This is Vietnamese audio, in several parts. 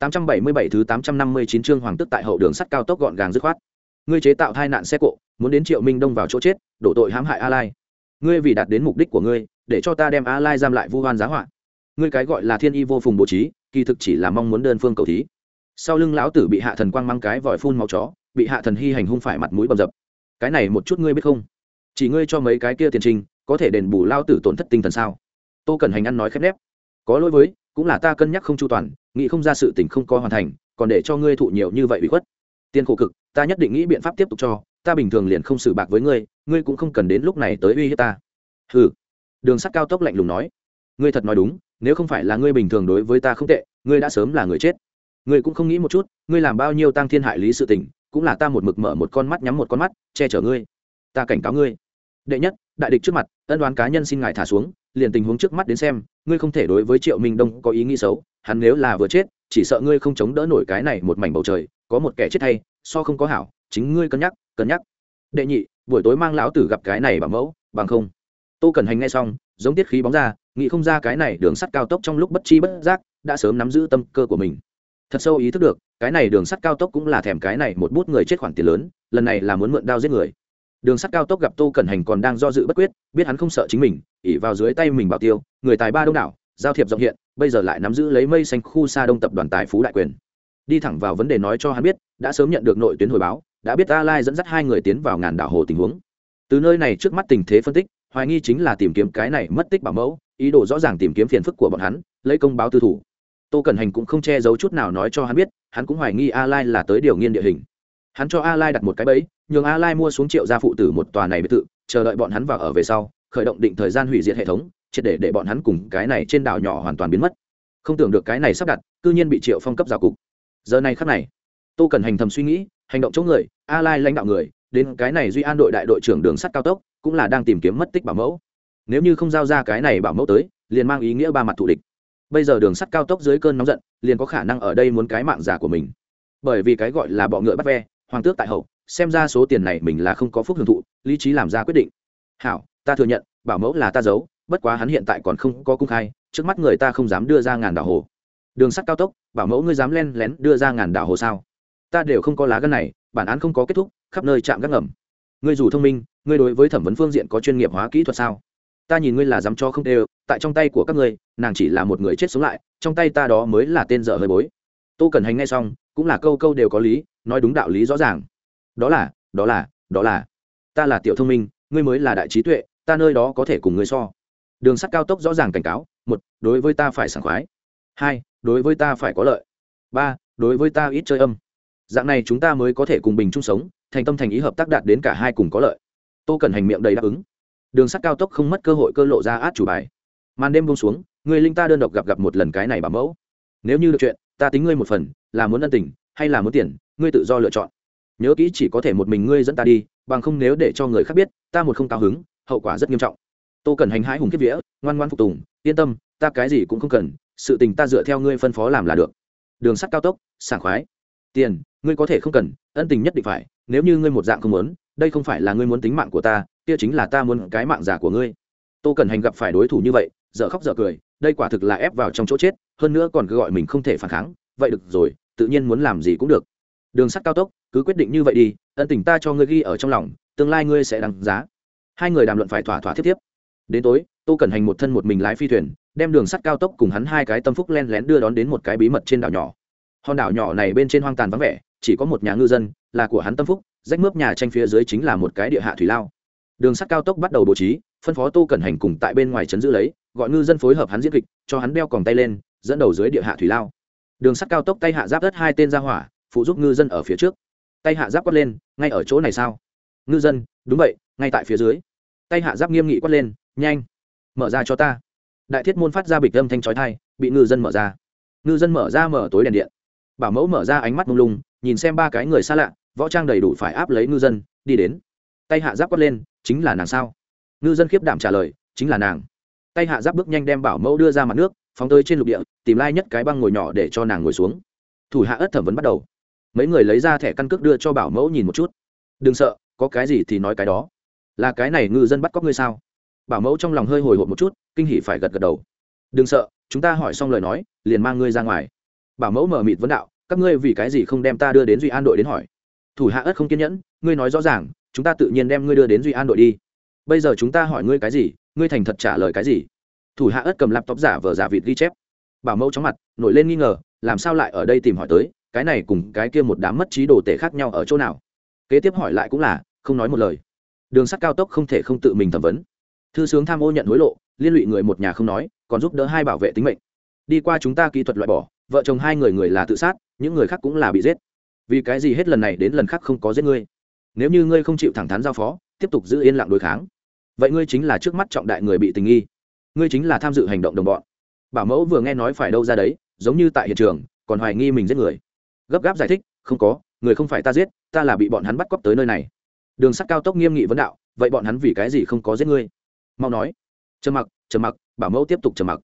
877 thứ 859 chương hoàng tức tại hậu đường sắt cao tốc gọn gàng dứt khoát. Ngươi chế tạo tai nạn xe cộ, muốn đến Triệu Minh Đông vào chỗ chết, đổ tội hãm hại A Lai. Ngươi vì đạt đến mục đích của ngươi, để cho ta đem A Lai giam lại vu oan giá họa. Ngươi cái gọi là thiên y vô phùng bố trí, kỳ thực chỉ là mong muốn đơn phương cầu thí. Sau lưng lão tử bị hạ thần quang mang cái vòi phun máu chó, bị hạ thần hy hành hung phải mặt mũi bầm dập. Cái này một chút ngươi biết không? Chỉ ngươi cho mấy cái kia tiền trình, có thể đền bù lão tử tổn thất tinh thần sao? Tô Cẩn Hành ăn nói khép nép. Có lỗi với, cũng là ta cân nhắc không chu toàn, nghĩ không ra sự tình không có hoàn thành còn để cho ngươi thụ nhiều như vậy bị khuất. Tiền khổ cực ta nhất định nghĩ biện pháp tiếp tục cho ta bình thường liền không xử bạc với ngươi ngươi cũng không cần đến lúc này tới uy hiếp ta. Ừ, đường sắt cao tốc lạnh lùng nói. Ngươi thật nói đúng nếu không phải là ngươi bình thường đối với ta không tệ ngươi đã sớm là người chết. Ngươi cũng không nghĩ một chút ngươi làm bao nhiêu tăng thiên hại lý sự tình cũng là ta một mực mở một con mắt nhắm một con mắt che chở ngươi. Ta cảnh cáo ngươi đệ nhất, đại địch trước mặt, ân đoán cá nhân xin ngài thả xuống, liền tình huống trước mắt đến xem, ngươi không thể đối với triệu minh đông có ý nghĩ xấu, hắn nếu là vừa chết, chỉ sợ ngươi không chống đỡ nổi cái này một mảnh bầu trời, có một kẻ chết thay so không có hảo, chính ngươi cân nhắc cân nhắc. Đệ nhị, buổi tối mang lão tử gặp cái này bảo mẫu, bằng không. Tô cần hành ngay xong, giống tiết khí bóng ra, nghĩ không ra cái này đường sắt cao tốc trong lúc bất chi bất giác, đã sớm nắm giữ tâm cơ của mình. Thật sâu ý thức được, cái này đường sắt cao tốc cũng là thèm cái này một bút người chết khoản tiền lớn, lần này là muốn mượn đao giết người đường sắt cao tốc gặp tô cẩn hành còn đang do dự bất quyết, biết hắn không sợ chính mình ỉ vào dưới tay mình bảo tiêu, người tài ba đông đảo, giao thiệp rộng hiện, bây giờ lại nắm giữ lấy mây xanh khu xa đông tập đoàn tài phú đại quyền. Đi thẳng vào vấn đề nói cho hắn biết, đã sớm nhận được nội tuyến hồi báo, đã biết a lai dẫn dắt hai người tiến vào ngàn đảo hồ tình huống. Từ nơi này trước mắt tình thế phân tích, hoài nghi chính là tìm kiếm cái này mất tích bảo mẫu, ý đồ rõ ràng tìm kiếm phiền phức của bọn hắn, lấy công báo tư thủ. Tô cẩn hành cũng không che giấu chút nào nói cho hắn biết, hắn cũng hoài nghi a lai là tới điều nghiên địa hình hắn cho a lai đặt một cái bẫy, nhường a lai mua xuống triệu gia phụ tử một tòa này biệt thự, chờ đợi bọn hắn vào ở về sau, khởi động định thời gian hủy diệt hệ thống, triệt để để bọn hắn cùng cái này trên đảo nhỏ hoàn toàn biến mất. Không tưởng được cái này sắp đặt, cư nhiên bị triệu phong cấp giáo cục. Giờ này khắc này, tô cần hành thầm suy nghĩ, hành động chống người, a lai lãnh đạo người, đến cái này duy an đội đại đội trưởng đường sắt cao tốc, cũng là đang tìm kiếm mất tích bảo mẫu. Nếu như không giao ra cái này bảo mẫu tới, liền mang ý nghĩa ba mặt thù địch. Bây giờ đường sắt cao tốc dưới cơn nóng giận, liền có khả năng ở đây muốn cái mạng giả của mình. Bởi vì cái gọi là bọ ngựa bắt ve hoàng tước tại hậu, xem ra số tiền này mình là không có phúc hưởng thụ, lý trí làm ra quyết định. Hảo, ta thừa nhận, bảo mẫu là ta giấu, bất quá hắn hiện tại còn không có công khai, trước mắt người ta không dám đưa ra ngàn đảo hồ. Đường sắt cao tốc, bảo mẫu ngươi dám len lén đưa ra ngàn đảo hồ sao? Ta đều không có lá gân này, bản án không có kết thúc, khắp nơi chạm gác ngầm. Ngươi dù thông minh, ngươi đối với thẩm vấn phương diện có chuyên nghiệp hóa kỹ thuật sao? Ta nhìn ngươi là dám cho không đều, tại trong tay của các ngươi, nàng chỉ là một người chết sống lại, trong tay ta đó mới là tên dở hơi bối. Tô cần hành ngay xong cũng là câu câu đều có lý, nói đúng đạo lý rõ ràng. Đó là đó là đó là. Ta là tiểu thông minh, ngươi mới là đại trí tuệ, ta nơi đó có thể cùng ngươi so. Đường sắt cao tốc rõ ràng cảnh cáo, một, đối với ta phải sảng khoái. Hai, đối với ta phải có lợi. Ba, đối với ta ít chơi âm. Dạng này chúng ta mới có thể cùng bình chung sống, thành tâm thành ý hợp tác đạt đến cả hai cùng có lợi. Tô cần hành miệng đầy đáp ứng. Đường sắt cao tốc không mất cơ hội cơ lộ ra át chủ bài. Màn đêm bông xuống, người linh ta đơn độc gặp gặp một lần cái này bảo mẫu. Nếu như được chuyện ta tính ngươi một phần, là muốn ân tình, hay là muốn tiền, ngươi tự do lựa chọn. Nhớ kỹ chỉ có thể một mình ngươi dẫn ta đi, bằng không nếu để cho người khác biết, ta một không cao hứng, hậu quả rất nghiêm trọng. Tô cần hành hãi hùng kiếp vía, ngoan ngoan phục tùng, yên tâm, ta cái gì cũng không cần, sự tình ta dựa theo ngươi phân phó làm là được. Đường sắt cao tốc, sảng khoái. Tiền, ngươi có thể không cần, ân tình nhất định phải, nếu như ngươi một dạng không muốn, đây không phải là ngươi muốn tính mạng của ta, kia chính là ta muốn cái mạng giả của ngươi. Tô cần hành gặp phải đối thủ như vậy, dở khóc dở cười đây quả thực là ép vào trong chỗ chết, hơn nữa còn cứ gọi mình không thể phản kháng, vậy được rồi, tự nhiên muốn làm gì cũng được. Đường sắt cao tốc, cứ quyết định như vậy đi, ân tình ta cho ngươi ghi ở trong lòng, tương lai ngươi sẽ đăng giá. Hai người đàm luận phải thỏa thỏa thiết tiếp. Đến tối, tô cẩn hành một thân một mình lái phi thuyền, đem đường sắt cao tốc cùng hắn hai cái tâm phúc len lén đưa đón đến một cái bí mật trên đảo nhỏ. Hòn đảo nhỏ này bên trên hoang tàn vắng vẻ, chỉ có một nhà ngư dân, là của hắn tâm phúc, rách mướp nhà tranh phía dưới chính là một cái địa hạ thủy lao. Đường sắt cao tốc bắt đầu bố trí, phân phó tô cẩn hành cùng tại bên ngoài trấn giữ lấy gọi ngư dân phối hợp hắn diễn kịch, cho hắn đeo còng tay lên, dẫn đầu dưới địa hạ thủy lao. Đường sắt cao tốc tay hạ giáp đất hai tên ra hỏa, phụ giúp ngư dân ở phía trước. Tay hạ giáp quát lên, ngay ở chỗ này sao? Ngư dân, đúng vậy, ngay tại phía dưới. Tay hạ giáp nghiêm nghị quát lên, nhanh, mở ra cho ta. Đại thiết môn phát ra bịch âm thanh trói thai bị ngư dân mở ra. Ngư dân mở ra mở tối đèn điện. Bảo mẫu mở ra ánh mắt mông lung, nhìn xem ba cái người xa lạ, võ trang đầy đủ phải áp lấy ngư dân, đi đến. Tay hạ giáp quát lên, chính là nàng sao? Ngư dân khiếp đảm trả lời, chính là nàng tay hạ giáp bước nhanh đem bảo mẫu đưa ra mặt nước, phóng tới trên lục địa, tìm lai nhất cái băng ngồi nhỏ để cho nàng ngồi xuống. Thủ hạ ất thẩm vấn bắt đầu. Mấy người lấy ra thẻ căn cước đưa cho bảo mẫu nhìn một chút. Đừng sợ, có cái gì thì nói cái đó. Là cái này ngư dân bắt cóc ngươi sao? Bảo mẫu trong lòng hơi hồi hộp một chút, kinh hỉ phải gật gật đầu. Đừng sợ, chúng ta hỏi xong lời nói, liền mang ngươi ra ngoài. Bảo mẫu mở mịt vấn đạo, các ngươi vì cái gì không đem ta đưa đến duy an đội đến hỏi? Thủ hạ ất không kiên nhẫn, ngươi nói rõ ràng, chúng ta tự nhiên đem ngươi đưa đến duy an đội đi. Bây giờ chúng ta hỏi ngươi cái gì ngươi thành thật trả lời cái gì? Thủ hạ ất cầm laptop giả vờ giả vịt ghi chép. Bảo mẫu chóng mặt, nổi lên nghi ngờ, làm sao lại ở đây tìm hỏi tới, cái này cùng cái kia một đám mất trí đồ tể khác nhau ở chỗ nào? Kế tiếp hỏi lại cũng là, không nói một lời. Đường sắt cao tốc không thể không tự mình thẩm vấn. Thư sướng tham ô nhận hối lộ, liên lụy người một nhà không nói, còn giúp đỡ hai bảo vệ tính mệnh. Đi qua chúng ta kỹ thuật loại bỏ, vợ chồng hai người người là tự sát, những người khác cũng là bị giết. Vì cái gì hết lần này đến lần khác không có giết ngươi? Nếu như ngươi không chịu thẳng thắn giao phó, tiếp tục giữ yên lặng đối kháng vậy ngươi chính là trước mắt trọng đại người bị tình nghi. Ngươi chính là tham dự hành động đồng bọn. Bảo mẫu vừa nghe nói phải đâu ra đấy, giống như tại hiện trường, còn hoài nghi mình giết người. Gấp gáp giải thích, không có, người không phải ta giết, ta là bị bọn hắn bắt cóc tới nơi này. Đường sắt cao tốc nghiêm nghị vấn đạo, vậy bọn hắn vì cái gì không có giết ngươi? Mau nói. Trầm mặc trầm mặc, bảo mẫu tiếp tục trầm mặc.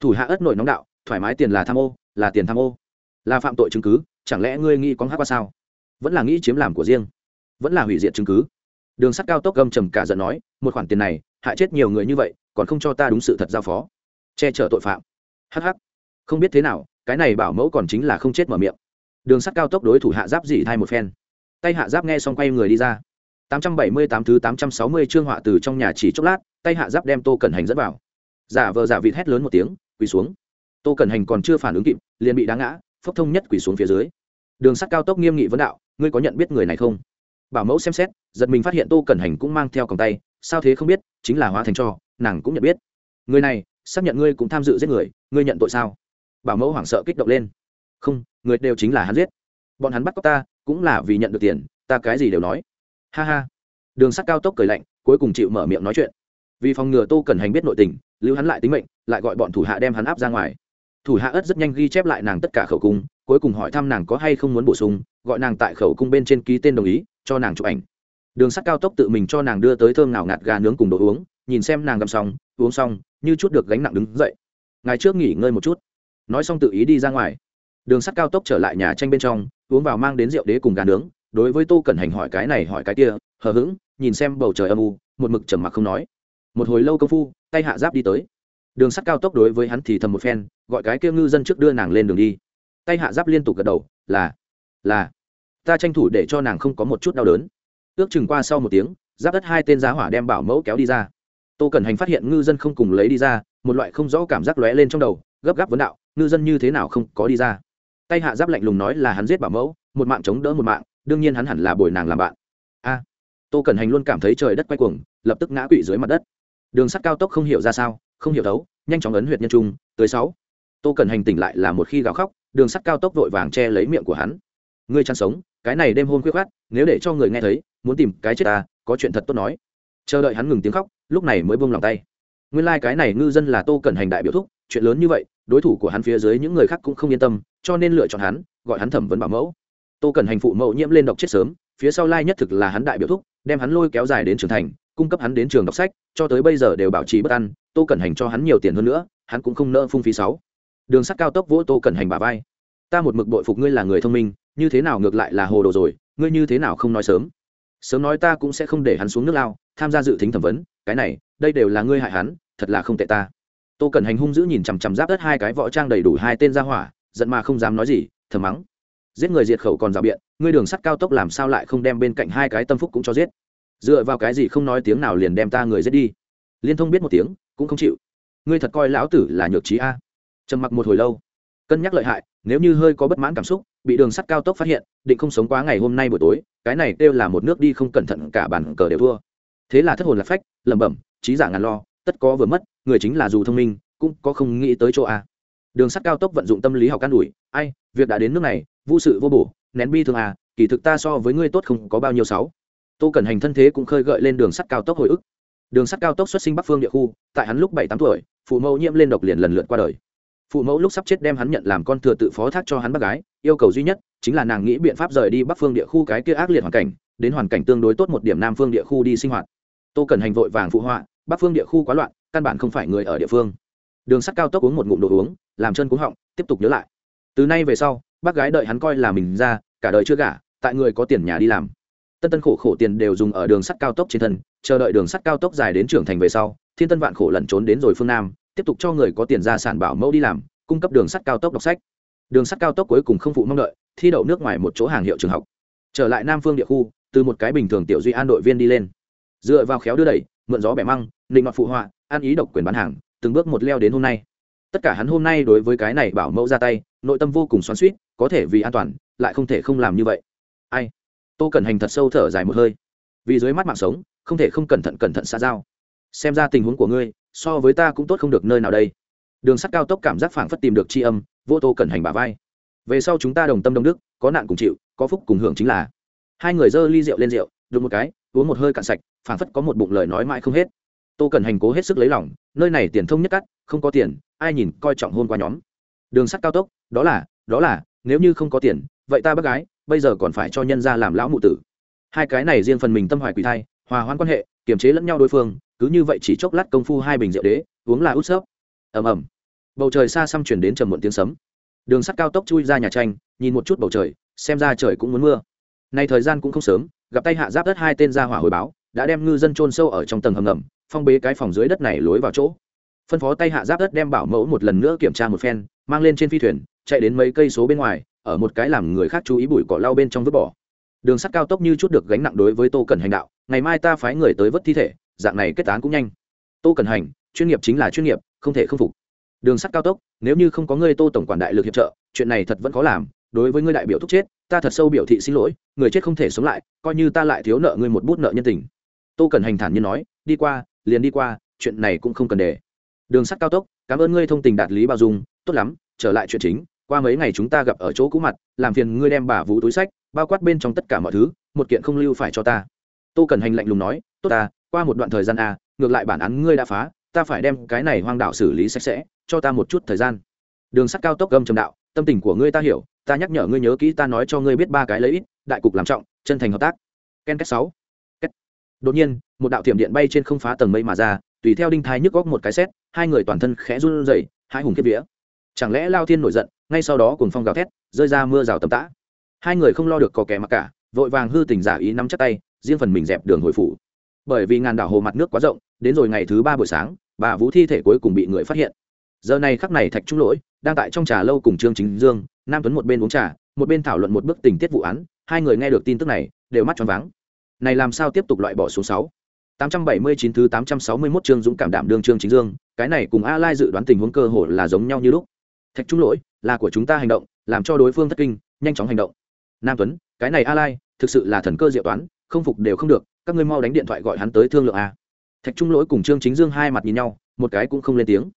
Thủ hạ ất nổi nóng đạo, thoải mái tiền là tham ô, là tiền tham ô. Là phạm tội chứng cứ, chẳng lẽ ngươi nghĩ có hát qua sao? Vẫn là nghĩ chiếm làm của riêng, vẫn là hủy diệt chứng cứ đường sắt cao tốc gầm trầm cả giận nói, một khoản tiền này, hại chết nhiều người như vậy, còn không cho ta đúng sự thật giao phó. Che chở tội phạm. Hh không biết thế nào, cái này bảo mẫu còn chính là không chết mở miệng. Đường sắt cao tốc đối thủ hạ giáp dị thay một phen. Tay hạ giáp nghe xong quay người đi ra. 878 thứ 860 chương họa từ trong nhà chỉ chốc lát, tay hạ giáp đem tô cẩn hành dẫn vào. Giả vờ giả vịt hét lớn một tiếng, quỳ xuống. Tô cẩn hành còn chưa phản ứng kịp, liền bị đá ngã, phốc thông nhất quỳ xuống phía dưới. Đường sắt cao tốc nghiêm nghị vấn đạo, ngươi có nhận biết người này không? Bảo mẫu xem xét, giật mình phát hiện tô cẩn hành cũng mang theo còng tay, sao thế không biết, chính là hóa thành cho, nàng cũng nhận biết. Người này, xác nhận ngươi cũng tham dự giết người, ngươi nhận tội sao? Bảo mẫu hoảng sợ kích động lên. Không, người đều chính là hắn giết. Bọn hắn bắt cóc ta, cũng là vì nhận được tiền, ta cái gì đều nói. Ha ha. Đường sắt cao tốc cười lạnh, cuối cùng chịu mở miệng nói chuyện. Vì phòng ngừa tô cẩn hành biết nội tình, lưu hắn lại tính mệnh, lại gọi bọn thủ hạ đem hắn áp ra ngoài. Thủ hạ ất rất nhanh ghi chép lại nàng tất cả khẩu cung, cuối cùng hỏi thăm nàng có hay không muốn bổ sung, gọi nàng tại khẩu cung bên trên ký tên đồng ý cho nàng chụp ảnh. Đường sắt cao tốc tự mình cho nàng đưa tới thơm nào ngạt gà nướng cùng đồ uống, nhìn xem nàng gầm xong, uống xong, như chút được gánh nặng đứng dậy. Ngày trước nghỉ ngơi một chút. Nói xong tự ý đi ra ngoài. Đường sắt cao tốc trở lại nhà tranh bên trong, uống vào mang đến rượu đế cùng gà nướng, đối với tô cẩn hành hỏi cái này hỏi cái kia, hờ hững, nhìn xem bầu trời âm u, một mực trầm mặc không nói. Một hồi lâu công phu, tay hạ giáp đi tới. Đường sắt cao tốc đối với hắn thì thầm một phen, gọi cái kia ngư dân trước đưa nàng lên đường đi. Tay hạ giáp liên tục gật đầu, là là ta tranh thủ để cho nàng không có một chút đau đớn. Ước chừng qua sau một tiếng, giáp đất hai tên giá hỏa đem bảo mẫu kéo đi ra. Tô cẩn hành phát hiện ngư dân không cùng lấy đi ra, một loại không rõ cảm giác lóe lên trong đầu, gấp gáp vấn đạo, ngư dân như thế nào không có đi ra. Tay hạ giáp lạnh lùng nói là hắn giết bảo mẫu, một mạng chống đỡ một mạng, đương nhiên hắn hẳn là bồi nàng làm bạn. A! Tô cẩn hành luôn cảm thấy trời đất quay cuồng, lập tức ngã quỵ dưới mặt đất. Đường sắt cao tốc không hiểu ra sao, không hiểu thấu, nhanh chóng ấn huyệt nhân trung, tới sáu. Tô cẩn hành tỉnh lại là một khi gào khóc, đường sắt cao tốc vội vàng che lấy miệng của hắn. Ngươi chăn sống cái này đêm hôn khuyết khát nếu để cho người nghe thấy, muốn tìm cái chết ta, có chuyện thật tốt nói. Chờ đợi hắn ngừng tiếng khóc, lúc này mới buông lòng tay. Nguyên lai、like、cái này ngư dân là tô cần hành đại biểu thúc, chuyện lớn như vậy, đối thủ của hắn phía dưới những người khác cũng không yên tâm, cho nên lựa chọn hắn, gọi hắn thẩm vấn bảo mẫu. Tô cần hành phụ mẫu nhiễm lên độc chết sớm, phía sau lai nhất thực là hắn đại biểu thúc, đem hắn lôi kéo dài đến trưởng thành, cung cấp hắn đến trường đọc sách, cho tới bây giờ đều bảo trì bất ăn tô cần hành cho hắn nhiều tiền hơn nữa, hắn cũng không nỡ phung phí sáu. Đường sắt cao tốc vỗ tô cần hành bà vai. Ta một mực bội phục ngươi là người thông minh như thế nào ngược lại là hồ đồ rồi, ngươi như thế nào không nói sớm? Sớm nói ta cũng sẽ không để hắn xuống nước lao, tham gia dự tính thẩm vấn, cái này, đây đều là ngươi hại hắn, thật là không tệ ta. Tô cẩn hành hung dữ nhìn chằm chằm giáp đất hai cái võ trang đầy đủ hai tên ra hỏa, giận mà không dám nói gì, thầm mắng. Giết người diệt khẩu còn rào biện, ngươi đường sắt cao tốc làm sao lại không đem bên cạnh hai cái tâm phúc cũng cho giết? Dựa vào cái gì không nói tiếng nào liền đem ta người giết đi? Liên thông biết một tiếng, cũng không chịu. Ngươi thật coi lão tử là nhược trí a. Trầm mặc một hồi lâu cân nhắc lợi hại, nếu như hơi có bất mãn cảm xúc, bị đường sắt cao tốc phát hiện, định không sống quá ngày hôm nay buổi tối, cái này kêu là một nước đi không cẩn thận cả bản cờ đều thua. Thế là thất hồn lạc phách, lẩm bẩm, trí giả ngàn lo, tất có vừa mất, người chính là dù thông minh, cũng có không nghĩ tới chỗ a. Đường sắt cao tốc vận dụng tâm lý học can đủi ai, việc đã đến nước này, vô sự vô bổ, nén bi thương à kỳ thực ta so với ngươi tốt không có bao nhiêu sáu. Tô cẩn hành thân thế cũng khơi gợi lên đường sắt cao tốc hồi ức. Đường sắt cao tốc xuất sinh bắc phương địa khu, tại hắn lúc bảy tám tuổi, phụ mẫu nhiễm lên độc liền lần lượt qua đời phụ mẫu lúc sắp chết đem hắn nhận làm con thừa tự phó thác cho hắn bác gái, yêu cầu duy nhất chính là nàng nghĩ biện pháp rời đi bắc phương địa khu cái kia ác liệt hoàn cảnh, đến hoàn cảnh tương đối tốt một điểm nam phương địa khu đi sinh hoạt. Tô cần hành vội vàng phụ họa, bắc phương địa khu quá loạn, căn bản không phải người ở địa phương. Đường sắt cao tốc uống một ngụm đồ uống, làm chân cúng họng, tiếp tục nhớ lại. Từ nay về sau, bác gái đợi hắn coi là mình ra, cả đời chưa gả, tại người có tiền nhà đi làm. Tân tân khổ khổ tiền đều dùng ở đường sắt cao tốc trên thân, chờ đợi đường sắt cao tốc dài đến trưởng thành về sau, thiên tân vạn khổ lẩn trốn đến rồi phương nam tiếp tục cho người có tiền ra sản bảo mẫu đi làm, cung cấp đường sắt cao tốc đọc sách. Đường sắt cao tốc cuối cùng không phụ mong đợi, thi đậu nước ngoài một chỗ hàng hiệu trường học. Trở lại nam phương địa khu, từ một cái bình thường tiểu duy an đội viên đi lên. Dựa vào khéo đưa đẩy, mượn gió bẻ măng định mặt phụ họa, ăn ý độc quyền bán hàng, từng bước một leo đến hôm nay. Tất cả hắn hôm nay đối với cái này bảo mẫu ra tay, nội tâm vô cùng xoắn suýt có thể vì an toàn, lại không thể không làm như vậy. Ai? Tô cần hành thật sâu thở dài một hơi. Vì dưới mắt mạng sống, không thể không cẩn thận cẩn thận xa giao. Xem ra tình huống của ngươi so với ta cũng tốt không được nơi nào đây. Đường sắt cao tốc cảm giác phảng phất tìm được tri âm, vô tô cẩn hành bà vai. Về sau chúng ta đồng tâm đồng đức, có nạn cùng chịu, có phúc cùng hưởng chính là. Hai người dơ ly rượu lên rượu, đụng một cái, uống một hơi cạn sạch, phảng phất có một bụng lời nói mãi không hết. Tô cẩn hành cố hết sức lấy lòng, nơi này tiền thông nhất cắt, không có tiền, ai nhìn coi trọng hôn qua nhóm. Đường sắt cao tốc, đó là đó là, nếu như không có tiền, vậy ta bác gái, bây giờ còn phải cho nhân ra làm lão mụ tử. Hai cái này riêng phần mình tâm hoài quỷ thai, hòa hoãn quan hệ, kiềm chế lẫn nhau đối phương cứ như vậy chỉ chốc lát công phu hai bình rượu đế, uống là út xớp ầm ầm. Bầu trời xa xăm chuyển đến trầm muộn tiếng sấm. Đường sắt cao tốc chui ra nhà tranh, nhìn một chút bầu trời, xem ra trời cũng muốn mưa. Nay thời gian cũng không sớm, gặp tay hạ giáp đất hai tên ra hỏa hồi báo, đã đem ngư dân trôn sâu ở trong tầng hầm ngầm, phong bế cái phòng dưới đất này lối vào chỗ. Phân phó tay hạ giáp đất đem bảo mẫu một lần nữa kiểm tra một phen, mang lên trên phi thuyền, chạy đến mấy cây số bên ngoài, ở một cái làm người khác chú ý bụi cỏ lau bên trong vứt bỏ. Đường sắt cao tốc như chút được gánh nặng đối với tô cần hành đạo, ngày mai ta phái người tới vớt thi thể dạng này kết án cũng nhanh. Tô cần hành, chuyên nghiệp chính là chuyên nghiệp, không thể không phục. Đường sắt cao tốc, nếu như không có ngươi tô tổng quản đại lực hiệp trợ, chuyện này thật vẫn khó làm. Đối với ngươi đại biểu thúc chết, ta thật sâu biểu thị xin lỗi, người chết không thể sống lại, coi như ta lại thiếu nợ ngươi một bút nợ nhân tình. Tô cần hành thản nhiên nói, đi qua, liền đi qua, chuyện này cũng không cần để. Đường sắt cao tốc, cảm ơn ngươi thông tình đạt lý bao dung, tốt lắm, trở lại chuyện chính, qua mấy ngày chúng ta gặp ở chỗ cũ mặt, làm phiền ngươi đem bà vũ túi sách, bao quát bên trong tất cả mọi thứ, một kiện không lưu phải cho ta. Tô cần hành lạnh lùng nói, tốt ta qua một đoạn thời gian a, ngược lại bản án ngươi đã phá, ta phải đem cái này hoang đạo xử lý sạch sẽ, cho ta một chút thời gian. Đường sắt cao tốc gầm trầm đạo, tâm tình của ngươi ta hiểu, ta nhắc nhở ngươi nhớ kỹ ta nói cho ngươi biết ba cái lấy ít đại cục làm trọng, chân thành hợp tác. Ken kết sáu. Đột nhiên, một đạo thiểm điện bay trên không phá tầng mây mà ra, tùy theo đinh thai nhức góc một cái xét hai người toàn thân khẽ run rẩy, hai hùng kiếp vía. Chẳng lẽ lao thiên nổi giận, ngay sau đó cùng phong gào thét, rơi ra mưa rào tầm tã. Hai người không lo được có kẻ mặc cả, vội vàng hư tình giả ý nắm chắc tay, riêng phần mình dẹp đường hồi phủ bởi vì ngàn đảo hồ mặt nước quá rộng đến rồi ngày thứ ba buổi sáng bà vũ thi thể cuối cùng bị người phát hiện giờ này khắc này thạch trung lỗi đang tại trong trà lâu cùng trương chính dương nam tuấn một bên uống trà một bên thảo luận một bước tình tiết vụ án hai người nghe được tin tức này đều mắt choáng váng này làm sao tiếp tục loại bỏ số sáu 879 thứ 861 chương dũng cảm đảm đương trương chính dương, cái này cùng A Lai dự đoán tình huống cơ hội là giống nhau như lúc. Thạch trung lỗi, là của chúng ta hành động, làm cho đối phương thất kinh, nhanh chóng hành động. Nam Tuấn, cái này A Lai, thực sự là thần cơ diệu toán, không phục đều không được, các ngươi mau đánh điện thoại gọi hắn tới thương lượng a. Thạch trung lỗi cùng trương chính dương hai mặt nhìn nhau, một cái cũng không lên tiếng.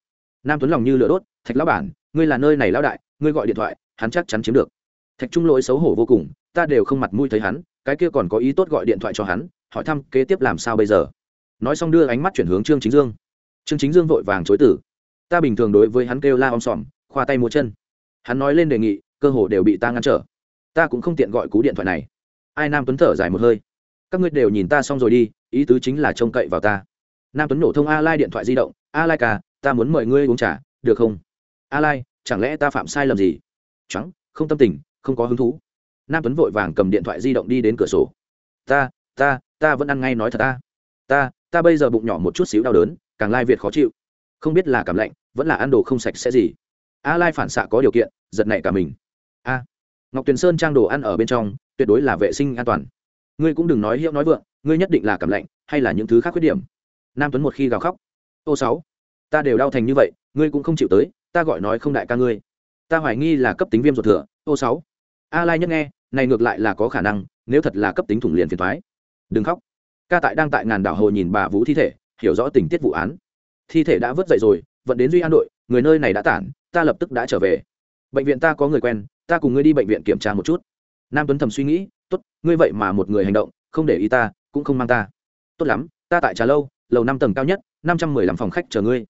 Nam Tuấn lòng như lửa đốt, Thạch lão bản, ngươi là nơi này lão đại, ngươi gọi điện thoại, hắn chắc chắn chiếm được. Thạch trung lỗi xấu hổ vô cùng, ta đều không mặt mũi thấy hắn, cái kia còn có ý tốt gọi điện thoại cho hắn, hỏi thăm kế tiếp làm sao bây giờ. Nói xong đưa ánh mắt chuyển hướng trương chính dương. Trương chính dương vội vàng chối tử ta bình thường đối với hắn kêu la om sòm khoa tay múa chân. Hắn nói lên đề nghị cơ hồ đều bị ta ngăn trở. Ta cũng không tiện gọi cú điện thoại này. Ai nam tuấn thở dài một hơi các ngươi đều nhìn ta xong rồi đi, ý tứ chính là trông cậy vào ta. Nam tuấn nổ thông a lai điện thoại di động a lai ca, ta muốn mời ngươi uống trà, được không? A lai chẳng lẽ ta phạm sai lầm gì? Trắng không tâm tình, không có hứng thú. Nam tuấn vội vàng cầm điện thoại di động đi đến cửa sổ. Ta ta ta vẫn ăn ngay nói thật ta. Ta ta bây giờ bụng nhỏ một chút xíu đau đớn, càng lai việt khó chịu. Không biết là cảm lạnh, vẫn là ăn đồ không sạch sẽ gì. A lai phản xạ có điều kiện, giật nảy cả mình. A, ngọc tuyền sơn trang đồ ăn ở bên trong, tuyệt đối là vệ sinh an toàn ngươi cũng đừng nói hiệu nói vượng, ngươi nhất định là cảm lạnh, hay là những thứ khác khuyết điểm. Nam tuấn một khi gào khóc, ô sáu, ta đều đau thành như vậy, ngươi cũng không chịu tới, ta gọi nói không đại ca ngươi. Ta hoài nghi là cấp tính viêm ruột thừa, ô sáu. A lai nhất nghe, này ngược lại là có khả năng, nếu thật là cấp tính thủng liền phiền thoái đừng khóc. Ca tại đang tại ngàn đảo hồ nhìn bà vũ thi thể, hiểu rõ tình tiết vụ án. Thi thể đã vớt dậy rồi, vận đến duy an đội, người nơi này đã tản, ta lập tức đã trở về. Bệnh viện ta có người quen, ta cùng ngươi đi bệnh viện kiểm tra một chút. Nam tuấn thầm suy nghĩ tốt, ngươi vậy mà một người hành động, không để ý ta, cũng không mang ta. Tốt lắm, ta tại trà lâu, lầu năm tầng cao nhất, năm trăm mười lăm phòng khách chờ ngươi.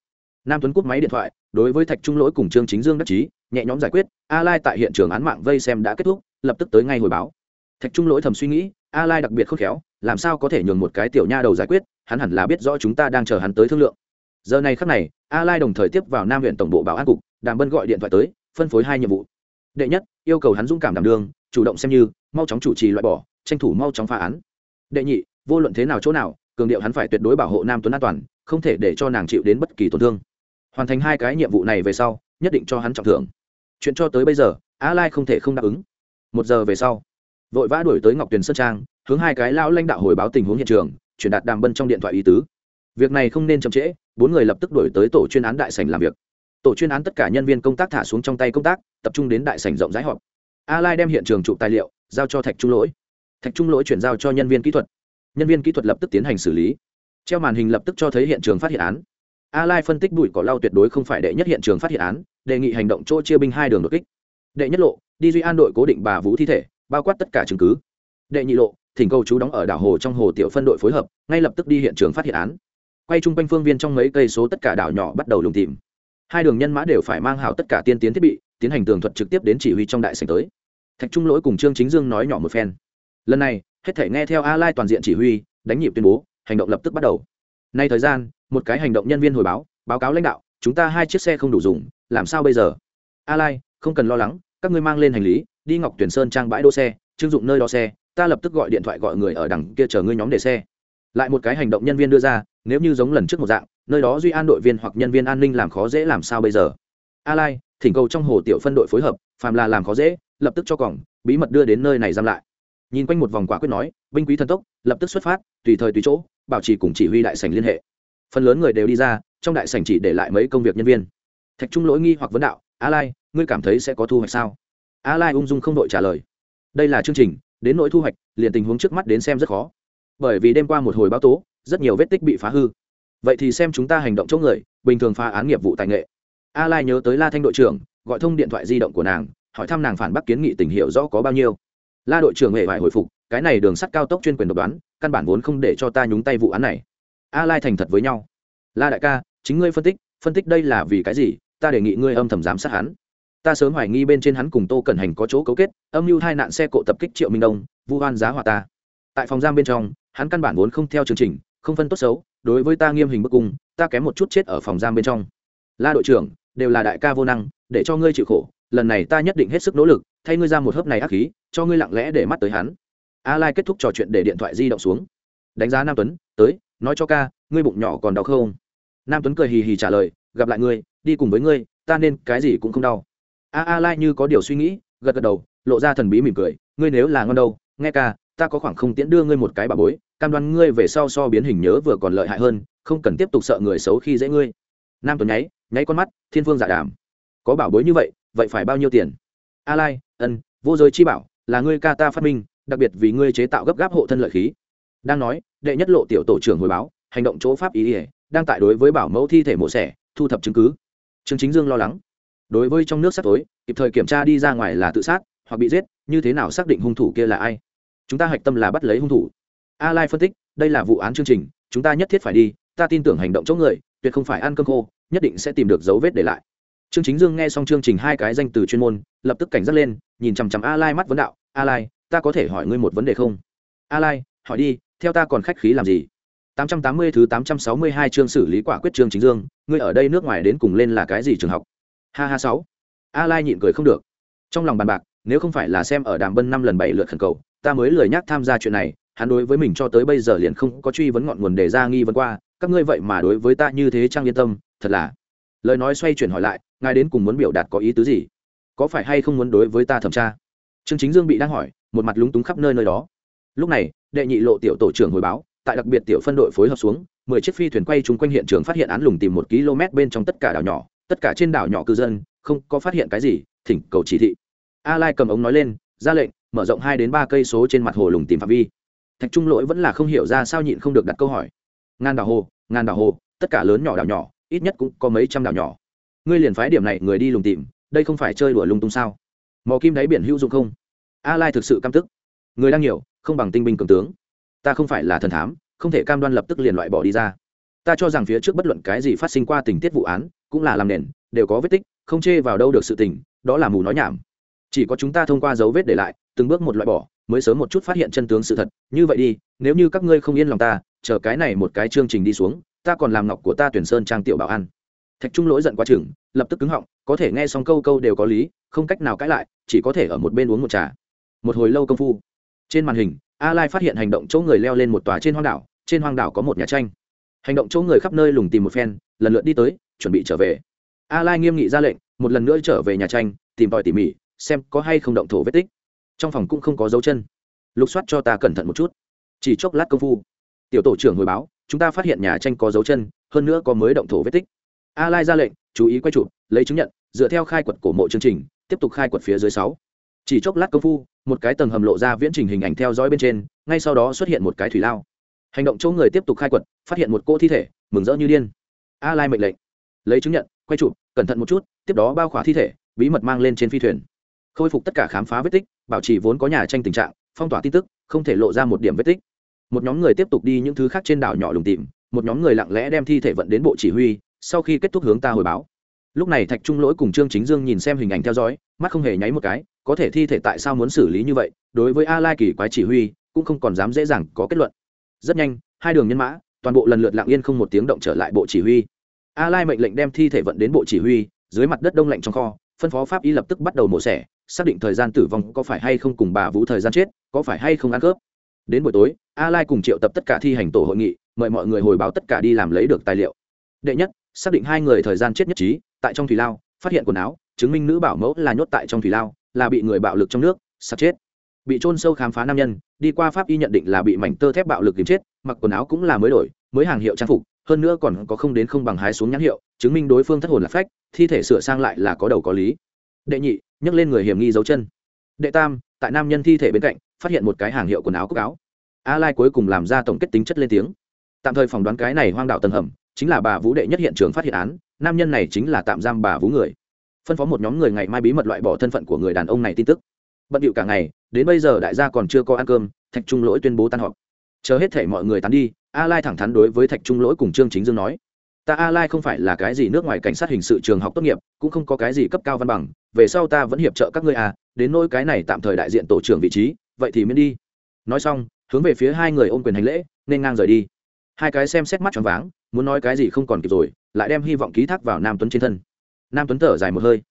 Nam tuấn cúp máy điện thoại, đối với thạch trung lỗi cùng trương chính dương đắc chí, nhẹ nhõm giải quyết a lai tại hiện trường án mạng vây xem đã kết thúc, lập tức tới ngay hồi báo. Thạch trung lỗi thầm suy nghĩ a lai đặc biệt khôn khéo, làm sao có thể nhường một cái tiểu nha đầu giải quyết, hắn hẳn là biết rõ chúng ta đang chờ hắn tới thương lượng. Giờ này khắc này a lai đồng thời tiếp vào nam huyện tổng bộ bảo an cục, đàm bân gọi điện thoại tới, phân phối hai nhiệm vụ. Đệ nhất, yêu cầu hắn dũng cảm đảm đương chủ động xem như, mau chóng chủ trì loại bỏ, tranh thủ mau chóng phá án. Đệ nhị, vô luận thế nào chỗ nào, cường điệu hắn phải tuyệt đối bảo hộ nam tuấn an toàn, không thể để cho nàng chịu đến bất kỳ tổn thương. Hoàn thành hai cái nhiệm vụ này về sau, nhất định cho hắn trọng thưởng. Chuyện cho tới bây giờ, a lai không thể không đáp ứng. Một giờ về sau, vội vã đuổi tới ngọc tuyền sơn trang, hướng hai cái lão lãnh đạo hồi báo tình huống hiện trường, truyền đạt đàm bân trong điện thoại ý tứ. Việc này không nên chậm trễ, bốn người lập tức đuổi tới tổ chuyên án đại sảnh làm việc. Tổ chuyên án tất cả nhân viên công tác thả xuống trong tay công tác, tập trung đến đại sảnh rộng rãi họp a lai đem hiện trường chụp tài liệu, giao cho thạch trung lỗi. Thạch trung lỗi chuyển giao cho nhân viên kỹ thuật. Nhân viên kỹ thuật lập tức tiến hành xử lý. Treo màn hình lập tức cho thấy hiện trường phát hiện án. A lai phân tích bụi cỏ lau tuyệt đối không phải đệ nhất hiện trường phát hiện án, đề nghị hành động chỗ chia binh hai đường đột kích. Đệ nhất lộ, đi duy an đội cố định bà vũ thi thể, bao quát tất cả chứng cứ. Đệ nhị lộ, thỉnh cầu chú đóng ở đảo hồ trong hồ tiểu phân đội phối hợp, ngay lập tức đi hiện trường phát hiện án. Quay chung quanh phương viên trong mấy cây số tất cả đảo nhỏ bắt đầu lùng tìm. Hai đường nhân mã đều phải mang hảo tất cả tiên tiến thiết bị tiến hành tường thuật trực tiếp đến chỉ huy trong đại sảnh tới. Thạch trung lỗi cùng trương chính dương nói nhỏ một phen. Lần này, hết thể nghe theo a lai toàn diện chỉ huy, đánh nhịp tuyên bố, hành động lập tức bắt đầu. Nay thời gian, một cái hành động nhân viên hồi báo báo cáo lãnh đạo, chúng ta hai chiếc xe không đủ dùng, làm sao bây giờ? A lai không cần lo lắng, các ngươi mang lên hành lý, đi ngọc tuyển sơn trang bãi đỗ xe trưng dụng nơi đo xe, ta lập tức gọi điện thoại gọi người ở đằng kia chờ ngươi nhóm để xe. Lại một cái hành động nhân viên đưa ra, nếu như giống lần trước một dạng, nơi đó duy an đội viên hoặc nhân viên an ninh làm khó dễ làm sao bây giờ? A lai thỉnh cầu trong hồ tiểu phân đội phối hợp, phàm là làm khó dễ, lập tức cho cổng bí mật đưa đến nơi này giam lại. Nhìn quanh một vòng quả quyết nói, binh quý thần tốc, lập tức xuất phát, tùy thời tùy chỗ, bảo trì cùng chỉ huy đại sảnh liên hệ. Phần lớn người đều đi ra, trong đại sảnh chỉ để lại mấy công việc nhân viên. Thạch trung lỗi nghi hoặc vấn đạo, a lai, ngươi cảm thấy sẽ có thu hoạch sao? A lai ung dung không đội trả lời. Đây là chương trình, đến nỗi thu hoạch, liền tình huống trước mắt đến xem rất khó. Bởi vì đêm qua một hồi báo tố, rất nhiều vết tích bị phá hư. Vậy thì xem chúng ta hành động chỗ người, bình thường phá án nghiệp vụ tài nghệ a lai nhớ tới la thanh đội trưởng, gọi thông điện thoại di động của nàng, hỏi thăm nàng phản bác kiến nghị tình hiệu rõ có bao nhiêu. La đội trưởng hệ phải hồi phục, cái này đường sắt cao tốc chuyên quyền độc đoán, căn bản vốn không để cho ta nhúng tay vụ án này. A lai thành thật với nhau. La đại ca, chính ngươi phân tích phân tích đây là vì cái gì? Ta đề nghị ngươi âm thầm giám sát hắn. Ta sớm hoài nghi bên trên hắn cùng tô cẩn hành có chỗ cấu kết, âm mưu hai nạn xe cộ tập kích triệu minh đông, vu hoan giá hòa ta. Tại phòng giam bên trong, hắn căn bản vốn không theo chương trình, không phân tốt xấu, đối với ta nghiêm hình bức cung, ta kém một chút chết ở phòng giam bên trong. La đội trưởng đều là đại ca vô năng, để cho ngươi chịu khổ, lần này ta nhất định hết sức nỗ lực, thay ngươi ra một hớp này ác khí, cho ngươi lặng lẽ để mắt tới hắn. A lai kết thúc trò chuyện để điện thoại di động xuống. Đánh giá nam tuấn, tới, nói cho ca, ngươi bụng nhỏ còn đau không? Nam tuấn cười hì hì trả lời, gặp lại ngươi, đi cùng với ngươi, ta nên cái gì cũng không đau. A a lai như có điều suy nghĩ, gật gật đầu, lộ ra thần bí mỉm cười, ngươi nếu là ngon đâu, nghe ca, ta có khoảng không tiễn đưa ngươi một cái bà bối, cam đoan ngươi về sau so biến hình nhớ vừa còn lợi hại hơn, không cần tiếp tục sợ người xấu khi dễ ngươi. Nam tuấn nháy nháy con mắt, thiên phương giả dạ đàm. Có bảo bối như vậy vậy phải bao nhiêu tiền? A lai, ân, vô giới chi bảo, là ngươi ca ta phát minh, đặc biệt vì ngươi chế tạo gấp gáp hộ thân lợi khí. Đang nói, đệ nhất lộ tiểu tổ trưởng hồi báo, hành động chỗ pháp ý ỉa, đang tại đối với bảo mẫu thi thể mổ xẻ, thu thập chứng cứ. Trương chính dương lo lắng. Đối với trong nước sắp tối, kịp thời kiểm tra đi ra ngoài là tự sát, hoặc bị giết, như thế nào xác định hung thủ kia là ai? Chúng ta hạch tâm là bắt lấy hung thủ. A lai phân tích, đây là vụ án chương trình, chúng ta nhất thiết phải đi, ta tin tưởng hành động chỗ người, tuyệt không phải ăn cơm khô nhất định sẽ tìm được dấu vết để lại. Trương chính dương nghe xong chương trình hai cái danh từ chuyên môn, lập tức cảnh giác lên, nhìn chằm chằm a lai mắt vấn đạo a lai ta có thể hỏi ngươi một vấn đề không? A lai hỏi đi, theo ta còn khách khí làm gì? 880 thứ 862 chương xử lý quả quyết trương chính dương, ngươi ở đây nước ngoài đến cùng lên là cái gì trường học? Ha ha, sáu. A lai nhịn cười không được. Trong lòng bàn bạc, nếu không phải là xem ở đàm bân năm lần bảy lượt khẩn cầu, ta mới lười nhắc tham gia chuyện này, hắn đối với mình cho tới bây giờ liền không có truy vấn ngọn nguồn để ra nghi vấn qua, các ngươi vậy mà đối với ta như thế trang yên tâm thật là. Lời nói xoay chuyển hỏi lại, ngài đến cùng muốn biểu đạt có ý tứ gì? Có phải hay không muốn đối với ta thẩm tra? Trương chính dương bị đang hỏi, một mặt lúng túng khắp nơi nơi đó. Lúc này, đệ nhị lộ tiểu tổ trưởng hồi báo, tại đặc biệt tiểu phân đội phối hợp xuống, mười chiếc phi thuyền quay chung quanh hiện trường phát hiện án lùng tìm một km bên trong tất cả đảo nhỏ, tất cả trên đảo nhỏ cư dân, không có phát hiện cái gì, thỉnh cầu chỉ thị. A lai cầm ống nói lên, ra lệnh, mở rộng hai đến ba cây số trên mặt hồ lùng tìm phạm vi. Thạch trung lỗi vẫn là không hiểu ra sao nhịn không được đặt câu hỏi. Ngàn đảo hồ, ngàn đảo hồ, tất cả lớn nhỏ đảo nhỏ ít nhất cũng có mấy trăm đảo nhỏ. Ngươi liền phái điểm này người đi lùng tìm, đây không phải chơi đùa lung tung sao? Mò kim đáy biển hữu dụng không? A lai thực sự cam tức. Người đang nhiều, không bằng tinh binh cường tướng. Ta không phải là thần thám, không thể cam đoan lập tức liền loại bỏ đi ra. Ta cho rằng phía trước bất luận cái gì phát sinh qua tình tiết vụ án, cũng là làm nền, đều có vết tích, không chê vào đâu được sự tình, đó là mù nói nhảm. Chỉ có chúng ta thông qua dấu vết để lại, từng bước một loại bỏ, mới sớm một chút phát hiện chân tướng sự thật. Như vậy đi, nếu như các ngươi không yên lòng ta, chờ cái này một cái chương trình đi xuống ta còn làm ngọc của ta tuyển sơn trang tiểu bảo ăn thạch trung lỗi giận quá chừng, lập tức cứng họng, có thể nghe xong câu câu đều có lý, không cách nào cãi lại, chỉ có thể ở một bên uống một trà. Một hồi lâu công phu, trên màn hình, a lai phát hiện hành động chỗ người leo lên một tòa trên hoang đảo, trên hoang đảo có một nhà tranh. Hành động chỗ người khắp nơi lùng tìm một phen, lần lượt đi tới, chuẩn bị trở về. A lai nghiêm nghị ra lệnh, một lần nữa trở về nhà tranh, tìm tòi tỉ mỉ, xem có hay không động thổ vết tích. Trong phòng cũng không có dấu chân. Lục soát cho ta cẩn thận một chút. Chỉ chốc lát công phu, tiểu tổ trưởng hồi báo chúng ta phát hiện nhà tranh có dấu chân, hơn nữa có mới động thổ vết tích. A lai ra lệnh, chú ý quay chụp, lấy chứng nhận, dựa theo khai quật cổ mộ chương trình, tiếp tục khai quật phía dưới sáu. Chỉ chốc lát công phu, một cái tầng hầm lộ ra viễn trình hình ảnh theo dõi bên trên, ngay sau đó xuất hiện một cái thủy lao. Hành động chỗ người tiếp tục khai quật, phát hiện một cô thi thể, mừng rỡ như điên. A lai mệnh lệnh, lấy chứng nhận, quay chụp, cẩn thận một chút, tiếp đó bao khóa thi thể, bí mật mang lên trên phi thuyền. Khôi phục tất cả khám phá vết tích, bảo trì vốn có nhà tranh tình trạng, phong tỏa tin tức, không thể lộ ra một điểm vết tích một nhóm người tiếp tục đi những thứ khác trên đảo nhỏ lùng tìm, một nhóm người lặng lẽ đem thi thể vận đến bộ chỉ huy, sau khi kết thúc hướng ta hồi báo. Lúc này thạch trung lỗi cùng trương chính dương nhìn xem hình ảnh theo dõi, mắt không hề nháy một cái, có thể thi thể tại sao muốn xử lý như vậy, đối với a lai kỳ quái chỉ huy, cũng không còn dám dễ dàng có kết luận. Rất nhanh, hai đường nhân mã, toàn bộ lần lượt lặng yên không một tiếng động trở lại bộ chỉ huy. A lai mệnh lệnh đem thi thể vận đến bộ chỉ huy, dưới mặt đất đông lạnh trong kho, phân phó pháp y lập tức bắt đầu mổ xẻ, xác định thời gian tử vong có phải hay không cùng bà vũ thời gian chết, có phải hay không ăn cướp đến buổi tối, a lai cùng triệu tập tất cả thi hành tổ hội nghị, mời mọi người hồi báo tất cả đi làm lấy được tài liệu. Đệ nhất, xác định hai người thời gian chết nhất trí, tại trong thủy lao, phát hiện quần áo, chứng minh nữ bảo mẫu là nhốt tại trong thủy lao, là bị người bạo lực trong nước sắp chết. Bị trôn sâu khám phá nam nhân, đi qua pháp y nhận định là bị mảnh tơ thép bạo lực kiếm chết, mặc quần áo cũng là mới đổi, mới hàng hiệu trang phục, hơn nữa còn có không đến không bằng hái xuống nhãn hiệu, chứng minh đối phương thất hồn là phách, thi thể sửa sang lại là có đầu có lý. Đệ nhị, nhấc lên người hiểm nghi dấu chân. Đệ tam tại nam nhân thi thể bên cạnh, phát hiện một cái hàng hiệu quần áo cốc áo. A lai cuối cùng làm ra tổng kết tính chất lên tiếng. Tạm thời phỏng đoán cái này hoang đạo tầng hầm, chính là bà vũ đệ nhất hiện trường phát hiện án, nam nhân này chính là tạm giam bà vũ người. Phân phó một nhóm người ngày mai bí mật loại bỏ thân phận của người đàn ông này tin tức. Bận điệu cả ngày, đến bây giờ đại gia còn chưa có ăn cơm, thạch trung lỗi tuyên bố tan họp. Chờ hết thể mọi người tán đi, a lai thẳng thắn đối với thạch trung lỗi cùng trương chính dương nói, ta a lai không phải là cái gì nước ngoài cảnh sát hình sự trường học tốt nghiệp, cũng không có cái gì cấp cao văn bằng về sau ta vẫn hiệp trợ các ngươi à đến nỗi cái này tạm thời đại diện tổ trưởng vị trí, vậy thì miễn đi. Nói xong, hướng về phía hai người ôm quyền hành lễ, nên ngang rời đi. Hai cái xem xét mắt choáng váng, muốn nói cái gì không còn kịp rồi, lại đem hy vọng ký thác vào nam tuấn trên thân. Nam tuấn thở dài một hơi.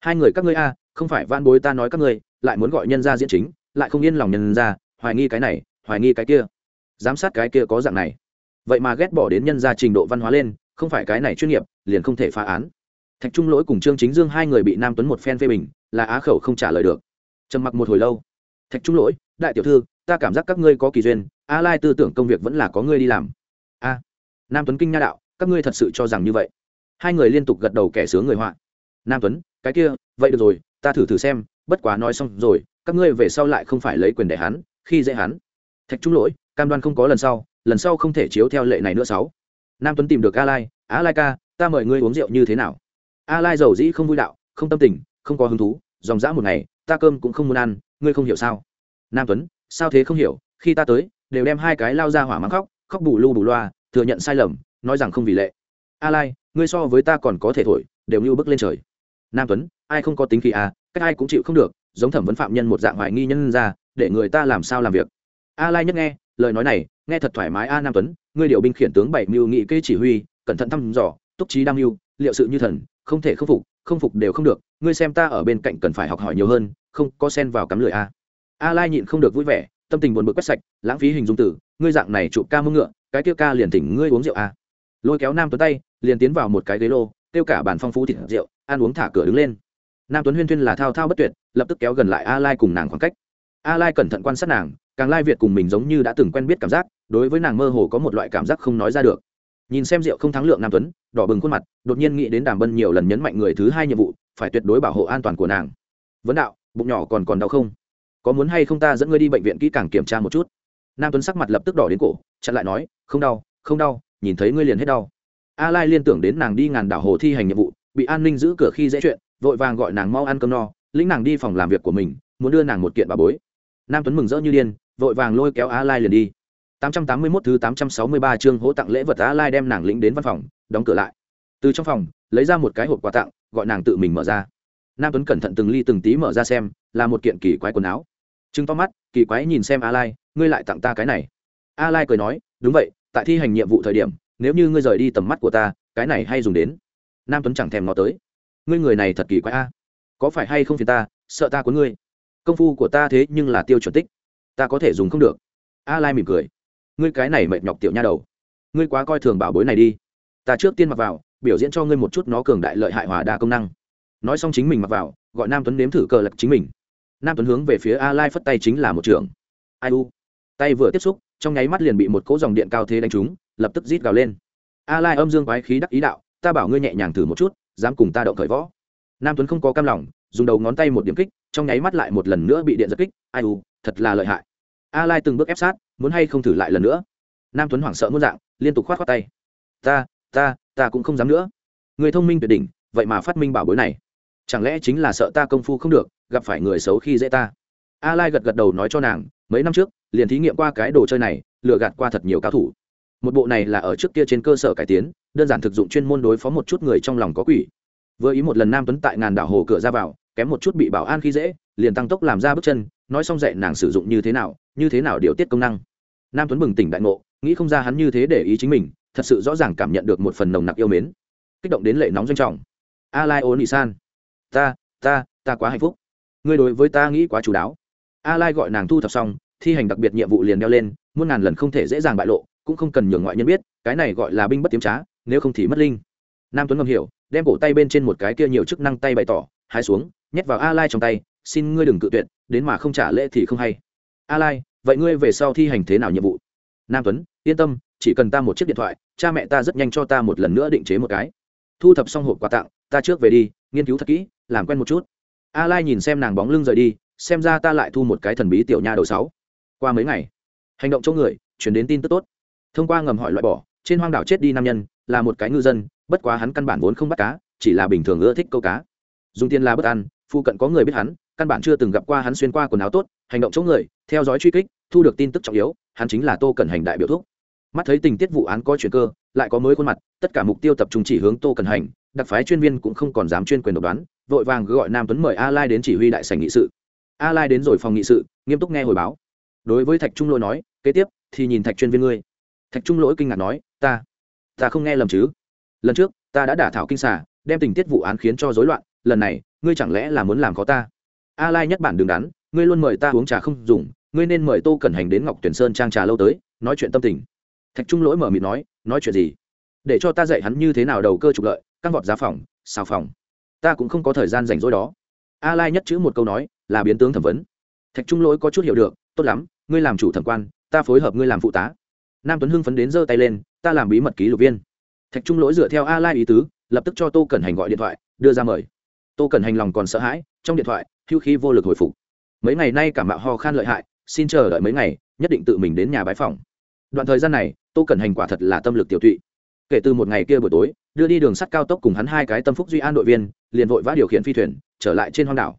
Hai người các ngươi a không phải van bối ta nói các ngươi, lại muốn gọi nhân ra diễn chính, lại không yên lòng nhân ra hoài nghi cái này, hoài nghi cái kia. Giám sát cái kia có dạng này. Vậy mà ghét bỏ đến nhân ra trình độ văn hóa lên, không phải cái này chuyên nghiệp, liền không thể phá án thạch trung lỗi cùng trương chính dương hai người bị nam tuấn một phen phê bình, là á khẩu không trả lời được. Trầm mặc một hồi lâu, thạch trung lỗi, đại tiểu thư, ta cảm giác các ngươi có kỳ duyên, a lai tư tưởng công việc vẫn là có ngươi đi làm. A? Nam tuấn kinh nha đạo, các ngươi thật sự cho rằng như vậy? Hai người liên tục gật đầu kẻ sướng người họa. Nam tuấn, cái kia, vậy được rồi, ta thử thử xem, bất quá nói xong rồi, các ngươi về sau lại không phải lấy quyền để hắn, khi dễ hắn. Thạch trung lỗi, cam đoan không có lần sau lần sau không thể chiếu theo lệ này nữa sáu. Nam tuấn tìm được a lai a lai ca, ta mời ngươi uống rượu như thế nào? A lai giàu dĩ không vui đạo, không tâm tình, không có hứng thú, dòng dã một ngày, ta cơm cũng không muốn ăn, ngươi không hiểu sao? Nam tuấn, sao thế không hiểu, khi ta tới, đều đem hai cái lao ra hỏa mắng khóc khóc bù lu bù loa, thừa nhận sai lầm, nói rằng không vì lệ. A lai, ngươi so với ta còn có thể thổi, đều như bước lên trời. Nam tuấn, ai không có tính khí à cách ai cũng chịu không được, giống thẩm vấn phạm nhân một dạng hoài nghi nhân ra, để người ta làm sao làm việc. A lai nhất nghe, lời nói này, nghe thật thoải mái. A nam tuấn, ngươi điều binh khiển tướng bảy mưu nghị kê chỉ huy, cẩn thận thăm dò, túc trí đam mưu, liệu sự như thần không thể không phục không phục đều không được, ngươi xem ta ở bên cạnh cần phải học hỏi nhiều hơn, không có sen vào cắm lưỡi a a lai nhịn không được vui vẻ, tâm tình buồn bực quét sạch, lãng phí hình dung tử, ngươi dạng này chụp ca mưng ngựa, cái kia ca liền thỉnh ngươi uống rượu a lôi kéo nam tuấn tay, liền tiến vào một cái ghế lô tiêu cả bàn phong phú thịt rượu, ăn uống thả cửa đứng lên. Nam tuấn huyên thuyên là thao thao bất tuyệt, lập tức kéo gần lại a lai cùng nàng khoảng cách. A lai cẩn thận quan sát nàng, càng lai việt cùng mình giống như đã từng quen biết cảm giác, đối với nàng mơ hồ có một loại cảm giác không nói ra được nhìn xem rượu không thắng lượng nam tuấn, đỏ bừng khuôn mặt, đột nhiên nghĩ đến đàm bân nhiều lần nhấn mạnh người thứ hai nhiệm vụ, phải tuyệt đối bảo hộ an toàn của nàng. Vấn đạo, bụng nhỏ còn còn đau không? Có muốn hay không ta dẫn ngươi đi bệnh viện kỹ càng kiểm tra một chút? Nam tuấn sắc mặt lập tức đỏ đến cổ, chặn lại nói, không đau không đau, nhìn thấy ngươi liền hết đau. A lai liên tưởng đến nàng đi ngàn đảo hồ thi hành nhiệm vụ, bị an ninh giữ cửa khi dễ chuyện, vội vàng gọi nàng mau ăn cơm no, lĩnh nàng đi phòng làm việc của mình, muốn đưa nàng một kiện bà bối. Nam tuấn mừng rỡ như điên, vội vàng lôi kéo a lai liền đi. 881 thứ 863 chương hỗ tặng lễ vật a lai đem nàng lĩnh đến văn phòng, đóng cửa lại. Từ trong phòng, lấy ra một cái hộp quà tặng, gọi nàng tự mình mở ra. Nam tuấn cẩn thận từng ly từng tí mở ra xem, là một kiện kỳ quái quần áo. Trừng to mắt, kỳ quái nhìn xem a lai, ngươi lại tặng ta cái này. A lai cười nói, đúng vậy, tại thi hành nhiệm vụ thời điểm, nếu như ngươi rời đi tầm mắt của ta, cái này hay dùng đến. Nam tuấn chẳng thèm ngó tới. Ngươi người này thật kỳ quái a. Có phải hay không phiền ta, sợ ta của ngươi? Công phu của ta thế nhưng là tiêu chuẩn tích. Ta có thể dùng không được. A lai mỉm cười ngươi cái này mệt nhọc tiểu nha đầu. Ngươi quá coi thường bảo bối này đi. Ta trước tiên mặc vào, biểu diễn cho ngươi một chút nó cường đại lợi hại hòa đa công năng. Nói xong chính mình mặc vào, gọi nam tuấn nếm thử cờ lật chính mình. Nam tuấn hướng về phía a lai phất tay chính là một trường. ai u. Tay vừa tiếp xúc, trong nháy mắt liền bị một cỗ dòng điện cao thế đánh trúng, lập tức rít gào lên. A lai âm dương quái khí đắc ý đạo, ta bảo ngươi nhẹ nhàng thử một chút, dám cùng ta động khởi võ. Nam tuấn không có cam lòng, dùng đầu ngón tay một điểm kích, trong nháy mắt lại một lần nữa bị điện giật kích. Ai u, thật là lợi hại a lai từng bước ép sát, muốn hay không thử lại lần nữa? Nam tuấn hoảng sợ muốn dạng, liên tục khoát khoát tay. Ta ta ta cũng không dám nữa. Người thông minh tuyệt đỉnh, vậy mà phát minh bảo bối này. Chẳng lẽ chính là sợ ta công phu không được, gặp phải người xấu khi dễ ta? A lai gật gật đầu nói cho nàng, mấy năm trước, liền thí nghiệm qua cái đồ chơi này, lừa gạt qua thật nhiều cao thủ. Một bộ này là ở trước kia trên cơ sở cải tiến, đơn giản thực dụng chuyên môn đối phó một chút người trong lòng có quỷ. Vừa ý một lần nam tuấn tại ngàn đảo hồ cửa ra vào, kém một chút bị bảo an khi dễ liền tăng tốc làm ra bước chân, nói xong dạy nàng sử dụng như thế nào, như thế nào điều tiết công năng. Nam tuấn bừng tỉnh đại ngộ, nghĩ không ra hắn như thế để ý chính mình, thật sự rõ ràng cảm nhận được một phần nồng nặc yêu mến. Kích động đến lệ nóng doanh trọng. A lai ôn san ta ta ta quá hạnh phúc. Ngươi đối với ta nghĩ quá chú đáo. A lai gọi nàng thu thập xong, thi hành đặc biệt nhiệm vụ liền đeo lên, muôn ngàn lần không thể dễ dàng bại lộ, cũng không cần nhường ngoại nhân biết, cái này gọi là binh bất tiếm trá, nếu không thì mất linh. Nam tuấn ngầm hiểu, đem cổ tay bên trên một cái kia nhiều chức năng tay bày tỏ hai xuống, nhét vào a lai trong tay xin ngươi đừng cự tuyệt, đến mà không trả lễ thì không hay. A lai, vậy ngươi về sau thi hành thế nào nhiệm vụ? Nam tuấn, yên tâm, chỉ cần ta một chiếc điện thoại, cha mẹ ta rất nhanh cho ta một lần nữa định chế một cái. Thu thập xong hộp quà tặng, ta trước về đi, nghiên cứu thật kỹ, làm quen một chút. A lai nhìn xem nàng bóng lưng rời đi, xem ra ta lại thu một cái thần bí tiểu nha đầu sáu. Qua mấy ngày, hành động chỗ người, chuyển đến tin tức tốt. Thông qua ngầm hỏi loại bỏ, trên hoang đảo chết đi nam nhân, là một cái ngư dân, bất quá hắn căn bản vốn không bắt cá, chỉ là bình thường ưa thích câu cá. Dùng tiền là bất ăn phụ cận có người biết hắn căn bản chưa từng gặp qua hắn xuyên qua quần áo tốt, hành động chỗ người, theo dõi truy kích, thu được tin tức trọng yếu, hắn chính là tô cẩn hành đại biểu thúc mắt thấy tình tiết vụ án có chuyện cơ, lại có mới khuôn mặt, tất cả mục tiêu tập trung chỉ hướng tô cẩn hành, đặc phái chuyên viên cũng không còn dám chuyên quyền độc đoán, vội vàng gọi nam tuấn mời a lai đến chỉ huy đại sảnh nghị sự. A lai đến rồi phòng nghị sự, nghiêm túc nghe hồi báo. Đối với thạch trung lỗi nói, kế tiếp, thì nhìn thạch chuyên viên ngươi. Thạch trung lỗi kinh ngạc nói, ta ta không nghe lầm chứ? Lần trước, ta đã đả thảo kinh xà, đem tình tiết vụ án khiến cho rối loạn, lần này, ngươi chẳng lẽ là muốn làm khó ta? A lai nhất bản đứng đắn, ngươi luôn mời ta uống trà không dùng, ngươi nên mời tô cẩn hành đến ngọc tuyển sơn trang trà lâu tới, nói chuyện tâm tình. Thạch trung lỗi mở miệng nói nói chuyện gì? Để cho ta dạy hắn như thế nào đầu cơ trục lợi, căng vọt giá phòng, xào phòng. Ta cũng không có thời gian rảnh rỗi đó. A lai nhất chữ một câu nói, là biến tướng thẩm vấn. Thạch trung lỗi có chút hiểu được, tốt lắm, ngươi làm chủ thẩm quan, ta phối hợp ngươi làm phụ tá. Nam tuấn hưng phấn đến giơ tay lên, ta làm bí mật ký lục viên. Thạch trung lỗi dựa theo a lai ý tứ, lập tức cho tô cẩn hành gọi điện thoại, đưa ra mời tô cần hành lòng còn sợ hãi, trong điện thoại, hưu khí vô lực hồi phục. Mấy ngày nay cảm mạo ho khan lợi hại, xin chờ đợi mấy ngày, nhất định tự mình đến nhà bái phòng đoạn thời gian này, tô cần hành quả thật là tâm lực tiểu tụy. Kể từ một ngày kia buổi tối, đưa đi đường sắt cao tốc cùng hắn hai cái tâm phúc duy an đội viên, liền vội vã điều khiển phi thuyền, trở lại trên hoang đảo.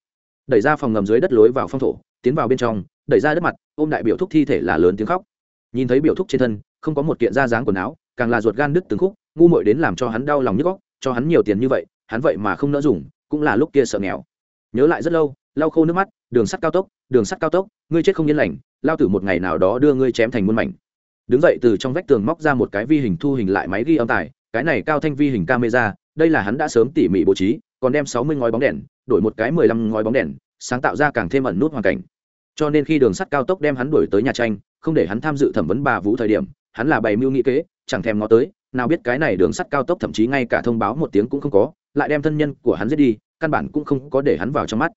Đẩy ra phòng ngầm dưới đất lối vào phong thổ, tiến vào bên trong, đẩy ra đất mặt, ôm đại biểu thúc thi thể là lớn tiếng khóc. Nhìn thấy biểu thúc trên thân, không có một kiện da dáng quần áo, càng là ruột gan đứt từng khúc, ngu muội đến làm cho hắn đau lòng nhức góc cho hắn nhiều tiền như vậy, hắn vậy mà không nỡ dùng cũng là lúc kia sợ nghèo. Nhớ lại rất lâu, lau khô nước mắt, đường sắt cao tốc, đường sắt cao tốc, ngươi chết không yên lành, lao tử một ngày nào đó đưa ngươi chém thành muôn mảnh. Đứng dậy từ trong vách tường móc ra một cái vi hình thu hình lại máy ghi âm tài, cái này cao thanh vi hình camera, đây là hắn đã sớm tỉ mỉ bố trí, còn đem sáu mươi ngói bóng đèn, đổi một cái mười lăm ngói bóng đèn, sáng tạo ra càng thêm ẩn nút hoàn cảnh. Cho nên khi đường sắt cao tốc đem hắn đuổi tới nhà tranh, không để hắn tham dự thẩm vấn bà vũ thời điểm, hắn là bày mưu nghị kế, chẳng thèm ngó tới, nào biết cái này đường sắt cao tốc thậm chí ngay cả thông báo một tiếng cũng không có, lại đem thân nhân của hắn giết đi căn bản cũng không có để hắn vào trong mắt.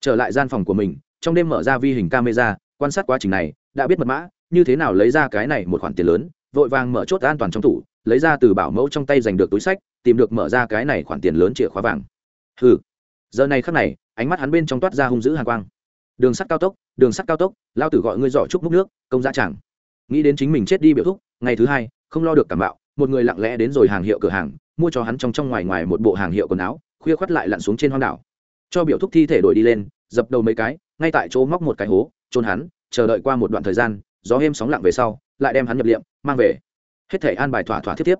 Trở lại gian phòng của mình trong đêm mở ra vi hình camera quan sát quá trình này đã biết mật mã như thế nào lấy ra cái này một khoản tiền lớn vội vàng mở chốt an toàn trong tủ lấy ra từ bảo mẫu trong tay giành được túi sách tìm được mở ra cái này khoản tiền lớn chìa khóa vàng. Hừ, giờ này khắc này ánh mắt hắn bên trong toát ra hung dữ hàng quang. Đường sắt cao tốc đường sắt cao tốc lao tử gọi ngươi giỏ chúc múc nước công giá chẳng. Nghĩ đến chính mình chết đi biểu thúc ngày thứ hai không lo được cảm bạo một người lặng lẽ đến rồi hàng hiệu cửa hàng mua cho hắn trong trong ngoài ngoài một bộ hàng hiệu quần áo khuya khoắt lại lặn xuống trên hoang đảo. Cho biểu thúc thi thể đổi đi lên, dập đầu mấy cái, ngay tại chỗ móc một cái hố trôn hắn, chờ đợi qua một đoạn thời gian, gió êm sóng lặng về sau, lại đem hắn nhập liệm, mang về. Hết thể an bài thỏa thỏa thiết tiếp.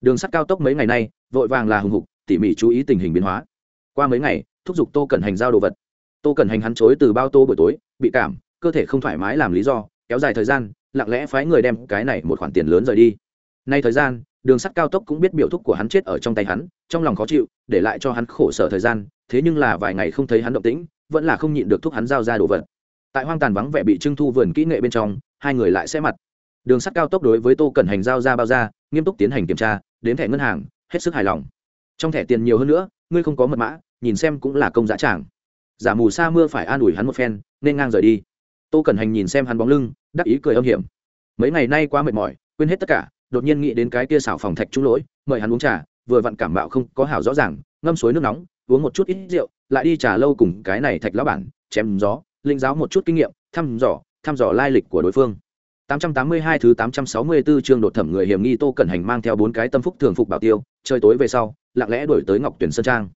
Đường sắt cao tốc mấy ngày nay, vội vàng là hùng hục, tỉ mỉ chú ý tình hình biến hóa. Qua mấy ngày, thúc giục tô cẩn hành giao đồ vật. Tô cẩn hành hắn chối từ bao tô buổi tối, bị cảm, cơ thể không thoải mái làm lý do, kéo dài thời gian, lặng lẽ phái người đem cái này một khoản tiền lớn rời đi. Nay thời gian đường sắt cao tốc cũng biết biểu thúc của hắn chết ở trong tay hắn, trong lòng khó chịu, để lại cho hắn khổ sở thời gian, thế nhưng là vài ngày không thấy hắn động tĩnh, vẫn là không nhịn được thúc hắn giao ra đồ vật. Tại hoang tàn vắng vẻ bị trưng thu vườn kỹ nghệ bên trong, hai người lại sẽ mặt. Đường sắt cao tốc đối với tô cẩn hành giao ra bao ra, nghiêm túc tiến hành kiểm tra, đến thẻ ngân hàng, hết sức hài lòng. Trong thẻ tiền nhiều hơn nữa, ngươi không có mật mã, nhìn xem cũng là công giá tràng. Giả mù sa mưa phải an ủi hắn một phen, nên ngang rời đi. Tô cẩn hành nhìn xem hắn bóng lưng, đắc ý cười âm hiểm. Mấy ngày nay quá mệt mỏi, quên hết tất cả đột nhiên nghĩ đến cái kia xảo phòng thạch trung lỗi mời hắn uống trà vừa vặn cảm mạo không có hảo rõ ràng ngâm suối nước nóng uống một chút ít rượu lại đi trà lâu cùng cái này thạch lão bản chém gió linh giáo một chút kinh nghiệm thăm dò thăm dò lai lịch của đối phương 882 thứ 864 chương đột thẩm người hiểm nghi Tô Cẩn Hành mang theo bốn cái tâm phúc thường phục bảo tiêu, trời tối về sau, lặng lẽ đuổi tới Ngọc Tuyển Sơn Trang.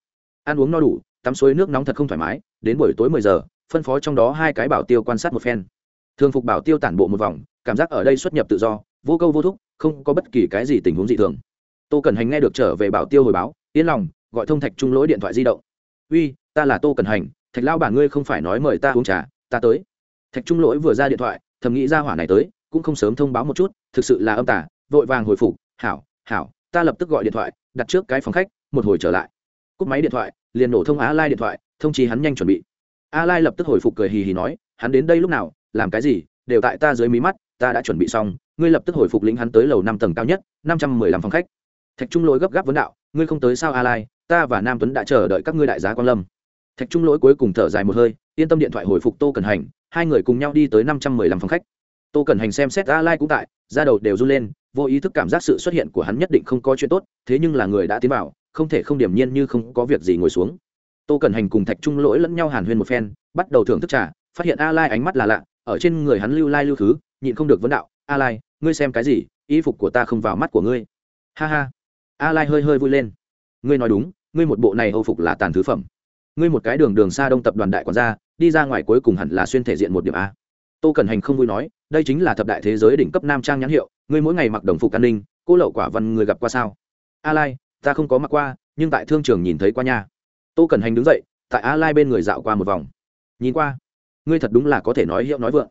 Ăn uống no đủ, tắm suối nước nóng thật không thoải mái, đến buổi tối 10 giờ, phân phó trong đó hai cái bảo tiêu quan sát một phen. Thường phục bảo tiêu tản bộ một vòng, cảm giác ở đây xuất nhập tự do, vô câu vô thúc, không có bất kỳ cái gì tình huống dị thường. Tô Cần Hành nghe được trở về bảo tiêu hồi báo, yên lòng, gọi thông thạch trung lỗi điện thoại di động. "Uy, ta là Tô Cần Hành, Thạch lão bản ngươi không phải nói mời ta uống trà, ta tới." Thạch trung lỗi vừa ra điện thoại, thầm nghĩ ra hỏa này tới, cũng không sớm thông báo một chút thực sự là âm tả vội vàng hồi phục hảo hảo ta lập tức gọi điện thoại đặt trước cái phòng khách một hồi trở lại cúp máy điện thoại liền nổ thông á lai điện thoại thông chí hắn nhanh chuẩn bị a lai lập tức hồi phục cười hì hì nói hắn đến đây lúc nào làm cái gì đều tại ta dưới mí mắt, ta đã chuẩn bị xong, ngươi lập tức hồi phục lĩnh hắn tới lầu năm tầng cao nhất, năm trăm mười lăm phòng khách. Thạch trung lỗi gấp gáp vấn đạo, ngươi không tới sao a lai ta và nam tuấn đã chờ đợi các ngươi đại giá quan lâm. Thạch trung lỗi cuối cùng thở dài một hơi, yên tâm điện thoại hồi phục tô cần hành, hai người cùng nhau đi tới năm trăm mười lăm phòng khách. Tô cần hành xem xét a lai cũng tại ra đầu đều run lên, vô ý thức cảm giác sự xuất hiện của hắn nhất định không có chuyện tốt, thế nhưng là người đã tiến vào, không thể không điểm nhiên như không có việc gì ngồi xuống. Tô cần hành cùng thạch trung lỗi lẫn nhau hàn huyên một phen, bắt đầu thưởng thức trà, phát hiện a lai ánh mắt là lạ ở trên người hắn lưu lai lưu thứ, nhịn không được vấn đạo, a lai, ngươi xem cái gì? Y phục của ta không vào mắt của ngươi. Ha ha. A lai hơi hơi vui lên. Ngươi nói đúng, ngươi một bộ này âu phục là tàn thứ phẩm. Ngươi một cái đường đường xa đông tập đoàn đại quản gia, đi ra ngoài cuối cùng hẳn là xuyên thể diện một điểm a. Tô cẩn hành không vui nói, đây chính là thập đại thế giới đỉnh cấp nam trang nhãn hiệu, ngươi mỗi ngày mặc đồng phục an ninh, cô lậu quả văn người gặp qua sao? A lai, ta không có mặc qua, nhưng tại thương trường nhìn thấy qua nha. Tô cẩn hành đứng dậy, tại a lai bên người dạo qua một vòng. Nhìn qua ngươi thật đúng là có thể nói hiệu nói vượng.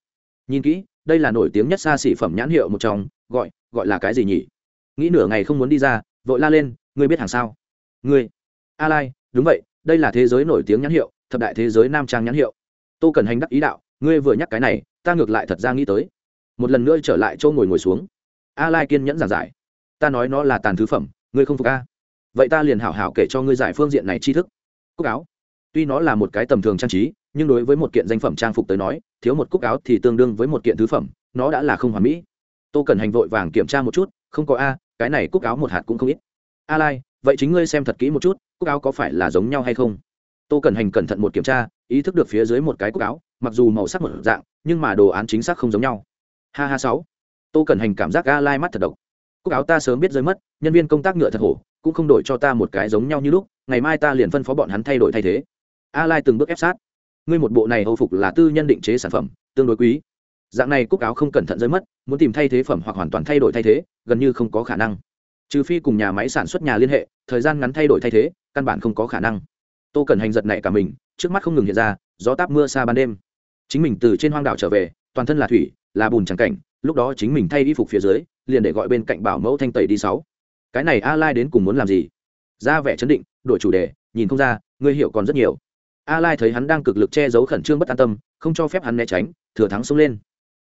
Nhìn kỹ, đây là nổi tiếng nhất xa xỉ phẩm nhãn hiệu một trong, gọi gọi là cái gì nhỉ? Nghĩ nửa ngày không muốn đi ra, vội la lên, ngươi biết hàng sao? Ngươi. A lai đúng vậy, đây là thế giới nổi tiếng nhãn hiệu, thập đại thế giới nam trang nhãn hiệu. Tô cần hành đắc ý đạo, ngươi vừa nhắc cái này, ta ngược lại thật ra nghĩ tới. Một lần nữa trở lại chỗ ngồi ngồi xuống. A lai kiên nhẫn giảng giải. Ta nói nó là tàn thứ phẩm, ngươi không phục a. Vậy ta liền hảo hảo kể cho ngươi giải phương diện này tri thức. Cúc áo. Tuy nó là một cái tầm thường trang trí nhưng đối với một kiện danh phẩm trang phục tới nói, thiếu một cúc áo thì tương đương với một kiện thứ phẩm, nó đã là không hoàn mỹ. Tôi cần hành vội vàng kiểm tra một chút, không có a, cái này cúc áo một hạt cũng không ít. A lai, vậy chính ngươi xem thật kỹ một chút, cúc áo có phải là giống nhau hay không? Tôi cần hành cẩn thận một kiểm tra, ý thức được phía dưới một cái cúc áo, mặc dù màu sắc một dạng, nhưng mà đồ án chính xác không giống nhau. Ha ha sáu. Tô cần hành cảm giác a lai mắt thật độc. Cúc áo ta sớm biết rơi mất, nhân viên công tác ngựa thật hổ, cũng không đổi cho ta một cái giống nhau như lúc, ngày mai ta liền phân phó bọn hắn thay đổi thay thế. A lai từng bước ép sát ngươi một bộ này hầu phục là tư nhân định chế sản phẩm, tương đối quý. Dạng này cúc áo không cẩn thận rơi mất, muốn tìm thay thế phẩm hoặc hoàn toàn thay đổi thay thế, gần như không có khả năng. Trừ phi cùng nhà máy sản xuất nhà liên hệ, thời gian ngắn thay đổi thay thế, căn bản không có khả năng. Tô cần hành giật này cả mình, trước mắt không ngừng hiện ra, gió táp mưa xa ban đêm. Chính mình từ trên hoang đảo trở về, toàn thân là thủy, là bùn trắng cảnh, lúc đó chính mình thay y phục phía dưới, liền để gọi bên cạnh bảo mẫu thanh tẩy đi sáu. Cái này a lai đến cùng muốn làm gì? Ra vẻ chấn định, đổi chủ đề, nhìn không ra, ngươi hiểu còn rất nhiều a lai thấy hắn đang cực lực che giấu khẩn trương bất an tâm, không cho phép hắn né tránh, thừa thắng xông lên.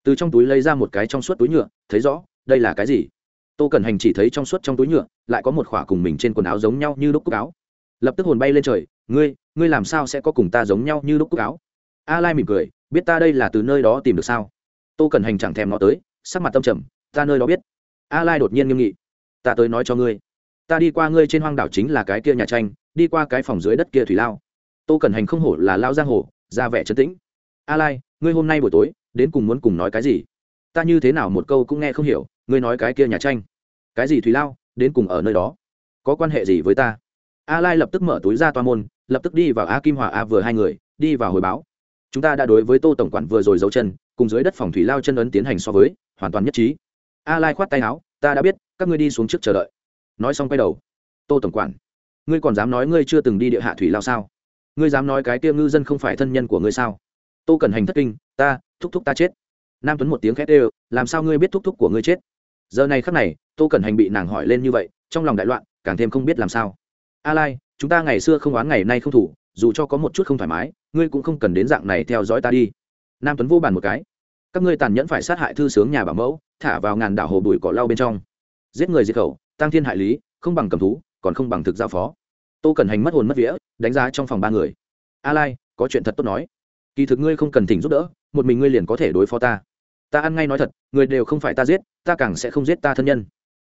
Từ trong túi lấy ra một cái trong suốt túi nhựa, thấy rõ, đây là cái gì? Tô cần hành chỉ thấy trong suốt trong túi nhựa, lại có một khỏa cùng mình trên quần áo giống nhau như đúc cúc áo. Lập tức hồn bay lên trời, ngươi ngươi làm sao sẽ có cùng ta giống nhau như đúc cúc áo? A lai mỉm cười, biết ta đây là từ nơi đó tìm được sao? Tô cần hành chẳng thèm nó tới, sắc mặt tâm trầm, ta nơi đó biết. A lai đột nhiên nghiêm nghị, ta tới nói cho ngươi. Ta đi qua ngươi trên hoang đảo chính là cái kia nhà tranh, đi qua cái phòng dưới đất kia thủy lao tô cẩn hành không hổ là lao giang hồ, ra vẻ trấn tĩnh. A lai, ngươi hôm nay buổi tối, đến cùng muốn cùng nói cái gì? Ta như thế nào một câu cũng nghe không hiểu, ngươi nói cái kia nhà tranh. Cái gì thủy lao, đến cùng ở nơi đó? Có quan hệ gì với ta? A lai lập tức mở túi ra toa môn, lập tức đi vào a kim hòa a vừa hai người, đi vào hồi báo. Chúng ta đã đối với tô tổng quản vừa rồi giấu chân, cùng dưới đất phòng thủy lao chân ấn tiến hành so với, hoàn toàn nhất trí. A lai khoát tay áo, ta đã biết, các ngươi đi xuống trước chờ đợi. Nói xong quay đầu. Tô tổng quản, ngươi còn dám nói ngươi chưa từng đi địa hạ thủy lao sao? Ngươi dám nói cái kia ngư dân không phải thân nhân của ngươi sao? Tô cần hành thất kinh, ta, thúc thúc ta chết. Nam tuấn một tiếng khét ê làm sao ngươi biết thúc thúc của ngươi chết? Giờ này khắc này, tô cần hành bị nàng hỏi lên như vậy, trong lòng đại loạn, càng thêm không biết làm sao. A lai, chúng ta ngày xưa không oán ngày nay không thủ, dù cho có một chút không thoải mái, ngươi cũng không cần đến dạng này theo dõi ta đi. Nam tuấn vô bàn một cái. Các ngươi tàn nhẫn phải sát hại thư sướng nhà bảo mẫu, thả vào ngàn đảo hồ bụi cỏ lau bên trong. Giết người diệt khẩu, tăng thiên hại lý, không bằng cầm thú, còn không bằng thực giao phó tô cần hành mất hồn mất vía, đánh giá trong phòng ba người. A lai, có chuyện thật tốt nói. Kỳ thực ngươi không cần thỉnh giúp đỡ, một mình ngươi liền có thể đối phó ta. Ta ăn ngay nói thật, người đều không phải ta giết, ta càng sẽ không giết ta thân nhân.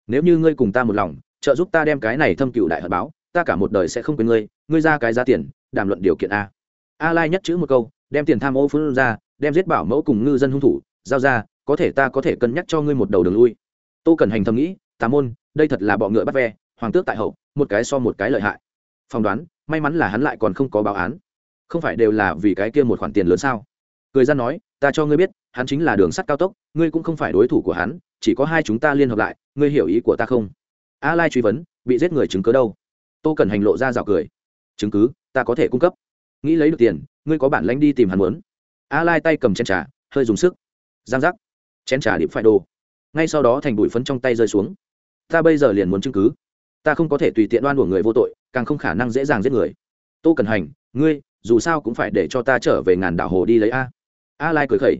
Nếu như ngươi cùng ta một lòng, trợ giúp ta đem cái này thâm cựu đại hận báo, ta cả một đời sẽ không quên ngươi ngươi ra cái giá tiền, đàm luận điều kiện a. A lai nhất chữ một câu, đem tiền tham ô phương ra, đem giết bảo mẫu cùng ngư dân hung thủ, giao ra, có thể ta có thể cân nhắc cho ngươi một đầu đường lui. Tô cần hành thầm nghĩ, tà môn, đây thật là bọ ngựa bắt ve, hoàng tước tại hậu, một cái so một cái lợi hại phỏng đoán, may mắn là hắn lại còn không có báo án. Không phải đều là vì cái kia một khoản tiền lớn sao? Cười ra nói, ta cho ngươi biết, hắn chính là đường sắt cao tốc, ngươi cũng không phải đối thủ của hắn, chỉ có hai chúng ta liên hợp lại, ngươi hiểu ý của ta không? A lai truy vấn, bị giết người chứng cứ đâu? Tô cần hành lộ ra rào cười. Chứng cứ, ta có thể cung cấp. Nghĩ lấy được tiền, ngươi có bản lãnh đi tìm hắn muốn. A lai tay cầm chén trà, hơi dùng sức. Giang giác. Chén trà điệp phải đồ. Ngay sau đó thành bụi phấn trong tay rơi xuống. Ta bây giờ liền muốn chứng cứ. Ta không có thể tùy tiện đoan của người vô tội càng không khả năng dễ dàng giết người. Tô cần hành ngươi dù sao cũng phải để cho ta trở về ngàn đảo hồ đi lấy a. A lai cười khẩy.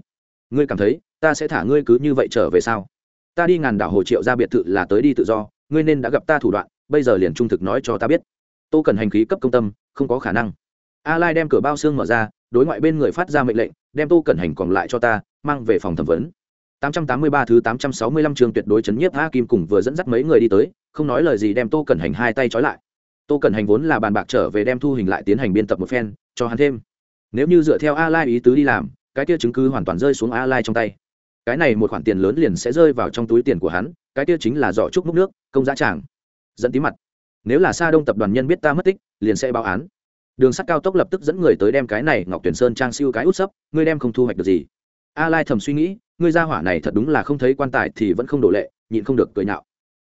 Ngươi cảm thấy ta sẽ thả ngươi cứ như vậy trở về sao? Ta đi ngàn đảo hồ triệu ra biệt thự là tới đi tự do ngươi nên đã gặp ta thủ đoạn bây giờ liền trung thực nói cho ta biết. Tô cần hành khí cấp công tâm không có khả năng. A lai đem cửa bao xương mở ra đối ngoại bên người phát ra mệnh lệnh đem tô cần hành còn lại cho ta mang về phòng thẩm vấn. 883 thứ 865 trường tuyệt đối chấn nhiếp A Kim cùng vừa dẫn dắt mấy người đi tới, không nói lời gì đem Tô Cẩn Hành hai tay trói lại. Tô Cẩn Hành vốn là bàn bạc trở về đem thu hình lại tiến hành biên tập một phen, cho hắn thêm. Nếu như dựa theo A Lai ý tứ đi làm, cái kia chứng cứ hoàn toàn rơi xuống A Lai trong tay. Cái này một khoản tiền lớn liền sẽ rơi vào trong túi tiền của hắn, cái kia chính là giỏ trúc múc nước, công giá tràng. Dẫn tí mặt. Nếu là Sa Đông tập đoàn nhân biết ta mất tích, liền sẽ báo án. Đường sắt cao tốc lập tức dẫn người tới đem cái này Ngọc Tuyển Sơn trang siêu cái út sấp, ngươi đem không thu hoạch được gì. A Lai thầm suy nghĩ, ngươi ra hỏa này thật đúng là không thấy quan tài thì vẫn không đổ lệ nhịn không được cười nhạo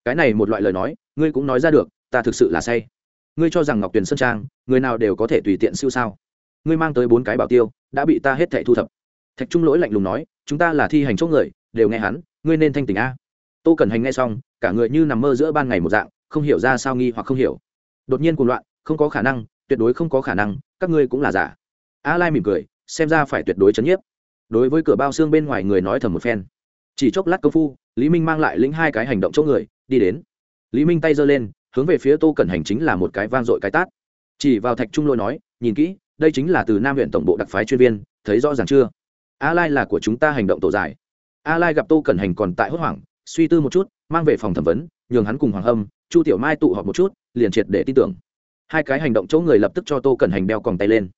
cái này một loại lời nói ngươi cũng nói ra được ta thực sự là say ngươi cho rằng ngọc tuyền sơn trang, người nào đều có thể tùy tiện siêu sao? Ngươi mang tới bốn cái bảo tiêu, đã bị ta hết thệ thu thập. Thạch trung lỗi lạnh lùng nói, chúng ta là thi hành chỗ người, đều nghe hắn, ngươi nên thanh tỉnh a. Tô cần hành nghe xong, cả người như nằm mơ giữa ban ngày một dạng, không hiểu ra sao nghi hoặc không hiểu. Đột nhiên cuồng loạn, không có khả năng, tuyệt đối không có khả năng, các ngươi cũng là giả. A lai mỉm cười, xem ra phải tuyệt đối chấn nhiếp. Đối với cửa bao xương bên ngoài người nói thầm một phen. Chỉ chốc lát công phu, lý minh mang lại lĩnh hai cái hành động chỗ người, đi đến. Lý minh tay giơ lên hướng về phía tô cẩn hành chính là một cái vang dội cái tát. Chỉ vào thạch trung lôi nói, nhìn kỹ, đây chính là từ nam huyện tổng bộ đặc phái chuyên viên, thấy rõ ràng chưa? A lai là của chúng ta hành động tổ giải. A lai gặp tô cẩn hành còn tại hốt hoảng, suy tư một chút, mang về phòng thẩm vấn, nhường hắn cùng hoàng hâm, chu tiểu mai tụ họp một chút, liền triệt để tin tưởng. Hai cái hành động chỗ người lập tức cho tô cẩn hành đeo còng tay lên.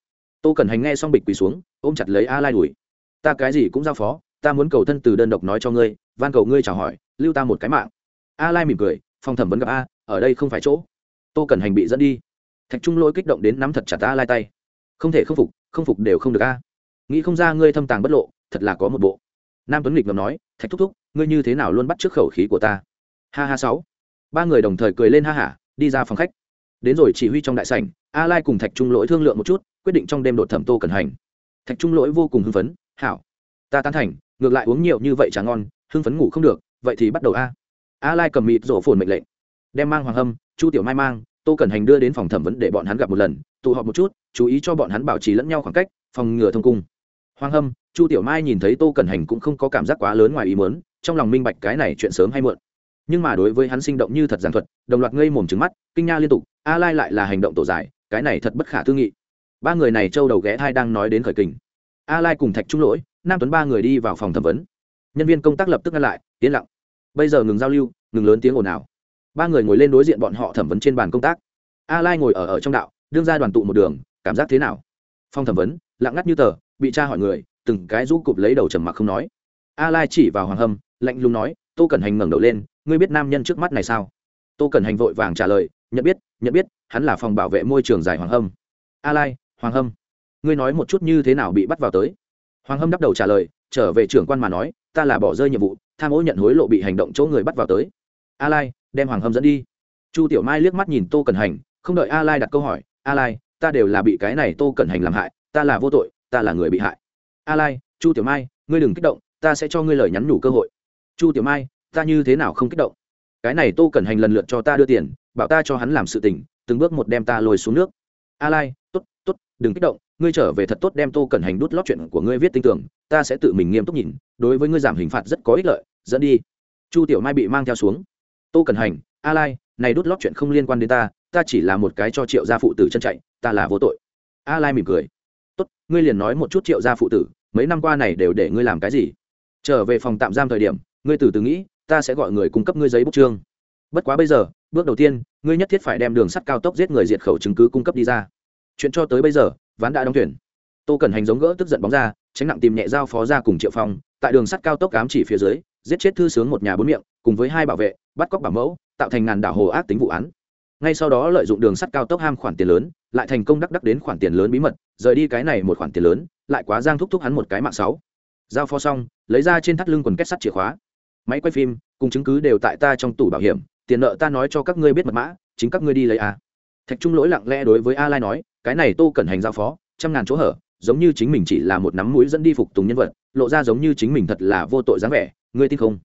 Tô cẩn hành nghe xong bịch quỳ xuống, ôm chặt lấy a lai đuổi. Ta cái gì cũng giao phó, ta muốn cầu thân từ đơn độc nói cho ngươi, van cầu ngươi chào hỏi, lưu ta một cái mạng. A lai mỉm cười, phòng thẩm vấn gặp a ở đây không phải chỗ. Tô cần hành bị dẫn đi. Thạch trung lỗi kích động đến nắm thật chặt ta lai tay. Không thể không phục không phục đều không được a. Nghĩ không ra ngươi thâm tàng bất lộ, thật là có một bộ. Nam tuấn nghịch ngầm nói, thạch thúc thúc, ngươi như thế nào luôn bắt trước khẩu khí của ta? Ha ha sáu. Ba người đồng thời cười lên ha hả, đi ra phòng khách. Đến rồi chỉ huy trong đại sảnh, a lai cùng thạch trung lỗi thương lượng một chút, quyết định trong đêm đột thẩm tô cần hành. Thạch trung lỗi vô cùng hưng phấn, hảo, ta tán thành, ngược lại uống nhiều như vậy chả ngon, hưng phấn ngủ không được, vậy thì bắt đầu a. A lai cầm mịt rổ phồn mệnh lệnh đem mang hoàng hâm, chu tiểu mai mang, tô cẩn hành đưa đến phòng thẩm vấn để bọn hắn gặp một lần, tụ họp một chút, chú ý cho bọn hắn bảo trì lẫn nhau khoảng cách, phòng ngừa thông cung. Hoàng hâm, chu tiểu mai nhìn thấy tô cẩn hành cũng không có cảm giác quá lớn ngoài ý muốn, trong lòng minh bạch cái này chuyện sớm hay muộn. Nhưng mà đối với hắn sinh động như thật giản thuật, đồng loạt ngây mồm trứng mắt, kinh nha liên tục, a lai lại là hành động tổ giải, cái này thật bất khả tư nghị. Ba người này châu đầu ghé thai đang nói đến khởi kình. A lai cùng thạch trung lỗi, nam tuấn ba người đi vào phòng thẩm vấn. Nhân viên công tác lập tức ngăn lại, yên lặng. Bây giờ ngừng giao lưu, ngừng lớn tiếng ồn ào ba người ngồi lên đối diện bọn họ thẩm vấn trên bàn công tác. A lai ngồi ở ở trong đạo, đương ra đoàn tụ một đường, cảm giác thế nào? Phong thẩm vấn, lặng ngắt như tờ, bị tra hỏi người, từng cái rũ cụp lấy đầu trầm mặc không nói. A lai chỉ vào hoàng hâm, lạnh lùng nói, tô cẩn hành ngẩng đầu lên, ngươi biết nam nhân trước mắt này sao? Tô cẩn hành vội vàng trả lời, nhận biết nhận biết, hắn là phòng bảo vệ môi trường dài hoàng hâm. A lai, hoàng hâm, ngươi nói một chút như thế nào bị bắt vào tới? Hoàng hâm đắp đầu trả lời, trở về trưởng quan mà nói, ta là bỏ rơi nhiệm vụ, tham ô nhận hối lộ bị hành động chỗ người bắt vào tới a lai đem hoàng hâm dẫn đi. Chu tiểu mai liếc mắt nhìn tô cần hành không đợi a lai đặt câu hỏi a lai ta đều là bị cái này tô cần hành làm hại ta là vô tội ta là người bị hại. A lai chu tiểu mai ngươi đừng kích động ta sẽ cho ngươi lời nhắn nhủ cơ hội. Chu tiểu mai ta như thế nào không kích động? Cái này tô cần hành lần lượt cho ta đưa tiền bảo ta cho hắn làm sự tình từng bước một đem ta lôi xuống nước. A lai tốt, tốt, đừng kích động ngươi trở về thật tốt đem tô cẩn hành đút lót chuyện của ngươi viết tinh tưởng ta sẽ tự mình nghiêm túc nhìn đối với ngươi giảm hình phạt rất có ích lợi dẫn đi. Chu tiểu mai bị mang theo xuống tô Cần hành, a lai, này đút lót chuyện không liên quan đến ta ta chỉ là một cái cho triệu gia phụ tử chân chạy, ta là vô tội. A lai mỉm cười. Tốt, ngươi liền nói một chút triệu gia phụ tử, mấy năm qua này đều để ngươi làm cái gì? Trở về phòng tạm giam thời điểm, ngươi từ từ nghĩ, ta sẽ gọi người cung cấp ngươi giấy bút chương. Bất quá bây giờ, bước đầu tiên, ngươi nhất thiết phải đem đường sắt cao tốc giết người diệt khẩu chứng cứ cung cấp đi ra. Chuyện cho tới bây giờ, ván đã đóng tuyển tô cần hành giống gỡ tức giận bóng ra, tránh nặng tìm nhẹ giao phó ra cùng triệu phong, tại đường sắt cao tốc cám chỉ phía dưới, giết chết thư sướng một nhà bốn miệng cùng với hai bảo vệ, bắt cóc bảo mẫu, tạo thành ngàn đảo hồ ác tính vụ án. Ngay sau đó lợi dụng đường sắt cao tốc ham khoản tiền lớn, lại thành công đắc đắc đến khoản tiền lớn bí mật, rời đi cái này một khoản tiền lớn, lại quá giang thúc thúc hắn một cái mạng sáu. Giao phó xong, lấy ra trên thắt lưng quần kết sắt chìa khóa. Máy quay phim, cùng chứng cứ đều tại ta trong tủ bảo hiểm, tiền nợ ta nói cho các ngươi biết mật mã, chính các ngươi đi lấy a thạch trung lỗi lặng lẽ đối với a lai nói, cái này tô cẩn hành giao phó, trăm ngàn chỗ hở, giống như chính mình chỉ là một nắm mũi dẫn đi phục tùng nhân vật, lộ ra giống như chính mình thật là vô tội dáng vẻ, ngươi tin không?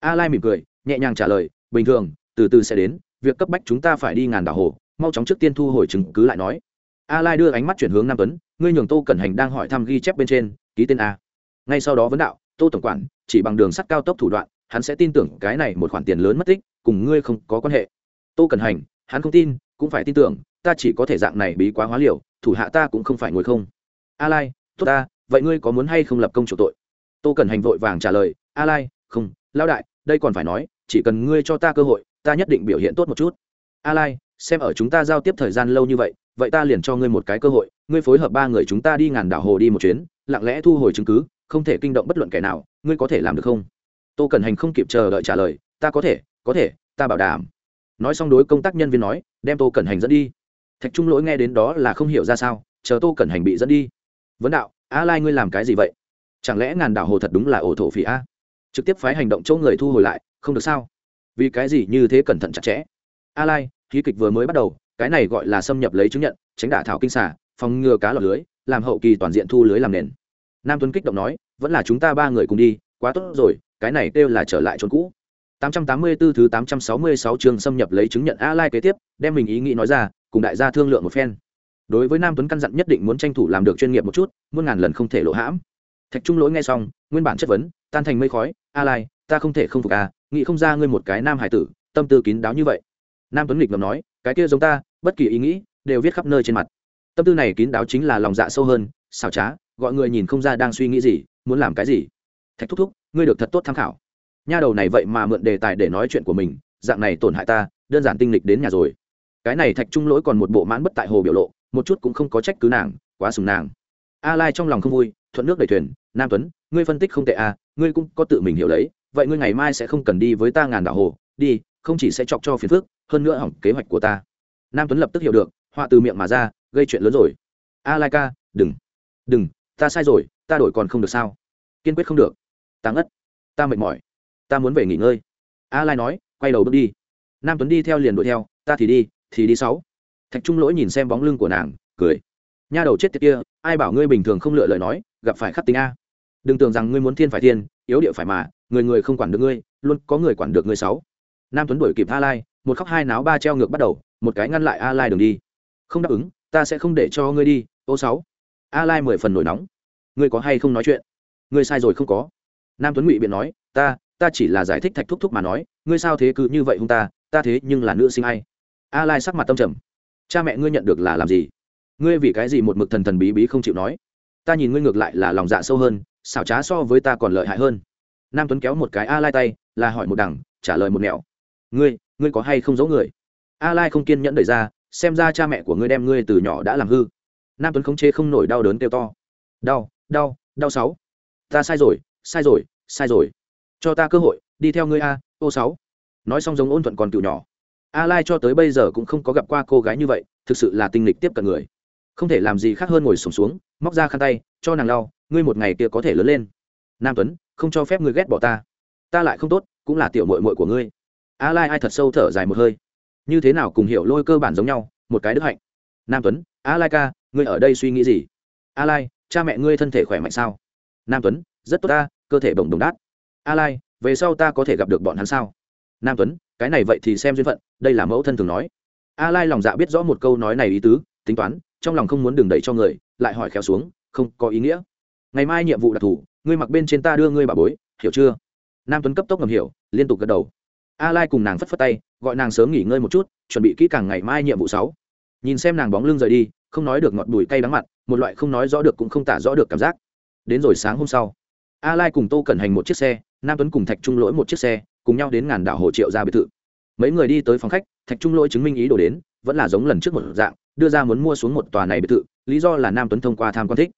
A lai mỉm cười, nhẹ nhàng trả lời, bình thường, từ từ sẽ đến, việc cấp bách chúng ta phải đi ngàn đảo hồ, mau chóng trước tiên thu hồi chứng cứ lại nói. A lai đưa ánh mắt chuyển hướng nam tuấn, ngươi nhường tô cẩn hành đang hỏi thăm ghi chép bên trên, ký tên a. Ngay sau đó vấn đạo, tô tổng quản, chỉ bằng đường sắt cao tốc thủ đoạn, hắn sẽ tin tưởng cái này một khoản tiền lớn mất tích, cùng ngươi không có quan hệ. Tô cẩn hành, hắn không tin, cũng phải tin tưởng, ta chỉ có thể dạng này bí quá hóa liều, thủ hạ ta cũng không phải ngồi không. A lai, tốt ta, vậy ngươi có muốn hay không lập công chủ tội? Tô cẩn hành vội vàng trả lời, a lai, không lao đại, đây còn phải nói, chỉ cần ngươi cho ta cơ hội, ta nhất định biểu hiện tốt một chút. A lai, xem ở chúng ta giao tiếp thời gian lâu như vậy vậy ta liền cho ngươi một cái cơ hội, ngươi phối hợp ba người chúng ta đi ngàn đảo hồ đi một chuyến, lặng lẽ thu hồi chứng cứ, không thể kinh động bất luận kẻ nào, ngươi có thể làm được không? Tô cẩn hành không kịp chờ đợi trả lời, ta có thể có thể, ta bảo đảm. Nói xong đối công tác nhân viên nói, đem tô cẩn hành dẫn đi. Thạch trung lỗi nghe đến đó là không hiểu ra sao, chờ tô cẩn hành bị dẫn đi. Vấn đạo, a lai ngươi làm cái gì vậy? Chẳng lẽ ngàn đảo hồ thật đúng là ổ thổ phỉ a? Trực tiếp phái hành động chỗ người thu hồi lại không được sao vì cái gì như thế cẩn thận chặt chẽ a lai khí kịch vừa mới bắt đầu cái này gọi là xâm nhập lấy chứng nhận tránh đả thảo kinh xả phòng ngừa cá lọt lưới làm hậu kỳ toàn diện thu lưới làm nền nam tuấn kích động nói vẫn là chúng ta ba người cùng đi quá tốt rồi cái này kêu là trở lại chốn cũ 884 thứ 866 chương xâm nhập lấy chứng nhận A Lai kế tiếp, đem mình ý nghĩ nói ra, cùng đại gia thương lượng một phen. Đối với Nam Tuấn căn dặn nhất định muốn tranh thủ làm được chuyên nghiệp một chút, muôn ngàn lần không thể lộ hãm. Thạch Trung Lỗi nghe xong, nguyên bản chất vấn, tan thành mây khói, "A Lai, ta không thể không phục a, à, nghĩ không ra ngươi một cái nam hải tử, tâm tư kín đáo như vậy." Nam Tuấn nghịch ngầm nói, "Cái kia giống ta, bất kỳ ý nghĩ đều viết khắp nơi trên mặt." Tâm tư này kín đáo chính là lòng dạ sâu hơn, xảo trá, gọi người nhìn không ra đang suy nghĩ gì, muốn làm cái gì. Thạch thúc thúc, ngươi được thật tốt tham khảo nha đầu này vậy mà mượn đề tài để nói chuyện của mình dạng này tổn hại ta đơn giản tinh lịch đến nhà rồi cái này thạch trung lỗi còn một bộ mãn bất tại hồ biểu lộ một chút cũng không có trách cứ nàng quá sùng nàng a lai trong lòng không vui thuận nước đầy thuyền nam tuấn ngươi phân tích không tệ à, ngươi cũng có tự mình hiểu lấy vậy ngươi ngày mai sẽ không cần đi với ta ngàn đảo hồ đi không chỉ sẽ chọc cho phiền phức hơn nữa hỏng kế hoạch của ta. Nam tuấn lập tức hiểu được họa từ miệng mà ra gây chuyện lớn rồi. A lai ca đừng đừng ta sai rồi ta đổi còn không được sao? Kiên quyết không được. Ta ngất ta mệt mỏi ta muốn về nghỉ ngơi. A lai nói quay đầu bước đi. Nam tuấn đi theo liền đuổi theo ta thì đi thì đi sáu. Thạch trung lỗi nhìn xem bóng lưng của nàng cười. Nha đầu chết tiệt kia ai bảo ngươi bình thường không lựa lời nói gặp phải khắc tính a. Đừng tưởng rằng ngươi muốn thiên phải thiên, yếu địa phải mà, người người không quản được ngươi, luôn có người quản được ngươi sáu. Nam tuấn đuổi kịp a lai, một khóc hai náo ba treo ngược bắt đầu, một cái ngăn lại a lai đường đi. Không đáp ứng, ta sẽ không để cho ngươi đi, ô sáu. A lai mười phần nổi nóng. Ngươi có hay không nói chuyện? Ngươi sai rồi không có. Nam tuấn ngụy biện nói, ta ta chỉ là giải thích thạch thúc thúc mà nói, ngươi sao thế cứ như vậy không ta ta thế nhưng là nữ sinh hay? a lai sắc mặt tâm trầm. Cha mẹ ngươi nhận được là làm gì? Ngươi vì cái gì một mực thần thần bí bí không chịu nói? Ta nhìn ngươi ngược lại là lòng dạ sâu hơn, xảo trá so với ta còn lợi hại hơn. Nam tuấn kéo một cái a lai tay, là hỏi một đằng, trả lời một nẻo. Ngươi ngươi có hay không giấu người? A lai không kiên nhẫn đẩy ra, xem ra cha mẹ của ngươi đem ngươi từ nhỏ đã làm hư. Nam tuấn khống chế không nổi đau đớn kêu to. Đau đau đau sáu. Ta sai rồi sai rồi sai rồi. Cho ta cơ hội, đi theo ngươi a, ô sáu. Nói xong giống ôn thuận còn cựu nhỏ. A lai cho tới bây giờ cũng không có gặp qua cô gái như vậy, thực sự là tinh lịch tiếp cận người không thể làm gì khác hơn ngồi sùng xuống, xuống móc ra khăn tay cho nàng lau ngươi một ngày kia có thể lớn lên. Nam tuấn không cho phép ngươi ghét bỏ ta. Ta lại không tốt cũng là tiểu mội mội của ngươi. A lai ai thật sâu thở dài một hơi. Như thế nào cùng hiểu lôi cơ bản giống nhau một cái đức hạnh. Nam tuấn a lai ca ngươi ở đây suy nghĩ gì? A lai cha mẹ ngươi thân thể khỏe mạnh sao? Nam tuấn rất tốt ta cơ thể bồng đồng đát. A lai về sau ta có thể gặp được bọn hắn sao? Nam tuấn cái này vậy thì xem duyên phận đây là mẫu thân thường nói. A lai lòng dạ biết rõ một câu nói này ý tứ tính toán trong lòng không muốn đừng đẩy cho người, lại hỏi khéo xuống, không có ý nghĩa. Ngày mai nhiệm vụ đặc thù, ngươi mặc bên trên ta đưa ngươi bà bối, hiểu chưa? Nam tuấn cấp tốc ngầm hiểu, liên tục gật đầu. A lai cùng nàng phất phất tay, gọi nàng sớm nghỉ ngơi một chút, chuẩn bị kỹ càng ngày mai nhiệm vụ sáu. Nhìn xem nàng bóng lưng rời đi, không nói được ngọt bùi cay đắng mặt, một loại không nói rõ được cũng không tả rõ được cảm giác. Đến rồi sáng hôm sau, a lai cùng tô cẩn hành một chiếc xe, nam tuấn cùng thạch trung lỗi một chiếc xe, cùng nhau đến ngàn đảo hồ triệu ra biệt thự. Mấy người đi tới phòng khách, thạch trung lỗi chứng minh ý đồ đến vẫn là giống lần trước một dạng, đưa ra muốn mua xuống một tòa này biệt thự, lý do là nam tuấn thông qua tham quan thích.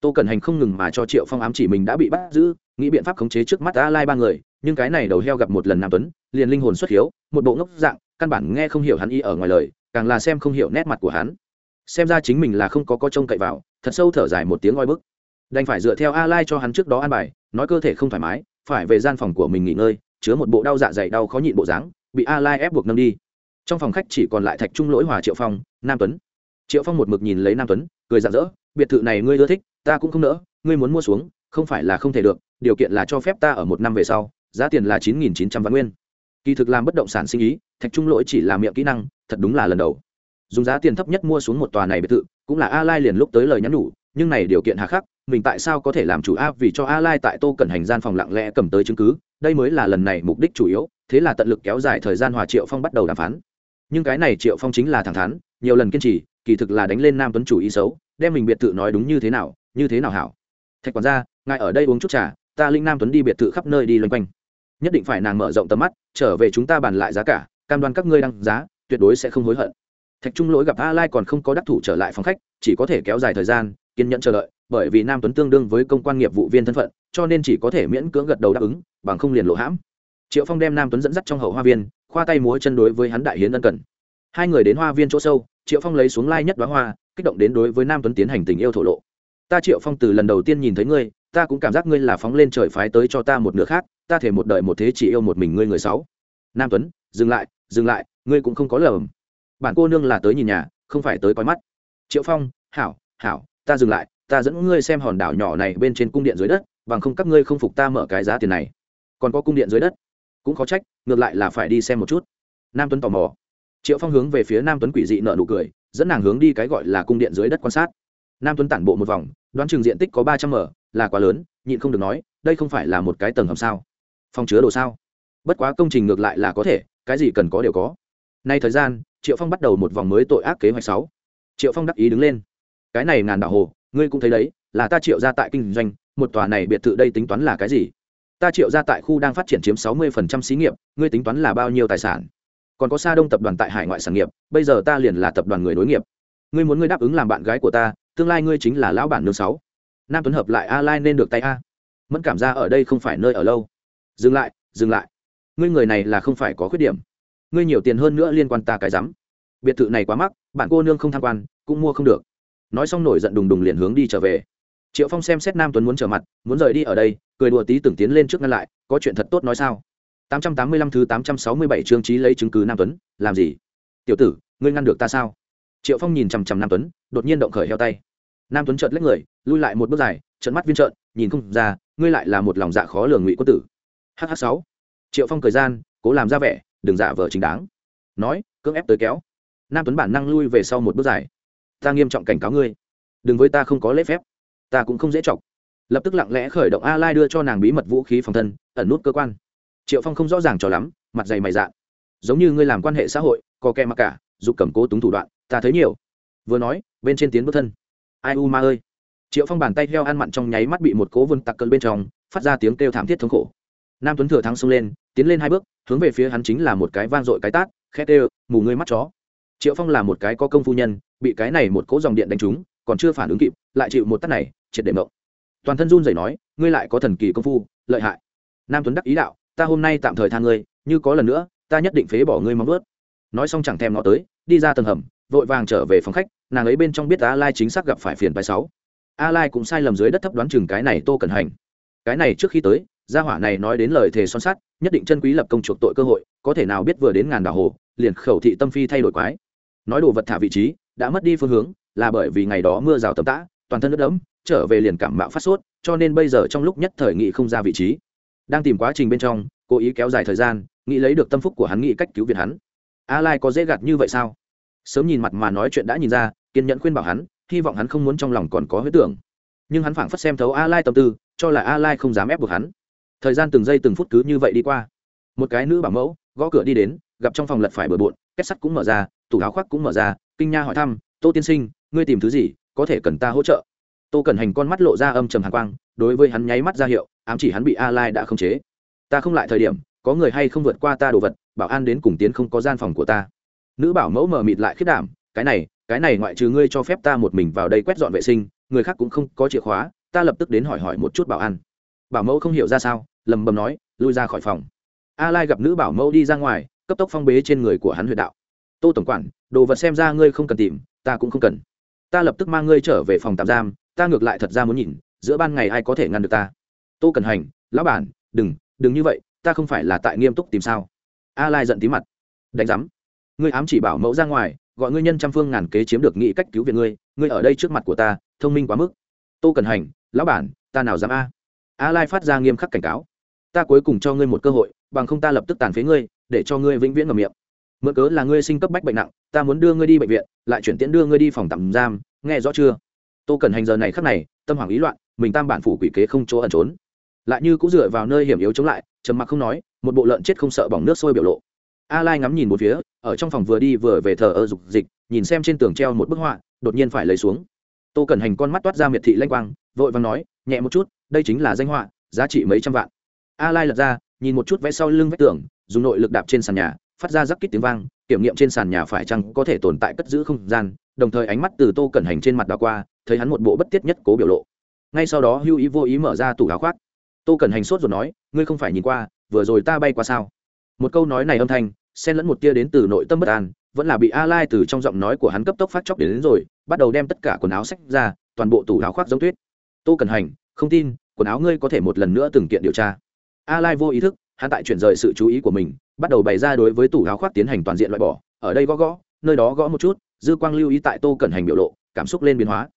Tô cẩn hành không ngừng mà cho triệu phong ám chỉ mình đã bị bắt giữ, nghĩ biện pháp khống chế trước mắt a lai ba người, nhưng cái này đầu heo gặp một lần nam tuấn, liền linh hồn xuất hiếu, một bộ ngốc dạng, căn bản nghe không hiểu hắn ý ở ngoài lời, càng là xem không hiểu nét mặt của hắn. Xem ra chính mình là không có có trông cậy vào, thật sâu thở dài một tiếng oi bức. Đành phải dựa theo a lai cho hắn trước đó an bài, nói cơ thể không thoải mái, phải về gian phòng của mình nghỉ ngơi, chứa một bộ đau dạ dày đau khó nhịn bộ dáng, bị a lai ép buộc nâng đi trong phòng khách chỉ còn lại thạch trung lỗi hòa triệu phong, nam tuấn. Triệu phong một mực nhìn lấy nam tuấn, cười rạng rỡ, biệt thự này ngươi ưa thích, ta cũng không nỡ, ngươi muốn mua xuống, không phải là không thể được, điều kiện là cho phép ta ở một năm về sau, giá tiền là chín nghìn chín trăm vạn nguyên. Kỳ thực làm bất động sản sinh ý, thạch trung lỗi chỉ là miệng kỹ năng, thật đúng là lần đầu. Dùng giá tiền thấp nhất mua xuống một tòa này biệt thự, cũng là a lai liền lúc tới lời nhắn nhủ, nhưng này điều kiện hà khắc, mình tại sao có thể làm chủ a vì cho a lai tại tô cần hành gian phòng lặng lẽ cầm tới chứng cứ, đây mới là lần này mục đích chủ yếu, thế là tận lực kéo dài thời gian hòa triệu phong bắt đầu đàm phán nhưng cái này triệu phong chính là thẳng thắn, nhiều lần kiên trì, kỳ thực là đánh lên nam tuấn chủ ý xấu, đem mình biệt thự nói đúng như thế nào, như thế nào hảo. Thạch quản gia, ngài ở đây uống chút trà, ta linh nam tuấn đi biệt thự khắp nơi đi loanh quanh. Nhất định phải nàng mở rộng tầm mắt, trở về chúng ta bàn lại giá cả, cam đoan các ngươi đăng giá, tuyệt đối sẽ không hối hận. Thạch trung lỗi gặp a lai còn không có đắc thủ trở lại phòng khách, chỉ có thể kéo dài thời gian, kiên nhẫn chờ đợi, bởi vì nam tuấn tương đương với công quan nghiệp vụ viên thân phận, cho nên chỉ có thể miễn cưỡng gật đầu đáp ứng, bằng không liền lộ hãm. Triệu phong đem nam tuấn dẫn dắt trong hậu hoa viên khoa tay múa chân đối với hắn đại hiến ân cần. Hai người đến hoa viên chỗ sâu, triệu phong lấy xuống lai nhất đoá hoa, kích động đến đối với nam tuấn tiến hành tình yêu thổ lộ. Ta triệu phong từ lần đầu tiên nhìn thấy ngươi, ta cũng cảm giác ngươi là phóng lên trời phái tới cho ta một nửa khác, ta thể một đời một thế chỉ yêu một mình ngươi người sáu. Nam tuấn, dừng lại dừng lại, ngươi cũng không có lầm. Bản cô nương là tới nhìn nhà, không phải tới coi mắt. Triệu phong, hảo hảo, ta dừng lại, ta dẫn ngươi xem hòn đảo nhỏ này bên trên cung điện dưới đất, bằng không các ngươi không phục ta mở cái giá tiền này. Còn có cung điện dưới đất cũng khó trách, ngược lại là phải đi xem một chút. Nam tuấn tò mò. Triệu phong hướng về phía nam tuấn quỷ dị nợ nụ cười, dẫn nàng hướng đi cái gọi là cung điện dưới đất quan sát. Nam tuấn tản bộ một vòng, đoán chừng diện tích có ba trăm m là quá lớn, nhịn không được nói, đây không phải là một cái tầng hầm sao? Phòng chứa đồ sao? Bất quá công trình ngược lại là có thể, cái gì cần có đều có. Nay thời gian, triệu phong bắt đầu một vòng mới tội ác kế hoạch sáu. Triệu phong đắc ý đứng lên. Cái này ngàn đảo hồ, ngươi cũng thấy đấy, là ta triệu ra tại kinh doanh, một tòa này biệt thự đây tính toán là cái gì? Ta triệu ra tại khu đang phát triển chiếm sáu mươi phần trăm xí nghiệp, ngươi tính toán là bao nhiêu tài sản? Còn có xa đông tập đoàn tại hải ngoại sản nghiệp, bây giờ ta liền là tập đoàn người nối nghiệp. Ngươi muốn ngươi đáp ứng làm bạn gái của ta, tương lai ngươi chính là lão bản nương sáu. Nam tuấn hợp lại a lai nên được tay a. Mẫn cảm ra ở đây không phải nơi ở lâu. Dừng lại dừng lại. Ngươi người này là không phải có khuyết điểm. Ngươi nhiều tiền hơn nữa liên quan ta cái rắm. Biệt thự này quá mắc, bạn cô nương không tham quan, cũng mua không được. Nói xong nổi giận đùng đùng liền hướng đi trở về triệu phong xem xét nam tuấn muốn trở mặt, muốn rời đi ở đây, cười đùa tí tưởng tiến lên trước ngăn lại, có chuyện thật tốt nói sao? 885 thứ 867 chương trí lấy chứng cứ nam tuấn, làm gì? Tiểu tử, ngươi ngăn được ta sao? Triệu phong nhìn chằm chằm nam tuấn, đột nhiên động khởi heo tay. Nam tuấn chợt lấy người, lui lại một bước dài trận mắt viên trợn, nhìn không ra, ngươi lại là một lòng dạ khó lường ngụy quân tử. Hh sáu. Triệu phong thời gian, cố làm ra vẻ, đừng giả vờ chính đáng. Nói, cưỡng ép tới kéo. Nam tuấn bản năng lui về sau một bước dài. Ta nghiêm trọng cảnh cáo ngươi. Đừng với ta không có lễ phép ta cũng không dễ chọc. Lập tức lặng lẽ khởi động a lai đưa cho nàng bí mật vũ khí phòng thân, ẩn nút cơ quan. Triệu phong không rõ ràng cho lắm, mặt dày mày dạ. Giống như ngươi làm quan hệ xã hội, có kẻ mặc cả, dục cầm cố túng thủ đoạn, ta thấy nhiều. Vừa nói, bên trên tiến bước thân. Ai u ma ơi. Triệu phong bàn tay heo ăn mặn trong nháy mắt bị một cố vươn tặc cơn bên trong, phát ra tiếng kêu thảm thiết thống khổ. Nam tuấn thừa thắng xông lên, tiến lên hai bước, hướng về phía hắn chính là một cái vang dội cái tát, khét kêu, mù ngươi mắt chó. Triệu phong là một cái có công phu nhân, bị cái này một cỗ dòng điện đánh trúng còn chưa phản ứng kịp, lại chịu một tát này, triệt để mộng. Toàn thân run rẩy nói, ngươi lại có thần kỳ công phu, lợi hại. Nam tuấn đắc ý đạo, ta hôm nay tạm thời tha ngươi, như có lần nữa, ta nhất định phế bỏ ngươi móng ướt nói xong chẳng thèm ngó tới, đi ra tầng hầm, vội vàng trở về phòng khách, nàng ấy bên trong biết a lai chính xác gặp phải phiền bài sáu. A lai cũng sai lầm dưới đất thấp đoán chừng cái này tô cẩn hành. Cái này trước khi tới, gia hỏa này nói đến lời thề son sắt, nhất định chân quý lập công chuộc tội cơ hội, có thể nào biết vừa đến ngàn đảo hồ, liền khẩu thị tâm phi thay đổi quái. Nói đồ vật thả vị trí, đã mất đi phương hướng là bởi vì ngày đó mưa rào tầm tã, toàn thân nước đẫm, trở về liền cảm mạo phát sốt, cho nên bây giờ trong lúc nhất thời nghị không ra vị trí. Đang tìm quá trình bên trong, cố ý kéo dài thời gian, nghĩ lấy được tâm phúc của hắn nghĩ cách cứu viện hắn. A lai có dễ gạt như vậy sao? Sớm nhìn mặt mà nói chuyện đã nhìn ra, kiên nhẫn khuyên bảo hắn, hy vọng hắn không muốn trong lòng còn có huyết tưởng. Nhưng hắn phảng phất xem thấu a lai tâm tư, cho là a lai không dám ép buộc hắn. Thời gian từng giây từng phút cứ như vậy đi qua. Một cái nữ bảo mẫu, gõ cửa đi đến, gặp trong phòng lật phải bừa bộn, kết sắt cũng mở ra, tủ áo khoác cũng mở ra, kinh nha hỏi thăm, tô tiên sinh ngươi tìm thứ gì, có thể cần ta hỗ trợ? Tô cần hành con mắt lộ ra âm trầm hàn quang, đối với hắn nháy mắt ra hiệu, ám chỉ hắn bị a lai đã khống chế. Ta không lại thời điểm, có người hay không vượt qua ta đồ vật, bảo an đến cùng tiến không có gian phòng của ta. Nữ bảo mẫu mờ mịt lại khiết đảm, cái này cái này ngoại trừ ngươi cho phép ta một mình vào đây quét dọn vệ sinh, người khác cũng không có chìa khóa, ta lập tức đến hỏi hỏi một chút bảo an. Bảo mẫu không hiểu ra sao, lầm bầm nói, lui ra khỏi phòng. A lai gặp nữ bảo mẫu đi ra ngoài, cấp tốc phong bế trên người của hắn huyệt đạo. Tô tổng quản, đồ vật xem ra ngươi không cần tìm, ta cũng không cần ta lập tức mang ngươi trở về phòng tạm giam, ta ngược lại thật ra muốn nhìn, giữa ban ngày ai có thể ngăn được ta. Tô cần hành, lão bản, đừng đừng như vậy, ta không phải là tại nghiêm túc tìm sao. A lai giận tí mặt. Đánh giám. Ngươi ám chỉ bảo mẫu ra ngoài, gọi ngươi nhân trăm phương ngàn kế chiếm được nghị cách cứu viện ngươi ngươi ở đây trước mặt của ta, thông minh quá mức. Tô cần hành, lão bản, ta nào dám a? A lai phát ra nghiêm khắc cảnh cáo. Ta cuối cùng cho ngươi một cơ hội, bằng không ta lập tức tàn phế ngươi, để cho ngươi vĩnh viễn ngầm miệng mượn cớ là ngươi sinh cấp bách bệnh nặng, ta muốn đưa ngươi đi bệnh viện, lại chuyển tiễn đưa ngươi đi phòng tạm giam, nghe rõ chưa? Tô cần hành giờ này khắc này, tâm hoàng ý loạn, mình tam bản phủ quỷ kế không chỗ ẩn trốn. Lại như cũng dựa vào nơi hiểm yếu chống lại, trầm mặc không nói, một bộ lợn chết không sợ bỏng nước sôi biểu lộ. A lai ngắm nhìn một phía, ở trong phòng vừa đi vừa về thờ ơ dục dịch, nhìn xem trên tường treo một bức họa, đột nhiên phải lấy xuống. Tô cần hành con mắt toát ra miệt thị lanh quang, vội vàng nói, nhẹ một chút, đây chính là danh họa, giá trị mấy trăm vạn. A lai lật ra, nhìn một chút vẽ sau lưng vách tường, dùng nội lực đạp trên sàn nhà phát ra rắc kích tiếng vang kiểm nghiệm trên sàn nhà phải chăng có thể tồn tại cất giữ không gian đồng thời ánh mắt từ tô cẩn hành trên mặt đào qua thấy hắn một bộ bất tiết nhất cố biểu lộ. Ngay sau đó hưu ý vô ý mở ra tủ áo khoác. Tô cẩn hành sốt rồi nói ngươi không phải nhìn qua vừa rồi ta bay qua sao? Một câu nói này âm thanh xen lẫn một tia đến từ nội tâm bất an vẫn là bị a lai từ trong giọng nói của hắn cấp tốc phát chóc đến, đến rồi bắt đầu đem tất cả quần áo sách ra toàn bộ tủ áo khoác giống tuyết. Tô cẩn hành không tin quần áo ngươi có thể một lần nữa từng kiện điều tra. A lai vô ý thức hắn tại chuyển rời sự chú ý của mình bắt đầu bày ra đối với tủ áo khoác tiến hành toàn diện loại bỏ. Ở đây gõ gõ nơi đó gõ một chút dư quang lưu ý tại tô cẩn hành biểu lộ cảm xúc lên biến hóa.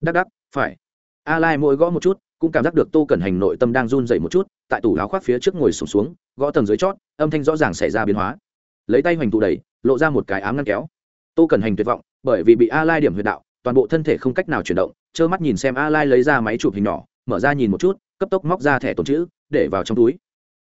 Đắc đắc phải. A lai mỗi gõ một chút cũng cảm giác được tô cẩn hành nội tâm đang run dậy một chút tại tủ áo khoác phía trước ngồi sụp xuống, xuống gõ tầng dưới chót âm thanh rõ ràng xảy ra biến hóa. Lấy tay hoành tụ đẩy lộ ra một cái ám ngăn kéo. Tô cẩn hành tuyệt vọng bởi vì bị a lai điểm huyệt đạo toàn bộ thân thể không cách nào chuyển động trơ mắt nhìn xem a lai lấy ra máy chụp hình nhỏ mở ra nhìn một chút cấp tốc móc ra thẻ tồn chữ để vào trong túi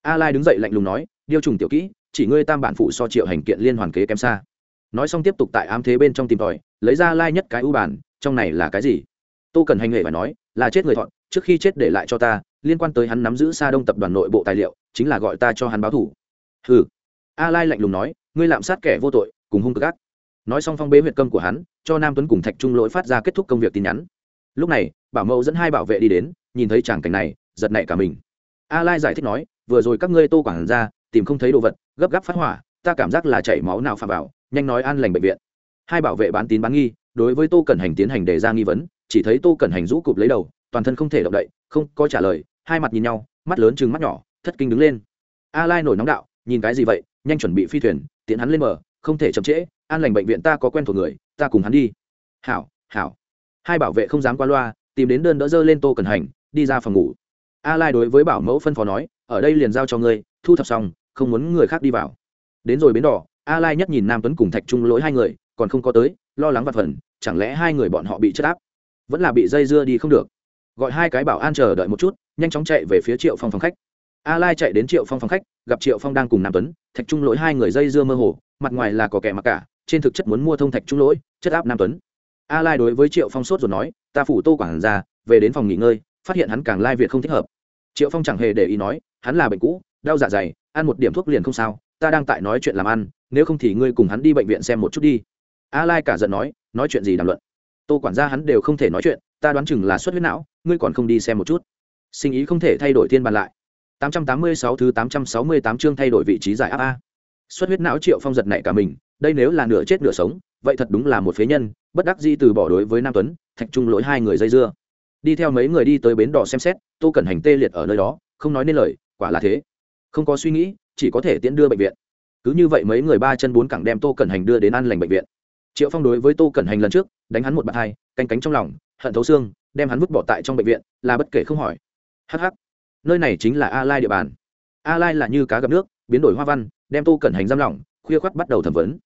a lai đứng dậy lạnh lùng nói, điêu trùng tiểu kỹ, chỉ ngươi tam bản phụ so triệu hành kiện liên hoàn kế kém xa. Nói xong tiếp tục tại ám thế bên trong tìm tòi, lấy ra lai nhất cái ưu bản, trong này là cái gì? Tô cần hành nghề và nói, là chết người thọn trước khi chết để lại cho ta, liên quan tới hắn nắm giữ xa đông tập đoàn nội bộ tài liệu, chính là gọi ta cho hắn báo thủ. Hừ. A lai lạnh lùng nói, ngươi lạm sát kẻ vô tội, cùng hung cực ác. Nói xong phong bế huyệt câm của hắn, cho nam tuấn cùng thạch trung lỗi phát ra kết thúc công việc tin nhắn. Lúc này, bảo mẫu dẫn hai bảo vệ đi đến, nhìn thấy chàng cảnh này, giật nảy cả mình. A lai giải thích nói vừa rồi các ngươi tô quản ra, tìm không thấy đồ vật, gấp gáp phát hỏa, ta cảm giác là chảy máu nào phạm vào, nhanh nói an lành bệnh viện. Hai bảo vệ bán tín bán nghi, đối với tô cẩn hành tiến hành đề ra nghi vấn, chỉ thấy tô cẩn hành rũ cụp lấy đầu, toàn thân không thể động đậy, không có trả lời, hai mặt nhìn nhau, mắt lớn chừng mắt nhỏ, thất kinh đứng lên. A lai nổi nóng đạo, nhìn cái gì vậy, nhanh chuẩn bị phi thuyền, tiện hắn lên mở không thể chậm trễ, an lành bệnh viện ta có quen thuộc người, ta cùng hắn đi. Hảo hảo. Hai bảo vệ không dám qua loa, tìm đến đơn đỡ dơ lên tô cẩn hành, đi ra phòng ngủ. A lai đối với bảo mẫu phân phó nói ở đây liền giao cho ngươi, thu thập xong, không muốn người khác đi vào. Đến rồi bến đỏ, a lai nhất nhìn nam tuấn cùng thạch trung lỗi hai người, còn không có tới, lo lắng vặt phần, chẳng lẽ hai người bọn họ bị chất áp? Vẫn là bị dây dưa đi không được. Gọi hai cái bảo an chờ đợi một chút, nhanh chóng chạy về phía triệu phong phòng khách. A lai chạy đến triệu phong phòng khách, gặp triệu phong đang cùng nam tuấn, thạch trung lỗi hai người dây dưa mơ hồ, mặt ngoài là có kẻ mặc cả, trên thực chất muốn mua thông thạch trung lỗi, chất áp nam tuấn. A lai đối với triệu phong sốt rồi nói, ta phủ tô quảng ra về đến phòng nghỉ ngơi, phát hiện hắn càng lai việt không thích hợp triệu phong chẳng hề để ý nói, hắn là bệnh cũ, đau dạ dày, ăn một điểm thuốc liền không sao, ta đang tại nói chuyện làm ăn, nếu không thì ngươi cùng hắn đi bệnh viện xem một chút đi. A lai cả giận nói nói chuyện gì đàm luận? Tô quản gia hắn đều không thể nói chuyện, ta đoán chừng là xuất huyết não, ngươi còn không đi xem một chút. Sinh ý không thể thay đổi thiên bàn lại. 886 thứ 868 chương thay đổi vị trí giải áp a. Xuất huyết não triệu phong giật nảy cả mình, đây nếu là nửa chết nửa sống, vậy thật đúng là một phế nhân, bất đắc dĩ từ bỏ đối với nam tuấn, thạch trung lỗi hai người dây dưa đi theo mấy người đi tới bến đỏ xem xét, tô cẩn hành tê liệt ở nơi đó, không nói nên lời, quả là thế. Không có suy nghĩ, chỉ có thể tiễn đưa bệnh viện. Cứ như vậy mấy người ba chân bốn cẳng đem tô cẩn hành đưa đến an lành bệnh viện. Triệu phong đối với tô cẩn hành lần trước, đánh hắn một bàn hai, canh cánh trong lòng, hận thấu xương, đem hắn vứt bỏ tại trong bệnh viện, là bất kể không hỏi. Hh nơi này chính là a lai địa bàn. A lai là như cá gặp nước, biến đổi hoa văn, đem tô cẩn hành giam lỏng, khuya khoắt bắt đầu thẩm vấn.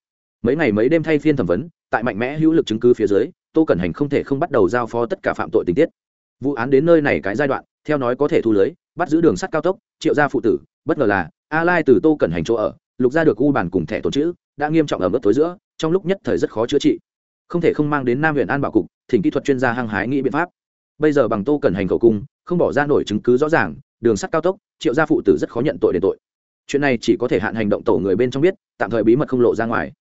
Mấy ngày mấy đêm thay phiên thẩm vấn, tại mạnh mẽ hữu lực chứng cứ phía dưới, tô cẩn hành không thể không bắt đầu giao phó tất cả phạm tội tình tiết vụ án đến nơi này cái giai đoạn, theo nói có thể thu lưới, bắt giữ đường sắt cao tốc, triệu gia phụ tử, bất ngờ là, a lai từ tô cẩn hành chỗ ở, lục ra được u bản cùng thẻ tồn chữ, đã nghiêm trọng ở mức tối giữa, trong lúc nhất thời rất khó chữa trị. Không thể không mang đến nam huyện an bảo cục, thỉnh kỹ thuật chuyên gia hăng hái nghĩ biện pháp. Bây giờ bằng tô cần hành khẩu cung, không bỏ ra nổi chứng cứ rõ ràng, đường sắt cao tốc, triệu gia phụ tử rất khó nhận tội đền tội. Chuyện này chỉ có thể hạn hành động tổ người bên trong biết, tạm thời bí mật không lộ ra ngoài.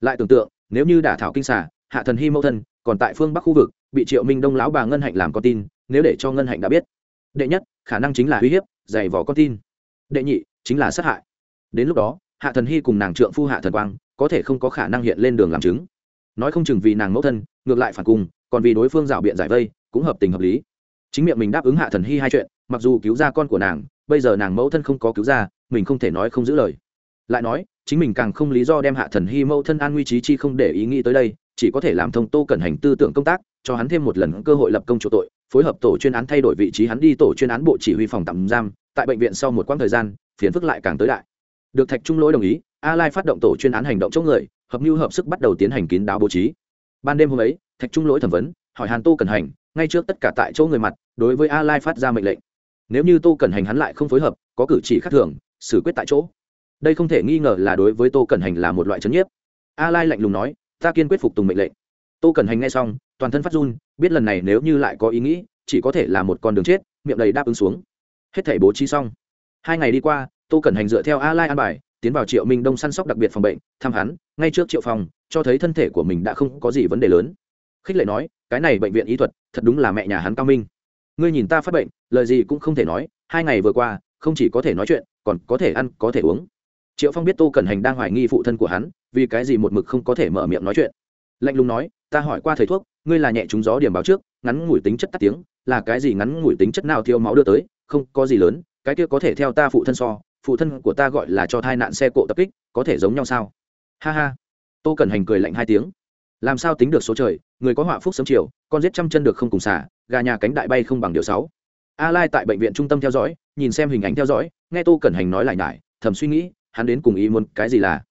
Lại tưởng tượng, nếu như đả thảo kinh xà, hạ thần hy mẫu thân, còn tại phương bắc khu vực, bị triệu minh đông lão bà ngân hạnh làm con tin nếu để cho ngân hạnh đã biết. Đệ nhất, khả năng chính là uy hiếp, dày vò con tin. Đệ nhị, chính là sát hại. Đến lúc đó, hạ thần hy cùng nàng trượng phu hạ thần quang có thể không có khả năng hiện lên đường làm chứng. Nói không chừng vì nàng mẫu thân, ngược lại phản cung còn vì đối phương rảo biện giải vây, cũng hợp tình hợp lý. Chính miệng mình đáp ứng hạ thần hy hai chuyện, mặc dù cứu ra con của nàng, bây giờ nàng mẫu thân không có cứu ra, mình không thể nói không giữ lời. Lại nói, chính mình càng không lý do đem hạ thần hy mẫu thân an nguy trí chi không để ý nghĩ tới đây, chỉ có thể làm thông tô cẩn hành tư tưởng công tác, cho hắn thêm một lần cơ hội lập công chỗ tội phối hợp tổ chuyên án thay đổi vị trí, hắn đi tổ chuyên án bộ chỉ huy phòng tạm giam, tại bệnh viện sau một quãng thời gian, phiền phức lại càng tới đại. Được thạch trung lỗi đồng ý, a lai phát động tổ chuyên án hành động chống người, hợp mưu hợp sức bắt đầu tiến hành kín đáo bố trí. Ban đêm hôm ấy, thạch trung lỗi thẩm vấn, hỏi hàn tô cần hành, ngay trước tất cả tại chỗ người mặt, đối với a lai phát ra mệnh lệnh. Nếu như tô cần hành hắn lại không phối hợp, có cử chỉ khác thường, xử quyết tại chỗ. Đây không thể nghi ngờ là đối với tô cần hành là một loại chấn nhiếp. A lai lạnh lùng nói, ta kiên quyết phục tùng mệnh lệnh. Tô cần hành nghe xong toàn thân phát run, biết lần này nếu như lại có ý nghĩ, chỉ có thể là một con đường chết, miệng đầy đáp ứng xuống. Hết thể bố trí xong. Hai ngày đi qua, tô Cẩn hành dựa theo a lai an bài, tiến vào triệu minh đông săn sóc đặc biệt phòng bệnh, thăm hắn, ngay trước triệu phòng cho thấy thân thể của mình đã không có gì vấn đề lớn. Khích lệ nói, cái này bệnh viện y thuật, thật đúng là mẹ nhà hắn cao minh. Ngươi nhìn ta phát bệnh, lời gì cũng không thể nói, hai ngày vừa qua, không chỉ có thể nói chuyện, còn có thể ăn, có thể uống. Triệu phong biết tô cẩn hành đang hoài nghi phụ thân của hắn, vì cái gì một mực không có thể mở miệng nói chuyện. Lạnh lùng nói, ta hỏi qua thầy thuốc ngươi là nhẹ trúng gió điểm báo trước, ngắn ngủi tính chất tắt tiếng, là cái gì ngắn ngủi tính chất nào thiếu máu đưa tới, không, có gì lớn, cái kia có thể theo ta phụ thân so, phụ thân của ta gọi là cho thai nạn xe cộ tập kích, có thể giống nhau sao? Ha ha. Tô cần hành cười lạnh hai tiếng. Làm sao tính được số trời, người có họa phúc sớm chiều, con giết trăm chân được không cùng xả, gà nhà cánh đại bay không bằng điều sáu. A lai tại bệnh viện trung tâm theo dõi, nhìn xem hình ảnh theo dõi, nghe tô cẩn hành nói lại nhải, thầm suy nghĩ, hắn đến cùng ý muốn cái gì là?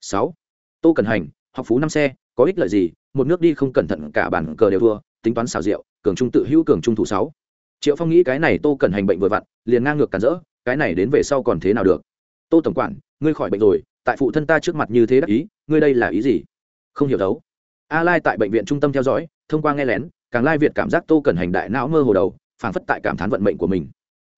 Sáu. Tô cẩn hành, học phú năm xe, có ích lợi gì một nước đi không cẩn thận cả bản cờ đều thua, tính toán xào rượu cường trung tự hữu cường trung thủ sáu. Triệu phong nghĩ cái này tô cần hành bệnh vừa vặn, liền ngang ngược cản rỡ, cái này đến về sau còn thế nào được? Tô tổng quản, ngươi khỏi bệnh rồi, tại phụ thân ta trước mặt như thế đắc ý, ngươi đây là ý gì? Không hiểu đấu a lai tại bệnh viện trung tâm theo dõi, thông qua nghe lén, càng lai việt cảm giác tô cần hành đại não mơ hồ đầu, phảng phất tại cảm thán vận mệnh của mình.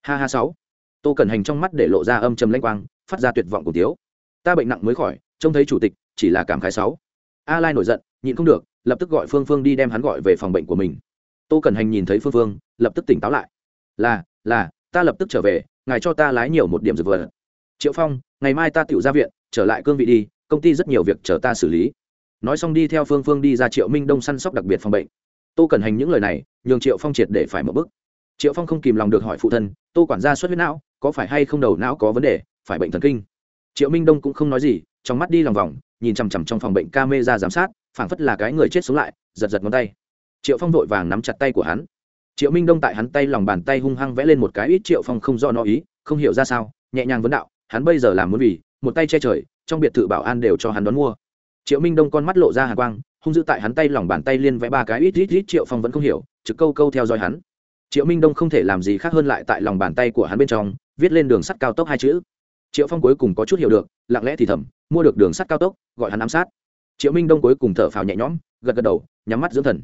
Ha ha sáu. Tô cần hành trong mắt để lộ ra âm trầm lanh quang, phát ra tuyệt vọng của tiếu. Ta bệnh nặng mới khỏi, trông thấy chủ tịch, chỉ là cảm khái sáu. A lai nổi giận, nhịn không được lập tức gọi phương phương đi đem hắn gọi về phòng bệnh của mình. Tô cẩn hành nhìn thấy phương phương, lập tức tỉnh táo lại. Là là, ta lập tức trở về, ngài cho ta lái nhiều một điểm dược vật. Triệu phong, ngày mai ta tự ra viện, trở lại cương vị đi, công ty rất nhiều việc chờ ta xử lý. Nói xong đi theo phương phương đi ra triệu minh đông săn sóc đặc biệt phòng bệnh. Tô cần hành những lời này, nhường triệu phong triệt để phải mở bức. Triệu phong không kìm lòng được hỏi phụ thân, tô quản gia xuất huyết não, có phải hay không đầu não có vấn đề, phải bệnh thần kinh? Triệu minh đông cũng không nói gì, trong mắt đi lòng vòng, nhìn chằm chằm trong phòng bệnh ca mê ra giám sát phảng phất là cái người chết sống lại, giật giật ngón tay. Triệu phong vội vàng nắm chặt tay của hắn. Triệu minh đông tại hắn tay lòng bàn tay hung hăng vẽ lên một cái ít triệu phong không do nó ý, không hiểu ra sao, nhẹ nhàng vấn đạo, hắn bây giờ làm muốn vì, một tay che trời, trong biệt thự bảo an đều cho hắn đón mua. Triệu minh đông con mắt lộ ra hà quang, hung giữ tại hắn tay lòng bàn tay liên vẽ ba cái ít ít ít triệu phong vẫn không hiểu, trực câu câu theo dõi hắn. Triệu minh đông không thể làm gì khác hơn lại tại lòng bàn tay của hắn bên trong, viết lên đường sắt cao tốc hai chữ. Triệu phong cuối cùng có chút hiểu được, lặng lẽ thì thầm, mua được đường sắt cao tốc, gọi hắn ám sát triệu minh đông cuối cùng thở phào nhẹ nhõm, gật gật đầu, nhắm mắt dưỡng thần.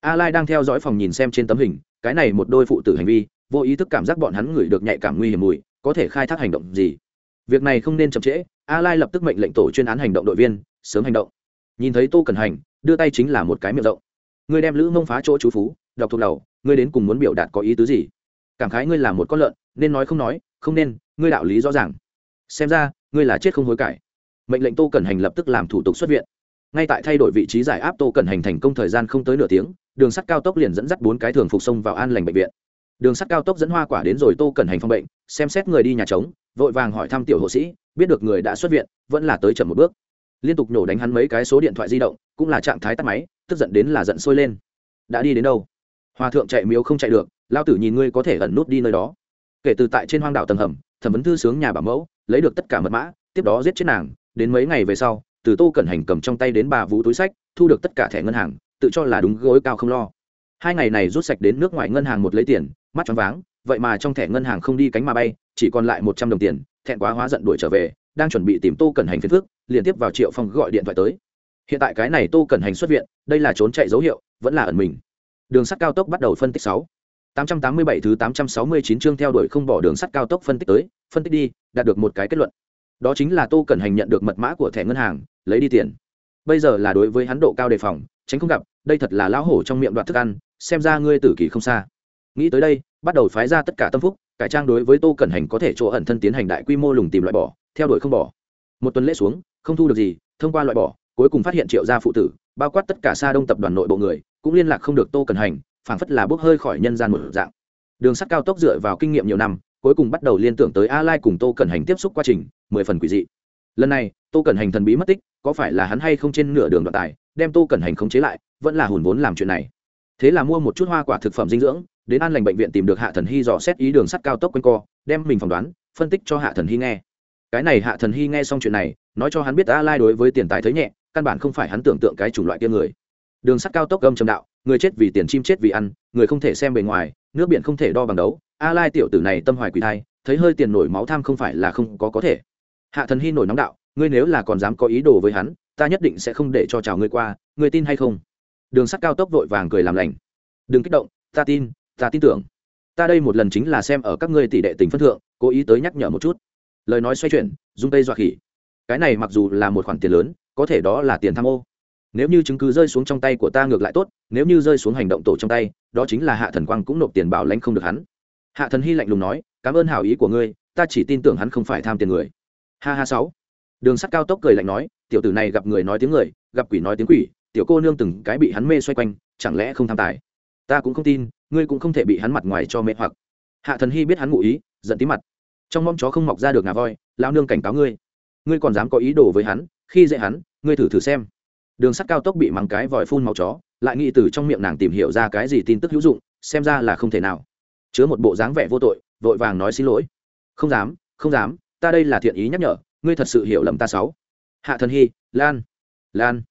A lai đang theo dõi phòng nhìn xem trên tấm hình, cái này một đôi phụ tử hành vi, vô ý thức cảm giác bọn hắn ngửi được nhạy cảm nguy hiểm mùi, có thể khai thác hành động gì. Việc này không nên chậm trễ, a lai lập tức mệnh lệnh tổ chuyên án hành động đội viên, sớm hành động. Nhìn thấy tô cần hành, đưa tay chính là một cái miệng rộng. Ngươi đem lữ mông phá chỗ chú phú, đọc thuộc đầu, ngươi đến cùng muốn biểu đạt có ý tứ gì? Cảm khái ngươi là một con lợn, nên nói không nói, không nên, ngươi đạo lý rõ ràng. Xem ra, ngươi là chết không hối cải. Mệnh lệnh tô cần hành lập tức làm thủ tục xuất viện ngay tại thay đổi vị trí giải áp tô cần hành thành công thời gian không tới nửa tiếng, đường sắt cao tốc liền dẫn dắt bốn cái thường phục sông vào an lành bệnh viện. Đường sắt cao tốc dẫn hoa quả đến rồi tô cần hành phòng bệnh, xem xét người đi nhà trống, vội vàng hỏi thăm tiểu hộ sĩ, biết được người đã xuất viện, vẫn là tới chậm một bước. Liên tục nhổ đánh hắn mấy cái số điện thoại di động, cũng là trạng thái tắt máy, tức giận đến là giận sôi lên. Đã đi đến đâu? Hòa thượng chạy miếu không chạy được, lao tử nhìn ngươi có thể ẩn nút đi nơi đó. Kể từ tại trên hoang đảo tầng hầm, thẩm vấn thư sướng nhà bảo mẫu, lấy được tất cả mật mã, tiếp đó giết chết nàng, đến mấy ngày về sau từ tô cẩn hành cầm trong tay đến bà vũ túi sách thu được tất cả thẻ ngân hàng tự cho là đúng gối cao không lo. Hai ngày này rút sạch đến nước ngoài ngân hàng một lấy tiền mắt choáng váng vậy mà trong thẻ ngân hàng không đi cánh mà bay chỉ còn lại một trăm đồng tiền thẹn quá hóa giận đuổi trở về đang chuẩn bị tìm tô cẩn hành phiền phước liên tiếp vào triệu phong gọi điện thoại tới. Hiện tại cái này tô cẩn hành xuất viện đây là trốn chạy dấu hiệu vẫn là ẩn mình. Đường sắt cao tốc bắt đầu phân tích sáu. 887 thứ 869 chương theo đuổi không bỏ đường sắt cao tốc phân tích tới, phân tích đi, đạt được một cái kết luận. Đó chính là Tô Cẩn Hành nhận được mật mã của thẻ ngân hàng, lấy đi tiền. Bây giờ là đối với hắn độ cao đề phòng, tránh không gặp, đây thật là lão hổ trong miệng đoạt thức ăn, xem ra ngươi tử kỳ không xa. Nghĩ tới đây, bắt đầu phái ra tất cả tâm phúc, cải trang đối với Tô Cẩn Hành có thể chỗ ẩn thân tiến hành đại quy mô lùng tìm loại bỏ, theo đuổi không bỏ. Một tuần lễ xuống, không thu được gì, thông qua loại bỏ, cuối cùng phát hiện Triệu gia phụ tử, bao quát tất cả xa Đông tập đoàn nội bộ người, cũng liên lạc không được Tô Cẩn Hành, phảng phất là bốc hơi khỏi nhân gian một dạng đường sắt cao tốc dựa vào kinh nghiệm nhiều năm cuối cùng bắt đầu liên tưởng tới a lai cùng tô cẩn hành tiếp xúc quá trình mười phần quỷ dị lần này tô cẩn hành thần bí mất tích có phải là hắn hay không trên nửa đường đoạn tài, đem tô cẩn hành khống chế lại, vẫn là hùn vốn làm chuyện này. Thế là mua một chút hoa quả thực phẩm dinh dưỡng, đến an lành bệnh viện tìm được hạ thần hy dò xét ý đường sắt cao tốc quanh co, đem mình phỏng đoán, phân tích cho hạ thần hy nghe. Cái này hạ thần hy nghe xong chuyện này, nói cho hắn biết a lai đối với tiền tài thấy nhẹ, căn bản không phải hắn tưởng tượng cái chủng loại kia người. Đường sắt cao tốc gâm trầm đạo, người chết vì tiền chim chết vì ăn, người không thể xem bề ngoài, nước biển không thể đo bằng đấu. A lai tiểu tử này tâm hoài quỷ thai, thấy hơi tiền nổi máu tham không phải là không có có thể. Hạ thần hy nổi nóng đạo ngươi nếu là còn dám có ý đồ với hắn, ta nhất định sẽ không để cho chào ngươi qua, ngươi tin hay không? Đường sắt cao tốc vội vàng cười làm lành. Đừng kích động, ta tin ta tin tưởng. Ta đây một lần chính là xem ở các ngươi tỷ đệ tình phân thượng, cố ý tới nhắc nhở một chút. Lời nói xoay chuyển dung tây dọa khỉ. Cái này mặc dù là một khoản tiền lớn, có thể đó là tiền tham ô. Nếu như chứng cứ rơi xuống trong tay của ta ngược lại tốt, nếu như rơi xuống hành động tổ trong tay, đó chính là hạ thần quang cũng nộp tiền bảo lãnh không được hắn. Hạ thần hy lạnh lùng nói, cảm ơn hảo ý của ngươi, ta chỉ tin tưởng hắn không phải tham tiền người. Ha ha sáu đường sắt cao tốc cười lạnh nói, tiểu tử này gặp người nói tiếng người, gặp quỷ nói tiếng quỷ, tiểu cô nương từng cái bị hắn mê xoay quanh, chẳng lẽ không tham tài? Ta cũng không tin, ngươi cũng không thể bị hắn mặt ngoài cho mê hoặc. Hạ thần hy biết hắn ngụ ý, giận tí mặt. Trong mong chó không mọc ra được ngà voi lao nương cảnh cáo ngươi. Ngươi còn dám có ý đồ với hắn, khi dễ hắn, ngươi thử thử xem. Đường sắt cao tốc bị mắng cái vòi phun màu chó, lại nghĩ từ trong miệng nàng tìm hiểu ra cái gì tin tức hữu dụng, xem ra là không thể nào. Chứa một bộ dáng vẻ vô tội, vội vàng nói xin lỗi. Không dám không dám, ta đây là thiện ý nhắc nhở ngươi thật sự hiểu lầm ta sáu. Hạ thần hy, lan lan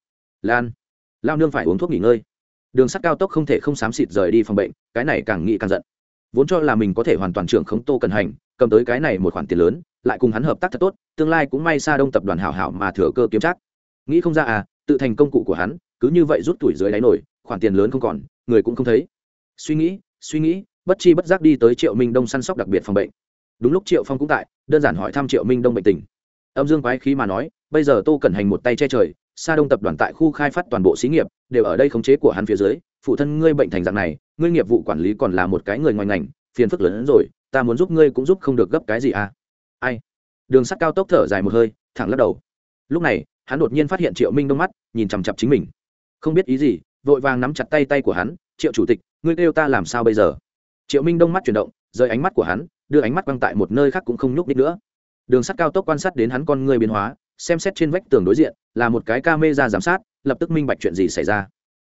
lan. Lao nương phải uống thuốc nghỉ ngơi. Đường sắt cao tốc không thể không xám xịt rời đi phòng bệnh, cái này càng nghĩ càng giận. Vốn cho là mình có thể hoàn toàn trưởng khống tô cần hành, cầm tới cái này một khoản tiền lớn, lại cùng hắn hợp tác thật tốt, tương lai cũng may xa đông tập đoàn hảo hảo mà thừa cơ kiếm chắc nghĩ không ra à tự thành công cụ của hắn, cứ như vậy rút tuổi dưới đáy nổi, khoản tiền lớn không còn, người cũng không thấy. Suy nghĩ suy nghĩ, bất chi bất giác đi tới triệu minh đông săn sóc đặc biệt phòng bệnh. Đúng lúc triệu phong cũng tại, đơn giản hỏi thăm triệu minh đông bệnh tình âm dương quái khí mà nói, bây giờ tô cẩn hành một tay che trời, Sa đông tập đoàn tại khu khai phát toàn bộ xí nghiệp, đều ở đây khống chế của hắn phía dưới, phụ thân ngươi bệnh thành dạng này, ngươi nghiệp vụ quản lý còn là một cái người ngoài ngành, phiền phức lớn hơn rồi, ta muốn giúp ngươi cũng giúp không được gấp cái gì à? Ai? Đường sắt cao tốc thở dài một hơi, thẳng lắc đầu. Lúc này, hắn đột nhiên phát hiện triệu minh đông mắt, nhìn chằm chặp chính mình. Không biết ý gì, vội vàng nắm chặt tay tay của hắn, triệu chủ tịch, ngươi kêu ta làm sao bây giờ? Triệu minh đông mắt chuyển động, rời ánh mắt của hắn, đưa ánh mắt quăng tại một nơi khác cũng không nhúc đích nữa đường sắt cao tốc quan sát đến hắn con người biến hóa, xem xét trên vách tường đối diện, là một cái ca mê ra giám sát, lập tức minh bạch chuyện gì xảy ra.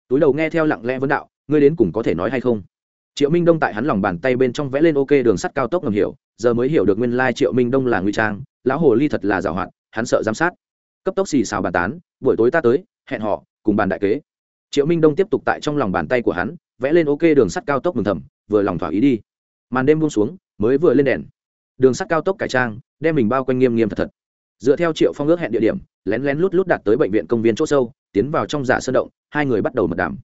Túi đầu nghe theo lặng lẽ vấn đạo, ngươi đến cùng có thể nói hay không? Triệu minh đông tại hắn lòng bàn tay bên trong vẽ lên ok, đường sắt cao tốc ngầm hiểu, giờ mới hiểu được nguyên lai triệu minh đông là nguy trang, lão hồ ly thật là giảo hoạt, hắn sợ giám sát. Cấp tốc xì xào bàn tán, buổi tối ta tới, hẹn họ, cùng bàn đại kế. Triệu minh đông tiếp tục tại trong lòng bàn tay của hắn, vẽ lên ok, đường sắt cao tốc mừng thầm, vừa lòng thỏa ý đi. Màn đêm buông xuống, mới vừa lên đèn. Đường sắt cao tốc cải trang đem mình bao quanh nghiêm nghiêm thật thật. Dựa theo triệu phong ước hẹn địa điểm, lén lén lút lút đạt tới bệnh viện công viên c h ỗ sâu, tiến vào trong giả sơn động, hai người bắt đầu mật đàm.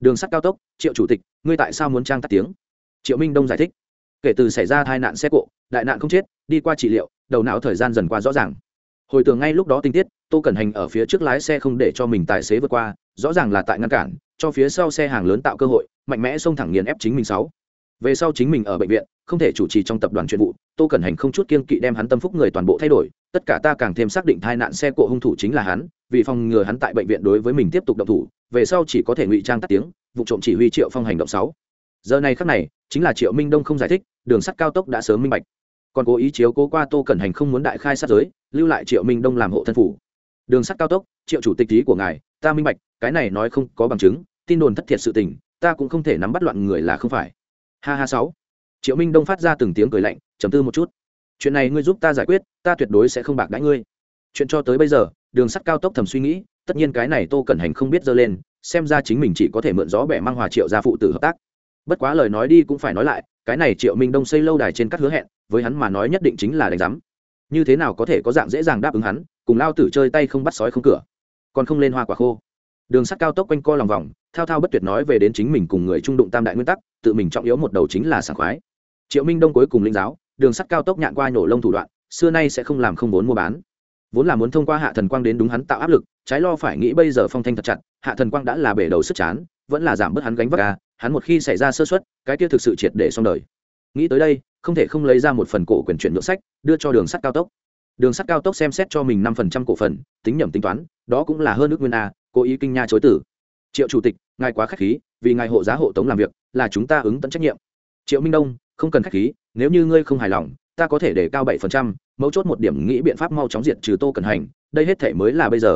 Đường sắt cao tốc, triệu chủ tịch, ngươi tại sao muốn trang tắt tiếng? Triệu minh đông giải thích. Kể từ xảy ra tai nạn xe cộ, đại nạn không chết, đi qua trị liệu, đầu não thời gian dần qua rõ ràng. Hồi tưởng ngay lúc đó tinh tiết, tô cẩn hành ở phía trước lái xe không để cho mình tài xế vượt qua, rõ ràng là tại ngăn cản, cho phía sau xe hàng lớn tạo cơ hội, mạnh mẽ xông thẳng nghiền ép chính mình sáu về sau chính mình ở bệnh viện, không thể chủ trì trong tập đoàn chuyên vụ, tô cẩn hành không chút kiên kỵ đem hắn tâm phúc người toàn bộ thay đổi, tất cả ta càng thêm xác định tai nạn xe cộ hung thủ chính là hắn, vì phòng ngừa hắn tại bệnh viện đối với mình tiếp tục động thủ, về sau chỉ có thể ngụy trang tắt tiếng, vụ trộm chỉ huy triệu phong hành động sáu. Giờ này khắc này, chính là triệu minh đông không giải thích, đường sắt cao tốc đã sớm minh bạch. Còn cố ý chiếu cố qua tô cẩn hành không muốn đại khai sát giới, lưu lại triệu minh đông làm hộ thân phủ. Đường sắt cao tốc, triệu chủ tịch lý của ngài, ta minh bạch, cái này nói không có bằng chứng, tin đồn thất thiệt sự tình, ta cũng không thể nắm bắt loạn người là không phải ha ha sáu. Triệu minh đông phát ra từng tiếng cười lạnh chấm tư một chút. Chuyện này ngươi giúp ta giải quyết, ta tuyệt đối sẽ không bạc đãi ngươi. Chuyện cho tới bây giờ, đường sắt cao tốc thầm suy nghĩ, tất nhiên cái này tô cẩn hành không biết dơ lên, xem ra chính mình chỉ có thể mượn gió bẻ mang hòa triệu gia phụ tử hợp tác. Bất quá lời nói đi cũng phải nói lại, cái này triệu minh đông xây lâu đài trên các hứa hẹn, với hắn mà nói nhất định chính là đánh giám. Như thế nào có thể có dạng dễ dàng đáp ứng hắn, cùng lao tử chơi tay không bắt sói không cửa. Còn không lên hoa quả khô đường sắt cao tốc quanh co lòng vòng, thao thao bất tuyệt nói về đến chính mình cùng người trung đụng tam đại nguyên tắc, tự mình trọng yếu một đầu chính là sảng khoái. Triệu minh đông cuối cùng linh giáo, đường sắt cao tốc nhạn qua nhổ lông thủ đoạn, xưa nay sẽ không làm không vốn mua bán. Vốn là muốn thông qua hạ thần quang đến đúng hắn tạo áp lực, trái lo phải nghĩ bây giờ phong thanh thật chặt, hạ thần quang đã là bể đầu sức chán, vẫn là giảm bớt hắn gánh vác ca hắn một khi xảy ra sơ xuất cái kia thực sự triệt để xong đời. Nghĩ tới đây, không thể không lấy ra một phần cổ quyền chuyển nhượng sách, đưa cho đường sắt cao tốc. Đường sắt cao tốc xem xét cho mình năm phần trăm cổ phần, tính nhẩm tính toán, đó cũng là hơn ước nguyên a cố ý kinh nha chối tử. Triệu chủ tịch, ngài quá k h á c h khí, vì ngài hộ giá hộ tống làm việc, là chúng ta ứng tận trách nhiệm. Triệu minh đông, không cần k h á c h khí, nếu như ngươi không hài lòng, ta có thể để cao bảy phần trăm, mấu chốt một điểm nghĩ biện pháp mau chóng diệt trừ tô cần hành, đây hết thể mới là bây giờ.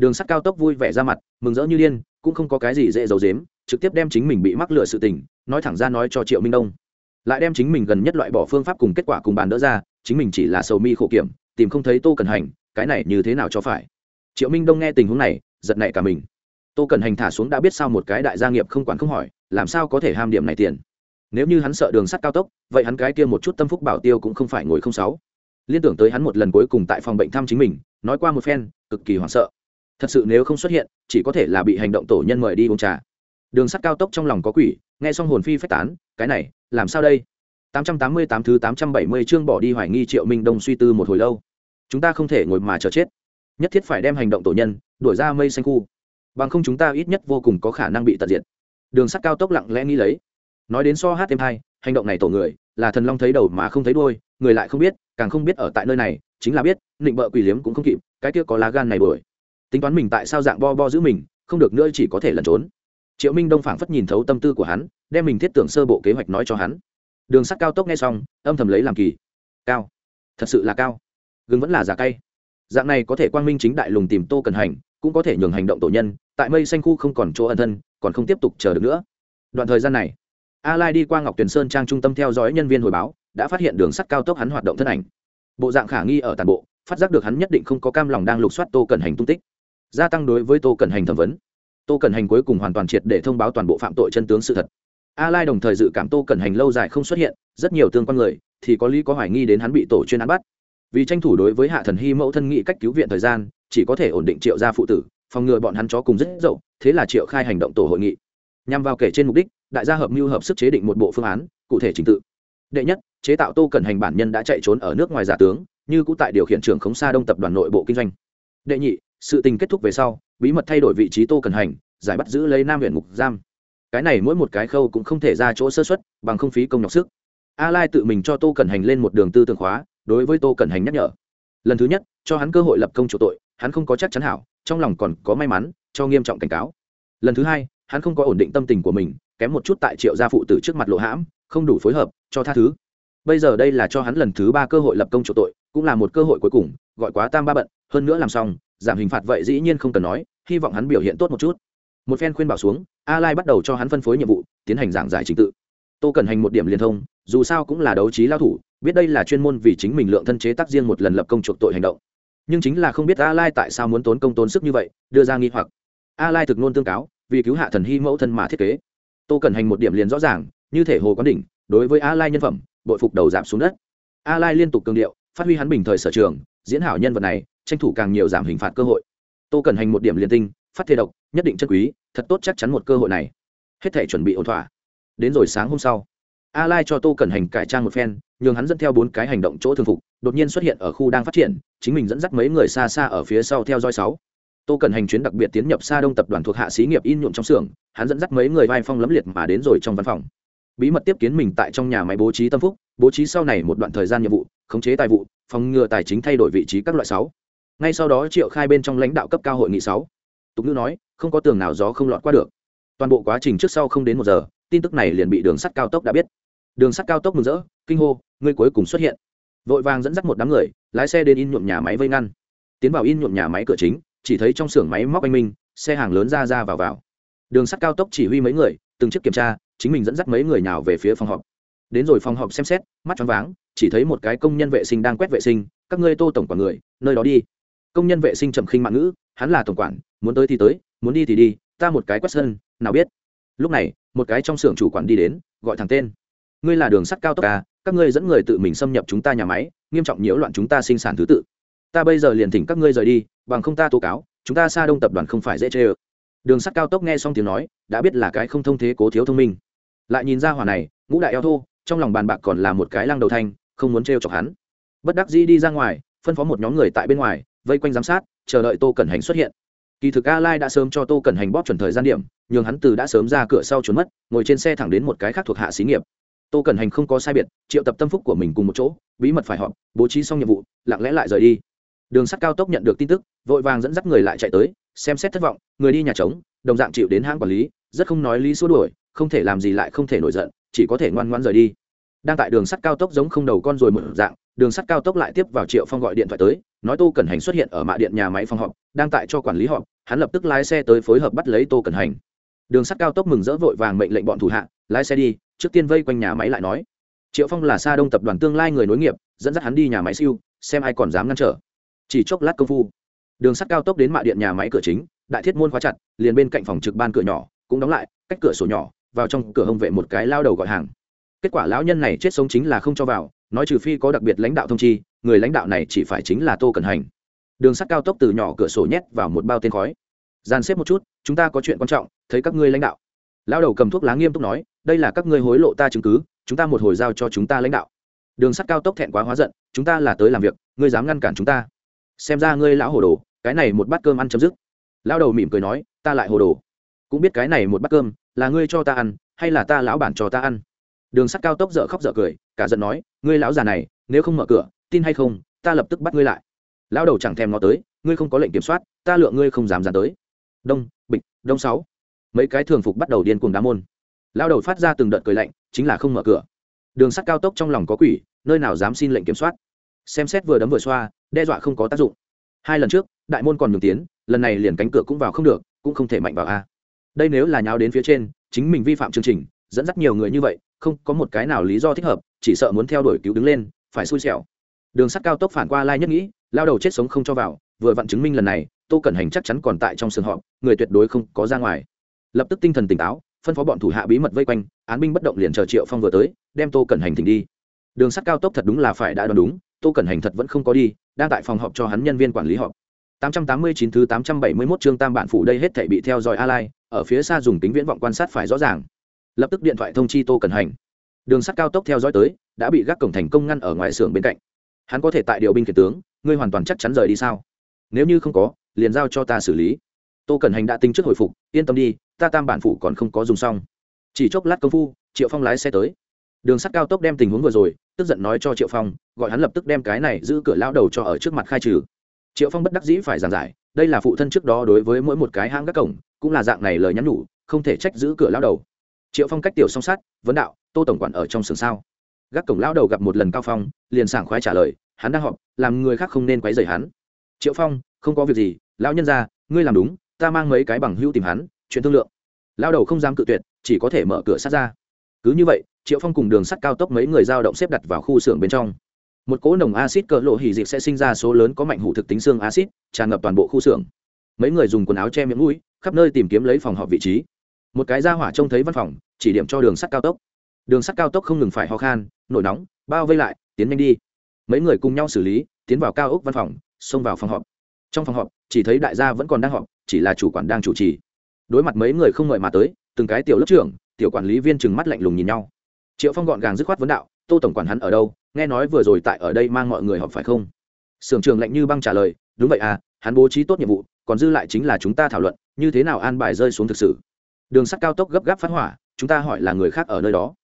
Đường sắt cao tốc vui vẻ ra mặt, mừng rỡ như điên, cũng không có cái gì dễ giấu dếm trực tiếp đem chính mình bị mắc lửa sự tình, nói thẳng ra nói cho triệu minh đông. Lại đem chính mình gần nhất loại bỏ phương pháp cùng kết quả cùng bàn đỡ ra, chính mình chỉ là sầu mi khổ kiểm, tìm không thấy tô cần hành, cái này như thế nào cho phải. Triệu minh đông nghe tình huống này giật nảy cả mình. Tô cần hành thả xuống đã biết sao một cái đại gia nghiệp không quản không hỏi làm sao có thể ham điểm này tiền? Nếu như hắn sợ đường sắt cao tốc vậy hắn cái kia một chút tâm phúc bảo tiêu cũng không phải ngồi không sáu. Liên tưởng tới hắn một lần cuối cùng tại phòng bệnh thăm chính mình nói qua một phen cực kỳ hoảng sợ. Thật sự nếu không xuất hiện chỉ có thể là bị hành động tổ nhân mời đi uống trà. Đường sắt cao tốc trong lòng có quỷ nghe xong hồn phi phách tán cái này làm sao đây? 888 thứ 870 chương bỏ đi hoài nghi Triệu Minh Đông suy tư một hồi lâu. Chúng ta không thể ngồi mà chờ chết, nhất thiết phải đem hành động tổ nhân đuổi ra mây xanh khu. Bằng không chúng ta ít nhất vô cùng có khả năng bị tận diệt. Đường sắt cao tốc lặng lẽ nghĩ lấy. Nói đến so hát thêm hai, hành động này tổ người, là thần long thấy đầu mà không thấy đôi người lại không biết, càng không biết ở tại nơi này, chính là biết định bợ quỷ liếm cũng không kịp, cái kia có lá gan này đuổi. Tính toán mình tại sao dạng bo bo giữ mình, không được nữa chỉ có thể lẩn trốn. Triệu minh đông phảng phất nhìn thấu tâm tư của hắn, đem mình thiết tưởng sơ bộ kế hoạch nói cho hắn. Đường sắt cao tốc nghe xong, âm thầm lấy làm kỳ. Cao. Thật sự là cao. Gừng vẫn là giả cay. Dạng này có thể quang minh chính đại lùng tìm tô cần hành cũng có thể nhường hành động tổ nhân, tại mây xanh khu không còn chỗ ẩn thân, còn không tiếp tục chờ được nữa. Đoạn thời gian này a lai đi qua ngọc tuyền sơn trang trung tâm theo dõi nhân viên hồi báo, đã phát hiện đường sắt cao tốc hắn hoạt động thân ảnh. Bộ dạng khả nghi ở tàn bộ, phát giác được hắn nhất định không có cam lòng đang lục soát tô cần hành tung tích. Gia tăng đối với tô cần hành thẩm vấn. Tô cần hành cuối cùng hoàn toàn triệt để thông báo toàn bộ phạm tội chân tướng sự thật. A lai đồng thời dự cảm tô cần hành lâu dài không xuất hiện, rất nhiều tương quan người, thì có lý có hoài nghi đến hắn bị tổ chuyên án bắt vì tranh thủ đối với hạ thần hy mẫu thân nghị cách cứu viện thời gian, chỉ có thể ổn định triệu gia phụ tử, phòng ngừa bọn hắn chó cùng rất dậu, thế là triệu khai hành động tổ hội nghị. Nhằm vào kể trên mục đích, đại gia hợp mưu hợp sức chế định một bộ phương án, cụ thể trình tự. Đệ nhất, chế tạo tô cần hành bản nhân đã chạy trốn ở nước ngoài giả tướng, như cũ tại điều khiển trưởng khống xa đông tập đoàn nội bộ kinh doanh. Đệ nhị, sự tình kết thúc về sau, bí mật thay đổi vị trí tô cần hành, giải bắt giữ lấy nam huyện ngục giam. Cái này mỗi một cái khâu cũng không thể ra chỗ sơ xuất bằng không phí công nhọc sức. A lai tự mình cho tô cần hành lên một đường tư tưởng khóa đối với tô cẩn hành nhắc nhở. Lần thứ nhất, cho hắn cơ hội lập công chủ tội, hắn không có chắc chắn hảo, trong lòng còn có may mắn, cho nghiêm trọng cảnh cáo. Lần thứ hai, hắn không có ổn định tâm tình của mình, kém một chút tại triệu gia phụ tử trước mặt lộ hãm, không đủ phối hợp, cho tha thứ. Bây giờ đây là cho hắn lần thứ ba cơ hội lập công chủ tội, cũng là một cơ hội cuối cùng, gọi quá tam ba bận, hơn nữa làm xong, giảm hình phạt vậy dĩ nhiên không cần nói, hy vọng hắn biểu hiện tốt một chút. Một phen khuyên bảo xuống, a lai bắt đầu cho hắn phân phối nhiệm vụ, tiến hành giảng giải trình tự. Tô cần hành một điểm liên thông dù sao cũng là đấu trí lao thủ, biết đây là chuyên môn vì chính mình lượng thân chế tác riêng một lần lập công chuộc tội hành động. Nhưng chính là không biết a lai tại sao muốn tốn công tốn sức như vậy, đưa ra nghi hoặc. A lai thực nôn tương cáo, vì cứu hạ thần hy mẫu thân mà thiết kế. Tô cần hành một điểm liền rõ ràng, như thể hồ quán đỉnh, đối với a lai nhân phẩm, bội phục đầu giảm xuống đất. A lai liên tục cường điệu, phát huy hắn bình thời sở trường, diễn hảo nhân vật này, tranh thủ càng nhiều giảm hình phạt cơ hội. Tô cần hành một điểm liền tinh, phát thê độc, nhất định chân quý, thật tốt chắc chắn một cơ hội này. Hết thể chuẩn bị ổn thỏa. Đến rồi sáng hôm sau a lai cho tô Cẩn hành cải trang một phen, nhường hắn dẫn theo bốn cái hành động chỗ thường phục, đột nhiên xuất hiện ở khu đang phát triển, chính mình dẫn dắt mấy người xa xa ở phía sau theo dõi sáu. Tô Cẩn hành chuyến đặc biệt tiến nhập xa đông tập đoàn thuộc hạ xí nghiệp in nhuộm trong xưởng, hắn dẫn dắt mấy người vai phong lấm liệt mà đến rồi trong văn phòng. Bí mật tiếp kiến mình tại trong nhà máy bố trí tâm phúc, bố trí sau này một đoạn thời gian nhiệm vụ, khống chế tài vụ, phòng ngừa tài chính thay đổi vị trí các loại sáu. Ngay sau đó triệu khai bên trong lãnh đạo cấp cao hội nghị sáu. Tục ngữ nói, không có tường nào gió không lọt qua được. Toàn bộ quá trình trước sau không đến một giờ, tin tức này liền bị đường sắt cao tốc đã biết đường sắt cao tốc mừng rỡ, kinh hô, ngươi cuối cùng xuất hiện. Vội vàng dẫn dắt một đám người, lái xe đến in nhuộm nhà máy vây ngăn. Tiến vào in nhuộm nhà máy cửa chính, chỉ thấy trong xưởng máy móc anh minh, xe hàng lớn ra ra vào vào. Đường sắt cao tốc chỉ huy mấy người, từng chiếc kiểm tra, chính mình dẫn dắt mấy người nào về phía phòng họp. Đến rồi phòng họp xem xét, mắt choáng váng, chỉ thấy một cái công nhân vệ sinh đang quét vệ sinh, các ngươi tô tổng quản người, nơi đó đi. Công nhân vệ sinh chậm khinh mạng ngữ, hắn là tổng quản, muốn tới thì tới, muốn đi thì đi, ta một cái quét sân, nào biết. Lúc này, một cái trong xưởng chủ quản đi đến, gọi thẳng tên ngươi là đường sắt cao tốc à, các ngươi dẫn người tự mình xâm nhập chúng ta nhà máy nghiêm trọng nhiễu loạn chúng ta sinh sản thứ tự. Ta bây giờ liền thỉnh các ngươi rời đi bằng không ta tố cáo chúng ta xa đông tập đoàn không phải dễ chê ơ. Đường sắt cao tốc nghe xong tiếng nói đã biết là cái không thông thế cố thiếu thông minh. Lại nhìn ra hỏa này ngũ đại eo thô trong lòng bàn bạc còn là một cái lăng đầu thanh không muốn t chọc hắn. Bất đắc dĩ đi ra ngoài phân phó một nhóm người tại bên ngoài vây quanh giám sát chờ đợi tô cẩn hành xuất hiện. Kỳ thực a lai đã sớm cho tô cẩn hành bóp chuẩn thời gian điểm nhường hắn từ đã sớm ra cửa sau trốn mất ngồi trên xe thẳng đến một cái khác thuộc hạ xí nghiệp tô cẩn hành không có sai biệt, triệu tập tâm phúc của mình cùng một chỗ, bí mật phải họp, bố trí xong nhiệm vụ, lặng lẽ lại rời đi. Đường sắt cao tốc nhận được tin tức, vội vàng dẫn dắt người lại chạy tới, xem xét thất vọng, người đi nhà trống, đồng dạng chịu đến hãng quản lý, rất không nói lý xua đuổi, không thể làm gì lại không thể nổi giận, chỉ có thể ngoan ngoan rời đi. Đang tại đường sắt cao tốc giống không đầu con rồi một dạng, đường sắt cao tốc lại tiếp vào triệu phong gọi điện thoại tới, nói tô cẩn hành xuất hiện ở mạ điện nhà máy phòng họp, đang tại cho quản lý họp, hắn lập tức lái xe tới phối hợp bắt lấy tô cẩn hành. Đường sắt cao tốc mừng rỡ vội vàng mệnh lệnh bọn thủ hạ, lái xe đi trước tiên vây quanh nhà máy lại nói, triệu phong là xa đông tập đoàn tương lai người nối nghiệp, dẫn dắt hắn đi nhà máy siêu, xem ai còn dám ngăn trở. Chỉ chốc lát công phu, đường sắt cao tốc đến mạ điện nhà máy cửa chính, đại thiết môn khóa chặt, liền bên cạnh phòng trực ban cửa nhỏ, cũng đóng lại, cách cửa sổ nhỏ, vào trong cửa hông vệ một cái lao đầu gọi hàng. Kết quả lão nhân này chết sống chính là không cho vào, nói trừ phi có đặc biệt lãnh đạo thông chi, người lãnh đạo này chỉ phải chính là tô cần hành. Đường sắt cao tốc từ nhỏ cửa sổ nhét vào một bao tên khói. Gian xếp một chút, chúng ta có chuyện quan trọng, thấy các ngươi lãnh đạo lao đầu cầm thuốc lá nghiêm túc nói, đây là các ngươi hối lộ ta chứng cứ, chúng ta một hồi giao cho chúng ta lãnh đạo. Đường sắt cao tốc thẹn quá hóa giận, chúng ta là tới làm việc, ngươi dám ngăn cản chúng ta. Xem ra ngươi lão hồ đồ, cái này một bát cơm ăn chấm dứt. Lao đầu mỉm cười nói, ta lại hồ đồ. Cũng biết cái này một bát cơm, là ngươi cho ta ăn, hay là ta lão bản cho ta ăn? Đường sắt cao tốc dở khóc dở cười, cả giận nói, ngươi lão già này, nếu không mở cửa, tin hay không, ta lập tức bắt ngươi lại. Lão đầu chẳng thèm ngó tới, ngươi không có lệnh kiểm soát, ta lượng ngươi không dám dán tới. Đông bịch đông sáu mấy cái thường phục bắt đầu điên cuồng đá môn. Lão đầu phát ra từng đợt cười lạnh, chính là không mở cửa. Đường sắt cao tốc trong lòng có quỷ, nơi nào dám xin lệnh kiểm soát. Xem xét vừa đấm vừa xoa, đe dọa không có tác dụng. Hai lần trước, đại môn còn nhường tiến, lần này liền cánh cửa cũng vào không được, cũng không thể mạnh vào a. Đây nếu là nháo đến phía trên, chính mình vi phạm chương trình, dẫn dắt nhiều người như vậy, không có một cái nào lý do thích hợp, chỉ sợ muốn theo đuổi cứu đứng lên, phải xui xẻo. Đường sắt cao tốc phản qua lai nhất nghĩ, lao đầu chết sống không cho vào, vừa vặn chứng minh lần này, tô cẩn hành chắc chắn còn tại trong sườn họp, người tuyệt đối không có ra ngoài lập tức tinh thần tỉnh táo, phân phó bọn thủ hạ bí mật vây quanh, án binh bất động liền chờ triệu phong vừa tới, đem tô cẩn hành thỉnh đi. Đường sắt cao tốc thật đúng là phải đã đoán đúng, tô cẩn hành thật vẫn không có đi, đang tại phòng họp cho hắn nhân viên quản lý họp. 889 thứ 871 chương tam bản phủ đây hết thảy bị theo dõi a lai ở phía xa dùng tính viễn vọng quan sát phải rõ ràng. Lập tức điện thoại thông chi tô cẩn hành. Đường sắt cao tốc theo dõi tới, đã bị gác cổng thành công ngăn ở ngoài xưởng bên cạnh. Hắn có thể tại điều binh khiển tướng, ngươi hoàn toàn chắc chắn rời đi sao? Nếu như không có, liền giao cho ta xử lý tô Cẩn hành đã tính trước hồi phục, yên tâm đi, ta tam bản phủ còn không có dùng xong. Chỉ chốc lát công phu, triệu phong lái xe tới. Đường sắt cao tốc đem tình huống vừa rồi, tức giận nói cho triệu phong, gọi hắn lập tức đem cái này giữ cửa lao đầu cho ở trước mặt khai trừ. Triệu phong bất đắc dĩ phải giảng giải, đây là phụ thân trước đó đối với mỗi một cái hãng các cổng, cũng là dạng này lời nhắn nhủ, không thể trách giữ cửa lao đầu. Triệu phong cách tiểu song sát, vấn đạo, tô tổng quản ở trong sườn sao? Gác cổng lao đầu gặp một lần cao phong, liền sảng khoái trả lời, hắn đang họp, làm người khác không nên quấy rầy hắn. Triệu phong, không có việc gì, lão nhân ra ngươi làm đúng ta mang mấy cái bằng hữu tìm hắn, chuyện thương lượng. Lao đầu không dám cự tuyệt, chỉ có thể mở cửa sát ra. Cứ như vậy, triệu phong cùng đường sắt cao tốc mấy người giao động xếp đặt vào khu xưởng bên trong. Một cỗ nồng acid cỡ lộ hỉ dịch sẽ sinh ra số lớn có mạnh hủ thực tính xương acid tràn ngập toàn bộ khu xưởng. Mấy người dùng quần áo che miệng mũi, khắp nơi tìm kiếm lấy phòng họp vị trí. Một cái ra hỏa trông thấy văn phòng, chỉ điểm cho đường sắt cao tốc. Đường sắt cao tốc không ngừng phải ho khan, nổi nóng, bao vây lại, tiến nhanh đi. Mấy người cùng nhau xử lý, tiến vào cao ốc văn phòng, xông vào phòng họp trong phòng họp, chỉ thấy đại gia vẫn còn đang họp, chỉ là chủ quản đang chủ trì. Đối mặt mấy người không ngợi mà tới, từng cái tiểu lớp trưởng, tiểu quản lý viên trừng mắt lạnh lùng nhìn nhau. Triệu phong gọn gàng dứt khoát vấn đạo, tô tổng quản hắn ở đâu? Nghe nói vừa rồi tại ở đây mang mọi người họp phải không? Sưởng trường lạnh như băng trả lời, đúng vậy à hắn bố trí tốt nhiệm vụ, còn dư lại chính là chúng ta thảo luận, như thế nào an bài rơi xuống thực sự? Đường sắt cao tốc gấp gáp phát hỏa, chúng ta hỏi là người khác ở nơi đó.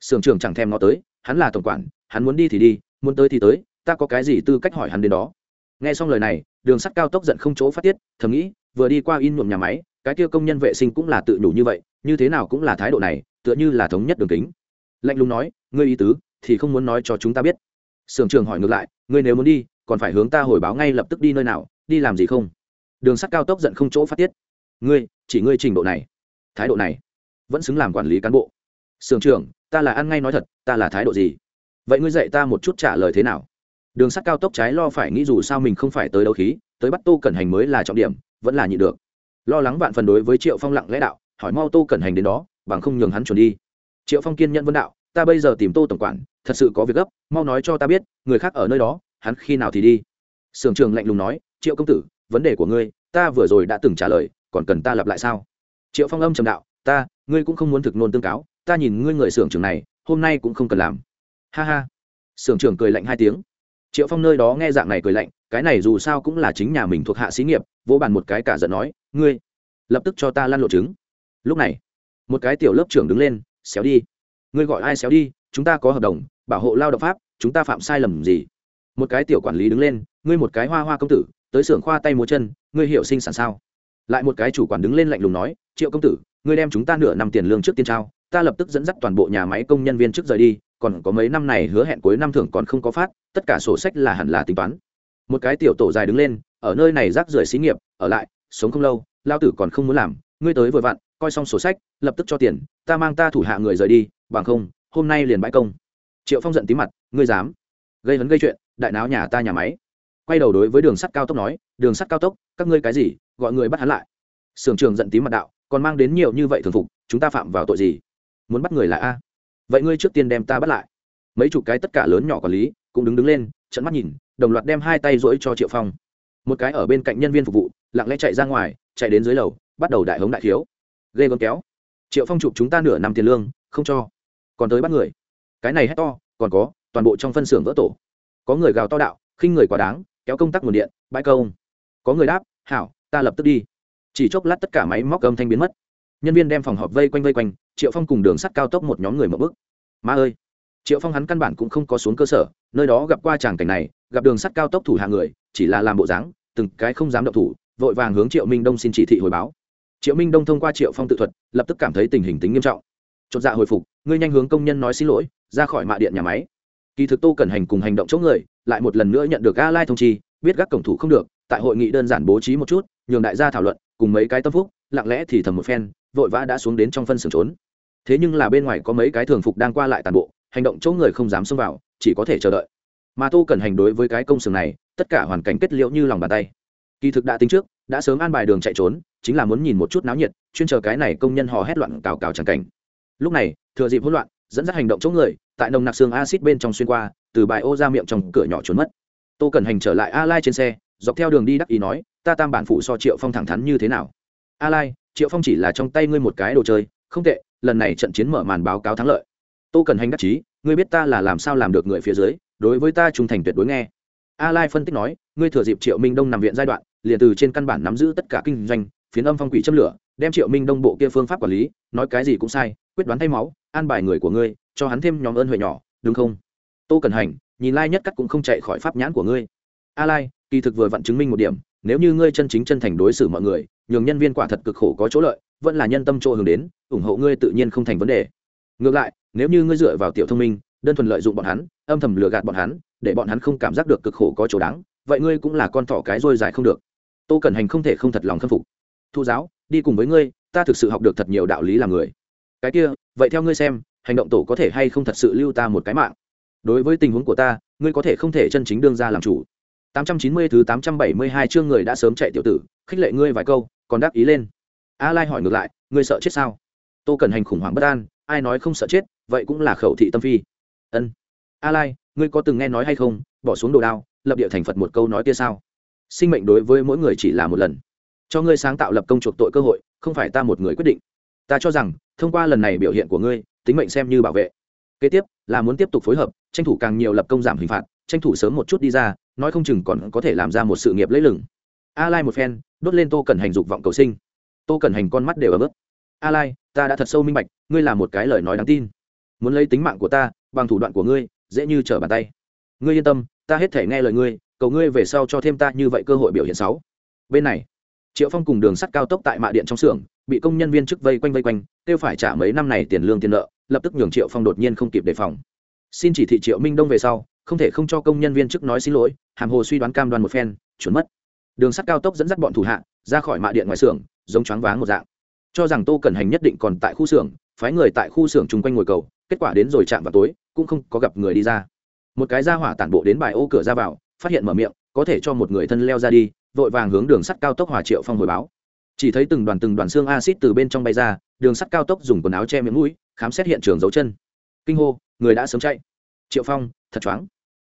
Sưởng trường chẳng thèm nó tới, hắn là tổng quản, hắn muốn đi thì đi, muốn tới thì tới, ta có cái gì tư cách hỏi hắn đến đó? Nghe xong lời này, đường sắt cao tốc giận không chỗ phát tiết, thầm nghĩ, vừa đi qua in nhuộm nhà máy, cái kia công nhân vệ sinh cũng là tự đủ như vậy, như thế nào cũng là thái độ này, tựa như là thống nhất đường kính. Lạnh lùng nói, ngươi ý tứ, thì không muốn nói cho chúng ta biết. Sưởng trường hỏi ngược lại, ngươi nếu muốn đi, còn phải hướng ta hồi báo ngay lập tức đi nơi nào, đi làm gì không? Đường sắt cao tốc giận không chỗ phát tiết, ngươi, chỉ ngươi trình độ này, thái độ này, vẫn xứng làm quản lý cán bộ. Sưởng trưởng, ta là ăn ngay nói thật, ta là thái độ gì? Vậy ngươi dạy ta một chút trả lời thế nào? Đường sắt cao tốc trái lo phải nghĩ dù sao mình không phải tới đấu khí, tới bắt tô cẩn hành mới là trọng điểm, vẫn là nhị được. Lo lắng vạn phần đối với triệu phong lặng lẽ đạo, hỏi mau tô cẩn hành đến đó, bằng không nhường hắn chuẩn đi. Triệu phong kiên nhận vấn đạo, ta bây giờ tìm tô tổng quản, thật sự có việc gấp, mau nói cho ta biết, người khác ở nơi đó, hắn khi nào thì đi? Sưởng trường lạnh lùng nói, triệu công tử, vấn đề của ngươi, ta vừa rồi đã từng trả lời, còn cần ta lặp lại sao? Triệu phong âm trầm đạo, ta, ngươi cũng không muốn thực nôn tương cáo, ta nhìn ngươi người sưởng trưởng này, hôm nay cũng không cần làm. Ha ha. Sưởng trưởng cười lạnh hai tiếng triệu phong nơi đó nghe dạng này cười lạnh, cái này dù sao cũng là chính nhà mình thuộc hạ xí nghiệp vỗ bàn một cái cả giận nói, ngươi, lập tức cho ta lăn lộ trứng. Lúc này, một cái tiểu lớp trưởng đứng lên, xéo đi. Ngươi gọi ai xéo đi, chúng ta có hợp đồng, bảo hộ lao động pháp, chúng ta phạm sai lầm gì? Một cái tiểu quản lý đứng lên, ngươi một cái hoa hoa công tử, tới xưởng khoa tay múa chân, ngươi hiểu sinh sản sao? Lại một cái chủ quản đứng lên lạnh lùng nói, triệu công tử, ngươi đem chúng ta nửa năm tiền lương trước tiên trao ta lập tức dẫn dắt toàn bộ nhà máy công nhân viên trước rời đi, còn có mấy năm này hứa hẹn cuối năm thưởng còn không có phát, tất cả sổ sách là hẳn là tính toán. Một cái tiểu tổ dài đứng lên, ở nơi này rác rưởi xí nghiệp, ở lại, sống không lâu, lao tử còn không muốn làm, ngươi tới vừa vặn, coi xong sổ sách, lập tức cho tiền, ta mang ta thủ hạ người rời đi, bằng không, hôm nay liền bãi công. Triệu phong giận tí mặt, ngươi dám? Gây hấn gây chuyện, đại náo nhà ta nhà máy. Quay đầu đối với đường sắt cao tốc nói, đường sắt cao tốc, các ngươi cái gì, gọi người bắt hắn lại. Sưởng trường giận tí mặt đạo, còn mang đến nhiều như vậy thường phục, chúng ta phạm vào tội gì? Muốn bắt người là a. Vậy ngươi trước tiên đem ta bắt lại. Mấy chục cái tất cả lớn nhỏ quản lý cũng đứng đứng lên trận mắt nhìn, đồng loạt đem hai tay rỗi cho triệu phong. Một cái ở bên cạnh nhân viên phục vụ, lặng lẽ chạy ra ngoài, chạy đến dưới lầu, bắt đầu đại hống đại thiếu. Ghê gớm kéo. Triệu phong chụp chúng ta nửa năm tiền lương, không cho. Còn tới bắt người. Cái này hét to, còn có, toàn bộ trong phân xưởng vỡ tổ. Có người gào to đạo, khinh người quá đáng, kéo công tắc nguồn điện, bãi công có người đáp, hảo, ta lập tức đi. Chỉ chốc lát tất cả máy móc âm thanh biến mất nhân viên đem phòng họp vây quanh vây quanh, triệu phong cùng đường sắt cao tốc một nhóm người một bước. Ma ơi! Triệu phong hắn căn bản cũng không có xuống cơ sở, nơi đó gặp qua tràng cảnh này, gặp đường sắt cao tốc thủ hàng người, chỉ là làm bộ dáng, từng cái không dám động thủ, vội vàng hướng triệu minh đông xin chỉ thị hồi báo. Triệu minh đông thông qua triệu phong tự thuật, lập tức cảm thấy tình hình tính nghiêm trọng. Chột dạ hồi phục, ngươi nhanh hướng công nhân nói xin lỗi, ra khỏi mạ điện nhà máy. Kỳ thực tô cần hành cùng hành động chống người, lại một lần nữa nhận được a lai thông chi, biết gác cổng thủ không được, tại hội nghị đơn giản bố trí một chút, nhường đại gia thảo luận, cùng mấy cái tâm phúc, lặng lẽ thì thầm một phen vội vã đã xuống đến trong phân xưởng trốn. Thế nhưng là bên ngoài có mấy cái thường phục đang qua lại tàn bộ, hành động chỗ người không dám xông vào, chỉ có thể chờ đợi. Mà tô cần hành đối với cái công xưởng này, tất cả hoàn cảnh kết liễu như lòng bàn tay. Kỳ thực đã tính trước, đã sớm an bài đường chạy trốn, chính là muốn nhìn một chút náo nhiệt, chuyên chờ cái này công nhân hò hét loạn cào cào chẳng cảnh. Lúc này, thừa dịp hỗn loạn, dẫn dắt hành động chỗ người, tại nồng nặc xương acid bên trong xuyên qua, từ bài ô ra miệng trong cửa nhỏ trốn mất. Tô cần hành trở lại a lai trên xe, dọc theo đường đi đắc ý nói, ta tam bản phụ so triệu phong thẳng thắn như thế nào? A lai triệu phong chỉ là trong tay ngươi một cái đồ chơi, không tệ, lần này trận chiến mở màn báo cáo thắng lợi. Tô cần hành đắc chí, ngươi biết ta là làm sao làm được người phía dưới, đối với ta trung thành tuyệt đối nghe. A lai phân tích nói, ngươi thừa dịp triệu minh đông nằm viện giai đoạn, liền từ trên căn bản nắm giữ tất cả kinh doanh, phiến âm phong quỷ châm lửa, đem triệu minh đông bộ kia phương pháp quản lý, nói cái gì cũng sai, quyết đoán thay máu, an bài người của ngươi, cho hắn thêm nhóm ơn huệ nhỏ, đúng không? Tô cần hành, nhìn lai nhất cắt cũng không chạy khỏi pháp nhãn của ngươi. A lai kỳ thực vừa vặn chứng minh một điểm, nếu như ngươi chân chính chân thành đối xử mọi người, nhường nhân viên quả thật cực khổ có chỗ lợi, vẫn là nhân tâm chỗ hướng đến, ủng hộ ngươi tự nhiên không thành vấn đề. Ngược lại, nếu như ngươi dựa vào tiểu thông minh, đơn thuần lợi dụng bọn hắn, âm thầm lừa gạt bọn hắn, để bọn hắn không cảm giác được cực khổ có chỗ đáng, vậy ngươi cũng là con thỏ cái rôi dài không được. Tô cẩn hành không thể không thật lòng khâm phục. Thu giáo, đi cùng với ngươi, ta thực sự học được thật nhiều đạo lý làm người. Cái kia, vậy theo ngươi xem, hành động tổ có thể hay không thật sự lưu ta một cái mạng? Đối với tình huống của ta, ngươi có thể không thể chân chính đương ra làm chủ. 890 thứ 872 chương người đã sớm chạy tiểu tử, khích lệ ngươi vài câu, còn đáp ý lên. A lai hỏi ngược lại, ngươi sợ chết sao? Tô cần hành khủng hoảng bất an, ai nói không sợ chết, vậy cũng là khẩu thị tâm phi. Ân. A lai, ngươi có từng nghe nói hay không, bỏ xuống đồ đao, lập địa thành phật một câu nói kia sao? Sinh mệnh đối với mỗi người chỉ là một lần. Cho ngươi sáng tạo lập công chuộc tội cơ hội, không phải ta một người quyết định. Ta cho rằng, thông qua lần này biểu hiện của ngươi, tính mệnh xem như bảo vệ. Kế tiếp, là muốn tiếp tục phối hợp, tranh thủ càng nhiều lập công giảm hình phạt tranh thủ sớm một chút đi ra, nói không chừng còn có thể làm ra một sự nghiệp lấy lừng. A lai một phen, đốt lên tô cần hành dục vọng cầu sinh. Tô cần hành con mắt đều ở bước a lai ta đã thật sâu minh bạch, ngươi là một cái lời nói đáng tin. Muốn lấy tính mạng của ta, bằng thủ đoạn của ngươi, dễ như trở bàn tay. Ngươi yên tâm, ta hết thể nghe lời ngươi, cầu ngươi về sau cho thêm ta như vậy cơ hội biểu hiện sáu bên này, triệu phong cùng đường sắt cao tốc tại mạ điện trong xưởng, bị công nhân viên chức vây quanh vây quanh, kêu phải trả mấy năm này tiền lương tiền nợ, lập tức nhường triệu phong đột nhiên không kịp đề phòng. Xin chỉ thị triệu minh đông về sau không thể không cho công nhân viên chức nói xin lỗi, hàm hồ suy đoán cam đoan một phen, chuẩn mất. Đường sắt cao tốc dẫn dắt bọn thủ hạ, ra khỏi mạ điện ngoài xưởng, giống choáng váng một dạng. Cho rằng tô cẩn hành nhất định còn tại khu xưởng, phái người tại khu xưởng chung quanh ngồi cầu, kết quả đến rồi chạm vào tối, cũng không có gặp người đi ra. Một cái ra hỏa tản bộ đến bài ô cửa ra vào, phát hiện mở miệng, có thể cho một người thân leo ra đi, vội vàng hướng đường sắt cao tốc hòa triệu phong hồi báo. Chỉ thấy từng đoàn từng đoàn xương acid từ bên trong bay ra, đường sắt cao tốc dùng quần áo che miệng mũi, khám xét hiện trường dấu chân. Kinh hô, người đã sớm chạy. Triệu phong, thật choáng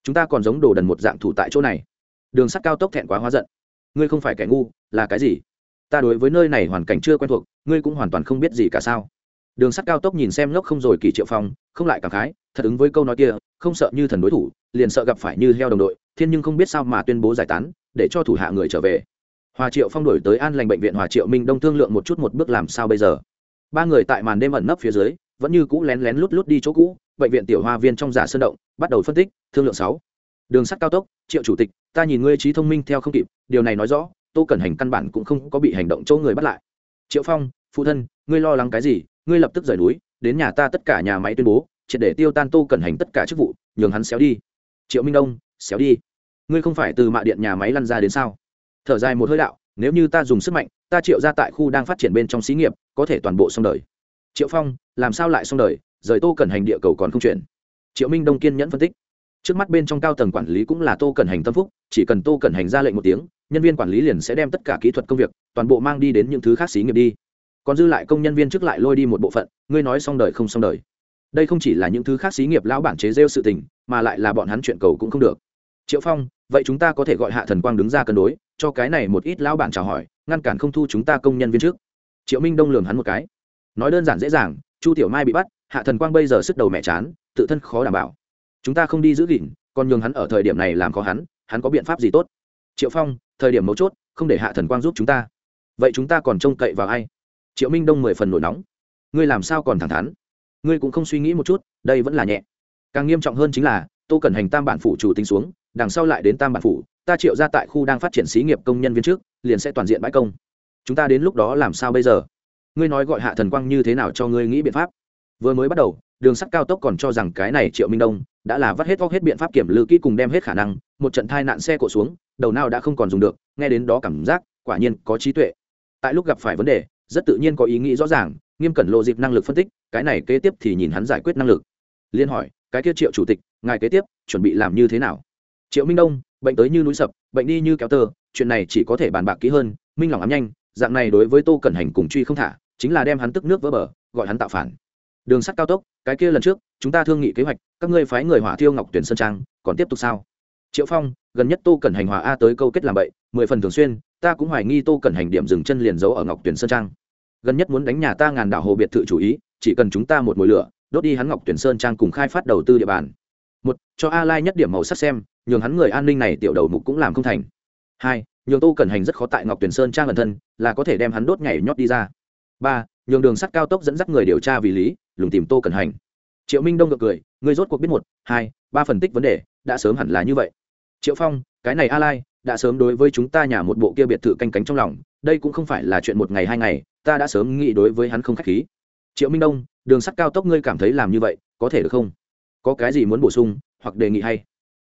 chúng ta còn giống đồ đần một dạng thủ tại chỗ này. Đường sắt cao tốc thẹn quá hóa giận. Ngươi không phải kẻ ngu, là cái gì? Ta đối với nơi này hoàn cảnh chưa quen thuộc, ngươi cũng hoàn toàn không biết gì cả sao? Đường sắt cao tốc nhìn xem ngốc không rồi kỳ triệu phong, không lại cảm khái, thật ứng với câu nói kia, không sợ như thần đối thủ, liền sợ gặp phải như heo đồng đội, thiên nhưng không biết sao mà tuyên bố giải tán, để cho thủ hạ người trở về. Hòa triệu phong đổi tới an lành bệnh viện hòa triệu minh đông thương lượng một chút một bước làm sao bây giờ. Ba người tại màn đêm ẩn nấp phía dưới vẫn như cũ lén lén lút lút đi chỗ cũ, bệnh viện tiểu hoa viên trong giả sơn động, bắt đầu phân tích, thương lượng sáu. Đường sắt cao tốc, triệu chủ tịch, ta nhìn ngươi trí thông minh theo không kịp, điều này nói rõ, tô cẩn hành căn bản cũng không có bị hành động chỗ người bắt lại. Triệu phong, phụ thân, ngươi lo lắng cái gì, ngươi lập tức rời núi, đến nhà ta tất cả nhà máy tuyên bố, triệt để tiêu tan tô cẩn hành tất cả chức vụ, nhường hắn xéo đi. Triệu minh đông, xéo đi. Ngươi không phải từ mạ điện nhà máy lăn ra đến sao? Thở dài một hơi đạo, nếu như ta dùng sức mạnh, ta triệu ra tại khu đang phát triển bên trong xí nghiệp, có thể toàn bộ xong đời triệu phong, làm sao lại xong đời, rời tô cẩn hành địa cầu còn không chuyển? Triệu minh đông kiên nhẫn phân tích. Trước mắt bên trong cao tầng quản lý cũng là tô cẩn hành tâm phúc, chỉ cần tô cẩn hành ra lệnh một tiếng, nhân viên quản lý liền sẽ đem tất cả kỹ thuật công việc, toàn bộ mang đi đến những thứ khác xí nghiệp đi. Còn dư lại công nhân viên trước lại lôi đi một bộ phận, ngươi nói xong đời không xong đời. Đây không chỉ là những thứ khác xí nghiệp lão bản chế rêu sự tình, mà lại là bọn hắn chuyện cầu cũng không được. Triệu phong, vậy chúng ta có thể gọi hạ thần quang đứng ra cân đối, cho cái này một ít lão bản chào hỏi, ngăn cản không thu chúng ta công nhân viên trước triệu minh đông lường hắn một cái nói đơn giản dễ dàng, chu tiểu mai bị bắt, hạ thần quang bây giờ sức đầu mẹ chán, tự thân khó đảm bảo. Chúng ta không đi giữ gìn, còn nhường hắn ở thời điểm này làm khó hắn hắn có biện pháp gì tốt? Triệu phong, thời điểm mấu chốt, không để hạ thần quang giúp chúng ta. Vậy chúng ta còn trông cậy vào ai? Triệu minh đông mười phần nổi nóng. Ngươi làm sao còn thẳng thắn? Ngươi cũng không suy nghĩ một chút, đây vẫn là nhẹ. Càng nghiêm trọng hơn chính là, tô cần hành tam bản phủ chủ tính xuống, đằng sau lại đến tam bản phủ, ta triệu ra tại khu đang phát triển xí nghiệp công nhân viên trước, liền sẽ toàn diện bãi công. Chúng ta đến lúc đó làm sao bây giờ? Ngươi nói gọi hạ thần quang như thế nào cho ngươi nghĩ biện pháp? Vừa mới bắt đầu, đường sắt cao tốc còn cho rằng cái này triệu minh đông đã là vắt hết vóc hết biện pháp kiểm lư kỹ cùng đem hết khả năng, một trận thai nạn xe cộ xuống, đầu nào đã không còn dùng được, nghe đến đó cảm giác, quả nhiên có trí tuệ. Tại lúc gặp phải vấn đề, rất tự nhiên có ý nghĩ rõ ràng, nghiêm cẩn lộ dịp năng lực phân tích, cái này kế tiếp thì nhìn hắn giải quyết năng lực. Liên hỏi, cái kia triệu chủ tịch, ngài kế tiếp chuẩn bị làm như thế nào? Triệu minh đông, bệnh tới như núi sập, bệnh đi như kéo tơ, chuyện này chỉ có thể bàn bạc kỹ hơn, minh lòng ám nhanh, dạng này đối với tô cẩn hành cùng truy không thả chính là đem hắn tức nước vỡ bờ, gọi hắn tạo phản. Đường sắt cao tốc, cái kia lần trước, chúng ta thương nghị kế hoạch, các ngươi phái người hỏa thiêu ngọc tuyển sơn trang, còn tiếp tục sao? Triệu phong, gần nhất tô cần hành hòa a tới câu kết làm bậy, mười phần thường xuyên, ta cũng hoài nghi tô cần hành điểm dừng chân liền giấu ở ngọc tuyển sơn trang. Gần nhất muốn đánh nhà ta ngàn đảo hồ biệt thự chủ ý, chỉ cần chúng ta một mồi lửa, đốt đi hắn ngọc tuyển sơn trang cùng khai phát đầu tư địa bàn. Một, cho a lai nhất điểm màu sắc xem, nhường hắn người an ninh này tiểu đầu mục cũng làm không thành. Hai, nhường tô cần hành rất khó tại ngọc tuyển sơn trang ẩn thân, là có thể đem hắn đốt nhảy nhót đi ra ba, nhường đường sắt cao tốc dẫn dắt người điều tra vì lý, lùng tìm tô cẩn hành. Triệu minh đông gật cười, ngươi rốt cuộc biết một, hai, ba phân tích vấn đề, đã sớm hẳn là như vậy. Triệu phong, cái này a lai đã sớm đối với chúng ta nhà một bộ kia biệt thự canh cánh trong lòng, đây cũng không phải là chuyện một ngày hai ngày, ta đã sớm nghĩ đối với hắn không khách khí. Triệu minh đông, đường sắt cao tốc ngươi cảm thấy làm như vậy, có thể được không? Có cái gì muốn bổ sung, hoặc đề nghị hay?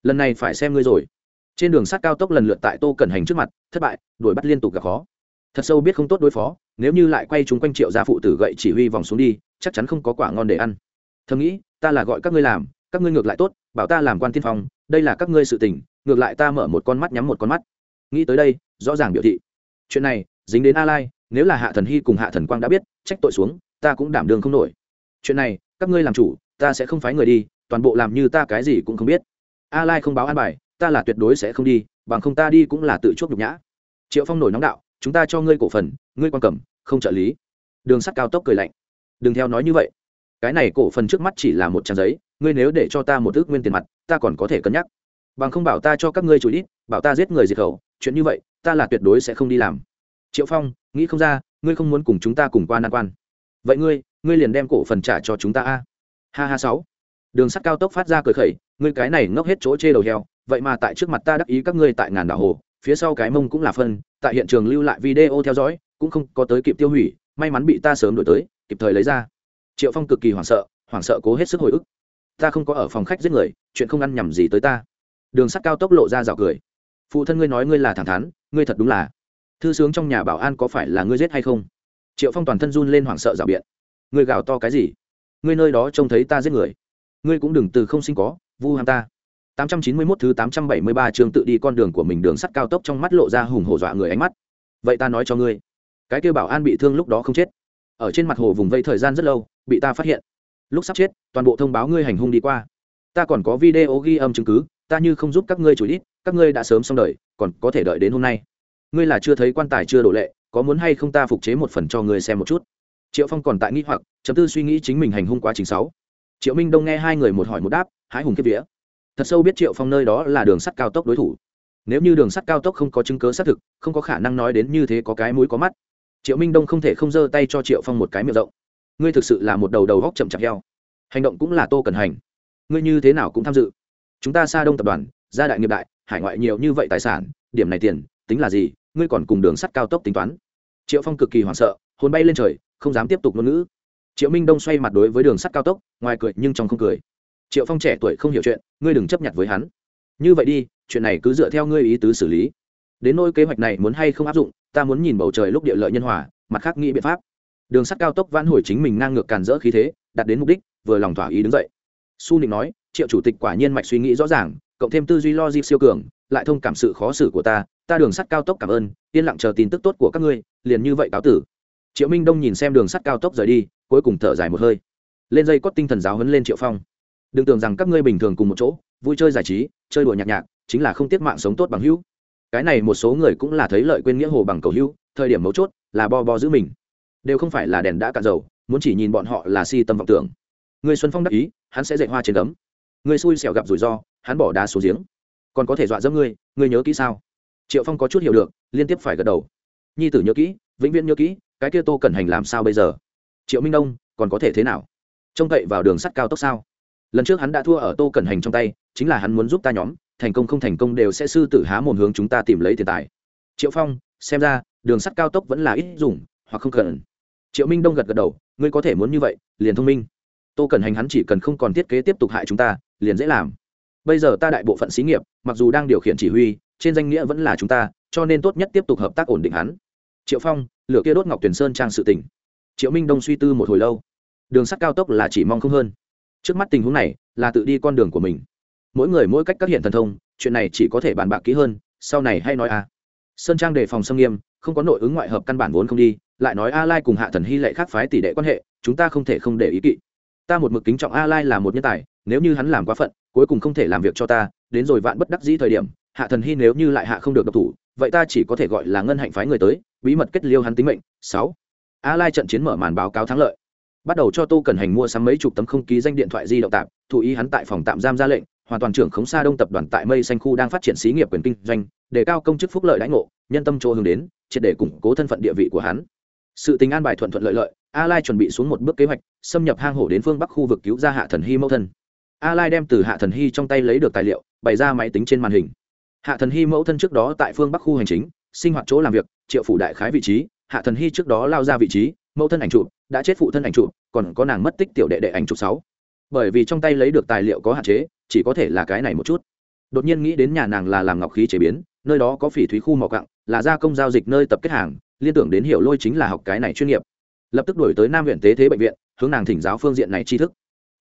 Lần này phải xem ngươi rồi. Trên đường sắt cao tốc lần lượt tại tô cẩn hành trước mặt, thất bại, đuổi bắt liên tục gặp khó thật sâu biết không tốt đối phó, nếu như lại quay chúng quanh triệu gia phụ tử gậy chỉ huy vòng xuống đi, chắc chắn không có quả ngon để ăn. Thầm nghĩ, ta là gọi các ngươi làm, các ngươi ngược lại tốt, bảo ta làm quan tiên phong, đây là các ngươi sự tình, ngược lại ta mở một con mắt nhắm một con mắt. Nghĩ tới đây, rõ ràng biểu thị. Chuyện này, dính đến a lai, nếu là hạ thần hy cùng hạ thần quang đã biết, trách tội xuống, ta cũng đảm đường không nổi. Chuyện này, các ngươi làm chủ, ta sẽ không phái người đi, toàn bộ làm như ta cái gì cũng không biết. A lai không báo an bài, ta là tuyệt đối sẽ không đi, bằng không ta đi cũng là tự chuốc nhục nhã. Triệu phong nổi nóng đạo chúng ta cho ngươi cổ phần, ngươi quan cầm, không trợ lý. Đường sắt cao tốc cười lạnh. Đừng theo nói như vậy. Cái này cổ phần trước mắt chỉ là một trang giấy, ngươi nếu để cho ta một ước nguyên tiền mặt, ta còn có thể cân nhắc. Bằng không bảo ta cho các ngươi chủ ít bảo ta giết người diệt khẩu, chuyện như vậy, ta là tuyệt đối sẽ không đi làm. Triệu phong, nghĩ không ra, ngươi không muốn cùng chúng ta cùng qua nan quan. Vậy ngươi ngươi liền đem cổ phần trả cho chúng ta a. Ha ha sáu. Đường sắt cao tốc phát ra cười khẩy, ngươi cái này ngốc hết chỗ chê đầu heo, vậy mà tại trước mặt ta đắc ý các ngươi tại ngàn đảo hồ, phía sau cái mông cũng là phân tại hiện trường lưu lại video theo dõi, cũng không có tới kịp tiêu hủy, may mắn bị ta sớm đổi tới, kịp thời lấy ra. Triệu phong cực kỳ hoảng sợ hoảng sợ cố hết sức hồi ức. Ta không có ở phòng khách giết người, chuyện không ăn nhầm gì tới ta. Đường sắt cao tốc lộ ra rào cười. Phụ thân ngươi nói ngươi là thẳng thắn, ngươi thật đúng là. Thư sướng trong nhà bảo an có phải là ngươi giết hay không? Triệu phong toàn thân run lên hoảng sợ rào biện. Ngươi gào to cái gì? Ngươi nơi đó trông thấy ta giết người. Ngươi cũng đừng từ không sinh có, vu ham ta. 891 thứ 873 chương tự đi con đường của mình đường sắt cao tốc trong mắt lộ ra hùng hổ dọa người ánh mắt. Vậy ta nói cho ngươi, cái kia bảo an bị thương lúc đó không chết, ở trên mặt hồ vùng vây thời gian rất lâu, bị ta phát hiện. Lúc sắp chết, toàn bộ thông báo ngươi hành hung đi qua. Ta còn có video ghi âm chứng cứ, ta như không giúp các ngươi chủ ít, các ngươi đã sớm xong đời, còn có thể đợi đến hôm nay. Ngươi là chưa thấy quan tài chưa đổ lệ, có muốn hay không ta phục chế một phần cho ngươi xem một chút triệu phong còn tại nghi hoặc chấm tư suy nghĩ chính mình hành hung quá trình 6. triệu minh đông nghe hai người một hỏi một đáp hái hùng kia vía thật sâu biết triệu phong nơi đó là đường sắt cao tốc đối thủ. Nếu như đường sắt cao tốc không có chứng cớ xác thực, không có khả năng nói đến như thế có cái mũi có mắt. Triệu minh đông không thể không giơ tay cho triệu phong một cái miệng rộng. Ngươi thực sự là một đầu đầu góc chậm chạp heo hành động cũng là tô cần hành. Ngươi như thế nào cũng tham dự. Chúng ta xa đông tập đoàn, gia đại nghiệp đại, hải ngoại nhiều như vậy tài sản, điểm này tiền, tính là gì, ngươi còn cùng đường sắt cao tốc tính toán. Triệu phong cực kỳ hoảng sợ, hồn bay lên trời, không dám tiếp tục ngôn ngữ. Triệu minh đông xoay mặt đối với đường sắt cao tốc, ngoài cười nhưng trong không cười triệu phong trẻ tuổi không hiểu chuyện, ngươi đừng chấp nhận với hắn. Như vậy đi, chuyện này cứ dựa theo ngươi ý tứ xử lý. Đến nỗi kế hoạch này muốn hay không áp dụng, ta muốn nhìn bầu trời lúc địa lợi nhân hòa, mặt khác nghĩ biện pháp. Đường sắt cao tốc vãn hồi chính mình ngang ngược càn rỡ khí thế, đạt đến mục đích, vừa lòng thỏa ý đứng dậy. Su nịnh nói, triệu chủ tịch quả nhiên mạch suy nghĩ rõ ràng, cộng thêm tư duy logic siêu cường, lại thông cảm sự khó xử của ta ta đường sắt cao tốc cảm ơn, yên lặng chờ tin tức tốt của các ngươi, liền như vậy cáo tử. Triệu minh đông nhìn xem đường sắt cao tốc rời đi, cuối cùng thở dài một hơi. Lên dây cót tinh thần giáo hấn lên triệu phong đừng tưởng rằng các ngươi bình thường cùng một chỗ, vui chơi giải trí, chơi đùa nhạc nhạc, chính là không tiếc mạng sống tốt bằng hữu. Cái này một số người cũng là thấy lợi quên nghĩa hồ bằng cầu hữu, thời điểm mấu chốt là bo bo giữ mình. Đều không phải là đèn đã cạn dầu, muốn chỉ nhìn bọn họ là si tâm vọng tưởng. Người xuân phong đắc ý, hắn sẽ dạy hoa trên gấm. Người xui xẻo gặp rủi ro, hắn bỏ đá xuống giếng. Còn có thể dọa dẫm ngươi ngươi nhớ kỹ sao? Triệu phong có chút hiểu được, liên tiếp phải gật đầu. Nhi tử nhớ kỹ, vĩnh viễn nhớ kỹ, cái kia tô cần hành làm sao bây giờ? Triệu minh đông, còn có thể thế nào? Trông cậy vào đường sắt cao tốc sao? Lần trước hắn đã thua ở tô cẩn hành trong tay, chính là hắn muốn giúp ta nhóm, thành công không thành công đều sẽ sư tử há mồm hướng chúng ta tìm lấy tiền tài. Triệu phong, xem ra, đường sắt cao tốc vẫn là ít dùng, hoặc không cần. Triệu minh đông gật gật đầu, ngươi có thể muốn như vậy, liền thông minh. Tô cẩn hành hắn chỉ cần không còn thiết kế tiếp tục hại chúng ta, liền dễ làm. Bây giờ ta đại bộ phận xí nghiệp, mặc dù đang điều khiển chỉ huy, trên danh nghĩa vẫn là chúng ta, cho nên tốt nhất tiếp tục hợp tác ổn định hắn. Triệu phong, lửa kia đốt ngọc tuyển sơn trang sự tỉnh triệu minh đông suy tư một hồi lâu. Đường sắt cao tốc là chỉ mong không hơn trước mắt tình huống này, là tự đi con đường của mình. Mỗi người mỗi cách các hiện thần thông, chuyện này chỉ có thể bàn bạc kỹ hơn, sau này hay nói a. Sơn trang đề phòng xâm nghiêm, không có nội ứng ngoại hợp căn bản vốn không đi, lại nói a lai cùng hạ thần hy lệ khác phái tỷ đệ quan hệ, chúng ta không thể không để ý kỵ. Ta một mực kính trọng a lai là một nhân tài, nếu như hắn làm quá phận, cuối cùng không thể làm việc cho ta, đến rồi vạn bất đắc dĩ thời điểm, hạ thần hy nếu như lại hạ không được độc thủ, vậy ta chỉ có thể gọi là ngân hạnh phái người tới, bí mật kết liêu hắn tính mệnh. Sáu. A lai trận chiến mở màn báo cáo thắng lợi bắt đầu cho tô cần hành mua sắm mấy chục tấm không ký danh điện thoại di động tạm, thụ ý hắn tại phòng tạm giam ra lệnh, hoàn toàn trưởng khống xa đông tập đoàn tại mây xanh khu đang phát triển xí nghiệp quyền kinh doanh đề cao công chức phúc lợi đãi ngộ, nhân tâm chỗ hướng đến, triệt để củng cố thân phận địa vị của hắn. Sự tình an bài thuận thuận lợi lợi a lai chuẩn bị xuống một bước kế hoạch, xâm nhập hang hổ đến phương bắc khu vực cứu ra hạ thần hy mẫu thân. A lai đem từ hạ thần hy trong tay lấy được tài liệu, bày ra máy tính trên màn hình. Hạ thần hy mẫu thân trước đó tại phương bắc khu hành chính, sinh hoạt chỗ làm việc, triệu phủ đại khái vị trí, hạ thần hy trước đó lao ra vị trí mẫu thân ảnh chụp, đã chết phụ thân ảnh chụp, còn có nàng mất tích tiểu đệ đệ ảnh chụp sáu. Bởi vì trong tay lấy được tài liệu có hạn chế, chỉ có thể là cái này một chút. Đột nhiên nghĩ đến nhà nàng là làm ngọc khí chế biến, nơi đó có phỉ thúy khu mỏ cặng là gia công giao dịch nơi tập kết hàng, liên tưởng đến hiểu lôi chính là học cái này chuyên nghiệp. Lập tức đổi tới nam huyện tế thế bệnh viện, hướng nàng thỉnh giáo phương diện này tri thức.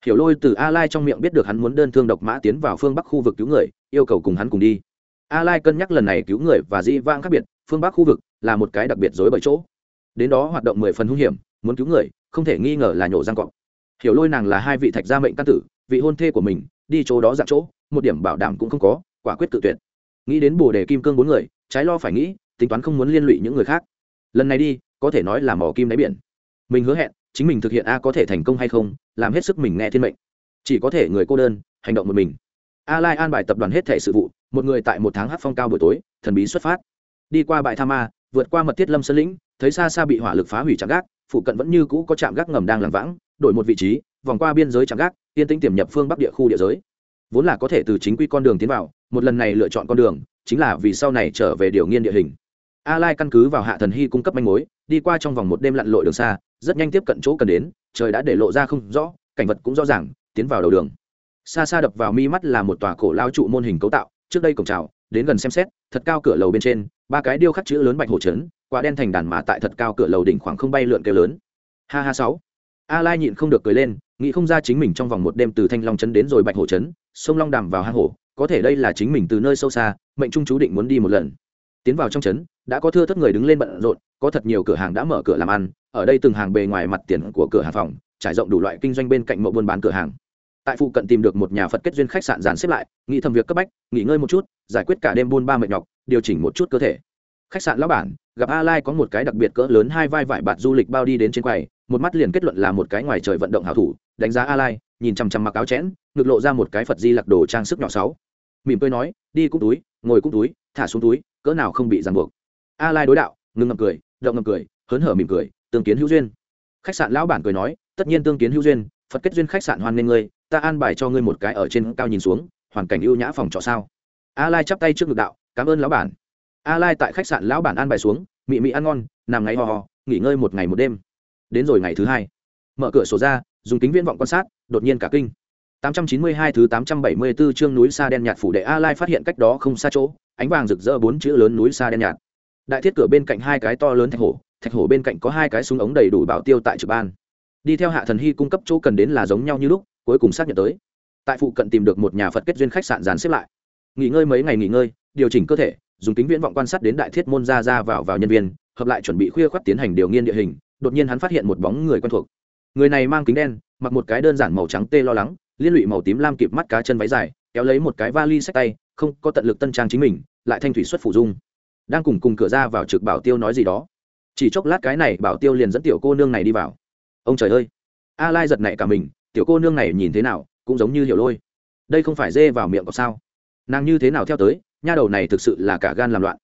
Hiểu lôi từ a lai trong miệng biết được hắn muốn đơn thương độc mã tiến vào phương bắc khu vực cứu người, yêu cầu cùng hắn cùng đi. A lai cân nhắc lần này cứu người và dĩ vãng khác biệt, phương bắc khu vực là một cái đặc biệt dối bởi chỗ đến đó hoạt động mười phần hung hiểm, muốn cứu người, không thể nghi ngờ là nhổ răng cọp. Hiểu lôi nàng là hai vị thạch gia mệnh căn tử, vị hôn thê của mình, đi chỗ đó dạng chỗ, một điểm bảo đảm cũng không có, quả quyết tự tuyệt. Nghĩ đến bồ đề kim cương bốn người, trái lo phải nghĩ, tính toán không muốn liên lụy những người khác. Lần này đi, có thể nói là mỏ kim đáy biển. Mình hứa hẹn, chính mình thực hiện a có thể thành công hay không, làm hết sức mình nghe thiên mệnh. Chỉ có thể người cô đơn, hành động một mình. A lai an bài tập đoàn hết thể sự vụ, một người tại một tháng hát phong cao buổi tối, thần bí xuất phát. Đi qua bãi tha ma, vượt qua mật thiết lâm sơn lĩnh thấy xa xa bị hỏa lực phá hủy trạm gác, phụ cận vẫn như cũ có trạm gác ngầm đang làm vãng, đổi một vị trí, vòng qua biên giới trạm gác, yên tĩnh tiềm nhập phương bắc địa khu địa giới. Vốn là có thể từ chính quy con đường tiến vào, một lần này lựa chọn con đường, chính là vì sau này trở về điều nghiên địa hình. A lai căn cứ vào hạ thần hy cung cấp manh mối, đi qua trong vòng một đêm lặn lội đường xa, rất nhanh tiếp cận chỗ cần đến, trời đã để lộ ra không rõ, cảnh vật cũng rõ ràng, tiến vào đầu đường. Xa xa đập vào mi mắt là một tòa cổ lao trụ môn hình cấu tạo, trước đây cổng trào đến gần xem xét, thật cao cửa lầu bên trên, ba cái điêu khắc chữ lớn bạch hổ trấn quả đen thành đàn mà tại thật cao cửa lầu đỉnh khoảng không bay lượn kêu lớn. Ha ha sáu. A lai nhịn không được cười lên, nghĩ không ra chính mình trong vòng một đêm từ thanh long trấn đến rồi bạch hổ trấn, sông long đàm vào hang hổ, có thể đây là chính mình từ nơi sâu xa, mệnh trung chú định muốn đi một lần. Tiến vào trong trấn, đã có thưa thất người đứng lên bận rộn, có thật nhiều cửa hàng đã mở cửa làm ăn, ở đây từng hàng bề ngoài mặt tiền của cửa hàng phòng, trải rộng đủ loại kinh doanh bên cạnh mộ buôn bán cửa hàng. Tại phụ cận tìm được một nhà phật kết duyên khách sạn dàn xếp lại, nghĩ thầm việc cấp bách, nghỉ ngơi một chút, giải quyết cả đêm buôn ba mệt nhọc, điều chỉnh một chút cơ thể khách sạn lão bản, gặp a lai có một cái đặc biệt cỡ lớn hai vai vải bạt du lịch bao đi đến trên quầy, một mắt liền kết luận là một cái ngoài trời vận động hảo thủ, đánh giá a lai nhìn chằm chằm mặc áo chẽn, ngực lộ ra một cái phật di lặc đồ trang sức nhỏ sáu. Mỉm cười nói, đi cũng túi, ngồi cũng túi, thả xuống túi, cỡ nào không bị ràng buộc. A lai đối đạo, ngừng ngầm cười, động ngầm cười, hớn hở mỉm cười, tương kiến hữu duyên. Khách sạn lão bản cười nói, tất nhiên tương kiến hữu duyên, phật kết duyên khách sạn hoan nghênh ngươi, ta an bài cho ngươi một cái ở trên cao nhìn xuống, hoàn cảnh ưu nhã phòng trọ sao. A lai chắp tay trước ngực đạo, cảm ơn lão bản a lai tại khách sạn lão bản an bài xuống mị mị ăn ngon nằm ngáy hò hò nghỉ ngơi một ngày một đêm đến rồi ngày thứ hai mở cửa sổ ra dùng kính viễn vọng quan sát đột nhiên cả kinh 892 thứ 874 chương núi xa đen nhạt phủ đệ A Lai phát hiện cách đó không xa chỗ, ánh vàng rực rỡ bốn chữ lớn núi xa đen nhạt. Đại thiết cửa bên cạnh hai cái to lớn thạch hổ, thạch hổ bên cạnh có hai cái súng ống đầy đủ bảo tiêu tại trực ban. Đi theo Hạ Thần Hy cung cấp chỗ cần đến là giống nhau như lúc, cuối cùng xác nhận tới. Tại phụ cận tìm được một nhà Phật kết duyên khách sạn dàn xếp lại. Nghỉ ngơi mấy ngày nghỉ ngơi, điều chỉnh cơ thể, dùng kính viễn vọng quan sát đến đại thiết môn ra ra vào vào nhân viên, hợp lại chuẩn bị khuya khoắt tiến hành điều nghiên địa hình, đột nhiên hắn phát hiện một bóng người quen thuộc. Người này mang kính đen, mặc một cái đơn giản màu trắng tê lo lắng, liên lụy màu tím lam kịp mắt cá chân váy dài kéo lấy một cái vali sách tay không có tận lực tân trang chính mình lại thanh thủy xuất phủ dung. Đang cùng cùng cửa ra vào trực bảo tiêu nói gì đó. Chỉ chốc lát cái này bảo tiêu liền dẫn tiểu cô nương này đi vào. Ông trời ơi! A lai giật nảy cả mình tiểu cô nương này nhìn thế nào cũng giống như hiểu lôi. Đây không phải dê vào miệng có sao? Nàng như thế nào theo tới nha đầu này thực sự là cả gan làm loạn.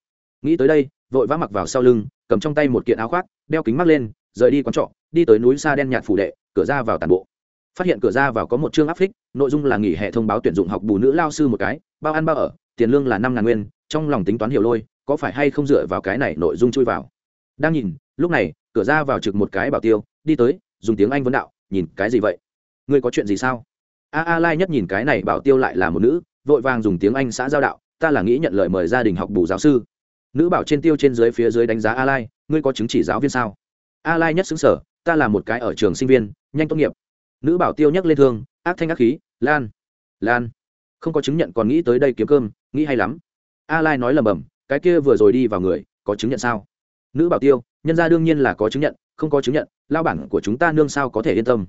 Nghĩ tới đây, vội vã mặc vào sau lưng, cầm trong tay một kiện áo khoác, đeo kính mắt lên, rời đi quán trọ, đi tới núi xa đen nhạt phủ đệ, cửa ra vào tàn bộ. Phát hiện cửa ra vào có một chương áp phích, nội dung là nghỉ hè thông báo tuyển dụng học bù nữ lao sư một cái, bao ăn bao ở, tiền lương là năm ngàn nguyên, trong lòng tính toán hiểu lôi, có phải hay không dựa vào cái này nội dung chui vào. Đang nhìn, lúc này, cửa ra vào trực một cái bảo tiêu, đi tới, dùng tiếng anh vấn đạo, nhìn, cái gì vậy? Ngươi có chuyện gì sao? A a lai nhất nhìn cái này bảo tiêu lại là một nữ, vội vàng dùng tiếng anh xã giao đạo ta là nghĩ nhận lời mời gia đình học bù giáo sư. Nữ bảo trên tiêu trên dưới phía dưới đánh giá a lai, ngươi có chứng chỉ giáo viên sao? A lai nhất xứng sở, ta là một cái ở trường sinh viên, nhanh tốt nghiệp. Nữ bảo tiêu nhắc lên thương, ác thanh ác khí, lan lan, không có chứng nhận còn nghĩ tới đây kiếm cơm, nghĩ hay lắm. A lai nói lầm bầm cái kia vừa rồi đi vào người, có chứng nhận sao? Nữ bảo tiêu, nhân ra đương nhiên là có chứng nhận, không có chứng nhận, lao bản của chúng ta nương sao có thể yên tâm?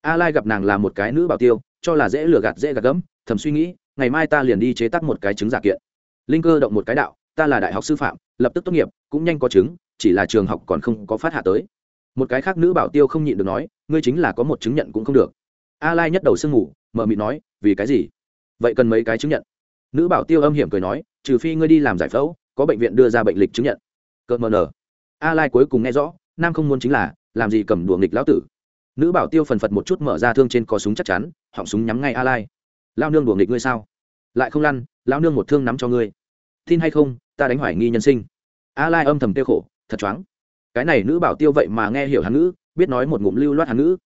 A lai gặp nàng là một cái nữ bảo tiêu, cho là dễ lừa gạt dễ gạt gẫm, thầm suy nghĩ ngày mai ta liền đi chế tác một cái chứng giả kiện. Linh cơ động một cái đạo, ta là đại học sư phạm, lập tức tốt nghiệp, cũng nhanh có chứng chỉ là trường học còn không có phát hạ tới. Một cái khác nữ bảo tiêu không nhịn được nói, ngươi chính là có một chứng nhận cũng không được. A lai nhất đầu sương ngủ mợ mịt nói, vì cái gì? Vậy cần mấy cái chứng nhận? Nữ bảo tiêu âm hiểm cười nói, trừ phi ngươi đi làm giải phẫu, có bệnh viện đưa ra bệnh lịch chứng nhận. Cợt mờ nở. A lai cuối cùng nghe rõ, nam không muốn chính là, làm gì cầm đùa nghịch lão tử. Nữ bảo tiêu phần phật một chút mở ra thương trên có súng chắc chắn, họng súng nhắm ngay a lai lao nương đùa nghịch ngươi sao? Lại không lăn lao nương một thương nắm cho ngươi. Tin hay không, ta đánh hoài nghi nhân sinh. A lai âm thầm tiêu khổ, thật choáng. Cái này nữ bảo tiêu vậy mà nghe hiểu hán ngữ, biết nói một ngụm lưu loát hán ngữ.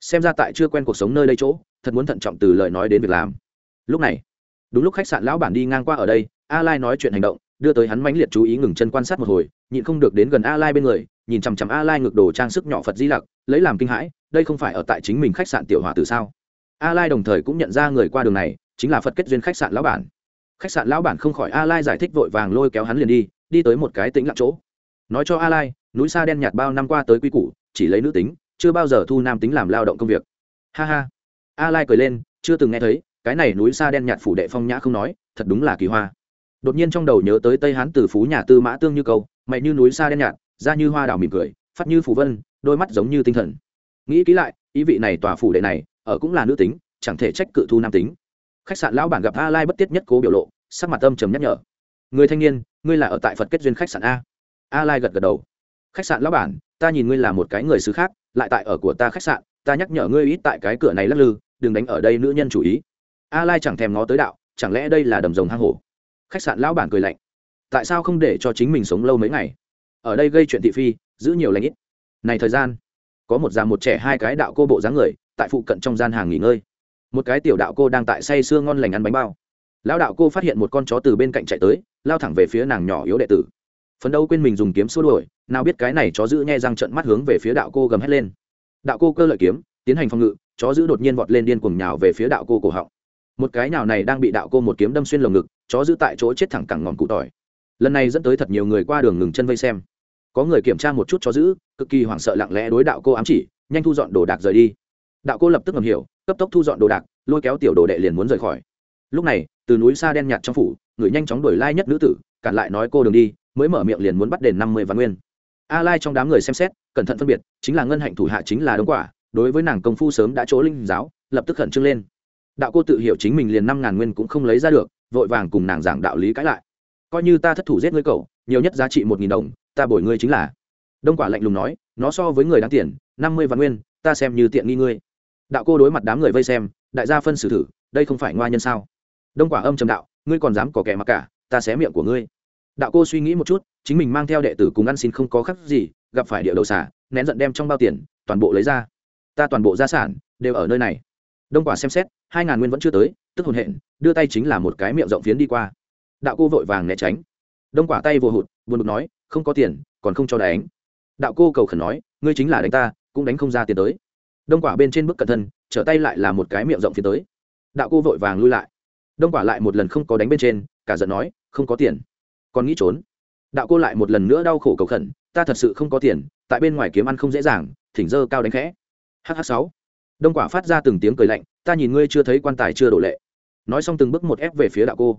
Xem ra tại chưa quen cuộc sống nơi đây chỗ, thật muốn thận trọng từ lời nói đến việc làm. Lúc này, đúng lúc khách sạn lão bản đi ngang qua ở đây, a lai nói chuyện hành động, đưa tới hắn mãnh liệt chú ý ngừng chân quan sát một hồi, nhịn không được đến gần a lai bên người, nhìn chằm chằm a lai ngược đồ trang sức nhỏ phật di lặc, lấy làm kinh hãi, đây không phải ở tại chính mình khách sạn tiểu hòa từ sao? A lai đồng thời cũng nhận ra người qua đường này, chính là phật kết duyên khách sạn lão bản. Khách sạn lão bản không khỏi a lai giải thích vội vàng lôi kéo hắn liền đi đi tới một cái tĩnh lặng chỗ. Nói cho a lai, núi xa đen nhạt bao năm qua tới quy củ, chỉ lấy nữ tính, chưa bao giờ thu nam tính làm lao động công việc. Ha ha. A lai cười lên, chưa từng nghe thấy, cái này núi xa đen nhạt phủ đệ phong nhã không nói, thật đúng là kỳ hoa. Đột nhiên trong đầu nhớ tới tây hán từ phú nhà tư mã tương như câu, mày như núi xa đen nhạt, da như hoa đào mỉm cười, phát như phủ vân, đôi mắt giống như tinh thần. Nghĩ kỹ lại, ý vị này tòa phủ đệ này ở cũng là nữ tính, chẳng thể trách cự thu nam tính. Khách sạn lão bản gặp a lai bất tiết nhất cố biểu lộ, sắc mặt âm trầm nhắc nhở. Người thanh niên, ngươi là ở tại phật kết duyên khách sạn a. A lai gật gật đầu. Khách sạn lão bản, ta nhìn ngươi là một cái người xứ khác, lại tại ở của ta khách sạn, ta nhắc nhở ngươi ít tại cái cửa này lắc lư, đừng đánh ở đây nữ nhân chủ ý. A lai chẳng thèm ngó tới đạo, chẳng lẽ đây là đầm rồng hang hổ? Khách sạn lão bản cười lạnh. Tại sao không để cho chính mình sống lâu mấy ngày? Ở đây gây chuyện thị phi, giữ nhiều lãnh ít. Này thời gian, có một già một trẻ hai cái đạo cô bộ dáng người tại phụ cận trong gian hàng nghỉ ngơi. Một cái tiểu đạo cô đang tại say sưa ngon lành ăn bánh bao. Lão đạo cô phát hiện một con chó từ bên cạnh chạy tới, lao thẳng về phía nàng nhỏ yếu đệ tử. Phấn đấu quên mình dùng kiếm xua đuổi, nào biết cái này chó giữ nghe răng trận mắt hướng về phía đạo cô gầm hét lên. Đạo cô cơ lợi kiếm, tiến hành phòng ngự, chó giữ đột nhiên vọt lên điên cuồng nhào về phía đạo cô cổ họng. Một cái nào này đang bị đạo cô một kiếm đâm xuyên lồng ngực, chó giữ tại chỗ chết thẳng cẳng ngọn cụ tỏi. Lần này dẫn tới thật nhiều người qua đường ngừng chân vây xem. Có người kiểm tra một chút chó giữ, cực kỳ hoảng sợ lặng lẽ đối đạo cô ám chỉ, nhanh thu dọn đồ đạc rời đi đạo cô lập tức ngầm hiểu, cấp tốc thu dọn đồ đạc, lôi kéo tiểu đồ đệ liền muốn rời khỏi. Lúc này, từ núi xa đen nhạt trong phủ, người nhanh chóng đổi lai nhất nữ tử, cản lại nói cô đường đi, mới mở miệng liền muốn bắt đền năm mươi vạn nguyên. A lai trong đám người xem xét, cẩn thận phân biệt, chính là ngân hạnh thủ hạ chính là đông quả, đối với nàng công phu sớm đã chỗ linh giáo, lập tức khẩn trương lên. Đạo cô tự hiểu chính mình liền năm ngàn nguyên cũng không lấy ra được, vội vàng cùng nàng giảng đạo lý cãi lại. Coi như ta thất thủ giết ngươi cậu, nhiều nhất giá trị một nghìn đồng, ta bồi ngươi chính là. Đông quả lạnh lùng nói, nó so với người đáng tiền, năm mươi vạn nguyên, ta xem như tiện nghi ngươi đạo cô đối mặt đám người vây xem, đại gia phân xử thử, đây không phải ngoa nhân sao? Đông quả âm trầm đạo, ngươi còn dám có kẻ mặc cả, ta xé miệng của ngươi. Đạo cô suy nghĩ một chút, chính mình mang theo đệ tử cùng ăn xin không có khắc gì, gặp phải địa đầu xả, nén giận đem trong bao tiền, toàn bộ lấy ra. Ta toàn bộ gia sản, đều ở nơi này. Đông quả xem xét, hai ngàn nguyên vẫn chưa tới, tức hồn hện, đưa tay chính là một cái miệng rộng phiến đi qua. Đạo cô vội vàng né tránh. Đông quả tay vô hụt, buồn bực nói, không có tiền, còn không cho đánh. Đạo cô cầu khẩn nói, ngươi chính là đánh ta, cũng đánh không ra tiền tới đông quả bên trên bức cẩn thân trở tay lại là một cái miệng rộng phía tới. Đạo cô vội vàng lui lại. Đông quả lại một lần không có đánh bên trên, cả giận nói, không có tiền. Còn nghĩ trốn. Đạo cô lại một lần nữa đau khổ cầu khẩn, ta thật sự không có tiền, tại bên ngoài kiếm ăn không dễ dàng, thỉnh dơ cao đánh khẽ. Hh sáu. Đông quả phát ra từng tiếng cười lạnh, ta nhìn ngươi chưa thấy quan tài chưa đổ lệ. Nói xong từng bước một ép về phía đạo cô.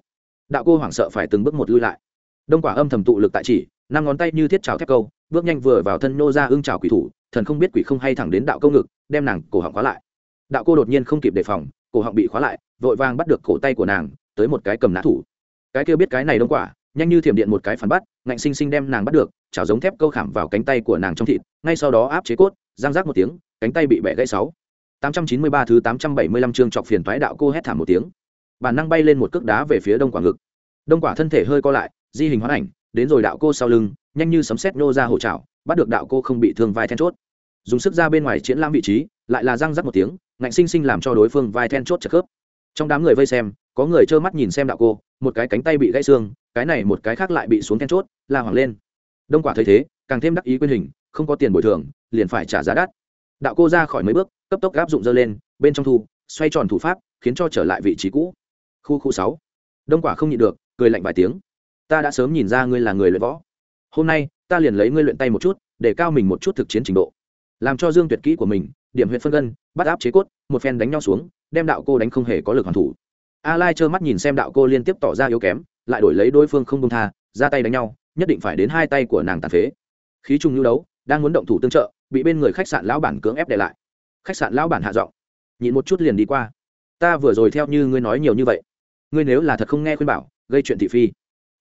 Đạo cô hoảng sợ phải từng bước một lui lại. Đông quả âm thầm tụ lực tại chỉ, năm ngón tay như thiết trào thép câu, bước nhanh vừa vào thân nô ra ưng trào quỷ thủ thần không biết quỷ không hay thẳng đến đạo câu ngực, đem nàng cổ họng khóa lại. Đạo cô đột nhiên không kịp đề phòng, cổ họng bị khóa lại, vội vàng bắt được cổ tay của nàng, tới một cái cầm nã thủ. Cái kia biết cái này đông quả, nhanh như thiểm điện một cái phản bắt ngạnh sinh sinh đem nàng bắt được, chảo giống thép câu khảm vào cánh tay của nàng trong thịt, ngay sau đó áp chế cốt giang rác một tiếng, cánh tay bị bẻ gãy sáu. Tám trăm chín mươi ba thứ tám trăm bảy mươi lăm chương chọc phiền toái đạo cô hét thảm một tiếng. Bản năng bay lên một cước đá về phía đông quả ngực. Đông quả thân thể hơi co lại, di hình hóa ảnh, đến rồi đạo cô sau lưng, nhanh như sấm sét nô ra hổ trào bắt được đạo cô không bị thương vai then chốt. Dùng sức ra bên ngoài triển lãm vị trí, lại là răng rắc một tiếng, ngạnh sinh sinh làm cho đối phương vai then chốt chật khớp. Trong đám người vây xem, có người trơ mắt nhìn xem đạo cô, một cái cánh tay bị gãy xương, cái này một cái khác lại bị xuống then chốt, la hoảng lên. Đông quả thấy thế, càng thêm đắc ý quyên hình, không có tiền bồi thường, liền phải trả giá đắt. Đạo cô ra khỏi mấy bước, cấp tốc áp dụng dơ lên, bên trong thu, xoay tròn thủ pháp, khiến cho trở lại vị trí cũ. Khu khu sáu. Đông quả không nhịn được, cười lạnh vài tiếng. Ta đã sớm nhìn ra ngươi là người luyện võ. Hôm nay ta liền lấy ngươi luyện tay một chút, để cao mình một chút thực chiến trình độ. Làm cho dương tuyệt kỹ của mình, điểm huyện phân gân bắt áp chế cốt, một phen đánh nhau xuống, đem đạo cô đánh không hề có lực hoàn thủ. A lai trơ mắt nhìn xem đạo cô liên tiếp tỏ ra yếu kém, lại đổi lấy đối phương không công tha, ra tay đánh nhau, nhất định phải đến hai tay của nàng tàn phế. Khí trung lưu đấu, đang muốn động thủ tương trợ, bị bên người khách sạn lão bản cưỡng ép để lại. Khách sạn lão bản hạ giọng, nhịn một chút liền đi qua. Ta vừa rồi theo như ngươi nói nhiều như vậy. Ngươi nếu là thật không nghe khuyên bảo, gây chuyện thị phi.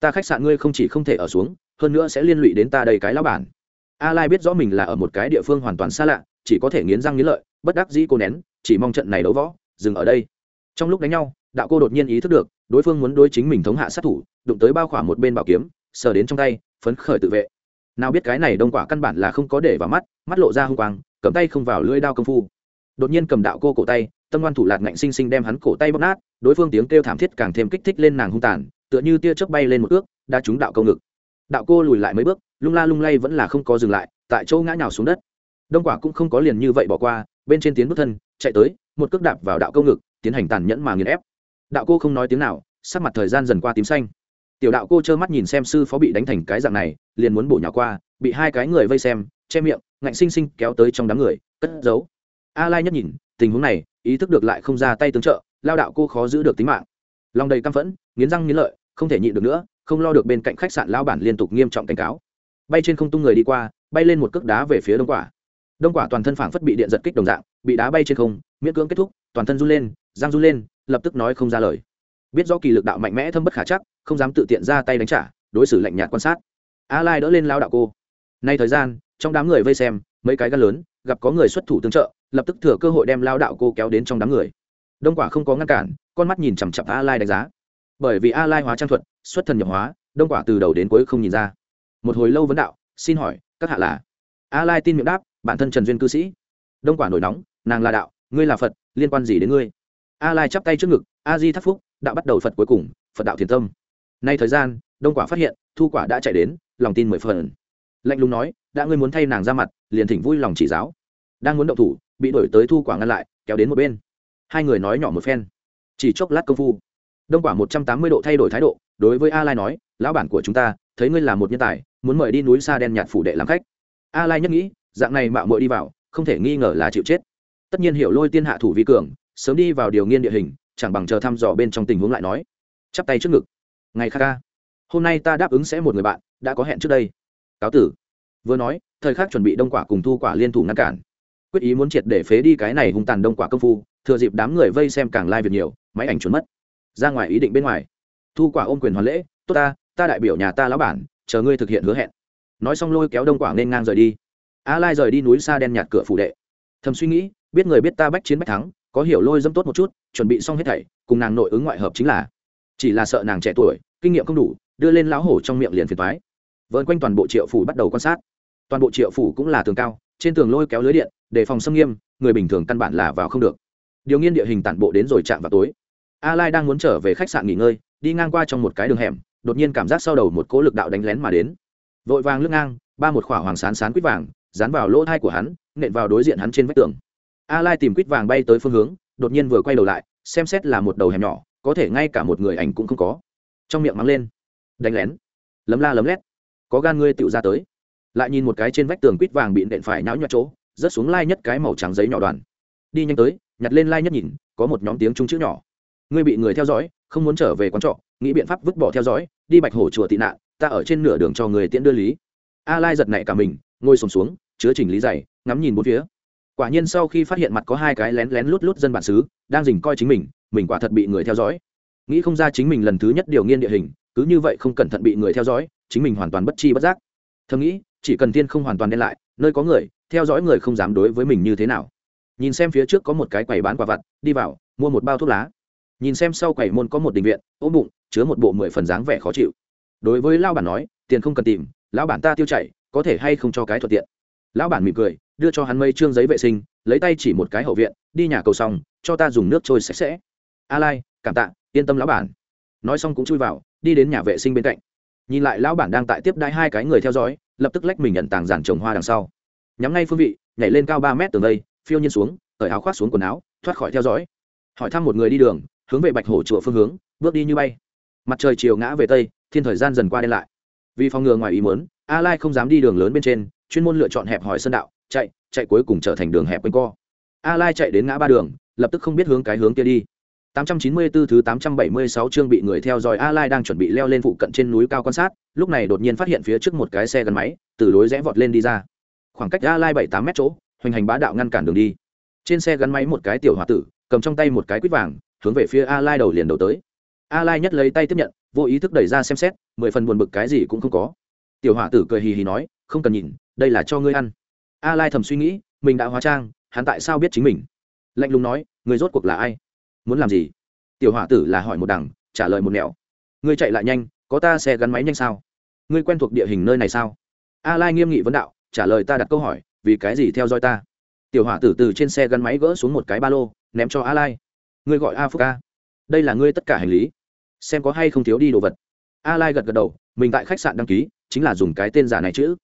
Ta khách sạn ngươi không chỉ không thể ở xuống hơn nữa sẽ liên lụy đến ta đây cái lão bản. A lai biết rõ mình là ở một cái địa phương hoàn toàn xa lạ, chỉ có thể nghiến răng nghiến lợi, bất đắc dĩ cô nén, chỉ mong trận này đấu võ, dừng ở đây. Trong lúc đánh nhau, đạo cô đột nhiên ý thức được, đối phương muốn đối chính mình thống hạ sát thủ, đụng tới bao khỏa một bên bảo kiếm, sờ đến trong tay, phấn khởi tự vệ. Nào biết cái này đông quả căn bản là không có để vào mắt mắt lộ ra hung quang, cầm tay không vào lưỡi đao công phu. Đột nhiên cầm đạo cô cổ tay, tâm ngoan thủ lạc ngạnh sinh sinh đem hắn cổ tay bóp nát, đối phương tiếng kêu thảm thiết càng thêm kích thích lên nàng hung tàn, tựa như tia chớp bay lên một ước đã trúng đạo công ngực đạo cô lùi lại mấy bước, lung la lung lay vẫn là không có dừng lại, tại chỗ ngã nhào xuống đất. Đông quả cũng không có liền như vậy bỏ qua, bên trên tiến bước thân, chạy tới, một cước đạp vào đạo câu ngực, tiến hành tàn nhẫn mà nghiền ép. Đạo cô không nói tiếng nào, sắc mặt thời gian dần qua tím xanh. Tiểu đạo cô trơ mắt nhìn xem sư phó bị đánh thành cái dạng này, liền muốn bổ nhỏ qua, bị hai cái người vây xem, che miệng, ngạnh sinh sinh kéo tới trong đám người, cất giấu. A lai nhất nhìn, tình huống này, ý thức được lại không ra tay tương trợ, lao đạo cô khó giữ được tính mạng. Lòng đầy căm phẫn, nghiến răng nghiến lợi, không thể nhịn được nữa không lo được bên cạnh khách sạn lao bản liên tục nghiêm trọng cảnh cáo. Bay trên không tung người đi qua, bay lên một cước đá về phía đông quả. Đông quả toàn thân phảng phất bị điện giật kích đồng dạng, bị đá bay trên không, miễn cưỡng kết thúc, toàn thân run lên, răng run lên, lập tức nói không ra lời. Biết do kỳ lực đạo mạnh mẽ thâm bất khả chắc, không dám tự tiện ra tay đánh trả, đối xử lạnh nhạt quan sát. A lai đỡ lên lao đạo cô. Nay thời gian, trong đám người vây xem, mấy cái gan lớn, gặp có người xuất thủ tương trợ, lập tức thừa cơ hội đem lao đạo cô kéo đến trong đám người. Đông quả không có ngăn cản, con mắt nhìn chằm chặp a lai đánh giá. Bởi vì a lai hóa trang thuật xuất thần nhập hóa, đông quả từ đầu đến cuối không nhìn ra. Một hồi lâu vấn đạo, xin hỏi, các hạ là? A lai tin miệng đáp, bản thân trần duyên cư sĩ. Đông quả nổi nóng, nàng là đạo, ngươi là phật, liên quan gì đến ngươi? A lai chắp tay trước ngực, a di thắc phúc đạo bắt đầu phật cuối cùng, phật đạo thiền tâm. Nay thời gian, đông quả phát hiện, thu quả đã chạy đến, lòng tin mười phần. Lạnh lùng nói, đã ngươi muốn thay nàng ra mặt, liền thỉnh vui lòng chỉ giáo. Đang muốn động thủ, bị đổi tới thu quả ngăn lại, kéo đến một bên. Hai người nói nhỏ một phen. Chỉ chốc lát công phu, đông quả một trăm tám mươi độ thay đổi thái độ đối với a lai nói, lão bản của chúng ta, thấy ngươi là một nhân tài, muốn mời đi núi xa đen nhạt phủ đệ làm khách. A lai nhất nghĩ, dạng này mạo muội đi vào, không thể nghi ngờ là chịu chết. Tất nhiên hiểu lôi tiên hạ thủ vi cường, sớm đi vào điều nghiên địa hình, chẳng bằng chờ thăm dò bên trong tình huống lại nói. Chắp tay trước ngực. Ngày kha ca, hôm nay ta đáp ứng sẽ một người bạn, đã có hẹn trước đây. Cáo tử. Vừa nói, thời khắc chuẩn bị đông quả cùng thu quả liên thủ ngăn cản. Quyết ý muốn triệt để phế đi cái này hung tàn đông quả công phu, thừa dịp đám người vây xem càng lai、like、việc nhiều, máy ảnh trốn mất. Ra ngoài ý định bên ngoài thu quả ôm quyền hoàn lễ, tốt ta ta đại biểu nhà ta lão bản, chờ ngươi thực hiện hứa hẹn. Nói xong lôi kéo đông quả nên ngang rời đi. A lai rời đi núi xa đen nhạt cửa phủ đệ. Thầm suy nghĩ, biết người biết ta bách chiến bách thắng, có hiểu lôi dâm tốt một chút, chuẩn bị xong hết thảy, cùng nàng nội ứng ngoại hợp chính là. Chỉ là sợ nàng trẻ tuổi, kinh nghiệm không đủ, đưa lên lão hổ trong miệng liền phiền thoái vợn quanh toàn bộ triệu phủ bắt đầu quan sát. Toàn bộ triệu phủ cũng là tường cao, trên tường lôi kéo lưới điện để phòng xâm nghiêm, người bình thường căn bản là vào không được. Điều nghiên địa hình tản bộ đến rồi chạm vào tối. A lai đang muốn trở về khách sạn nghỉ ngơi đi ngang qua trong một cái đường hẻm, đột nhiên cảm giác sau đầu một cỗ lực đạo đánh lén mà đến. Vội vàng lướt ngang, ba một khỏa hoàng sán sán quýt vàng, dán vào lỗ thai của hắn, nện vào đối diện hắn trên vách tường. A lai tìm quýt vàng bay tới phương hướng, đột nhiên vừa quay đầu lại, xem xét là một đầu hẻm nhỏ, có thể ngay cả một người ảnh cũng không có. Trong miệng mắng lên, đánh lén. Lấm la lấm lét. Có gan ngươi tựu ra tới. Lại nhìn một cái trên vách tường quýt vàng bị nện phải nhão nhọt chỗ, rớt xuống lai nhất cái màu trắng giấy nhỏ đoàn. Đi nhanh tới, nhặt lên lai nhất nhìn, có một nhóm tiếng trung chữ nhỏ ngươi bị người theo dõi không muốn trở về quán trọ nghĩ biện pháp vứt bỏ theo dõi đi bạch hổ chùa tị nạn ta ở trên nửa đường cho người tiễn đưa lý. A lai giật nảy cả mình ngồi sùng xuống, xuống chứa chỉnh lý dày ngắm nhìn bốn phía. Quả nhiên sau khi phát hiện mặt có hai cái lén lén lút lút dân bản xứ đang dình coi chính mình mình quả thật bị người theo dõi. Nghĩ không ra chính mình lần thứ nhất điều nghiên địa hình cứ như vậy không cẩn thận bị người theo dõi chính mình hoàn toàn bất chi bất giác. Thầm nghĩ chỉ cần tiên không hoàn toàn đen lại nơi có người theo dõi người không dám đối với mình như thế nào. Nhìn xem phía trước có một cái quầy bán quả vặt đi vào mua một bao thuốc lá nhìn xem sau quầy môn có một đình viện ốm bụng, chứa một bộ mười phần dáng vẻ khó chịu. Đối với lao bản nói, tiền không cần tìm, lão bản ta tiêu chảy, có thể hay không cho cái thuận tiện? Lão bản mỉm cười, đưa cho hắn mây trương giấy vệ sinh, lấy tay chỉ một cái hậu viện, đi nhà cầu xong, cho ta dùng nước trôi sạch sẽ. A lai, cảm tạ, yên tâm lão bản. Nói xong cũng chui vào, đi đến nhà vệ sinh bên cạnh. Nhìn lại lão bản đang tại tiếp đai hai cái người theo dõi, lập tức lách mình nhận tàng giàn trồng hoa đằng sau. Nhắm ngay phương vị, nhảy lên cao ba mét tường đây, phiêu nhiên xuống, cởi áo khoác xuống quần áo, thoát khỏi theo dõi. Hỏi thăm một người đi đường hướng về bạch hổ chùa phương hướng bước đi như bay mặt trời chiều ngã về tây thiên thời gian dần qua đen lại vì phòng ngừa ngoài ý muốn a lai không dám đi đường lớn bên trên chuyên môn lựa chọn hẹp hỏi sơn đạo chạy chạy cuối cùng trở thành đường hẹp quanh co a lai chạy đến ngã ba đường lập tức không biết hướng cái hướng kia đi 894 thứ 876 chương bị người theo dõi A Lai đang chuẩn bị leo lên phụ cận trên núi cao quan sát, lúc này đột nhiên phát hiện phía trước một cái xe gắn máy, từ lối rẽ vọt lên đi ra. Khoảng cách A Lai 7-8 mét chỗ, hoành hành bá đạo ngăn cản đường đi. Trên xe gắn máy một cái tiểu hòa tử, cầm trong tay một cái quýt vàng, hướng về phía A Lai đầu liền đầu tới. A Lai nhất lấy tay tiếp nhận, vô ý thức đẩy ra xem xét, mười phần buồn bực cái gì cũng không có. Tiểu hòa tử cười hì hì nói, không cần nhìn, đây là cho ngươi ăn. A Lai thầm suy nghĩ, mình đã hóa trang, hắn tại sao biết chính mình? Lạnh lùng nói, người rốt cuộc là ai? muốn làm gì tiểu hỏa tử là hỏi một đằng trả lời một nẻo ngươi chạy lại nhanh có ta xe gắn máy nhanh sao ngươi quen thuộc địa hình nơi này sao a lai nghiêm nghị vấn đạo trả lời ta đặt câu hỏi vì cái gì theo dõi ta tiểu hỏa tử từ trên xe gắn máy gỡ xuống một cái ba lô ném cho a lai ngươi gọi a phúc a. Đây là ngươi tất cả hành lý. Xem có hay không thiếu đi đồ vật. A lai gật gật đầu, mình tại khách sạn đăng ký, chính là dùng cái tên giả này chữ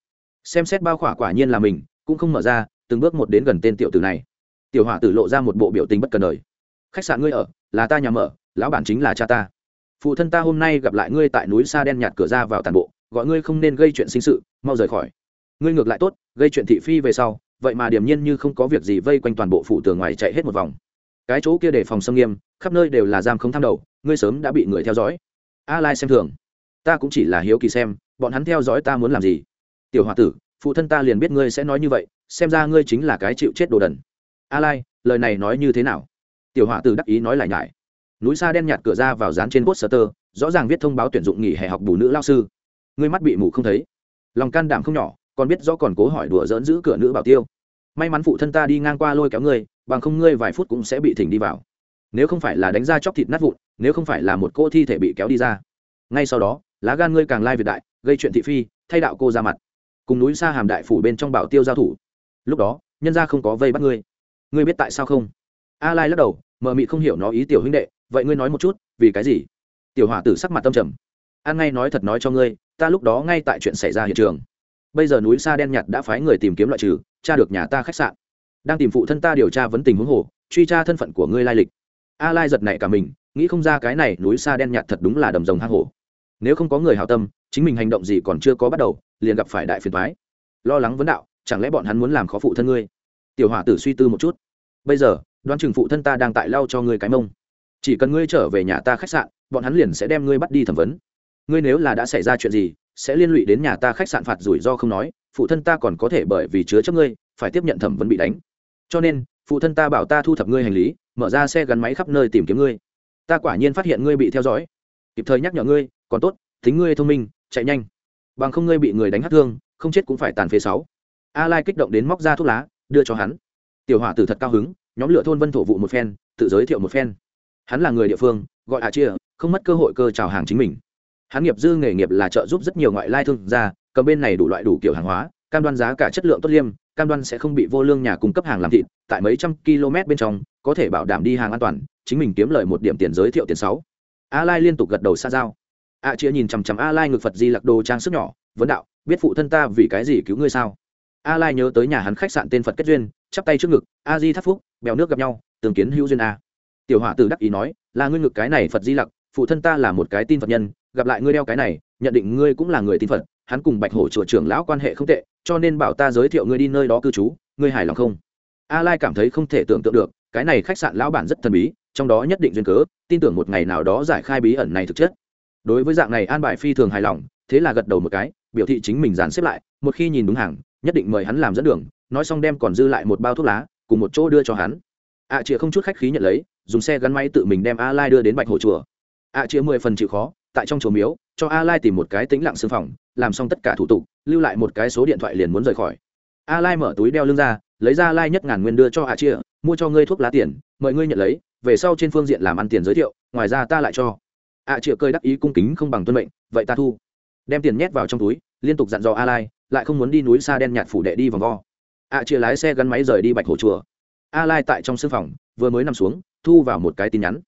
xem xét bao khỏa quả nhiên là mình, cũng không mở ra, từng bước một đến gần tên tiểu tử này. Tiểu hỏa tử lộ ra một bộ biểu tình bất cần đời. Khách sạn ngươi ở, là ta nhà mở, lão bản chính là cha ta. Phụ thân ta hôm nay gặp lại ngươi tại núi xa đen nhạt cửa ra vào tàn bộ, gọi ngươi không nên gây chuyện sinh sự, mau rời khỏi. Ngươi ngược lại tốt, gây chuyện thị phi về sau, vậy mà điểm nhiên như không có việc gì vây quanh toàn bộ phủ tường ngoài chạy hết một vòng cái chỗ kia để phòng xâm nghiêm, khắp nơi đều là giam không tham đầu, ngươi sớm đã bị người theo dõi. A lai xem thường. Ta cũng chỉ là hiếu kỳ xem, bọn hắn theo dõi ta muốn làm gì? Tiểu hòa tử, phụ thân ta liền biết ngươi sẽ nói như vậy, xem ra ngươi chính là cái chịu chết đồ đần. A lai, lời này nói như thế nào? Tiểu hòa tử đắc ý nói lại nhải. Núi xa đen nhạt cửa ra vào dán trên poster, rõ ràng viết thông báo tuyển dụng nghỉ hè học bù nữ lao sư. Ngươi mắt bị mù không thấy. Lòng can đảm không nhỏ, còn biết rõ còn cố hỏi đùa dỡn giữ cửa nữ bảo tiêu. May mắn phụ thân ta đi ngang qua lôi kéo ngươi bằng không ngươi vài phút cũng sẽ bị thỉnh đi vào. Nếu không phải là đánh ra chóc thịt nát vụn, nếu không phải là một cô thi thể bị kéo đi ra. Ngay sau đó, lá gan ngươi càng lai việt đại, gây chuyện thị phi, thay đạo cô ra mặt. Cùng núi xa hàm đại phủ bên trong bảo tiêu giao thủ. Lúc đó, nhân ra không có vây bắt ngươi. Ngươi biết tại sao không? A lai lắc đầu, mờ mị không hiểu nó ý tiểu huynh đệ, vậy ngươi nói một chút, vì cái gì? Tiểu hỏa tử sắc mặt tâm trầm. An ngay nói thật nói cho ngươi, ta lúc đó ngay tại chuyện xảy ra hiện trường. Bây giờ núi xa đen nhạt đã phái người tìm kiếm loại trừ, tra được nhà ta khách sạn đang tìm phụ thân ta điều tra vấn tình huống hồ, truy tra thân phận của ngươi lai lịch. A lai giật nảy cả mình, nghĩ không ra cái này núi xa đen nhạt thật đúng là đầm rồng hang hổ. Nếu không có người hào tâm, chính mình hành động gì còn chưa có bắt đầu, liền gặp phải đại phiền thoái lo lắng vấn đạo, chẳng lẽ bọn hắn muốn làm khó phụ thân ngươi? Tiểu hỏa tử suy tư một chút. Bây giờ, đoán chừng phụ thân ta đang tại lau cho ngươi cái mông. Chỉ cần ngươi trở về nhà ta khách sạn, bọn hắn liền sẽ đem ngươi bắt đi thẩm vấn. Ngươi nếu là đã xảy ra chuyện gì, sẽ liên lụy đến nhà ta khách sạn phạt rủi ro không nói, phụ thân ta còn có thể bởi vì chứa chấp ngươi, phải tiếp nhận thẩm vấn bị đánh cho nên, phụ thân ta bảo ta thu thập ngươi hành lý, mở ra xe gắn máy khắp nơi tìm kiếm ngươi. Ta quả nhiên phát hiện ngươi bị theo dõi. Kịp thời nhắc nhở ngươi, còn tốt tính ngươi thông minh, chạy nhanh. Bằng không ngươi bị người đánh hát thương, không chết cũng phải tàn phế sáu. A lai kích động đến móc ra thuốc lá, đưa cho hắn. Tiểu hỏa tử thật cao hứng, nhóm lửa thôn vân thổ vụ một phen, tự giới thiệu một phen. Hắn là người địa phương, gọi a chia, không mất cơ hội cơ chào hàng chính mình. Hắn nghiệp dư nghề nghiệp là trợ giúp rất nhiều ngoại lai thương gia, cầm bên này đủ loại đủ kiểu hàng hóa cam đoan giá cả chất lượng tốt liêm, cam đoan sẽ không bị vô lương nhà cung cấp hàng làm thịt, tại mấy trăm km bên trong, có thể bảo đảm đi hàng an toàn, chính mình kiếm lời một điểm tiền giới thiệu tiền sáu. A lai liên tục gật đầu xa giao. A chia nhìn chằm chằm a lai ngực phật di lặc đồ trang sức nhỏ, vấn đạo, biết phụ thân ta vì cái gì cứu ngươi sao? A lai nhớ tới nhà hắn khách sạn tên phật kết duyên, chắp tay trước ngực, a di thắt phúc, bèo nước gặp nhau, tường kiến hữu duyên a. Tiểu hỏa tử đắc ý nói, là ngươi ngực cái này phật di lặc, phụ thân ta là một cái tin phật nhân, gặp lại ngươi đeo cái này, nhận định ngươi cũng là người tin phật hắn cùng bạch hổ chùa trưởng lão quan hệ không tệ cho nên bảo ta giới thiệu ngươi đi nơi đó cư trú ngươi hài lòng không? A lai cảm thấy không thể tưởng tượng được cái này khách sạn lão bản rất thần bí trong đó nhất định duyên cớ tin tưởng một ngày nào đó giải khai bí ẩn này thực chất. Đối với dạng này an bài phi thường hài lòng thế là gật đầu một cái biểu thị chính mình dàn xếp lại một khi nhìn đúng hàng nhất định mời hắn làm dẫn đường nói xong đem còn dư lại một bao thuốc lá cùng một chỗ đưa cho hắn. Ạ à, chịa không chút khách khí nhận lấy dùng xe gắn máy tự mình đem a lai đưa đến bạch hồ chùa. Ạ à, chịa mười phần chịu khó tại trong chùa miếu cho a lai tìm một cái tĩnh lặng xương phòng, làm xong tất cả thủ tục, lưu lại một cái số điện thoại liền muốn rời khỏi. A lai mở túi đeo lưng ra, lấy ra lai nhất ngàn nguyên đưa cho a chia mua cho ngươi thuốc lá tiền, mời ngươi nhận lấy, về sau trên phương diện làm ăn tiền giới thiệu, ngoài ra ta lại cho. A chia cơi đắc ý cung kính không bằng tuân mệnh, vậy ta thu. Đem tiền nhét vào trong túi, liên tục dặn dò a lai lại không muốn đi núi xa đen nhạt phủ đệ đi vòng vo. A chia lái xe gắn máy rời đi bạch hồ chùa. A lai tại trong sương phòng, vừa mới nằm xuống, thu vào một cái tin nhắn.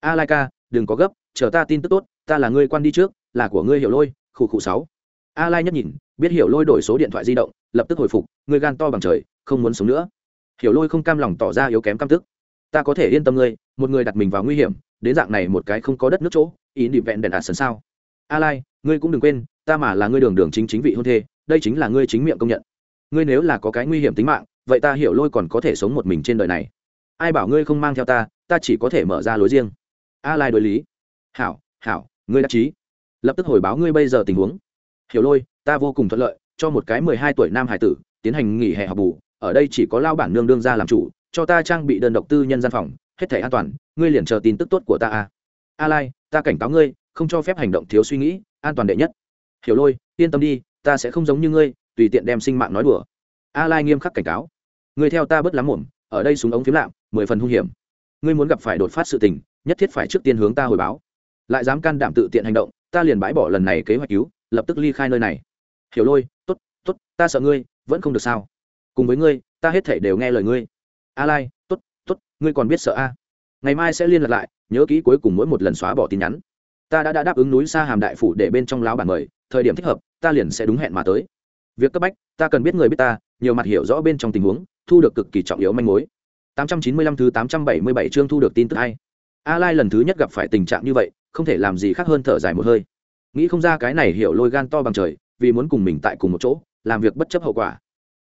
A lai ca, đừng có gấp, chờ ta tin tức tốt, ta là ngươi quan đi trước là của ngươi hiểu lôi, khu khu sáu. A lai nhất nhìn, biết hiểu lôi đổi số điện thoại di động, lập tức hồi phục ngươi gan to bằng trời, không muốn sống nữa. Hiểu lôi không cam lòng tỏ ra yếu kém cam tức. Ta có thể yên tâm ngươi, một người đặt mình vào nguy hiểm, đến dạng này một cái không có đất nước chỗ, ý định vẹn đèn đạt sần sao. A lai, ngươi cũng đừng quên, ta mà là ngươi đường đường chính chính vị hôn thê, đây chính là ngươi chính miệng công nhận. Ngươi nếu là có cái nguy hiểm tính mạng, vậy ta hiểu lôi còn có thể sống một mình trên đời này. Ai bảo ngươi không mang theo ta ta chỉ có thể mở ra lối riêng. A lai đối lý. Hảo hảo, ngươi đắc chí lập tức hồi báo ngươi bây giờ tình huống. Hiểu lôi, ta vô cùng thuận lợi, cho một cái mười hai tuổi nam hải tử, tiến hành nghỉ hè học bù. Ở đây chỉ có lao bản nương đương ra làm chủ, cho ta trang bị đơn độc tư nhân gian phòng, hết thể an toàn. Ngươi liền chờ tin tức tốt của ta à. a a lai ta cảnh cáo ngươi, không cho phép hành động thiếu suy nghĩ, an toàn đệ nhất. Hiểu lôi, yên tâm đi, ta sẽ không giống như ngươi, tùy tiện đem sinh mạng nói đùa. A lai nghiêm khắc cảnh cáo. Ngươi theo ta bất lắm muộn, ở đây súng ống phiếm lạm, mười phần hung hiểm. Ngươi muốn gặp phải đột phát sự tình, nhất thiết phải trước tiên hướng ta hồi báo. Lại dám can đảm tự tiện hành động ta liền bãi bỏ lần này kế hoạch cứu lập tức ly khai nơi này. Hiểu lôi t ố t t ố t ta sợ ngươi vẫn không được sao? Cùng với ngươi ta hết thể đều nghe lời ngươi. A lai t ố t t ố t ngươi còn biết sợ a? Ngày mai sẽ liên lạc lại nhớ kỹ cuối cùng mỗi một lần xóa bỏ tin nhắn. Ta đã, đã đáp ứng núi xa hàm đại phủ để bên trong láo bản mời thời điểm thích hợp ta liền sẽ đúng hẹn mà tới. Việc cấp bách ta cần biết người biết ta nhiều mặt hiểu rõ bên trong tình huống thu được cực kỳ trọng yếu manh mối. 895 thứ 877 chương thu được tin tức hay a lai lần thứ nhất gặp phải tình trạng như vậy không thể làm gì khác hơn thở dài một hơi. Nghĩ không ra cái này hiểu lôi gan to bằng trời, vì muốn cùng mình tại cùng một chỗ, làm việc bất chấp hậu quả.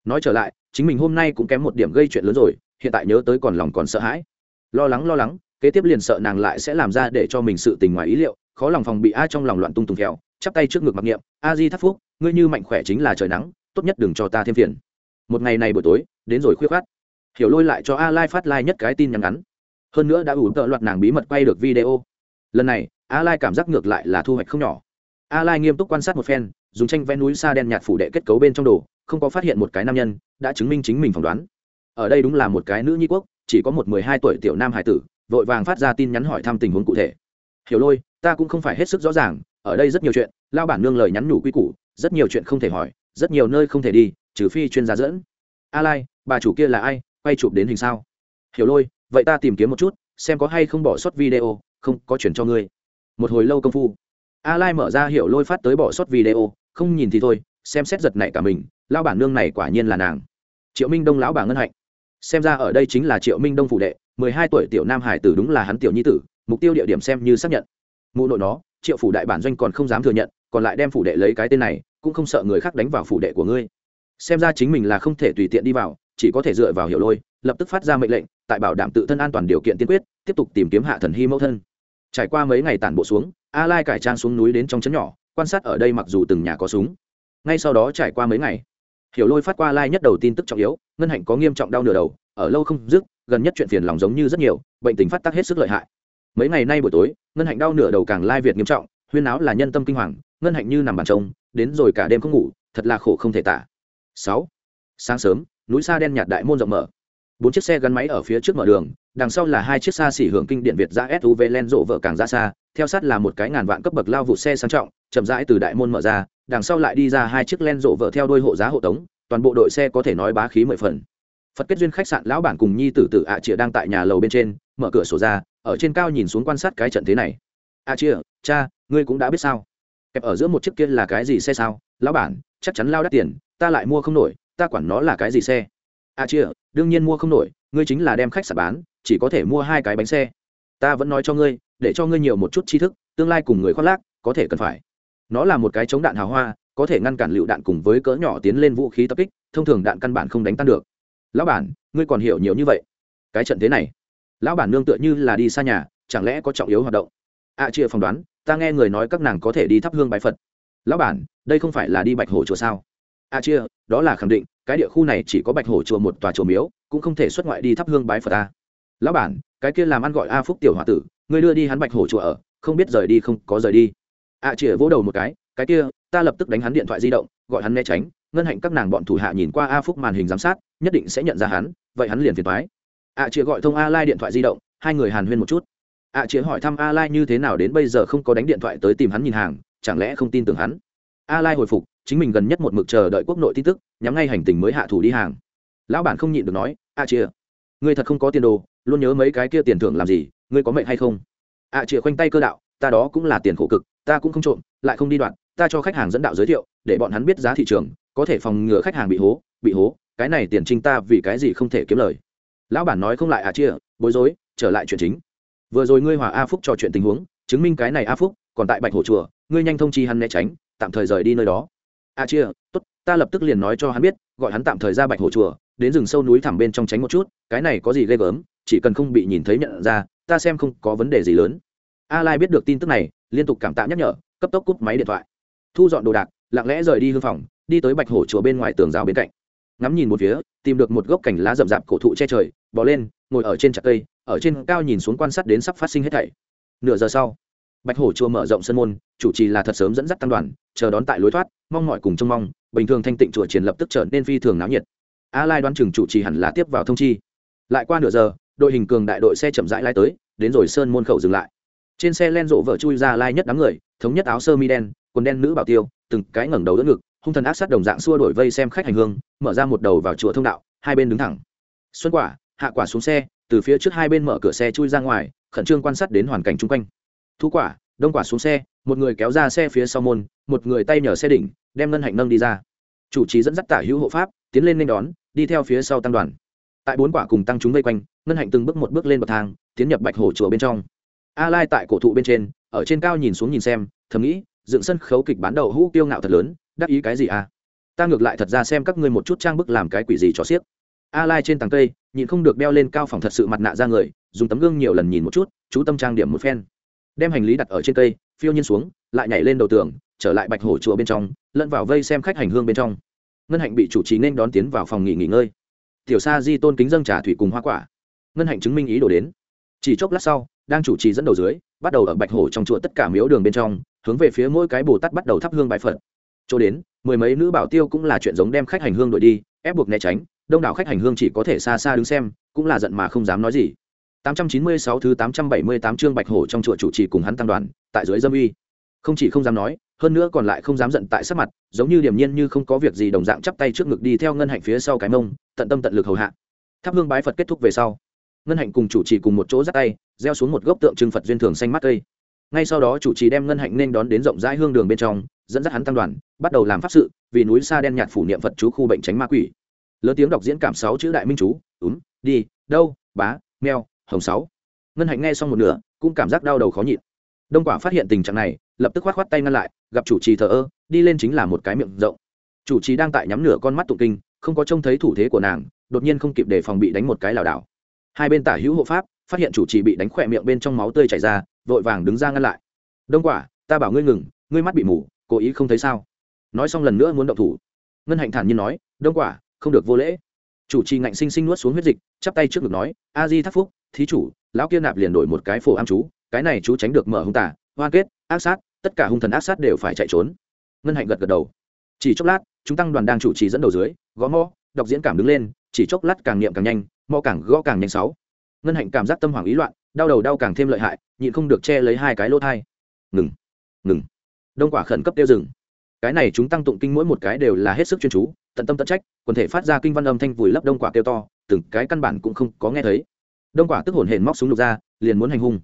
Nói trở lại, chính mình hôm nay cũng kém một điểm gây chuyện lớn rồi, hiện tại nhớ tới còn lòng còn sợ hãi. Lo lắng lo lắng, kế tiếp liền sợ nàng lại sẽ làm ra để cho mình sự tình ngoài ý liệu, khó lòng phòng bị ai trong lòng loạn tung tùng theo chắp tay trước ngực mặc niệm, a di thắt phúc, ngươi như mạnh khỏe chính là trời nắng, tốt nhất đừng cho ta thêm phiền. Một ngày này buổi tối, đến rồi khuya khoát. Hiểu lôi lại cho a lai phát lai nhất cái tin nhắn ngắn. Hơn nữa đã ủ tợ loạt nàng bí mật quay được video. Lần này a lai cảm giác ngược lại là thu hoạch không nhỏ. A lai nghiêm túc quan sát một phen, dùng tranh vẽ núi xa đen nhạt phủ đệ kết cấu bên trong đồ, không có phát hiện một cái nam nhân đã chứng minh chính mình phỏng đoán. Ở đây đúng là một cái nữ nhi quốc, chỉ có một mười hai tuổi tiểu nam hải tử, vội vàng phát ra tin nhắn hỏi thăm tình huống cụ thể. Hiểu lôi, ta cũng không phải hết sức rõ ràng, ở đây rất nhiều chuyện, lao bản nương lời nhắn nhủ quy củ, rất nhiều chuyện không thể hỏi, rất nhiều nơi không thể đi, trừ phi chuyên gia dẫn. A lai, bà chủ kia là ai, quay chụp đến hình sao? Hiểu lôi, vậy ta tìm kiếm một chút, xem có hay không bỏ sót video, không có chuyển cho ngươi một hồi lâu công phu, a lai mở ra hiểu lôi phát tới bỏ sót video, không nhìn thì thôi, xem xét giật này cả mình lao bản nương này quả nhiên là nàng. Triệu minh đông lão bà ngân hạnh. Xem ra ở đây chính là triệu minh đông phủ đệ, mười hai tuổi tiểu nam hải tử đúng là hắn tiểu nhi tử, mục tiêu địa điểm xem như xác nhận. Mụ nội nó, triệu phủ đại bản doanh còn không dám thừa nhận, còn lại đem phủ đệ lấy cái tên này, cũng không sợ người khác đánh vào phủ đệ của ngươi. Xem ra chính mình là không thể tùy tiện đi vào, chỉ có thể dựa vào hiểu lôi, lập tức phát ra mệnh lệnh, tại bảo đảm tự thân an toàn điều kiện tiên quyết, tiếp tục tìm kiếm hạ thần hy mẫu thân trải qua mấy ngày tản bộ xuống, a lai cải trang xuống núi đến trong trấn nhỏ, quan sát ở đây mặc dù từng nhà có súng. Ngay sau đó trải qua mấy ngày, hiểu lôi phát qua Lai nhất đầu tin tức trọng yếu, ngân hạnh có nghiêm trọng đau nửa đầu, ở lâu không dứt, gần nhất chuyện phiền lòng giống như rất nhiều, bệnh tình phát tác hết sức lợi hại. Mấy ngày nay buổi tối, ngân hạnh đau nửa đầu càng lai việt nghiêm trọng, huyên áo là nhân tâm kinh hoàng, ngân hạnh như nằm bàn trông đến rồi cả đêm không ngủ, thật là khổ không thể tả. Sáu, sáng sớm, núi xa đen nhạt đại môn rộng mở bốn chiếc xe gắn máy ở phía trước mở đường, đằng sau là hai chiếc xa xỉ hưởng kinh điện việt ra suv len rộ vợ càng ra xa, theo sát là một cái ngàn vạn cấp bậc lao vụ xe sang trọng, chậm rãi từ đại môn mở ra, đằng sau lại đi ra hai chiếc len rộ vợ theo đôi hộ giá hộ tống, toàn bộ đội xe có thể nói bá khí mười phần. Phật kết duyên khách sạn lão bản cùng nhi tử tử ạ à chĩa đang tại nhà lầu bên trên, mở cửa sổ ra, ở trên cao nhìn xuống quan sát cái trận thế này. A à chĩa cha, ngươi cũng đã biết sao? Kẹp ở giữa một chiếc kia là cái gì xe sao? Lão bản, chắc chắn lao đắt tiền, ta lại mua không nổi, ta quản nó là cái gì xe? A à đương nhiên mua không nổi ngươi chính là đem khách sạn bán chỉ có thể mua hai cái bánh xe. Ta vẫn nói cho ngươi để cho ngươi nhiều một chút tri thức tương lai cùng người khoác lác có thể cần phải. Nó là một cái chống đạn hào hoa có thể ngăn cản lựu đạn cùng với cỡ nhỏ tiến lên vũ khí tập kích thông thường đạn căn bản không đánh tan được. Lão bản ngươi còn hiểu nhiều như vậy. Cái trận thế này lão bản nương tựa như là đi xa nhà chẳng lẽ có trọng yếu hoạt động? A à, chia phỏng đoán ta nghe người nói các nàng có thể đi thắp hương bái phật. Lão bản đây không phải là đi bạch hổ chùa sao? A chia, đó là khẳng định, cái địa khu này chỉ có bạch hổ chùa một tòa chùa miếu, cũng không thể xuất ngoại đi thắp hương bái phật ta. Lão bản, cái kia làm ăn gọi a phúc tiểu h o a tử, ngươi đưa đi hắn bạch hổ chùa ở, không biết rời đi không có rời đi. A chia vỗ đầu một cái cái kia, ta lập tức đánh hắn điện thoại di động, gọi hắn né tránh, ngân hạnh các nàng bọn thủ hạ nhìn qua a phúc màn hình giám sát, nhất định sẽ nhận ra hắn, vậy hắn liền phiền thoái a à chia gọi thông a lai điện thoại di động, hai người hàn huyên một chút. A chia hỏi thăm a lai như thế nào đến bây giờ không có đánh điện thoại tới tìm hắn nhìn hàng, chẳng lẽ không tin tưởng hắn? A lai hồi phục chính mình gần nhất một mực chờ đợi quốc nội tin tức, nhắm ngay hành tình mới hạ thủ đi hàng. Lão bản không nhịn được nói, a chia ngươi thật không có tiền đồ, luôn nhớ mấy cái kia tiền thưởng làm gì, ngươi có mệnh hay không? A chia khoanh tay cơ đạo, ta đó cũng là tiền khổ cực, ta cũng không trộm, lại không đi đoạn, ta cho khách hàng dẫn đạo giới thiệu, để bọn hắn biết giá thị trường, có thể phòng ngừa khách hàng bị hố bị hố, cái này tiền trinh ta vì cái gì không thể kiếm lời. Lão bản nói không lại, a chia bối rối, trở lại chuyện chính. Vừa rồi ngươi hòa a phúc trò chuyện tình huống, chứng minh cái này a phúc còn tại bạch hổ chùa, ngươi nhanh thông chi hắn né tránh, tạm thời rời đi nơi đó a chia, tốt, ta lập tức liền nói cho hắn biết, gọi hắn tạm thời ra bạch hổ chùa, đến rừng sâu núi thẳm bên trong tránh một chút, cái này có gì ghê gớm, chỉ cần không bị nhìn thấy nhận ra, ta xem không có vấn đề gì lớn. A lai biết được tin tức này, liên tục cảm tạ nhắc nhở, cấp tốc cúp máy điện thoại. Thu dọn đồ đạc, lặng lẽ rời đi hương phòng, đi tới bạch hổ chùa bên ngoài tường rào bên cạnh. Ngắm nhìn một phía, tìm được một gốc cành lá rậm rạp cổ thụ che trời bỏ lên, ngồi ở trên chặt cây, ở trên cao nhìn xuống quan sát đến sắp phát sinh hết thảy. Nửa giờ sau, bạch hổ chùa mở rộng sân môn, chủ trì là thật sớm dẫn dắt tăng đoàn, chờ đón tại lối thoát mong mọi cùng trông mong, bình thường thanh tịnh chùa triển lập tức trở nên phi thường náo nhiệt. A lai đoán chừng chủ trì hẳn là tiếp vào thông chi. Lại qua nửa giờ, đội hình cường đại đội xe chậm rãi lai tới, đến rồi sơn môn khẩu dừng lại. Trên xe len rộ vợ chui ra lai nhất đám người, thống nhất áo sơ mi đen, quần đen nữ bảo tiêu, từng cái ngẩng đầu đỡ ngực, hung thần ác sát đồng dạng xua đổi vây xem khách hành hương, mở ra một đầu vào chùa thông đạo, hai bên đứng thẳng. Xuân quả, hạ quả xuống xe, từ phía trước hai bên mở cửa xe chui ra ngoài, khẩn trương quan sát đến hoàn cảnh chung quanh. Thu quả đông quả xuống xe, một người kéo ra xe phía sau môn, một người tay nhờ xe đỉnh, đem ngân hạnh nâng đi ra. Chủ trì dẫn dắt tả hữu hộ pháp, tiến lên nên đón, đi theo phía sau tăng đoàn. Tại bốn quả cùng tăng chúng vây quanh, ngân hạnh từng bước một bước lên bậc thang, tiến nhập bạch hổ chùa bên trong. A lai tại cổ thụ bên trên, ở trên cao nhìn xuống nhìn xem, thầm nghĩ, dựng sân khấu kịch bán đầu hũ kiêu ngạo thật lớn, đắc ý cái gì à? Ta ngược lại thật ra xem các ngươi một chút trang bức làm cái quỷ gì cho xiếc. A lai trên tầng cây, nhịn không được đeo lên cao phòng thật sự mặt nạ ra người, dùng tấm gương nhiều lần nhìn một chút, chú tâm trang điểm một phen đem hành lý đặt ở trên cây, phiêu nhiên xuống, lại nhảy lên đầu tường, trở lại bạch hổ chùa bên trong, lẫn vào vây xem khách hành hương bên trong. Ngân hạnh bị chủ trì nên đón tiến vào phòng nghỉ nghỉ ngơi. Tiểu sa di tôn kính dâng trà thủy cùng hoa quả. Ngân hạnh chứng minh ý đồ đến. Chỉ chốc lát sau, đang chủ trì dẫn đầu dưới, bắt đầu ở bạch hổ trong chùa tất cả miếu đường bên trong, hướng về phía mỗi cái bồ tát bắt đầu thắp hương bài phật. Chỗ đến, mười mấy nữ bảo tiêu cũng là chuyện giống đem khách hành hương đổi đi, ép buộc né tránh, đông đảo khách hành hương chỉ có thể xa xa đứng xem, cũng là giận mà không dám nói gì. 896 thứ 878 chương Bạch Hổ trong chùa chủ trì cùng hắn tăng đoàn, tại dưới dâm uy. Không chỉ không dám nói, hơn nữa còn lại không dám giận tại sắc mặt, giống như điểm nhiên như không có việc gì đồng dạng chắp tay trước ngực đi theo ngân hạnh phía sau cái mông, tận tâm tận lực hầu hạ. Tháp hương bái Phật kết thúc về sau, ngân hạnh cùng chủ trì cùng một chỗ giắt tay, gieo xuống một gốc tượng trưng Phật duyên thường xanh mắt cây. Ngay sau đó chủ trì đem ngân hạnh nên đón đến rộng rãi hương đường bên trong, dẫn dắt hắn tăng đoàn, bắt đầu làm pháp sự, vì núi xa đen nhạt phủ niệm Phật chú khu bệnh tránh ma quỷ. Lớn tiếng đọc diễn cảm sáu chữ đại minh chú, úm, đi, đâu, bá, meo, hồng sáu. Ngân hạnh nghe xong một nửa, cũng cảm giác đau đầu khó nhịn. Đông quả phát hiện tình trạng này, lập tức khoát khoát tay ngăn lại, gặp chủ trì thờ ơ, đi lên chính là một cái miệng rộng. Chủ trì đang tại nhắm nửa con mắt tụng kinh, không có trông thấy thủ thế của nàng, đột nhiên không kịp để phòng bị đánh một cái lảo đảo. Hai bên tả hữu hộ pháp, phát hiện chủ trì bị đánh khỏe miệng bên trong máu tươi chảy ra, vội vàng đứng ra ngăn lại. Đông quả, ta bảo ngươi ngừng, ngươi mắt bị mù, cố ý không thấy sao? Nói xong lần nữa muốn động thủ. Ngân hạnh thản nhiên nói, đông quả, không được vô lễ. Chủ trì ngạnh sinh sinh nuốt xuống huyết dịch, chắp tay trước ngực nói, a di thắc phúc thí chủ, lão kia nạp liền đổi một cái phổ am chú, cái này chú tránh được mở hung tả hoan kết, ác sát, tất cả hung thần ác sát đều phải chạy trốn. Ngân hạnh gật gật đầu. Chỉ chốc lát, chúng tăng đoàn đang chủ trì dẫn đầu dưới, gõ mõ, đọc diễn cảm đứng lên, chỉ chốc lát càng niệm càng nhanh, mõ càng gõ càng nhanh sáu. Ngân hạnh cảm giác tâm hoảng ý loạn, đau đầu đau càng thêm lợi hại, nhịn không được che lấy hai cái lỗ thai. Ngừng ngừng. Đông quả khẩn cấp tiêu dừng. Cái này chúng tăng tụng kinh mỗi một cái đều là hết sức chuyên chú, tận tâm tận trách, quần thể phát ra kinh văn âm thanh vùi lấp đông quả kêu to, từng cái căn bản cũng không có nghe thấy đông quả tức hổn hển móc súng lục ra, liền muốn hành hung.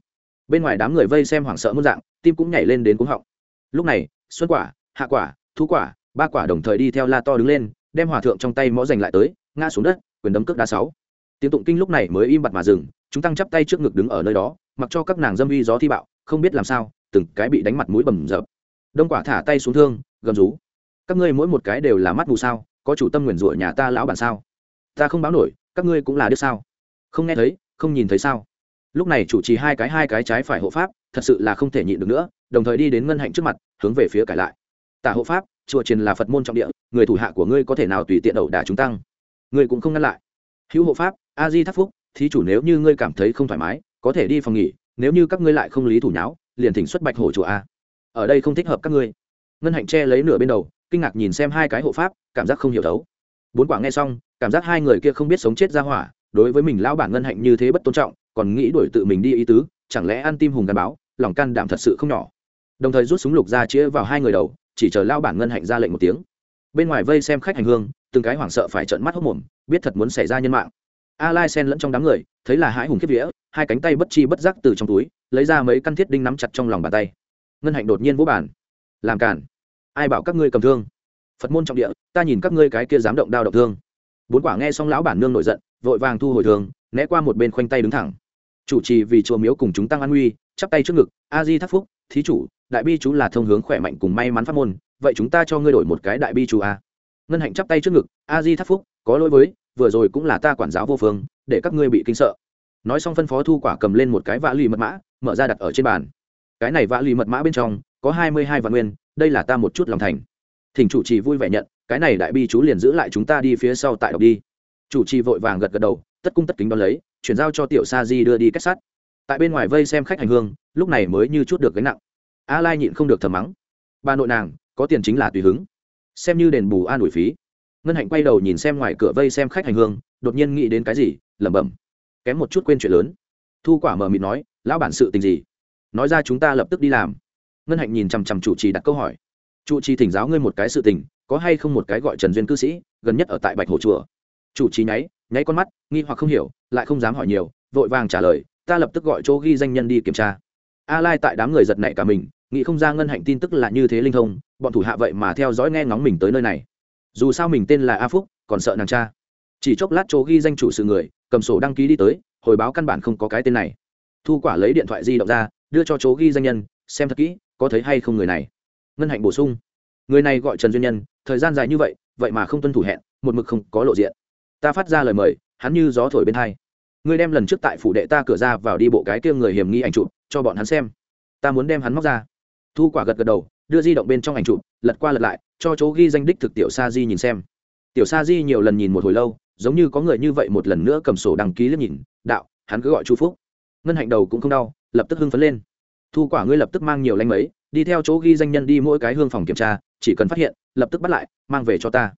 Bên ngoài đám người vây xem hoảng sợ muôn dạng, tim cũng nhảy lên đến cuống họng. Lúc này, xuân quả, hạ quả, thu quả, ba quả đồng thời đi theo la to đứng lên, đem hòa thượng trong tay mõ giành lại tới, ngã xuống đất, quyền đấm cước đá sáu. Tiếng tụng kinh lúc này mới im bặt mà dừng, chúng tăng chắp tay trước ngực đứng ở nơi đó, mặc cho các nàng dâm uy gió thi bạo, không biết làm sao, từng cái bị đánh mặt mũi bầm dập. Đông quả thả tay xuống thương, gầm rú. Các ngươi mỗi một cái đều là mắt mù sao, có chủ tâm nguyền rủa nhà ta lão bản sao? Ta không báo nổi, các ngươi cũng là đứa sao? Không nghe thấy không nhìn thấy sao? Lúc này chủ trì hai cái hai cái trái phải hộ pháp, thật sự là không thể nhịn được nữa, đồng thời đi đến ngân hạnh trước mặt, hướng về phía cải lại. Tả hộ pháp, chùa triền là phật môn trọng địa, người thủ hạ của ngươi có thể nào tùy tiện ẩu đả chúng tăng? Ngươi cũng không ngăn lại. Hữu hộ pháp, a di thắc phúc, thí chủ nếu như ngươi cảm thấy không thoải mái, có thể đi phòng nghỉ, nếu như các ngươi lại không lý thủ nháo, liền thỉnh xuất bạch hổ chùa a. Ở đây không thích hợp các ngươi. Ngân hạnh che lấy nửa bên đầu, kinh ngạc nhìn xem hai cái hộ pháp, cảm giác không hiểu thấu. Bốn quả nghe xong, cảm giác hai người kia không biết sống chết ra hỏa đối với mình lão bản ngân hạnh như thế bất tôn trọng, còn nghĩ đuổi tự mình đi ý tứ, chẳng lẽ ăn tim hùng gắn báo, lòng can đảm thật sự không nhỏ. Đồng thời rút súng lục ra chĩa vào hai người đầu, chỉ chờ lao bản ngân hạnh ra lệnh một tiếng. Bên ngoài vây xem khách hành hương, từng cái hoảng sợ phải trợn mắt hốc mồm, biết thật muốn xảy ra nhân mạng. A lai sen lẫn trong đám người, thấy là hãi hùng kiếp vía, hai cánh tay bất chi bất giác từ trong túi, lấy ra mấy căn thiết đinh nắm chặt trong lòng bàn tay. Ngân hạnh đột nhiên vỗ bản làm cản ai bảo các ngươi cầm thương? Phật môn trọng địa, ta nhìn các ngươi cái kia dám động đao động thương bốn quả nghe xong lão bản nương nổi giận, vội vàng thu hồi thường, né qua một bên khoanh tay đứng thẳng. Chủ trì vì chùa miếu cùng chúng tăng an nguy, chắp tay trước ngực, a di thắc phúc, thí chủ, đại bi chú là thông hướng khỏe mạnh cùng may mắn pháp môn, vậy chúng ta cho ngươi đổi một cái đại bi chú a. Ngân hạnh chắp tay trước ngực, a di thắc phúc, có lỗi với, vừa rồi cũng là ta quản giáo vô phương, để các ngươi bị kinh sợ. Nói xong phân phó thu quả cầm lên một cái vã lì mật mã, mở ra đặt ở trên bàn. Cái này vã lì mật mã bên trong, có hai mươi hai vạn nguyên, đây là ta một chút lòng thành. Thỉnh chủ trì vui vẻ nhận cái này đại bi chú liền giữ lại chúng ta đi phía sau tại đọc đi. Chủ trì vội vàng gật gật đầu, tất cung tất kính đón lấy, chuyển giao cho tiểu sa di đưa đi kết sắt tại bên ngoài vây xem khách hành hương, lúc này mới như chút được gánh nặng. A lai nhịn không được thầm mắng. Bà nội nàng, có tiền chính là tùy hứng. Xem như đền bù an ủi phí. Ngân hạnh quay đầu nhìn xem ngoài cửa vây xem khách hành hương, đột nhiên nghĩ đến cái gì, lẩm bẩm. Kém một chút quên chuyện lớn. Thu quả mờ mịt nói, lão bản sự tình gì? Nói ra chúng ta lập tức đi làm. Ngân hạnh nhìn chằm chằm chủ trì đặt câu hỏi. Chủ trì thỉnh giáo ngươi một cái sự tình có hay không một cái gọi trần duyên cư sĩ, gần nhất ở tại bạch hồ chùa? Chủ trì nháy nháy con mắt, nghi hoặc không hiểu, lại không dám hỏi nhiều, vội vàng trả lời, ta lập tức gọi chỗ ghi danh nhân đi kiểm tra. A lai tại đám người giật nảy cả mình, nghĩ không ra ngân hạnh tin tức là như thế linh thông, bọn thủ hạ vậy mà theo dõi nghe ngóng mình tới nơi này. Dù sao mình tên là a phúc, còn sợ nàng cha. Chỉ chốc lát chỗ ghi danh chủ sự người, cầm sổ đăng ký đi tới, hồi báo căn bản không có cái tên này. Thu quả lấy điện thoại di động ra, đưa cho chỗ ghi danh nhân, xem thật kỹ, có thấy hay không người này. Ngân hạnh bổ sung người này gọi trần duyên nhân, thời gian dài như vậy vậy mà không tuân thủ hẹn, một mực không có lộ diện. Ta phát ra lời mời, hắn như gió thổi bên hai. Ngươi đem lần trước tại phủ đệ ta cửa ra vào đi bộ cái kia người hiểm nghi ảnh chụp, cho bọn hắn xem. Ta muốn đem hắn móc ra. Thu quả gật gật đầu, đưa di động bên trong ảnh chụp, lật qua lật lại, cho chỗ ghi danh đích thực tiểu sa di nhìn xem. Tiểu sa di nhiều lần nhìn một hồi lâu, giống như có người như vậy một lần nữa cầm sổ đăng ký liếc nhìn, đạo, hắn cứ gọi chu phúc. Ngân hạnh đầu cũng không đau, lập tức hưng phấn lên. Thu quả ngươi lập tức mang nhiều lanh mấy, đi theo chỗ ghi danh nhân đi mỗi cái hương phòng kiểm tra chỉ cần phát hiện, lập tức bắt lại, mang về cho ta.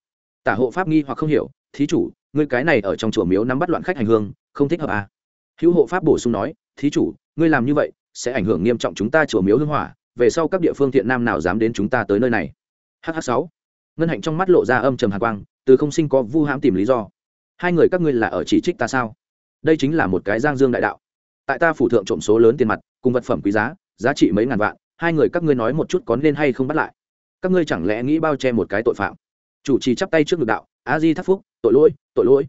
Tả hộ pháp nghi hoặc không hiểu, thí chủ, ngươi cái này ở trong chùa miếu nắm bắt loạn khách hành hương, không thích hợp à. hữu hộ pháp bổ sung nói, thí chủ, ngươi làm như vậy, sẽ ảnh hưởng nghiêm trọng chúng ta chùa miếu hương hỏa, về sau các địa phương thiện nam nào dám đến chúng ta tới nơi này. Hh sáu. Ngân hạnh trong mắt lộ ra âm trầm hạ quang, từ không sinh có vu hãm tìm lý do. Hai người các ngươi là ở chỉ trích ta sao? Đây chính là một cái giang dương đại đạo. Tại ta phủ thượng trộm số lớn tiền mặt, cùng vật phẩm quý giá giá trị mấy ngàn vạn, hai người các ngươi nói một chút có nên hay không bắt lại các ngươi chẳng lẽ nghĩ bao che một cái tội phạm chủ trì chắp tay trước ngực đạo a di thắc phúc tội lỗi tội lỗi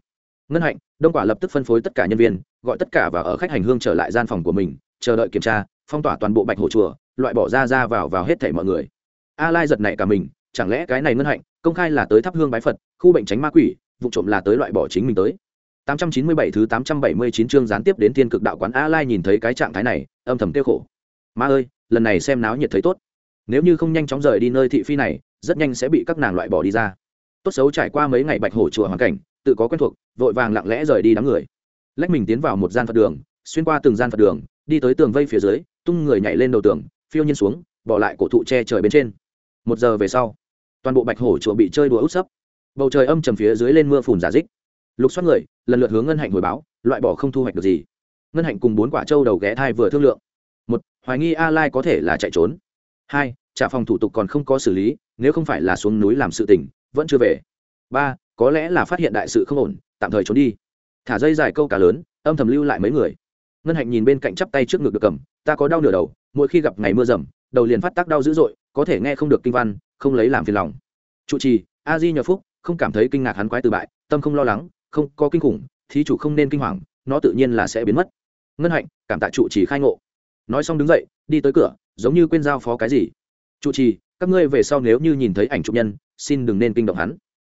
ngân hạnh đông quả lập tức phân phối tất cả nhân viên gọi tất cả và ở khách hành hương trở lại gian phòng của mình chờ đợi kiểm tra phong tỏa toàn bộ bạch hồ chùa loại bỏ ra ra vào vào hết thảy mọi người a lai giật nảy cả mình chẳng lẽ cái này ngân hạnh công khai là tới thắp hương bái phật khu bệnh tránh ma quỷ vụ trộm là tới loại bỏ chính mình tới 897 thứ 879 chương gián tiếp đến thiên cực đạo quán A Lai nhìn thấy cái trạng thái này, âm thầm tiêu khổ. Ma ơi, lần này xem náo nhiệt thấy tốt nếu như không nhanh chóng rời đi nơi thị phi này, rất nhanh sẽ bị các nàng loại bỏ đi ra. Tốt xấu trải qua mấy ngày bạch hổ chùa hoàn cảnh, tự có quen thuộc, vội vàng lặng lẽ rời đi đám người. Lách mình tiến vào một gian phật đường, xuyên qua từng gian phật đường, đi tới tường vây phía dưới, tung người nhảy lên đầu tường, phiêu nhiên xuống, bỏ lại cổ thụ che trời bên trên. Một giờ về sau, toàn bộ bạch hổ chùa bị chơi đùa út sấp. Bầu trời âm trầm phía dưới lên mưa phùn giả dích. Lục xoát người, lần lượt hướng ngân hạnh hồi báo, loại bỏ không thu hoạch được gì. Ngân hạnh cùng bốn quả trâu đầu ghé thai vừa thương lượng. Một, hoài nghi a lai có thể là chạy trốn hai, trả phòng thủ tục còn không có xử lý, nếu không phải là xuống núi làm sự tình, vẫn chưa về. Ba, có lẽ là phát hiện đại sự không ổn, tạm thời trốn đi. Thả dây dài câu cá lớn, âm thầm lưu lại mấy người. Ngân hạnh nhìn bên cạnh chắp tay trước ngực được cầm, ta có đau nửa đầu, mỗi khi gặp ngày mưa rầm, đầu liền phát tác đau dữ dội, có thể nghe không được kinh văn, không lấy làm phiền lòng. Trụ trì, a di nhờ phúc, không cảm thấy kinh ngạc hắn quái từ bại, tâm không lo lắng, không có kinh khủng, thí chủ không nên kinh hoàng, nó tự nhiên là sẽ biến mất. Ngân hạnh, cảm tạ trụ trì khai ngộ. Nói xong đứng dậy, đi tới cửa giống như quên giao phó cái gì. Chủ trì, các ngươi về sau nếu như nhìn thấy ảnh chụp nhân, xin đừng nên kinh động hắn.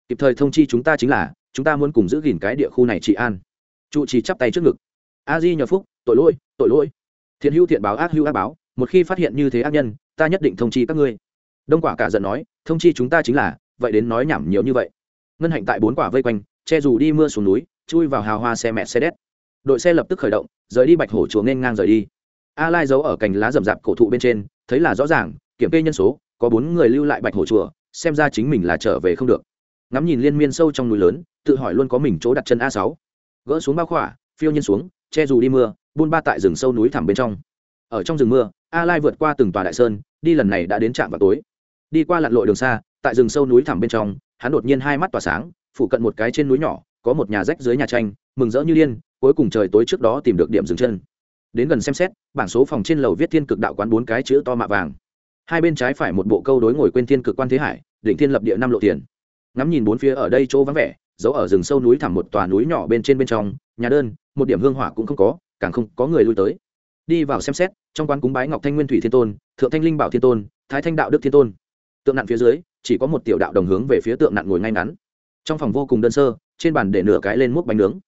Kịp thời thông chi chúng ta chính là, chúng ta muốn cùng giữ gìn cái địa khu này trị an. Trụ trì chắp tay trước ngực. A di nhờ phúc, tội lỗi tội lỗi. Thiện hữu thiện báo ác hữu ác báo, một khi phát hiện như thế ác nhân, ta nhất định thông chi các ngươi. Đông quả cả giận nói, thông chi chúng ta chính là, vậy đến nói nhảm nhiều như vậy. Ngân hạnh tại bốn quả vây quanh, che dù đi mưa xuống núi, chui vào hào hoa xe mẹ xe đét. Đội xe lập tức khởi động, rời đi bạch hổ chùa nên ngang rời đi a lai giấu ở cành lá rậm rạp cổ thụ bên trên, thấy là rõ ràng, kiểm kê nhân số, có bốn người lưu lại bạch hổ chùa, xem ra chính mình là trở về không được. Ngắm nhìn liên miên sâu trong núi lớn, tự hỏi luôn có mình chỗ đặt chân a 6 gỡ xuống bao khỏa, phiêu nhiên xuống, che dù đi mưa, buôn ba tại rừng sâu núi thẳm bên trong. Ở trong rừng mưa, a lai vượt qua từng tòa đại sơn, đi lần này đã đến trạm vào tối. Đi qua lặn lội đường xa, tại rừng sâu núi thẳm bên trong, hắn đột nhiên hai mắt tỏa sáng phụ cận một cái trên núi nhỏ, có một nhà rách dưới nhà tranh, mừng rỡ như điên, cuối cùng trời tối trước đó tìm được điểm dừng chân đến gần xem xét, bảng số phòng trên lầu viết thiên cực đạo quán bốn cái chữ to mạ vàng. Hai bên trái phải một bộ câu đối ngồi quên thiên cực quan thế hải định thiên lập địa năm lộ tiền. Ngắm nhìn bốn phía ở đây chỗ vắng vẻ giấu ở rừng sâu núi thẳm một tòa núi nhỏ bên trên bên trong, nhà đơn, một điểm hương hỏa cũng không có, càng không có người lui tới. Đi vào xem xét, trong quán cúng bái ngọc thanh nguyên thủy thiên tôn, thượng thanh linh bảo thiên tôn, thái thanh đạo đức thiên tôn. Tượng nặn phía dưới, chỉ có một tiểu đạo đồng hướng về phía tượng nặn ngồi ngay ngắn. Trong phòng vô cùng đơn sơ, trên bàn để nửa cái lên múc bánh nướng.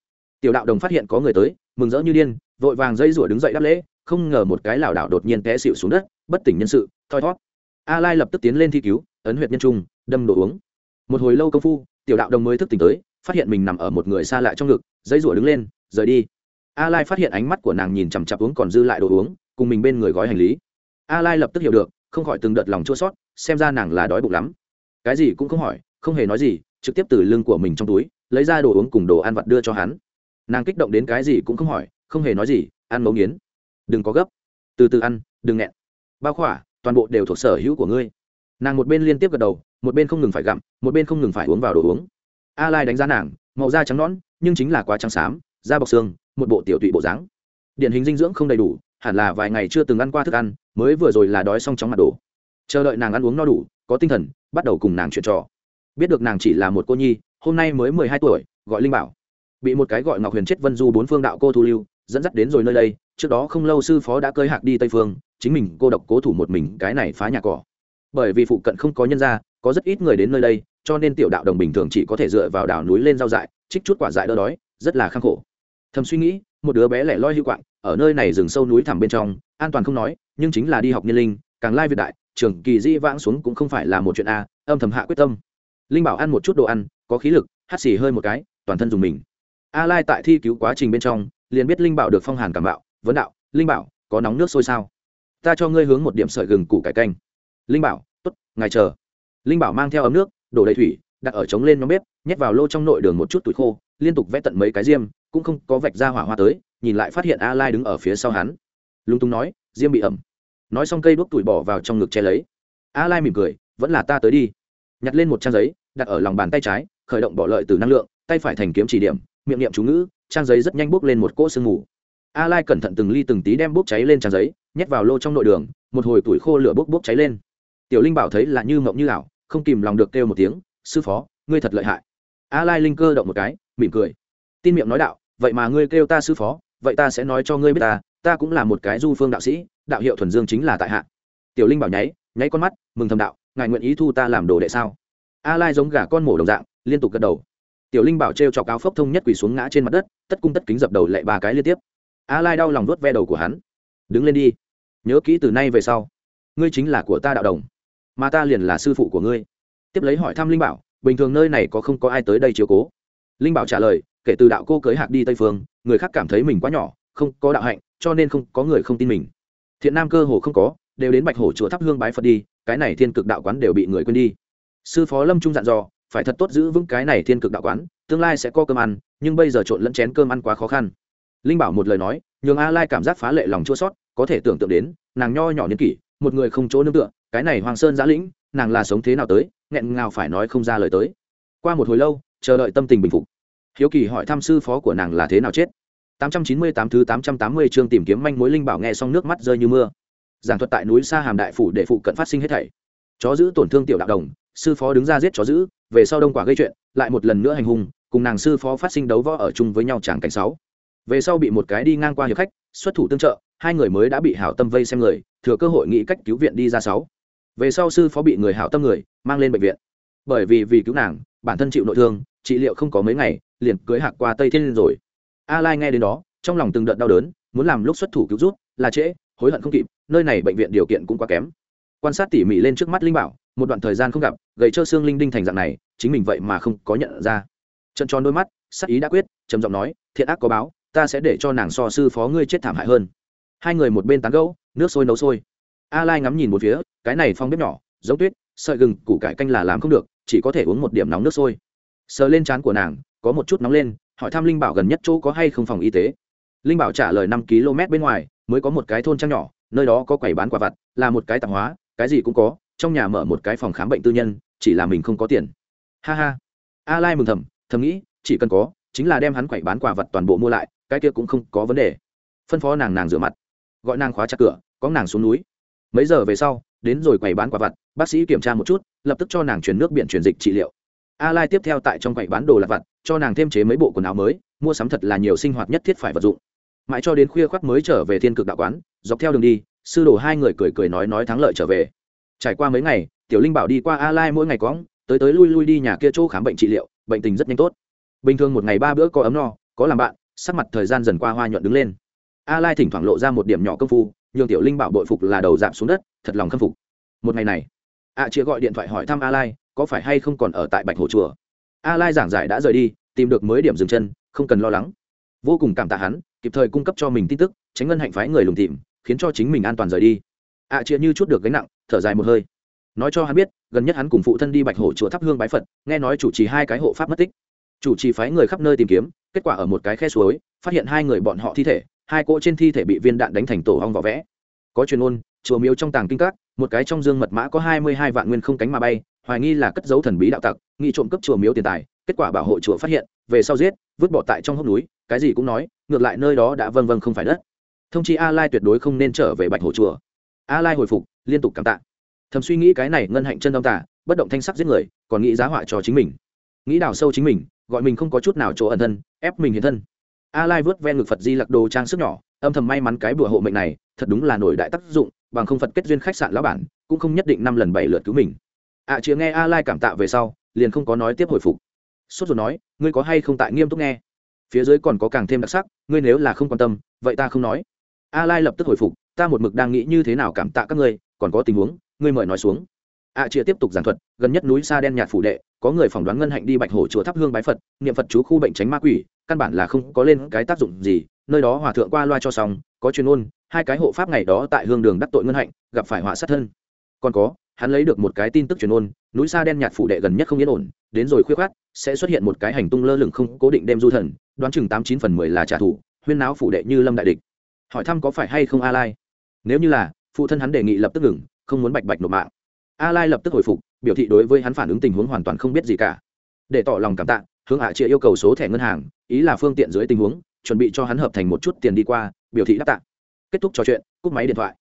Tiểu đạo đồng phát hiện có người tới, mừng rỡ như điên vội vàng dây rủa đứng dậy đáp lễ, không ngờ một cái lảo đảo đột nhiên té xịu xuống đất, bất tỉnh nhân sự, thoi thót. A lai lập tức tiến lên thi cứu, ấn huyệt nhân trung, đâm đồ uống. Một hồi lâu công phu, tiểu đạo đồng mới thức tỉnh tới, phát hiện mình nằm ở một người xa lạ trong ngực, dây rủa đứng lên, rời đi. A lai phát hiện ánh mắt của nàng nhìn chằm chặp uống còn dư lại đồ uống, cùng mình bên người gói hành lý. A lai lập tức hiểu được, không khỏi từng đợt lòng chua sót xem ra nàng là đói bụng lắm. Cái gì cũng không hỏi, không hề nói gì, trực tiếp từ lưng của mình trong túi, lấy ra đồ uống cùng đồ ăn vặt đưa cho hắn. Nàng kích động đến cái gì cũng không hỏi không hề nói gì, ăn mấu nghiến. Đừng có gấp. Từ từ ăn, đừng nghẹn. Bao khỏa, toàn bộ đều thuộc sở hữu của ngươi. Nàng một bên liên tiếp gật đầu, một bên không ngừng phải gặm, một bên không ngừng phải uống vào đồ uống. A lai đánh giá nàng, màu da trắng nõn, nhưng chính là quá trắng xám, da bọc xương, một bộ tiểu tụy bộ dáng. Điển hình dinh dưỡng không đầy đủ, hẳn là vài ngày chưa từng ăn qua thức ăn, mới vừa rồi là đói xong chóng mặt đồ chờ đợi nàng ăn uống no đủ, có tinh thần, bắt đầu cùng nàng chuyện trò. Biết được nàng chỉ là một cô nhi, hôm nay mới mười hai tuổi, gọi linh bảo. Bị một cái gọi ngọc huyền chết vân du bốn phương đạo cô thu lưu dẫn dắt đến rồi nơi đây, trước đó không lâu sư phó đã cơi hạc đi tây phương, chính mình cô độc cố thủ một mình cái này phá nhà cỏ. Bởi vì phụ cận không có nhân gia, có rất ít người đến nơi đây, cho nên tiểu đạo đồng bình thường chỉ có thể dựa vào đảo núi lên rau dại, trích chút quả dại đỡ đói, rất là khăng khổ. Thầm suy nghĩ, một đứa bé lẻ loi hữu quạng, ở nơi này rừng sâu núi thẳm bên trong, an toàn không nói, nhưng chính là đi học niên linh, càng lai việt đại, trường kỳ di vãng xuống cũng không phải là một chuyện a, âm thầm hạ quyết tâm. Linh bảo ăn một chút đồ ăn, có khí lực, hắt xì hơi một cái, toàn thân dùng mình. A lai tại thi cứu quá trình bên trong liền biết linh bảo được phong hàn cảm bạo, vấn đạo, linh bảo, có nóng nước sôi sao? Ta cho ngươi hướng một điểm sợi gừng củ cải canh. Linh bảo, tốt, ngài chờ. Linh bảo mang theo ấm nước, đổ đầy thủy, đặt ở trống lên nhóm bếp, nhét vào lô trong nội đường một chút tuổi khô, liên tục vẽ tận mấy cái diêm, cũng không có vạch ra hỏa hoa tới, nhìn lại phát hiện a lai đứng ở phía sau hắn. Lúng túng nói, diêm bị ẩm. Nói xong cây đuốc tuổi bỏ vào trong ngực che lấy. A lai mỉm cười, vẫn là ta tới đi. Nhặt lên một trang giấy, đặt ở lòng bàn tay trái, khởi động bỏ lợi từ năng lượng, tay phải thành kiếm chỉ điểm, miệng niệm chú ngữ trang giấy rất nhanh bốc lên một cỗ sương mù. A lai cẩn thận từng ly từng tí đem bốc cháy lên trang giấy, nhét vào lô trong nội đường, một hồi tuổi khô lửa bốc bốc cháy lên. Tiểu linh bảo thấy là như mộng như ảo, không kìm lòng được kêu một tiếng, sư phó, ngươi thật lợi hại. A lai linh cơ động một cái, mỉm cười. Tin miệng nói đạo, vậy mà ngươi kêu ta sư phó, vậy ta sẽ nói cho ngươi biết ta ta cũng là một cái du phương đạo sĩ, đạo hiệu thuần dương chính là tại hạ. Tiểu linh bảo nháy nháy con mắt, mừng thầm đạo, ngài nguyện ý thu ta làm đồ đệ sao? A lai giống gà con mổ đồng dạng, liên tục gật đầu tiểu linh bảo trêu chọc áo phốc thông nhất quỳ xuống ngã trên mặt đất, tất cung tất kính dập đầu lệ ba cái liên tiếp. A lai đau lòng vuốt ve đầu của hắn. Đứng lên đi. Nhớ kỹ từ nay về sau, ngươi chính là của ta đạo đồng, mà ta liền là sư phụ của ngươi. Tiếp lấy hỏi thăm linh bảo, bình thường nơi này có không có ai tới đây chiếu cố? Linh bảo trả lời, kể từ đạo cô cưới hạc đi tây phương, người khác cảm thấy mình quá nhỏ, không có đạo hạnh, cho nên không có người không tin mình. Thiện nam cơ hồ không có, đều đến bạch hồ chùa thắp hương bái phật đi, cái này thiên cực đạo quán đều bị người quên đi. Sư phó lâm trung dặn dò phải thật tốt giữ vững cái này thiên cực đạo quán, tương lai sẽ có cơm ăn, nhưng bây giờ trộn lẫn chén cơm ăn quá khó khăn. Linh bảo một lời nói, nhường a lai cảm giác phá lệ lòng chua sót có thể tưởng tượng đến, nàng nho nhỏ niên kỷ, một người không chỗ nương tựa, cái này hoàng sơn giã lĩnh, nàng là sống thế nào tới, nghẹn ngào phải nói không ra lời tới. Qua một hồi lâu, chờ đợi tâm tình bình phục. Hiếu kỳ hỏi thăm sư phó của nàng là thế nào chết. 898 thứ 880 chương tìm kiếm manh mối linh bảo nghe xong nước mắt rơi như mưa. Giảng thuật tại núi xa hàm đại phủ để phụ cận phát sinh hết thảy. Chó giữ tổn thương tiểu đạo đồng sư phó đứng ra giết chó giữ về sau đông quả gây chuyện, lại một lần nữa hành hung, cùng nàng sư phó phát sinh đấu võ ở chung với nhau chẳng cảnh sáu. Về sau bị một cái đi ngang qua hiệp khách, xuất thủ tương trợ, hai người mới đã bị hảo tâm vây xem người, thừa cơ hội nghĩ cách cứu viện đi ra sáu. Về sau sư phó bị người hảo tâm người, mang lên bệnh viện. Bởi vì vì cứu nàng, bản thân chịu nội thương, trị liệu không có mấy ngày, liền cưới hạc qua tây thiên rồi. A lai nghe đến đó, trong lòng từng đợt đau đớn, muốn làm lúc xuất thủ cứu rút là trễ, hối hận không kịp, nơi này bệnh viện điều kiện cũng quá kém quan sát tỉ mỉ lên trước mắt linh bảo, một đoạn thời gian không gặp, gầy trơ xương linh đinh thành dạng này, chính mình vậy mà không có nhận ra. Trận tròn đôi mắt, sắc ý đã quyết, trầm giọng nói, thiện ác có báo, ta sẽ để cho nàng so sư phó ngươi chết thảm hại hơn. Hai người một bên tán gẫu, nước sôi nấu sôi. A lai ngắm nhìn một phía, cái này phong bếp nhỏ, giống tuyết, sợi gừng, củ cải canh là làm không được, chỉ có thể uống một điểm nóng nước sôi. Sờ lên trán của nàng, có một chút nóng lên, hỏi thăm linh bảo gần nhất chỗ có hay không phòng y tế. Linh bảo trả lời năm km bên ngoài, mới có một cái thôn trang nhỏ, nơi đó có quầy bán quả vặt, là một cái tạp hóa cái gì cũng có, trong nhà mở một cái phòng khám bệnh tư nhân, chỉ là mình không có tiền. Ha ha. A lai mừng thầm thầm nghĩ, chỉ cần có, chính là đem hắn quẩy bán quả vật toàn bộ mua lại, cái kia cũng không có vấn đề. Phân phó nàng nàng rửa mặt. Gọi nàng khóa chặt cửa, có nàng xuống núi. Mấy giờ về sau, đến rồi quầy bán quả vật bác sĩ kiểm tra một chút, lập tức cho nàng chuyển nước biển truyền dịch trị liệu. A lai tiếp theo tại trong quầy bán đồ lặt vặt, cho nàng thêm chế mấy bộ quần áo mới, mua sắm thật là nhiều sinh hoạt nhất thiết phải vật dụng. Mãi cho đến khuya khoác mới trở về thiên cực đạo quán, dọc theo đường đi sư đồ hai người cười cười nói nói thắng lợi trở về. Trải qua mấy ngày, tiểu linh bảo đi qua a lai mỗi ngày quõng tới tới lui lui đi nhà kia chỗ khám bệnh trị liệu, bệnh tình rất nhanh tốt. Bình thường một ngày ba bữa có ấm no, có làm bạn, sắc mặt thời gian dần qua hoa nhuận đứng lên. A lai thỉnh thoảng lộ ra một điểm nhỏ công phu, nhường tiểu linh bảo bội phục là đầu giảm xuống đất, thật lòng khâm phục. Một ngày này, a à gọi điện thoại hỏi thăm a lai có phải hay không còn ở tại bạch hồ chùa? A lai giảng giải đã rời đi, tìm được mới điểm dừng chân, không cần lo lắng. Vô cùng cảm tạ hắn, kịp thời cung cấp cho mình tin tức, tránh ngân hạnh phái người lùng tìm khiến cho chính mình an toàn rời đi. Ạ à, chia như chút được gánh nặng thở dài một hơi. Nói cho hắn biết gần nhất hắn cùng phụ thân đi bạch hổ chùa thắp hương bái phật nghe nói chủ trì hai cái hộ pháp mất tích. Chủ trì phái người khắp nơi tìm kiếm kết quả ở một cái khe suối phát hiện hai người bọn họ thi thể hai cỗ trên thi thể bị viên đạn đánh thành tổ hong vỏ vẽ. Có truyền ôn chùa miếu trong tàng kinh các một cái trong dương mật mã có hai mươi hai vạn nguyên không cánh mà bay hoài nghi là cất dấu thần bí đạo tặc nghi trộm cắp chùa miếu tiền tài kết quả bảo hộ chùa phát hiện về sau giết vứt bỏ tại trong hốc núi cái gì cũng nói ngược lại nơi đó đã vâng vâng không phải đất thông chi a lai tuyệt đối không nên trở về bạch hồ chùa. A lai hồi phục liên tục cảm tạ. Thầm suy nghĩ cái này ngân hạnh chân ông tả bất động thanh sắc giết người còn nghĩ giá họa cho chính mình. Nghĩ đào sâu chính mình gọi mình không có chút nào chỗ ẩn thân ép mình hiện thân. A lai vớt ven ngực phật di lặc đồ trang sức nhỏ âm thầm may mắn cái bùa hộ mệnh này thật đúng là nổi đại tác dụng bằng không phật kết duyên khách sạn lão bản cũng không nhất định năm lần bảy lượt cứu mình. Ạ à, chĩa nghe a lai cảm tạ về sau liền không có nói tiếp hồi phục. Sốt rồi nói ngươi có hay không tại nghiêm túc nghe? Phía dưới còn có càng thêm đặc sắc ngươi nếu là không quan tâm vậy ta không nói a lai lập tức hồi phục ta một mực đang nghĩ như thế nào cảm tạ các ngươi còn có tình huống ngươi mời nói xuống. A à, chia tiếp tục giảng thuật gần nhất núi xa đen nhạt phủ đệ có người phỏng đoán ngân hạnh đi bạch hổ chùa thắp hương bái phật niệm phật chú khu bệnh tránh ma quỷ căn bản là không có lên cái tác dụng gì nơi đó hòa thượng qua loa cho xong có chuyên ôn hai cái hộ pháp ngày đó tại hương đường đắc tội ngân hạnh gặp phải họa sát thân. Còn có hắn lấy được một cái tin tức truyền ôn núi xa đen nhạt phủ đệ gần nhất không yên ổn đến rồi khuya khoát sẽ xuất hiện một cái hành tung lơ lửng không cố định đem du thần đoán chừng tám chín phần mười là trả thù huyên náo phủ đệ như lâm đại địch hỏi thăm có phải hay không a lai. Nếu như là, phụ thân hắn đề nghị lập tức ngừng, không muốn bạch bạch nộp mạng. A lai lập tức hồi phục, biểu thị đối với hắn phản ứng tình huống hoàn toàn không biết gì cả. Để tỏ lòng cảm tạ, hướng hạ à chia yêu cầu số thẻ ngân hàng, ý là phương tiện dưới tình huống, chuẩn bị cho hắn hợp thành một chút tiền đi qua, biểu thị đáp tạ. Kết thúc trò chuyện, cúp máy điện thoại.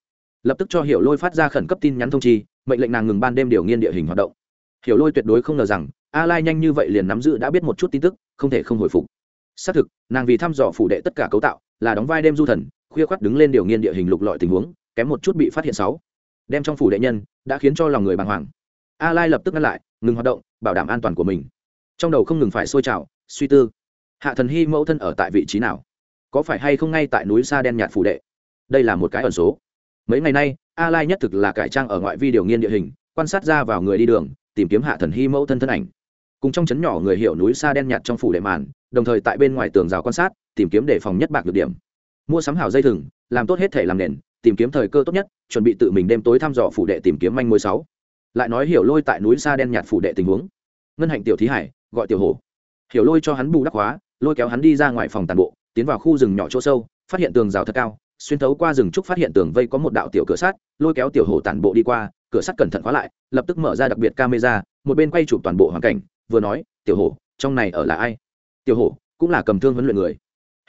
Lập tức cho hiểu lôi phát ra khẩn cấp tin nhắn thông chi, mệnh lệnh nàng ngừng ban đêm điều nghiên địa hình hoạt động. Hiểu lôi tuyệt đối không ngờ rằng, a lai nhanh như vậy liền nắm giữ đã biết một chút tin tức, không thể không hồi phục. Xác thực, nàng vì thăm dò phủ đệ tất cả cấu tạo, là đóng vai đêm du thần khuya khoắt đứng lên điều nghiên địa hình lục lọi tình huống, kém một chút bị phát hiện sáu. Đem trong phủ đệ nhân, đã khiến cho lòng người bàng hoàng. A lai lập tức ngăn lại, ngừng hoạt động, bảo đảm an toàn của mình. Trong đầu không ngừng phải sôi trào, suy tư. Hạ thần hy mẫu thân ở tại vị trí nào? Có phải hay không ngay tại núi sa đen nhạt phủ đệ? Đây là một cái ẩn số. Mấy ngày nay a lai nhất thực là cải trang ở ngoại vi điều nghiên địa hình, quan sát ra vào người đi đường, tìm kiếm hạ thần hy mẫu thân thân ảnh. Cùng trong chấn nhỏ người hiểu núi xa đen nhạt trong phủ đệ màn, đồng thời tại bên ngoài tường rào quan sát, tìm kiếm đề phòng nhất bạc được điểm mua sắm hào dây thừng, làm tốt hết thể làm nền, tìm kiếm thời cơ tốt nhất, chuẩn bị tự mình đêm tối thăm dò phủ đệ tìm kiếm manh mối sáu. Lại nói hiểu lôi tại núi xa đen nhạt phủ đệ tình huống. Ngân hạnh tiểu thí hải, gọi tiểu hổ. Hiểu lôi cho hắn bù đắp hóa, lôi kéo hắn đi ra ngoài phòng tàn bộ, tiến vào khu rừng nhỏ chỗ sâu, phát hiện tường rào thật cao, xuyên thấu qua rừng trúc phát hiện tường vây có một đạo tiểu cửa sắt, lôi kéo tiểu hổ tàn bộ đi qua, cửa sắt cẩn thận khóa lại, lập tức mở ra đặc biệt camera, một bên quay chụp toàn bộ hoàn cảnh, vừa nói, tiểu hổ, trong này ở là ai? Tiểu hổ, cũng là cầm thương huấn luyện người.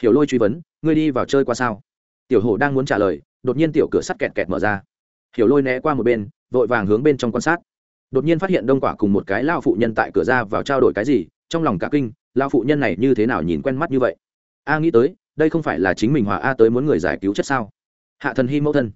Hiểu lôi truy vấn ngươi đi vào chơi qua sao? Tiểu hổ đang muốn trả lời, đột nhiên tiểu cửa sắt kẹt kẹt mở ra. Hiểu lôi né qua một bên, vội vàng hướng bên trong quan sát. Đột nhiên phát hiện đông quả cùng một cái lao phụ nhân tại cửa ra vào trao đổi cái gì, trong lòng cả kinh lao phụ nhân này như thế nào nhìn quen mắt như vậy? A nghĩ tới, đây không phải là chính mình hòa a tới muốn người giải cứu chất sao? Hạ thần hy mẫu thân.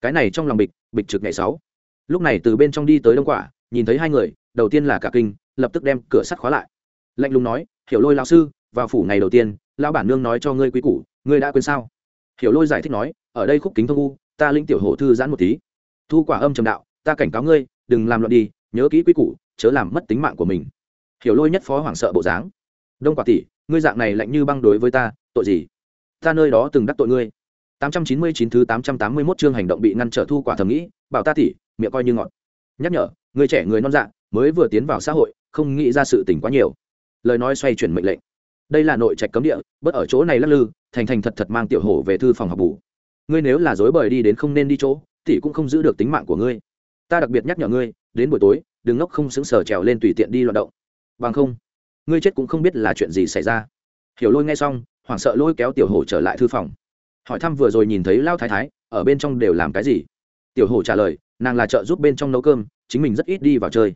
Cái này trong lòng bịch bịch trực ngày sáu. Lúc này từ bên trong đi tới đông quả, nhìn thấy hai người, đầu tiên là cả kinh, lập tức đem cửa sắt khóa lại. Lạnh lùng nói, hiểu lôi lao sư, vào phủ ngày đầu tiên, lão bản nương nói cho ngươi quý củ ngươi đã quên sao? Hiểu lôi giải thích nói, ở đây khúc kính thông u, ta linh tiểu hổ thư giãn một tí. Thu quả âm trầm đạo, ta cảnh cáo ngươi, đừng làm loạn đi, nhớ kỹ quy củ, chớ làm mất tính mạng của mình. Hiểu lôi nhất phó hoảng sợ bộ dáng. Đông quả tỷ, ngươi dạng này lạnh như băng đối với ta, tội gì? Ta nơi đó từng đắc tội ngươi. 899 thứ 881 chương hành động bị ngăn trở thu quả thầm nghĩ, bảo ta tỷ, miệng coi như ngọt. Nhắc nhở, người trẻ người non dạ mới vừa tiến vào xã hội, không nghĩ ra sự tình quá nhiều. Lời nói xoay chuyển mệnh lệnh. Đây là nội trạch cấm địa bớt ở chỗ này lắc lư thành thành thật thật mang tiểu hổ về thư phòng học bù. Ngươi nếu là dối bời đi đến không nên đi chỗ, tỷ cũng không giữ được tính mạng của ngươi. Ta đặc biệt nhắc nhở ngươi, đến buổi tối, đừng ngốc không xứng sở trèo lên tùy tiện đi loạt động. Bằng không, ngươi chết cũng không biết là chuyện gì xảy ra. Hiểu lôi nghe xong, hoảng sợ lôi kéo tiểu hổ trở lại thư phòng. Hỏi thăm vừa rồi nhìn thấy lao thái thái, ở bên trong đều làm cái gì? Tiểu hổ trả lời, nàng là trợ giúp bên trong nấu cơm, chính mình rất ít đi vào chơi.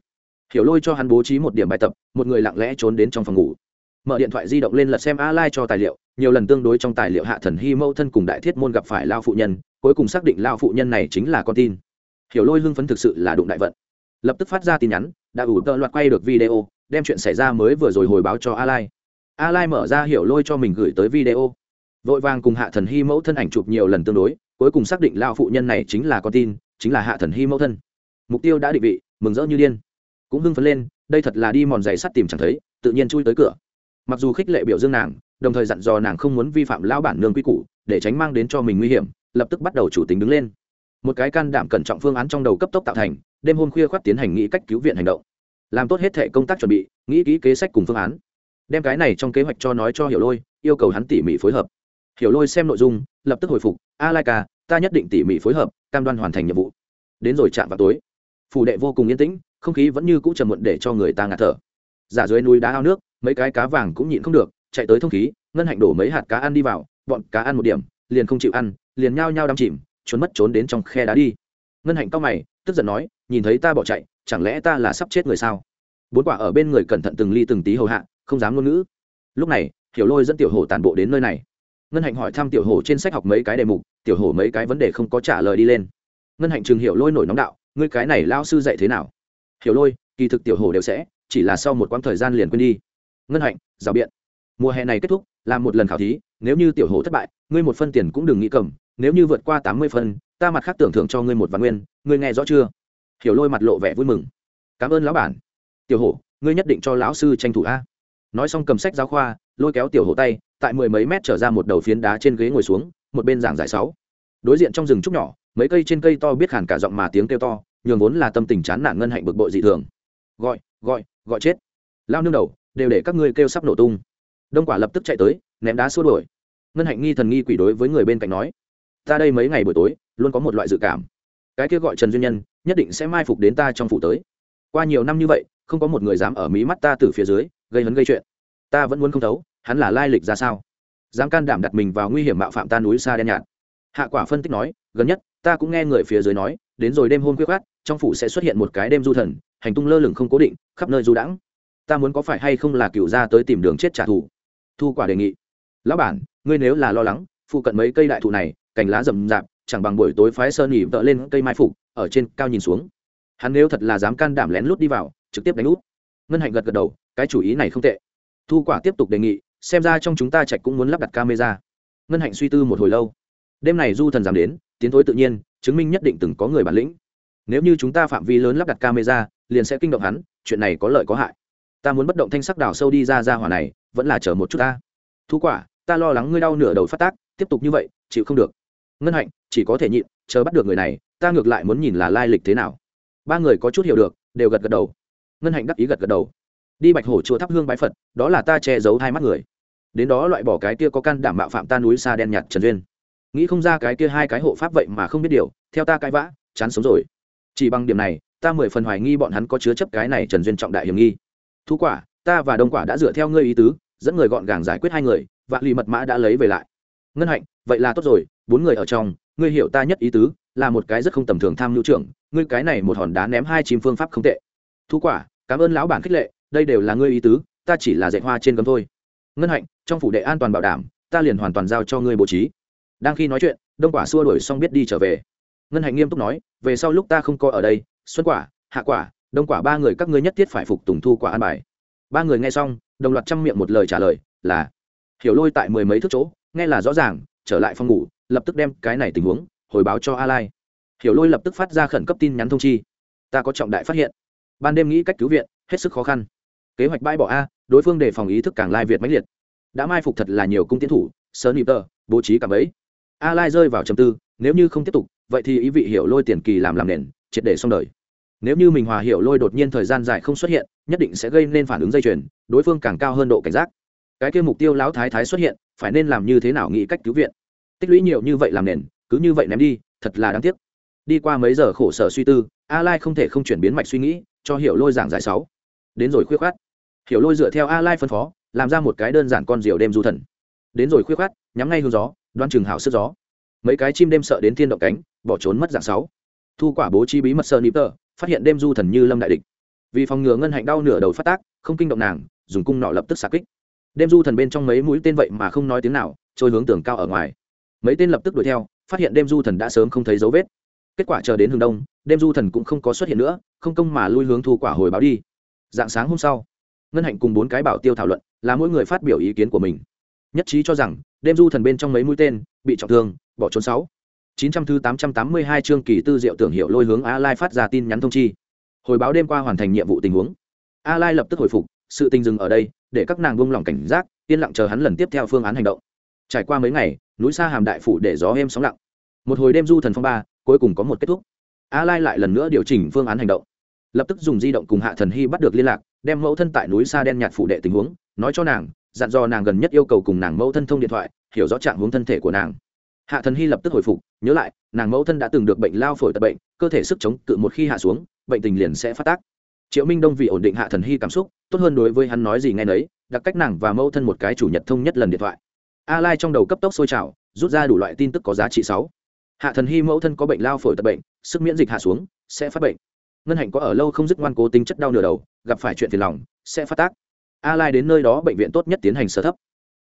Hiểu lôi cho hắn bố trí một điểm bài tập, một người lặng lẽ trốn đến trong phòng ngủ mở điện thoại di động lên lật xem a lai cho tài liệu, nhiều lần tương đối trong tài liệu hạ thần hy mẫu thân cùng đại thiết môn gặp phải lao phụ nhân, cuối cùng xác định lao phụ nhân này chính là con tin. Hiểu lôi hưng phấn thực sự là đụng đại vận. Lập tức phát ra tin nhắn, đã ủ tợ loạt quay được video, đem chuyện xảy ra mới vừa rồi hồi báo cho a lai a lai mở ra hiểu lôi cho mình gửi tới video. Vội vàng cùng hạ thần hy mẫu thân ảnh chụp nhiều lần tương đối, cuối cùng xác định lao phụ nhân này chính là con tin, chính là hạ thần hy mẫu thân. Mục tiêu đã định vị, mừng rỡ như điên. Cũng hưng phấn lên, đây thật là đi mòn giày sắt tìm chẳng thấy, tự nhiên chui tới cửa mặc dù khích lệ biểu dương nàng, đồng thời dặn dò nàng không muốn vi phạm lão bản nương quy củ, để tránh mang đến cho mình nguy hiểm, lập tức bắt đầu chủ tính đứng lên. Một cái can đảm cẩn trọng phương án trong đầu cấp tốc tạo thành, đêm hôm khuya khoát tiến hành nghĩ cách cứu viện hành động. Làm tốt hết thể công tác chuẩn bị, nghĩ kỹ kế sách cùng phương án. Đem cái này trong kế hoạch cho nói cho hiểu lôi, yêu cầu hắn tỉ mỉ phối hợp. Hiểu lôi xem nội dung, lập tức hồi phục, a lai ca, ta nhất định tỉ mỉ phối hợp, cam đoan hoàn thành nhiệm vụ. Đến rồi chạm vào tối, phủ đệ vô cùng yên tĩnh, không khí vẫn như cũ trầm muộn để cho người ta ngạt thở. Giả dưới núi đá ao nước mấy cái cá vàng cũng nhịn không được, chạy tới thông khí, ngân hạnh đổ mấy hạt cá ăn đi vào, bọn cá ăn một điểm, liền không chịu ăn, liền nhao nhao đắm chìm, trốn mất trốn đến trong khe đá đi. Ngân hạnh cao mày, tức giận nói, nhìn thấy ta bỏ chạy, chẳng lẽ ta là sắp chết người sao? Bốn quả ở bên người cẩn thận từng ly từng tí hầu hạ, không dám ngôn ngữ. Lúc này, hiểu lôi dẫn tiểu hổ tàn bộ đến nơi này. Ngân hạnh hỏi thăm tiểu hổ trên sách học mấy cái đề mục, tiểu hổ mấy cái vấn đề không có trả lời đi lên. Ngân hạnh trường hiểu lôi nổi nóng đạo, ngươi cái này lao sư dạy thế nào? Hiểu lôi, kỳ thực tiểu hổ đều sẽ, chỉ là sau một quãng thời gian liền quên đi ngân hạnh, rào biện. Mùa hè này kết thúc làm một lần khảo thí, nếu như tiểu hồ thất bại, ngươi một phân tiền cũng đừng nghĩ cầm, nếu như vượt qua tám mươi phân, ta mặt khác tưởng thưởng cho ngươi một vạn nguyên, ngươi nghe rõ chưa? Hiểu lôi mặt lộ vẻ vui mừng. Cảm ơn lão bản. Tiểu hổ ngươi nhất định cho lão sư tranh thủ a. Nói xong cầm sách giáo khoa, lôi kéo tiểu hổ tay, tại mười mấy mét trở ra một đầu phiến đá trên ghế ngồi xuống, một bên giảng giải sáu. Đối diện trong rừng trúc nhỏ, mấy cây trên cây to biết hẳn cả giọng mà tiếng kêu to, nhường vốn là tâm tình chán nản ngân hạnh bực bội dị thường. Gọi gọi gọi chết. Lao nương đầu đều để các ngươi kêu sắp nổ tung. Đông quả lập tức chạy tới, ném đá xua đuổi. Ngân hạnh nghi thần nghi quỷ đối với người bên cạnh nói, ta đây mấy ngày buổi tối, luôn có một loại dự cảm. Cái kia gọi trần duyên nhân, nhất định sẽ mai phục đến ta trong phủ tới. Qua nhiều năm như vậy, không có một người dám ở mí mắt ta từ phía dưới, gây hấn gây chuyện. Ta vẫn muốn không thấu, hắn là lai lịch ra sao? Dám can đảm đặt mình vào nguy hiểm mạo phạm ta núi xa đen nhạt. Hạ quả phân tích nói, gần nhất, ta cũng nghe người phía dưới nói, đến rồi đêm hôm khuya khát trong phủ sẽ xuất hiện một cái đêm du thần, hành tung lơ lửng không cố định, khắp nơi du đãng ta muốn có phải hay không là cựu ra tới tìm đường chết trả thù? Thu quả đề nghị. Lão bản, ngươi nếu là lo lắng, phụ cận mấy cây đại thụ này, cành lá rậm rạp, chẳng bằng buổi tối phái sơn nhỉ vợ lên cây mai phục, ở trên cao nhìn xuống. Hắn nếu thật là dám can đảm lén lút đi vào, trực tiếp đánh út. Ngân hạnh gật gật đầu, cái chủ ý này không tệ. Thu quả tiếp tục đề nghị, xem ra trong chúng ta trạch cũng muốn lắp đặt camera. Ngân hạnh suy tư một hồi lâu. Đêm này du thần giảm đến, tiến thối tự nhiên, chứng minh nhất định từng có người bản lĩnh. Nếu như chúng ta phạm vi lớn lắp đặt camera, liền sẽ kinh động hắn, chuyện này có lợi có hại ta muốn bất động thanh sắc đào sâu đi ra ra hỏa này, vẫn là chờ một chút ta. Thu quả, ta lo lắng ngươi đau nửa đầu phát tác, tiếp tục như vậy, chịu không được. Ngân hạnh, chỉ có thể nhịn, chờ bắt được người này, ta ngược lại muốn nhìn là lai lịch thế nào. Ba người có chút hiểu được, đều gật gật đầu. Ngân hạnh đắc ý gật gật đầu. Đi bạch hổ chùa thắp hương bái phật, đó là ta che giấu hai mắt người. Đến đó loại bỏ cái kia có căn đảm bạo phạm ta núi xa đen nhạt trần duyên. Nghĩ không ra cái kia hai cái hộ pháp vậy mà không biết điều, theo ta cãi vã, chán sống rồi. Chỉ bằng điểm này, ta mười phần hoài nghi bọn hắn có chứa chấp cái này trần duyên trọng đại hiểm nghi thu quả, ta và đông quả đã dựa theo ngươi ý tứ, dẫn người gọn gàng giải quyết hai người, và lì mật mã đã lấy về lại. Ngân hạnh, vậy là tốt rồi, bốn người ở trong, ngươi hiểu ta nhất ý tứ, là một cái rất không tầm thường tham nhu trưởng, ngươi cái này một hòn đá ném hai chim phương pháp không tệ. Thu quả, cảm ơn lão bản khích lệ, đây đều là ngươi ý tứ, ta chỉ là dạy hoa trên cấm thôi. Ngân hạnh, trong phủ đệ an toàn bảo đảm, ta liền hoàn toàn giao cho ngươi bố trí. Đang khi nói chuyện, đông quả xua đuổi xong biết đi trở về. Ngân hạnh nghiêm túc nói, về sau lúc ta không coi ở đây, xuân quả, hạ quả đông quả ba người các ngươi nhất thiết phải phục tùng thu quả an bài. Ba người nghe xong, đồng loạt chăm miệng một lời trả lời, là, hiểu lôi tại mười mấy thước chỗ, nghe là rõ ràng, trở lại phòng ngủ, lập tức đem cái này tình huống, hồi báo cho a lai. Hiểu lôi lập tức phát ra khẩn cấp tin nhắn thông chi. Ta có trọng đại phát hiện. Ban đêm nghĩ cách cứu viện, hết sức khó khăn. Kế hoạch bãi bỏ a, đối phương đề phòng ý thức càng lai việt mãnh liệt. Đã mai phục thật là nhiều cung tiến thủ sơ nịp tờ, bố trí cả ấy a lai rơi vào trầm tư, nếu như không tiếp tục, vậy thì ý vị hiểu lôi tiền kỳ làm làm nền, triệt để xong đời nếu như mình hòa hiểu lôi đột nhiên thời gian dài không xuất hiện, nhất định sẽ gây nên phản ứng dây chuyền, đối phương càng cao hơn độ cảnh giác. Cái kia mục tiêu lão thái thái xuất hiện, phải nên làm như thế nào nghĩ cách cứu viện? Tích lũy nhiều như vậy làm nền, cứ như vậy ném đi, thật là đáng tiếc. Đi qua mấy giờ khổ sở suy tư, a lai không thể không chuyển biến mạch suy nghĩ, cho hiểu lôi giảng giải sáu. Đến rồi khuyết khát hiểu lôi dựa theo a lai phân phó, làm ra một cái đơn giản con diều đêm du thần. Đến rồi khuyết khát nhắm ngay hướng gió, đoan chừng hảo sức gió. Mấy cái chim đêm sợ đến thiên động cánh, bỏ trốn mất dạng sáu. Thu quả bố trí bí mật sơ nịp tờ phát hiện đêm du thần như lâm đại địch. Vì phòng ngừa ngân hạnh đau nửa đầu phát tác, không kinh động nàng, dùng cung nọ lập tức xạ kích. Đêm du thần bên trong mấy mũi tên vậy mà không nói tiếng nào, trôi hướng tường cao ở ngoài. Mấy tên lập tức đuổi theo, phát hiện đêm du thần đã sớm không thấy dấu vết. Kết quả chờ đến hướng đông, đêm du thần cũng không có xuất hiện nữa, không công mà lui hướng thu quả hồi báo đi. Dạng sáng hôm sau, ngân hạnh cùng bốn cái bảo tiêu thảo luận, là mỗi người phát biểu ý kiến của mình. Nhất trí cho rằng, đêm du thần bên trong mấy mũi tên, bị trọng thương, bỏ trốn sáu chín trăm thứ tám trăm tám mươi hai chương kỳ tư diệu tưởng hiệu lôi hướng a lai phát ra tin nhắn thông chi. Hồi báo đêm qua hoàn thành nhiệm vụ tình huống. A lai lập tức hồi phục, sự tình dừng ở đây, để các nàng buông lỏng cảnh giác, yên lặng chờ hắn lần tiếp theo phương án hành động. Trải qua mấy ngày, núi xa hàm đại phủ để gió êm sóng lặng. Một hồi đêm du thần phong ba, cuối cùng có một kết thúc. A lai lại lần nữa điều chỉnh phương án hành động. Lập tức dùng di động cùng hạ thần hy bắt được liên lạc, đem mẫu thân tại núi xa đen nhạt phủ đệ tình huống, nói cho nàng, dặn dò nàng gần nhất yêu cầu cùng nàng mẫu thân thông điện thoại, hiểu rõ trạng huống thân thể của nàng hạ thần hy lập tức hồi phục, nhớ lại, nàng mẫu thân đã từng được bệnh lao phổi tật bệnh, cơ thể sức chống cự một khi hạ xuống, bệnh tình liền sẽ phát tác. Triệu minh đông vì ổn định hạ thần hy cảm xúc, tốt hơn đối với hắn nói gì ngay nấy, đặt cách nàng và mẫu thân một cái chủ nhật thông nhất lần điện thoại. A lai trong đầu cấp tốc sôi trào, rút ra đủ loại tin tức có giá trị sáu. Hạ thần hy mẫu thân có bệnh lao phổi tật bệnh, sức miễn dịch hạ xuống, sẽ phát bệnh. Ngân hạnh có ở lâu không dứt ngoan cố tính chất đau nửa đầu, gặp phải chuyện phiền lòng, sẽ phát tác. A lai đến nơi đó bệnh viện tốt nhất tiến hành sơ thấp.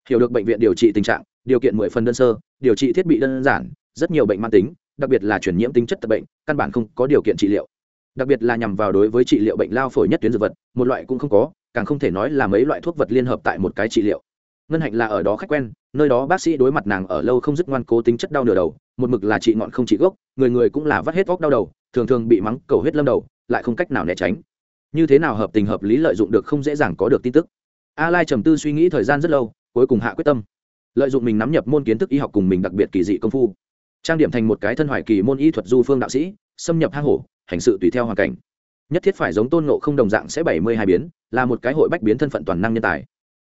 Hiểu được bệnh viện điều trị tình trạng điều kiện mười phần đơn sơ, điều trị thiết bị đơn giản, rất nhiều bệnh mang tính, đặc biệt là chuyển nhiễm tính chất tật bệnh, căn bản không có điều kiện trị liệu. Đặc biệt là nhằm vào đối với trị liệu bệnh lao phổi nhất tuyến dược vật, một loại cũng không có, càng không thể nói là mấy loại thuốc vật liên hợp tại một cái trị liệu. Ngân hạnh là ở đó khách quen, nơi đó bác sĩ đối mặt nàng ở lâu không dứt ngoan cố tính chất đau nửa đầu, một mực là trị ngọn không trị gốc, người người cũng là vắt hết vóc đau đầu, thường thường bị mắng, cầu huyết lâm đầu, lại không cách nào né tránh. Như thế nào hợp tình hợp lý lợi dụng được không dễ dàng có được tin tức. A lai trầm tư suy nghĩ thời gian rất lâu, cuối cùng hạ quyết tâm lợi dụng mình nắm nhập môn kiến thức y học cùng mình đặc biệt kỳ dị công phu. Trang điểm thành một cái thân hoài kỳ môn y thuật du phương đạo sĩ, xâm nhập hang hổ, hành sự tùy theo hoàn cảnh. Nhất thiết phải giống tôn ngộ không đồng dạng sẽ bảy mươi hai biến, là một cái hội bách biến thân phận toàn năng nhân tài.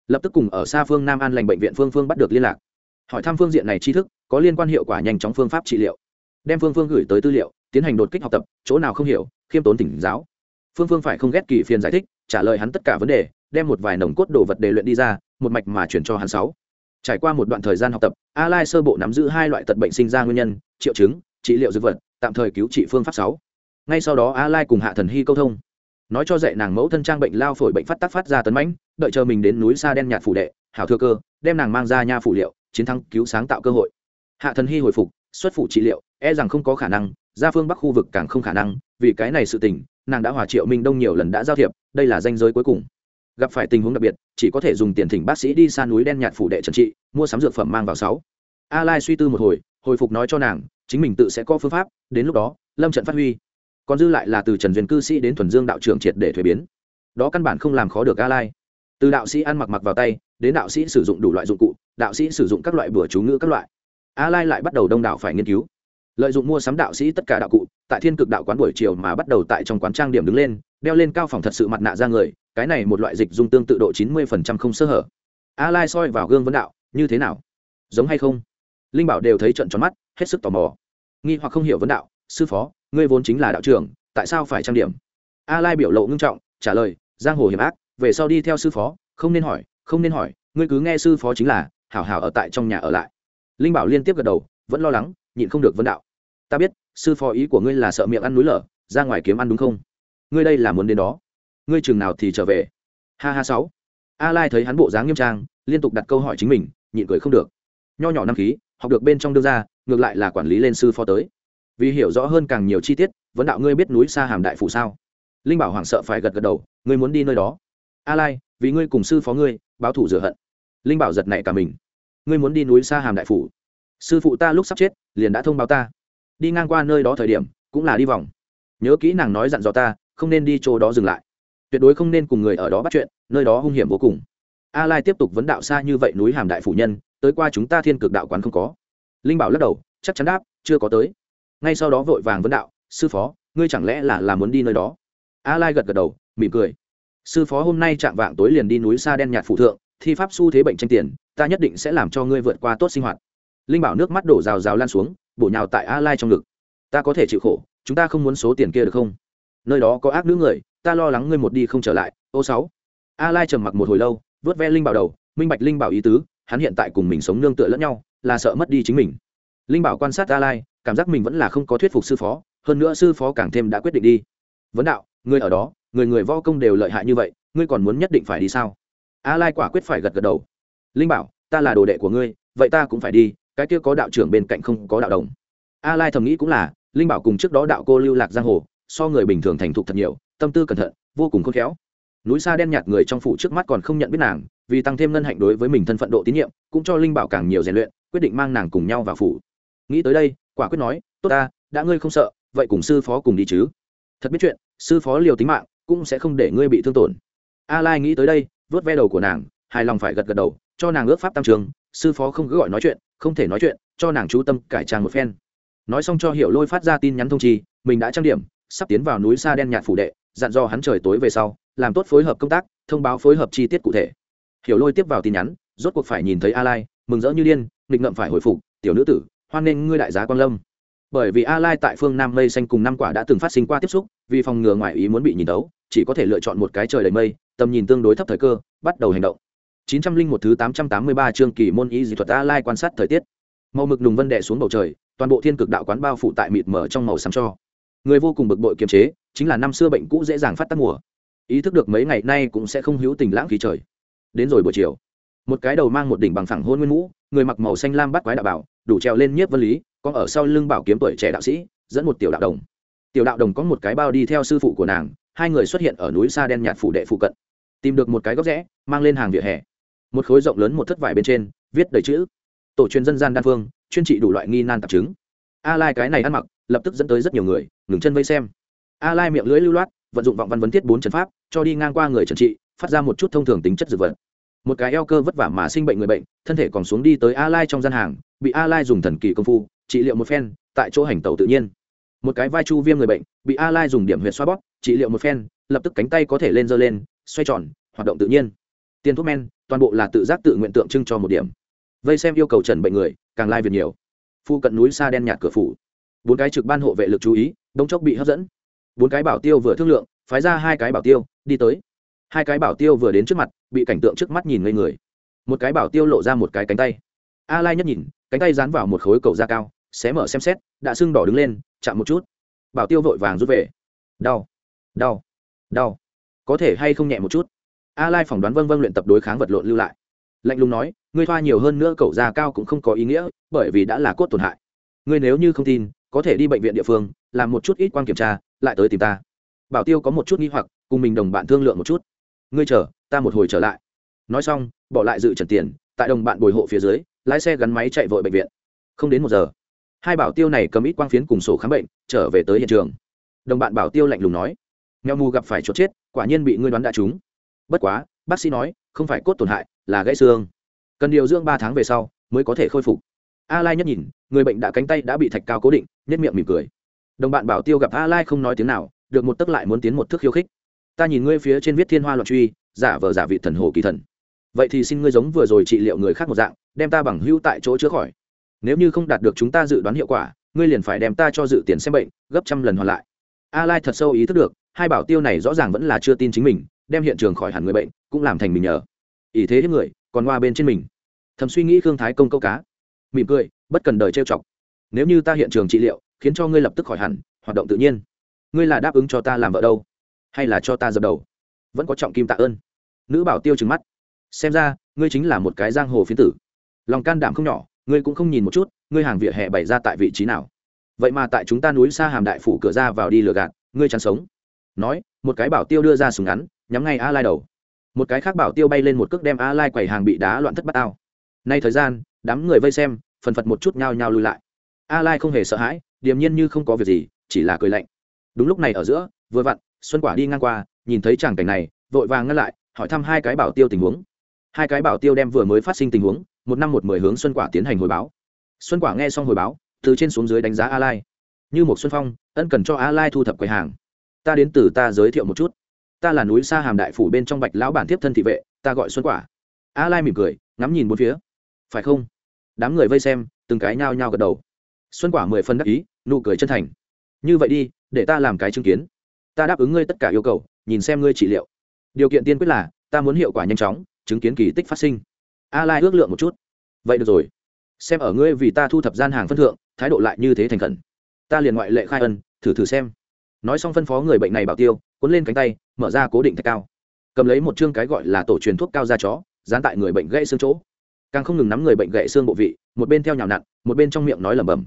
Lập tức cùng ở xa phương nam an lành bệnh viện phương phương bắt được liên lạc. Hỏi thăm phương diện này tri thức, có liên quan hiệu quả nhanh chóng phương pháp trị liệu. Đem phương phương gửi tới tư liệu, tiến hành đột kích học tập, chỗ nào không hiểu, khiêm tốn tỉnh giáo. Phương phương phải không ghét kỳ phiền giải thích, trả lời hắn tất cả vấn đề, đem một vài nồng cốt đồ vật đề luyện đi ra, một mạch mà chuyển cho hắn sáu trải qua một đoạn thời gian học tập a lai sơ bộ nắm giữ hai loại tật bệnh sinh ra nguyên nhân, triệu chứng, trị liệu dược vật, tạm thời cứu trị phương pháp sáu. Ngay sau đó a lai cùng hạ thần hy câu thông. Nói cho dạy nàng mẫu thân trang bệnh lao phổi bệnh phát tác phát ra tấn mãnh, đợi chờ mình đến núi xa đen nhạt phủ đệ, hảo thừa cơ, đem nàng mang ra nha phủ liệu, chiến thắng cứu sáng tạo cơ hội. Hạ thần hy hồi phục, xuất phủ trị liệu e rằng không có khả năng, ra phương bắc khu vực càng không khả năng, vì cái này sự tình, nàng đã hòa triệu minh đông nhiều lần đã giao thiệp, đây là danh giới cuối cùng gặp phải tình huống đặc biệt, chỉ có thể dùng tiền thỉnh bác sĩ đi xa núi đen nhạt phủ đệ trần trị, mua sắm dược phẩm mang vào sáu. A lai suy tư một hồi hồi phục nói cho nàng, chính mình tự sẽ có phương pháp, đến lúc đó, lâm trận phát huy. Còn dư lại là từ trần duyên cư sĩ đến thuần dương đạo trưởng triệt để thuế biến. Đó căn bản không làm khó được a lai. Từ đạo sĩ ăn mặc mặc vào tay, đến đạo sĩ sử dụng đủ loại dụng cụ, đạo sĩ sử dụng các loại bừa chú ngữ các loại. A lai lại bắt đầu đông đảo phải nghiên cứu. Lợi dụng mua sắm đạo sĩ tất cả đạo cụ, tại thiên cực đạo quán buổi chiều mà bắt đầu tại trong quán trang điểm đứng lên, đeo lên cao phòng thật sự mặt nạ ra người cái này một loại dịch dung tương tự độ 90% không sơ hở. A lai soi vào gương vấn đạo, như thế nào? Giống hay không? Linh bảo đều thấy trận tròn mắt, hết sức tò mò. Nghi hoặc không hiểu vấn đạo, sư phó, ngươi vốn chính là đạo trưởng, tại sao phải trang điểm? A lai biểu lộ ngưng trọng, trả lời, giang hồ hiểm ác, về sau đi theo sư phó, không nên hỏi, không nên hỏi, ngươi cứ nghe sư phó chính là, hảo hảo ở tại trong nhà ở lại. Linh bảo liên tiếp gật đầu, vẫn lo lắng, nhịn không được vấn đạo, ta biết, sư phó ý của ngươi là sợ miệng ăn núi lở, ra ngoài kiếm ăn đúng không? Ngươi đây là muốn đến đó ngươi chừng nào thì trở về? Ha ha sáu. A lai thấy hắn bộ dáng nghiêm trang, liên tục đặt câu hỏi chính mình, nhịn cười không được. Nho nhỏ năm khí, học được bên trong đưa ra, ngược lại là quản lý lên sư phó tới. Vì hiểu rõ hơn càng nhiều chi tiết, vấn đạo ngươi biết núi xa hàm đại phủ sao? Linh bảo hoảng sợ phải gật gật đầu, ngươi muốn đi nơi đó. A lai, vì ngươi cùng sư phó ngươi, báo thủ rửa hận. Linh bảo giật nảy cả mình. Ngươi muốn đi núi xa hàm đại phủ? Sư phụ ta lúc sắp chết, liền đã thông báo ta. Đi ngang qua nơi đó thời điểm, cũng là đi vòng. Nhớ kỹ nàng nói dặn dò ta, không nên đi chỗ đó dừng lại tuyệt đối không nên cùng người ở đó bắt chuyện, nơi đó hung hiểm vô cùng. A lai tiếp tục vấn đạo xa như vậy núi hàm đại phủ nhân, tới qua chúng ta thiên cực đạo quán không có. Linh bảo lắc đầu, chắc chắn đáp, chưa có tới. Ngay sau đó vội vàng vấn đạo, sư phó, ngươi chẳng lẽ là là muốn đi nơi đó? A lai gật gật đầu, mỉm cười. Sư phó hôm nay chạm vạng tối liền đi núi xa đen nhạt phụ thượng, thi pháp su thế bệnh tranh tiền, ta nhất định sẽ làm cho ngươi vượt qua tốt sinh hoạt. Linh bảo nước mắt đổ rào rào lan xuống, bổ nhào tại a lai trong ngực. Ta có thể chịu khổ, chúng ta không muốn số tiền kia được không? Nơi đó có ác nữ người ta lo lắng ngươi một đi không trở lại, ô sáu. A lai trầm mặc một hồi lâu, vớt ve linh bảo đầu, minh bạch linh bảo ý tứ, hắn hiện tại cùng mình sống nương tựa lẫn nhau, là sợ mất đi chính mình. Linh bảo quan sát a lai, cảm giác mình vẫn là không có thuyết phục sư phó, hơn nữa sư phó càng thêm đã quyết định đi. Vấn đạo, ngươi ở đó, người người võ công đều lợi hại như vậy, ngươi còn muốn nhất định phải đi sao? A lai quả quyết phải gật gật đầu. Linh bảo, ta là đồ đệ của ngươi, vậy ta cũng phải đi, cái kia có đạo trưởng bên cạnh không có đạo đồng. A lai thầm nghĩ cũng là, linh bảo cùng trước đó đạo cô lưu lạc giang hồ, so người bình thường thành thục thật nhiều tâm tư cẩn thận, vô cùng khôn khéo. Núi xa đen nhạt người trong phủ trước mắt còn không nhận biết nàng, vì tăng thêm ngân hạnh đối với mình thân phận độ tín nhiệm, cũng cho linh bảo càng nhiều rèn luyện, quyết định mang nàng cùng nhau vào phủ. Nghĩ tới đây, quả quyết nói, tốt ta, đã ngươi không sợ, vậy cùng sư phó cùng đi chứ. Thật biết chuyện, sư phó liều tính mạng, cũng sẽ không để ngươi bị thương tổn. A lai nghĩ tới đây vớt ve đầu của nàng, hài lòng phải gật gật đầu, cho nàng ước pháp tam trường, sư phó không cứ gọi nói chuyện, không thể nói chuyện, cho nàng chú tâm cải trang một phen. Nói xong cho hiểu lôi phát ra tin nhắn thông chi, mình đã trang điểm sắp tiến vào núi xa đen nhạt phủ đệ, dặn do hắn trời tối về sau, làm tốt phối hợp công tác, thông báo phối hợp chi tiết cụ thể. Hiểu lôi tiếp vào tin nhắn, rốt cuộc phải nhìn thấy a lai mừng rỡ như điên, nghịch ngậm phải hồi phục, tiểu nữ tử, hoan nghênh ngươi đại giá quan lâm. Bởi vì a lai tại phương nam mây xanh cùng năm quả đã từng phát sinh qua tiếp xúc, vì phòng ngừa ngoại ý muốn bị nhìn tấu, chỉ có thể lựa chọn một cái trời đầy mây, tầm nhìn tương đối thấp thời cơ, bắt đầu hành động. 901 thứ 883 chương kỳ môn ý dị thuật a lai quan sát thời tiết. Màu mực nùng vân đè xuống bầu trời, toàn bộ thiên cực đạo quán bao phủ tại mịt mờ trong màu xám cho người vô cùng bực bội kiềm chế, chính là năm xưa bệnh cũ dễ dàng phát tác mùa. Ý thức được mấy ngày nay cũng sẽ không hữu tình lãng khí trời. Đến rồi buổi chiều, một cái đầu mang một đỉnh bằng phẳng hôn nguyên mũ, người mặc màu xanh lam bắt quái đạo bảo, đủ trèo lên nhiếp vân lý, có ở sau lưng bảo kiếm tuổi trẻ đạo sĩ, dẫn một tiểu đạo đồng. Tiểu đạo đồng có một cái bao đi theo sư phụ của nàng, hai người xuất hiện ở núi xa đen nhạt phủ đệ phụ cận. Tìm được một cái góc rẽ, mang lên hàng vỉa hè. Một khối rộng lớn một thất vải bên trên, viết đầy chữ, tổ truyền dân gian đan phương, chuyên trị đủ loại nghi nan tạp chứng. A lai cái này ăn mặc lập tức dẫn tới rất nhiều người, ngừng chân vây xem. A lai miệng lưỡi lưu loát, vận dụng vọng văn vấn thiết bốn trần pháp, cho đi ngang qua người trần trị, phát ra một chút thông thường tính chất dược vật. Một cái eo cơ vất vả mà sinh bệnh người bệnh, thân thể còn xuống đi tới a lai trong gian hàng, bị a lai dùng thần kỳ công phu, trị liệu một phen, tại chỗ hành tẩu tự nhiên. Một cái vai chu viêm người bệnh, bị a lai dùng điểm huyệt xoa bóp, trị liệu một phen, lập tức cánh tay có thể lên dơ lên, xoay tròn, hoạt động tự nhiên. Tiền thuốc men, toàn bộ là tự giác tự nguyện tượng trưng cho một điểm. Vây xem yêu cầu trần bệnh người, càng lai việt nhiều. Phu cận núi xa đen nhạt cửa phủ bốn cái trực ban hộ vệ lực chú ý đông chốc bị hấp dẫn. Bốn cái bảo tiêu vừa thương lượng, phái ra hai cái bảo tiêu, đi tới. Hai cái bảo tiêu vừa đến trước mặt, bị cảnh tượng trước mắt nhìn ngây người. Một cái bảo tiêu lộ ra một cái cánh tay. A lai nhất nhìn, cánh tay dán vào một khối cầu da cao, xé mở xem xét, đã sưng đỏ đứng lên, chạm một chút. Bảo tiêu vội vàng rút về. Đau đau đau. Có thể hay không nhẹ một chút? A lai phỏng đoán vân vân luyện tập đối kháng vật lộn lưu lại. Lạnh lùng nói, ngươi thoa nhiều hơn nữa cậu da cao cũng không có ý nghĩa, bởi vì đã là cốt tổn hại. Ngươi nếu như không tin có thể đi bệnh viện địa phương, làm một chút ít quan kiểm tra, lại tới tìm ta. Bảo tiêu có một chút nghi hoặc, cùng mình đồng bạn thương lượng một chút. Ngươi chờ, ta một hồi trở lại. Nói xong, bỏ lại dự trần tiền, tại đồng bạn bồi hộ phía dưới, lái xe gắn máy chạy vội bệnh viện. Không đến một giờ, hai bảo tiêu này cầm ít quang phiến cùng sổ khám bệnh, trở về tới hiện trường. Đồng bạn bảo tiêu lạnh lùng nói nghèo mù gặp phải chốt chết, quả nhiên bị ngươi đoán đã trúng. Bất quá, bác sĩ nói, không phải cốt tổn hại, là gãy xương. Cần điều dưỡng ba tháng về sau, mới có thể khôi phục a lai nhất nhìn, người bệnh đã cánh tay đã bị thạch cao cố định nhất miệng mỉm cười. Đồng bạn bảo tiêu gặp a lai không nói tiếng nào, được một tức lại muốn tiến một thước khiêu khích. Ta nhìn ngươi phía trên viết thiên hoa loạn truy, giả vờ giả vị thần hồ kỳ thần. Vậy thì xin ngươi giống vừa rồi trị liệu người khác một dạng, đem ta bằng hữu tại chỗ chữa khỏi. Nếu như không đạt được chúng ta dự đoán hiệu quả, ngươi liền phải đem ta cho dự tiền xem bệnh, gấp trăm lần hoàn lại. A lai thật sâu ý thức được, hai bảo tiêu này rõ ràng vẫn là chưa tin chính mình, đem hiện trường khỏi hẳn người bệnh, cũng làm thành mình nhờ. Ý thế hết người, còn qua bên trên mình. Thầm suy nghĩ khương thái công câu cá mỉm cười, bất cần đời trêu chọc. Nếu như ta hiện trường trị liệu, khiến cho ngươi lập tức khỏi hẳn, hoạt động tự nhiên. Ngươi là đáp ứng cho ta làm vợ đâu? Hay là cho ta dập đầu? Vẫn có trọng kim tạ ơn. Nữ bảo tiêu trừng mắt. Xem ra, ngươi chính là một cái giang hồ phiến tử. Lòng can đảm không nhỏ, ngươi cũng không nhìn một chút, ngươi hàng vỉa hè bày ra tại vị trí nào. Vậy mà tại chúng ta núi xa hàm đại phủ cửa ra vào đi lừa gạt, ngươi chẳng sống. Nói, một cái bảo tiêu đưa ra súng ngắn, nhắm ngay a lai đầu. Một cái khác bảo tiêu bay lên một cước đem a lai quầy hàng bị đá loạn thất bát ao. Nay thời gian, đám người vây xem phần phật một chút nhao nhao lui lại. A lai không hề sợ hãi, điềm nhiên như không có việc gì, chỉ là cười lạnh. Đúng lúc này ở giữa, vừa vặn, xuân quả đi ngang qua, nhìn thấy tràng cảnh này, vội vàng ngăn lại, hỏi thăm hai cái bảo tiêu tình huống. Hai cái bảo tiêu đem vừa mới phát sinh tình huống, một năm một mười hướng xuân quả tiến hành hồi báo. Xuân quả nghe xong hồi báo, từ trên xuống dưới đánh giá a lai. Như một xuân phong, ân cần cho a lai thu thập quầy hàng. Ta đến từ ta giới thiệu một chút. Ta là núi xa hàm đại phủ bên trong bạch lão bản tiếp thân thị vệ, ta gọi xuân quả. A lai mỉm cười, ngắm nhìn bốn phía. Phải không? Đám người vây xem, từng cái nhao nhao gật đầu. Xuân quả mười phân đắc ý, nụ cười chân thành. Như vậy đi, để ta làm cái chứng kiến. Ta đáp ứng ngươi tất cả yêu cầu, nhìn xem ngươi trị liệu. Điều kiện tiên quyết là, ta muốn hiệu quả nhanh chóng, chứng kiến kỳ tích phát sinh. A lai ước lượng một chút. Vậy được rồi. Xem ở ngươi vì ta thu thập gian hàng phân thượng, thái độ lại như thế thành khẩn. Ta liền ngoại lệ khai ân, thử thử xem. Nói xong phân phó người bệnh này bảo tiêu, cuốn lên cánh tay, mở ra cố định thạch cao. Cầm lấy một chương cái gọi là tổ truyền thuốc cao da chó, dán tại người bệnh gãy xương chỗ càng không ngừng nắm người bệnh gãy xương bộ vị, một bên theo nhào nặn, một bên trong miệng nói lẩm bẩm.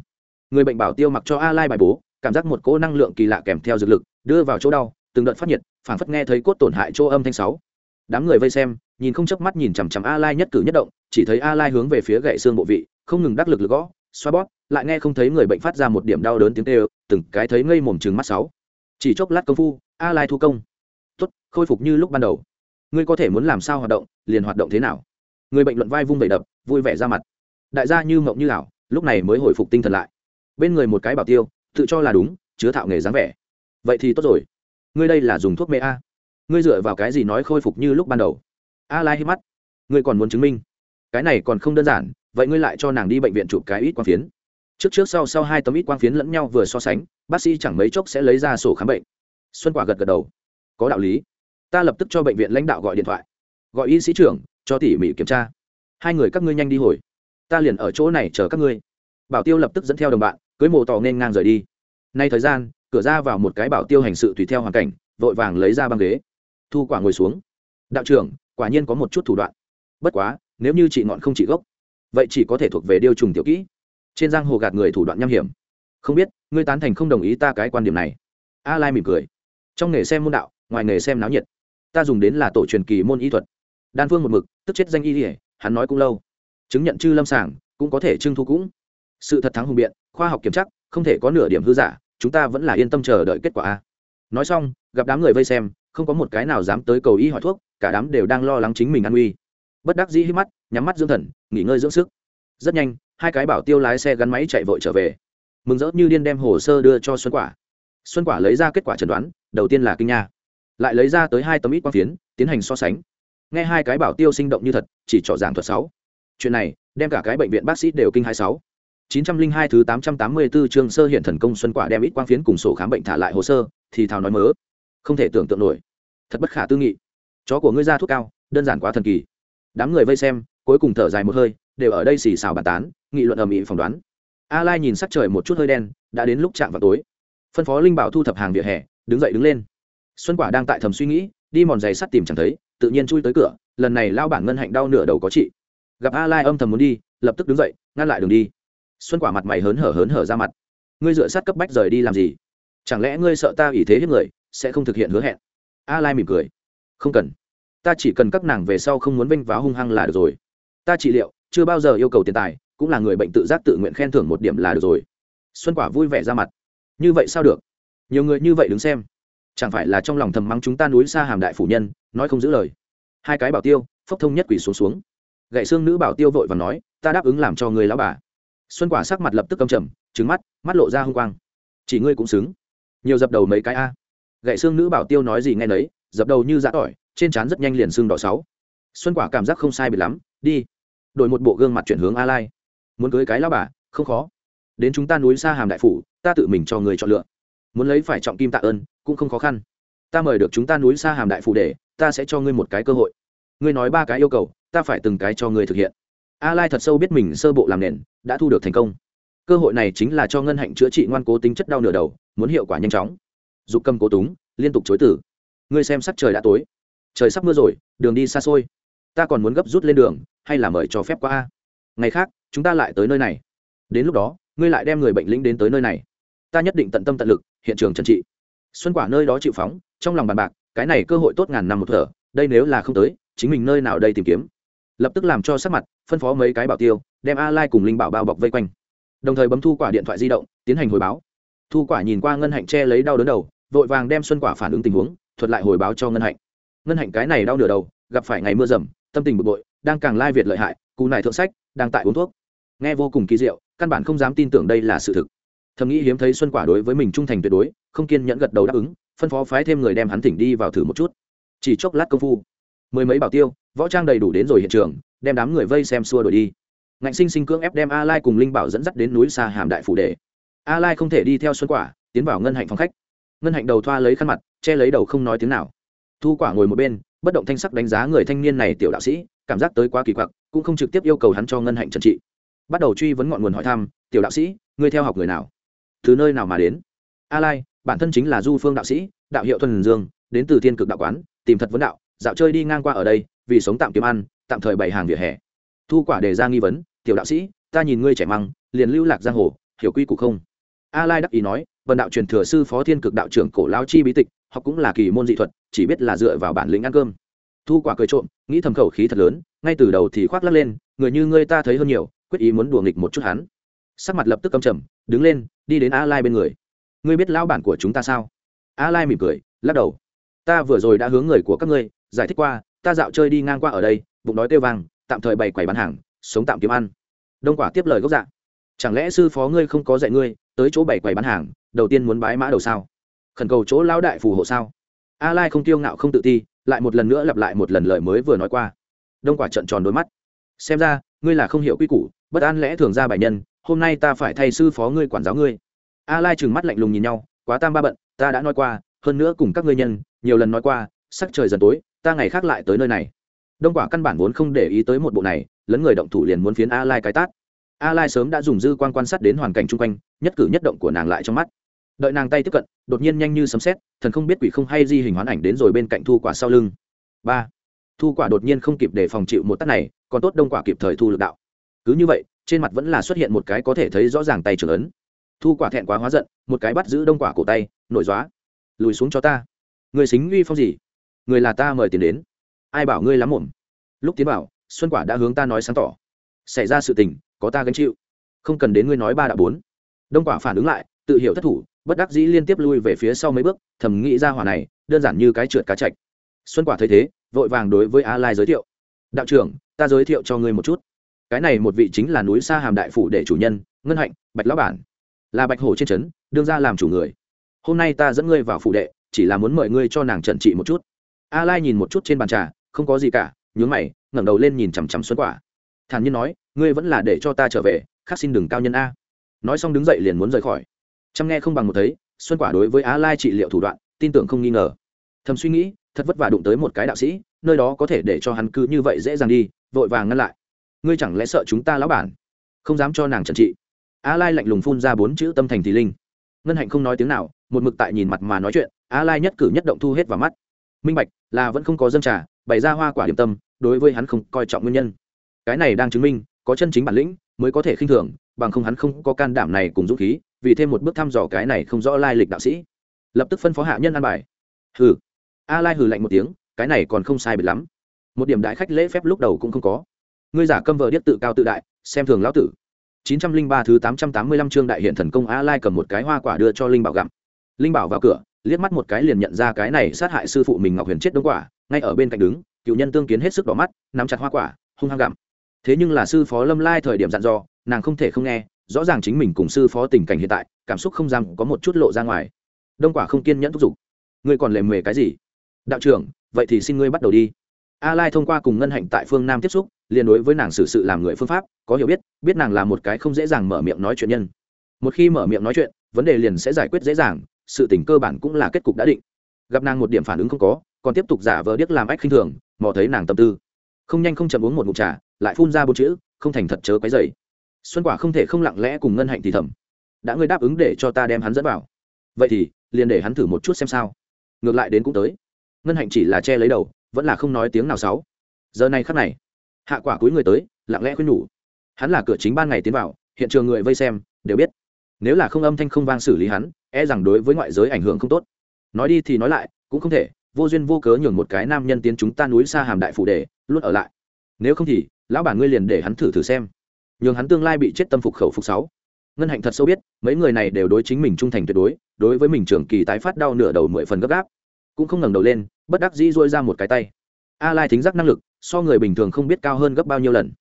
Người bệnh bảo tiêu mặc cho a lai bài bố, cảm giác một cỗ năng lượng kỳ lạ kèm theo dược lực, đưa vào chỗ đau, từng đợt phát nhiệt phản phất nghe thấy cốt tổn hại chỗ âm thanh sáu. Đám người vây xem, nhìn không chớp mắt nhìn chằm chằm a lai nhất cử nhất động, chỉ thấy a lai hướng về phía gãy xương bộ vị, không ngừng đắc lực lực gõ, xoa bóp, lại nghe không thấy người bệnh phát ra một điểm đau đớn tiếng tê từng cái thấy ngây mồm trừng mắt sáu. Chỉ chốc lát công phu, a lai thu công. Tốt, khôi phục như lúc ban đầu. Ngươi có thể muốn làm sao hoạt động, liền hoạt động thế nào? Người bệnh luận vai vung vẩy đập, vui vẻ ra mặt. Đại gia như mộng như ảo, lúc này mới hồi phục tinh thần lại. Bên người một cái bảo tiêu, tự cho là đúng, chứa thạo nghề dáng vẻ. Vậy thì tốt rồi. Ngươi đây là dùng thuốc mê a. Ngươi dựa vào cái gì nói khôi phục như lúc ban đầu? A lai hít mắt. Ngươi còn muốn chứng minh. Cái này còn không đơn giản, vậy ngươi lại cho nàng đi bệnh viện chụp cái ít quang phiến. Trước trước sau sau hai tấm ít quang phiến lẫn nhau vừa so sánh, bác sĩ chẳng mấy chốc sẽ lấy ra sổ khám bệnh. Xuân quả gật gật đầu. Có đạo lý. Ta lập tức cho bệnh viện lãnh đạo gọi điện thoại. Gọi y sĩ trưởng cho tỉ mỉ kiểm tra. Hai người các ngươi nhanh đi hồi. Ta liền ở chỗ này chờ các ngươi. Bảo tiêu lập tức dẫn theo đồng bạn, cưới mồ tỏ nên ngang rời đi. Nay thời gian, cửa ra vào một cái bảo tiêu hành sự tùy theo hoàn cảnh, vội vàng lấy ra băng ghế. Thu quả ngồi xuống. Đạo trưởng, quả nhiên có một chút thủ đoạn. Bất quá, nếu như chị ngọn không chị gốc, vậy chỉ có thể thuộc về điêu trùng tiểu kỹ. Trên giang hồ gạt người thủ đoạn nham hiểm. Không biết, ngươi tán thành không đồng ý ta cái quan điểm này. A lai mỉm cười. Trong nghề xem môn đạo, ngoài nghề xem náo nhiệt. Ta dùng đến là tổ truyền kỳ môn y thuật đan phương một mực, tức chết danh y ỉa hắn nói cũng lâu. Chứng nhận chư lâm sàng, cũng có thể trưng thu cũng. Sự thật thắng hùng biện, khoa học kiểm chắc không thể có nửa điểm hư giả, chúng ta vẫn là yên tâm chờ đợi kết quả a. Nói xong, gặp đám người vây xem, không có một cái nào dám tới cầu y hỏi thuốc, cả đám đều đang lo lắng chính mình an nguy. Bất đắc dĩ hít mắt, nhắm mắt dưỡng thần, nghỉ ngơi dưỡng sức. Rất nhanh, hai cái bảo tiêu lái xe gắn máy chạy vội trở về. Mừng rỡ như điên đem hồ sơ đưa cho xuân quả. Xuân quả lấy ra kết quả chẩn đoán, đầu tiên là kinh nha. Lại lấy ra tới hai tấm ít quang phiến, tiến hành so sánh nghe hai cái bảo tiêu sinh động như thật, chỉ trỏ giảng thuật sáu. Chuyện này, đem cả cái bệnh viện bác sĩ đều kinh hai sáu. chín trăm linh hai thứ tám trăm tám mươi bốn chương sơ hiện thần công xuân quả đem ít quang phiến cùng sổ khám bệnh thả lại hồ sơ, thì thào nói mớ. Không thể tưởng tượng nổi. Thật bất khả tư nghị. Chó của ngươi ra thuốc cao, đơn giản quá thần kỳ. Đám người vây xem, cuối cùng thở dài một hơi, đều ở đây xì xào bàn tán, nghị luận ầm ĩ phỏng đoán. A lai nhìn sắc trời một chút hơi đen, đã đến lúc chạm vào tối. Phân phó linh bảo thu thập hàng vỉa hè, đứng dậy đứng lên. Xuân quả đang tại thầm suy nghĩ, đi mòn giày sắt tìm chẳng thấy tự nhiên chui tới cửa, lần này lao bản ngân hạnh đau nửa đầu có chị. Gặp a lai âm thầm muốn đi, lập tức đứng dậy, ngăn lại đường đi. Xuân quả mặt mày hớn hở hớn hở ra mặt. Ngươi dựa sát cấp bách rời đi làm gì? Chẳng lẽ ngươi sợ ta ủy thế hiếp người, sẽ không thực hiện hứa hẹn? A lai mỉm cười. Không cần. Ta chỉ cần các nàng về sau không muốn vinh váo hung hăng là được rồi. Ta trị liệu, chưa bao giờ yêu cầu tiền tài, cũng là người bệnh tự giác tự nguyện khen thưởng một điểm là được rồi. Xuân quả vui vẻ ra mặt. Như vậy sao được? Nhiều người như vậy đứng xem chẳng phải là trong lòng thầm mắng chúng ta núi xa hàm đại phủ nhân, nói không giữ lời. Hai cái bảo tiêu, phốc thông nhất quỷ xuống xuống. Gậy xương nữ bảo tiêu vội và nói, ta đáp ứng làm cho người lão bà. Xuân quả sắc mặt lập tức cầm trầm trứng mắt mắt lộ ra h ư n g quang. Chỉ ngươi cũng xứng. Nhiều dập đầu mấy cái a. Gậy xương nữ bảo tiêu nói gì nghe nấy, dập đầu như giã tỏi, trên trán rất nhanh liền xương đỏ sáu. Xuân quả cảm giác không sai biệt lắm, đi. Đổi một bộ gương mặt chuyển hướng a lai. Muốn cưới cái lão bà? Không khó. Đến chúng ta núi xa hàm đại phủ, ta tự mình cho người chọn lựa muốn lấy phải trọng kim tạ ơn, cũng không khó khăn. Ta mời được chúng ta núi xa hàm đại phủ để, ta sẽ cho ngươi một cái cơ hội. Ngươi nói ba cái yêu cầu, ta phải từng cái cho ngươi thực hiện. A lai thật sâu biết mình sơ bộ làm nền, đã thu được thành công. Cơ hội này chính là cho ngân hạnh chữa trị ngoan cố tính chất đau nửa đầu, muốn hiệu quả nhanh chóng. Dục cầm cố túng, liên tục chối tử. Ngươi xem sắc trời đã tối. Trời sắp mưa rồi, đường đi xa xôi. Ta còn muốn gấp rút lên đường, hay là mời cho phép qua a? Ngày khác, chúng ta lại tới nơi này. Đến lúc đó, ngươi lại đem người bệnh lĩnh đến tới nơi này. Ta nhất định tận tâm tận lực hiện trường trần trị. Xuân quả nơi đó chịu phóng, trong lòng bàn bạc, cái này cơ hội tốt ngàn năm một thở, đây nếu là không tới, chính mình nơi nào đây tìm kiếm. Lập tức làm cho sắc mặt, phân phó mấy cái bảo tiêu, đem a lai cùng linh bảo bao bọc vây quanh. Đồng thời bấm thu quả điện thoại di động, tiến hành hồi báo. Thu quả nhìn qua ngân hạnh che lấy đau đớn đầu, vội vàng đem xuân quả phản ứng tình huống, thuật lại hồi báo cho ngân hạnh. Ngân hạnh cái này đau nửa đầu, gặp phải ngày mưa rầm, tâm tình bực bội, đang càng lai việt lợi hại, cú này thượng sách, đang tại uống thuốc. Nghe vô cùng kỳ diệu, căn bản không dám tin tưởng đây là sự thực thầm nghĩ hiếm thấy xuân quả đối với mình trung thành tuyệt đối, không kiên nhẫn gật đầu đáp ứng, phân phó phái thêm người đem hắn thỉnh đi vào thử một chút. Chỉ chốc lát công phu, mười mấy bảo tiêu, võ trang đầy đủ đến rồi hiện trường, đem đám người vây xem xua đổi đi. Ngạnh sinh sinh cưỡng ép đem a lai cùng linh bảo dẫn dắt đến núi xa hàm đại phủ đề a lai không thể đi theo xuân quả, tiến vào ngân hạnh phòng khách. Ngân hạnh đầu thoa lấy khăn mặt, che lấy đầu không nói tiếng nào. Thu quả ngồi một bên, bất động thanh sắc đánh giá người thanh niên này tiểu đạo sĩ, cảm giác tới quá kỳ quặc, cũng không trực tiếp yêu cầu hắn cho ngân hạnh trần trị. Bắt đầu truy vấn ngọn nguồn hỏi thăm, tiểu đạo sĩ, ngươi theo học người nào? Từ nơi nào mà đến? A lai, bản thân chính là du phương đạo sĩ, đạo hiệu thuần dương, đến từ thiên cực đạo quán, tìm thật vấn đạo, dạo chơi đi ngang qua ở đây, vì sống tạm kiếm ăn, tạm thời bày hàng vỉa hè. Thu quả đề ra nghi vấn, tiểu đạo sĩ, ta nhìn ngươi trẻ măng, liền lưu lạc giang hồ, hiểu quy củ không? A lai đắc ý nói vần đạo truyền thừa sư phó thiên cực đạo trưởng cổ lao chi bí tịch, học cũng là kỳ môn dị thuật, chỉ biết là dựa vào bản lĩnh ăn cơm. Thu quả cười trộm, nghĩ thầm khẩu khí thật lớn, ngay từ đầu thì khoác lắc lên, người như ngươi ta thấy hơn nhiều, quyết ý muốn đùa nghịch một chút hắn sắc mặt lập tức âm trầm, đứng lên, đi đến a lai bên người. Ngươi biết lão bản của chúng ta sao? A lai mỉm cười, lắc đầu. Ta vừa rồi đã hướng người của các ngươi, giải thích qua, ta dạo chơi đi ngang qua ở đây, bụng đói tiêu vàng tạm thời bày quầy bán hàng, sống tạm kiếm ăn. Đông quả tiếp lời gốc dạ. Chẳng lẽ sư phó ngươi không có dạy ngươi, tới chỗ bày quầy bán hàng, đầu tiên muốn bái mã đầu sao? Khẩn cầu chỗ lão đại phù hộ sao? A lai không kiêu ngạo, không tự ti, lại một lần nữa lặp lại một lần lời mới vừa nói qua. Đông quả trận tròn đôi mắt. Xem ra, ngươi là không hiểu quy củ, bất an lẽ thường ra bài nhân hôm nay ta phải thay sư phó ngươi quản giáo ngươi. A lai trừng mắt lạnh lùng nhìn nhau, quá tam ba bận, ta đã nói qua, hơn nữa cùng các ngươi nhân, nhiều lần nói qua, sắc trời dần tối, ta ngày khác lại tới nơi này. Đông quả căn bản vốn không để ý tới một bộ này, lấn người động thủ liền muốn phiến a lai cái tát. A lai sớm đã dùng dư quan quan sát đến hoàn cảnh chung quanh, nhất cử nhất động của nàng lại trong mắt. Đợi nàng tay tiếp cận, đột nhiên nhanh như sấm xét thần không biết quỷ không hay di hình hoán ảnh đến rồi bên cạnh thu quả sau lưng. Ba. Thu quả đột nhiên không kịp để phòng chịu một tát này, còn tốt đông quả kịp thời thu lực đạo. Cứ như vậy trên mặt vẫn là xuất hiện một cái có thể thấy rõ ràng tay trưởng ấn. Thu quả thẹn quá hóa giận, một cái bắt giữ đông quả cổ tay, nổi dóa lùi xuống cho ta. Người xính uy phong gì? Người là ta mời tiền đến. Ai bảo ngươi lắm mồm? Lúc tiến bảo, xuân quả đã hướng ta nói sáng tỏ. Xảy ra sự tình, có ta gánh chịu. Không cần đến ngươi nói ba đã bốn. Đông quả phản ứng lại, tự hiểu thất thủ, bất đắc dĩ liên tiếp lui về phía sau mấy bước, thầm nghĩ ra hỏa này, đơn giản như cái trượt cá chạch. Xuân quả thấy thế, vội vàng đối với a lai giới thiệu. Đạo trưởng, ta giới thiệu cho ngươi một chút cái này một vị chính là núi xa hàm đại phủ để chủ nhân, ngân hạnh, bạch lão bản. Là bạch hổ trên trấn, đương ra làm chủ người. Hôm nay ta dẫn ngươi vào phủ đệ, chỉ là muốn mời ngươi cho nàng trần trị một chút. A lai nhìn một chút trên bàn trà, không có gì cả, nhướng mày, ngẩng đầu lên nhìn chằm chằm xuân quả. Thản nhiên nói, ngươi vẫn là để cho ta trở về khác xin đừng cao nhân a. Nói xong đứng dậy liền muốn rời khỏi. Chăm nghe không bằng một thấy, xuân quả đối với a lai trị liệu thủ đoạn, tin tưởng không nghi ngờ. Thầm suy nghĩ, thật vất vả đụng tới một cái đạo sĩ, nơi đó có thể để cho hắn cứ như vậy dễ dàng đi, vội vàng ngăn lại ngươi chẳng lẽ sợ chúng ta lão bản? Không dám cho nàng trần trị. A lai lạnh lùng phun ra bốn chữ tâm thành thì linh. Ngân hạnh không nói tiếng nào, một mực tại nhìn mặt mà nói chuyện a lai nhất cử nhất động thu hết vào mắt. Minh bạch, là vẫn không có dân trà, bày ra hoa quả điểm tâm, đối với hắn không coi trọng nguyên nhân. Cái này đang chứng minh, có chân chính bản lĩnh, mới có thể khinh thường, bằng không hắn không có can đảm này cùng dũng khí, vì thêm một bước thăm dò cái này không rõ lai lịch đạo sĩ. Lập tức phân phó hạ nhân an bài. Hừ. A lai hừ lạnh một tiếng, cái này còn không sai biệt lắm. Một điểm đại khách lễ phép lúc đầu cũng không có ngươi giả câm vợ điếc tự cao tự đại, xem thường lão tử. 903 thứ 885 chương đại hiện thần công a lai cầm một cái hoa quả đưa cho linh bảo gặm. Linh bảo vào cửa, liếc mắt một cái liền nhận ra cái này sát hại sư phụ mình ngọc huyền chết đông quả, ngay ở bên cạnh đứng, cựu nhân tương kiến hết sức đỏ mắt, nắm chặt hoa quả, hung hăng gặm. Thế nhưng là sư phó lâm lai thời điểm dặn dò, nàng không thể không nghe, rõ ràng chính mình cùng sư phó tình cảnh hiện tại, cảm xúc không dám có một chút lộ ra ngoài. Đông quả không kiên nhẫn thúc giục. Ngươi còn lề mề cái gì? Đạo trưởng, vậy thì xin ngươi bắt đầu đi a lai thông qua cùng ngân hạnh tại phương nam tiếp xúc, liền đối với nàng xử sự làm người phương pháp, có hiểu biết biết nàng là một cái không dễ dàng mở miệng nói chuyện nhân. Một khi mở miệng nói chuyện, vấn đề liền sẽ giải quyết dễ dàng, sự tình cơ bản cũng là kết cục đã định. Gặp nàng một điểm phản ứng không có, còn tiếp tục giả vờ điếc làm ách khinh thường, mò thấy nàng tâm tư. Không nhanh không chậm uống một ngụm trà, lại phun ra bốn chữ, không thành thật chớ quấy dày xuân quả không thể không lặng lẽ cùng ngân hạnh thì thầm. Đã ngươi đáp ứng để cho ta đem hắn dẫn vào. Vậy thì, liền để hắn thử một chút xem sao. Ngược lại đến cũng tới. Ngân hạnh chỉ là che lấy đầu vẫn là không nói tiếng nào sáu. Giờ này khắc này, hạ quả cuối người tới, lặng lẽ khuyên nhủ. Hắn là cửa chính ban ngày tiến vào, hiện trường người vây xem, đều biết. Nếu là không âm thanh không vang xử lý hắn e rằng đối với ngoại giới ảnh hưởng không tốt. Nói đi thì nói lại, cũng không thể, vô duyên vô cớ nhường một cái nam nhân tiến chúng ta núi xa hàm đại phủ đề luôn ở lại. Nếu không thì, lão bản ngươi liền để hắn thử thử xem. Nhường hắn tương lai bị chết tâm phục khẩu phục sáu. Ngân hạnh thật sâu biết, mấy người này đều đối chính mình trung thành tuyệt đối đối với mình trường kỳ tái phát đau nửa đầu mười phần gấp gáp. Cũng không ngẩng đầu lên bất đắc dĩ dôi ra một cái tay. A lai thính giác năng lực so người bình thường không biết cao hơn gấp bao nhiêu lần.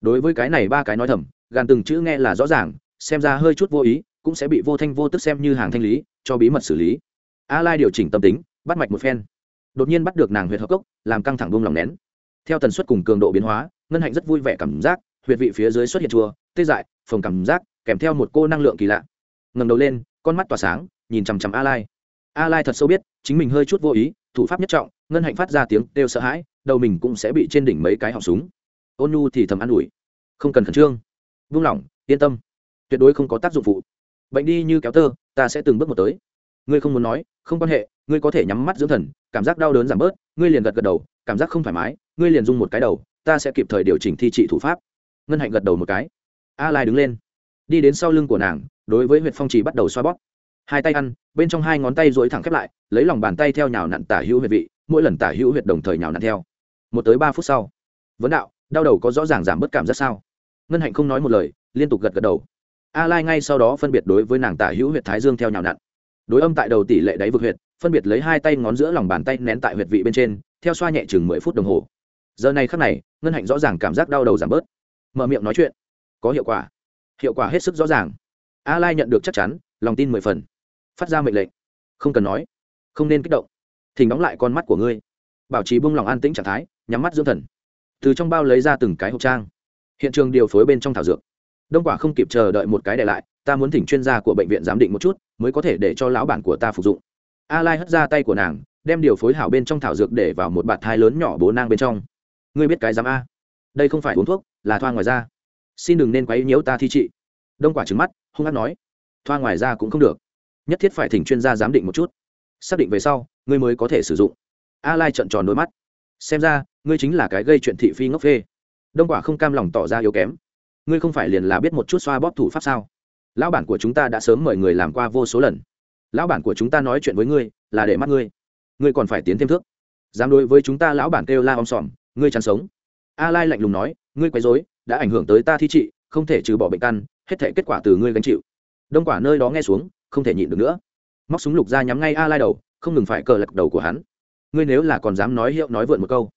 Đối với cái này ba cái nói thầm gàn từng chữ nghe là rõ ràng xem ra hơi chút vô ý cũng sẽ bị vô thanh vô tức xem như hàng thanh lý cho bí mật xử lý. A lai điều chỉnh tâm tính bắt mạch một phen. Đột nhiên bắt được nàng huyệt hợp cốc làm căng thẳng buông lòng nén. Theo tần suất cùng cường độ biến hóa ngân hạnh rất vui vẻ cảm giác huyệt vị phía dưới xuất hiện chùa, tê dại phồng cảm giác kèm theo một cô năng lượng kỳ lạ. Ngầm đầu lên con mắt tỏa sáng nhìn chằm chằm a lai a lai thật sâu biết, chính mình hơi chút vô ý, thủ pháp nhất trọng, ngân hạnh phát ra tiếng đều sợ hãi, đầu mình cũng sẽ bị trên đỉnh mấy cái họng súng. Ôn nhu thì thầm an ủi. Không cần khẩn trương. Vung lòng, yên tâm. Tuyệt đối không có tác dụng phụ. Bệnh đi như kéo tơ, ta sẽ từng bước một tới. Ngươi không muốn nói, không quan hệ, ngươi có thể nhắm mắt dưỡng thần, cảm giác đau đớn giảm bớt, ngươi liền gật gật đầu, cảm giác không thoải mái, ngươi liền dùng một cái đầu, ta sẽ kịp thời điều chỉnh thi trị thủ pháp. Ngân hạnh gật đầu một cái. A lai đứng lên. Đi đến sau lưng của nàng, đối với huyện phong trì bắt đầu xoa bóp hai tay ăn, bên trong hai ngón tay dối thẳng khép lại, lấy lòng bàn tay theo nhào nặn tả hữu huyệt vị, mỗi lần tả hữu huyệt đồng thời nhào nặn theo. Một tới ba phút sau. Vấn đạo, đau đầu có rõ ràng giảm bớt cảm giác sao? Ngân hạnh không nói một lời, liên tục gật gật đầu. A lai ngay sau đó phân biệt đối với nàng tả hữu huyệt thái dương theo nhào nặn. Đối âm tại đầu tỷ lệ đáy vực huyệt, phân biệt lấy hai tay ngón giữa lòng bàn tay nén tại huyệt vị bên trên, theo xoa nhẹ chừng mười phút đồng hồ. Giờ này khắc này, ngân hạnh rõ ràng cảm giác đau đầu giảm bớt. Mở miệng nói chuyện. Có hiệu quả. Hiệu quả hết sức rõ ràng. A lai nhận được chắc chắn, lòng tin mười phần phát ra mệnh lệnh. Không cần nói, không nên kích động. Thỉnh đóng lại con mắt của ngươi. Bảo trì buông lòng an tĩnh trạng thái, nhắm mắt dưỡng thần. Từ trong bao lấy ra từng cái hộp trang. Hiện trường điều phối bên trong thảo dược. Đông quả không kịp chờ đợi một cái để lại, ta muốn thỉnh chuyên gia của bệnh viện giám định một chút, mới có thể để cho lão bản của ta phục dụng. A lai hất ra tay của nàng, đem điều phối hảo bên trong thảo dược để vào một bạt thai lớn nhỏ bố nang bên trong. Ngươi biết cái giám a? Đây không phải uống thuốc, là thoa ngoài da. Xin đừng nên quấy nhiễu ta thi trị. Đông quả trứng mắt, hung hát nói. Thoa ngoài da cũng không được nhất thiết phải thỉnh chuyên gia giám định một chút. Xác định về sau, ngươi mới có thể sử dụng. A lai trợn tròn đôi mắt. Xem ra, ngươi chính là cái gây chuyện thị phi ngốc phê. Đông quả không cam lòng tỏ ra yếu kém. Ngươi không phải liền là biết một chút xoa bóp thủ pháp sao? Lão bản của chúng ta đã sớm mời người làm qua vô số lần. Lão bản của chúng ta nói chuyện với ngươi, là để mắt ngươi. Ngươi còn phải tiến thêm thước. Dám đối với chúng ta lão bản kêu la om sòm, ngươi chán sống. A lai lạnh lùng nói, ngươi quấy rối, đã ảnh hưởng tới ta thi trị, không thể trừ bỏ bệnh căn, hết thể kết quả từ ngươi gánh chịu. Đông quả nơi đó nghe xuống không thể nhịn được nữa. Móc súng lục ra nhắm ngay a lai đầu, không ngừng phải cờ lật đầu của hắn. Ngươi nếu là còn dám nói hiệu nói vượn một câu,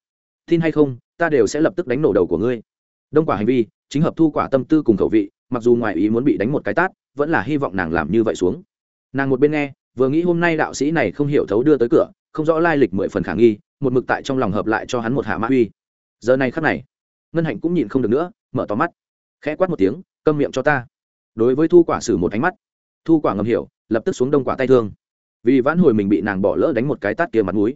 tin hay không, ta đều sẽ lập tức đánh nổ đầu của ngươi. Đông quả hành vi, chính hợp thu quả tâm tư cùng khẩu vị, mặc dù ngoài ý muốn bị đánh một cái tát, vẫn là hy vọng nàng làm như vậy xuống. Nàng một bên nghe, vừa nghĩ hôm nay đạo sĩ này không hiểu thấu đưa tới cửa, không rõ lai lịch mười phần khả nghi, một mực tại trong lòng hợp lại cho hắn một hạ mã uy. Giờ này khắc này, ngân hạnh cũng nhịn không được nữa, mở to mắt, khẽ quát một tiếng, câm miệng cho ta. Đối với thu quả sử một ánh mắt thu quả ngầm hiểu, lập tức xuống đông quả tay thương. Vì vãn hồi mình bị nàng bỏ lỡ đánh một cái tát kia mặt mũi.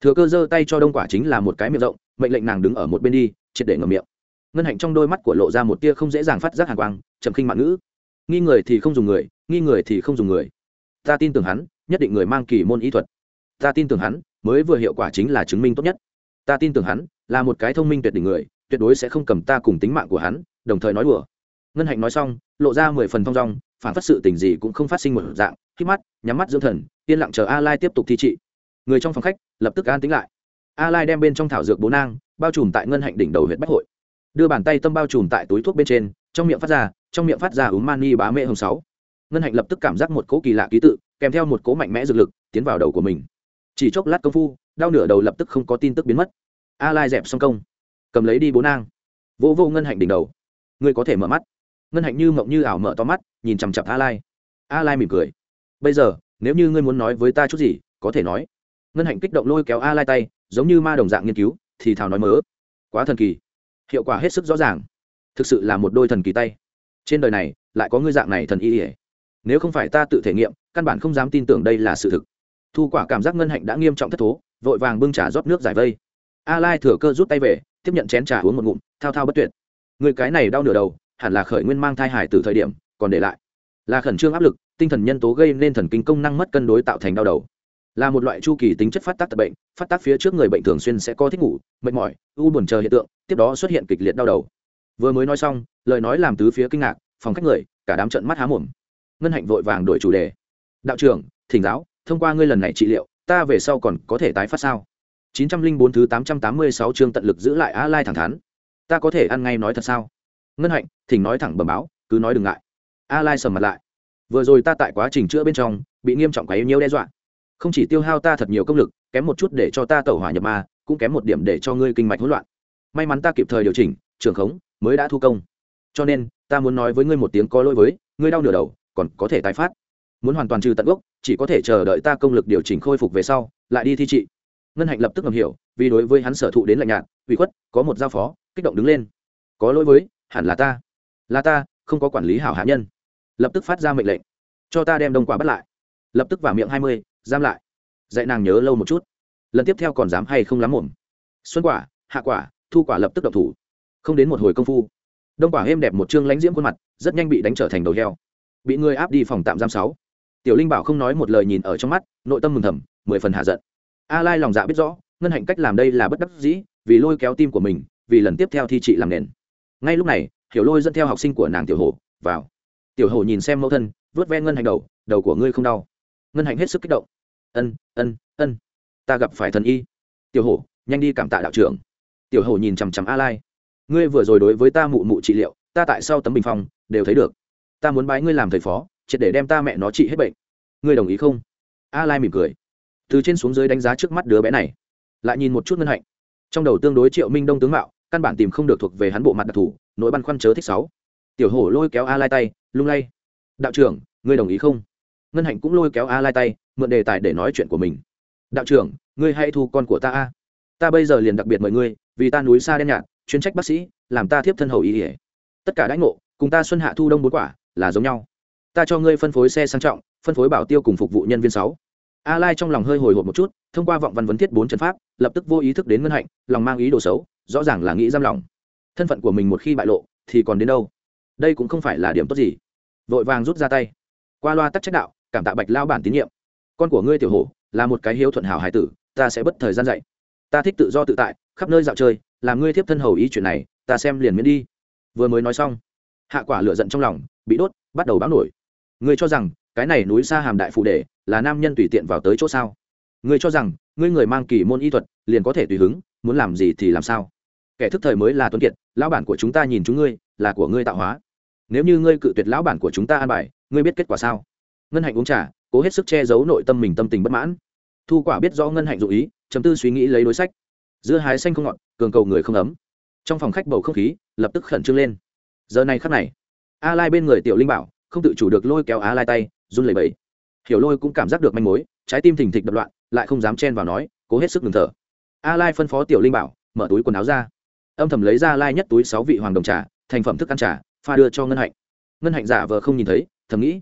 Thừa cơ giơ tay cho đông quả chính là một cái miệng rộng, mệnh lệnh nàng đứng ở một bên đi, triệt để ngầm miệng. Ngân hạnh trong đôi mắt của lộ ra một tia không dễ dàng phát giác hàng quang, chậm khinh mạng ngữ. Nghi người thì không dùng người, nghi người thì không dùng người. Ta tin tưởng hắn, nhất định người mang kỳ môn y thuật. Ta tin tưởng hắn, mới vừa hiệu quả chính là chứng minh tốt nhất. Ta tin tưởng hắn, là một cái thông minh tuyệt đỉnh người, tuyệt đối sẽ không cầm ta cùng tính mạng của hắn, đồng thời nói đùa. Ngân hạnh nói xong, lộ ra mười phần thong dong phản phát sự tình gì cũng không phát sinh một dạng khi mắt, nhắm mắt dưỡng thần, yên lặng chờ a lai tiếp tục thi trị. Người trong phòng khách lập tức an tính lại. A lai đem bên trong thảo dược bố nang, bao trùm tại ngân hạnh đỉnh đầu huyện bách hội. Đưa bàn tay tâm bao trùm tại túi thuốc bên trên, trong miệng phát ra, trong miệng phát ra úm mani bá mẹ hồng sáu. Ngân hạnh lập tức cảm giác một cỗ kỳ lạ ký tự, kèm theo một cỗ mạnh mẽ dược lực, tiến vào đầu của mình. Chỉ chốc lát công phu, đau nửa đầu lập tức không có tin tức biến mất. A lai dẹp xong công, cầm lấy đi bố nang. Vô vô ngân hạnh đỉnh đầu. Ngươi có thể mở mắt ngân hạnh như mộng như ảo mở to mắt, nhìn chằm chặp a lai. A lai mỉm cười. Bây giờ, nếu như ngươi muốn nói với ta chút gì, có thể nói. Ngân hạnh kích động lôi kéo a lai tay, giống như ma đồng dạng nghiên cứu, thì thào nói mớ. Quá thần kỳ. Hiệu quả hết sức rõ ràng. Thực sự là một đôi thần kỳ tay. Trên đời này, lại có ngươi dạng này thần y ỉa nếu không phải ta tự thể nghiệm, căn bản không dám tin tưởng đây là sự thực. Thu quả cảm giác ngân hạnh đã nghiêm trọng thất thố, vội vàng bưng trà rót nước giải vây. A lai thừa cơ rút tay về, tiếp nhận chén trà uống một ngụm, thao thao bất tuyệt. Người cái này đau nửa đầu hẳn là khởi nguyên mang thai hải từ thời điểm, còn để lại. Là khẩn trương áp lực, tinh thần nhân tố gây nên thần kinh công năng mất cân đối tạo thành đau đầu. Là một loại chu kỳ tính chất phát tác tập bệnh, phát tác phía trước người bệnh thường xuyên sẽ có thích ngủ, mệt mỏi, u buồn chờ hiện tượng, tiếp đó xuất hiện kịch liệt đau đầu. Vừa mới nói xong, lời nói làm tứ phía kinh ngạc, phòng khách người, cả đám trận mắt há mồm. Ngân hạnh vội vàng đổi chủ đề. Đạo trưởng, thỉnh giáo, thông qua ngươi lần này trị liệu, ta về sau còn có thể tái phát sao? 904 thứ 886 chương tận lực giữ lại A Lai thẳng thắn. Ta có thể ăn ngay nói thật sao? Ngân Hạnh, thỉnh nói thẳng bẩm báo, cứ nói đừng ngại. A Lai sầm mặt lại. Vừa rồi ta tại quá trình chữa bên trong, bị nghiêm trọng quấy nhiễu đe dọa. Không chỉ tiêu hao ta thật nhiều công lực, kém một chút để cho ta tẩu hỏa nhập ma, cũng kém một điểm để cho ngươi kinh mạch hỗn loạn. May mắn ta kịp thời điều chỉnh, trưởng khống, mới đã thu công. Cho nên, ta muốn nói với ngươi một tiếng có lỗi với, ngươi đau nửa đầu, còn có thể tái phát. Muốn hoàn toàn trừ tận gốc, chỉ có thể chờ đợi ta công lực điều chỉnh khôi phục về sau, lại đi thi trị ngân hạnh lập tức ngầm hiểu vì đối với hắn sở thụ đến lạnh nhạt ủy khuất có một giao phó kích động đứng lên có lỗi với hẳn là ta. Là ta, không có quản lý hảo hạ nhân. Lập tức phát ra mệnh lệnh. Cho ta đem đông quả bắt lại. Lập tức vào miệng hai mươi, giam lại. Dạy nàng nhớ lâu một chút. Lần tiếp theo còn dám hay không lắm mồm xuân quả, hạ quả, thu quả lập tức độc thủ. Không đến một hồi công phu. Đông quả êm đẹp một chương lãnh diễm khuôn mặt, rất nhanh bị đánh trở thành đầu heo. Bị người áp đi phòng tạm giam sáu. Tiểu linh bảo không nói một lời nhìn ở trong mắt, nội tâm mừng thầm, mười phần hạ giận. A lai lòng dạ biết rõ, ngân hạnh cách làm đây là bất đắc dĩ, vì lôi kéo tim của mình, vì lần tiếp theo thi trị làm nền ngay lúc này, hiểu lôi dẫn theo học sinh của nàng tiểu hồ vào. Tiểu hồ nhìn xem mẫu thân vớt ve ngân hạnh đầu đầu của ngươi không đau. Ngân hạnh hết sức kích động. Ân ân ân, ta gặp phải thần y. Tiểu hồ nhanh đi cảm tạ đạo trưởng. Tiểu hồ nhìn chằm chằm a lai. Ngươi vừa rồi đối với ta mụ mụ trị liệu, ta tại sau tấm bình phong đều thấy được. Ta muốn bái ngươi làm thầy phó, triệt để đem ta mẹ nó trị hết bệnh. Ngươi đồng ý không? A lai mỉm cười. Từ trên xuống dưới đánh giá trước mắt đứa bé này. Lại nhìn một chút ngân hạnh. Trong đầu tương đối triệu minh đông tướng mạo căn bản tìm không được thuộc về hắn bộ mặt đặc thù, nỗi băn khoăn chớ thích sáu. Tiểu hổ lôi kéo a lai tay, lung lay. Đạo trưởng, ngươi đồng ý không? Ngân hạnh cũng lôi kéo a lai tay, mượn đề tài để nói chuyện của mình. Đạo trưởng, ngươi hãy thu con của ta a. Ta bây giờ liền đặc biệt mời ngươi, vì ta núi xa đen nhạt, chuyên trách bác sĩ, làm ta thiếp thân hầu ý ỉa tất cả đãi ngộ, cùng ta xuân hạ thu đông bốn quả, là giống nhau. Ta cho ngươi phân phối xe sang trọng, phân phối bảo tiêu cùng phục vụ nhân viên sáu. A lai trong lòng hơi hồi hộp một chút, thông qua vọng văn vấn thiết bốn trận pháp, lập tức vô ý thức đến ngân hạnh, lòng mang ý đồ xấu rõ ràng là nghĩ giam lòng thân phận của mình một khi bại lộ, thì còn đến đâu? Đây cũng không phải là điểm tốt gì. Vội vàng rút ra tay. Qua loa tắc trách đạo, cảm tạ bạch lao bản tín nhiệm. Con của ngươi tiểu hổ, là một cái hiếu thuận hảo hải tử, ta sẽ bất thời gian dạy. Ta thích tự do tự tại, khắp nơi dạo chơi, làm ngươi tiếp thân hầu ý chuyện này, ta xem liền miễn đi. Vừa mới nói xong, hạ quả lửa giận trong lòng, bị đốt, bắt đầu báo nổi. Ngươi cho rằng, cái này núi xa hàm đại phụ đề, là nam nhân tùy tiện vào tới chỗ sao? Ngươi cho rằng, ngươi người mang kỳ môn y thuật, liền có thể tùy hứng muốn làm gì thì làm sao? Kẻ thức thời mới là tuấn kiệt, lão bản của chúng ta nhìn chúng ngươi, là của ngươi tạo hóa. Nếu như ngươi cự tuyệt lão bản của chúng ta an bài, ngươi biết kết quả sao? Ngân hạnh uống trà, cố hết sức che giấu nội tâm mình tâm tình bất mãn. Thu quả biết rõ ngân hạnh dụ ý chấm tư suy nghĩ lấy đối sách. Giữa hái xanh không ngọt, cường cầu người không ấm. Trong phòng khách bầu không khí, lập tức khẩn trương lên. Giờ này khắc này, a lai bên người tiểu linh bảo, không tự chủ được lôi kéo a lai tay, run lẩy bẩy. Hiểu lôi cũng cảm giác được manh mối, trái tim thình thịch đập loạn, lại không dám chen vào nói, cố hết sức ngừng thở a lai phân phó tiểu linh bảo, mở túi quần áo ra. Âm thầm lấy ra lai nhất túi sáu vị hoàng đồng trà, thành phẩm thức ăn trà, pha đưa cho ngân hạnh. Ngân hạnh giả vờ không nhìn thấy, thầm nghĩ,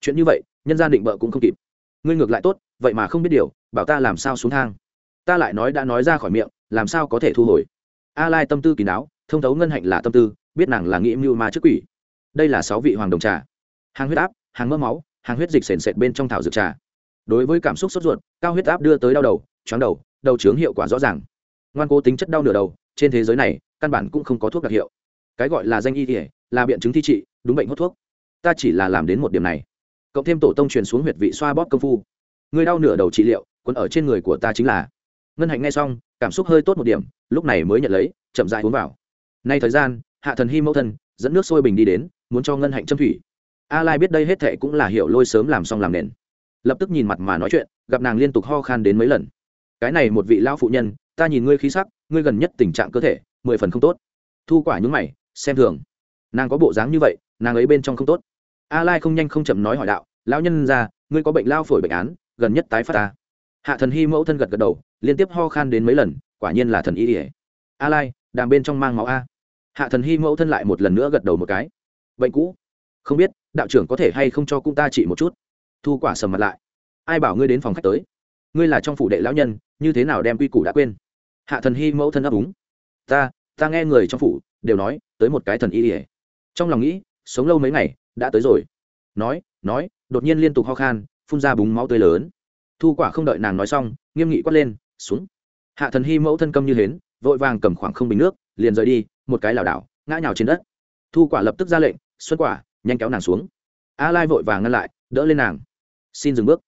chuyện như vậy, nhân gian định bợ cũng không kịp. Ngươi ngược lại tốt, vậy mà không biết điều, bảo ta làm sao xuống thang. Ta lại nói đã nói ra khỏi miệng, làm sao có thể thu hồi? A lai tâm tư kỳ não, thông thấu ngân hạnh là tâm tư, biết nàng là nghĩ mưu ma trước quỷ. Đây là sáu vị hoàng đồng trà. Hàng huyết áp, hàng mỡ máu, hàng huyết dịch sền sệt bên trong thảo dược trà. Đối với cảm xúc sốt ruột, cao huyết áp đưa tới đau đầu chóng đầu đầu trướng hiệu quả rõ ràng. Ngoan cố tính chất đau nửa đầu, trên thế giới này, căn bản cũng không có thuốc đặc hiệu. Cái gọi là danh y thể là biện chứng thi trị, đúng bệnh hốt thuốc. Ta chỉ là làm đến một điểm này. Cộng thêm tổ tông truyền xuống huyệt vị xoa bóp công phu. Người đau nửa đầu trị liệu quấn ở trên người của ta chính là. Ngân hạnh ngay xong, cảm xúc hơi tốt một điểm, lúc này mới nhận lấy, chậm dại uống vào. Nay thời gian, hạ thần hy mẫu thân, dẫn nước sôi bình đi đến, muốn cho ngân hạnh châm thủy. A lai biết đây hết thệ cũng là hiểu lôi sớm làm xong làm nền. Lập tức nhìn mặt mà nói chuyện, gặp nàng liên tục ho khan đến mấy lần cái này một vị lão phụ nhân, ta nhìn ngươi khí sắc, ngươi gần nhất tình trạng cơ thể, mười phần không tốt. Thu quả nhúng mày, xem thường. Nàng có bộ dáng như vậy, nàng ấy bên trong không tốt. A lai không nhanh không chậm nói hỏi đạo, lão nhân ra, ngươi có bệnh lao phổi bệnh án, gần nhất tái phát ta. Hạ thần hy mẫu thân gật gật đầu, liên tiếp ho khan đến mấy lần, quả nhiên là thần y ỉa a lai, đàm bên trong mang máu a. Hạ thần hy mẫu thân lại một lần nữa gật đầu một cái. Bệnh cũ? Không biết, đạo trưởng có thể hay không cho cung ta trị một chút. Thu quả sầm mặt lại. Ai bảo ngươi đến phòng khách tới? Ngươi là trong phủ đệ lão nhân, như thế nào đem quy củ đã quên? Hạ thần hy mẫu thân ấp úng ta ta nghe người trong phủ đều nói, tới một cái thần y ỉa trong lòng nghĩ, sống lâu mấy ngày, đã tới rồi. Nói nói, đột nhiên liên tục ho khan, phun ra búng máu tươi lớn. Thu quả không đợi nàng nói xong, nghiêm nghị quát lên, xuống. Hạ thần hy mẫu thân câm như hến, vội vàng cầm khoảng không bình nước, liền rời đi, một cái lảo đảo, ngã nhào trên đất. Thu quả lập tức ra lệnh, xuân quả, nhanh kéo nàng xuống. A lai vội vàng ngăn lại, đỡ lên nàng. Xin dừng bước.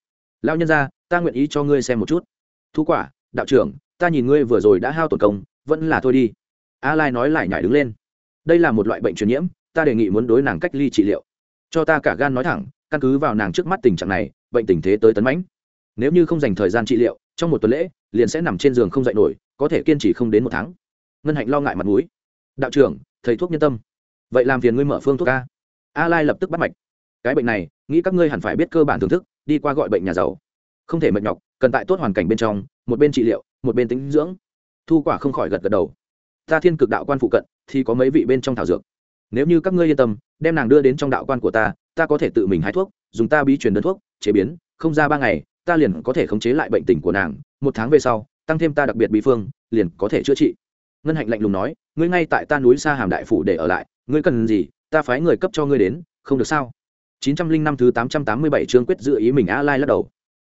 Lao nhân ra ta nguyện ý cho ngươi xem một chút. Thu quả, đạo trưởng, ta nhìn ngươi vừa rồi đã hao tổn công, vẫn là thôi đi. A lai nói lại nhảy đứng lên. Đây là một loại bệnh truyền nhiễm, ta đề nghị muốn đối nàng cách ly trị liệu. Cho ta cả gan nói thẳng, căn cứ vào nàng trước mắt tình trạng này, bệnh tình thế tới tấn mãnh. Nếu như không dành thời gian trị liệu, trong một tuần lễ, liền sẽ nằm trên giường không dậy nổi, có thể kiên trì không đến một tháng. Ngân hạnh lo ngại mặt mũi. Đạo trưởng, thầy thuốc nhân tâm. Vậy làm phiền ngươi mở phương thuốc a. A lai lập tức bắt mạch. Cái bệnh này, nghĩ các ngươi hẳn phải biết cơ bản thưởng thức, đi qua gọi bệnh nhà giàu không thể mệt nhọc, cần tại tốt hoàn cảnh bên trong, một bên trị liệu, một bên tính dưỡng. Thu quả không khỏi gật gật đầu. Ta thiên cực đạo quan phụ cận, thì có mấy vị bên trong thảo dược. Nếu như các ngươi yên tâm, đem nàng đưa đến trong đạo quan của ta ta có thể tự mình hái thuốc, dùng ta bí truyền đơn thuốc, chế biến, không ra ba ngày, ta liền có thể khống chế lại bệnh tình của nàng, một tháng về sau, tăng thêm ta đặc biệt bí phương, liền có thể chữa trị. Ngân hạnh lạnh lùng nói, ngươi ngay tại ta núi xa hàm đại phủ để ở lại, ngươi cần gì, ta phái người cấp cho ngươi đến, không được sao? Chín trăm linh năm thứ tám trăm tám mươi bảy chương quyết dự ý mình a lai lắc đầu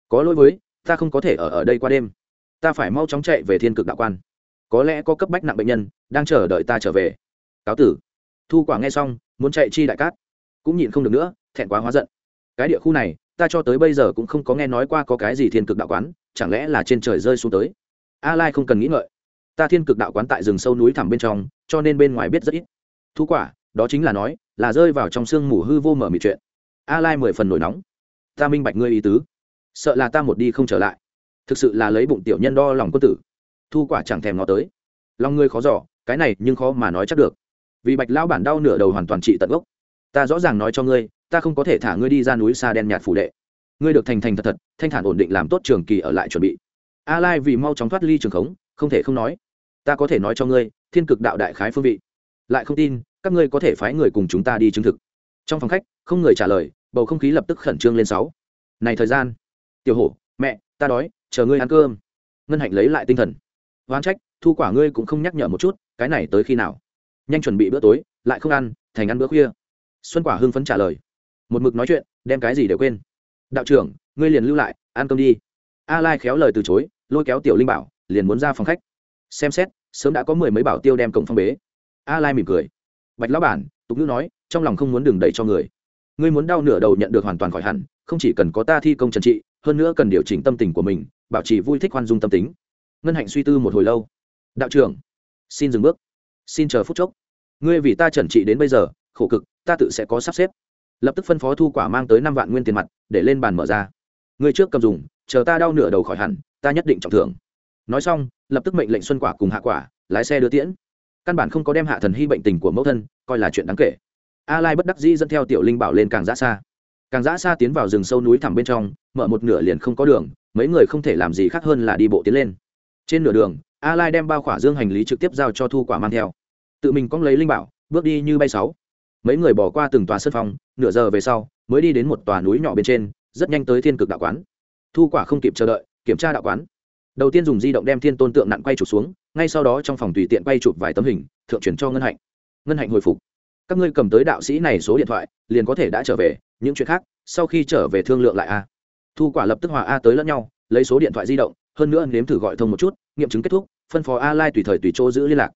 có lỗi với, ta không có thể ở ở đây qua đêm. Ta phải mau chóng chạy về thiên cực đạo quan. Có lẽ có cấp bách nặng bệnh nhân đang chờ đợi ta trở về. Cáo tử. Thu quả nghe xong, muốn chạy chi đại cát. Cũng nhịn không được nữa, thẹn quá hóa giận. Cái địa khu này, ta cho tới bây giờ cũng không có nghe nói qua có cái gì thiên cực đạo quán, chẳng lẽ là trên trời rơi xuống tới? A lai không cần nghĩ ngợi. Ta thiên cực đạo quán tại rừng sâu núi thẳm bên trong, cho nên bên ngoài biết rất ít. Thu quả, đó chính là nói, là rơi vào trong sương mù hư vô mở mịt chuyện. A lai mười phần nổi nóng. Ta minh bạch ngươi ý tứ sợ là ta một đi không trở lại. Thực sự là lấy bụng tiểu nhân đo lòng quân tử. Thu quả chẳng thèm ngó tới. Lòng ngươi khó giỏ cái này nhưng khó mà nói chắc được. Vì bạch lão bản đau nửa đầu hoàn toàn trị tận gốc. Ta rõ ràng nói cho ngươi, ta không có thể thả ngươi đi ra núi xa đen nhạt phủ đệ. Ngươi được thành thành thật thật, thanh thản ổn định làm tốt trường kỳ ở lại chuẩn bị. A lai vì mau chóng thoát ly trường khống, không thể không nói. Ta có thể nói cho ngươi, thiên cực đạo đại khái phương vị. Lại không tin, các ngươi có thể phái người cùng chúng ta đi chứng thực. Trong phòng khách, không người trả lời, bầu không khí lập tức khẩn trương lên sáu. Này thời gian tiểu hổ, mẹ, ta đói, chờ ngươi ăn cơm. Ngân hạnh lấy lại tinh thần. Oán trách, thu quả ngươi cũng không nhắc nhở một chút, cái này tới khi nào? Nhanh chuẩn bị bữa tối, lại không ăn, thành ăn bữa khuya. Xuân quả hưng phấn trả lời. Một mực nói chuyện, đem cái gì đều quên. Đạo trưởng, ngươi liền lưu lại, ăn cơm đi. A lai khéo lời từ chối, lôi kéo tiểu linh bảo, liền muốn ra phòng khách. Xem xét, sớm đã có mười mấy bảo tiêu đem cổng phong bế. A lai mỉm cười. Bạch lão bản, tục ngữ nói, trong lòng không muốn đừng đẩy cho người. Ngươi muốn đau nửa đầu nhận được hoàn toàn khỏi hẳn, không chỉ cần có ta thi công trần trị hơn nữa cần điều chỉnh tâm tình của mình, bảo trì vui thích khoan dung tâm tính. Ngân hạnh suy tư một hồi lâu. Đạo trưởng, xin dừng bước. Xin chờ phút chốc. Ngươi vì ta trần trị đến bây giờ, khổ cực, ta tự sẽ có sắp xếp. Lập tức phân phó thu quả mang tới năm vạn nguyên tiền mặt, để lên bàn mở ra. Ngươi trước cầm dùng, chờ ta đau nửa đầu khỏi hẳn, ta nhất định trọng thưởng. Nói xong, lập tức mệnh lệnh xuân quả cùng hạ quả, lái xe đưa tiễn. Căn bản không có đem hạ thần hy bệnh tình của mẫu thân, coi là chuyện đáng kể. A lai bất đắc dĩ dẫn theo tiểu linh bảo lên càng ra xa càng giã xa tiến vào rừng sâu núi thẳm bên trong mở một nửa liền không có đường mấy người không thể làm gì khác hơn là đi bộ tiến lên. Trên nửa đường a lai đem bao khỏa dương hành lý trực tiếp giao cho thu quả mang theo. Tự mình cong lấy linh bảo bước đi như bay sáu mấy người bỏ qua từng tòa sân phòng, nửa giờ về sau mới đi đến một tòa núi nhỏ bên trên rất nhanh tới thiên cực đạo quán. Thu quả không kịp chờ đợi kiểm tra đạo quán. Đầu tiên dùng di động đem thiên tôn tượng nặng quay chụp xuống ngay sau đó trong phòng tùy tiện quay chụp vài tấm hình thượng chuyển cho ngân hạnh. Ngân hạnh hồi phục. Các ngươi cầm tới đạo sĩ này số điện thoại liền có thể đã trở về những chuyện khác, sau khi trở về thương lượng lại a. Thu quả lập tức hòa a tới lẫn nhau, lấy số điện thoại di động, hơn nữa nếm thử gọi thông một chút, nghiệm chứng kết thúc, phân phó a lai tùy thời tùy chỗ giữ liên lạc.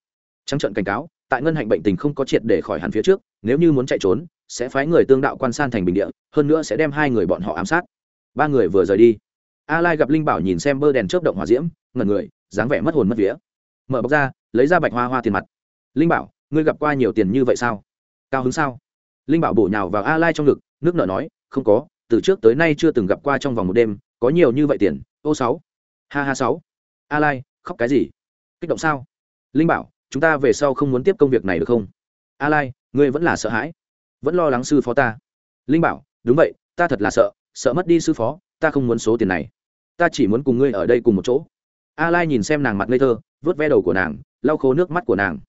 Trắng trận cảnh cáo, tại ngân hạnh bệnh tình không có triệt để khỏi hẳn phía trước, nếu như muốn chạy trốn, sẽ phái người tương đạo quan san thành bình địa, hơn nữa sẽ đem hai người bọn họ ám sát. Ba người vừa rời đi, a lai gặp linh bảo nhìn xem bơ đèn chớp động hỏa diễm, ngẩn người, dáng vẻ mất hồn mất vía. Mở bọc ra, lấy ra bạch hoa hoa tiền mặt. Linh bảo, ngươi gặp qua nhiều tiền như vậy sao? Cao hứng sao? Linh bảo bổ nhào vào a lai trong ngực nước nợ nói, không có, từ trước tới nay chưa từng gặp qua trong vòng một đêm, có nhiều như vậy tiền, ô sáu, ha ha sáu. A lai, khóc cái gì? Kích động sao? Linh bảo, chúng ta về sau không muốn tiếp công việc này được không? A lai, ngươi vẫn là sợ hãi, vẫn lo lắng sư phó ta. Linh bảo, đúng vậy, ta thật là sợ sợ mất đi sư phó, ta không muốn số tiền này. Ta chỉ muốn cùng ngươi ở đây cùng một chỗ. A lai nhìn xem nàng mặt ngây thơ vớt ve đầu của nàng, lau khô nước mắt của nàng.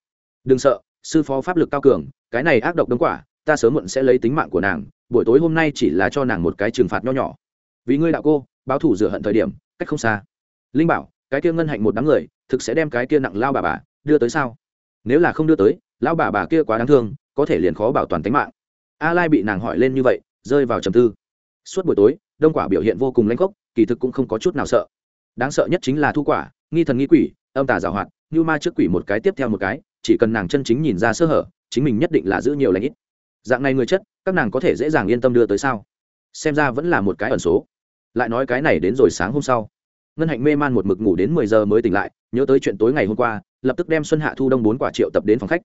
Đừng sợ, sư phó pháp lực cao cường, cái này ác độc đông quả, ta sớm muộn sẽ lấy tính mạng của nàng buổi tối hôm nay chỉ là cho nàng một cái trừng phạt nho nhỏ. Vì ngươi đạo cô, báo thủ rửa hận thời điểm, cách không xa. Linh bảo, cái kia ngân hạnh một đám người, thực sẽ đem cái kia nặng lao bà bà đưa tới sao? Nếu là không đưa tới lao bà bà kia quá đáng thương, có thể liền khó bảo toàn tính mạng. A lai bị nàng hỏi lên như vậy, rơi vào trầm tư. Suốt buổi tối, đông quả biểu hiện vô cùng lãnh khốc, kỳ thực cũng không có chút nào sợ. Đáng sợ nhất chính là thu quả, nghi thần nghi quỷ, âm tà giảo hoạt, như ma trước quỷ một cái tiếp theo một cái, chỉ cần nàng chân chính nhìn ra sơ hở, chính mình nhất định là giữ nhiều lãnh ít dạng này người chất, các nàng có thể dễ dàng yên tâm đưa tới sao? Xem ra vẫn là một cái ẩn số. Lại nói cái này đến rồi sáng hôm sau. Ngân hạnh mê man một mực ngủ đến mười giờ mới tỉnh lại, nhớ tới chuyện tối ngày hôm qua, lập tức đem xuân hạ thu đông bốn quả triệu tập đến phòng khách.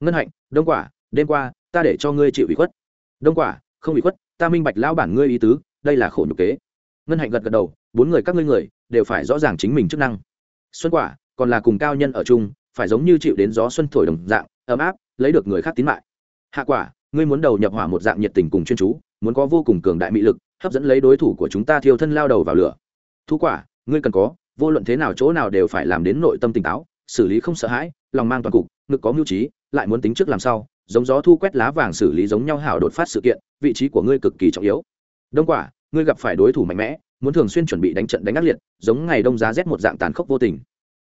Ngân hạnh, đông quả, đêm qua, ta để cho ngươi chịu ủy khuất. Đông quả, không ủy khuất, ta minh bạch lão bản ngươi ý tứ, đây là khổ nhục kế. Ngân hạnh gật gật đầu, bốn người các ngươi người, đều phải rõ ràng chính mình chức năng. Xuân quả, còn là cùng cao nhân ở chung, phải giống như chịu đến gió xuân thổi đồng dạng, ấm áp, lấy được người khác tín mại. Hạ quả ngươi muốn đầu nhập hỏa một dạng nhiệt tình cùng chuyên chú, muốn có vô cùng cường đại mị lực, hấp dẫn lấy đối thủ của chúng ta thiêu thân lao đầu vào lửa. Thú quả, ngươi cần có, vô luận thế nào chỗ nào đều phải làm đến nội tâm tỉnh táo, xử lý không sợ hãi, lòng mang toàn cục, ngực có mưu trí, lại muốn tính trước làm sao giống gió thu quét lá vàng xử lý giống nhau hảo đột phát sự kiện, vị trí của ngươi cực kỳ trọng yếu. Đông quả, ngươi gặp phải đối thủ mạnh mẽ, muốn thường xuyên chuẩn bị đánh trận đánh ác liệt, giống ngày đông giá rét một dạng tàn khốc vô tình.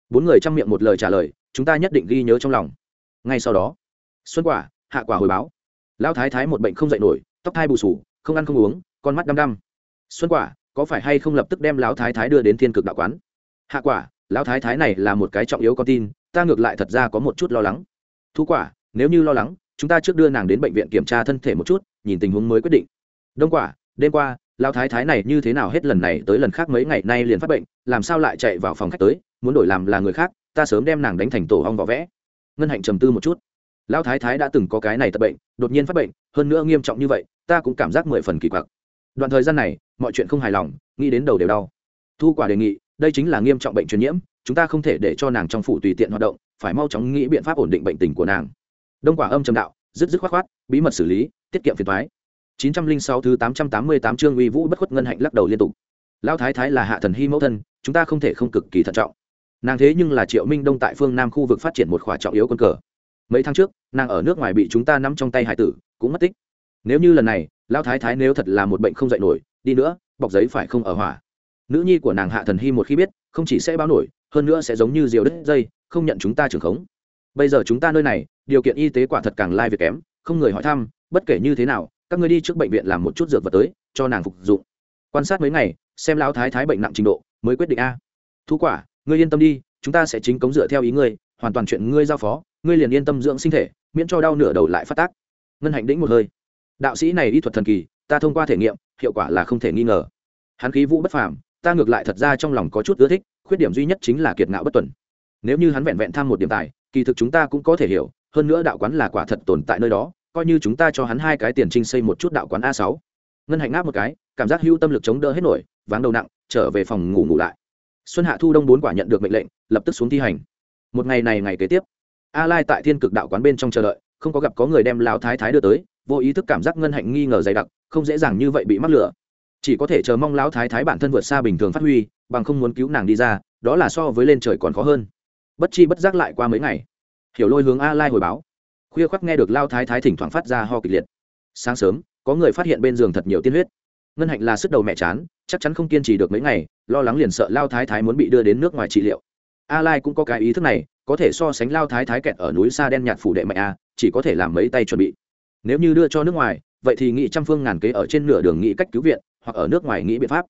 Bốn người chăm miệng một lời trả lời, chúng ta nhất định ghi nhớ trong lòng. Ngay sau đó, xuân quả, hạ quả hồi báo lão thái thái một bệnh không dậy nổi, tóc thai bù sù không ăn không uống, con mắt đăm đăm. Xuân quả, có phải hay không lập tức đem lão thái thái đưa đến thiên cực đạo quán? Hạ quả, lão thái thái này là một cái trọng yếu con tin, ta ngược lại thật ra có một chút lo lắng. Thu quả, nếu như lo lắng, chúng ta trước đưa nàng đến bệnh viện kiểm tra thân thể một chút, nhìn tình huống mới quyết định. Đông quả, đêm qua, lão thái thái này như thế nào hết lần này tới lần khác mấy ngày nay liền phát bệnh, làm sao lại chạy vào phòng khách tới, muốn đổi làm là người khác, ta sớm đem nàng đánh thành tổ hong vỏ vẽ. Ngân hạnh trầm tư một chút lão thái thái đã từng có cái này tật bệnh, đột nhiên phát bệnh, hơn nữa nghiêm trọng như vậy, ta cũng cảm giác mười phần kỳ quặc. Đoạn thời gian này, mọi chuyện không hài lòng, nghĩ đến đầu đều đau. Thu quả đề nghị, đây chính là nghiêm trọng bệnh truyền nhiễm, chúng ta không thể để cho nàng trong phủ tùy tiện hoạt động, phải mau chóng nghĩ biện pháp ổn định bệnh tình của nàng. Đông quả âm trầm đạo, dứt dứt khoát khoát, bí mật xử lý, tiết kiệm phiền thoái 906 thứ 888 chương uy vũ bất khuất ngân hạnh lắc đầu liên tục. Lão thái thái là hạ thần hy mẫu thân, chúng ta không thể không cực kỳ thận trọng. Nàng thế nhưng là triệu minh đông tại phương nam khu vực phát triển một khóa trọng yếu quân cờ mấy tháng trước, nàng ở nước ngoài bị chúng ta nắm trong tay hải tử, cũng mất tích. Nếu như lần này, lão thái thái nếu thật là một bệnh không dạy nổi, đi nữa, bọc giấy phải không ở hỏa. Nữ nhi của nàng hạ thần hy một khi biết, không chỉ sẽ báo nổi, hơn nữa sẽ giống như diều đất dây, không nhận chúng ta trưởng khống. Bây giờ chúng ta nơi này, điều kiện y tế quả thật càng lai việc kém, không người hỏi thăm, bất kể như thế nào, các ngươi đi trước bệnh viện làm một chút dược vật tới, cho nàng phục dụng. Quan sát mấy ngày, xem lão thái thái bệnh nặng trình độ, mới quyết định a. Thu quả, ngươi yên tâm đi, chúng ta sẽ chính cống dựa theo ý ngươi, hoàn toàn chuyện ngươi giao phó ngươi liền yên tâm dưỡng sinh thể, miễn cho đau nửa đầu lại phát tác. Ngân hạnh đĩnh một hơi. Đạo sĩ này y thuật thần kỳ, ta thông qua thể nghiệm, hiệu quả là không thể nghi ngờ. Hắn khí vũ bất phàm, ta ngược lại thật ra trong lòng có chút ưa thích, khuyết điểm duy nhất chính là kiệt ngạo bất tuần. Nếu như hắn vẹn vẹn tham một điểm tài, kỳ thực chúng ta cũng có thể hiểu, hơn nữa đạo quán là quả thật tồn tại nơi đó, coi như chúng ta cho hắn hai cái tiền trinh xây một chút đạo quán a sáu. Ngân hạnh ngáp một cái, cảm giác hưu tâm lực chống đỡ hết nổi, váng đầu nặng, trở về phòng ngủ ngủ lại. Xuân hạ thu đông bốn quả nhận được mệnh lệnh, lập tức xuống thi hành. Một ngày này ngày kế tiếp a lai tại thiên cực đạo quán bên trong chờ đợi, không có gặp có người đem lao thái thái đưa tới, vô ý thức cảm giác ngân hạnh nghi ngờ dày đặc, không dễ dàng như vậy bị mắc lửa. Chỉ có thể chờ mong lão thái thái bản thân vượt xa bình thường phát huy, bằng không muốn cứu nàng đi ra, đó là so với lên trời còn khó hơn. Bất chi bất giác lại qua mấy ngày, hiểu lôi hướng a lai hồi báo. Khuya khoác nghe được lao thái thái thỉnh thoảng phát ra ho kịch liệt. Sáng sớm, có người phát hiện bên giường thật nhiều tiên huyết. Ngân hạnh là sức đầu mẹ chán, chắc chắn không kiên trì được mấy ngày, lo lắng liền sợ lao thái thái muốn bị đưa đến nước ngoài trị liệu. A lai cũng có cái ý thức này có thể so sánh lao thái thái kẹt ở núi xa đen nhạt phủ đệ mạnh a, chỉ có thể làm mấy tay chuẩn bị. Nếu như đưa cho nước ngoài, vậy thì nghị trăm phương ngàn kế ở trên nửa đường nghĩ cách cứu viện, hoặc ở nước ngoài nghĩ biện pháp.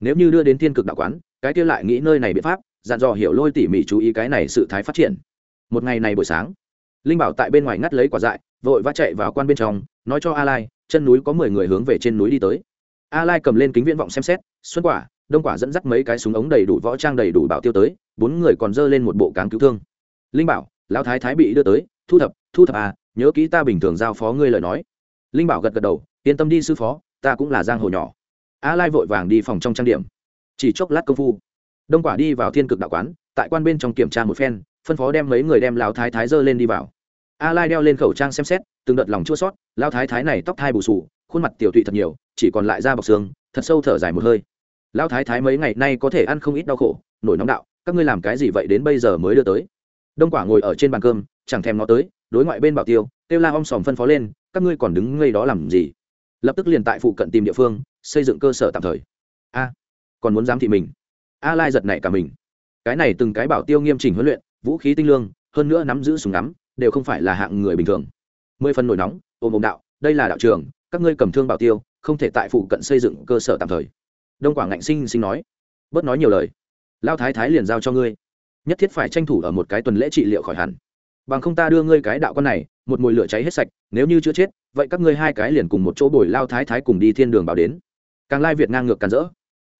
Nếu như đưa đến thiên cực đạo quán, cái kia lại nghĩ nơi này biện pháp, dặn dò hiểu lôi tỉ mỉ chú ý cái này sự thái phát triển. Một ngày này buổi sáng, linh bảo tại bên ngoài ngắt lấy quả dại, vội vã chạy vào quan bên trong, nói cho a lai, chân núi có mười người hướng về trên núi đi tới. A lai cầm lên kính viễn vọng xem xét, xuân quả, đông quả dẫn dắt mấy cái súng ống đầy đủ võ trang đầy đủ bảo tiêu tới, bốn người còn dơ lên một bộ cáng cứu thương linh bảo, lão thái thái bị đưa tới, thu thập thu thập à nhớ kỹ ta bình thường giao phó ngươi lời nói. Linh bảo gật gật đầu, yên tâm đi sư phó, ta cũng là giang hồ nhỏ. A lai vội vàng đi phòng trong trang điểm. Chỉ chốc lát công phu, đông quả đi vào thiên cực đạo quán, tại quan bên trong kiểm tra một phen, phân phó đem mấy người đem Lão thái thái dơ lên đi vào. A lai đeo lên khẩu trang xem xét, từng đợt lòng chua sót Lão thái thái này tóc thai bù sù khuôn mặt tiểu tụy thật nhiều, chỉ còn lại da bọc xương, thật sâu thở dài một hơi. Lão thái thái mấy ngày nay có thể ăn không ít đau khổ, nổi nóng đạo, các ngươi làm cái gì vậy đến bây giờ mới đưa tới? Đông quả ngồi ở trên bàn cơm, chẳng thèm nó tới, đối ngoại bên bảo tiêu, kêu la om sòm phân phó lên, các ngươi còn đứng ngây đó làm gì? Lập tức liền tại phụ cận tìm địa phương, xây dựng cơ sở tạm thời. A, còn muốn giám thị mình? A lai giật nảy cả mình. Cái này từng cái bảo tiêu nghiêm chỉnh huấn luyện, vũ khí tinh lương, hơn nữa nắm giữ súng ngắm, đều không phải là hạng người bình thường. Mười phần nổi nóng, ôm ôm đạo, đây là đạo trường, các ngươi cầm thương bảo tiêu, không thể tại phụ cận xây dựng cơ sở tạm thời. Đông quảng ngạnh sinh sinh nói, bớt nói nhiều lời. Lao thái thái liền giao cho ngươi nhất thiết phải tranh thủ ở một cái tuần lễ trị liệu khỏi hẳn. Bằng không ta đưa ngươi cái đạo con này, một mùi lửa cháy hết sạch, nếu như chưa chết, vậy các ngươi hai cái liền cùng một chỗ bồi lao thái thái cùng đi thiên đường bảo đến. Càng lai việt ngang ngược càng rỡ.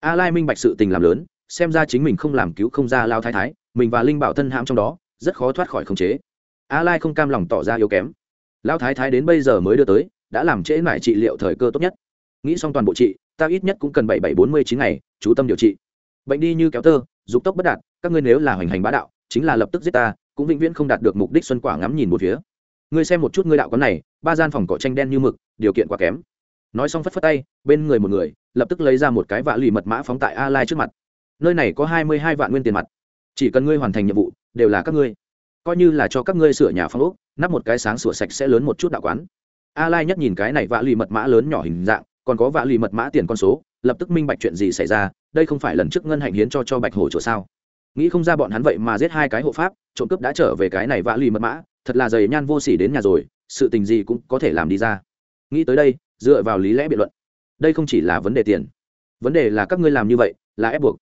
A lai minh bạch sự tình làm lớn, xem ra chính mình không làm cứu không ra lao thái thái, mình và linh bảo thân hãm trong đó, rất khó thoát khỏi khống chế. A lai không cam lòng tỏ ra yếu kém. Lao thái thái đến bây giờ mới đưa tới, đã làm trễ mải trị liệu thời cơ tốt nhất. Nghĩ xong toàn bộ trị, ta ít nhất cũng cần bảy bảy bốn mươi chín ngày, chú tâm điều trị. Bệnh đi như kéo tơ, dục tốc bất đạt các ngươi nếu là hoành hành bá đạo, chính là lập tức giết ta, cũng vĩnh viễn không đạt được mục đích xuân quả ngắm nhìn một phía. Ngươi xem một chút ngươi đạo quán này, ba gian phòng cỏ tranh đen như mực, điều kiện quá kém. Nói xong phất phất tay, bên người một người, lập tức lấy ra một cái vạ lì mật mã phóng tại a lai trước mặt. Nơi này có hai mươi hai vạn nguyên tiền mặt. Chỉ cần ngươi hoàn thành nhiệm vụ, đều là các ngươi. Coi như là cho các ngươi sửa nhà phong ốc, nắp một cái sáng sửa sạch sẽ lớn một chút đạo quán. A lai nhất nhìn cái này vạ lì mật mã lớn nhỏ hình dạng, còn có vạ lì mật mã tiền con số, lập tức minh bạch chuyện gì xảy ra, đây không phải lần trước ngân hạnh hiến cho cho bạch hổ chỗ sao? Nghĩ không ra bọn hắn vậy mà giết hai cái hộ pháp, trộm cướp đã trở về cái này vã lì mật mã, thật là dày nhan vô sỉ đến nhà rồi, sự tình gì cũng có thể làm đi ra. Nghĩ tới đây, dựa vào lý lẽ biện luận. Đây không chỉ là vấn đề tiền. Vấn đề là các ngươi làm như vậy, là ép buộc.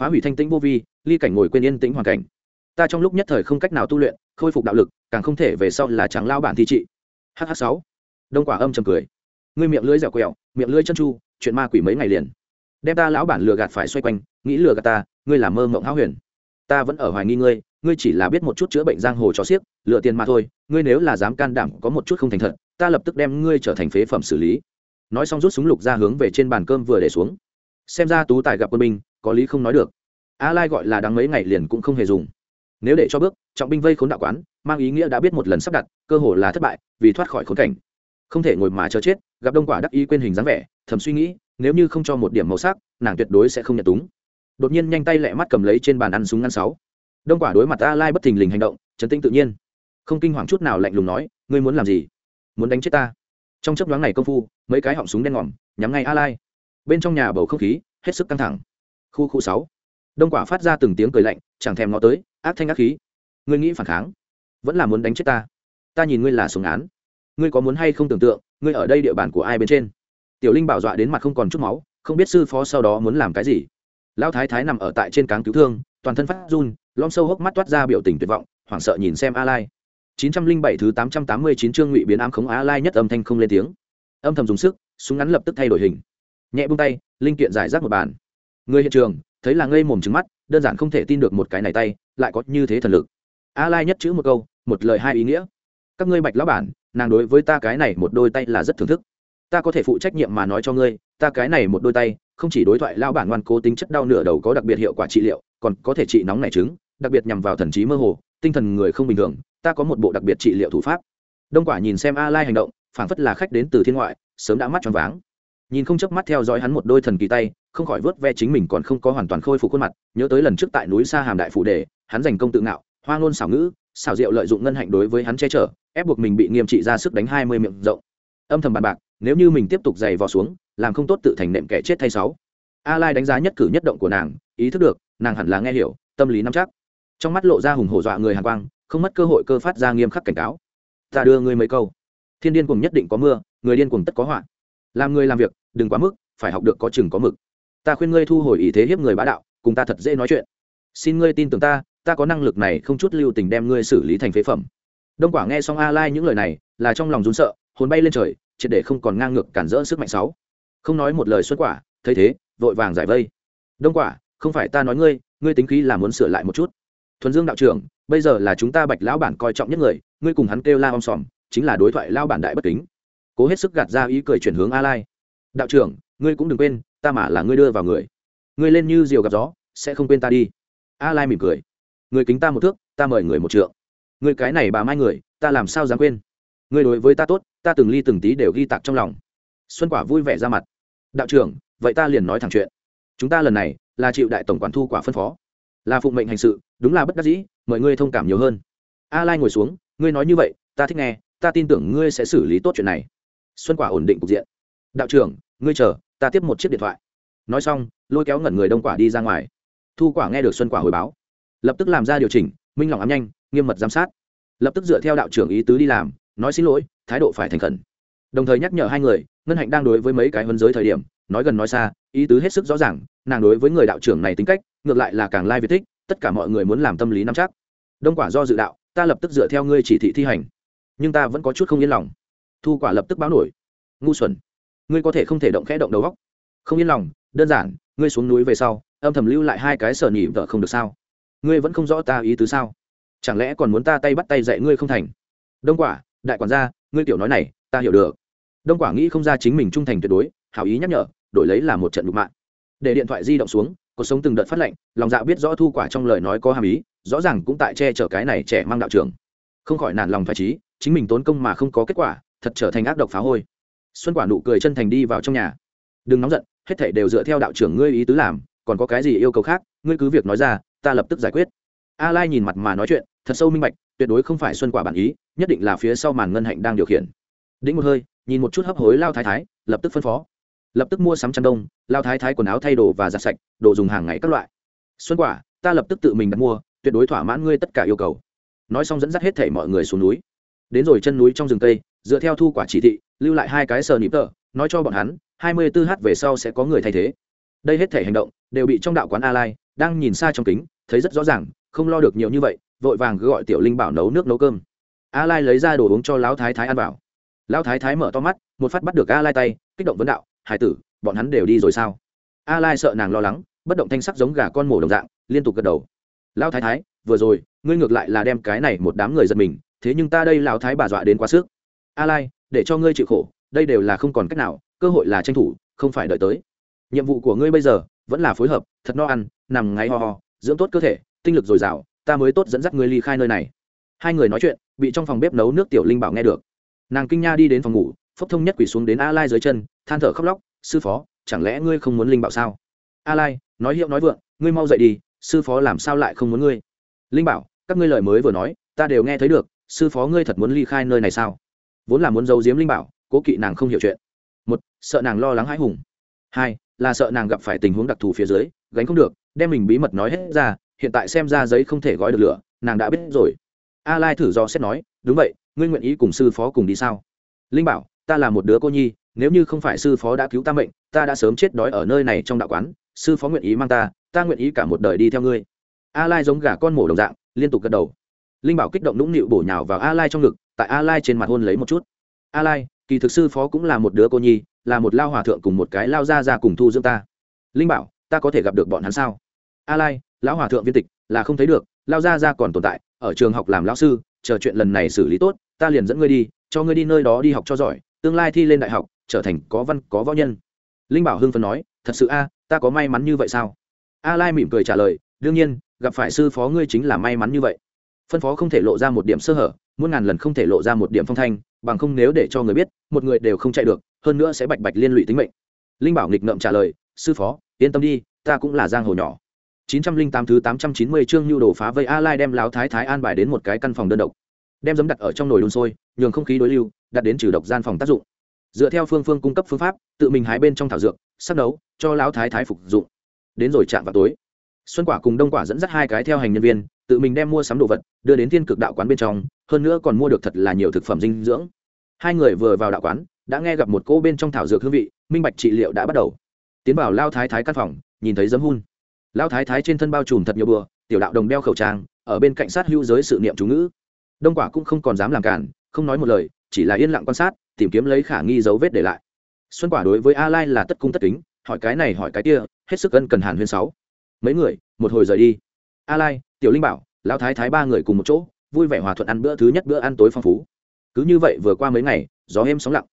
Phá hủy thanh tĩnh vô vi, ly cảnh ngồi quên yên tĩnh hoàn cảnh. Ta trong lúc nhất thời không cách nào tu luyện, khôi phục đạo lực, càng không thể về sau là trắng lao bản thi trị. Hh sáu. Đông quả âm trầm cười. Ngươi miệng lưỡi dẻo quẹo, miệng lưỡi chân chu, chuyện ma quỷ mấy ngày liền. Đem ta lão bản lừa gạt phải xoay quanh, nghĩ lừa gạt ta, ngươi làm mơ mộng háo huyền ta vẫn ở hoài nghi ngươi ngươi chỉ là biết một chút chữa bệnh giang hồ cho xiếc, lựa tiền mà thôi, ngươi nếu là dám can đảm có một chút không thành thật, ta lập tức đem ngươi trở thành phế phẩm xử lý. Nói xong rút súng lục ra hướng về trên bàn cơm vừa để xuống. Xem ra tú tài gặp quân binh, có lý không nói được. A lai gọi là đáng mấy ngày liền cũng không hề dùng. Nếu để cho bước, trọng binh vây khốn đạo quán, mang ý nghĩa đã biết một lần sắp đặt, cơ hồ là thất bại, vì thoát khỏi khốn cảnh. Không thể ngồi mà chờ chết, gặp đông quả đắc ý quên hình dáng vẻ, thầm suy nghĩ, nếu như không cho một điểm màu sắc, nàng tuyệt đối sẽ không nhận túng đột nhiên nhanh tay lẹ mắt cầm lấy trên bàn ăn súng ngăn sáu. Đông quả đối mặt a lai bất thình lình hành động, chấn tĩnh tự nhiên. Không kinh hoàng chút nào lạnh lùng nói, ngươi muốn làm gì? Muốn đánh chết ta? Trong chấp nhoáng này công phu, mấy cái họng súng đen ngòm, nhắm ngay a lai. Bên trong nhà bầu không khí, hết sức căng thẳng. Khu khu sáu. Đông quả phát ra từng tiếng cười lạnh, chẳng thèm ngó tới, ác thanh ác khí. Ngươi nghĩ phản kháng? Vẫn là muốn đánh chết ta? Ta nhìn ngươi là súng án ngươi có muốn hay không tưởng tượng, ngươi ở đây địa bàn của ai bên trên? Tiểu linh bảo dọa đến mặt không còn chút máu, không biết sư phó sau đó muốn làm cái gì lão thái thái nằm ở tại trên cáng cứu thương, toàn thân phát run lom sâu hốc mắt toát ra biểu tình tuyệt vọng, hoảng sợ nhìn xem a lai 907 thứ 889 chương ngụy biến ám khống a lai nhất âm thanh không lên tiếng. Âm thầm dùng sức, súng ngắn lập tức thay đổi hình. Nhẹ buông tay, linh kiện giải rác một bàn. Người hiện trường, thấy là ngây mồm trứng mắt, đơn giản không thể tin được một cái này tay, lại có như thế thần lực. A lai nhất chữ một câu, một lời hai ý nghĩa. Các ngươi bạch lão bản, nàng đối với ta cái này một đôi tay là rất thưởng thức. Ta có thể phụ trách nhiệm mà nói cho ngươi, ta cái này một đôi tay không chỉ đối thoại lao bản ngoan cố tính chất đau nửa đầu có đặc biệt hiệu quả trị liệu, còn có thể trị nóng nảy trứng đặc biệt nhằm vào thần trí mơ hồ, tinh thần người không bình thường, ta có một bộ đặc biệt trị liệu thủ pháp. Đông quả nhìn xem a lai hành động, phảng phất là khách đến từ thiên ngoại, sớm đã mắt tròn váng. Nhìn không chớp mắt theo dõi hắn một đôi thần kỳ tay, không khỏi vớt ve chính mình còn không có hoàn toàn khôi phục khuôn mặt, nhớ tới lần trước tại núi sa hàm đại phủ đề, hắn giành công tự ngạo, hoa ngôn xảo ngữ, xảo diệu lợi dụng ngân hạnh đối với hắn che chở, ép buộc mình bị nghiêm trị ra sức đánh hai mươi miệng rộng. Âm thầm bàn bạc, nếu như mình tiếp tục giày vò xuống làm không tốt tự thành nệm kẻ chết thay sáu. A lai đánh giá nhất cử nhất động của nàng, ý thức được, nàng hẳn là nghe hiểu, tâm lý nắm chắc. Trong mắt lộ ra hùng hổ dọa người hàn quang, không mất cơ hội cơ phát ra nghiêm khắc cảnh cáo. Ta đưa ngươi mấy câu. Thiên điên cùng nhất định có mưa, người điên cùng tất có họa. Làm người làm việc, đừng quá mức, phải học được có chừng có mực. Ta khuyên ngươi thu hồi ý thế hiếp người bá đạo, cùng ta thật dễ nói chuyện. Xin ngươi tin tưởng ta ta có năng lực này không chút lưu tình đem ngươi xử lý thành phế phẩm. Đông quả nghe xong a lai những lời này, là trong lòng run sợ, hồn bay lên trời, triệt để không còn ngang ngược cản rỡ sức mạnh sáu không nói một lời xuất quả, thấy thế, vội vàng giải vây. Đông quả, không phải ta nói ngươi ngươi tính khí là muốn sửa lại một chút. Thuần dương đạo trưởng, bây giờ là chúng ta bạch lão bản coi trọng nhất người, ngươi cùng hắn kêu la om sòm, chính là đối thoại lao bản đại bất kính. Cố hết sức gạt ra ý cười chuyển hướng a lai. Đạo trưởng, ngươi cũng đừng quên, ta mà là ngươi đưa vào người. Ngươi lên như diều gặp gió, sẽ không quên ta đi. A lai mỉm cười. Người kính ta một thước, ta mời người một trượng. Người cái này bà mai người, ta làm sao dám quên? Người đối với ta tốt, ta từng ly từng tí đều ghi tạc trong lòng xuân quả vui vẻ ra mặt. Đạo trưởng, vậy ta liền nói thẳng chuyện. Chúng ta lần này là chịu đại tổng quản thu quả phân phó. Là phụng mệnh hành sự, đúng là bất đắc dĩ, mời ngươi thông cảm nhiều hơn. A lai ngồi xuống, ngươi nói như vậy, ta thích nghe, ta tin tưởng ngươi sẽ xử lý tốt chuyện này. Xuân quả ổn định cục diện. Đạo trưởng, ngươi chờ, ta tiếp một chiếc điện thoại. Nói xong, lôi kéo ngẩn người đông quả đi ra ngoài. Thu quả nghe được xuân quả hồi báo. Lập tức làm ra điều chỉnh, minh lòng ám nhanh, nghiêm mật giám sát. Lập tức dựa theo đạo trưởng ý tứ đi làm, nói xin lỗi, thái độ phải thành khẩn đồng thời nhắc nhở hai người, ngân hạnh đang đối với mấy cái huấn giới thời điểm, nói gần nói xa, ý tứ hết sức rõ ràng, nàng đối với người đạo trưởng này tính cách, ngược lại là càng lai việt thích, tất cả mọi người muốn làm tâm lý nắm chắc. Đông quả do dự đạo, ta lập tức dựa theo ngươi chỉ thị thi hành. Nhưng ta vẫn có chút không yên lòng. Thu quả lập tức báo nổi. Ngu xuẩn. Ngươi có thể không thể động khẽ động đầu góc không yên lòng, đơn giản, ngươi xuống núi về sau, âm thầm lưu lại hai cái sở nhỉ vợ không được sao? Ngươi vẫn không rõ ta ý tứ sao? Chẳng lẽ còn muốn ta tay bắt tay dạy ngươi không thành? Đông quả, đại quản gia, ngươi tiểu nói này, ta hiểu được đông quả nghĩ không ra chính mình trung thành tuyệt đối, hảo ý nhắc nhở, đổi lấy là một trận đục mạng để điện thoại di động xuống, cuộc sống từng đợt phát lệnh, lòng dạ biết rõ thu quả trong lời nói có hàm ý, rõ ràng cũng tại che chở cái này trẻ mang đạo trưởng. Không khỏi nản lòng phải trí chính mình tốn công mà không có kết quả, thật trở thành ác độc phá hôi. Xuân quả nụ cười chân thành đi vào trong nhà. Đừng nóng giận, hết thảy đều dựa theo đạo trưởng ngươi ý tứ làm, còn có cái gì yêu cầu khác, ngươi cứ việc nói ra, ta lập tức giải quyết. A lai nhìn mặt mà nói chuyện, thật sâu minh bạch, tuyệt đối không phải xuân quả bản ý, nhất định là phía sau màn ngân hạnh đang điều khiển. Đĩnh một hơi nhìn một chút hấp hối lao thái thái, lập tức phân phó. Lập tức mua sắm chăn đông, lao thái thái quần áo thay đồ và giặt sạch, đồ dùng hàng ngày các loại. Xuân quả, ta lập tức tự mình đặt mua, tuyệt đối thỏa mãn ngươi tất cả yêu cầu. Nói xong dẫn dắt hết thảy mọi người xuống núi. Đến rồi chân núi trong rừng tây dựa theo thu quả chỉ thị, lưu lại hai cái sờ nịp tờ, nói cho bọn hắn, hai mươi 24 h về sau sẽ có người thay thế. Đây hết thể hành động, đều bị trong đạo quán a lai, đang nhìn xa trong kính, thấy rất rõ ràng, không lo được nhiều như vậy, vội vàng gọi tiểu linh bảo nấu nước nấu cơm. A lai lấy ra đồ uống cho lão thái thái ăn bảo lão thái thái mở to mắt, một phát bắt được a lai tay, kích động vấn đạo, hải tử, bọn hắn đều đi rồi sao? A lai sợ nàng lo lắng, bất động thanh sắc giống gà con mổ đồng dạng, liên tục gật đầu. Lão thái thái, vừa rồi, ngươi ngược lại là đem cái này một đám người giật mình, thế nhưng ta đây lão thái bà dọa đến quá sức. A lai, để cho ngươi chịu khổ, đây đều là không còn cách nào, cơ hội là tranh thủ, không phải đợi tới. Nhiệm vụ của ngươi bây giờ, vẫn là phối hợp, thật no ăn, nằm ngáy ho ho, dưỡng tốt cơ thể, tinh lực dồi dào, ta mới tốt dẫn dắt ngươi ly khai nơi này. Hai người nói chuyện, bị trong phòng bếp nấu nước tiểu linh bảo nghe được nàng kinh nha đi đến phòng ngủ, phốc thông nhất quỷ xuống đến a lai dưới chân, than thở khóc lóc, sư phó, chẳng lẽ ngươi không muốn linh bảo sao? A lai, nói hiệu nói vượng, ngươi mau dậy đi, sư phó làm sao lại không muốn ngươi? Linh bảo, các ngươi lời mới vừa nói, ta đều nghe thấy được, sư phó ngươi thật muốn ly khai nơi này sao? Vốn là muốn giấu giếm linh bảo, cố kỵ nàng không hiểu chuyện. Một, sợ nàng lo lắng hãi hùng. Hai, là sợ nàng gặp phải tình huống đặc thù phía dưới, gánh không được, đem mình bí mật nói hết ra, hiện tại xem ra giấy không thể gói được lửa, nàng đã biết rồi. A lai thử do xét nói, đúng vậy ngươi nguyện ý cùng sư phó cùng đi sao? Linh bảo, ta là một đứa cô nhi, nếu như không phải sư phó đã cứu ta mệnh, ta đã sớm chết đói ở nơi này trong đạo quán, sư phó nguyện ý mang ta ta nguyện ý cả một đời đi theo ngươi. A lai giống gà con mổ đồng dạng, liên tục gật đầu. Linh bảo kích động nũng nịu bổ nhào vào a lai trong ngực, tại a lai trên mặt hôn lấy một chút. A lai kỳ thực sư phó cũng là một đứa cô nhi, là một lao hòa thượng cùng một cái lao ra ra cùng thu dưỡng ta. Linh bảo, ta có thể gặp được bọn hắn sao? A lai lão hòa thượng viên tịch, là không thấy được, lao ra ra còn tồn tại, ở trường học làm lão sư chờ chuyện lần này xử lý tốt, ta liền dẫn ngươi đi, cho ngươi đi nơi đó đi học cho giỏi, tương lai thi lên đại học, trở thành có văn, có võ nhân. Linh bảo hưng phấn nói, thật sự a, ta có may mắn như vậy sao? A lai mỉm cười trả lời, đương nhiên, gặp phải sư phó ngươi chính là may mắn như vậy. Phân phó không thể lộ ra một điểm sơ hở, muôn ngàn lần không thể lộ ra một điểm phong thanh, bằng không nếu để cho người biết, một người đều không chạy được, hơn nữa sẽ bạch bạch liên lụy tính mệnh. Linh bảo nghịch ngợm trả lời, sư phó, yên tâm đi, ta cũng là giang hồ nhỏ. 908 thứ 890 chương nhu đồ phá vây A Lai đem lão thái thái an bài đến một cái căn phòng đơn độc. Đem giấm đặt ở trong nồi đun sôi, nhường không khí đối lưu, đặt đến trừ độc gian phòng tác dụng. Dựa theo phương phương cung cấp phương pháp, tự mình hái bên trong thảo dược, sắp đấu, cho lão thái thái phục dụng. Đến rồi chạm vào tối. Xuân Quả cùng Đông Quả dẫn dắt hai cái theo hành nhân viên, tự mình đem mua sắm đồ vật, đưa đến Thiên Cực đạo quán bên trong, hơn nữa còn mua được thật là nhiều thực phẩm dinh dưỡng. Hai người vừa vào đạo quán, đã nghe gặp một cô bên trong thảo dược hương vị, minh bạch trị liệu đã bắt đầu. Tiến vào lao thái thái căn phòng, nhìn thấy giấm hun lão thái thái trên thân bao trùm thật nhiều bừa tiểu đạo đồng đeo khẩu trang, ở bên cạnh sát hữu giới sự niệm chú ngữ. Đông quả cũng không còn dám làm cản, không nói một lời, chỉ là yên lặng quan sát, tìm kiếm lấy khả nghi dấu vết để lại. Xuân quả đối với a lai là tất cung tất kính, hỏi cái này hỏi cái kia, hết sức ân cần hàn huyên sáu. Mấy người, một hồi rời đi. A lai, tiểu linh bảo, lão thái thái ba người cùng một chỗ, vui vẻ hòa thuận ăn bữa thứ nhất bữa ăn tối phong phú. Cứ như vậy vừa qua mấy ngày, gió êm sóng lặng.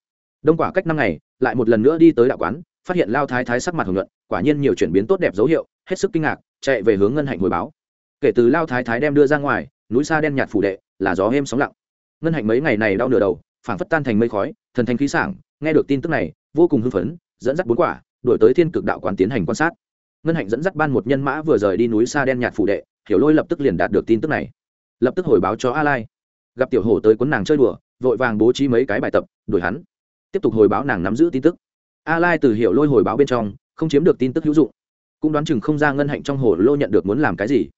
Đông quả cách năm ngày, lại một lần nữa đi tới đạo quán, phát hiện lao thái thái sắc mặt hồng nhuận, quả nhiên nhiều chuyển biến tốt đẹp dấu hiệu hết sức kinh ngạc, chạy về hướng ngân hạnh hồi báo. Kể từ lao thái thái đem đưa ra ngoài, núi xa đen nhạt phủ đệ, là gió êm sóng lặng. Ngân hạnh mấy ngày này đau nửa đầu, phảng phất tan thành mây khói, thần thanh khí sảng, nghe được tin tức này, vô cùng hưng phấn, dẫn dắt bốn quả đổi tới thiên cực đạo quán tiến hành quan sát. Ngân hạnh dẫn dắt ban một nhân mã vừa rời đi núi xa đen nhạt phủ đệ, hiểu lôi lập tức liền đạt được tin tức này. Lập tức hồi báo cho a lai. Gặp tiểu hổ tới quấn nàng chơi đùa, vội vàng bố trí mấy cái bài tập, đuổi hắn. Tiếp tục hồi báo nàng nắm giữ tin tức. A lai từ hiểu lôi hồi báo bên trong, không chiếm được tin tức hữu dụng cũng đoán chừng không ra ngân hạnh trong hồ lô nhận được muốn làm cái gì.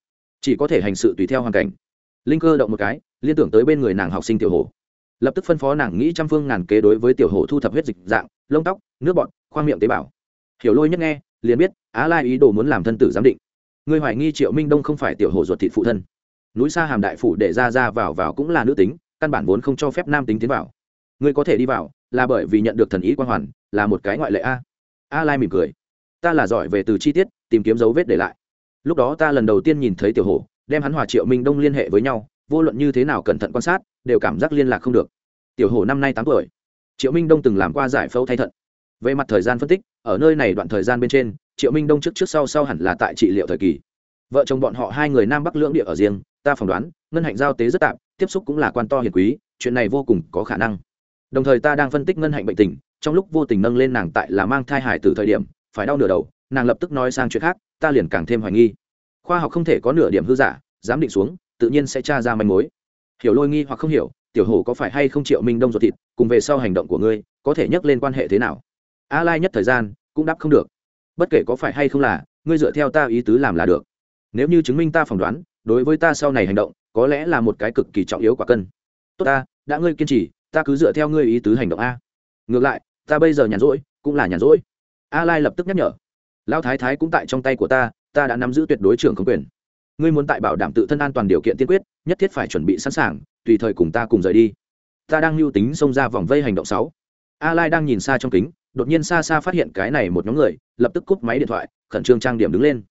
Chỉ có thể hành sự tùy theo hoàn cảnh. Linh cơ động một cái, liên tưởng tới bên người nàng học sinh tiểu hồ. Lập tức phân phó nàng nghĩ trăm phương ngàn kế đối với tiểu hồ thu thập huyết dịch dạng, lông tóc, nước bọt, khoang miệng tế bào. Hiểu lôi nhất nghe, liền biết, á lai ý đồ muốn làm thân tử giám định. Người hoài nghi triệu minh đông không phải tiểu hồ ruột thịt phụ thân. Núi xa hàm đại phủ để ra ra vào vào cũng là nữ tính, căn bản vốn không cho phép nam tính tiến vào. Người có thể đi vào, là bởi vì nhận được thần ý quan hoàn, là một cái ngoại lệ a. A lai mỉm cười ta là giỏi về từ chi tiết, tìm kiếm dấu vết để lại. Lúc đó ta lần đầu tiên nhìn thấy tiểu hồ đem hắn hòa triệu minh đông liên hệ với nhau, vô luận như thế nào cẩn thận quan sát, đều cảm giác liên lạc không được. Tiểu hồ năm nay tám tuổi. Triệu minh đông từng làm qua giải phẫu thay thận. Về mặt thời gian phân tích, ở nơi này đoạn thời gian bên trên, triệu minh đông trước trước sau sau hẳn là tại trị liệu thời kỳ. Vợ chồng bọn họ hai người nam bắc lưỡng địa ở riêng, ta phỏng đoán, ngân hạnh giao tế rất tạm, tiếp xúc cũng là quan to hiền quý, chuyện này vô cùng có khả năng. Đồng thời ta đang phân tích ngân hạnh bệnh tình, trong lúc vô tình nâng lên nàng tại là mang thai hải từ thời điểm phải đau nửa đầu, nàng lập tức nói sang chuyện khác, ta liền càng thêm hoài nghi. Khoa học không thể có nửa điểm hư giả dám định xuống, tự nhiên sẽ tra ra manh mối. Hiểu lôi nghi hoặc không hiểu, tiểu hổ có phải hay không triệu minh đông ruột thịt, cùng về sau hành động của ngươi, có thể nhắc lên quan hệ thế nào? A lai nhất thời gian, cũng đáp không được. Bất kể có phải hay không là, ngươi dựa theo ta ý tứ làm là được. Nếu như chứng minh ta phỏng đoán, đối với ta sau này hành động, có lẽ là một cái cực kỳ trọng yếu quả cân. Tốt ta, đã ngươi kiên trì, ta cứ dựa theo ngươi ý tứ hành động a. Ngược lại, ta bây giờ nhàn rỗi, cũng là nhàn rỗi a lai lập tức nhắc nhở. Lao thái thái cũng tại trong tay của ta ta đã nắm giữ tuyệt đối trưởng không quyền. Ngươi muốn tại bảo đảm tự thân an toàn điều kiện tiên quyết, nhất thiết phải chuẩn bị sẵn sàng, tùy thời cùng ta cùng rời đi. Ta đang lưu tính xông ra vòng vây hành động sáu. A lai đang nhìn xa trong kính, đột nhiên xa xa phát hiện cái này một nhóm người, lập tức cúp máy điện thoại, khẩn trương trang điểm đứng lên.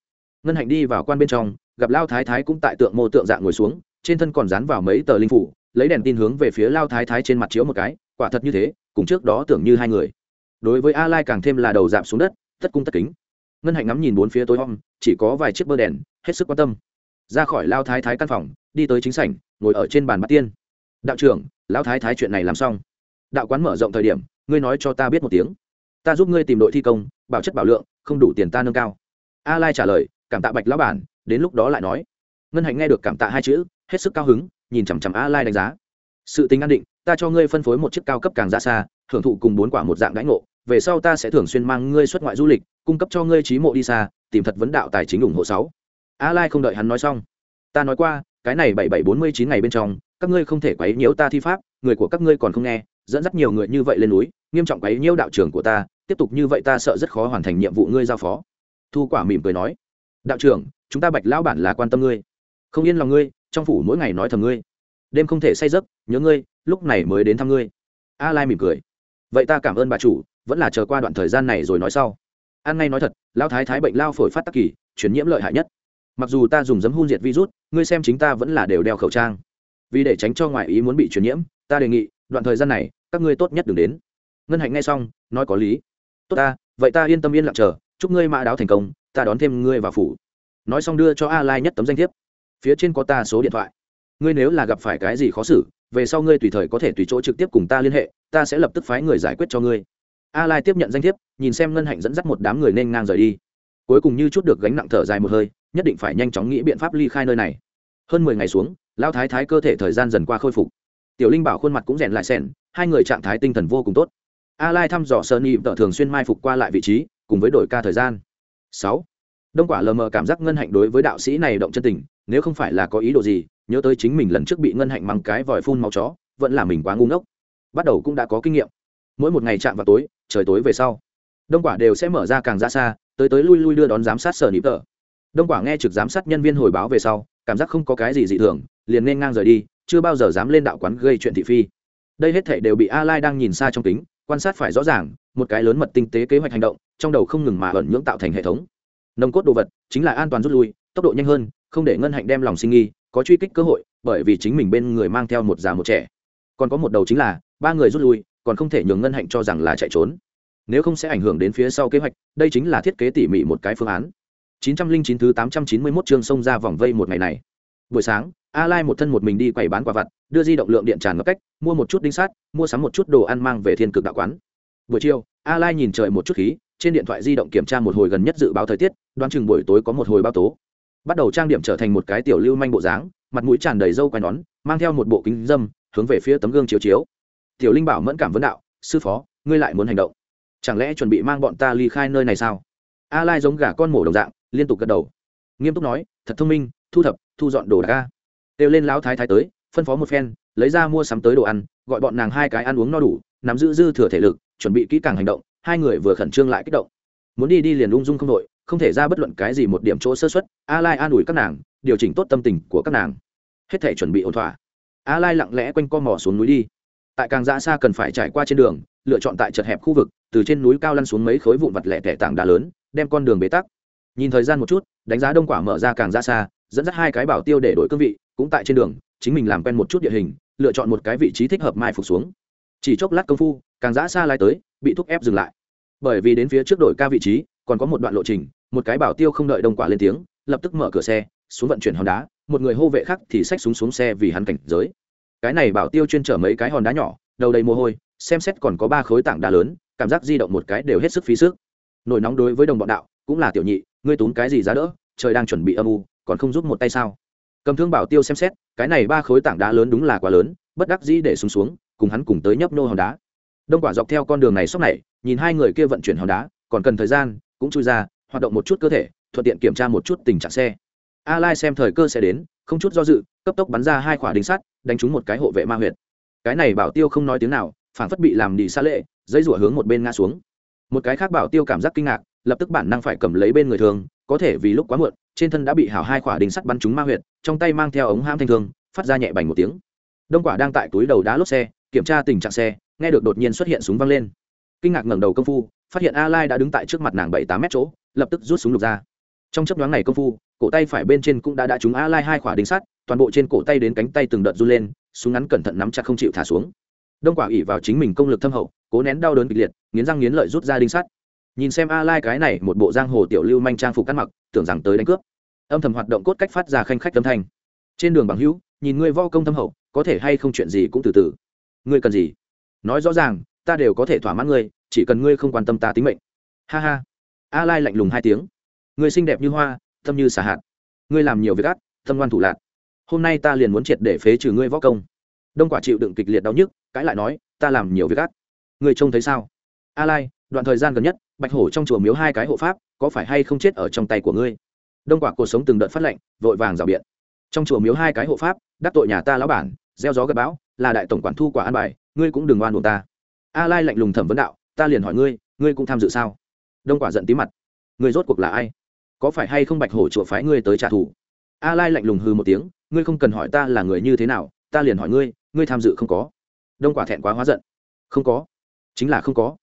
Ngân hạnh đi vào quan bên trong, gặp lao thái thái cũng tại tượng mô tượng dạng ngồi xuống, trên thân còn dán vào mấy tờ linh phủ, lấy đèn tin hướng về phía lao thái thái trên mặt chiếu một cái, quả thật như thế, cùng trước đó tưởng như hai người đối với a lai càng thêm là đầu giảm xuống đất, tất cung tất kính. Ngân hạnh ngắm nhìn bốn phía tối om, chỉ có vài chiếc bơ đèn, hết sức quan tâm. Ra khỏi lao thái thái căn phòng, đi tới chính sảnh, ngồi ở trên bàn bát tiên. Đạo trưởng lão thái thái chuyện này làm xong. Đạo quán mở rộng thời điểm, ngươi nói cho ta biết một tiếng. Ta giúp ngươi tìm đội thi công, bảo chất bảo lượng, không đủ tiền ta nâng cao. A lai trả lời, cảm tạ bạch lão bản. Đến lúc đó lại nói. Ngân hạnh nghe được cảm tạ hai chữ, hết sức cao hứng, nhìn chằm chằm a lai đánh giá. Sự tính an định, ta cho ngươi phân phối một chiếc cao cấp càng ra xa hưởng thụ cùng bốn quả một dạng đãi ngộ về sau ta sẽ thường xuyên mang ngươi xuất ngoại du lịch, cung cấp cho ngươi trí mộ đi xa, tìm thật vấn đạo tài chính ủng hộ sáu. A lai không đợi hắn nói xong. Ta nói qua, cái này bảy bảy bốn mươi chín ngày bên trong, các ngươi không thể quấy nhiễu ta thi pháp, người của các ngươi còn không nghe, dẫn dắt nhiều người như vậy lên núi, nghiêm trọng quấy nhiễu đạo trưởng của ta, tiếp tục như vậy ta sợ rất khó hoàn thành nhiệm vụ ngươi giao phó. Thu quả mỉm cười nói, đạo trưởng, chúng ta bạch lão bản là quan tâm ngươi. Không yên lòng ngươi, trong phủ mỗi ngày nói thầm ngươi. Đêm không thể say giấc, nhớ ngươi, lúc này mới đến thăm ngươi. A lai mỉm cười. Vậy ta cảm ơn bà chủ vẫn là chờ qua đoạn thời gian này rồi nói sau. An ngay nói thật lao thái thái bệnh lao phổi phát tắc kỳ chuyển nhiễm lợi hại nhất. Mặc dù ta dùng giấm hun diệt virus, ngươi xem chính ta vẫn là đều đeo khẩu trang. Vì để tránh cho ngoại ý muốn bị truyền nhiễm, ta đề nghị, đoạn thời gian này, các ngươi tốt nhất đừng đến. Ngân hạnh nghe xong, nói có lý. Tốt ta, vậy ta yên tâm yên lặng chờ, chúc ngươi mã đáo thành công, ta đón thêm ngươi vào phủ. Nói xong đưa cho a lai nhất tấm danh thiếp. Phía trên có ta số điện thoại. Ngươi nếu là gặp phải cái gì khó xử, về sau ngươi tùy thời có thể tùy chỗ trực tiếp cùng ta liên hệ, ta sẽ lập tức phái người giải quyết cho ngươi a lai tiếp nhận danh thiếp, nhìn xem ngân hạnh dẫn dắt một đám người nên ngang rời đi. Cuối cùng như chút được gánh nặng thở dài một hơi, nhất định phải nhanh chóng nghĩ biện pháp ly khai nơi này. Hơn mười ngày xuống lao thái thái cơ thể thời gian dần qua khôi phục. Tiểu linh bảo khuôn mặt cũng rèn lại sẻn hai người trạng thái tinh thần vô cùng tốt. A lai thăm dò sơn y tợ thường xuyên mai phục qua lại vị trí, cùng với đổi ca thời gian. Sáu. Đông quả lờ mờ cảm giác ngân hạnh đối với đạo sĩ này động chân tình, nếu không phải là có ý đồ gì, nhớ tới chính mình lần trước bị ngân hạnh mắng cái vòi phun máu chó, vẫn là mình quá ngu ngốc. Bắt đầu cũng đã có kinh nghiệm. Mỗi một ngày chạm vào tối trời tối về sau. Đông quả đều sẽ mở ra càng ra xa, tới tới lui lui đưa đón giám sát sở nịp tờ. Đông quả nghe trực giám sát nhân viên hồi báo về sau, cảm giác không có cái gì dị thường, liền nên ngang rời đi, chưa bao giờ dám lên đạo quán gây chuyện thị phi. Đây hết thể đều bị a lai đang nhìn xa trong kính, quan sát phải rõ ràng, một cái lớn mật tinh tế kế hoạch hành động, trong đầu không ngừng mà ẩn nhưỡng tạo thành hệ thống. Nồng cốt đồ vật chính là an toàn rút lui, tốc độ nhanh hơn, không để ngân hạnh đem lòng sinh nghi, có truy kích cơ hội, bởi vì chính mình bên người mang theo một già một trẻ. Còn có một đầu chính là, ba người rút lui còn không thể nhường ngân hạnh cho rằng là chạy trốn. Nếu không sẽ ảnh hưởng đến phía sau kế hoạch, đây chính là thiết kế tỉ mỉ một cái phương án. 909 thứ 891 chương sông ra vòng vây một ngày này. Buổi sáng, a lai một thân một mình đi quầy bán quả vặt, đưa di động lượng điện tràn ngập cách, mua một chút đinh sát, mua sắm một chút đồ ăn mang về thiên cực đạo quán. Buổi chiều, a lai nhìn trời một chút khí, trên điện thoại di động kiểm tra một hồi gần nhất dự báo thời tiết, đoán chừng buổi tối có một hồi bao tố. Bắt đầu trang điểm trở thành một cái tiểu lưu manh bộ dáng, mặt mũi tràn đầy râu quai nón, mang theo một bộ kính dâm, hướng về phía tấm gương chiếu chiếu tiểu linh bảo mẫn cảm vấn đạo, sư phó, ngươi lại muốn hành động? Chẳng lẽ chuẩn bị mang bọn ta ly khai nơi này sao? A lai giống gà con mổ đồng dạng, liên tục gật đầu. Nghiêm túc nói, thật thông minh, thu thập, thu dọn đồ đạc ca kêu lên lão thái thái tới, phân phó một phen, lấy ra mua sắm tới đồ ăn, gọi bọn nàng hai cái ăn uống no đủ, nắm giữ dư thừa thể lực, chuẩn bị kỹ càng hành động, hai người vừa khẩn trương lại kích động. Muốn đi đi liền ung dung không đội, không thể ra bất luận cái gì một điểm chỗ sơ xuất a lai an ủi các nàng, điều chỉnh tốt tâm tình của các nàng. Hết thể chuẩn bị ổn thỏa. A lai lặng lẽ quanh co mò xuống núi đi tại càng ra xa cần phải trải qua trên đường, lựa chọn tại chật hẹp khu vực, từ trên núi cao lăn xuống mấy khối vụn vặt lẻ tẻ tảng đá lớn, đem con đường bế tắc. Nhìn thời gian một chút, đánh giá đông quả mở ra càng ra xa, dẫn dắt hai cái bảo tiêu để đổi cương vị, cũng tại trên đường, chính mình làm quen một chút địa hình, lựa chọn một cái vị trí thích hợp mai phục xuống. Chỉ chốc lát công phu, càng giã xa lai tới, bị thúc ép dừng lại. Bởi vì đến phía trước đổi ca vị trí, còn có một đoạn lộ trình, một cái bảo tiêu không đợi đông quả lên tiếng, lập tức mở cửa xe, xuống vận chuyển hòn đá, một người hô vệ khác thì xách súng xuống xe vì hắn cảnh giới cái này bảo tiêu chuyên chở mấy cái hòn đá nhỏ, đầu đầy mồ hôi, xem xét còn có ba khối tảng đá lớn, cảm giác di động một cái đều hết sức phí sức. Nổi nóng đối với đồng bọn đạo, cũng là tiểu nhị, ngươi túm cái gì giá đỡ, trời đang chuẩn bị âm u, còn không giúp một tay sao? Cầm thương bảo tiêu xem xét, cái này ba khối tảng đá lớn đúng là quá lớn, bất đắc dĩ để xuống xuống, cùng hắn cùng tới nhấp nô hòn đá. Đông quả dọc theo con đường này sóc này, nhìn hai người kia vận chuyển hòn đá, còn cần thời gian, cũng chui ra, hoạt động một chút cơ thể, thuận tiện kiểm tra một chút tình trạng xe. A lai xem thời cơ sẽ đến không chút do dự, cấp tốc bắn ra hai quả đinh sắt, đánh trúng một cái hộ vệ ma huyệt. Cái này bảo tiêu không nói tiếng nào phản phất bị làm đi xa lệ dây rủa hướng một bên ngã xuống. Một cái khác bảo tiêu cảm giác kinh ngạc, lập tức bản năng phải cầm lấy bên người thường, có thể vì lúc quá muộn, trên thân đã bị hảo hai quả đinh sắt bắn trúng ma huyệt, trong tay mang theo ống ham thanh thương, phát ra nhẹ bành một tiếng. Đông quả đang tại túi đầu đá lốp xe, kiểm tra tình trạng xe, nghe được đột nhiên xuất hiện súng văng lên. Kinh ngạc ngẩng đầu công phu, phát hiện a lai đã đứng tại trước mặt nàng bảy tám mét chỗ, lập tức rút súng lục ra trong chấp nhoáng này công phu, cổ tay phải bên trên cũng đã đã trúng a lai hai khỏa đinh sắt toàn bộ trên cổ tay đến cánh tay từng đợt run lên, súng ngắn cẩn thận nắm chặt không chịu thả xuống. Đông quả ỉ vào chính mình công lực thâm hậu, cố nén đau đớn kịch liệt, nghiến răng nghiến lợi rút ra đinh sắt nhìn xem a lai cái này một bộ giang hồ tiểu lưu manh trang phục cắt mặc, tưởng rằng tới đánh cướp. Âm thầm hoạt động cốt cách phát ra khanh khách âm thanh. Trên đường bằng hữu, nhìn ngươi vo công thâm hậu, có thể hay không chuyện gì cũng từ từ. Ngươi cần gì? Nói rõ ràng, ta đều có thể thỏa mãn ngươi, chỉ cần ngươi không quan tâm ta tính mệnh. Ha ha. A lai lạnh lùng hai tiếng ngươi xinh đẹp như hoa, tâm như xả hạt. Ngươi làm nhiều việc ác, tâm ngoan thủ lạc hôm nay ta liền muốn triệt để phế trừ ngươi võ công. Đông quả chịu đựng kịch liệt đau nhức, cãi lại nói, ta làm nhiều việc ác. Ngươi trông thấy sao? A lai, đoạn thời gian gần nhất, bạch hổ trong chùa miếu hai cái hộ pháp, có phải hay không chết ở trong tay của ngươi? Đông quả cuộc sống từng đợt phát lệnh, vội vàng rào biện. Trong chùa miếu hai cái hộ pháp, đắc tội nhà ta lão bản, gieo gió gặp bão, là đại tổng quản thu quả an bài, ngươi cũng đừng oan buồn ta. A lai lạnh lùng thẩm vấn đạo, ta liền hỏi ngươi ngươi cũng tham dự sao? Đông quả giận tí mặt. Ngươi rốt cuộc là ai? Có phải hay không bạch hổ chùa phái ngươi tới trả thù? A lai lạnh lùng hư một tiếng, ngươi không cần hỏi ta là người như thế nào, ta liền hỏi ngươi ngươi tham dự không có. Đông quả thẹn quá hóa giận. Không có. Chính là không có.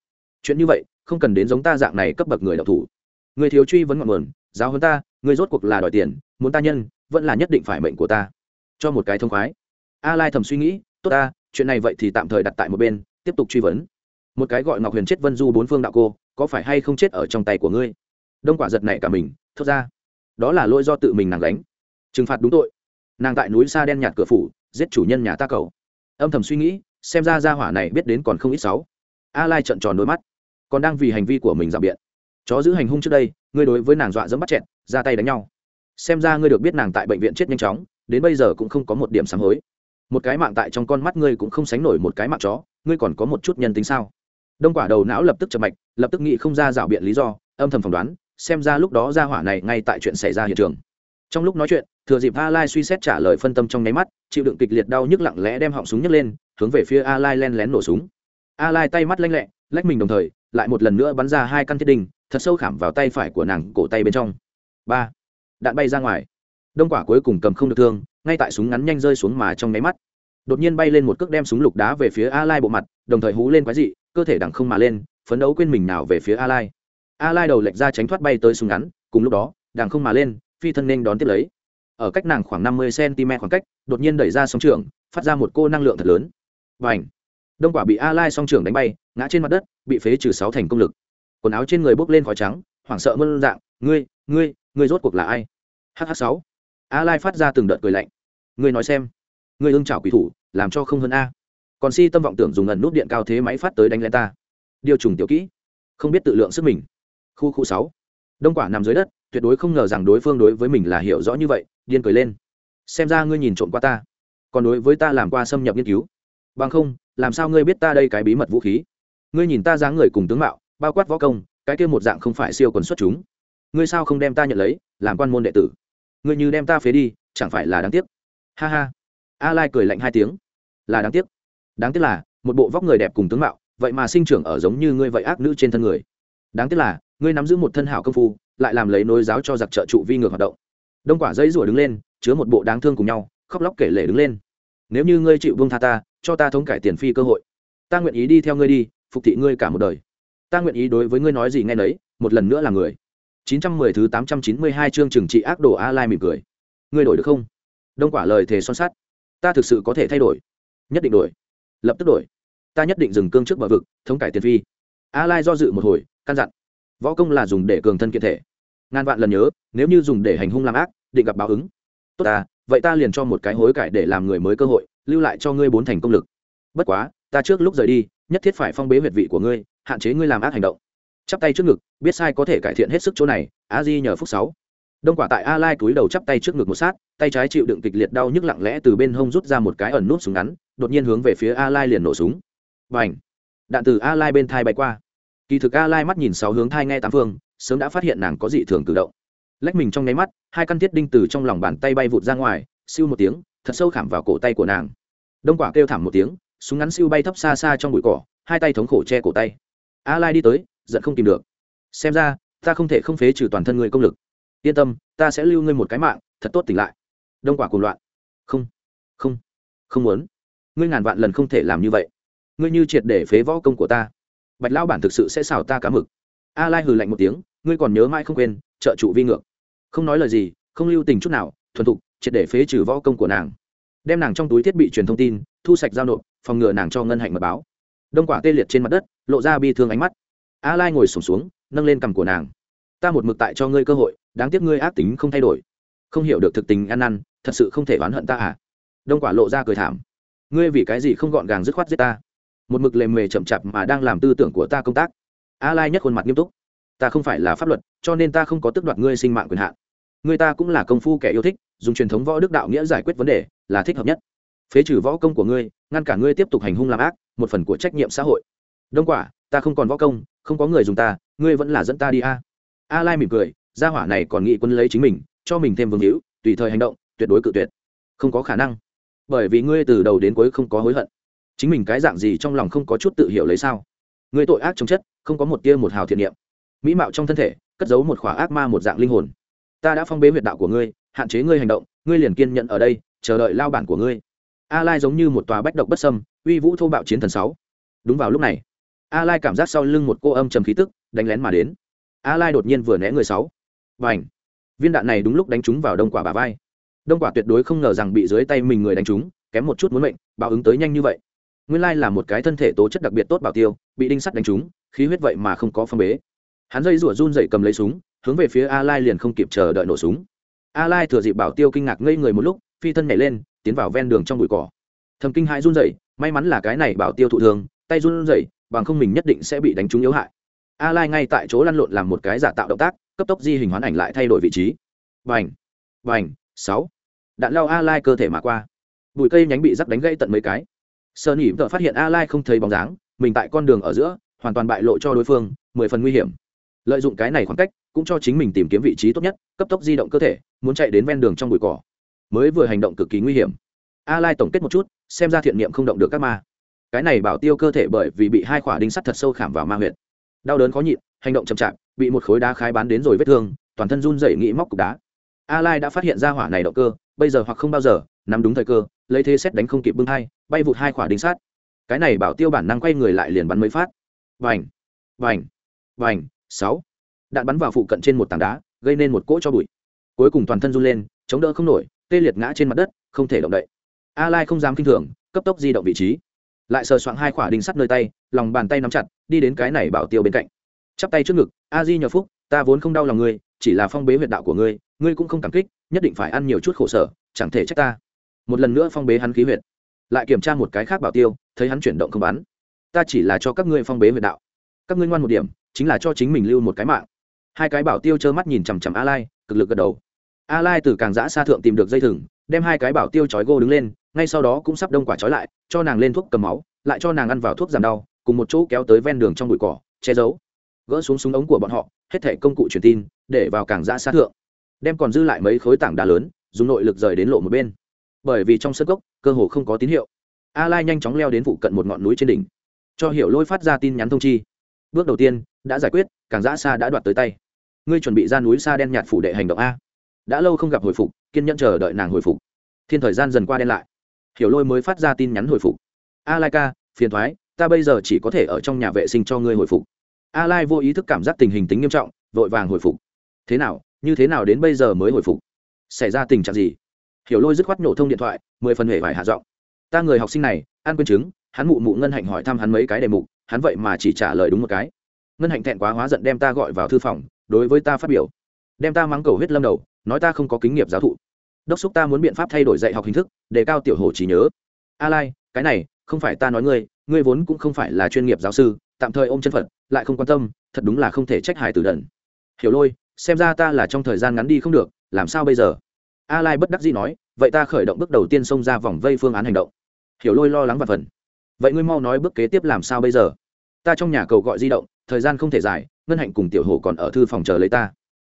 Chuyện như vậy, không cần đến giống ta dạng này cấp bậc người đạo thủ. Người thiếu truy vấn ngọn nguồn, giáo hơn ta, người rốt cuộc là đòi tiền, muốn ta nhân, vẫn là nhất định phải mệnh của ta. Cho một cái thông khoái. A lai thầm suy nghĩ, tốt ta, chuyện này vậy thì tạm thời đặt tại một bên, tiếp tục truy vấn. Một cái gọi ngọc huyền chết vân du bốn phương đạo cô, có phải hay không chết ở trong tay của ngươi? Đông quả giật này cả mình thốt ra. Đó là lỗi do tự mình nàng gánh. Trừng phạt đúng tội. Nàng tại núi xa đen nhạt cửa phủ, giết chủ nhân nhà ta cầu. Âm thầm suy nghĩ, xem ra gia hỏa này biết đến còn không ít sáu a lai trợn tròn đôi mắt. Còn đang vì hành vi của mình giảm biện. Chó giữ hành hung trước đây, ngươi đối với nàng dọa dẫm bắt chẹn ra tay đánh nhau. Xem ra ngươi được biết nàng tại bệnh viện chết nhanh chóng, đến bây giờ cũng không có một điểm sám hối. Một cái mạng tại trong con mắt ngươi cũng không sánh nổi một cái mạng chó, ngươi còn có một chút nhân tính sao? Đông quả đầu não lập tức chập mạch, lập tức nghĩ không ra rảo biện lý do, âm thầm phỏng đoán xem ra lúc đó ra hỏa này ngay tại chuyện xảy ra hiện trường. Trong lúc nói chuyện, thừa dịp a lai suy xét trả lời phân tâm trong nháy mắt, chịu đựng kịch liệt đau nhức lặng lẽ đem họng súng nhấc lên, hướng về phía a lai len lén nổ súng. A lai tay mắt lanh lẹ, lách mình đồng thời, lại một lần nữa bắn ra hai căn thiết đinh, thật sâu khảm vào tay phải của nàng cổ tay bên trong. Ba. Đạn bay ra ngoài. Đông quả cuối cùng cầm không được thương, ngay tại súng ngắn nhanh rơi xuống mà trong nháy mắt. Đột nhiên bay lên một cước đem súng lục đá về phía a lai bộ mặt, đồng thời hú lên quái dị, cơ thể đằng không mà lên, phấn đấu quên mình nào về phía a lai a lai đầu lệch ra tránh thoát bay tới súng ngắn, cùng lúc đó, đàng không mà lên, phi thân nên đón tiếp lấy. Ở cách nàng khoảng 50 cm khoảng cách, đột nhiên đẩy ra sóng trường, phát ra một cô năng lượng thật lớn. Và ảnh đông quả bị a lai song trưởng đánh bay, ngã trên mặt đất, bị phế trừ sáu thành công lực. Quần áo trên người bốc lên khói trắng, hoảng sợ mơn dạng, ngươi ngươi ngươi rốt cuộc là ai? Hh sáu. A lai phát ra từng đợt cười lạnh. Ngươi nói xem, ngươi ưng chảo quỷ thủ, làm cho không hơn a. Còn si tâm vọng tưởng dùng ẩn nút điện cao thế máy phát tới đánh lên ta. Điều trùng tiểu kỹ, không biết tự lượng sức mình khu khu sáu. Đông quả nằm dưới đất, tuyệt đối không ngờ rằng đối phương đối với mình là hiểu rõ như vậy, điên cười lên. Xem ra ngươi nhìn trộm qua ta, còn đối với ta làm qua xâm nhập nghiên cứu. Bằng không, làm sao ngươi biết ta đây cái bí mật vũ khí? Ngươi nhìn ta dáng người cùng tướng mạo, bao quát võ công, cái kia một dạng không phải siêu quần xuất chúng. Ngươi sao không đem ta nhận lấy, làm quan môn đệ tử? Ngươi như đem ta phế đi, chẳng phải là đáng tiếc? Ha ha. A lai cười lạnh hai tiếng. Là đáng tiếc. Đáng tiếc là, một bộ vóc người đẹp cùng tướng mạo, vậy mà sinh trưởng ở giống như ngươi vậy ác nữ trên thân người đáng tiếc là, ngươi nắm giữ một thân hảo công phu, lại làm lấy nối giáo cho giặc trợ trụ vi ngược hoạt động. Đông quả dây rủa đứng lên, chứa một bộ đáng thương cùng nhau, khóc lóc kể lể đứng lên. Nếu như ngươi chịu vương tha ta, cho ta thống cải tiền phi cơ hội. Ta nguyện ý đi theo ngươi đi, phục thị ngươi cả một đời. Ta nguyện ý đối với ngươi nói gì nghe nấy, một lần nữa là người. 910 thứ 892 chương trừng trị ác đồ a lai mỉm cười. Ngươi đổi được không? Đông quả lời thề son sắt. Ta thực sự có thể thay đổi. Nhất định đổi. Lập tức đổi. Ta nhất định dừng cương trước bờ vực, thống cải tiền phi. A lai do dự một hồi căn dặn. Võ công là dùng để cường thân kiện thể. Ngàn vạn lần nhớ, nếu như dùng để hành hung làm ác, định gặp báo ứng. Tốt ta, vậy ta liền cho một cái hối cải để làm người mới cơ hội, lưu lại cho ngươi bốn thành công lực. Bất quá, ta trước lúc rời đi, nhất thiết phải phong bế huyệt vị của ngươi, hạn chế ngươi làm ác hành động. Chắp tay trước ngực, biết sai có thể cải thiện hết sức chỗ này, a di nhờ phúc sáu. Đông quả tại a lai túi đầu chắp tay trước ngực một sát, tay trái chịu đựng kịch liệt đau nhức lặng lẽ từ bên hông rút ra một cái ẩn nút súng ngắn, đột nhiên hướng về phía a lai liền nổ súng. Và ảnh đạn từ a lai bên thai bay qua kỳ thực a lai mắt nhìn sáu hướng thai nghe tám phương, sớm đã phát hiện nàng có dị thường cử động. Lách mình trong nháy mắt, hai căn thiết đinh từ trong lòng bàn tay bay vụt ra ngoài, siêu một tiếng, thật sâu khảm vào cổ tay của nàng. Đông quả kêu thảm một tiếng, súng ngắn siêu bay thấp xa xa trong bụi cỏ, hai tay thống khổ che cổ tay. A lai đi tới, giận không tìm được. Xem ra, ta không thể không phế trừ toàn thân người công lực. Yên tâm, ta sẽ lưu ngươi một cái mạng, thật tốt tỉnh lại. Đông quả cuồng loạn. Không không không muốn. Ngươi ngàn vạn lần không thể làm như vậy. Ngươi như triệt để phế võ công của ta bạch lão bản thực sự sẽ xào ta cá mực. A lai hừ lạnh một tiếng ngươi còn nhớ mãi không quên trợ trụ vi ngược. Không nói lời gì không lưu tình chút nào thuần thục triệt để phế trừ võ công của nàng. Đem nàng trong túi thiết bị truyền thông tin thu sạch giao nộp phòng ngừa nàng cho ngân hạnh mật báo. Đông quả tê liệt trên mặt đất lộ ra bi thương ánh mắt. A lai ngồi sổm xuống, xuống nâng lên cằm của nàng. Ta một mực tại cho ngươi cơ hội đáng tiếc ngươi ác tính không thay đổi. Không hiểu được thực tình ăn năn thật sự không thể oán hận ta à? Đông quả lộ ra cười thảm. Ngươi vì cái gì không gọn gàng dứt khoát giết ta? Một mực lề mề chậm chạp mà đang làm tư tưởng của ta công tác. A lai nhất khuôn mặt nghiêm túc. Ta không phải là pháp luật, cho nên ta không có tước đoạt ngươi sinh mạng quyền hạn. Người ta cũng là công phu kẻ yêu thích, dùng truyền thống võ đức đạo nghĩa giải quyết vấn đề, là thích hợp nhất. Phế trừ võ công của ngươi, ngăn cả ngươi tiếp tục hành hung làm ác, một phần của trách nhiệm xã hội. Đông quả, ta không còn võ công, không có người dùng ta, ngươi vẫn là dẫn ta đi a. A lai mỉm cười, gia hỏa này còn nghĩ quân lấy chính mình, cho mình thêm vương hữu, tùy thời hành động, tuyệt đối cự tuyệt. Không có khả năng. Bởi vì ngươi từ đầu đến cuối không có hối hận chính mình cái dạng gì trong lòng không có chút tự hiểu lấy sao? Người tội ác trong chất, không có một tia một hào thiện niệm. Mỹ mạo trong thân thể, cất giấu một khỏa ác ma một dạng linh hồn. Ta đã phong bế huyệt đạo của ngươi, hạn chế ngươi hành động, ngươi liền kiên nhận ở đây, chờ đợi lao bản của ngươi. A lai giống như một tòa bách độc bất sâm uy vũ thô bạo chiến thần sáu. Đúng vào lúc này a lai cảm giác sau lưng một cô âm trầm khí tức, đánh lén mà đến. A lai đột nhiên vừa né người sáu. Và ảnh viên đạn này đúng lúc đánh trúng vào đông quả bà vai. Đông quả tuyệt đối không ngờ rằng bị dưới tay mình người đánh trúng, kém một chút muốn mệnh, báo ứng tới nhanh như vậy nguyên lai là một cái thân thể tố chất đặc biệt tốt bảo tiêu, bị đinh sắt đánh trúng, khí huyết vậy mà không có phong bế. Hắn dây rủa run dậy cầm lấy súng, hướng về phía a lai liền không kịp chờ đợi nổ súng. A lai thừa dịp bảo tiêu kinh ngạc ngây người một lúc, phi thân nhảy lên, tiến vào ven đường trong bụi cỏ. Thầm kinh hãi run dậy may mắn là cái này bảo tiêu thụ thường, tay run dậy bằng không mình nhất định sẽ bị đánh trúng yếu hại. A lai ngay tại chỗ lăn lộn làm một cái giả tạo động tác, cấp tốc di hình hoán ảnh lại thay đổi vị trí. Vành vành sáu. Đạn lao a lai cơ thể mà qua. Bụi cây nhánh bị rắc đánh gãy tận mấy cái sơn nỉ vợ phát hiện a lai không thấy bóng dáng, mình tại con đường ở giữa, hoàn toàn bại lộ cho đối phương, mười phần nguy hiểm. Lợi dụng cái này khoảng cách, cũng cho chính mình tìm kiếm vị trí tốt nhất, cấp tốc di động cơ thể, muốn chạy đến ven đường trong bụi cỏ. Mới vừa hành động cực kỳ nguy hiểm. A lai tổng kết một chút, xem ra thiện niệm không động được các ma. Cái này bảo tiêu cơ thể bởi vì bị hai khỏa đinh sắt thật sâu khảm vào ma huyệt. Đau đớn khó nhịn, hành động chậm chạp, bị một khối đá khai bán đến rồi vết thương, toàn thân run rẩy nghĩ móc cục đá. A lai đã phát hiện ra hỏa này động cơ, bây giờ hoặc không bao giờ, nắm đúng thời cơ, lấy thế xét đánh không kịp bưng hai bay vụt hai khỏa đinh sát. Cái này bảo tiêu bản năng quay người lại liền bắn mấy phát. Vành vành vành, sáu. Đạn bắn vào phụ cận trên một tảng đá, gây nên một cỗ cho bụi. Cuối cùng toàn thân run lên, chống đỡ không nổi, tê liệt ngã trên mặt đất, không thể động đậy. A lai không dám kinh thường, cấp tốc di động vị trí. Lại sờ soạng hai khỏa đinh sắt nơi tay, lòng bàn tay nắm chặt, đi đến cái này bảo tiêu bên cạnh. Chắp tay trước ngực a di nhờ phúc, ta vốn không đau lòng ngươi, chỉ là phong bế huyệt đạo của ngươi ngươi cũng không cảm kích, nhất định phải ăn nhiều chút khổ sở, chẳng thể trách ta. Một lần nữa phong bế hắn khí huyệt lại kiểm tra một cái khác bảo tiêu, thấy hắn chuyển động không bắn. Ta chỉ là cho các ngươi phong bế huyệt đạo. Các ngươi ngoan một điểm, chính là cho chính mình lưu một cái mạng. Hai cái bảo tiêu trơ mắt nhìn chằm chằm a lai cực lực gật đầu. A lai từ càng giã xa thượng tìm được dây thừng, đem hai cái bảo tiêu chói gô đứng lên, ngay sau đó cũng sắp đông quả chói lại, cho nàng lên thuốc cầm máu, lại cho nàng ăn vào thuốc giảm đau, cùng một chỗ kéo tới ven đường trong bụi cỏ, che giấu. Gỡ xuống súng ống của bọn họ, hết thẻ công cụ truyền tin, để vào càng giã xa thượng. Đem còn dư lại mấy khối tảng đá lớn, dùng nội lực rời đến lộ một bên bởi vì trong sân gốc, cơ hồ không có tín hiệu. A lai nhanh chóng leo đến phụ cận một ngọn núi trên đỉnh, cho hiểu lôi phát ra tin nhắn thông chi. Bước đầu tiên, đã giải quyết, càng giã xa đã đoạt tới tay. Ngươi chuẩn bị ra núi xa đen nhạt phủ đệ hành động a. Đã lâu không gặp hồi phục, kiên nhẫn chờ đợi nàng hồi phục. Thiên thời gian dần qua đen lại. Hiểu lôi mới phát ra tin nhắn hồi phục. A lai ca, phiền thoái, ta bây giờ chỉ có thể ở trong nhà vệ sinh cho ngươi hồi phục. A lai vô ý thức cảm giác tình hình tính nghiêm trọng, vội vàng hồi phục. Thế nào, như thế nào đến bây giờ mới hồi phục? Xảy ra tình trạng gì? Hiểu lôi dứt khoát nhổ thông điện thoại, mười phần hệ vải hạ giọng. Ta người học sinh này, ăn quên chứng, hắn mụ mụ ngân hạnh hỏi thăm hắn mấy cái đề mục, hắn vậy mà chỉ trả lời đúng một cái. Ngân hạnh thẹn quá hóa giận đem ta gọi vào thư phòng, đối với ta phát biểu. Đem ta mắng cầu huyết lâm đầu, nói ta không có kinh nghiệm giáo thụ. Đốc xúc ta muốn biện pháp thay đổi dạy học hình thức, để cao tiểu hồ trí nhớ. A lai, cái này, không phải ta nói ngươi ngươi vốn cũng không phải là chuyên nghiệp giáo sư, tạm thời ôm chân phật, lại không quan tâm, thật đúng là không thể trách hài từ đần. Hiểu lôi, xem ra ta là trong thời gian ngắn đi không được, làm sao bây giờ? A lai bất đắc dĩ nói, vậy ta khởi động bước đầu tiên xông ra vòng vây phương án hành động. Hiểu lôi lo lắng và phần. Vậy ngươi mau nói bước kế tiếp làm sao bây giờ? Ta trong nhà cầu gọi di động, thời gian không thể dài, ngân hạnh cùng tiểu hồ còn ở thư phòng chờ lấy ta.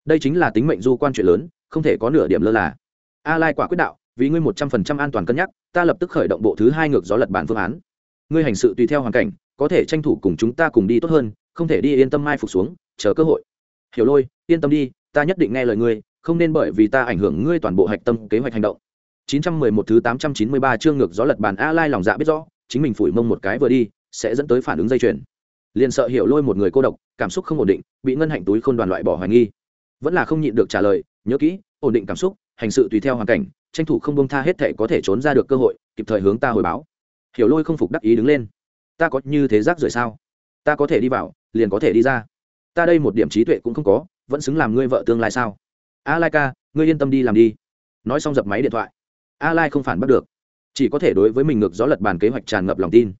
Đây chính là tính mệnh du quan chuyện lớn, không thể có nửa điểm lơ là. A lai quả quyết đạo, vì ngươi một trăm phần trăm an toàn cân nhắc, ta lập tức khởi động bộ thứ hai ngược gió lật bản phương án. Ngươi hành sự tùy theo hoàn cảnh, có thể tranh thủ cùng chúng ta cùng đi tốt hơn, không thể đi yên tâm mai phục xuống, chờ cơ hội. Hiểu lôi, yên tâm đi, ta nhất định nghe lời ngươi không nên bởi vì ta ảnh hưởng ngươi toàn bộ hạch tâm kế hoạch hành động. 911 thứ 893 chương ngược gió lật bàn a lai lòng dạ biết rõ, chính mình phủi mông một cái vừa đi, sẽ dẫn tới phản ứng dây chuyền. Liền sợ hiểu lôi một người cô độc, cảm xúc không ổn định, bị ngân hạnh túi khôn đoàn loại bỏ hoài nghi. Vẫn là không nhịn được trả lời, nhớ kỹ, ổn định cảm xúc, hành sự tùy theo hoàn cảnh, tranh thủ không bông tha hết thể có thể trốn ra được cơ hội, kịp thời hướng ta hồi báo. Hiểu lôi không phục đắc ý đứng lên. Ta có như thế rác rưởi sao? Ta có thể đi vào, liền có thể đi ra. Ta đây một điểm trí tuệ cũng không có, vẫn xứng làm ngươi vợ tương lai sao? A lai ca, ngươi yên tâm đi làm đi. Nói xong dập máy điện thoại. A lai không phản bắt được. Chỉ có thể đối với mình ngược gió lật bàn kế hoạch tràn ngập lòng tin.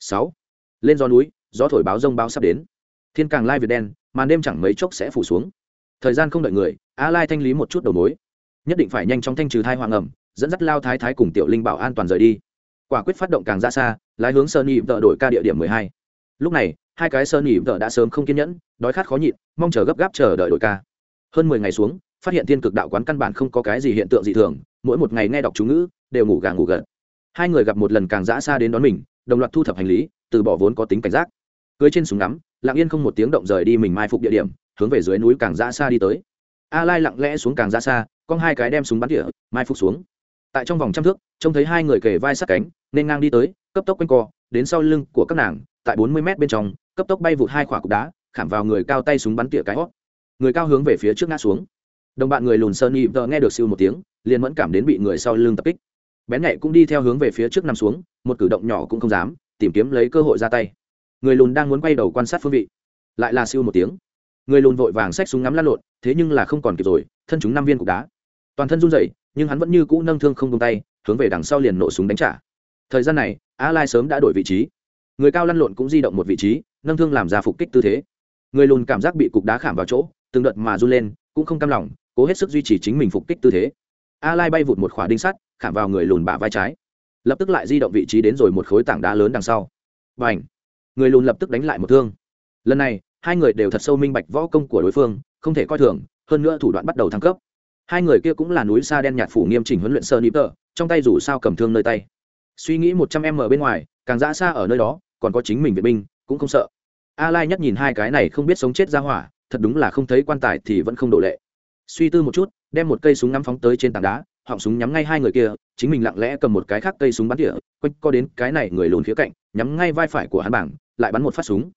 Sáu. Lên gió núi, gió thổi báo rông báo sắp đến. Thiên càng lai việt đen, màn đêm chẳng mấy chốc sẽ phủ xuống. Thời gian không đợi người, a lai thanh lý một chút đầu mối. Nhất định phải nhanh chóng thanh trừ thai hoàng ẩm, dẫn dắt lao thái thái cùng tiểu linh bảo an toàn rời đi. Quả quyết phát động càng ra xa, lái hướng sơn nhị vợ đổi ca địa điểm 12. lúc này, hai cái sơn nhị vợ đã sớm không kiên nhẫn, đói khát khó nhịn, mong chờ gấp gáp chờ đợi đổi ca. Hơn 10 ngày xuống phát hiện thiên cực đạo quán căn bản không có cái gì hiện tượng dị thường, mỗi một ngày nghe đọc chú ngữ, đều ngủ gà ngủ gật. Hai người gặp một lần càng dã xa đến đón mình, đồng loạt thu thập hành lý, từ bỏ vốn có tính cảnh giác. Cưới trên súng ngắm, lặng yên không một tiếng động rời đi mình mai phục địa điểm, hướng về dưới núi càng dã xa đi tới. A lai lặng lẽ xuống càng dã xa con hai cái đem súng bắn tỉa, mai phục xuống. Tại trong vòng trăm thước, trông thấy hai người kề vai sát cánh, nên ngang đi tới, cấp tốc quanh co, đến sau lưng của các nàng, tại 40 mét bên trong, cấp tốc bay vụt hai quả cục đá, khảm vào người cao tay súng bắn tỉa cái hót. Người cao hướng về phía trước ngã xuống đồng bạn người lùn sơn nhị vợ nghe được siêu một tiếng, liền mẫn cảm đến bị người sau lưng tập kích. Bén nhạy cũng đi theo hướng về phía trước nằm xuống, một cử động nhỏ cũng không dám, tìm kiếm lấy cơ hội ra tay. Người lùn đang muốn quay đầu quan sát phương vị, lại là siêu một tiếng. Người lùn vội vàng xách súng ngắm lăn lộn, thế nhưng là không còn kịp rồi, thân chúng năm viên cục đá. Toàn thân run rẩy, nhưng hắn vẫn như cũ nâng thương không tung tay, hướng về đằng sau liền nổ súng đánh trả. Thời gian này, a lai sớm đã đổi vị trí. Người cao lăn lộn cũng di động một vị trí, nâng thương làm ra phục kích tư thế. Người lùn cảm giác bị cục đá khảm vào chỗ, từng đợt mà run lên, cũng không cam lòng cố hết sức duy trì chính mình phục kích tư thế. A lai bay vụt một khỏa đinh sắt, khảm vào người lùn bả vai trái. Lập tức lại di động vị trí đến rồi một khối tảng đá lớn đằng sau. Và ảnh người lùn lập tức đánh lại một thương. Lần này, hai người đều thật sâu minh bạch võ công của đối phương, không thể coi thường, hơn nữa thủ đoạn bắt đầu thăng cấp. Hai người kia cũng là núi xa đen nhạt phủ nghiêm chỉnh huấn luyện sơ nịp tờ trong tay dù sao cầm thương nơi tay. Suy nghĩ một trăm em ở bên ngoài, càng ra xa ở nơi đó, còn có chính mình vệ binh, cũng không sợ. A lai nhất nhìn hai cái này không biết sống chết ra hỏa, thật đúng là không thấy quan tài thì vẫn không đổ lệ suy tư một chút, đem một cây súng ngắm phóng tới trên tảng đá, họng súng nhắm ngay hai người kia, chính mình lặng lẽ cầm một cái khác cây súng bắn tỉa, quanh co đến cái này người lùn phía cạnh, nhắm ngay vai phải của hắn bảng, lại bắn một phát súng.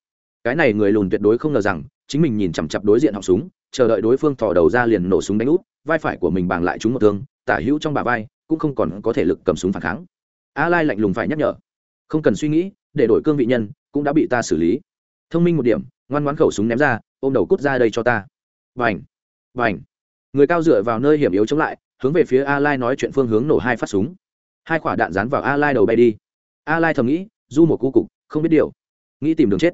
Cái này người lùn tuyệt đối không ngờ rằng, chính mình nhìn chằm chặp đối diện họng súng, chờ đợi đối phương thò đầu ra liền nổ súng đánh úp, vai phải của mình bảng lại trúng một thương, tả hữu trong bà vai, cũng không còn có thể lực cầm súng phản kháng. A lai lạnh lùng phải nhắc nhở. Không cần suy nghĩ, để đổi cương vị nhân, cũng đã bị ta xử lý. Thông minh một điểm, ngoan ngoãn khẩu súng ném ra, ôm đầu cút ra đây cho ta. Vành vành người cao dựa vào nơi hiểm yếu chống lại, hướng về phía a lai nói chuyện phương hướng nổ hai phát súng. Hai quả đạn dán vào a lai đầu bay đi. A lai thầm nghĩ, du một cu cục, không biết điều. Nghĩ tìm đường chết.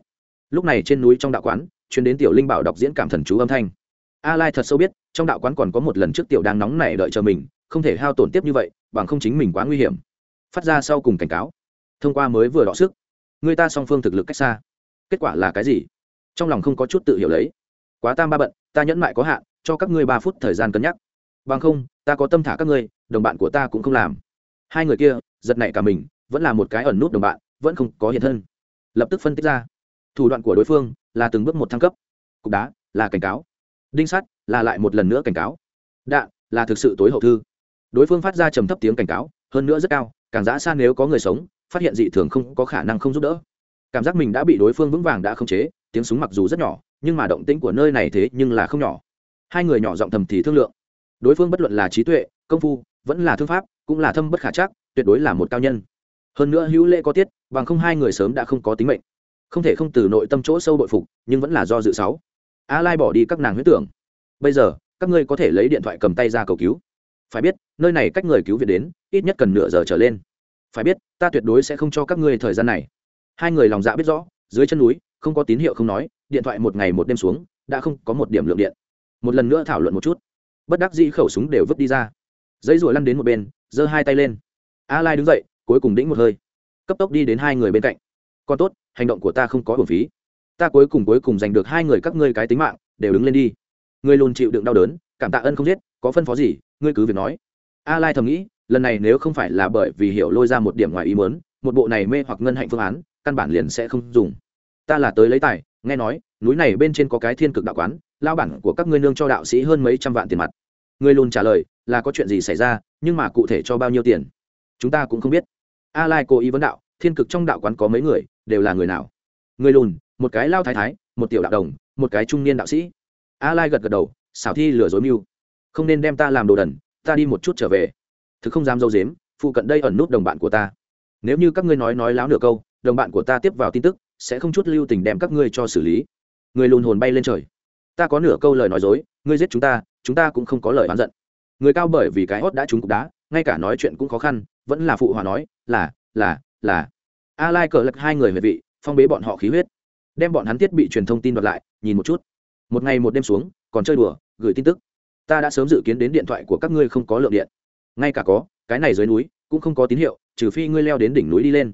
Lúc này trên núi trong đạo quán chuyến đến tiểu linh bảo đọc diễn cảm thần chú âm thanh. A lai thật sâu biết, trong đạo quán còn có một lần trước tiểu đang nóng này đợi chờ mình, không thể hao tổn tiếp như vậy, bằng không chính mình quá nguy hiểm. Phát ra sau cùng cảnh cáo. Thông qua mới vừa đọ sức, người ta song phương thực lực cách xa. Kết quả là cái gì? Trong lòng không có chút tự hiểu lấy. Quá tam ba bận, ta nhẫn mại có hạn cho các ngươi ba phút thời gian cân nhắc. Bằng không, ta có tâm thả các ngươi, đồng bạn của ta cũng không làm. Hai người kia, giật nảy cả mình, vẫn là một cái ẩn nút đồng bạn, vẫn không có hiện thân. Lập tức phân tích ra. Thủ đoạn của đối phương là từng bước một thăng cấp. Cục đá là cảnh cáo. Đinh sắt là lại một lần nữa cảnh cáo. Đạn là thực sự tối hậu thư. Đối phương phát ra trầm thấp tiếng cảnh cáo, hơn nữa rất cao, càng giã xa nếu có người sống, phát hiện dị thường không có khả năng không giúp đỡ. Cảm giác mình đã bị đối phương vững vàng đã khống chế, tiếng súng mặc dù rất nhỏ, nhưng mà động tĩnh của nơi này thế nhưng là không nhỏ hai người nhỏ giọng thầm thì thương lượng. Đối phương bất luận là trí tuệ, công phu, vẫn là thương pháp, cũng là thâm bất khả chắc, tuyệt đối là một cao nhân. Hơn nữa hữu lễ có tiết, bằng không hai người sớm đã không có tính mệnh. Không thể không từ nội tâm chỗ sâu bội phục, nhưng vẫn là do dự sáu. A lai bỏ đi các nàng huyết tưởng. Bây giờ, các ngươi có thể lấy điện thoại cầm tay ra cầu cứu. Phải biết, nơi này cách người cứu viện đến, ít nhất cần nửa giờ trở lên. Phải biết, ta tuyệt đối sẽ không cho các ngươi thời gian này. Hai người lòng dạ biết rõ, dưới chân núi, không có tín hiệu không nói, điện thoại một ngày một đêm xuống, đã không có một điểm lượng điện một lần nữa thảo luận một chút. Bất đắc dĩ khẩu súng đều vứt đi ra. Dây rùa lăn đến một bên, giơ hai tay lên. A lai đứng dậy, cuối cùng đĩnh một hơi. Cấp tốc đi đến hai người bên cạnh. Còn tốt, hành động của ta không có hồn phí. Ta cuối cùng cuối cùng giành được hai người các ngươi cái tính mạng, đều đứng lên đi. Ngươi luôn chịu đựng đau đớn, cảm tạ ân không giết, có phân phó gì, ngươi cứ việc nói. A lai thầm nghĩ, lần này nếu không phải là bởi vì hiểu lôi ra một điểm ngoài ý muốn, một bộ này mê hoặc ngân hạnh phương án, căn bản liền sẽ không dùng. Ta là tới lấy tài, nghe nói, núi này bên trên có cái thiên cực đạo quán lao bản của các ngươi nương cho đạo sĩ hơn mấy trăm vạn tiền mặt. Ngươi luôn trả lời, là có chuyện gì xảy ra, nhưng mà cụ thể cho bao nhiêu tiền? Chúng ta cũng không biết. A lai cố ý vấn đạo, thiên cực trong đạo quán có mấy người, đều là người nào? Người lùn, một cái lao thái thái, một tiểu đạo đồng, một cái trung niên đạo sĩ. A lai gật gật đầu, xảo thi lừa dối mưu. Không nên đem ta làm đồ đần, ta đi một chút trở về. Thực không dám dâu dếm, phụ cận đây ẩn nút đồng bạn của ta. Nếu như các ngươi nói nói láo nửa câu, đồng bạn của ta tiếp vào tin tức, sẽ không chút lưu tình đem các ngươi cho xử lý. Người lùn hồn bay lên trời ta có nửa câu lời nói dối, ngươi giết chúng ta chúng ta cũng không có lời oán giận. Người cao bởi vì cái hót đã trúng cục đá, ngay cả nói chuyện cũng khó khăn, vẫn là phụ hòa nói, là là là. A lai cờ lật hai người về vị, phong bế bọn họ khí huyết. Đem bọn hắn thiết bị truyền thông tin đoạt lại, nhìn một chút. Một ngày một đêm xuống, còn chơi đùa, gửi tin tức. Ta đã sớm dự kiến đến điện thoại của các ngươi không có lượng điện. Ngay cả có, cái này dưới núi, cũng không có tín hiệu, trừ phi ngươi leo đến đỉnh núi đi lên.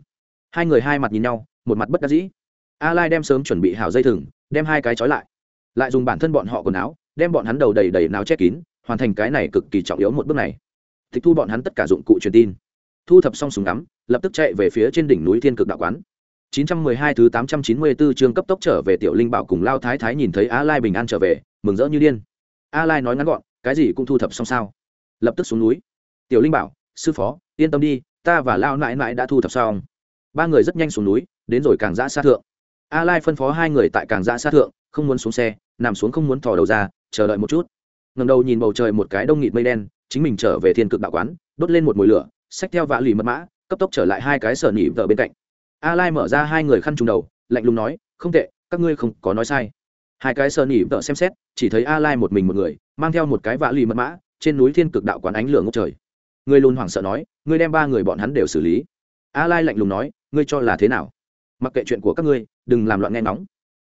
Hai người hai mặt nhìn nhau, một mặt bất đắc dĩ. A lai đem sớm chuẩn bị hảo dây thừng, đem hai cái trói lại lại dùng bản thân bọn họ quần áo, đem bọn hắn đầu đầy đầy náo che kín, hoàn thành cái này cực kỳ trọng yếu một bước này. Tịch thu bọn hắn tất cả dụng cụ truyền tin. Thu thập xong súng ngắm, lập tức chạy về phía trên đỉnh núi thiên cực đạo quán. 912 thứ 894 chương cấp tốc trở về tiểu linh bảo cùng lao thái thái nhìn thấy a lai bình an trở về, mừng rỡ như điên. A lai nói ngắn gọn, cái gì cũng thu thập xong sao? Lập tức xuống núi. Tiểu linh bảo, sư phó, yên tâm đi, ta và lao nãi nãi đã thu thập xong. Ba người rất nhanh xuống núi, đến rồi càng giã xa thượng. A lai phân phó hai người tại càng giã xa thượng, không muốn xuống xe nằm xuống không muốn thò đầu ra, chờ đợi một chút. Ngầm đầu nhìn bầu trời một cái đông nghịt mây đen, chính mình trở về thiên cực đạo quán, đốt lên một mùi lửa, xách theo vạ lì mật mã, cấp tốc trở lại hai cái sở nỉ vợ bên cạnh. A lai mở ra hai người khăn trùng đầu, lạnh lùng nói, không tệ, các ngươi không có nói sai. Hai cái sở nỉ vợ xem xét, chỉ thấy a lai một mình một người, mang theo một cái vạ lì mật mã, trên núi thiên cực đạo quán ánh lửa ngốc trời. Người lùn hoảng sợ nói, ngươi đem ba người bọn hắn đều xử lý. A lai lạnh lùng nói, ngươi cho là thế nào? Mặc kệ chuyện của các ngươi, đừng làm loạn nghe nóng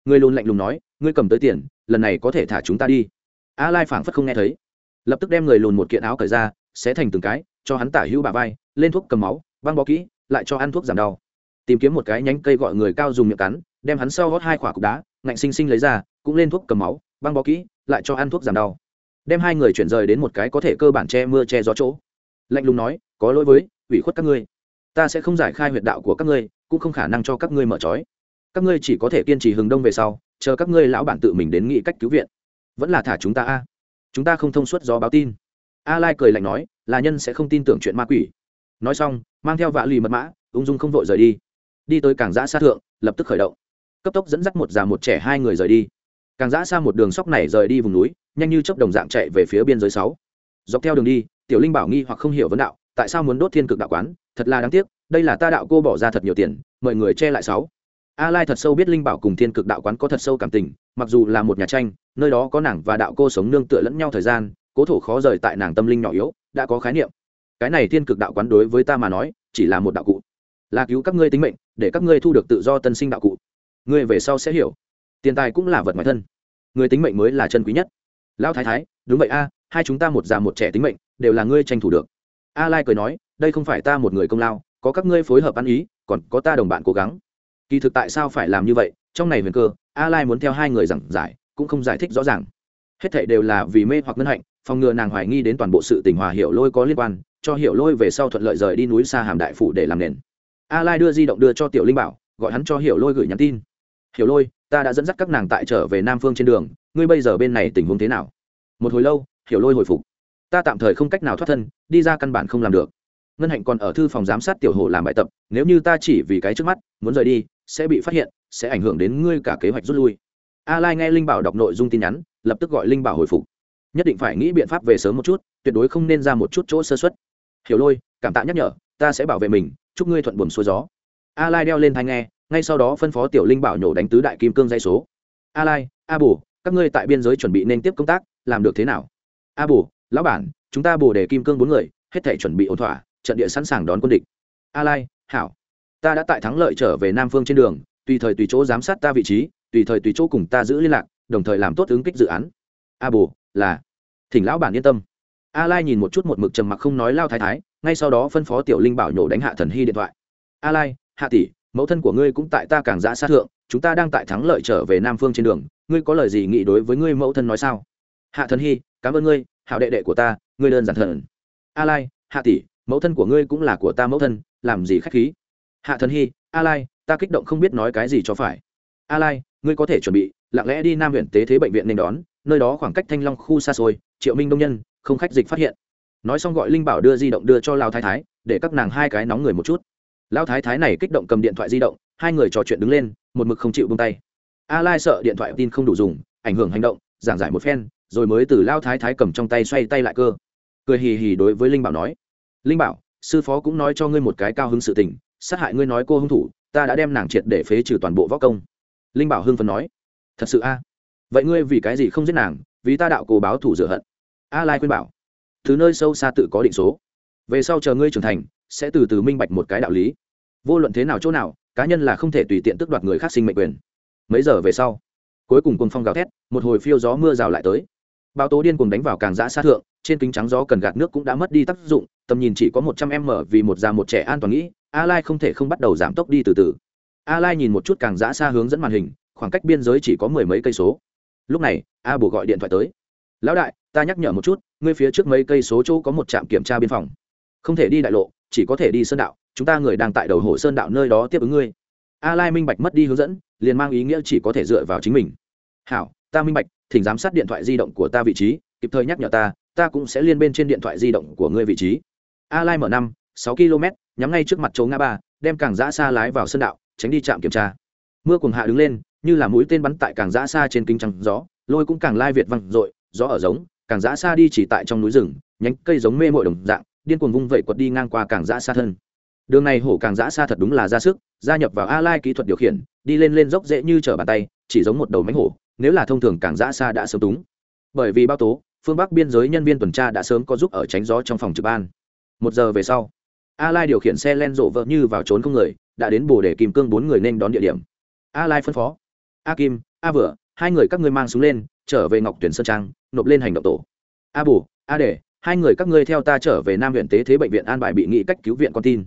người lùn lạnh lùng nói ngươi cầm tới tiền, lần này có thể thả chúng ta đi. A lai phảng phất không nghe thấy. Lập tức đem người lùn một kiện áo cởi ra sẽ thành từng cái, cho hắn tả hữu bà vai, lên thuốc cầm máu, băng bó kỹ, lại cho ăn thuốc giảm đau. Tìm kiếm một cái nhánh cây gọi người cao dùng miệng cắn, đem hắn sau gót hai quả cục đá, ngạnh sinh sinh lấy ra, cũng lên thuốc cầm máu, băng bó kỹ, lại cho ăn thuốc giảm đau. Đem hai người chuyển rời đến một cái có thể cơ bản che mưa che gió chỗ. Lạnh lùng nói, có lỗi với, ủy khuất các ngươi. Ta sẽ không giải khai huyệt đạo của các ngươi, cũng không khả năng cho các ngươi mở trói các ngươi chỉ có thể kiên trì hừng đông về sau, chờ các ngươi lão bản tự mình đến nghĩ cách cứu viện. Vẫn là thả chúng ta a. Chúng ta không thông suốt do báo tin. A lai cười lạnh nói, là nhân sẽ không tin tưởng chuyện ma quỷ. Nói xong, mang theo vạ lì mật mã, ung dung không vội rời đi. Đi tới cảng giã xa thượng, lập tức khởi động. Cấp tốc dẫn dắt một già một trẻ hai người rời đi. Càng giã xa một đường sóc này rời đi vùng núi, nhanh như chốc đồng dạng chạy về phía biên giới sáu. Dọc theo đường đi, tiểu linh bảo nghi hoặc không hiểu vấn đạo, tại sao muốn đốt thiên cực đạo quán, thật là đáng tiếc, đây là ta đạo cô bỏ ra thật nhiều tiền mọi người che lại sáu a lai thật sâu biết linh bảo cùng thiên cực đạo quán có thật sâu cảm tình, mặc dù là một nhà tranh, nơi đó có nàng và đạo cô sống nương tựa lẫn nhau thời gian, cố thủ khó rời tại nàng tâm linh nhỏ yếu, đã có khái niệm. Cái này thiên cực đạo quán đối với ta mà nói, chỉ là một đạo cụ. Là cứu các ngươi tính mệnh, để các ngươi thu được tự do tân sinh đạo cụ. Ngươi về sau sẽ hiểu. Tiền tài cũng là vật ngoài thân. Người tính mệnh mới là chân quý nhất. Lão thái thái, đúng vậy a, hai chúng ta một già một trẻ tính mệnh, đều là ngươi tranh thủ được. A lai cười nói, đây không phải ta một người công lao, có các ngươi phối hợp ăn ý, còn có ta đồng bạn cố gắng kỳ thực tại sao phải làm như vậy? Trong này huyền cơ, a lai muốn theo hai người giảng giải, cũng không giải thích rõ ràng. Hết thảy đều là vì mê hoặc ngân hạnh, phòng ngừa nàng hoài nghi đến toàn bộ sự tình hòa hiểu lôi có liên quan, cho hiểu lôi về sau thuận lợi rời đi núi xa hàm đại phủ để làm nền. A lai đưa di động đưa cho tiểu linh bảo, gọi hắn cho hiểu lôi gửi nhắn tin. Hiểu lôi, ta đã dẫn dắt các nàng tại trở về nam phương trên đường, ngươi bây giờ bên này tình huống thế nào? Một hồi lâu, hiểu lôi hồi phục. Ta tạm thời không cách nào thoát thân, đi ra căn bản không làm được. Ngân hạnh còn ở thư phòng giám sát tiểu hồ làm bài tập, nếu như ta chỉ vì cái trước mắt, muốn rời đi sẽ bị phát hiện, sẽ ảnh hưởng đến ngươi cả kế hoạch rút lui. A lai nghe linh bảo đọc nội dung tin nhắn, lập tức gọi linh bảo hồi phục. Nhất định phải nghĩ biện pháp về sớm một chút, tuyệt đối không nên ra một chút chỗ sơ xuất hiểu lôi, cảm tạ nhắc nhở, ta sẽ bảo vệ mình, chúc ngươi thuận buồm xuôi gió. A lai đeo lên thai nghe, ngay sau đó phân phó tiểu linh bảo nhổ đánh tứ đại kim cương dây số. A lai, a bù các ngươi tại biên giới chuẩn bị nên tiếp công tác, làm được thế nào? A bù lão bản, chúng ta bù để kim cương bốn người, hết thể chuẩn bị ổn thỏa, trận địa sẵn sàng đón quân địch. A lai, hảo ta đã tại thắng lợi trở về nam phương trên đường, tùy thời tùy chỗ giám sát ta vị trí, tùy thời tùy chỗ cùng ta giữ liên lạc, đồng thời làm tốt ứng kích dự án. A bồ, là. Thỉnh lão bản yên tâm. A lai nhìn một chút một mực trầm mặc không nói lao thái thái, ngay sau đó phân phó tiểu linh bảo nhổ đánh hạ thần hy điện thoại. A lai, hạ tỷ, mẫu thân của ngươi cũng tại ta càng giã sát thượng, chúng ta đang tại thắng lợi trở về nam phương trên đường, ngươi có lời gì nghĩ đối với ngươi mẫu thân nói sao? Hạ thần hy, cảm ơn ngươi, hảo đệ đệ của ta, ngươi đơn giản thần a lai, hạ tỷ, mẫu thân của ngươi cũng là của ta mẫu thân, làm gì khách khí? Hạ thần hy a lai ta kích động không biết nói cái gì cho phải. A lai ngươi có thể chuẩn bị, lặng lẽ đi nam huyện tế thế bệnh viện nên đón, nơi đó khoảng cách thanh long khu xa xôi, triệu minh đông nhân, không khách dịch phát hiện. Nói xong gọi linh bảo đưa di động đưa cho lao thái thái, để các nàng hai cái nóng người một chút. Lao thái thái này kích động cầm điện thoại di động, hai người trò chuyện đứng lên, một mực không chịu bông tay. A lai sợ điện thoại tin không đủ dùng, ảnh hưởng hành động, giảng giải một phen, rồi mới từ lao thái thái cầm trong tay xoay tay lại cơ. Cười hì hì đối với linh bảo nói, linh bảo, sư phó cũng nói cho ngươi một cái cao hứng sự tình sát hại ngươi nói cô hung thủ, ta đã đem nàng triệt để phế trừ toàn bộ võ công. Linh bảo hưng phấn nói. Thật sự a? Vậy ngươi vì cái gì không giết nàng, vì ta đạo cổ báo thủ rửa hận? A lai khuyên bảo. Từ nơi sâu xa tự có định số. Về sau chờ ngươi trưởng thành, sẽ từ từ minh bạch một cái đạo lý. Vô luận thế nào chỗ nào, cá nhân là không thể tùy tiện tước đoạt người khác sinh mệnh quyền. Mấy giờ về sau, cuối cùng cùng phong gào thét, một hồi phiêu gió mưa rào lại tới. Bao tố điên cùng đánh vào càng giã sát thượng, trên kính trắng gió cần gạt nước cũng đã mất đi tác dụng, tầm nhìn chỉ có một trăm m vì một già một trẻ an toàn nghĩ a lai không thể không bắt đầu giảm tốc đi từ từ. A lai nhìn một chút càng giã xa hướng dẫn màn hình, khoảng cách biên giới chỉ có mười mấy cây số. Lúc này, a bồ gọi điện thoại tới. Lão đại, ta nhắc nhở một chút, ngươi phía trước mấy cây số chỗ có một trạm kiểm tra biên phòng. Không thể đi đại lộ, chỉ có thể đi sơn đạo. Chúng ta người đang tại đầu hồ sơn đạo nơi đó tiếp ứng ngươi. A lai minh bạch mất đi hướng dẫn, liền mang ý nghĩa chỉ có thể dựa vào chính mình. Hảo, ta minh bạch, thỉnh giám sát điện thoại di động của ta vị trí, kịp thời nhắc nhở ta ta cũng sẽ liên bên trên điện thoại di động của ngươi vị trí. A lai mở năm, sáu km nhắm ngay trước mặt chỗ ngã ba, đem càng giã xa lái vào sân đạo, tránh đi trạm kiểm tra. Mưa cùng hạ đứng lên, như là mũi tên bắn tại càng giã xa trên kính trăng gió, lôi cũng càng lai việt văng dội, gió ở giống, càng giã xa đi chỉ tại trong núi rừng, nhánh cây giống mê mội đồng dạng, điên cuồng vung vẩy quật đi ngang qua càng giã xa thân. Đường này hổ càng giã xa thật đúng là ra sức, gia nhập vào a lai kỹ thuật điều khiển, đi lên lên dốc dễ như trở bàn tay, chỉ giống một đầu mánh hổ, nếu là thông thường càng giã xa đã sớm túng. Bởi vì bao tố, phương bắc biên giới nhân viên tuần tra đã sớm có giúp ở tránh gió trong phòng trực ban. Một giờ về sau a lai điều khiển xe len rộ vợ như vào trốn không người, đã đến bồ để kìm cương bốn người nên đón địa điểm. A lai phân phó. A kim, a vừa, hai người các ngươi mang xuống lên, trở về ngọc tuyển sơn trang, nộp lên hành động tổ. A bù, a để hai người các ngươi theo ta trở về nam huyện tế thế bệnh viện an bài bị nghị cách cứu viện con tin.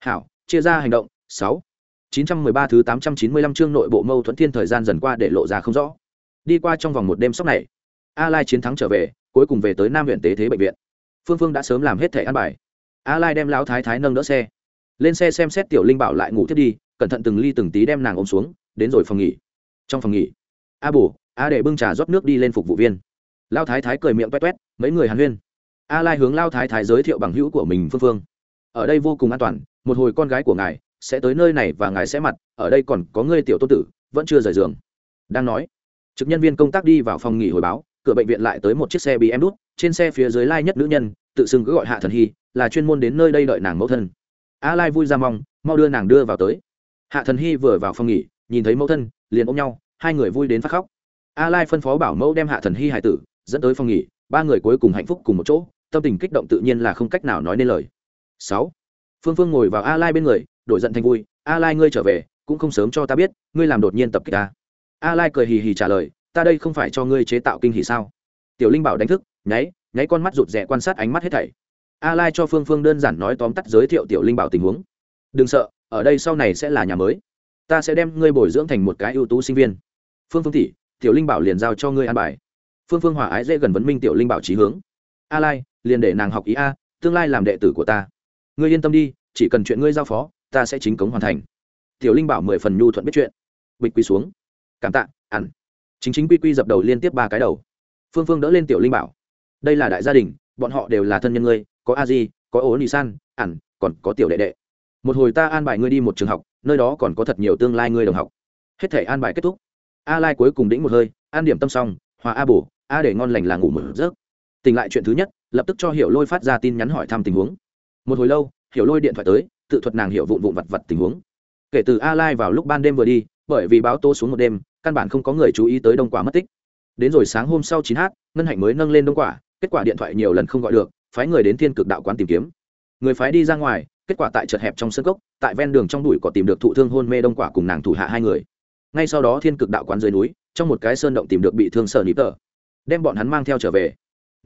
Hảo, chia ra hành động, sáu. chín trăm mười ba thứ tám trăm chín mươi lăm chương nội bộ mâu thuẫn thiên thời gian dần qua để lộ ra không rõ. Đi qua trong vòng một đêm sốc này, a lai chiến thắng trở về, cuối cùng về tới nam huyện tế thế bệnh viện. Phương phương đã sớm làm hết thẻ an bài a lai đem lão thái thái nâng đỡ xe. Lên xe xem xét tiểu linh bảo lại ngủ thiết đi, cẩn thận từng ly từng tí đem nàng ôm xuống, đến rồi phòng nghỉ. Trong phòng nghỉ, a bù a để bưng trà rót nước đi lên phục vụ viên. Lao thái thái cười miệng toét toét mấy người hàn huyên. A lai hướng lao thái thái giới thiệu bằng hữu của mình phương phương. Ở đây vô cùng an toàn, một hồi con gái của ngài sẽ tới nơi này và ngài sẽ mặt, ở đây còn có ngươi tiểu tôn tử, vẫn chưa rời giường. Đang nói, trực nhân viên công tác đi vào phòng nghỉ hồi báo, cửa bệnh viện lại tới một chiếc xe bị em đút trên xe phía dưới lai nhất nữ nhân tự xưng cứ gọi hạ thần hy, là chuyên môn đến nơi đây đợi nàng mẫu thân. A lai vui ra mong, mau đưa nàng đưa vào tới. Hạ thần hy vừa vào phòng nghỉ, nhìn thấy mẫu thân, liền ôm nhau, hai người vui đến phát khóc. A lai phân phó bảo mẫu đem hạ thần hy hải tử, dẫn tới phòng nghỉ, ba người cuối cùng hạnh phúc cùng một chỗ, tâm tình kích động tự nhiên là không cách nào nói nên lời. Sáu. Phương phương ngồi vào a lai bên người, đổi giận thành vui, a lai ngươi trở về, cũng không sớm cho ta biết, ngươi làm đột nhiên tập kích ta. A lai cười hì hì trả lời, ta đây không phải cho ngươi chế tạo kinh hỉ sao? Tiểu linh bảo đánh thức, nháy nháy con mắt rụt rè quan sát ánh mắt hết thảy. A lai cho phương phương đơn giản nói tóm tắt giới thiệu tiểu linh bảo tình huống. Đừng sợ, ở đây sau này sẽ là nhà mới. Ta sẽ đem ngươi bồi dưỡng thành một cái ưu tú sinh viên. Phương phương tỷ, tiểu linh bảo liền giao cho ngươi an bài. Phương phương hòa ái dễ gần vấn minh tiểu linh bảo trí hướng. A lai, liền để nàng học ý a, tương lai làm đệ tử của ta. Ngươi yên tâm đi, chỉ cần chuyện ngươi giao phó, ta sẽ chính cống hoàn thành. Tiểu linh bảo mười phần nhu thuận biết chuyện. Bịch quy xuống. Cảm tạ ăn chính chính quy quy dập đầu liên tiếp ba cái đầu. Phương phương đỡ lên tiểu linh bảo đây là đại gia đình, bọn họ đều là thân nhân ngươi, có a di, có ố nị san ẩn còn có tiểu đệ đệ. Một hồi ta an bài ngươi đi một trường học, nơi đó còn có thật nhiều tương lai ngươi đồng học. Hết thể an bài kết thúc. A lai cuối cùng đĩnh một hơi, an điểm tâm xong, hòa a bổ, a để ngon lành là ngủ mở rớt tỉnh lại chuyện thứ nhất, lập tức cho hiểu lôi phát ra tin nhắn hỏi thăm tình huống. Một hồi lâu, hiểu lôi điện thoại tới, tự thuật nàng hiểu vụn vụn vặt vặt tình huống. Kể từ a lai vào lúc ban đêm vừa đi, bởi vì báo tô xuống một đêm, căn bản không có người chú ý tới đông quả mất tích. Đến rồi sáng hôm sau chín h ngân hạnh mới nâng lên đông quả kết quả điện thoại nhiều lần không gọi được, phái người đến thiên cực đạo quán tìm kiếm. Người phái đi ra ngoài, kết quả tại chật hẹp trong sân cốc, tại ven đường trong đùi có tìm được thụ thương hôn mê đông quả cùng nàng thủ hạ hai người. Ngay sau đó thiên cực đạo quán dưới núi, trong một cái sơn động tìm được bị thương sợ nịp tờ. Đem bọn hắn mang theo trở về.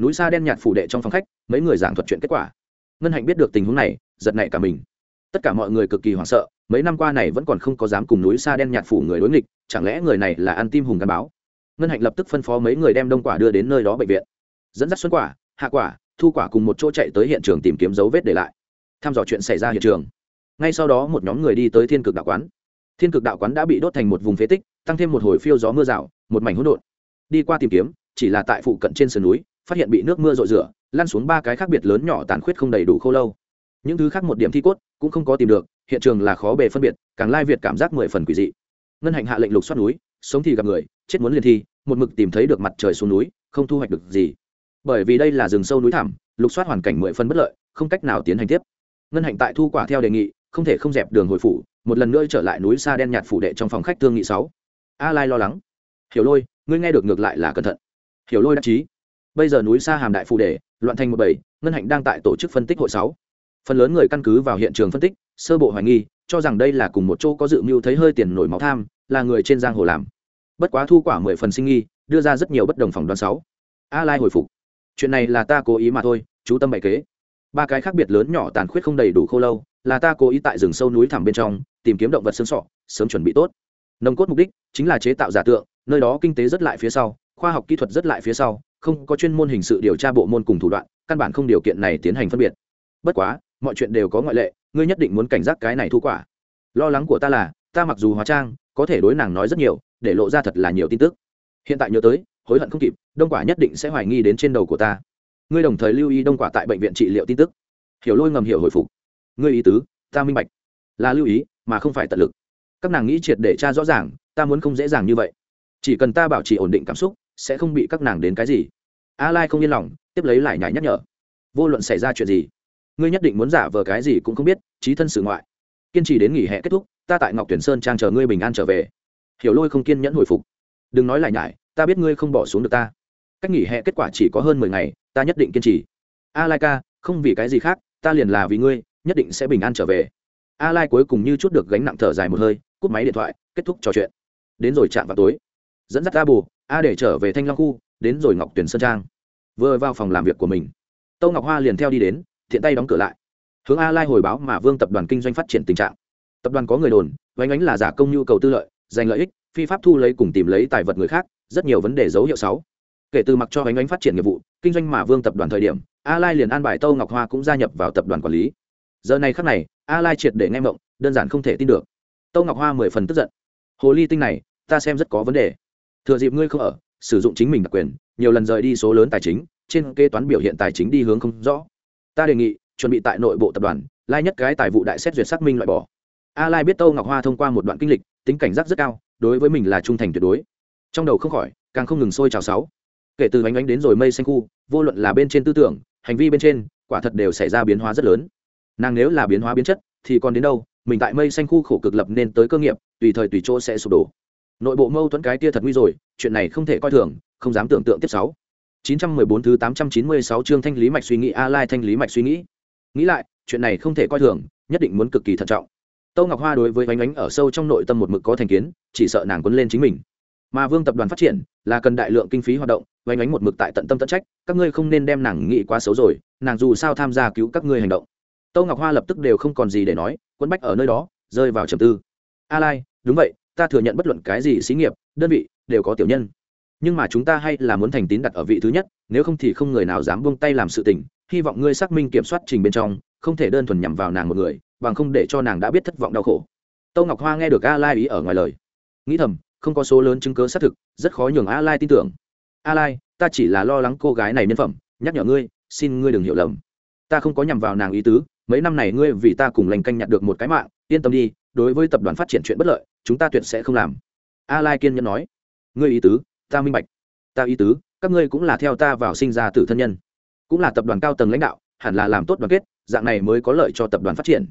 Núi xa đen nhạt phủ đệ trong phòng khách, mấy người giảng thuật chuyện kết quả. Ngân hạnh biết được tình huống này, giật nảy cả mình. Tất cả mọi người cực kỳ hoảng sợ, mấy năm qua này vẫn còn không có dám cùng núi xa đen nhạt phủ người đối nghịch, chẳng lẽ người này là ăn tim hùng gắn báo? Ngân hạnh lập tức phân phó mấy người đem đông quả đưa đến nơi đó bệnh viện dẫn dắt xuân quả, hạ quả, thu quả cùng một chỗ chạy tới hiện trường tìm kiếm dấu vết để lại. Thăm dò chuyện xảy ra hiện trường. Ngay sau đó một nhóm người đi tới thiên cực đạo quán. Thiên cực đạo quán đã bị đốt thành một vùng phế tích, tăng thêm một hồi phiêu gió mưa rào, một mảnh hỗn độn. Đi qua tìm kiếm, chỉ là tại phụ cận trên sườn núi, phát hiện bị nước mưa rội rửa, lăn xuống ba cái khác biệt lớn nhỏ tàn khuyết không đầy đủ khô lâu. Những thứ khác một điểm thi cốt cũng không có tìm được, hiện trường là khó bề phân biệt, càng lai việt cảm giác mười phần quỷ dị. Ngân hạnh hạ lệnh lục xoát núi, sống thì gặp người, chết muốn liền thi, một mực tìm thấy được mặt trời xuống núi, không thu hoạch được gì bởi vì đây là rừng sâu núi thảm lục soát hoàn cảnh mười phân bất lợi, không cách nào tiến hành tiếp. Ngân hạnh tại thu quả theo đề nghị, không thể không dẹp đường hồi phủ, một lần nữa trở lại núi xa đen nhạt phủ đệ trong phòng khách thương nghị sáu. A lai lo lắng. Hiểu lôi, ngươi nghe được ngược lại là cẩn thận. Hiểu lôi đắc chí. Bây giờ núi xa hàm đại phủ đệ, loạn thành một bảy ngân hạnh đang tại tổ chức phân tích hội sáu. Phần lớn người căn cứ vào hiện trường phân tích, sơ bộ hoài nghi, cho rằng đây là cùng một chỗ có dự mưu thấy hơi tiền nổi máu tham, là người trên giang hồ làm. Bất quá thu quả mười phần sinh nghi, đưa ra rất nhiều bất đồng phòng đoán sáu. A lai hồi phục chuyện này là ta cố ý mà thôi, chú tâm bày kế. Ba cái khác biệt lớn nhỏ tàn khuyết không đầy đủ khô lâu, là ta cố ý tại rừng sâu núi thẳm bên trong, tìm kiếm động vật xương sọ, sớm chuẩn bị tốt. Nồng cốt mục đích chính là chế tạo giả tượng, nơi đó kinh tế rất lại phía sau, khoa học kỹ thuật rất lại phía sau, không có chuyên môn hình sự điều tra bộ môn cùng thủ đoạn, căn bản không điều kiện này tiến hành phân biệt. Bất quá, mọi chuyện đều có ngoại lệ, ngươi nhất định muốn cảnh giác cái này thu quả. Lo lắng của ta là, ta mặc dù hóa trang, có thể đối nàng nói rất nhiều, để lộ ra thật là nhiều tin tức. Hiện tại nhớ tới hối hận không kịp, đông quả nhất định sẽ hoài nghi đến trên đầu của ta. Ngươi đồng thời lưu ý đông quả tại bệnh viện trị liệu tin tức. Hiểu lôi ngầm hiểu hồi phục. Ngươi ý tứ, ta minh bạch. Là lưu ý, mà không phải tận lực. Các nàng nghĩ triệt để tra rõ ràng, ta muốn không dễ dàng như vậy. Chỉ cần ta bảo trì ổn định cảm xúc, sẽ không bị các nàng đến cái gì. A lai không yên lòng, tiếp lấy lại nhảy nhắc nhở. Vô luận xảy ra chuyện gì, ngươi nhất định muốn giả vờ cái gì cũng không biết, trí thân sự ngoại. Kiên trì đến nghỉ hè kết thúc, ta tại ngọc tuyển sơn trang chờ ngươi bình an trở về. Hiểu lôi không kiên nhẫn hồi phục. Đừng nói lại nhải ta biết ngươi không bỏ xuống được ta. Cách nghỉ hè kết quả chỉ có hơn mười ngày, ta nhất định kiên trì. A lai ca không vì cái gì khác, ta liền là vì ngươi, nhất định sẽ bình an trở về. A lai cuối cùng như chút được gánh nặng thở dài một hơi, cúp máy điện thoại, kết thúc trò chuyện. Đến rồi chạm vào tối. Dẫn dắt a bù a để trở về thanh long khu, đến rồi ngọc tuyển sơn trang. Vừa vào phòng làm việc của mình, tâu ngọc hoa liền theo đi đến, thiện tay đóng cửa lại. Hướng a lai hồi báo mà vương tập đoàn kinh doanh phát triển tình trạng. Tập đoàn có người đồn, vánh ánh là giả công nhu cầu tư lợi, giành lợi ích, phi pháp thu lấy cùng tìm lấy tài vật người khác rất nhiều vấn đề dấu hiệu sáu. Kể từ mặc cho ánh ánh phát triển nghiệp vụ, kinh doanh mà vương tập đoàn thời điểm a lai liền an bài tâu ngọc hoa cũng gia nhập vào tập đoàn quản lý. Giờ này khắc này a lai triệt để nghe mộng đơn giản không thể tin được. Tâu ngọc hoa mười phần tức giận. Hồ ly tinh này, ta xem rất có vấn đề. Thừa dịp ngươi không ở, sử dụng chính mình đặc quyền, nhiều lần rời đi số lớn tài chính, trên kế toán biểu hiện tài chính đi hướng không rõ. Ta đề nghị, chuẩn bị tại nội bộ tập đoàn, lai nhất cái tài vụ đại xét duyệt xác minh loại bỏ. A lai biết tâu ngọc hoa thông qua một đoạn kinh lịch, tính cảnh giác rất cao, đối với mình là trung thành tuyệt đối trong đầu không khỏi càng không ngừng sôi trào sáu. Kể từ bánh ánh đến rồi mây xanh khu vô luận là bên trên tư tưởng hành vi bên trên quả thật đều xảy ra biến hóa rất lớn. Nàng nếu là biến hóa biến chất thì còn đến đâu? Mình tại mây xanh khu khổ cực lập nên tới cơ nghiệp tùy thời tùy chỗ sẽ sụp đổ. Nội bộ mâu thuẫn cái tia thật nguy rồi chuyện này không thể coi thường không dám tưởng tượng tiếp sáu. 914 thứ 896 chương thanh lý mạch suy nghĩ a lai thanh lý mạch suy nghĩ. Nghĩ lại chuyện này không thể coi thường nhất định muốn cực kỳ thận trọng. Tô Ngọc Hoa đối với bánh Ánh ở sâu trong nội tâm một mực có thành kiến, chỉ sợ nàng quấn lên chính mình. Mà Vương tập đoàn phát triển là cần đại lượng kinh phí hoạt động, Vánh Ánh một mực tại tận tâm tận trách, các ngươi không nên đem nàng nghĩ quá xấu rồi, nàng dù sao tham gia cứu các ngươi hành động. Tô Ngọc Hoa lập tức đều không còn gì để nói, quấn bách ở nơi đó, rơi vào trầm tư. A Lai, đúng vậy, ta thừa nhận bất luận cái gì xí nghiệp, đơn vị đều có tiểu nhân. Nhưng mà chúng ta hay là muốn thành tín đặt ở vị thứ nhất, nếu không thì không người nào dám buông tay làm sự tình, hy vọng ngươi xác minh kiểm soát trình bên trong, không thể đơn thuần nhằm vào nàng một người, bằng không để cho nàng đã biết thất vọng đau khổ Tô ngọc hoa nghe được a lai ý ở ngoài lời nghĩ thầm không có số lớn chứng cứ xác thực rất khó nhường a lai tin tưởng. A lai ta chỉ là lo lắng cô gái này nhân phẩm nhắc nhở ngươi xin ngươi đừng hiểu lầm. Ta không có nhằm vào nàng ý tứ mấy năm này ngươi vì ta cùng lành canh nhặt được một cái mạng yên tâm đi đối với tập đoàn phát triển chuyện bất lợi chúng ta tuyệt sẽ không làm. A lai kiên nhẫn nói. Ngươi ý tứ ta minh bạch. Ta ý tứ các ngươi cũng là theo ta vào sinh ra tử thân nhân. Cũng là tập đoàn cao tầng lãnh đạo hẳn là làm tốt đoàn kết dạng này mới có lợi cho tập đoàn phát triển.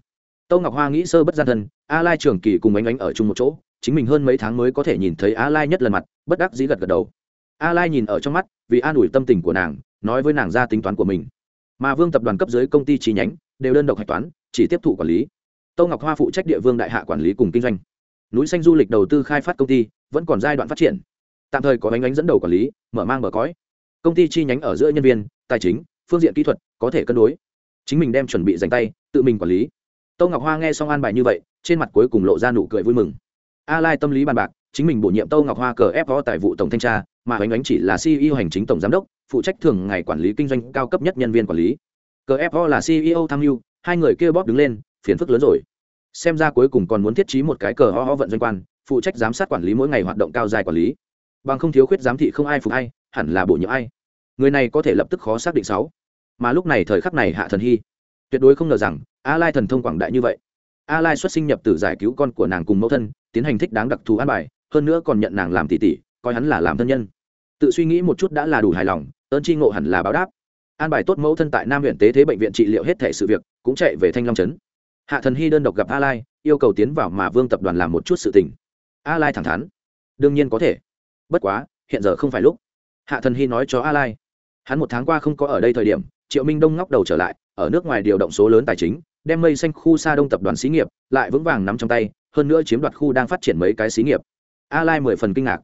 Tô Ngọc Hoa nghĩ sơ bất gian thân, A Lai trưởng kỳ cùng ánh ánh ở chung một chỗ, chính mình hơn mấy tháng mới có thể nhìn thấy A Lai nhất lần mặt, bất đắc dĩ gật gật đầu. A Lai nhìn ở trong mắt, vì an ủi tâm tình của nàng, nói với nàng ra tính toán của mình. Mà Vương tập đoàn cấp dưới công ty chi nhánh đều đơn độc hạch toán, chỉ tiếp thụ quản lý. Tô Ngọc Hoa phụ trách địa vương đại hạ quản lý cùng kinh doanh. Núi xanh du lịch đầu tư khai phát công ty vẫn còn giai đoạn phát triển. Tạm thời có ánh ánh dẫn đầu quản lý, mở mang bờ cõi. Công ty chi nhánh ở giữa nhân viên, tài chính, phương diện kỹ thuật có thể cân đối. Chính mình đem chuẩn bị dành tay, tự mình quản lý Tô Ngọc Hoa nghe xong an bài như vậy, trên mặt cuối cùng lộ ra nụ cười vui mừng. A Lai tâm lý bàn bạc, chính mình bổ nhiệm Tô Ngọc Hoa cờ ép tại vụ tổng thanh tra, mà Hoành Ánh chỉ là CEO hành chính tổng giám đốc, phụ trách thường ngày quản lý kinh doanh cao cấp nhất nhân viên quản lý. Cờ ép là CEO tham mưu, hai người kia bóp đứng lên, phiền phức lớn rồi. Xem ra cuối cùng còn muốn thiết trí một cái cờ ho vận doanh quan, phụ trách giám sát quản lý mỗi ngày hoạt động cao dài quản lý. Bằng không thiếu khuyết giám thị không ai phục ai, hẳn là bổ nhiệm ai. Người này có thể lập tức khó xác định sáu. Mà lúc này thời khắc này Hạ Thần Hy, tuyệt đối không ngờ rằng a lai thần thông quảng đại như vậy a lai xuất sinh nhập tử giải cứu con của nàng cùng mẫu thân tiến hành thích đáng đặc thù an bài, hơn nữa còn nhận nàng làm tỷ tỷ, coi hắn là làm thân nhân. Tự suy nghĩ một chút đã là đủ hài lòng, ơn chi ngộ hẳn là báo đáp. An bài tốt mẫu thân tại nam huyện tế thế bệnh viện trị liệu hết thể sự việc, cũng chạy về thanh long trấn. Hạ thần hy đơn độc gặp a lai, yêu cầu tiến vào mà vương tập đoàn làm một chút sự tình. A lai thẳng thắn. Đương nhiên có thể. Bất quá, hiện giờ không phải lúc. Hạ thần hy nói cho a lai. Hắn một tháng qua không có ở đây thời điểm, triệu minh đông ngóc đầu trở lại, ở nước ngoài điều động số lớn tài chính, đem mây xanh khu xa đông tập đoàn xí nghiệp, lại vững vàng nắm trong tay hơn nữa chiếm đoạt khu đang phát triển mấy cái xí nghiệp. A lai mười phần kinh ngạc.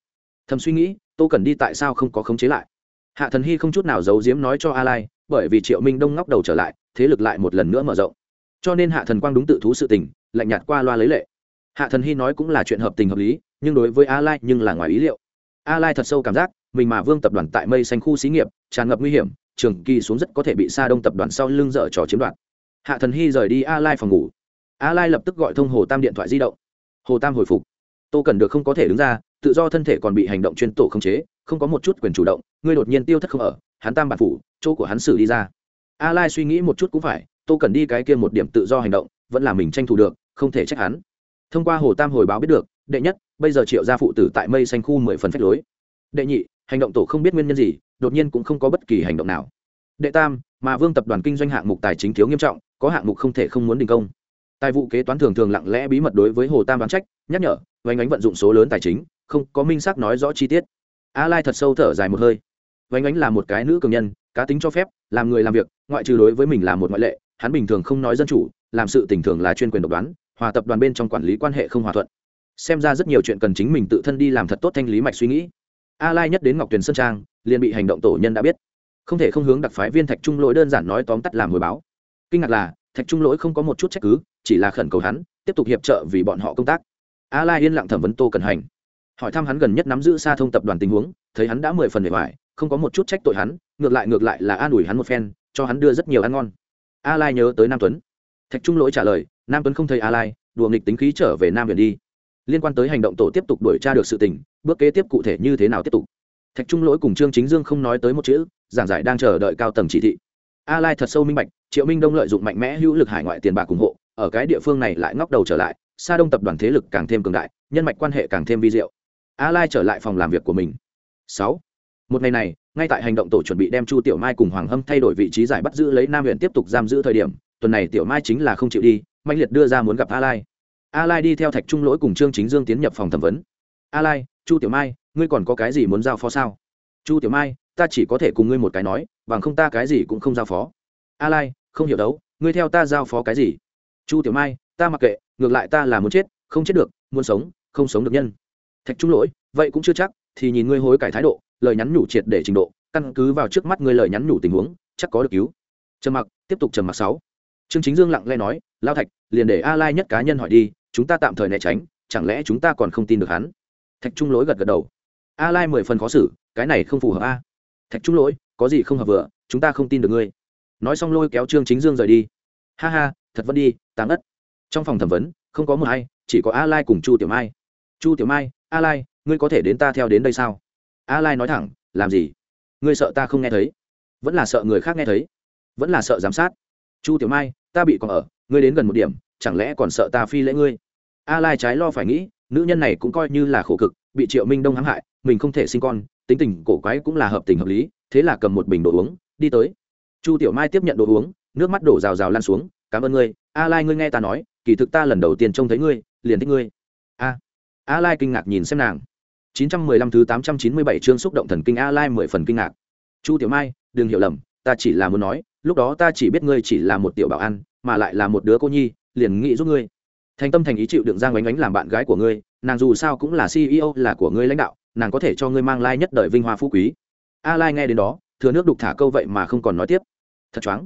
Thầm suy nghĩ, tô cần đi tại sao không có khống chế lại? Hạ thần hy không chút nào giấu giếm nói cho a lai bởi vì triệu minh đông ngóc đầu trở lại, thế lực lại một lần nữa mở rộng. Cho nên hạ thần quang đúng tự thú sự tình, lạnh nhạt qua loa lấy lệ. Hạ thần hy nói cũng là chuyện hợp tình hợp lý, nhưng đối với a lai nhưng là ngoài ý liệu. A lai thật sâu cảm giác, mình mà vương tập đoàn tại mây xanh khu xí nghiệp, tràn ngập nguy hiểm, trường kỳ xuống rất có thể bị sa đông tập đoàn sau lưng dở trò chiếm đoạt. Hạ thần hy rời đi a lai phòng ngủ a lai lập tức gọi thông hồ tam điện thoại di động. Hồ tam hồi phục. Tô cần được không có thể đứng ra, tự do thân thể còn bị hành động chuyên tổ khống chế, không có một chút quyền chủ động, ngươi đột nhiên tiêu thất không ở, hắn tam bản phủ, chỗ của hắn xử đi ra. A lai suy nghĩ một chút cũng phải, tô cần đi cái kia một điểm tự do hành động, vẫn là mình tranh thủ được, không thể trách hắn. Thông qua hồ tam hồi báo biết được, đệ nhất, bây giờ triệu gia phụ tử tại mây xanh khu mười phần phách lối. Đệ nhị, hành động tổ không biết nguyên nhân gì, đột nhiên cũng không có bất kỳ hành động nào. Đệ tam, mà vương tập đoàn kinh doanh hạng mục tài chính thiếu nghiêm trọng, có hạng mục không thể không muốn đình công tài vụ kế toán thường thường lặng lẽ bí mật đối với hồ tam đoán trách, nhắc nhở vánh ánh vận dụng số lớn tài chính, không có minh xác nói rõ chi tiết. A lai thật sâu thở dài một hơi. Vánh ánh là một cái nữ cường nhân, cá tính cho phép, làm người làm việc, ngoại trừ đối với mình là một ngoại lệ, hắn bình thường không nói dân chủ, làm sự tình thường là chuyên quyền độc đoán, hòa tập đoàn bên trong quản lý quan hệ không hòa thuận. Xem ra rất nhiều chuyện cần chính mình tự thân đi làm thật tốt thanh lý mạch suy nghĩ. A lai nhất đến ngọc tuyền sơn trang, liền bị hành động tổ nhân đã biết. Không thể không hướng đặc phái viên thạch trung lỗi đơn giản nói tóm tắt làm hồi báo. Kinh ngạc là thạch trung lỗi không có một chút trách cứ, chỉ là khẩn cầu hắn, tiếp tục hiệp trợ vì bọn họ công tác. A lai yên lặng thẩm vấn tô cần hành. Hỏi thăm hắn gần nhất nắm giữ xa thông tập đoàn tình huống, thấy hắn đã mười phần để hoài không có một chút trách tội hắn, ngược lại ngược lại là an ủi hắn một phen, cho hắn đưa rất nhiều ăn ngon. A lai nhớ tới nam tuấn. Thạch trung lỗi trả lời, nam tuấn không thấy a lai, đùa nghịch tính khí trở về nam huyện đi. Liên quan tới hành động tổ tiếp tục đuổi tra được sự tình, bước kế tiếp cụ thể như thế nào tiếp tục. Thạch trung lỗi cùng trương chính dương không nói tới một chữ, giảng giải đang chờ đợi cao tầng chỉ thị a lai thật sâu minh bạch, triệu minh đông lợi dụng mạnh mẽ hữu lực hải ngoại tiền bạc ủng hộ, ở cái địa phương này lại ngóc đầu trở lại xa đông tập đoàn thế lực càng thêm cường đại, nhân mạch quan hệ càng thêm vi diệu. A lai trở lại phòng làm việc của mình. 6. một ngày này, ngay tại hành động tổ chuẩn bị đem chu tiểu mai cùng hoàng hâm thay đổi vị trí giải bắt giữ lấy nam huyện tiếp tục giam giữ thời điểm, tuần này tiểu mai chính là không chịu đi mạnh liệt đưa ra muốn gặp a lai. A lai đi theo thạch trung lỗi cùng trương chính dương tiến nhập phòng thẩm vấn. A lai, chu tiểu mai, ngươi còn có cái gì muốn giao phó sao? Chu tiểu mai, ta chỉ có thể cùng ngươi một cái nói bằng không ta cái gì cũng không giao phó. A lai, không hiểu đấu, ngươi theo ta giao phó cái gì? Chu tiểu mai, ta mặc kệ, ngược lại ta là muốn chết, không chết được, muốn sống, không sống được nhân. Thạch trung lỗi, vậy cũng chưa chắc, thì nhìn ngươi hối cải thái độ, lời nhắn nhủ triệt để trình độ, căn cứ vào trước mắt ngươi lời nhắn nhủ tình huống, chắc có được cứu. Trầm mặc, tiếp tục trầm mặc sáu. Trương chính dương lặng lẽ nói, lao thạch, liền để a lai nhất cá nhân hỏi đi, chúng ta tạm thời né tránh, chẳng lẽ chúng ta còn không tin được hắn? Thạch trung lỗi gật gật đầu. A lai mười phần khó xử, cái này không phù hợp a. Thạch trung lỗi có gì không hợp vừa, chúng ta không tin được ngươi. Nói xong lôi kéo trương chính dương rời đi. Ha ha, thật vẫn đi tám ất. Trong phòng thẩm vấn, không có một ai, chỉ có a lai cùng chu tiểu mai. Chu tiểu mai, a lai, ngươi có thể đến ta theo đến đây sao? A lai nói thẳng, làm gì? Ngươi sợ ta không nghe thấy? Vẫn là sợ người khác nghe thấy? Vẫn là sợ giám sát? Chu tiểu mai, ta bị còn ở, ngươi đến gần một điểm, chẳng lẽ còn sợ ta phi lễ ngươi? A lai trái lo phải nghĩ, nữ nhân này cũng coi như là khổ cực, bị triệu minh đông hãm hại, mình không thể sinh con tính tình cổ quái cũng là hợp tình hợp lý, thế là cầm một bình đồ uống, đi tới. Chu tiểu mai tiếp nhận đồ uống, nước mắt đổ rào rào lan xuống, cảm ơn ngươi, a lai ngươi nghe ta nói, kỳ thực ta lần đầu tiên trông thấy ngươi, liền thích ngươi. A a lai kinh ngạc nhìn xem nàng. 915 thứ 897 chương xúc động thần kinh a lai mười phần kinh ngạc. Chu tiểu mai, đừng hiểu lầm, ta chỉ là muốn nói, lúc đó ta chỉ biết ngươi chỉ là một tiểu bảo an, mà lại là một đứa cô nhi, liền nghĩ giúp ngươi. Thành tâm thành ý chịu đựng giang ánh ánh làm bạn gái của ngươi, nàng dù sao cũng là ceo là của ngươi lãnh đạo nàng có thể cho ngươi mang lai nhất đời vinh hoa phú quý. A lai nghe đến đó, thừa nước đục thả câu vậy mà không còn nói tiếp. Thật choáng.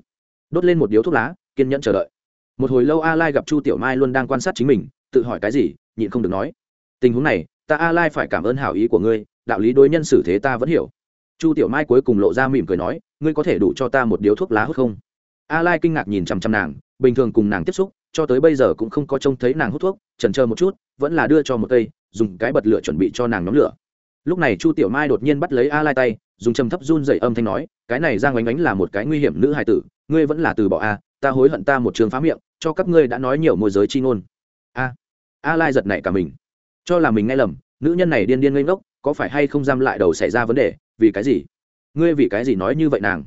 Đốt lên một điếu thuốc lá, kiên nhẫn chờ đợi. Một hồi lâu a lai gặp chu tiểu mai luôn đang quan sát chính mình, tự hỏi cái gì, nhịn không được nói. Tình huống này, ta a lai phải cảm ơn hảo ý của ngươi, đạo lý đối nhân xử thế ta vẫn hiểu. Chu tiểu mai cuối cùng lộ ra mỉm cười nói, ngươi có thể đủ cho ta một điếu thuốc lá hút không? A lai kinh ngạc nhìn chằm chằm nàng, bình thường cùng nàng tiếp xúc, cho tới bây giờ cũng không có trông thấy nàng hút thuốc Trần chờ một chút, vẫn là đưa cho một cây, dùng cái bật lửa chuẩn bị cho nàng nhóm lửa lúc này chu tiểu mai đột nhiên bắt lấy a lai tay, dùng trầm thấp run dậy âm thanh nói, cái này giang oánh ánh là một cái nguy hiểm nữ hài tử, ngươi vẫn là từ bỏ a, ta hối hận ta một trường phá miệng, cho các ngươi đã nói nhiều môi giới chi ngôn. A a lai giật nảy cả mình. Cho là mình nghe lầm, nữ nhân này điên điên ngây ngốc, có phải hay không giam lại đầu xảy ra vấn đề, vì cái gì? Ngươi vì cái gì nói như vậy nàng?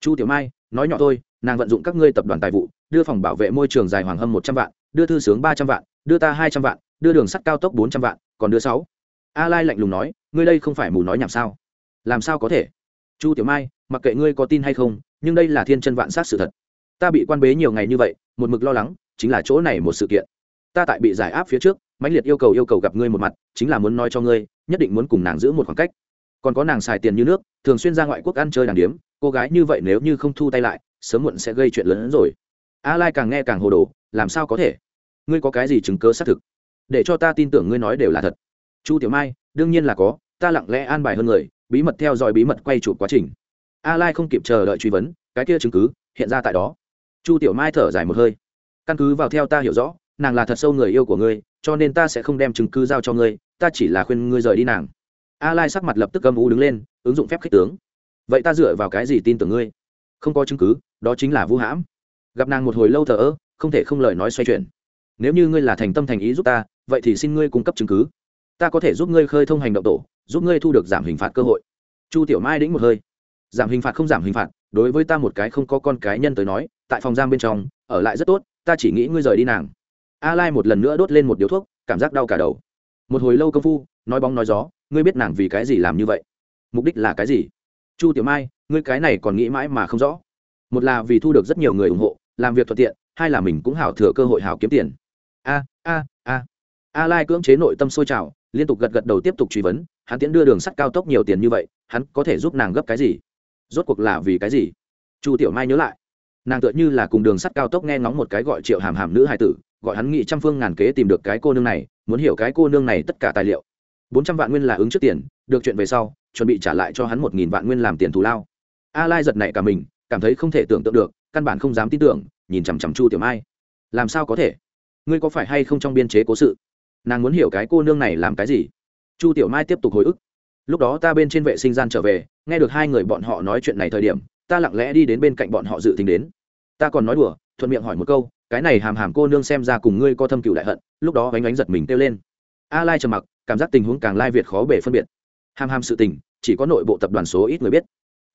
Chu tiểu mai, nói nhỏ thôi, nàng vận dụng các ngươi tập đoàn tài vụ, đưa phòng bảo vệ môi trường dài hoàng hâm một trăm vạn, đưa thư sướng ba trăm vạn, đưa ta hai trăm vạn, đưa đường sắt cao tốc bốn trăm vạn, còn đưa sáu a lai lạnh lùng nói, ngươi đây không phải mù nói nhảm sao? Làm sao có thể? Chu tiểu mai, mặc kệ ngươi có tin hay không, nhưng đây là thiên chân vạn sát sự thật. Ta bị quan bế nhiều ngày như vậy, một mực lo lắng, chính là chỗ này một sự kiện. Ta tại bị giải áp phía trước, mãnh liệt yêu cầu yêu cầu gặp ngươi một mặt, chính là muốn nói cho ngươi, nhất định muốn cùng nàng giữ một khoảng cách. Còn có nàng xài tiền như nước, thường xuyên ra ngoại quốc ăn chơi đàng điếm, cô gái như vậy nếu như không thu tay lại, sớm muộn sẽ gây chuyện lớn hơn rồi. A lai càng nghe càng hồ đồ, làm sao có thể? Ngươi có cái gì chứng cớ xác thực? Để cho ta tin tưởng ngươi nói đều là thật chu tiểu mai, đương nhiên là có, ta lặng lẽ an bài hơn người, bí mật theo dõi bí mật quay chụp quá trình. A lai không kịp chờ đợi truy vấn, cái kia chứng cứ hiện ra tại đó. Chu tiểu mai thở dài một hơi. Căn cứ vào theo ta hiểu rõ, nàng là thật sâu người yêu của ngươi, cho nên ta sẽ không đem chứng cứ giao cho ngươi, ta chỉ là khuyên ngươi rời đi nàng. A lai sắc mặt lập tức âm u đứng lên, ứng dụng phép khích tướng. Vậy ta dựa vào cái gì tin tưởng ngươi? Không có chứng cứ, đó chính là vu hãm. Gặp nàng một hồi lâu thờ ơ, không thể không lời nói xoay chuyển. Nếu như ngươi là thành tâm thành ý giúp ta, vậy thì xin ngươi cung cấp chứng cứ ta có thể giúp ngươi khơi thông hành động tổ, giúp ngươi thu được giảm hình phạt cơ hội. Chu tiểu mai đĩnh một hơi. Giảm hình phạt không giảm hình phạt, đối với ta một cái không có con cái nhân tới nói, tại phòng giam bên trong, ở lại rất tốt, ta chỉ nghĩ ngươi rời đi nàng. A lai một lần nữa đốt lên một điếu thuốc, cảm giác đau cả đầu. Một hồi lâu công phu, nói bóng nói gió, ngươi biết nàng vì cái gì làm như vậy? Mục đích là cái gì? Chu tiểu mai, ngươi cái này còn nghĩ mãi mà không rõ. Một là vì thu được rất nhiều người ủng hộ, làm việc thuận tiện, hai là mình cũng hảo thừa cơ hội hảo kiếm tiền. A a a. A lai cưỡng chế nội tâm sôi trào liên tục gật gật đầu tiếp tục truy vấn, hắn tiễn đưa đường sắt cao tốc nhiều tiền như vậy, hắn có thể giúp nàng gấp cái gì? Rốt cuộc là vì cái gì? Chu tiểu mai nhớ lại, nàng tựa như là cùng đường sắt cao tốc nghe ngóng một cái gọi triệu hàm hàm nữ hai tử, gọi hắn nghị trăm phương ngàn kế tìm được cái cô nương này, muốn hiểu cái cô nương này tất cả tài liệu. Bốn trăm vạn nguyên là ứng trước tiền, được chuyện về sau, chuẩn bị trả lại cho hắn một nghìn vạn nguyên làm tiền thù lao. A lai giật nảy cả mình, cảm thấy không thể tưởng tượng được, căn bản không dám tin tưởng, nhìn chằm chằm chu tiểu mai. Làm sao có thể? Ngươi có phải hay không trong biên chế cố sự? Nàng muốn hiểu cái cô nương này làm cái gì? Chu tiểu mai tiếp tục hồi ức. Lúc đó ta bên trên vệ sinh gian trở về, nghe được hai người bọn họ nói chuyện này thời điểm, ta lặng lẽ đi đến bên cạnh bọn họ dự tính đến. Ta còn nói đùa, thuận miệng hỏi một câu, cái này hàm hàm cô nương xem ra cùng ngươi có thâm cựu đại hận, lúc đó bánh ánh giật mình kêu lên. A lai trầm mặc, cảm giác tình huống càng lai việt khó bể phân biệt. Hàm hàm sự tình, chỉ có nội bộ tập đoàn số ít người biết.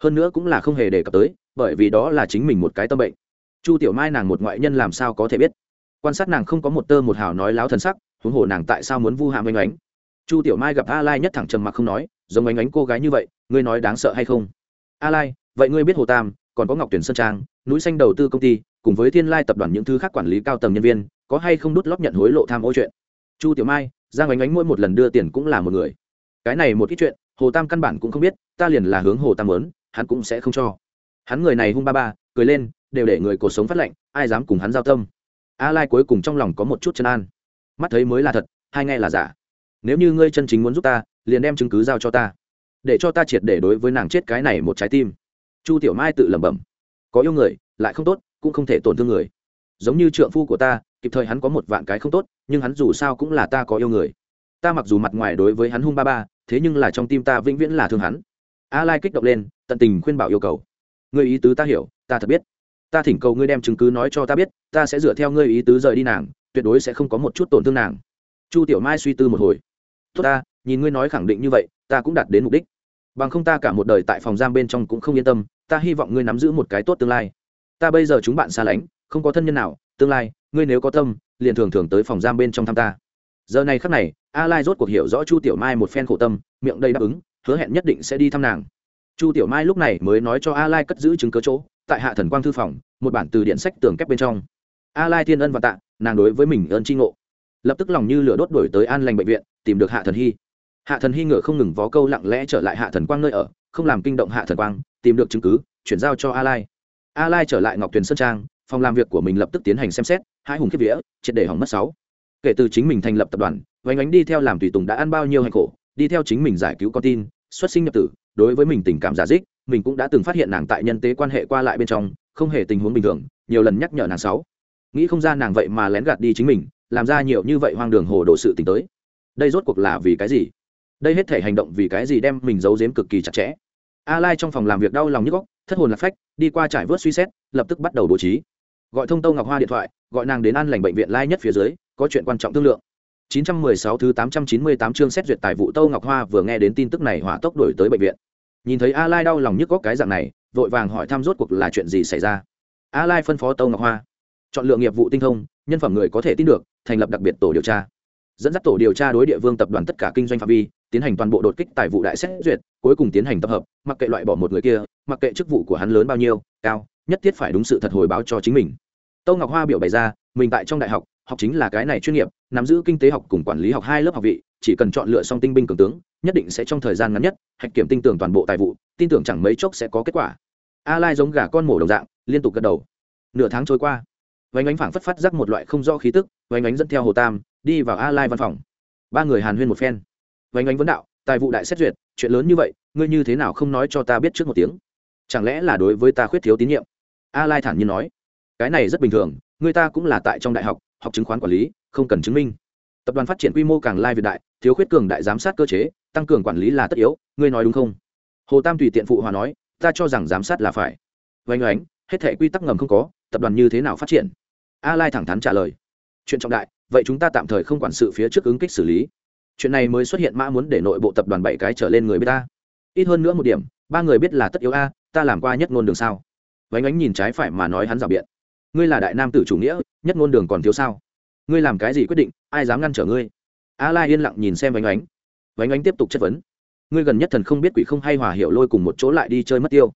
Hơn nữa cũng là không hề đề cập tới, bởi vì đó là chính mình một cái tâm bệnh. Chu tiểu mai nàng một ngoại nhân làm sao có thể biết? Quan sát nàng không có một tơ một hào nói láo thần sắc huống hồ nàng tại sao muốn vu hãm oanh oánh? Chu tiểu mai gặp a lai nhất thẳng trầm mặc không nói, giống oanh oánh cô gái như vậy, ngươi nói đáng sợ hay không? A lai, vậy ngươi biết hồ tam, còn có ngọc tuyển sơn trang, núi xanh đầu tư công ty, cùng với thiên lai tập đoàn những thứ khác quản lý cao tầng nhân viên, có hay không đút lót nhận hối lộ tham ô chuyện? Chu tiểu mai, giang oanh oánh mỗi một lần đưa tiền cũng là một người. Cái này một ít chuyện, hồ tam căn bản cũng không biết, ta liền là hướng hồ tam lớn hắn cũng sẽ không cho. Hắn người này hung ba ba, cười lên, đều để người cuộc sống phát lệnh, ai dám cùng hắn giao tâm? A lai cuối cùng trong lòng có một chút chân an mắt thấy mới là thật, hai nghe là giả. Nếu như ngươi chân chính muốn giúp ta, liền đem chứng cứ giao cho ta. Để cho ta triệt để đối với nàng chết cái này một trái tim. Chu tiểu mai tự lẩm bẩm. Có yêu người, lại không tốt, cũng không thể tổn thương người. Giống như trượng phu của ta, kịp thời hắn có một vạn cái không tốt, nhưng hắn dù sao cũng là ta có yêu người. Ta mặc dù mặt ngoài đối với hắn hung ba ba, thế nhưng là trong tim ta vĩnh viễn là thương hắn. A lai kích động lên, tận tình khuyên bảo yêu cầu. Người ý tứ ta hiểu, ta thật biết. Ta thỉnh cầu ngươi đem chứng cứ nói cho ta biết, ta sẽ dựa theo ngươi ý tứ rời đi nàng tuyệt đối sẽ không có một chút tổn thương nàng. Chu tiểu mai suy tư một hồi. Tốt ta, nhìn ngươi nói khẳng định như vậy, ta cũng đạt đến mục đích. Bằng không ta cả một đời tại phòng giam bên trong cũng không yên tâm, ta hy vọng ngươi nắm giữ một cái tốt tương lai. Ta bây giờ chúng bạn xa lánh, không có thân nhân nào, tương lai, ngươi nếu có tâm, liền thường thường tới phòng giam bên trong thăm ta. Giờ này khắc này, a lai rốt cuộc hiểu rõ chu tiểu mai một phen khổ tâm, miệng đầy đáp ứng, hứa hẹn nhất định sẽ đi thăm nàng. Chu tiểu mai lúc này mới nói cho a lai cất giữ chứng cớ chỗ, tại hạ thần quang thư phòng, một bản từ điện sách tường kép bên trong a lai thiên ân và tạ, nàng đối với mình ơn tri ngộ. Lập tức lòng như lửa đốt đổi tới an lành bệnh viện, tìm được hạ thần hy. Hạ thần hy ngựa không ngừng vó câu lặng lẽ trở lại hạ thần quang nơi ở, không làm kinh động hạ thần quang, tìm được chứng cứ, chuyển giao cho a lai. A lai trở lại ngọc tuyền sơn trang, phòng làm việc của mình lập tức tiến hành xem xét, hai hùng kiếp vía, triệt để hỏng mất sáu. Kể từ chính mình thành lập tập đoàn, vánh ánh đi theo làm tùy tùng đã ăn bao nhiêu hành khổ, đi theo chính mình giải cứu con tin, xuất sinh nhập tử, đối với mình tình cảm giả dích, mình cũng đã từng phát hiện nàng tại nhân tế quan hệ qua lại bên trong, không hề tình huống bình thường, nhiều lần nhắc nhở nàng sáu nghĩ không ra nàng vậy mà lén gạt đi chính mình làm ra nhiều như vậy hoang đường hồ đồ sự tình tới. Đây rốt cuộc là vì cái gì? Đây hết thể hành động vì cái gì đem mình giấu giếm cực kỳ chặt chẽ? A lai trong phòng làm việc đau lòng nhức góc thất hồn lạc phách đi qua trải vớt suy xét lập tức bắt đầu bố trí. Gọi thông tâu ngọc hoa điện thoại gọi nàng đến an lành bệnh viện lai nhất phía dưới có chuyện quan trọng thương lượng. 916 thứ 898 chương xét duyệt tài vụ Tâu Ngọc Hoa vừa nghe đến tin tức này hỏa tốc đổi tới bệnh viện. Nhìn thấy A Lai đau lòng nhức góc cái dạng này, vội vàng hỏi thăm rốt cuộc là chuyện gì xảy ra. A Lai phân phó Tâu Ngọc Hoa, chọn lựa nghiệp vụ tinh thông, nhân phẩm người có thể tin được, thành lập đặc biệt tổ điều tra. Dẫn dắt tổ điều tra đối địa vương tập đoàn tất cả kinh doanh phạm vi, tiến hành toàn bộ đột kích tài vụ đại xét duyệt, cuối cùng tiến hành tập hợp, mặc kệ loại bỏ một người kia, mặc kệ chức vụ của hắn lớn bao nhiêu, cao, nhất thiết phải đúng sự thật hồi báo cho chính mình. Tâu Ngọc Hoa biểu bày ra, mình tại trong đại học, học chính là cái này chuyên nghiệp nắm giữ kinh tế học cùng quản lý học hai lớp học vị chỉ cần chọn lựa xong tinh binh cường tướng nhất định sẽ trong thời gian ngắn nhất hạch kiểm tinh tưởng toàn bộ tài vụ tin tưởng chẳng mấy chốc sẽ có kết quả a lai giống gà con mổ đồng dạng liên tục gật đầu nửa tháng trôi qua vánh ánh phảng phất phát giác một loại không rõ khí tức vánh ánh dẫn theo hồ tam, đi vào a lai văn phòng. Ba người hàn huyên một phen. Vánh ánh vấn đạo, tài vụ đại xét duyệt, chuyện lớn như vậy, ngươi như thế nào không nói cho ta biết trước một tiếng? Chẳng lẽ là đối với ta khuyết thiếu tín nhiệm? A lai thản nhiên nói, cái này rất bình thường người ta cũng là tại trong đại học học chứng khoán quản lý, không cần chứng minh. Tập đoàn phát triển quy mô càng lai việt đại, thiếu khuyết cường đại giám sát cơ chế, tăng cường quản lý là tất yếu, ngươi nói đúng không? Hồ tam tùy tiện phụ hòa nói, ta cho rằng giám sát là phải. Vánh oánh hết thể quy tắc ngầm không có, tập đoàn như thế nào phát triển? A lai thẳng thắn trả lời. Chuyện trọng đại, vậy chúng ta tạm thời không quản sự phía trước ứng kích xử lý. Chuyện này mới xuất hiện mã muốn để nội bộ tập đoàn bảy cái trở lên người biết ta. Ít hơn nữa một điểm, ba người biết là tất yếu a, ta làm qua nhất ngôn đường sao? Vánh ánh nhìn trái phải mà nói hắn rào biện. Ngươi là đại nam tử chủ nghĩa, nhất ngôn đường còn thiếu sao? Ngươi làm cái gì quyết định, ai dám ngăn trở ngươi? A lai yên lặng nhìn xem vánh ánh. Vánh ánh tiếp tục chất vấn. Ngươi gần nhất thần không biết quỷ không hay hòa hiểu lôi cùng một chỗ lại đi chơi mất tiêu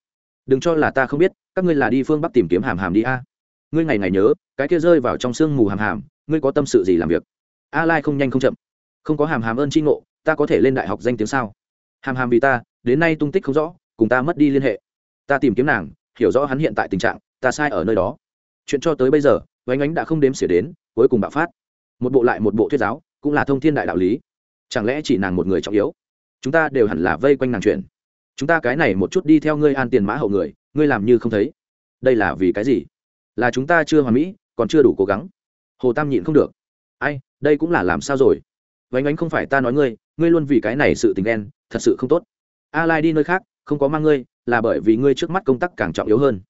đừng cho là ta không biết, các ngươi là đi phương bắc tìm kiếm hàm hàm đi a. Ngươi ngày ngày nhớ, cái kia rơi vào trong sương mù hàm hàm, ngươi có tâm sự gì làm việc? A lai không nhanh không chậm. Không có hàm hàm ơn tri ngộ, ta có thể lên đại học danh tiếng sao? Hàm hàm vì ta, đến nay tung tích không rõ, cùng ta mất đi liên hệ. Ta tìm kiếm nàng, hiểu rõ hắn hiện tại tình trạng, ta sai ở nơi đó. Chuyện cho tới bây giờ oanh ánh đã không đếm xỉa đến, cuối cùng bạo phát. Một bộ lại một bộ thuyết giáo, cũng là thông thiên đại đạo lý. Chẳng lẽ chỉ nàng một người trọng yếu? Chúng ta đều hẳn là vây quanh nàng chuyện chúng ta cái này một chút đi theo ngươi an tiền mã hậu người, ngươi làm như không thấy. Đây là vì cái gì? Là chúng ta chưa hoàn mỹ, còn chưa đủ cố gắng. Hồ tam nhịn không được. Ai, đây cũng là làm sao rồi? Vánh ánh không phải ta nói ngươi ngươi luôn vì cái này sự tình đen thật sự không tốt. A lai đi nơi khác, không có mang ngươi, là bởi vì ngươi trước mắt công tác càng trọng yếu hơn.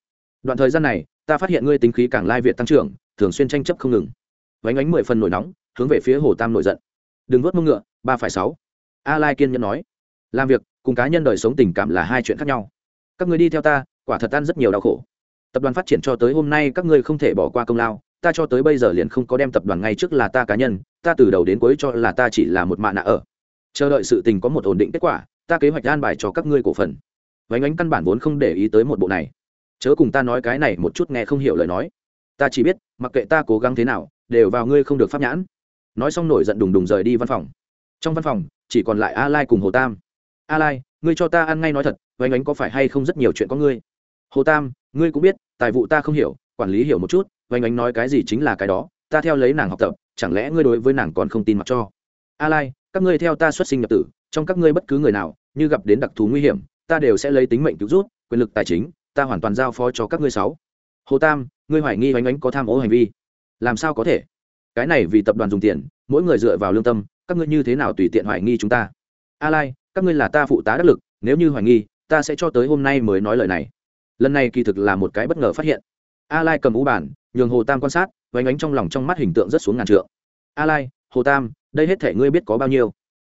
Đoạn thời gian này, ta phát hiện ngươi tính khí càng lai việt tăng trưởng, thường xuyên tranh chấp không ngừng. Vánh ánh mười phần nổi nóng, hướng về phía hồ tam nổi giận. Đừng vớt mông ngựa, ba phải sáu. A lai kiên nhẫn nói. Làm việc cùng cá nhân đời sống tình cảm là hai chuyện khác nhau. Các người đi theo ta, quả thật ăn rất nhiều đau khổ. Tập đoàn phát triển cho tới hôm nay các ngươi không thể bỏ qua công lao, ta cho tới bây giờ liền không có đem tập đoàn ngay trước là ta cá nhân, ta từ đầu đến cuối cho là ta chỉ là một mạ nạ ở. Chờ đợi sự tình có một ổn định kết quả, ta kế hoạch an bài cho các ngươi cổ phần. Vánh ánh căn bản vốn không để ý tới một bộ này. Chớ cùng ta nói cái này một chút nghe không hiểu lời nói. Ta chỉ biết, mặc kệ ta cố gắng thế nào, đều vào ngươi không được pháp nhãn. Nói xong nổi giận đùng đùng rời đi văn phòng. Trong văn phòng, chỉ còn lại a lai cùng hồ tam a lai, ngươi cho ta ăn ngay nói thật vánh ánh có phải hay không rất nhiều chuyện có ngươi? Hồ tam, ngươi cũng biết, tài vụ ta không hiểu, quản lý hiểu một chút vánh ánh nói cái gì chính là cái đó, ta theo lấy nàng học tập, chẳng lẽ ngươi đối với nàng còn không tin mặc cho? A lai, các ngươi theo ta xuất sinh nhập tử, trong các ngươi bất cứ người nào, như gặp đến đặc thù nguy hiểm, ta đều sẽ lấy tính mệnh cứu rút, quyền lực tài chính, ta hoàn toàn giao phó cho các ngươi sáu. Hồ tam, ngươi hoài nghi oanh oánh có tham ô hành vi? Làm sao có thể? Cái này vì tập đoàn dùng tiền, mỗi người dựa vào lương tâm, các ngươi như thế nào tùy tiện hoài nghi chúng ta? A lai các ngươi là ta phụ tá đắc lực, nếu như hoài nghi, ta sẽ cho tới hôm nay mới nói lời này. Lần này kỳ thực là một cái bất ngờ phát hiện. A lai cầm ú bản, nhường hồ tam quan sát, vánh ánh trong lòng trong mắt hình tượng rất xuống ngàn trượng. A lai hồ tam, đây hết thể ngươi biết có bao nhiêu?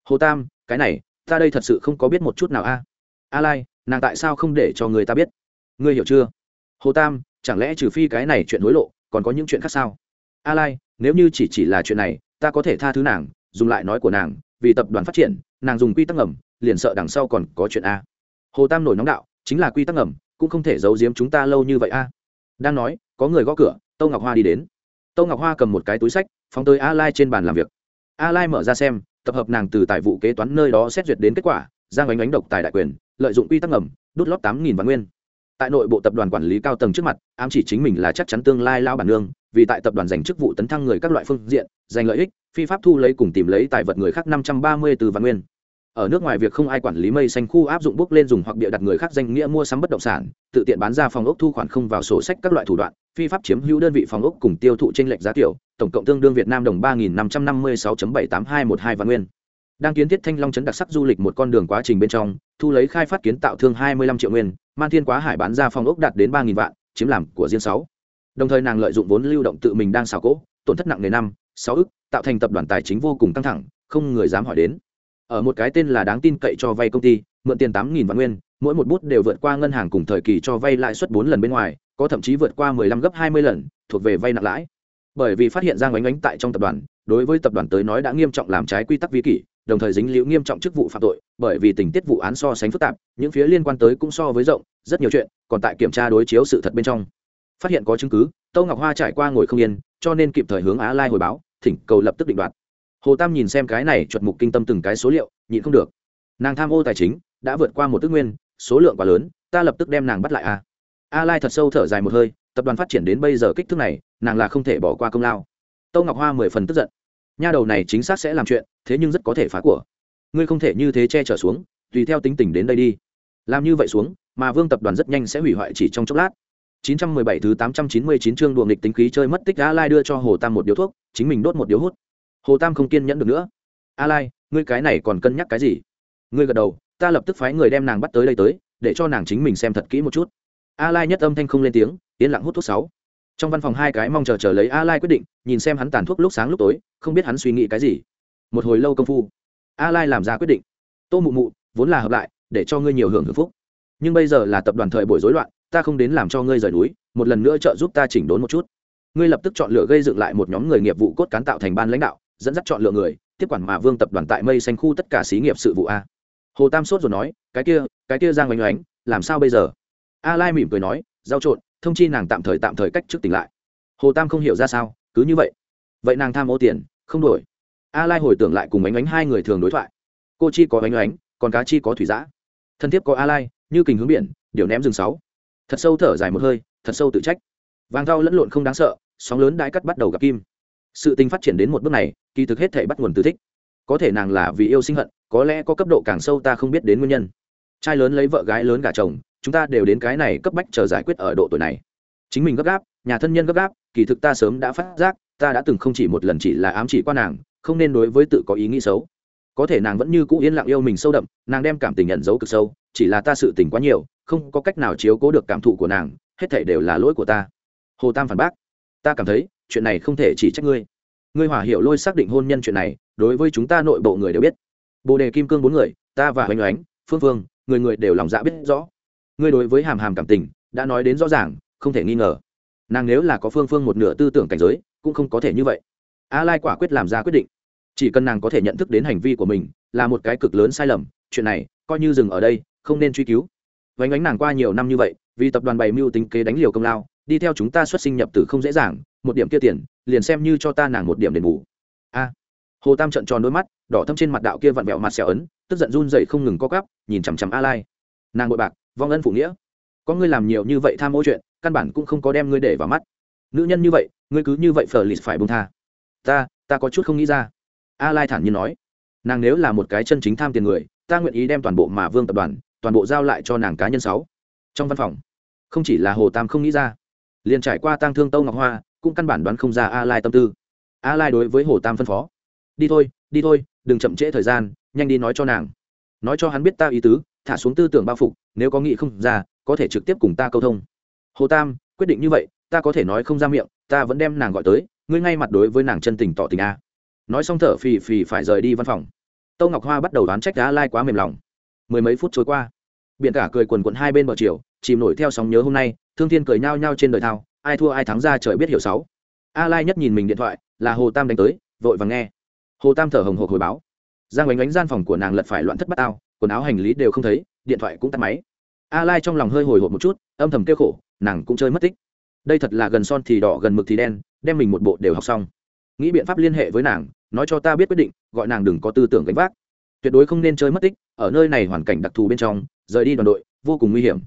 Hồ tam, cái này, ta đây thật sự không có biết một chút nào a. A lai nàng tại sao không để cho người ta biết? Ngươi hiểu chưa? Hồ tam, chẳng lẽ trừ phi cái này chuyện hối lộ, còn có những chuyện khác sao? A lai nếu như chỉ chỉ là chuyện này, ta có thể tha thứ nàng, dùng lại nói của nàng vì tập đoàn phát triển, nàng dùng quy tắc ngầm, liền sợ đằng sau còn có chuyện a. Hồ tam nổi nóng đạo, chính là quy tắc ngầm, cũng không thể giấu giếm chúng ta lâu như vậy a. Đang nói, có người gõ cửa, tâu ngọc hoa đi đến. Tâu ngọc hoa cầm một cái túi sách, phóng tới a lai trên bàn làm việc. A lai mở ra xem, tập hợp nàng từ tài vụ kế toán nơi đó xét duyệt đến kết quả, giang ánh ánh độc tài đại quyền, lợi dụng quy tắc ngầm, đút lót tám nghìn vạn nguyên. Tại nội bộ tập đoàn quản lý cao tầng trước mặt, ám chỉ chính mình là chắc chắn tương lai lao bản nương, vì tại tập đoàn giành chức vụ tấn thăng người các loại phương diện, giành lợi ích phi pháp thu lấy cùng tìm lấy tài vật người khác năm trăm ba mươi từ vạn nguyên. Ở nước ngoài việc không ai quản lý mây xanh khu áp dụng bốc lên dùng hoặc địa đặt người khác danh nghĩa mua sắm bất động sản, tự tiện bán ra phòng ốc thu khoản không vào sổ sách các loại thủ đoạn, phi pháp chiếm hữu đơn vị phòng ốc cùng tiêu thụ tranh lệch giá tiểu, tổng cộng tương đương việt nam đồng ba nghìn năm trăm năm mươi sáu bảy tám hai một hai vạn nguyên. Đang kiến thiết thanh long trấn đặc sắc du lịch một con đường quá trình bên trong, thu lấy khai phát kiến tạo thương hai mươi lăm triệu nguyên, man thiên quá hải bán ra phòng ốc đạt đến ba nghìn vạn, chiếm làm của riêng sáu. Đồng thời nàng lợi dụng vốn lưu động tự mình đang xào cỗ tổn thất nặng nề năm sáu ức, tạo thành tập đoàn tài chính vô cùng căng thẳng, không người dám hỏi đến. Ở một cái tên là đáng tin cậy cho vay công ty, mượn tiền tám nghìn vạn nguyên, mỗi một bút đều vượt qua ngân hàng cùng thời kỳ cho vay lãi suất bốn lần bên ngoài, có thậm chí vượt qua mười lăm gấp hai mươi lần, thuộc về vay nặng lãi. Bởi vì phát hiện giang oánh oánh tại trong tập đoàn, đối với tập đoàn tới nói đã nghiêm trọng làm trái quy tắc vi kỷ, đồng thời dính liễu nghiêm trọng chức vụ phạm tội, bởi vì tình tiết vụ án so sánh phức tạp, những phía liên quan tới cũng so với rộng, rất nhiều chuyện còn tại kiểm tra đối chiếu sự thật bên trong. Phát hiện có chứng cứ, tâu ngọc hoa trải qua ngồi không yên, cho nên kịp thời hướng á lai hồi báo thỉnh cầu lập tức định đoạt. Hồ tam nhìn xem cái này chuột mục kinh tâm từng cái số liệu, nhịn không được. Nàng tham ô tài chính, đã vượt qua một ước nguyên, số lượng quá lớn, ta lập tức đem nàng bắt lại a. A lai thật sâu thở dài một hơi, tập đoàn phát triển đến bây giờ kích thước này, nàng là không thể bỏ qua công lao. Tâu ngọc hoa mười phần tức giận. Nha đầu này chính xác sẽ làm chuyện, thế nhưng rất có thể phá của. Ngươi không thể như thế che chở xuống, tùy theo tính tình đến đây đi. Làm như vậy xuống, mà vương tập đoàn rất nhanh sẽ hủy hoại chỉ trong chốc lát. 917 thứ 899 chương đùa nghịch tính khí chơi mất tích A Lai đưa cho Hồ Tam một điếu thuốc, chính mình đốt một điếu hút. Hồ Tam không kiên nhẫn được nữa. A Lai, ngươi cái này còn cân nhắc cái gì? Ngươi gật đầu, ta lập tức phái người đem nàng bắt tới đây tới, để cho nàng chính mình xem thật kỹ một chút. A Lai nhất âm thanh không lên tiếng, yên lặng hút thuốc sáu. Trong văn phòng hai cái mong chờ chờ lấy A Lai quyết định, nhìn xem hắn tàn thuốc lúc sáng lúc tối, không biết hắn suy nghĩ cái gì. Một hồi lâu công phu, A Lai làm ra quyết định. Tô Mụ Mụ, vốn là hợp lại, để cho ngươi nhiều hưởng hưởng phúc. Nhưng bây giờ là tập đoàn thời buổi rối loạn, ta không đến làm cho ngươi rời núi, một lần nữa trợ giúp ta chỉnh đốn một chút. Ngươi lập tức chọn lựa gây dựng lại một nhóm người nghiệp vụ cốt cán tạo thành ban lãnh đạo, dẫn dắt chọn lựa người, tiếp quản mà vương tập đoàn tại mây xanh khu tất cả xí nghiệp sự vụ a. Hồ tam sốt rồi nói, cái kia cái kia giang oanh oánh, làm sao bây giờ? A lai mỉm cười nói, giao trộn, thông chi nàng tạm thời tạm thời cách trước tỉnh lại. Hồ tam không hiểu ra sao, cứ như vậy. Vậy nàng tham ô tiền, không đổi. A lai hồi tưởng lại cùng ánh ánh hai người thường đối thoại. Cô chi có ánh ánh còn cá chi có thủy giã. Thân thiết có a lai, như kình hướng biển, điều ném rừng sáu thật sâu thở dài một hơi, thật sâu tự trách. Vàng thau lẫn lộn không đáng sợ, sóng lớn đãi cắt bắt đầu gặp kim. Sự tình phát triển đến một bước này, kỳ thực hết thể bắt nguồn từ thích. Có thể nàng là vì yêu sinh hận, có lẽ có cấp độ càng sâu ta không biết đến nguyên nhân. Trai lớn lấy vợ gái lớn gả chồng, chúng ta đều đến cái này cấp bách chờ giải quyết ở độ tuổi này. Chính mình gấp gáp, nhà thân nhân gấp gáp, kỳ thực ta sớm đã phát giác, ta đã từng không chỉ một lần chỉ là ám chỉ qua nàng, không nên đối với tự có ý nghĩ xấu. Có thể nàng vẫn như cũ yên lặng yêu mình sâu đậm, nàng đem cảm tình nhận dấu cực sâu chỉ là ta sự tình quá nhiều, không có cách nào chiếu cố được cảm thụ của nàng, hết thể đều là lỗi của ta. Hồ tam phản bác, ta cảm thấy, chuyện này không thể chỉ trách ngươi. Ngươi hỏa hiệu lôi xác định hôn nhân chuyện này, đối với chúng ta nội bộ người đều biết. Bồ đề kim cương bốn người, ta và hoành oánh, phương phương, người người đều lòng dạ biết rõ. Ngươi đối với hàm hàm cảm tình, đã nói đến rõ ràng, không thể nghi ngờ. Nàng nếu là có phương phương một nửa tư tưởng cảnh giới, cũng không có thể như vậy. A lai quả quyết làm ra quyết định. Chỉ cần nàng có thể nhận thức đến hành vi của mình, là một cái cực lớn sai lầm, chuyện này, coi như dừng ở đây không nên truy cứu. Vánh ánh nàng qua nhiều năm như vậy, vì tập đoàn bày mưu tính kế đánh liều công lao, đi theo chúng ta xuất sinh nhập tử không dễ dàng, một điểm kia tiền, liền xem như cho ta nàng một điểm đền bù. A. Hồ tam trận tròn đôi mắt, đỏ thâm trên mặt đạo kia vặn vẹo mặt xẻo ấn, tức giận run dậy không ngừng co cắp nhìn chằm chằm a lai. Nàng bội bạc, vong ân phụ nghĩa. Có ngươi làm nhiều như vậy tham ô chuyện, căn bản cũng không có đem ngươi để vào mắt. Nữ nhân như vậy, ngươi cứ như vậy phở lịt phải bông tha. Ta ta có chút không nghĩ ra. A lai thản nhiên nói. Nàng nếu là một cái chân chính tham tiền người, ta nguyện ý đem toàn bộ mà vương tập đoàn toàn bộ giao lại cho nàng cá nhân sáu. Trong văn phòng, không chỉ là hồ tam không nghĩ ra, liền trải qua tang thương tâu ngọc hoa, cũng căn bản đoán không ra a lai tâm tư. A lai đối với hồ tam phân phó, đi thôi đi thôi, đừng chậm trễ thời gian, nhanh đi nói cho nàng. Nói cho hắn biết ta ý tứ, thả xuống tư tưởng bao phục, nếu có nghĩ không ra, có thể trực tiếp cùng ta câu thông. Hồ tam, quyết định như vậy, ta có thể nói không ra miệng, ta vẫn đem nàng gọi tới, ngươi ngay mặt đối với nàng chân tình tỏ tình a. Nói xong thở phì phì phải rời đi văn phòng. Tâu ngọc hoa bắt đầu đoán trách a lai quá mềm lòng mười mấy phút trôi qua. Biển cả cười quần quận hai bên bờ chiều, chìm nổi theo sóng nhớ hôm nay, thương thiên cười nhao nhao trên đời thao, ai thua ai thắng ra trời biết hiểu sáu. A lai nhất nhìn mình điện thoại, là hồ tam đánh tới, vội và nghe. Hồ tam thở hồng hộc hồi báo. Giang Ánh Ánh gian phòng của nàng lật phải loạn thất bát ao quần áo hành lý đều không thấy, điện thoại cũng tắt máy. A lai trong lòng hơi hồi hộp một chút, âm thầm kêu khổ, nàng cũng chơi mất tích. Đây thật là gần son thì đỏ, gần mực thì đen, đem mình một bộ đều học xong. Nghĩ biện pháp liên hệ với nàng, nói cho ta biết quyết định, gọi nàng đừng có tư tưởng gánh vác tuyệt đối không nên chơi mất tích, ở nơi này hoàn cảnh đặc thù bên trong, rời đi đoàn đội, vô cùng nguy hiểm.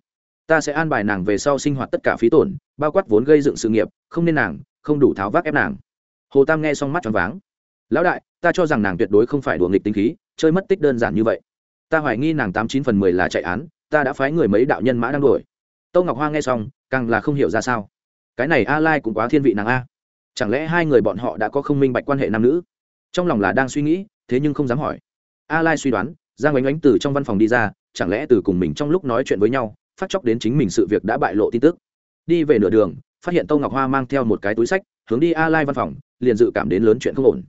Ta sẽ an bài nàng về sau sinh hoạt tất cả phí tổn, bao quát vốn gây dựng sự nghiệp, không nên nàng, không đủ tháo vác ép nàng. Hồ tam nghe xong mắt tròn váng. Lão đại, ta cho rằng nàng tuyệt đối không phải đùa nghịch tính khí, chơi mất tích đơn giản như vậy. Ta hoài nghi nàng tám chín phần mười là chạy án, ta đã phái người mấy đạo nhân mã đang đuổi. Tâu ngọc hoa nghe xong, càng là không hiểu ra sao. Cái này a lai cũng quá thiên vị nàng a. Chẳng lẽ hai người bọn họ đã có không minh bạch quan hệ nam nữ? Trong lòng là đang suy nghĩ, thế nhưng không dám hỏi a lai suy đoán, giang Ánh Ánh từ trong văn phòng đi ra, chẳng lẽ từ cùng mình trong lúc nói chuyện với nhau, phát chóc đến chính mình sự việc đã bại lộ tin tức. Đi về nửa đường, phát hiện tâu ngọc hoa mang theo một cái túi sách, hướng đi a lai văn phòng, liền dự cảm đến lớn chuyện không ổn.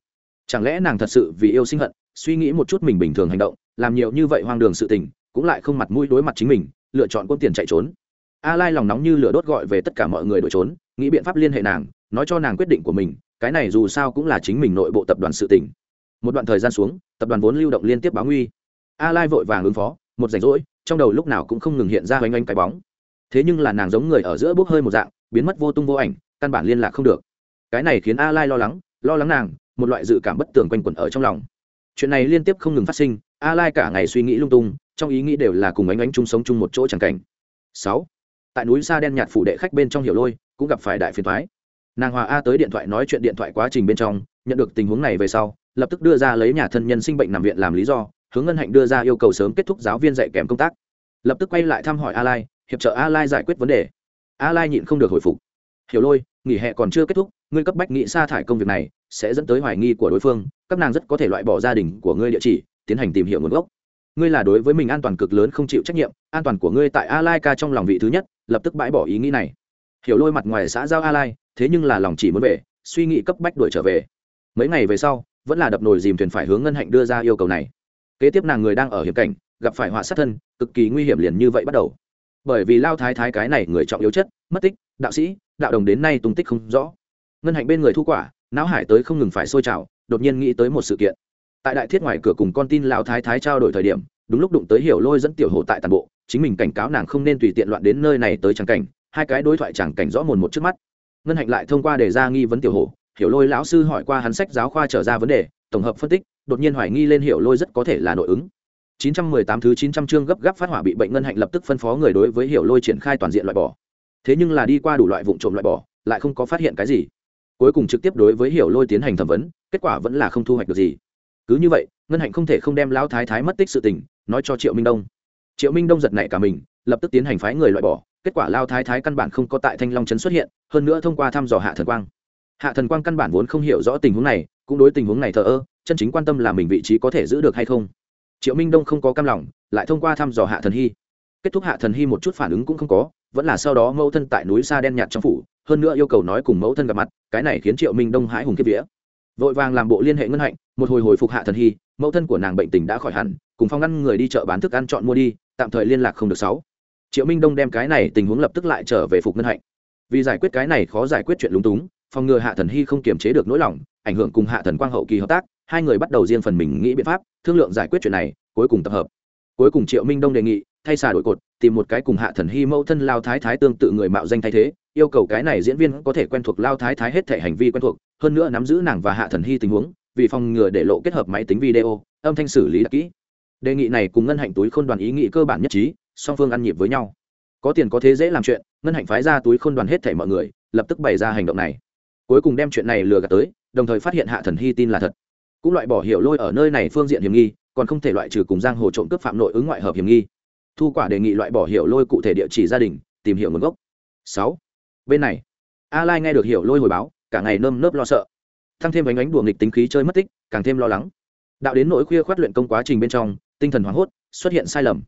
Chẳng lẽ nàng thật sự vì yêu sinh hận, suy nghĩ một chút mình bình thường hành động, làm nhiều như vậy hoang đường sự tình, cũng lại không mặt mũi đối mặt chính mình, lựa chọn quân tiền chạy trốn. A lai lòng nóng như lửa đốt gọi về tất cả mọi người đổi trốn, nghĩ biện pháp liên hệ nàng, nói cho nàng quyết định của mình, cái này dù sao cũng là chính mình nội bộ tập đoàn sự tình một đoạn thời gian xuống, tập đoàn vốn lưu động liên tiếp báo nguy. A lai vội vàng ứng phó, một rảnh rỗi, trong đầu lúc nào cũng không ngừng hiện ra oanh oanh cái bóng. Thế nhưng là nàng giống người ở giữa bốc hơi một dạng, biến mất vô tung vô ảnh, căn bản liên lạc không được. Cái này khiến a lai lo lắng lo lắng nàng, một loại dự cảm bất tường quanh quẩn ở trong lòng. Chuyện này liên tiếp không ngừng phát sinh a lai cả ngày suy nghĩ lung tung, trong ý nghĩ đều là cùng ánh ánh chung sống chung một chỗ chẳng cảnh. 6. tại núi xa đen nhạt phủ đệ khách bên trong hiểu lôi, cũng gặp phải đại phiền thoái. Nàng hòa a tới điện thoại nói chuyện điện thoại quá trình bên trong, nhận được tình huống này về sau lập tức đưa ra lấy nhà thân nhân sinh bệnh nằm viện làm lý do, hướng ngân hạnh đưa ra yêu cầu sớm kết thúc giáo viên dạy kèm công tác. Lập tức quay lại thăm hỏi a lai hiệp trợ a lai giải quyết vấn đề. A lai nhịn không được hồi phục. Hiểu lôi, nghỉ hè còn chưa kết thúc, ngươi cấp bách nghị sa thải công việc này sẽ dẫn tới hoài nghi của đối phương, các nàng rất có thể loại bỏ gia đình của ngươi địa chỉ, tiến hành tìm hiểu nguồn gốc. Ngươi là đối với mình an toàn cực lớn không chịu trách nhiệm, an toàn của ngươi tại a lai ca trong lòng vị thứ nhất, lập tức bãi bỏ ý nghĩ này. Hiểu lôi mặt ngoài xã giao a lai thế nhưng là lòng chỉ muốn về, suy nghĩ cấp bách đuổi trở về. Mấy ngày về sau vẫn là đập nồi dìm thuyền phải hướng ngân hạnh đưa ra yêu cầu này. Kế tiếp nàng người đang ở hiểm cảnh, gặp phải họa sát thân, cực kỳ nguy hiểm liền như vậy bắt đầu. Bởi vì lao thái thái cái này người trọng yếu chất, mất tích, đạo sĩ, đạo đồng đến nay tung tích không rõ. Ngân hạnh bên người thu quả, não hải tới không ngừng phải sôi trào, đột nhiên nghĩ tới một sự kiện. Tại đại thiết ngoài cửa cùng con tin lão thái thái trao đổi thời điểm, đúng lúc đụng tới hiểu lôi dẫn tiểu hồ tại toàn bộ, chính mình cảnh cáo nàng không nên tùy tiện loạn đến nơi này tới tràng cảnh, hai cái đối thoại chẳng cảnh rõ mồn một trước mắt. Ngân hạnh lại thông qua đề ra nghi vấn tiểu hồ hiểu lôi lão sư hỏi qua hắn sách giáo khoa trở ra vấn đề, tổng hợp phân tích, đột nhiên hoài nghi lên hiểu lôi rất có thể là nội ứng. 918 thứ 900 chương gấp gáp phát hỏa bị bệnh ngân hạnh lập tức phân phó người đối với hiểu lôi triển khai toàn diện loại bỏ. Thế nhưng là đi qua đủ loại vụ trộm loại bỏ, lại không có phát hiện cái gì. Cuối cùng trực tiếp đối với hiểu lôi tiến hành thẩm vấn, kết quả vẫn là không thu hoạch được gì. Cứ như vậy, ngân hạnh không thể không đem lão thái thái mất tích sự tình, nói cho triệu minh đông. Triệu minh đông giật nảy cả mình, lập tức tiến hành phái người loại bỏ, kết quả lao thái thái căn bản không có tại thanh long trấn xuất hiện, hơn nữa thông qua thăm dò hạ thần quang hạ thần quang căn bản vốn không hiểu rõ tình huống này, cũng đối tình huống này thờ ơ, chân chính quan tâm là mình vị trí có thể giữ được hay không. Triệu minh đông không có cam lòng, lại thông qua thăm dò hạ thần hy. Kết thúc hạ thần hy một chút phản ứng cũng không có, vẫn là sau đó mẫu thân tại núi xa đen nhạt trong phủ, hơn nữa yêu cầu nói cùng mẫu thân gặp mặt, cái này khiến triệu minh đông hãi hùng kiếp vía. Vội vàng làm bộ liên hệ ngân hạnh, một hồi hồi phục hạ thần hy, mẫu thân của nàng bệnh tình đã khỏi hẳn, cùng phong ngăn người đi chợ bán thức ăn chọn mua đi, tạm thời liên lạc không được sáu. Triệu minh đông đem cái này tình huống lập tức lại trở về phục ngân hạnh. Vì giải quyết cái này khó giải quyết chuyện lúng túng phòng ngừa hạ thần hy không kiềm chế được nỗi lòng, ảnh hưởng cùng hạ thần quang hậu kỳ hợp tác, hai người bắt đầu riêng phần mình nghĩ biện pháp, thương lượng giải quyết chuyện này, cuối cùng tập hợp. Cuối cùng triệu minh đông đề nghị, thay xà đổi cột, tìm một cái cùng hạ thần hy mẫu thân lao thái thái tương tự người mạo danh thay thế, yêu cầu cái này diễn viên có thể quen thuộc lao thái thái hết thể hành vi quen thuộc, hơn nữa nắm giữ nàng và hạ thần hy tình huống, vì phòng ngừa để lộ kết hợp máy tính video, âm thanh xử lý đặc kỹ. Đề nghị này cùng ngân hạnh túi khôn đoàn ý nghị cơ bản nhất trí, song phương ăn nhịp với nhau. Có tiền có thế dễ làm chuyện, ngân hạnh phái ra túi khôn đoàn hết thảy mọi người, lập tức bày ra hành động này cuối cùng đem chuyện này lừa gạt tới, đồng thời phát hiện hạ thần hy tin là thật. Cũng loại bỏ hiểu lôi ở nơi này phương diện hiểm nghi, còn không thể loại trừ cùng giang hồ trộm cướp phạm nội ứng ngoại hợp hiểm nghi. Thu quả đề nghị loại bỏ hiểu lôi cụ thể địa chỉ gia đình, tìm hiểu nguồn gốc. Sáu. Bên này, a lai nghe được hiểu lôi hồi báo, cả ngày nơm nớp lo sợ. Thăng thêm bánh ánh đùa nghịch tính khí chơi mất tích, càng thêm lo lắng. Đạo đến nỗi khuya khoát luyện công quá trình bên trong, tinh thần hoảng hốt, xuất hiện sai lầm.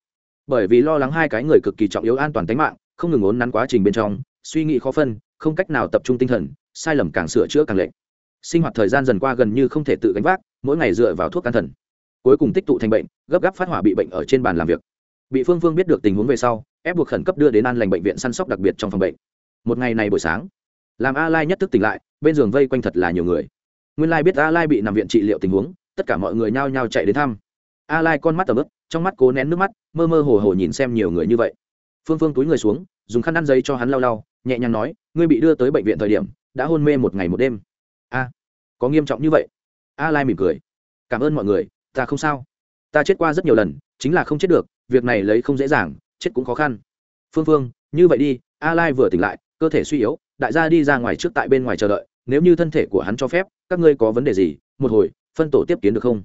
Bởi vì lo lắng hai cái người cực kỳ trọng yếu an toàn tính mạng, không ngừng ốn nắn quá trình bên trong, suy nghĩ khó phân, không cách nào tập trung tinh thần sai lầm càng sửa chữa càng lệnh sinh hoạt thời gian dần qua gần như không thể tự gánh vác, mỗi ngày dựa vào thuốc can thần. Cuối cùng tích tụ thành bệnh, gấp gáp phát hỏa bị bệnh ở trên bàn làm việc. Bị phương phương biết được tình huống về sau, ép buộc khẩn cấp đưa đến an lành bệnh viện săn sóc đặc biệt trong phòng bệnh. Một ngày này buổi sáng, làm a lai nhất thức tỉnh lại, bên giường vây quanh thật là nhiều người. Nguyên lai biết a lai bị nằm viện trị liệu tình huống, tất cả mọi người nhao nhao chạy đến thăm. A lai con mắt tầm ướp trong mắt cố nén nước mắt, mơ mơ hồ hồ nhìn xem nhiều người như vậy. Phương phương túi người xuống, dùng khăn ăn giấy cho hắn lau lau, nhẹ nhàng nói, ngươi bị đưa tới bệnh viện thời điểm đã hôn mê một ngày một đêm. A, có nghiêm trọng như vậy? A lai mỉm cười. Cảm ơn mọi người, ta không sao. Ta chết qua rất nhiều lần, chính là không chết được, việc này lấy không dễ dàng, chết cũng khó khăn. Phương phương, như vậy đi, a lai vừa tỉnh lại, cơ thể suy yếu, đại gia đi ra ngoài trước tại bên ngoài chờ đợi, nếu như thân thể của hắn cho phép, các ngươi có vấn đề gì, một hồi, phân tổ tiếp kiến được không?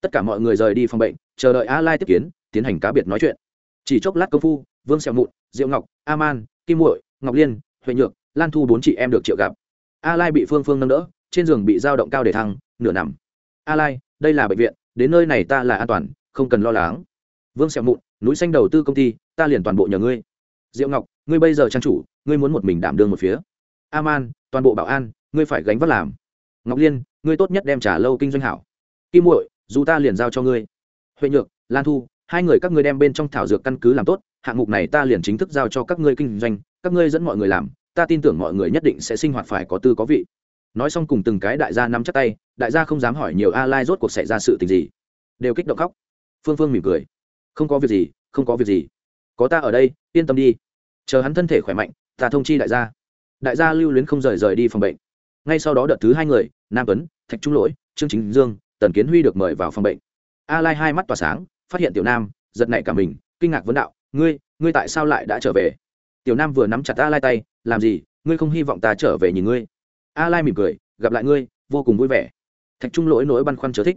Tất cả mọi người rời đi phòng bệnh, chờ đợi a lai tiếp kiến, tiến hành cá biệt nói chuyện. Chỉ chốc lát công phu, vương xẹo mụn, diệu ngọc a man kim muội, ngọc liên, huệ nhược, lan thu bốn chị em được triệu gặp a lai bị phương phương nâng đỡ, trên giường bị dao động cao để thăng, nửa nằm. A lai, đây là bệnh viện, đến nơi này ta là an toàn, không cần lo lắng. Vương xẹo mụn, núi xanh đầu tư công ty, ta liền toàn bộ nhờ ngươi. Diệu ngọc, ngươi bây giờ trang chủ, ngươi muốn một mình đảm đương một phía. A man toàn bộ bảo an, ngươi phải gánh vác làm. Ngọc liên, ngươi tốt nhất đem trả lâu kinh doanh hảo. Kim muội, dù ta liền giao cho ngươi. Huệ nhược, lan thu, hai người các ngươi đem bên trong thảo dược căn cứ làm tốt, hạng mục này ta liền chính thức giao cho các ngươi kinh doanh, các ngươi dẫn mọi người làm ta tin tưởng mọi người nhất định sẽ sinh hoạt phải có tư có vị. Nói xong cùng từng cái đại gia nắm chắc tay, đại gia không dám hỏi nhiều a lai rốt cuộc xảy ra sự tình gì. Đều kích động khóc. Phương phương mỉm cười. Không có việc gì, không có việc gì. Có ta ở đây, yên tâm đi. Chờ hắn thân thể khỏe mạnh, ta thông chi đại gia. Đại gia lưu luyến không rời rời đi phòng bệnh. Ngay sau đó đợt thứ hai người, nam tuấn, thạch trung lỗi, trương chính dương, tần kiến huy được mời vào phòng bệnh. A lai hai mắt tỏa sáng, phát hiện tiểu nam, giật nảy cả mình, kinh ngạc vấn đạo, ngươi ngươi tại sao lại đã trở về? Tiểu nam vừa nắm chặt a lai tay làm gì, ngươi không hy vọng ta trở về nhìn ngươi? A lai mỉm cười, gặp lại ngươi, vô cùng vui vẻ. Thạch trung lỗi nỗi băn khoăn chớ thích.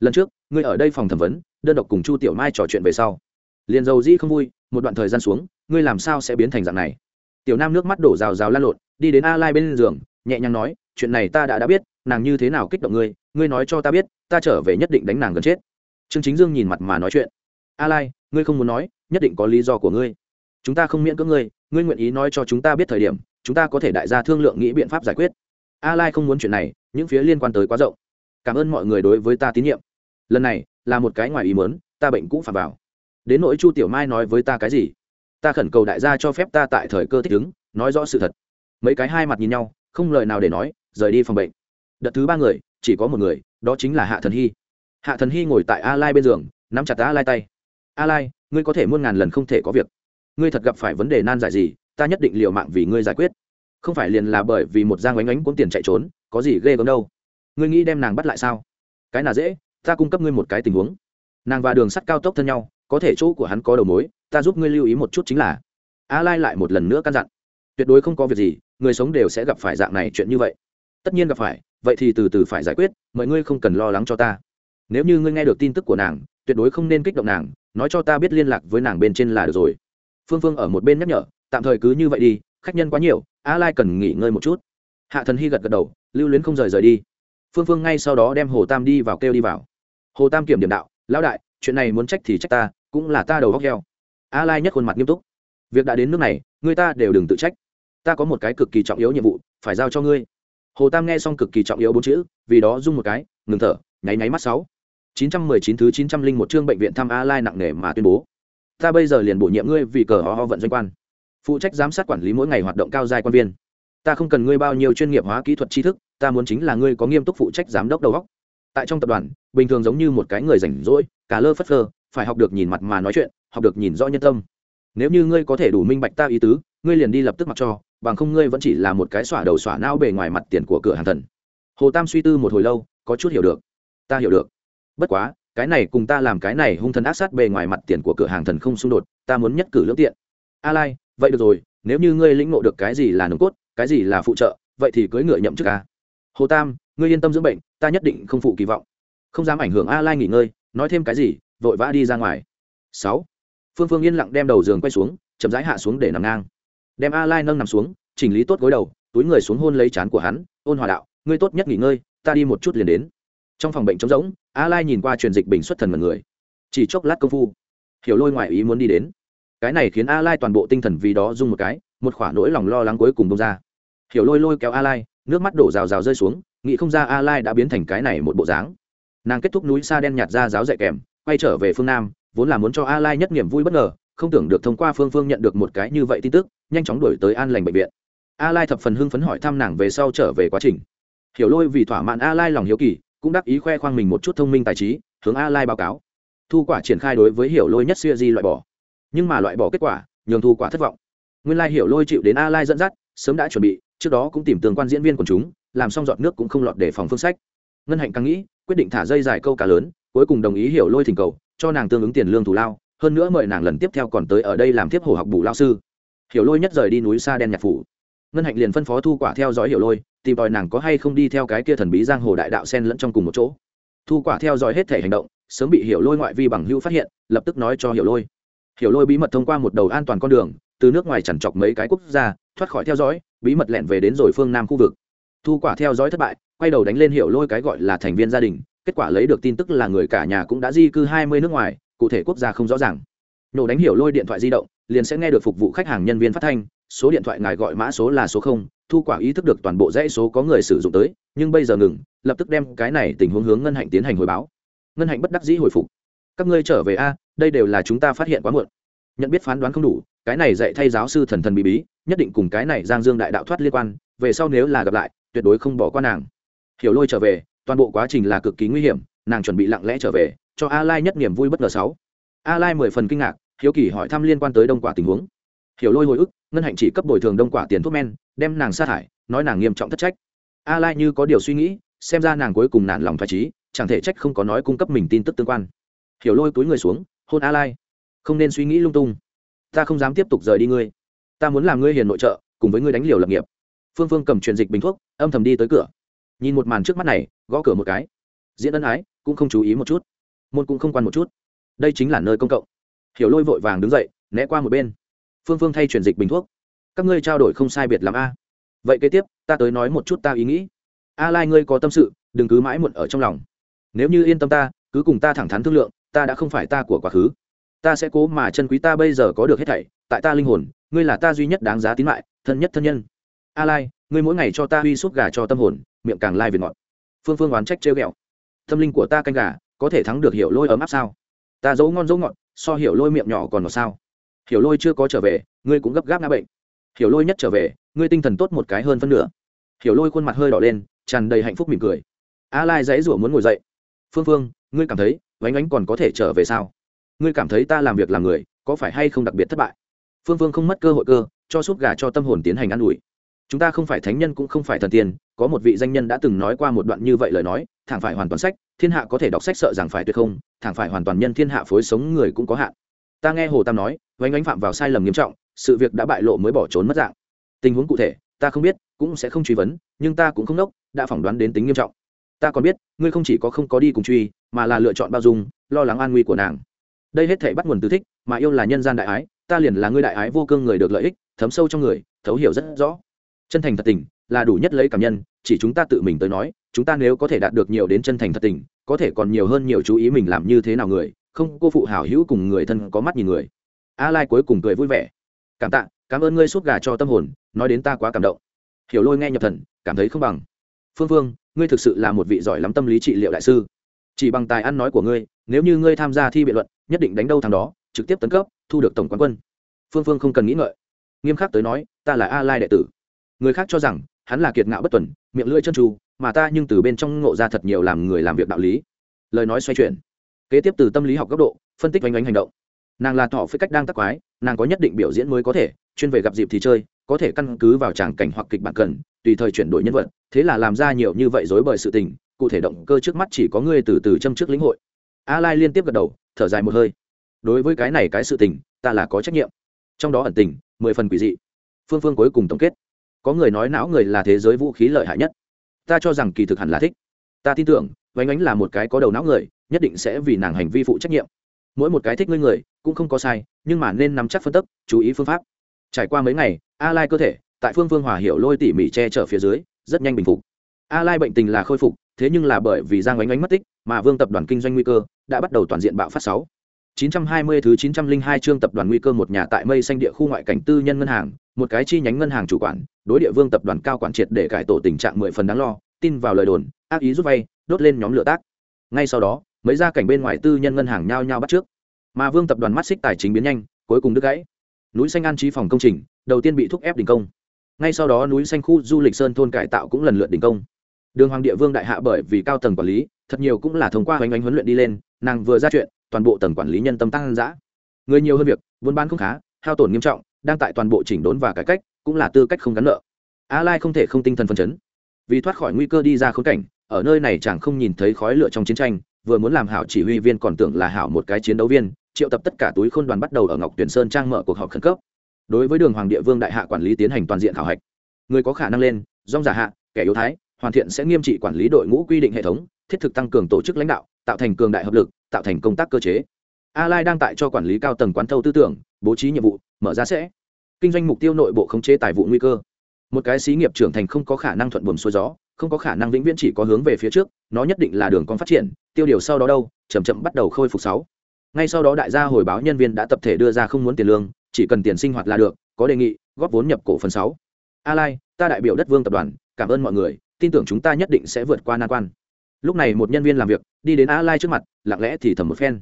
Lần trước, ngươi ở đây phòng thẩm vấn, đơn độc cùng chu tiểu mai trò chuyện về sau. Liền dầu dĩ không vui, một đoạn thời gian xuống, ngươi làm sao sẽ biến thành dạng này? Tiểu nam nước mắt đổ rào rào lan lộn, đi đến a lai bên giường, nhẹ nhàng nói, chuyện này ta đã đã biết, nàng như thế nào kích động ngươi ngươi nói cho ta biết, ta trở về nhất định đánh nàng gần chết. Trương chính dương nhìn mặt mà nói chuyện a lai ngươi không muốn nói, nhất định có lý do của ngươi. Chúng ta không miễn cưỡng ngươi ngươi nguyện ý nói cho chúng ta biết thời điểm, chúng ta có thể đại gia thương lượng nghĩ biện pháp giải quyết. A lai không muốn chuyện này, những phía liên quan tới quá rộng. Cảm ơn mọi người đối với ta tín nhiệm. Lần này, là một cái ngoài ý mớn ta bệnh cũng phạm vào. Đến nỗi chu tiểu mai nói với ta cái gì? Ta khẩn cầu đại gia cho phép ta tại thời cơ thích ứng, nói rõ sự thật. Mấy cái hai mặt nhìn nhau, không lời nào để nói, rời đi phòng bệnh. Đợt thứ ba người, chỉ có một người, đó chính là hạ thần hy. Hạ thần hy ngồi tại a lai bên giường, nắm chặt a lai tay. A lai, ngươi có thể muôn ngàn lần không thể có việc ngươi thật gặp phải vấn đề nan giải gì, ta nhất định liều mạng vì ngươi giải quyết. Không phải liền là bởi vì một giang oánh oánh cuốn tiền chạy trốn, có gì ghê gớm đâu. Ngươi nghĩ đem nàng bắt lại sao? Cái nào dễ, ta cung cấp ngươi một cái tình huống. Nàng và đường sắt cao tốc thân nhau, có thể chỗ của hắn có đầu mối, ta giúp ngươi lưu ý một chút chính là, a lai lại một lần nữa căn dặn. Tuyệt đối không có việc gì, người sống đều sẽ gặp phải dạng này chuyện như vậy. Tất nhiên gặp phải, vậy thì từ từ phải giải quyết, mọi ngươi không cần lo lắng cho ta. Nếu như ngươi nghe được tin tức của nàng, tuyệt đối không nên kích động nàng, nói cho ta biết liên lạc với nàng bên trên là được rồi phương phương ở một bên nhắc nhở, tạm thời cứ như vậy đi, khách nhân quá nhiều, a lai cần nghỉ ngơi một chút. Hạ thần hy gật gật đầu, lưu luyến không rời rời đi. Phương phương ngay sau đó đem hồ tam đi vào kêu đi vào. Hồ tam kiểm điểm đạo, lão đại, chuyện này muốn trách thì trách ta, cũng là ta đầu góc heo. A lai nhất khuôn mặt nghiêm túc. Việc đã đến nước này, người ta đều đừng tự trách. Ta có một cái cực kỳ trọng yếu nhiệm vụ, phải giao cho ngươi. Hồ tam nghe xong cực kỳ trọng yếu bốn chữ, vì đó rung một cái, ngừng thở, nháy nháy mắt sáu. chín trăm mười chín thứ chín trăm linh một chương bệnh viện thăm a lai nặng nề mà tuyên bố ta bây giờ liền bổ nhiệm ngươi vì cờ ho ho vận doanh quan. Phụ trách giám sát quản lý mỗi ngày hoạt động cao giai quan viên. Ta không cần ngươi bao nhiêu chuyên nghiệp hóa kỹ thuật tri thức, ta muốn chính là ngươi có nghiêm túc phụ trách giám đốc đầu góc tại trong tập đoàn, bình thường giống như một cái người rảnh rỗi, cả lơ phất phơ, phải học được nhìn mặt mà nói chuyện, học được nhìn rõ nhân tâm. Nếu như ngươi có thể đủ minh bạch ta ý tứ, ngươi liền đi lập tức mặc cho, bằng không ngươi vẫn chỉ là một cái xỏa đầu xỏa não bề ngoài mặt tiền của cửa hàng thần. Hồ tam suy tư một hồi lâu, có chút hiểu được. Ta hiểu được. Bất quá cái này cùng ta làm cái này hung thần ác sát bề ngoài mặt tiền của cửa hàng thần không xung đột, ta muốn nhất cử lưỡng tiện. A lai, vậy được rồi, nếu như ngươi lĩnh ngộ được cái gì là nồng cốt, cái gì là phụ trợ, vậy thì cưới ngựa nhậm chức a. Hồ tam, ngươi yên tâm dưỡng bệnh, ta nhất định không phụ kỳ vọng. Không dám ảnh hưởng a lai nghỉ ngơi, nói thêm cái gì, vội vã đi ra ngoài. Sáu, phương phương yên lặng đem đầu giường quay xuống, chậm rãi hạ xuống để nằm ngang. Đem a lai nâng nằm xuống, chỉnh lý tốt gối đầu, túi người xuống hôn lấy chán của hắn, ôn hòa đạo, ngươi tốt nhất nghỉ ngơi, ta đi một chút liền đến trong phòng bệnh trống rỗng, a lai nhìn qua truyền dịch bình xuất thần mật người. Chỉ chốc lát công phu, hiểu lôi ngoại ý muốn đi đến. Cái này khiến a lai toàn bộ tinh thần vì đó rung một cái, một khoả nỗi lòng lo lắng cuối cùng bông ra. Hiểu lôi lôi kéo a lai, nước mắt đổ rào rào rơi xuống, nghĩ không ra a lai đã biến thành cái này một bộ dáng. Nàng kết thúc núi xa đen nhạt ra giáo dạy kèm, quay trở về phương nam, vốn là muốn cho a lai nhất niềm vui bất ngờ, không tưởng được thông qua phương phương nhận được một cái như vậy tin tức, nhanh chóng đổi tới an lành bệnh viện. A lai thập phần hưng phấn hỏi thăm nàng về sau trở về quá trình. Hiểu lôi vì thỏa mãn a lai lòng hiếu kỳ cũng đắc ý khoe khoang mình một chút thông minh tài trí, hướng a lai báo cáo. Thu quả triển khai đối với hiểu lôi nhất siêu di loại bỏ. Nhưng mà loại bỏ kết quả, nhường thu quả thất vọng. Nguyên lai hiểu lôi chịu đến a lai dẫn dắt, sớm đã chuẩn bị, trước đó cũng tìm tường quan diễn viên của chúng, làm xong giọt nước cũng không lọt để phòng phương sách. Ngân hạnh càng nghĩ, quyết định thả dây dài câu cá lớn, cuối cùng đồng ý hiểu lôi thỉnh cầu, cho nàng tương ứng tiền lương thù lao, hơn nữa mời nàng lần tiếp theo còn tới ở đây làm tiếp hồ học bù lao sư. Hiểu lôi nhất rời đi núi xa đen nhạc phủ. Ngân hạnh liền phân phó thu quả theo dõi hiểu lôi tìm tòi nàng có hay không đi theo cái kia thần bí giang hồ đại đạo sen lẫn trong cùng một chỗ. Thu quả theo dõi hết thể hành động, sớm bị hiểu lôi ngoại vi bằng hữu phát hiện, lập tức nói cho hiểu lôi. Hiểu lôi bí mật thông qua một đầu an toàn con đường, từ nước ngoài chẳng chọc mấy cái quốc gia, thoát khỏi theo dõi, bí mật lẹn về đến rồi phương nam khu vực. Thu quả theo dõi thất bại, quay đầu đánh lên hiểu lôi cái gọi là thành viên gia đình, kết quả lấy được tin tức là người cả nhà cũng đã di cư hai mươi nước ngoài, cụ thể quốc gia không rõ ràng. Nổ đánh hiểu lôi điện thoại di động, liền sẽ nghe được phục vụ khách hàng nhân viên phát thanh số điện thoại ngài gọi mã số là số không, thu quả ý thức được toàn bộ dãy số có người sử dụng tới, nhưng bây giờ ngừng, lập tức đem cái này tình huống hướng ngân hạnh tiến hành hồi báo. Ngân hạnh bất đắc dĩ hồi phục. Các ngươi trở về a, đây đều là chúng ta phát hiện quá muộn. Nhận biết phán đoán không đủ, cái này dạy thay giáo sư thần thần bí bí, nhất định cùng cái này giang dương đại đạo thoát liên quan, về sau nếu là gặp lại, tuyệt đối không bỏ qua nàng. Hiểu lôi trở về, toàn bộ quá trình là cực kỳ nguy hiểm, nàng chuẩn bị lặng lẽ trở về, cho a lai nhất niềm vui bất ngờ sáu. A lai mười phần kinh ngạc, hiếu kỳ hỏi thăm liên quan tới đông quả tình huống hiểu lôi hồi ức, ngân hạnh chỉ cấp bồi thường đông quả tiền thuốc men, đem nàng sa thải, nói nàng nghiêm trọng thất trách. A lai như có điều suy nghĩ, xem ra nàng cuối cùng nản lòng phải trí, chẳng thể trách không có nói cung cấp mình tin tức tương quan. Hiểu lôi túi người xuống, hôn a lai. Không nên suy nghĩ lung tung. Ta không dám tiếp tục rời đi ngươi. Ta muốn làm ngươi hiền nội trợ, cùng với ngươi đánh liều lập nghiệp. Phương phương cầm truyền dịch bình thuốc, âm thầm đi tới cửa. Nhìn một màn trước mắt này, gõ cửa một cái. Diễn ân ái, cũng không chú ý một chút. Môn cũng không quan một chút. Đây chính là nơi công cộng. Hiểu lôi vội vàng đứng dậy, né qua một bên phương phương thay truyền dịch bình thuốc. Các ngươi trao đổi không sai biệt làm a. Vậy kế tiếp, ta tới nói một chút ta ý nghĩ. A lai ngươi có tâm sự, đừng cứ mãi muộn ở trong lòng. Nếu như yên tâm ta, cứ cùng ta thẳng thắn thương lượng, ta đã không phải ta của quá khứ. Ta sẽ cố mà chân quý ta bây giờ có được hết thảy, tại ta linh hồn, ngươi là ta duy nhất đáng giá tín mại, thân nhất thân nhân. A lai, ngươi mỗi ngày cho ta uy suốt gà cho tâm hồn, miệng càng lai về ngọt. Phương phương oán trách trêu ghẹo. Tâm linh của ta canh gà, có thể thắng được hiểu lôi ấm áp sao? Ta dấu ngon dấu ngọt, so hiểu lôi miệng nhỏ còn ngọt sao? Hiểu lôi chưa có trở về, ngươi cũng gấp gáp ngã bệnh. Hiểu lôi nhất trở về, ngươi tinh thần tốt một cái hơn phân nửa. Hiểu lôi khuôn mặt hơi đỏ lên, tràn đầy hạnh phúc mỉm cười. A lai dãy rủa muốn ngồi dậy. Phương phương, ngươi cảm thấy, vánh ánh còn có thể trở về sao? Ngươi cảm thấy ta làm việc làm người, có phải hay không đặc biệt thất bại? Phương phương không mất cơ hội cơ, cho súp gà cho tâm hồn tiến hành ă n ủi. Chúng ta không phải thánh nhân cũng không phải thần tiên, có một vị danh nhân đã từng nói qua một đoạn như vậy lời nói, thẳng phải hoàn toàn sách, thiên hạ có thể đọc sách sợ rằng phải tuyệt không, thẳng phải hoàn toàn nhân thiên hạ phối sống người cũng có hạn ta nghe hồ tam nói vánh ánh phạm vào sai lầm nghiêm trọng, sự việc đã bại lộ mới bỏ trốn mất dạng. Tình huống cụ thể, ta không biết, cũng sẽ không truy vấn, nhưng ta cũng không nốc, đã phỏng đoán đến tính nghiêm trọng. Ta còn biết, ngươi không chỉ có không có đi cùng truy, mà là lựa chọn bao dung, lo lắng an nguy của nàng. Đây hết thể bắt nguồn từ thích, mà yêu là nhân gian đại ái, ta liền là ngươi đại ái vô cương người được lợi ích, thấm sâu trong người, thấu hiểu rất rõ. Chân thành thật tình, là đủ nhất lấy cảm nhân, chỉ chúng ta tự mình tới nói, chúng ta nếu có thể đạt được nhiều đến chân thành thật tình, có thể còn nhiều hơn nhiều chú ý mình làm như thế nào người không, cô phụ hảo hữu cùng người thân có mắt nhìn người. A lai cuối cùng cười vui vẻ. Cảm tạ, cảm ơn ngươi suốt gà cho tâm hồn, nói đến ta quá cảm động. Hiểu lôi nghe nhập thần, cảm thấy không bằng. Phương phương, ngươi thực sự là một vị giỏi lắm tâm lý trị liệu đại sư. Chỉ bằng tài ăn nói của ngươi, nếu như ngươi tham gia thi biện luận, nhất định đánh đâu thằng đó, trực tiếp tấn cấp, thu được tổng quán quân. Phương phương không cần nghĩ ngợi. Nghiêm khắc tới nói, ta là a lai đệ tử. Người khác cho rằng, hắn là kiệt ngạo bất tuần, miệng lưỡi chân tru mà ta nhưng từ bên trong ngộ ra thật nhiều làm người làm việc đạo lý. Lời nói xoay chuyển kế tiếp từ tâm lý học góc độ, phân tích oanh oanh hành động. Nàng là thọ phế cách đang tắc quái, nàng có nhất định biểu diễn mới có thể, chuyên về gặp dịp thì chơi, có thể căn cứ vào tràng cảnh hoặc kịch bản cần, tùy thời chuyển đổi nhân vật, thế là làm ra nhiều như vậy dối bởi sự tình, cụ thể động cơ trước mắt chỉ có ngươi từ từ châm trước lĩnh hội. A lai liên tiếp gật đầu, thở dài một hơi. Đối với cái này cái sự tình, ta là có trách nhiệm. Trong đó ẩn tình, mười phần quỷ dị. Phương phương cuối cùng tổng kết. Có người nói não người là thế giới vũ khí lợi hại nhất. Ta cho rằng kỳ thực hẳn là thích. Ta tin tưởng vánh ánh là một cái có đầu não người, nhất định sẽ vì nàng hành vi phụ trách nhiệm. Mỗi một cái thích ngươi người, cũng không có sai, nhưng mà nên nắm chắc phân tấp chú ý phương pháp. Trải qua mấy ngày, a lai cơ thể, tại phương phương hòa hiểu lôi tỉ mỉ che chở phía dưới, rất nhanh bình phục. A lai bệnh tình là khôi phục, thế nhưng là bởi vì giang ánh ánh mất tích, mà vương tập đoàn kinh doanh nguy cơ, đã bắt đầu toàn diện bạo phát sáu. 920 thứ 902 chương tập đoàn nguy cơ một nhà tại mây xanh địa khu ngoại cảnh tư nhân ngân hàng, một cái chi nhánh ngân hàng chủ quản, đối địa vương tập đoàn cao quản triệt để cải tổ tình trạng mười phần đáng lo, tin vào lời đồn, ác ý rút vay đốt lên nhóm lửa tác. Ngay sau đó, mấy gia cảnh bên ngoài tư nhân ngân hàng nhao nhao bắt trước. Mà vương tập đoàn mắt xích tài chính biến nhanh, cuối cùng đứt gãy. Núi xanh an trí phòng công trình, đầu tiên bị thúc ép đình công. Ngay sau đó núi xanh khu du lịch sơn thôn cải tạo cũng lần lượt đình công. Đường hoàng địa vương đại hạ bởi vì cao tầng quản lý, thật nhiều cũng là thông qua hoành ánh huấn luyện đi lên, nàng vừa ra chuyện, toàn bộ tầng quản lý nhân tâm tăng giã người nhiều hơn việc, buôn bán không khá, hao tổn nghiêm trọng, đang tại toàn bộ chỉnh đốn và cải cách, cũng là tư cách không gắn nợ. A lai không thể không tinh thần phân chấn. Vì thoát khỏi nguy cơ đi ra khốn cảnh ở nơi này chẳng không nhìn thấy khói lửa trong chiến tranh, vừa muốn làm hảo chỉ huy viên còn tưởng là hảo một cái chiến đấu viên, triệu tập tất cả túi khôn đoàn bắt đầu ở ngọc tuyển sơn trang mở cuộc họp khẩn cấp. Đối với đường hoàng địa vương đại hạ quản lý tiến hành toàn diện khảo hạch. Người có khả năng lên, dòng giả hạ, kẻ yếu thái, hoàn thiện sẽ nghiêm trị quản lý đội ngũ quy định hệ thống, thiết thực tăng cường tổ chức lãnh đạo, tạo thành cường đại hợp lực, tạo thành công tác cơ chế. A lai đang tại cho quản lý cao tầng quán thâu tư tưởng, bố trí nhiệm vụ, mở ra sẽ. Kinh doanh mục tiêu nội bộ khống chế tài vụ nguy cơ. Một cái xí nghiệp trưởng thành không có khả năng thuận buồm xuôi gió không có khả năng vĩnh viễn chỉ có hướng về phía trước, nó nhất định là đường con phát triển, tiêu điều sau đó đâu, chậm chậm bắt đầu khôi phục sáu. Ngay sau đó đại gia hồi báo nhân viên đã tập thể đưa ra không muốn tiền lương, chỉ cần tiền sinh hoạt là được, có đề nghị, góp vốn nhập cổ phần sáu. A lai ta đại biểu đất vương tập đoàn, cảm ơn mọi người, tin tưởng chúng ta nhất định sẽ vượt qua nan quan. Lúc này một nhân viên làm việc, đi đến a lai trước mặt, lặng lẽ thì thầm một phen.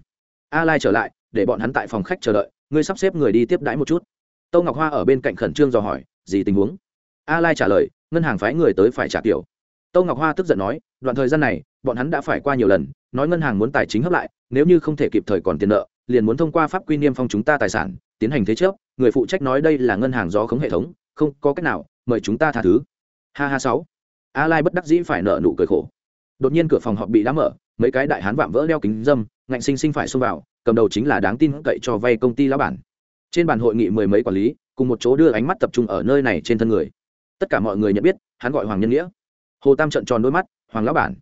A lai trở lại, để bọn hắn tại phòng khách chờ đợi, ngươi sắp xếp người đi tiếp đãi một chút. Tô ngọc hoa ở bên cạnh khẩn trương dò hỏi, gì tình huống? A lai trả lời, ngân hàng phái người tới phải trả kiểu Tô ngọc hoa tức giận nói, đoạn thời gian này, bọn hắn đã phải qua nhiều lần, nói ngân hàng muốn tài chính hấp lại, nếu như không thể kịp thời còn tiền nợ, liền muốn thông qua pháp quy niêm phong chúng ta tài sản, tiến hành thế chấp, người phụ trách nói đây là ngân hàng do khống hệ thống, không có cách nào, mời chúng ta tha thứ. Ha ha sáu. A lai bất đắc dĩ phải nợ nụ cười khổ. Đột nhiên cửa phòng họp bị đá mở, mấy cái đại hán vạm vỡ đeo kính dâm, ngạnh sinh sinh phải xông vào, cầm đầu chính là đáng tin cậy cho vay công ty lão bản. Trên bàn hội nghị mười mấy quản lý, cùng một chỗ đưa ánh mắt tập trung ở nơi này trên thân người. Tất cả mọi người nhận biết, hắn gọi hoàng nhân nghĩa hồ tam trận tròn đôi mắt, hoàng lão bản,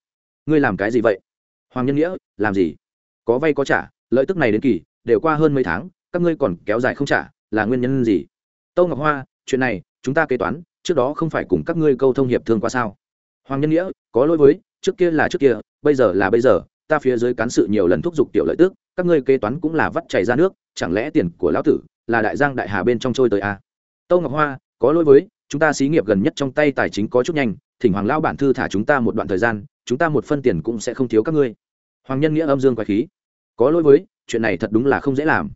ngươi làm cái gì vậy? Hoàng nhân nghĩa, làm gì? Có vay có trả, lợi tức này đến kỳ, đều qua hơn mấy tháng, các ngươi còn kéo dài không trả, là nguyên nhân gì? Tâu ngọc hoa, chuyện này, chúng ta kế toán, trước đó không phải cùng các ngươi câu thông hiệp thương qua sao? Hoàng nhân nghĩa, có lỗi với, trước kia là trước kia, bây giờ là bây giờ, ta phía dưới cán sự nhiều lần thúc giục tiểu lợi tước các ngươi kế toán cũng là vắt chảy ra nước, chẳng lẽ tiền của lão tử là đại giang đại hà bên trong trôi tới à? tâu ngọc hoa, có lỗi với, chúng ta xí nghiệp gần nhất trong tay tài chính có chút nhanh thỉnh hoàng lão bản thư thả chúng ta một đoạn thời gian, chúng ta một phân tiền cũng sẽ không thiếu các ngươi. Hoàng nhân nghĩa âm dương quái khí. Có lỗi với, chuyện này thật đúng là không dễ làm.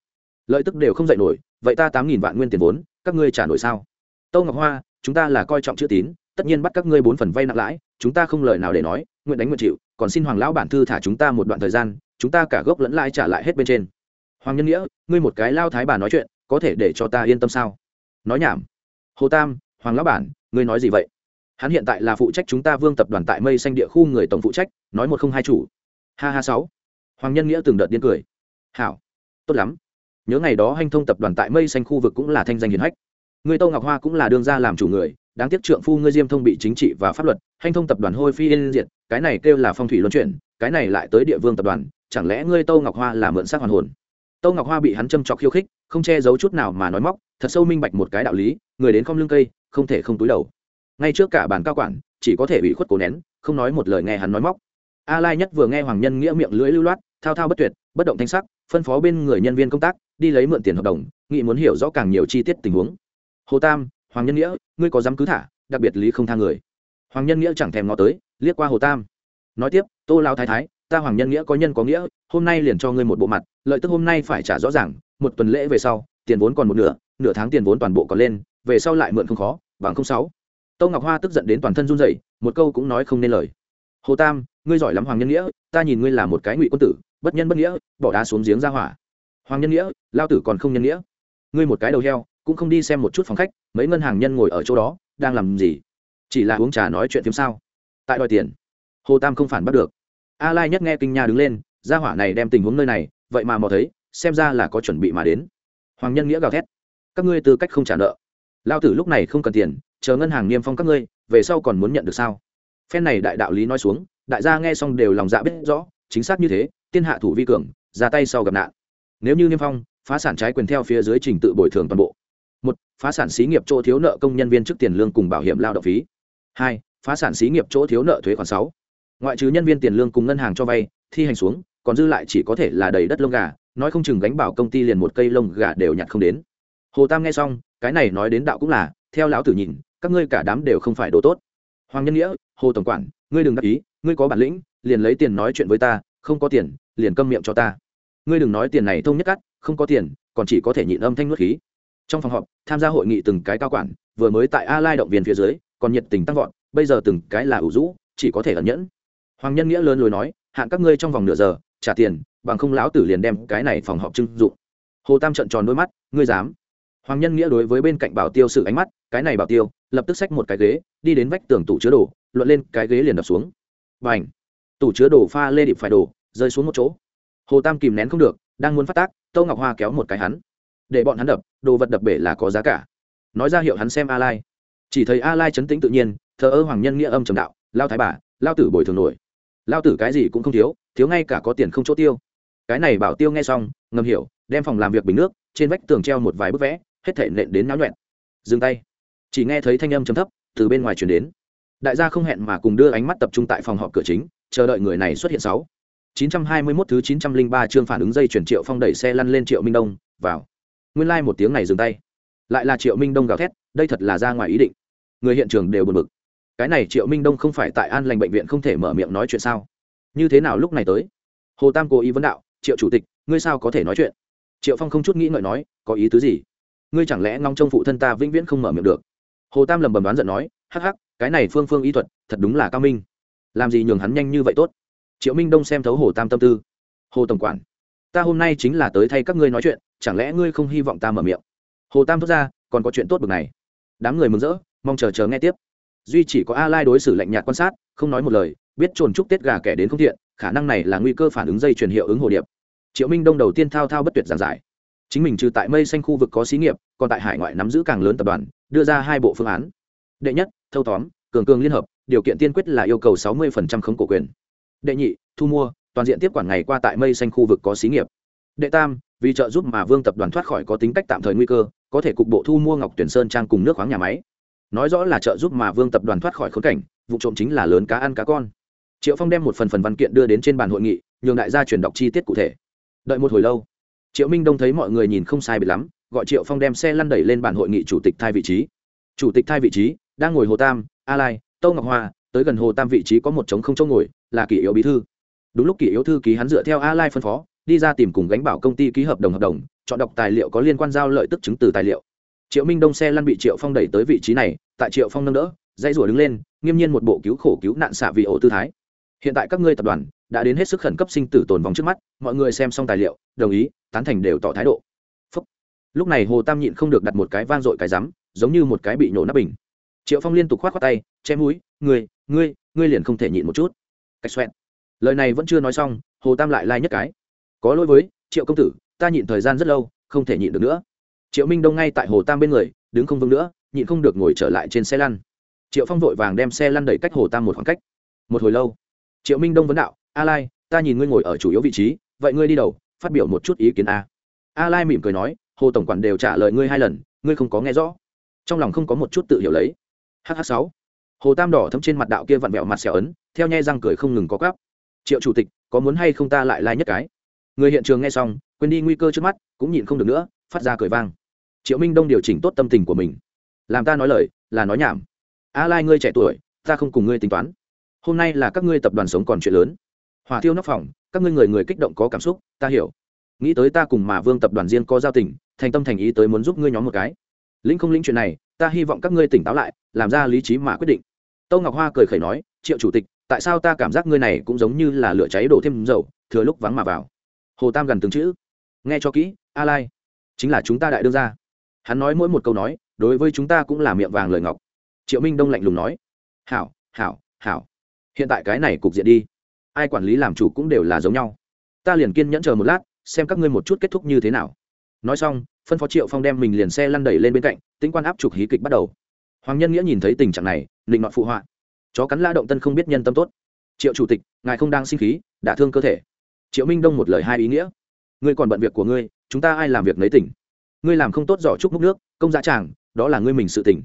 Lợi tức đều không dạy nổi, vậy ta tám nghìn vạn nguyên tiền vốn, các ngươi trả nổi sao? Tâu ngọc hoa, chúng ta là coi trọng chữ tín, tất nhiên bắt các ngươi bốn phần vay nặng lãi, chúng ta không lời nào để nói, nguyện đánh nguyện chịu, còn xin hoàng lão bản thư thả chúng ta một đoạn thời gian, chúng ta cả gốc lẫn lãi trả lại hết bên trên. Hoàng nhân nghĩa, ngươi một cái lao thái bà nói chuyện, có thể để cho ta yên tâm sao? Nói nhảm. Hồ tam, hoàng lão bản, ngươi nói gì vậy? Hắn hiện tại là phụ trách chúng ta vương tập đoàn tại mây xanh địa khu người tổng phụ trách, nói một không hai chủ. Ha ha sáu. Hoàng nhân nghĩa từng đợt điên cười. Hảo. Tốt lắm. Nhớ ngày đó hanh thông tập đoàn tại mây xanh khu vực cũng là thanh danh hiển hách. Người tô ngọc hoa cũng là đương gia làm chủ người, đáng tiếc trượng phu ngươi diêm thông bị chính trị và pháp luật, hanh thông tập đoàn hôi phi yên diệt, cái này kêu là phong thủy luân chuyển, cái này lại tới địa vương tập đoàn, chẳng lẽ ngươi tô ngọc hoa là mượn xác hoàn hồn? Tô ngọc hoa bị hắn châm trọc khiêu khích, không che giấu chút nào mà nói móc, thật sâu minh bạch một cái đạo lý, người đến không lưng cây, không thể không túi đầu ngay trước cả bàn cao quản, chỉ có thể bị khuất cố nén, không nói một lời nghe hắn nói móc. A lai nhất vừa nghe hoàng nhân nghĩa miệng lưỡi lưu loát, thao thao bất tuyệt, bất động thanh sắc, phân phó bên người nhân viên công tác, đi lấy mượn tiền hợp đồng nghị muốn hiểu rõ càng nhiều chi tiết tình huống. Hồ tam, hoàng nhân nghĩa, ngươi có dám cứ thả, đặc biệt lý không tha người. Hoàng nhân nghĩa chẳng thèm ngó tới, liếc qua hồ tam. Nói tiếp, tô lao thái thái, ta hoàng nhân nghĩa có nhân có nghĩa, hôm nay liền cho ngươi một bộ mặt, lợi tức hôm nay phải trả rõ ràng, một tuần lễ về sau, tiền vốn còn một nửa nửa tháng tiền vốn toàn bộ còn lên, về sau lại mượn không khó, bằng không sáu tâu ngọc hoa tức giận đến toàn thân run rẩy, một câu cũng nói không nên lời. Hồ tam, ngươi giỏi lắm, hoàng nhân nghĩa, ta nhìn ngươi là một cái ngụy quân tử, bất nhân bất nghĩa, bỏ đá xuống giếng ra hỏa. Hoàng nhân nghĩa, lao tử còn không nhân nghĩa. Ngươi một cái đầu heo, cũng không đi xem một chút phòng khách, mấy ngân hàng nhân ngồi ở chỗ đó, đang làm gì? Chỉ là uống trà nói chuyện phim sao? Tại đòi tiền. Hồ tam không phản bắt được. A lai nhất nghe kinh nha đứng lên, gia hỏa này đem tình huống nơi này, vậy mà mò thấy, xem ra là có chuẩn bị mà đến. Hoàng nhân nghĩa gào thét, các ngươi tư cách không trả nợ. Lao tử lúc này không cần tiền chờ ngân hàng niêm phong các ngươi, về sau còn muốn nhận được sao? Phen này đại đạo lý nói xuống, đại gia nghe xong đều lòng dạ biết rõ, chính xác như thế, tiên hạ thủ vi cường, ra tay sau gặp nạn. Nếu như niêm phong, phá sản trái quyền theo phía dưới trình tự bồi thường toàn bộ. Một, phá sản xí nghiệp chỗ thiếu nợ công nhân viên trước tiền lương cùng bảo hiểm lao động phí. Hai, phá sản xí nghiệp chỗ thiếu nợ thuế khoản sáu. Ngoại trừ nhân viên tiền lương cùng ngân hàng cho vay, thi hành xuống, còn dư lại chỉ có thể là đầy đất lông gà, nói không chừng gánh bảo công ty liền một cây lông gà đều nhặt không đến. Hồ tam nghe xong, cái này nói đến đạo cũng là, theo lão tử nhìn các ngươi cả đám đều không phải đồ tốt. Hoàng nhân nghĩa, hồ tổng quản, ngươi đừng đắc ý, ngươi có bản lĩnh, liền lấy tiền nói chuyện với ta, không có tiền, liền câm miệng cho ta. Ngươi đừng nói tiền này thông nhất cắt, không có tiền, còn chỉ có thể nhịn âm thanh nuốt khí. Trong phòng họp, tham gia hội nghị từng cái cao quản, vừa mới tại a lai động viên phía dưới, còn nhiệt tình tăng vọt, bây giờ từng cái là ủ rũ, chỉ có thể ẩn nhẫn. Hoàng nhân nghĩa lớn lối nói, hạn các ngươi trong vòng nửa giờ, trả tiền, bằng không lão tử liền đem cái này phòng họp trưng dụng. Hồ tam trận tròn đôi mắt, ngươi dám? Hoàng nhân nghĩa đối với bên cạnh bảo tiêu sự ánh mắt, cái này bảo tiêu lập tức xách một cái ghế, đi đến vách tường tủ chứa đồ, luận lên cái ghế liền đập xuống. Và ảnh tủ chứa đồ pha lê điệp phải đổ, rơi xuống một chỗ. Hồ tam kìm nén không được, đang muốn phát tác, tâu ngọc hoa kéo một cái hắn. Để bọn hắn đập, đồ vật đập bể là có giá cả. Nói ra hiệu hắn xem a lai. Chỉ thấy a lai chấn tĩnh tự nhiên, thờ ơ hoàng nhân nghĩa âm trầm đạo, lao thái bà, lao tử bồi thường nổi. Lao tử cái gì cũng không thiếu thiếu ngay cả có tiền không chỗ tiêu. Cái này bảo tiêu nghe xong, ngầm hiểu, đem phòng làm việc bình nước, trên vách tường treo một vài bức vẽ, hết thể nện đến náo nhuẹn dừng tay chỉ nghe thấy thanh âm chấm thấp từ bên ngoài chuyển đến đại gia không hẹn mà cùng đưa ánh mắt tập trung tại phòng họp cửa chính chờ đợi người này xuất hiện sáu 921 thứ 903 chương phản ứng dây chuyển Triệu Phong đẩy xe lăn lên Triệu Minh Đông, vào. Nguyên lai like một tiếng này dừng tay. Lại là Triệu Minh Đông gào thét, đây thật là ra ngoài ý định. Người hiện trường đều buồn bực. Cái này Triệu Minh Đông không phải tại An Lành bệnh viện không thể mở miệng nói chuyện sao? Như thế nào lúc này tới? Hồ Tam cố ý vấn đạo, "Triệu chủ tịch, ngươi sao có thể nói chuyện?" Triệu Phong không chút nghĩ ngợi nói, "Có ý tứ gì? Ngươi chẳng lẽ ngong trông phụ thân ta vĩnh viễn không mở miệng được?" Hồ Tam lầm bầm đoán giận nói, "Hắc hắc, cái này phương phương y thuật, thật đúng là cao minh. Làm gì nhường hắn nhanh như vậy tốt?" triệu minh đông xem thấu hồ tam tâm tư. Hồ tổng quản ta hôm nay chính là tới thay các ngươi nói chuyện chẳng lẽ ngươi không hy vọng ta mở miệng? Hồ tam thốt ra còn có chuyện tốt bực này. Đám người mừng rỡ mong chờ chờ nghe tiếp. Duy chỉ có a lai đối xử lạnh nhạt quan sát không nói một lời biết trồn chúc tết gà kẻ đến không thiện khả năng này là nguy cơ phản ứng dây truyền hiệu ứng hồ điệp. Triệu minh đông đầu tiên thao thao bất tuyệt giảng giải. Chính mình trừ tại mây xanh khu vực có xí nghiệp còn tại hải ngoại nắm giữ càng lớn tập đoàn đưa ra hai bộ phương án. Đệ nhất, thâu tóm, cường cường liên hợp, điều kiện tiên quyết là yêu cầu 60% khống cổ quyền. Đệ nhị, thu mua, toàn diện tiếp quản ngày qua tại mây xanh khu vực có xí nghiệp. Đệ tam, vì trợ giúp mà vương tập đoàn thoát khỏi có tính cách tạm thời nguy cơ, có thể cục bộ thu mua ngọc tuyển sơn trang cùng nước khoáng nhà máy. Nói rõ là trợ giúp mà vương tập đoàn thoát khỏi khốn cảnh, vụ trộm chính là lớn cá ăn cá con. Triệu phong đem một phần phần văn kiện đưa đến trên bàn hội nghị, nhường đại gia truyền đọc chi tiết cụ thể. Đợi một hồi lâu, triệu minh đông thấy mọi người nhìn không sai biệt lắm gọi triệu phong đem xe lăn đẩy lên bàn hội nghị chủ tịch thai vị trí. Chủ tịch thai vị trí, đang ngồi hồ tam, a lai, tâu ngọc hoa, tới gần hồ tam vị trí có một trống không chỗ ngồi, là kỷ yếu bí thư. Đúng lúc kỷ yếu thư ký hắn dựa theo a lai phân phó, đi ra tìm cùng gánh bảo công ty ký hợp đồng hợp đồng, chọn đọc tài liệu có liên quan giao lợi tức chứng từ tài liệu. Triệu minh đông xe lăn bị triệu phong đẩy tới vị trí này, tại triệu phong nâng đỡ, dãy rủa đứng lên, nghiêm nhiên một bộ cứu khổ cứu nạn xạ vị ổ tư thái. Hiện tại các ngươi tập đoàn đã đến hết sức khẩn cấp sinh tử tồn vong trước mắt, mọi người xem xong tài liệu, đồng ý, tán thành đều tỏ thái độ lúc này hồ tam nhịn không được đặt một cái vang dội cái rắm, giống như một cái bị nhổ nắp bình. Triệu phong liên tục khoát khoát tay, che mũi, ngươi ngươi ngươi liền không thể nhịn một chút. Cách xoẹn lời này vẫn chưa nói xong, hồ tam lại lai、like、nhất cái. Có lỗi với, triệu công tử, ta nhịn thời gian rất lâu, không thể nhịn được nữa. Triệu minh đông ngay tại hồ tam bên người, đứng không vững nữa, nhịn không được ngồi trở lại trên xe lăn. Triệu phong vội vàng đem xe lăn đẩy cách hồ tam một khoảng cách. Một hồi lâu, triệu minh đông vấn đạo, a lai, ta nhìn ngươi ngồi ở chủ yếu vị trí, vậy ngươi đi đầu, phát biểu một chút ý kiến a. A lai mỉm cười nói hồ tổng quản đều trả lời ngươi hai lần, ngươi không có nghe rõ. Trong lòng không có một chút tự hiểu lấy. Hh sáu. Hồ tam đỏ thấm trên mặt đạo kia vặn vẹo mặt xẻo ấn, theo nhe răng cười không ngừng có cắp triệu chủ tịch, có muốn hay không ta lại lai、like、nhất cái? Người hiện trường nghe xong, quên đi nguy cơ trước mắt, cũng nhịn không được nữa, phát ra cười vang. Triệu minh đông điều chỉnh tốt tâm tình của mình. Làm ta nói lời, là nói nhảm. A lai ngươi trẻ tuổi, ta không cùng ngươi tính toán. Hôm nay là các ngươi tập đoàn sống còn chuyện lớn. Hòa thiêu nóc phòng, các ngươi người người kích động có cảm xúc, ta hiểu. Nghĩ tới ta cùng mà vương tập đoàn riêng có giao tình thành tâm thành ý tới muốn giúp ngươi nhóm một cái. Lĩnh không lĩnh chuyện này, ta hy vọng các ngươi tỉnh táo lại, làm ra lý trí mà quyết định. Tâu ngọc hoa cười khẩy nói, triệu chủ tịch, tại sao ta cảm giác ngươi này cũng giống như là lửa cháy đổ thêm dầu, thừa lúc vắng mà vào? Hồ tam gần từng chữ. Nghe cho kỹ, a lai, chính là chúng ta đại đương ra. hắn nói mỗi một câu nói, đối với chúng ta cũng là miệng vàng lời ngọc. Triệu minh đông lạnh lùng nói, hảo hảo hảo. Hiện tại cái này cục diện đi. Ai quản lý làm chủ cũng đều là giống nhau. Ta liền kiên nhẫn chờ một lát, xem các ngươi một chút kết thúc như thế nào nói xong, phân phó triệu phong đem mình liền xe lăn đẩy lên bên cạnh tính quan áp trục hí kịch bắt đầu. Hoàng nhân nghĩa nhìn thấy tình trạng này định nọt phụ họa. Chó cắn la động tân không biết nhân tâm tốt. Triệu chủ tịch, ngài không đang sinh khí, đả thương cơ thể. Triệu minh đông một lời hai ý nghĩa. Ngươi còn bận việc của ngươi, chúng ta ai làm việc lấy tỉnh. Ngươi làm không tốt giỏ chúc múc nước, công giá tràng, đó là ngươi mình sự tỉnh.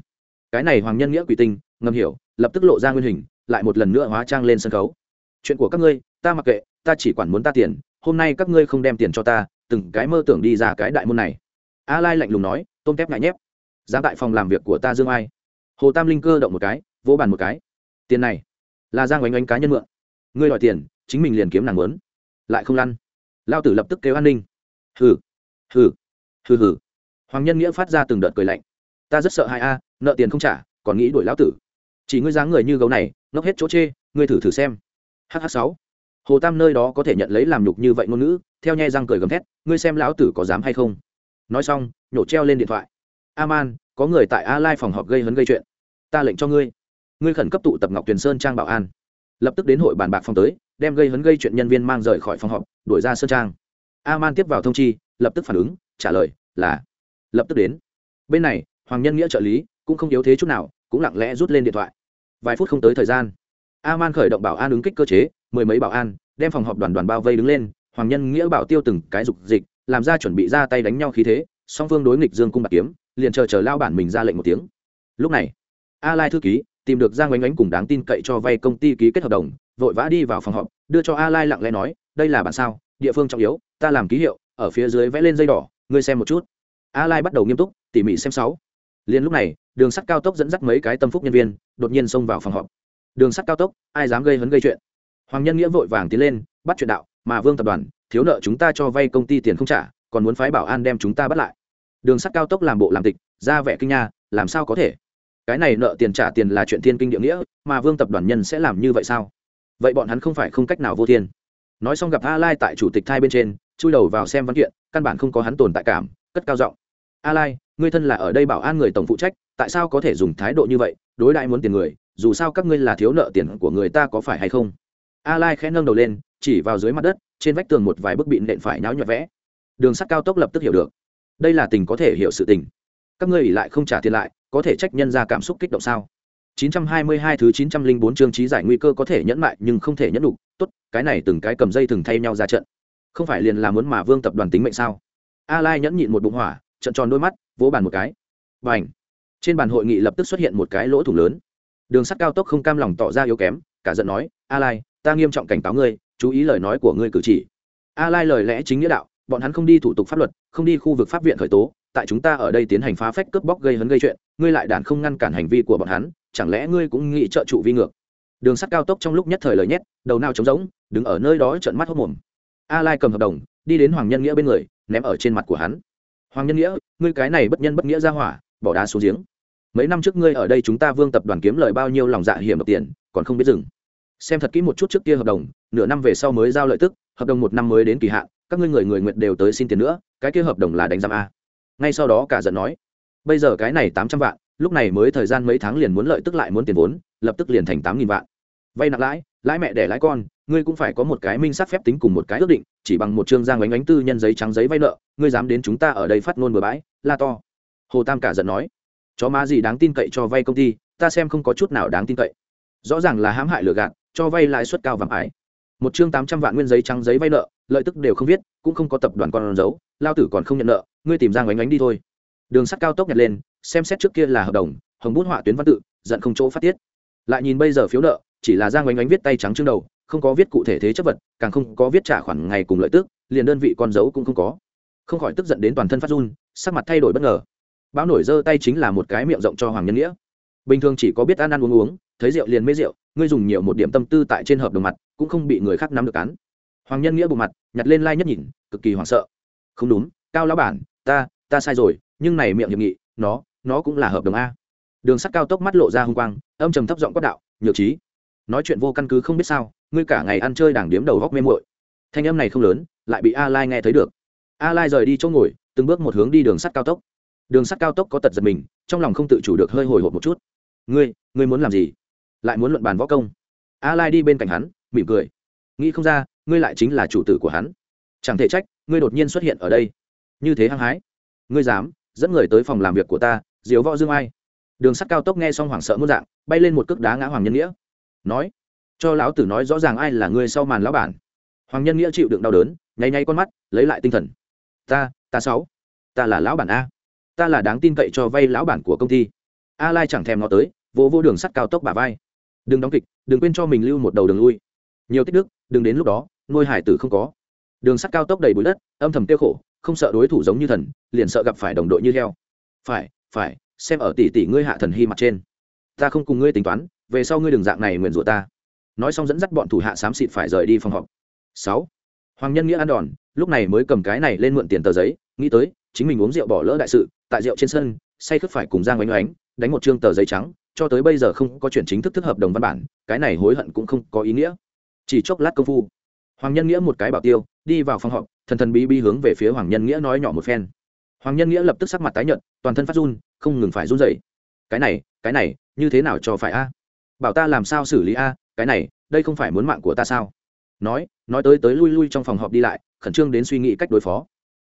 Cái này hoàng nhân nghĩa quỷ tinh, ngầm hiểu, lập tức lộ ra nguyên hình, lại một lần nữa hóa trang lên sân khấu. Chuyện của các ngươi, ta mặc kệ, ta chỉ quản muốn ta tiền, hôm nay các ngươi không đem tiền cho ta từng cái mơ tưởng đi ra cái đại môn này. A lai lạnh lùng nói, tôm tép ngại nhép. Giá tại phòng làm việc của ta dương ai. Hồ tam linh cơ động một cái, vỗ bàn một cái. Tiền này, là giang oanh oanh cá nhân mượn. Ngươi đòi tiền, chính mình liền kiếm nàng muốn. Lại không lăn. Lao tử lập tức kêu an ninh. Hừ hừ hừ hừ. Hoàng nhân nghĩa phát ra từng đợt cười lạnh. Ta rất sợ hai a, nợ tiền không trả, còn nghĩ đuổi lão tử. Chỉ ngươi dáng người như gấu này, ngốc hết chỗ chê, ngươi thử thử xem. Hh sáu hồ tam nơi đó có thể nhận lấy làm nhục như vậy ngôn ngữ, theo nhai răng cười gầm thét, ngươi xem lão tử có dám hay không? Nói xong, nhổ treo lên điện thoại. A man có người tại a lai phòng họp gây hấn gây chuyện. Ta lệnh cho ngươi. Ngươi khẩn cấp tụ tập ngọc tuyền sơn trang bảo an. Lập tức đến hội bàn bạc phòng tới, đem gây hấn gây chuyện nhân viên mang rời khỏi phòng họp, đuổi ra sơn trang. A man tiếp vào thông chi, lập tức phản ứng, trả lời là, lập tức đến. Bên này, hoàng nhân nghĩa trợ lý cũng không yếu thế chút nào, cũng lặng lẽ rút lên điện thoại. Vài phút không tới thời gian a man khởi động bảo an ứng kích cơ chế mười mấy bảo an, đem phòng họp đoàn đoàn bao vây đứng lên, hoàng nhân nghĩa bảo tiêu từng cái dục dịch, làm ra chuẩn bị ra tay đánh nhau khí thế, song phương đối nghịch dương cung bạc kiếm, liền chờ chờ lao bản mình ra lệnh một tiếng. Lúc này, a lai thư ký tìm được giang oánh oánh cùng đáng tin cậy cho vay công ty ký kết hợp đồng, vội vã đi vào phòng họp, đưa cho a lai lặng lẽ nói, đây là bản sao, địa phương trọng yếu, ta làm ký hiệu, ở phía dưới vẽ lên dây đỏ, ngươi xem một chút. A lai bắt đầu nghiêm túc, tỉ mỉ xem sáu. Liền lúc này, đường sắt cao tốc dẫn dắt mấy cái tâm phúc nhân viên, đột nhiên xông vào phòng họp. Đường sắt cao tốc, ai dám gây hấn gây chuyện? Hoàng nhân nghĩa vội vàng tiến lên, bắt chuyện đạo, mà vương tập đoàn, thiếu nợ chúng ta cho vay công ty tiền không trả, còn muốn phái bảo an đem chúng ta bắt lại. Đường sắt cao tốc làm bộ làm tịch, ra vẻ kinh nha, làm sao có thể? Cái này nợ tiền trả tiền là chuyện thiên kinh địa nghĩa, mà vương tập đoàn nhân sẽ làm như vậy sao? Vậy bọn hắn không phải không cách nào vô thiên. Nói xong gặp a lai tại chủ tịch thai bên trên, chui đầu vào xem văn kiện, căn bản không có hắn tồn tại cảm, cất cao giọng, a lai, ngươi thân là ở đây bảo an người tổng phụ trách, tại sao có thể dùng thái độ như vậy? Đối đại muốn tiền người, dù sao các ngươi là thiếu nợ tiền của người ta có phải hay không? A lai khẽ nâng đầu lên chỉ vào dưới mặt đất trên vách tường một vài bức bị nện phải nháo nhọt vẽ đường sắt cao tốc lập tức hiểu được đây là tình có thể hiểu sự tình các ngươi ỉ lại không trả tiền lại có thể trách nhân ra cảm xúc kích động sao 922 thứ 904 chương trí giải nguy cơ có thể nhẫn mại nhưng không thể nhẫn đủ, tốt, cái này từng cái cầm dây từng thay nhau ra trận. Không phải liền là muốn mà Vương tập đoàn tính mệnh sao? A Lai nhẫn nhịn một bụng hỏa, trận tròn đôi mắt, vỗ bàn một cái. Bành! Trên bàn hội nghị lập tức xuất hiện một cái lỗ thủng lớn. Đường sắt cao tốc không cam lòng tỏ ra yếu kém, cả giận nói, "A Lai, ta nghiêm trọng cảnh cáo ngươi, chú ý lời nói của ngươi cử chỉ." A Lai lời lẽ chính nghĩa đạo, bọn hắn không đi thủ tục pháp luật, không đi khu vực pháp viện khởi tố, tại chúng ta ở đây tiến hành phá phách cướp bóc gây hấn gây chuyện ngươi lại đàn không ngăn cản hành vi của bọn hắn chẳng lẽ ngươi cũng nghĩ trợ trụ vi ngược? Đường sắt cao tốc trong lúc nhất thời lời nhét đầu nào trống rỗng đứng ở nơi đó trợn mắt hốc mồm. A lai cầm hợp đồng đi đến hoàng nhân nghĩa bên người ném ở trên mặt của hắn. Hoàng nhân nghĩa ngươi cái này bất nhân bất nghĩa ra hỏa bỏ đá xuống giếng. Mấy năm trước ngươi ở đây chúng ta vương tập đoàn kiếm lời bao nhiêu lòng dạ hiểm độc tiền còn không biết dừng xem thật kỹ một chút trước kia hợp đồng, nửa năm về sau mới giao lợi tức, hợp đồng một năm mới đến kỳ hạn, các ngươi người người nguyện đều tới xin tiền nữa, cái kia hợp đồng là đánh giam a. Ngay sau đó cả giận nói, bây giờ cái này tám trăm vạn, lúc này mới thời gian mấy tháng liền muốn lợi tức lại muốn tiền vốn, lập tức liền thành tám nghìn vạn. Vay nặng lãi lãi mẹ để lãi con, ngươi cũng phải có một cái minh sát phép tính cùng một cái ước định, chỉ bằng một chương giang ánh ánh tư nhân giấy trắng giấy vay nợ, ngươi dám đến chúng ta ở đây phát ngôn bừa bãi, la to. Hồ tam cả giận nói, chó má gì đáng tin cậy cho vay công ty, ta xem không có chút nào đáng tin cậy. Rõ ràng là hãm hại lừa gạt cho vay lãi suất cao vàng ải. Một chương tám trăm vạn nguyên giấy trắng giấy vay nợ, lợi tức đều không viết, cũng không có tập đoàn con dấu, lao tử còn không nhận nợ, ngươi tìm ra ngoánh oánh đi thôi. Đường sắt cao tốc nhặt lên, xem xét trước kia là hợp đồng, hồng bút họa tuyến văn tự, giận không chỗ phát tiết. Lại nhìn bây giờ phiếu nợ, chỉ là giang oánh oánh viết tay trắng chương đầu, không có viết cụ thể thế chấp vật, càng không có viết trả khoản ngày cùng lợi tức, liền đơn vị con dấu cũng không có. Không khỏi tức giận đến toàn thân phát run, sắc mặt thay đổi bất ngờ. Báo nổi giơ tay chính là một cái miệng rộng cho hoàng nhân nghĩa. Bình thường chỉ có biết ăn ăn uống uống thấy rượu liền mê rượu, ngươi dùng nhiều một điểm tâm tư tại trên hợp đồng mặt, cũng không bị người khác nắm được cắn. Hoàng nhân nghĩa bộ mặt, nhặt lên lai nhất nhìn, cực kỳ hoảng sợ. Không đúng, cao lão bản, ta ta sai rồi, nhưng này miệng hiệp nghị, nó nó cũng là hợp đồng a. Đường sắt cao tốc mắt lộ ra hung quang, âm trầm thấp giọng quát đạo, nhược trí nói chuyện vô căn cứ không biết sao, ngươi cả ngày ăn chơi đảng điếm đầu góc mê muội. Thanh âm này không lớn, lại bị a lai nghe thấy được. A lai rời đi chỗ ngồi, từng bước một hướng đi đường sắt cao tốc. Đường sắt cao tốc có tật giật mình, trong lòng không tự chủ được hơi hồi hộp một chút. Ngươi ngươi muốn làm gì? Lại muốn luận bàn võ công. A lai đi bên cạnh hắn, mỉm cười. Nghĩ không ra, ngươi lại chính là chủ tử của hắn. Chẳng thể trách, ngươi đột nhiên xuất hiện ở đây. Như thế hăng hái. Ngươi dám, dẫn người tới phòng làm việc của ta, diếu võ dương ai. Đường sắt cao tốc nghe xong hoảng sợ muôn dạng, bay lên một cước đá ngã hoàng nhân nghĩa. Nói, cho lão tử nói rõ ràng ai là ngươi sau màn lão bản. Hoàng nhân nghĩa chịu đựng đau đớn, nháy nháy con mắt, lấy lại tinh thần. Ta ta sáu, ta là lão bản a. Ta là đáng tin cậy cho vay lão bản của công ty. A lai chẳng thèm ngó tới, vỗ vô đường sắt cao tốc bả vai đừng đóng kịch, đừng quên cho mình lưu một đầu đường lui. Nhiều tích đức, đừng đến lúc đó nuôi hải tử không có. Đường sắt cao tốc đầy bụi đất, âm thầm tiêu khổ, không sợ đối thủ giống như thần, liền sợ gặp phải đồng đội như heo. Phải phải, xem ở tỷ tỷ ngươi hạ thần hy mặt trên. Ta không cùng ngươi tính toán, về sau ngươi đường dạng này nguyền rủa ta. Nói xong dẫn dắt bọn thủ hạ xám xịt phải rời đi phòng họp. Sáu, hoàng nhân nghĩa ăn đòn, lúc này mới cầm cái này lên mượn tiền tờ giấy, nghĩ tới, chính mình uống rượu bỏ lỡ đại sự, tại rượu trên sân, say khướt phải cùng giang oanh oánh, đánh một chương tờ giấy trắng cho tới bây giờ không có chuyển chính thức thức hợp đồng văn bản, cái này hối hận cũng không có ý nghĩa. Chỉ chốc lát công phu, hoàng nhân nghĩa một cái bảo tiêu, đi vào phòng họp, thần thần bí bí hướng về phía hoàng nhân nghĩa nói nhỏ một phen. Hoàng nhân nghĩa lập tức sắc mặt tái nhợt, toàn thân phát run, không ngừng phải run rẩy. Cái này cái này, như thế nào cho phải a? Bảo ta làm sao xử lý a? Cái này, đây không phải muốn mạng của ta sao? Nói nói tới tới lui lui trong phòng họp đi lại, khẩn trương đến suy nghĩ cách đối phó.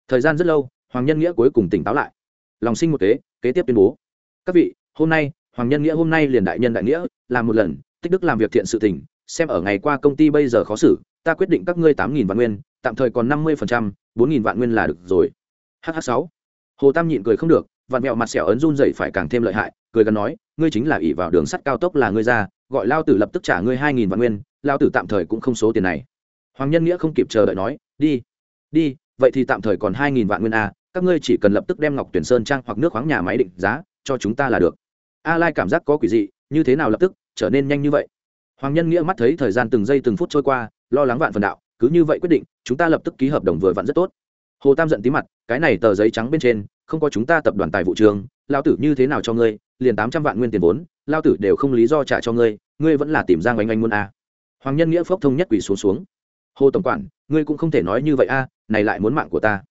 Thời gian rất lâu, hoàng nhân nghĩa cuối cùng tỉnh táo lại. Lòng sinh một kế kế tiếp tuyên bố. Các vị, hôm nay hoàng nhân nghĩa hôm nay liền đại nhân đại nghĩa, làm một lần, tích đức làm việc thiện sự tình, xem ở ngày qua công ty bây giờ khó xử, ta quyết định các ngươi tám nghìn vạn nguyên, tạm thời còn năm mươi phần trăm, bốn nghìn vạn nguyên là được rồi. Hh sáu. Hồ tam nhịn cười không được, vạn mẹo mặt sẹo ấn run dậy phải càng thêm lợi hại, cười gắn nói, ngươi chính là ỷ vào đường sắt cao tốc là ngươi ra, gọi lao tử lập tức trả ngươi hai nghìn vạn nguyên, lao tử tạm thời cũng không số tiền này. Hoàng nhân nghĩa không kịp chờ đợi nói, đi đi, vậy thì tạm thời còn hai nghìn vạn nguyên a các ngươi chỉ cần lập tức đem ngọc tuyển sơn trang hoặc nước khoáng nhà máy định giá, cho chúng ta là được a lai cảm giác có quỷ dị, như thế nào lập tức trở nên nhanh như vậy? Hoàng nhân nghĩa mắt thấy thời gian từng giây từng phút trôi qua, lo lắng vạn phần đạo, cứ như vậy quyết định, chúng ta lập tức ký hợp đồng vừa vặn rất tốt. Hồ tam giận tí mặt, cái này tờ giấy trắng bên trên, không có chúng ta tập đoàn tài vụ trường lao tử như thế nào cho ngươi, liền tám trăm vạn nguyên tiền vốn lao tử đều không lý do trả cho ngươi ngươi vẫn là tìm giang oanh oanh muôn a. Hoàng nhân nghĩa phốc thông nhất quỷ xuống xuống. Hồ tổng quản, ngươi cũng không thể nói như vậy a, này lại muốn mạng của ta.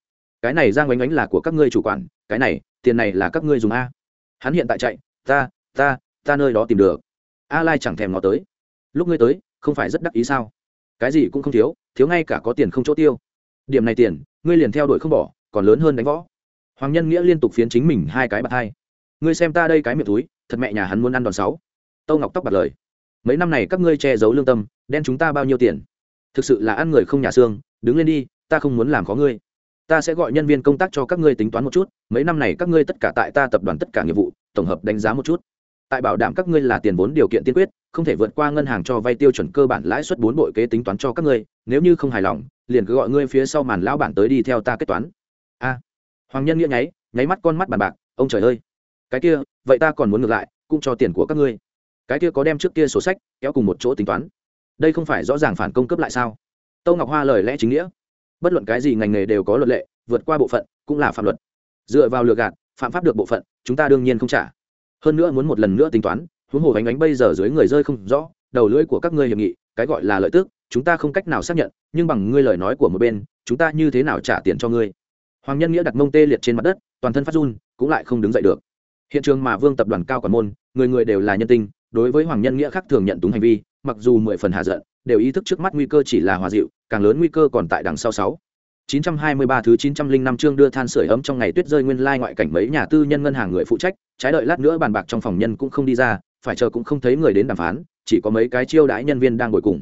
Cái này giang oanh oanh là của các ngươi chủ quản, cái này, tiền này là các ngươi dùng a. Hắn hiện tại chạy ta ta ta nơi đó tìm được. A lai chẳng thèm ngó tới. Lúc ngươi tới, không phải rất đắc ý sao? Cái gì cũng không thiếu thiếu ngay cả có tiền không chỗ tiêu. Điểm này tiền, ngươi liền theo đuổi không bỏ, còn lớn hơn đánh võ. Hoàng nhân nghĩa liên tục phiến chính mình hai cái bạc hai. Ngươi xem ta đây cái miệng túi, thật mẹ nhà hắn muốn ăn đòn sáu. Tâu ngọc tóc bật lời. Mấy năm này các ngươi che giấu lương tâm, đen chúng ta bao nhiêu tiền? Thực sự là ăn người không nhà xương, đứng lên đi, ta không muốn làm khó ngươi. Ta sẽ gọi nhân viên công tác cho các ngươi tính toán một chút, mấy năm này các ngươi tất cả tại ta tập đoàn tất cả nghiệp vụ tổng hợp đánh giá một chút. Tại bảo đảm các ngươi là tiền vốn điều kiện tiên quyết, không thể vượt qua ngân hàng cho vay tiêu chuẩn cơ bản lãi suất bốn bội kế tính toán cho các ngươi, nếu như không hài lòng, liền cứ gọi ngươi phía sau màn lão bản tới đi theo ta kết toán. A. Hoàng nhân nghĩa nháy nháy mắt con mắt bàn bạc, ông trời ơi, cái kia, vậy ta còn muốn ngược lại, cũng cho tiền của các ngươi. Cái kia có đem trước kia sổ sách, kéo cùng một chỗ tính toán. Đây không phải rõ ràng phản công cấp lại sao? Tâu ngọc hoa lời lẽ chính nghĩa. Bất luận cái gì ngành nghề đều có luật lệ, vượt qua bộ phận, cũng là phạm luật. Dựa vào lừa gạt phạm pháp được bộ phận, chúng ta đương nhiên không trả. Hơn nữa muốn một lần nữa tính toán, huống hồ ánh ánh bây giờ dưới người rơi không rõ, đầu lưỡi của các ngươi hiệp nghị, cái gọi là lợi tức, chúng ta không cách nào xác nhận, nhưng bằng ngươi lời nói của một bên, chúng ta như thế nào trả tiền cho ngươi? Hoàng nhân nghĩa đặt mông tê liệt trên mặt đất, toàn thân phát run, cũng lại không đứng dậy được. Hiện trường mà vương tập đoàn cao quản môn, người người đều là nhân tinh đối với hoàng nhân nghĩa khác thường nhận túng hành vi, mặc dù mười phần hạ giận, đều ý thức trước mắt nguy cơ chỉ là hòa dịu, càng lớn nguy cơ còn tại đằng sau sáu. 923 thứ 905 chương đưa than sưởi ấm trong ngày tuyết rơi nguyên lai ngoại cảnh mấy nhà tư nhân ngân hàng người phụ trách, trái đợi lát nữa bàn bạc trong phòng nhân cũng không đi ra, phải chờ cũng không thấy người đến đàm phán, chỉ có mấy cái chiêu đãi nhân viên đang ngồi cùng.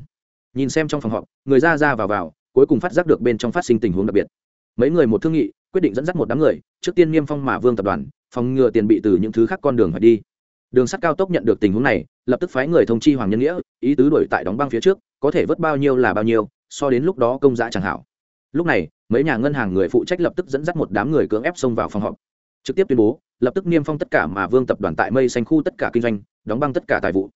Nhìn xem trong phòng họp, người ra ra vào vào, cuối cùng phát giác được bên trong phát sinh tình huống đặc biệt. Mấy người một thương nghị, quyết định dẫn dắt một đám người, trước tiên niêm phong mà Vương tập đoàn, phòng ngừa tiền bị từ những thứ khác con đường phải đi. Đường sắt cao tốc nhận được tình huống này, lập tức phái người thông chi Hoàng Nhân Nghĩa, ý tứ đuổi tại đóng băng phía trước, có thể vớt bao nhiêu là bao nhiêu, so đến lúc đó công giá chẳng hảo lúc này, mấy nhà ngân hàng người phụ trách lập tức dẫn dắt một đám người cưỡng ép xông vào phòng họp. Trực tiếp tuyên bố, lập tức niêm phong tất cả mà vương tập đoàn tại mây xanh khu tất cả kinh doanh, đóng băng tất cả tài vụ.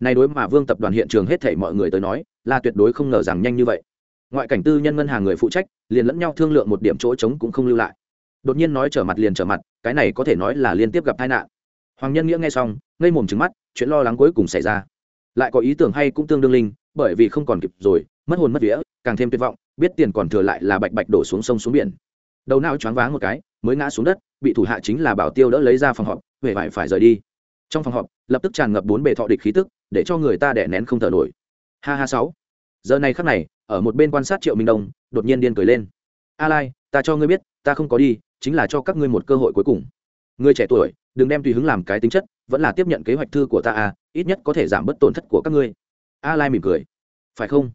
Này đối mà vương tập đoàn hiện trường hết thể mọi người tới nói, là tuyệt đối không ngờ rằng nhanh như vậy. Ngoại cảnh tư nhân ngân hàng người phụ trách, liền lẫn nhau thương lượng một điểm chỗ trống cũng không lưu lại. Đột nhiên nói trở mặt liền trở mặt, cái này có thể nói là liên tiếp gặp tai nạn. Hoàng nhân nghĩa nghe xong, ngây mồm trứng mắt, chuyện lo lắng cuối cùng xảy ra. Lại có ý tưởng hay cũng tương đương linh, bởi vì không còn kịp rồi, mất hồn mất vía, càng thêm tuyệt vọng biết tiền còn thừa lại là bạch bạch đổ xuống sông xuống biển. Đầu não choáng váng một cái, mới ngã xuống đất, bị thủ hạ chính là bảo tiêu đỡ lấy ra phòng họp huệ vải phải rời đi. Trong phòng họp, lập tức tràn ngập bốn bề thọ địch khí tức, để cho người ta đẻ nén không thở nổi. Ha ha sáu. Giờ này khắc này, ở một bên quan sát triệu minh đông, đột nhiên điên cười lên. A lai, ta cho ngươi biết, ta không có đi, chính là cho các ngươi một cơ hội cuối cùng. Ngươi trẻ tuổi, đừng đem tùy hứng làm cái tính chất, vẫn là tiếp nhận kế hoạch thư của ta à ít nhất có thể giảm bớt tổn thất của các ngươi. A lai mỉm cười. Phải không?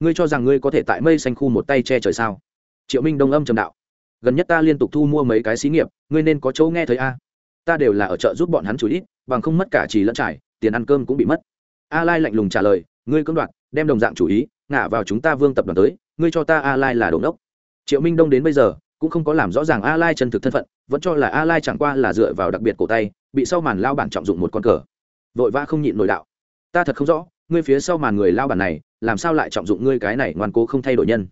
Ngươi cho rằng ngươi có thể tại mây xanh khu một tay che trời sao? Triệu minh đông âm trầm đạo. Gần nhất ta liên tục thu mua mấy cái xí nghiệp, ngươi nên có chỗ nghe thấy a. Ta đều là ở chợ giúp bọn hắn chủ ít bằng không mất cả trì lẫn trải, tiền ăn cơm cũng bị mất. A lai lạnh lùng trả lời, ngươi cưỡng đoạt, đem đồng dạng chủ ý, ngả vào chúng ta vương tập đoàn tới, ngươi cho ta a lai là đồn đốc triệu minh đông đến bây giờ, cũng không có làm rõ ràng a lai chân thực thân phận, vẫn cho là a lai chẳng qua là dựa vào đặc biệt cổ tay, bị sau màn lao bản trọng dụng một con cờ. Vội vã không nhịn nổi đạo. Ta thật không rõ ngươi phía sau màn người lao bản này, làm sao lại trọng dụng ngươi cái này ngoan cố không thay đổi nhân?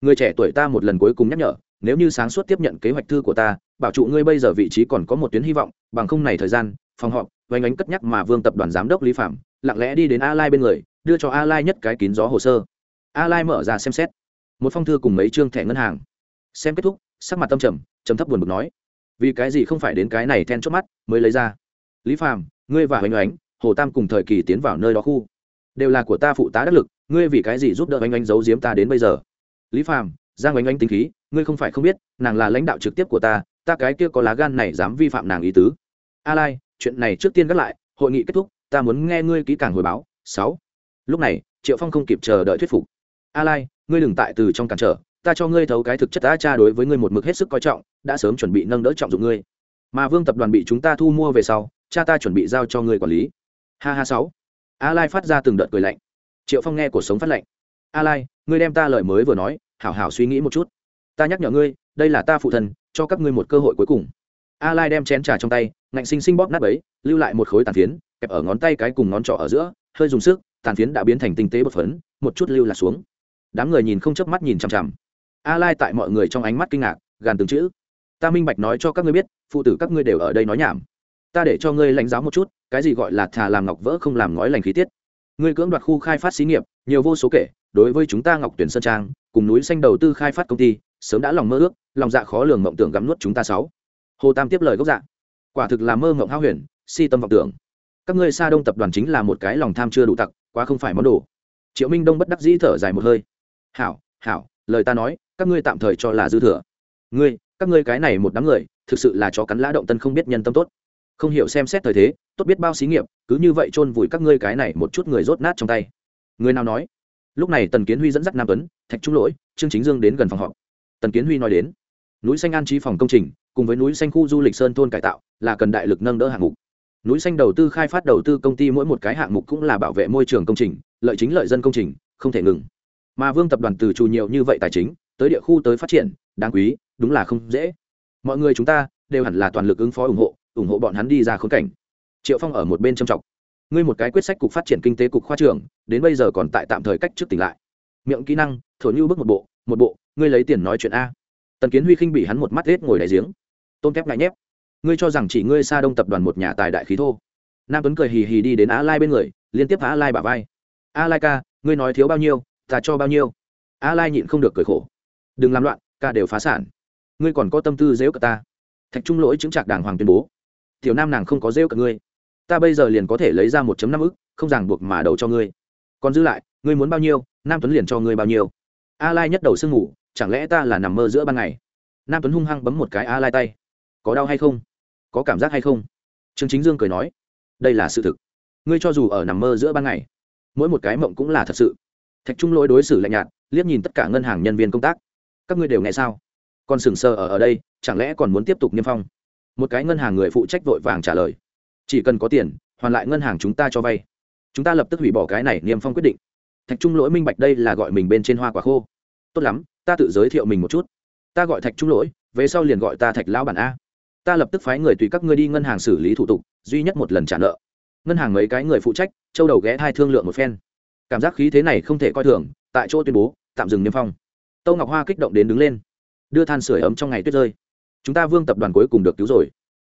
Người trẻ tuổi ta một lần cuối cùng nhắc nhở, nếu như sáng suốt tiếp nhận kế hoạch thư của ta, bảo trụ ngươi bây giờ vị trí còn có một tuyến hy vọng, bằng không này thời gian, phòng họp vánh ánh cất nhắc mà vương tập đoàn giám đốc lý phạm, lặng lẽ đi đến a lai bên người, đưa cho a lai nhất cái kín gió hồ sơ. A lai mở ra xem xét. Một phong thư cùng mấy chương thẻ ngân hàng. Xem kết thúc, sắc mặt tâm trầm trầm thấp buồn bực nói. Vì cái gì không phải đến cái này then chốt mắt, mới lấy ra. Lý phạm, ngươi và hoành ánh hồ tam cùng thời kỳ tiến vào nơi đó khu đều là của ta phụ tá đắc lực, ngươi vì cái gì giúp đỡ oanh oanh giấu giếm ta đến bây giờ? Lý phàm, giang oanh oanh tính khí, ngươi không phải không biết, nàng là lãnh đạo trực tiếp của ta ta cái kia có lá gan này dám vi phạm nàng ý tứ. A lai, chuyện này trước tiên gác lại, hội nghị kết thúc, ta muốn nghe ngươi kỹ càng hồi báo. Sáu. Lúc này, triệu phong không kịp chờ đợi thuyết phục. A lai, ngươi đừng tại từ trong cản trở, ta cho ngươi thấu cái thực chất ta cha đối với ngươi một mực hết sức coi trọng, đã sớm chuẩn bị nâng đỡ trọng dụng ngươi. Mà vương tập đoàn bị chúng ta thu mua về sau, cha ta chuẩn bị giao cho ngươi quản lý. Ha ha, sáu a lai phát ra từng đợt cười lạnh. Triệu phong nghe cuộc sống phát lạnh. A lai, ngươi đem ta lời mới vừa nói, hảo hảo suy nghĩ một chút. Ta nhắc nhở ngươi, đây là ta phụ thần cho các ngươi một cơ hội cuối cùng. A lai đem chén trà trong tay, ngạnh sinh sinh bóp nát ấy lưu lại một khối tàn phiến, kẹp ở ngón tay cái cùng ngón trỏ ở giữa, hơi dùng sức, tàn phiến đã biến thành tinh tế bột phấn, một chút lưu là xuống. Đám người nhìn không chớp mắt nhìn chằm chằm. A lai tại mọi người trong ánh mắt kinh ngạc, gàn từng chữ. Ta minh bạch nói cho các ngươi biết, phụ tử các ngươi đều ở đây nói nhảm ta để cho ngươi lãnh giáo một chút, cái gì gọi là thà làm ngọc vỡ không làm ngói lành khí tiết. Ngươi cưỡng đoạt khu khai phát xí nghiệp, nhiều vô số kể, đối với chúng ta ngọc tuyển sơn trang, cùng núi xanh đầu tư khai phát công ty, sớm đã lòng mơ ước, lòng dạ khó lường mộng tưởng gắm nuốt chúng ta sáu. Hồ tam tiếp lời gốc dạ. Quả thực là mơ mộng hao huyền, si tâm vọng tưởng. Các ngươi xa đông tập đoàn chính là một cái lòng tham chưa đủ tặc, quá không phải món đồ. Triệu minh đông bất đắc dĩ thở dài một hơi. Hảo hảo, lời ta nói, các ngươi tạm thời cho là dư thừa. Ngươi, các ngươi cái này một đám người, thực sự là chó cắn lã động tân không biết nhân tâm tốt không hiểu xem xét thời thế, tốt biết bao xí nghiệp, cứ như vậy chôn vùi các ngươi cái này một chút người rốt nát trong tay. Người nào nói? Lúc này tần kiến huy dẫn dắt nam tuấn, thạch trung lỗi, trương chính dương đến gần phòng họp. Tần kiến huy nói đến, núi xanh an trí phòng công trình, cùng với núi xanh khu du lịch sơn thôn cải tạo, là cần đại lực nâng đỡ hạng mục. Núi xanh đầu tư khai phát đầu tư công ty mỗi một cái hạng mục cũng là bảo vệ môi trường công trình, lợi chính lợi dân công trình, không thể ngừng. Mà vương tập đoàn từ trù nhiều như vậy tài chính, tới địa khu tới phát triển, đáng quý, đúng là không dễ. Mọi người chúng ta đều hẳn là toàn lực ứng phó ủng hộ ủng hộ bọn hắn đi ra khốn cảnh. Triệu phong ở một bên trầm trọng ngươi một cái quyết sách cục phát triển kinh tế cục khoa trưởng, đến bây giờ còn tại tạm thời cách trước tỉnh lại. Miệng kỹ năng thổ như bước một bộ một bộ, ngươi lấy tiền nói chuyện a. Tần kiến huy khinh bị hắn một mắt hết ngồi đại giếng. Tôn kép ngại nhép. Ngươi cho rằng chỉ ngươi xa đông tập đoàn một nhà tài đại khí thô. Nam tuấn cười hì hì đi đến á lai bên người, liên tiếp á lai bả vai. A lai ca, ngươi nói thiếu bao nhiêu, ta cho bao nhiêu. A lai nhịn không được cười khổ. Đừng làm loạn, ca đều phá sản. Ngươi còn có tâm tư dễu cả ta. Thạch trung lỗi chứng trạc đàng hoàng tuyên bố tiểu nam nàng không có rêu cả ngươi. Ta bây giờ liền có thể lấy ra một năm ức, không ràng buộc mà đầu cho ngươi. Còn giữ lại, ngươi muốn bao nhiêu, nam tuấn liền cho ngươi bao nhiêu. A lai nhất đầu sương ngủ, chẳng lẽ ta là nằm mơ giữa ban ngày? Nam tuấn hung hăng bấm một cái a lai tay. Có đau hay không? Có cảm giác hay không? Trương chính dương cười nói. Đây là sự thực. Ngươi cho dù ở nằm mơ giữa ban ngày, mỗi một cái mộng cũng là thật sự. Thạch trung lỗi đối xử lạnh nhạt, liếc nhìn tất cả ngân hàng nhân viên công tác. Các ngươi đều nghe sao? Còn sừng sờ ở ở đây, chẳng lẽ còn muốn tiếp tục niêm phong? Một cái ngân hàng người phụ trách vội vàng trả lời. Chỉ cần có tiền, hoàn lại ngân hàng chúng ta cho vay. Chúng ta lập tức hủy bỏ cái này niêm phong quyết định. Thạch trung lỗi minh bạch đây là gọi mình bên trên hoa quả khô. Tốt lắm, ta tự giới thiệu mình một chút. Ta gọi thạch trung lỗi, về sau liền gọi ta thạch lão bản a. Ta lập tức phái người tùy các ngươi đi ngân hàng xử lý thủ tục, duy nhất một lần trả nợ. Ngân hàng mấy cái người phụ trách, châu đầu ghé hai thương lượng một phen. Cảm giác khí thế này không thể coi thường, tại chỗ tuyên bố, tạm dừng niêm phong. Tâu ngọc hoa kích động đến đứng lên. Đưa than sửa ấm trong ngày tuyết rơi chúng ta vương tập đoàn cuối cùng được cứu rồi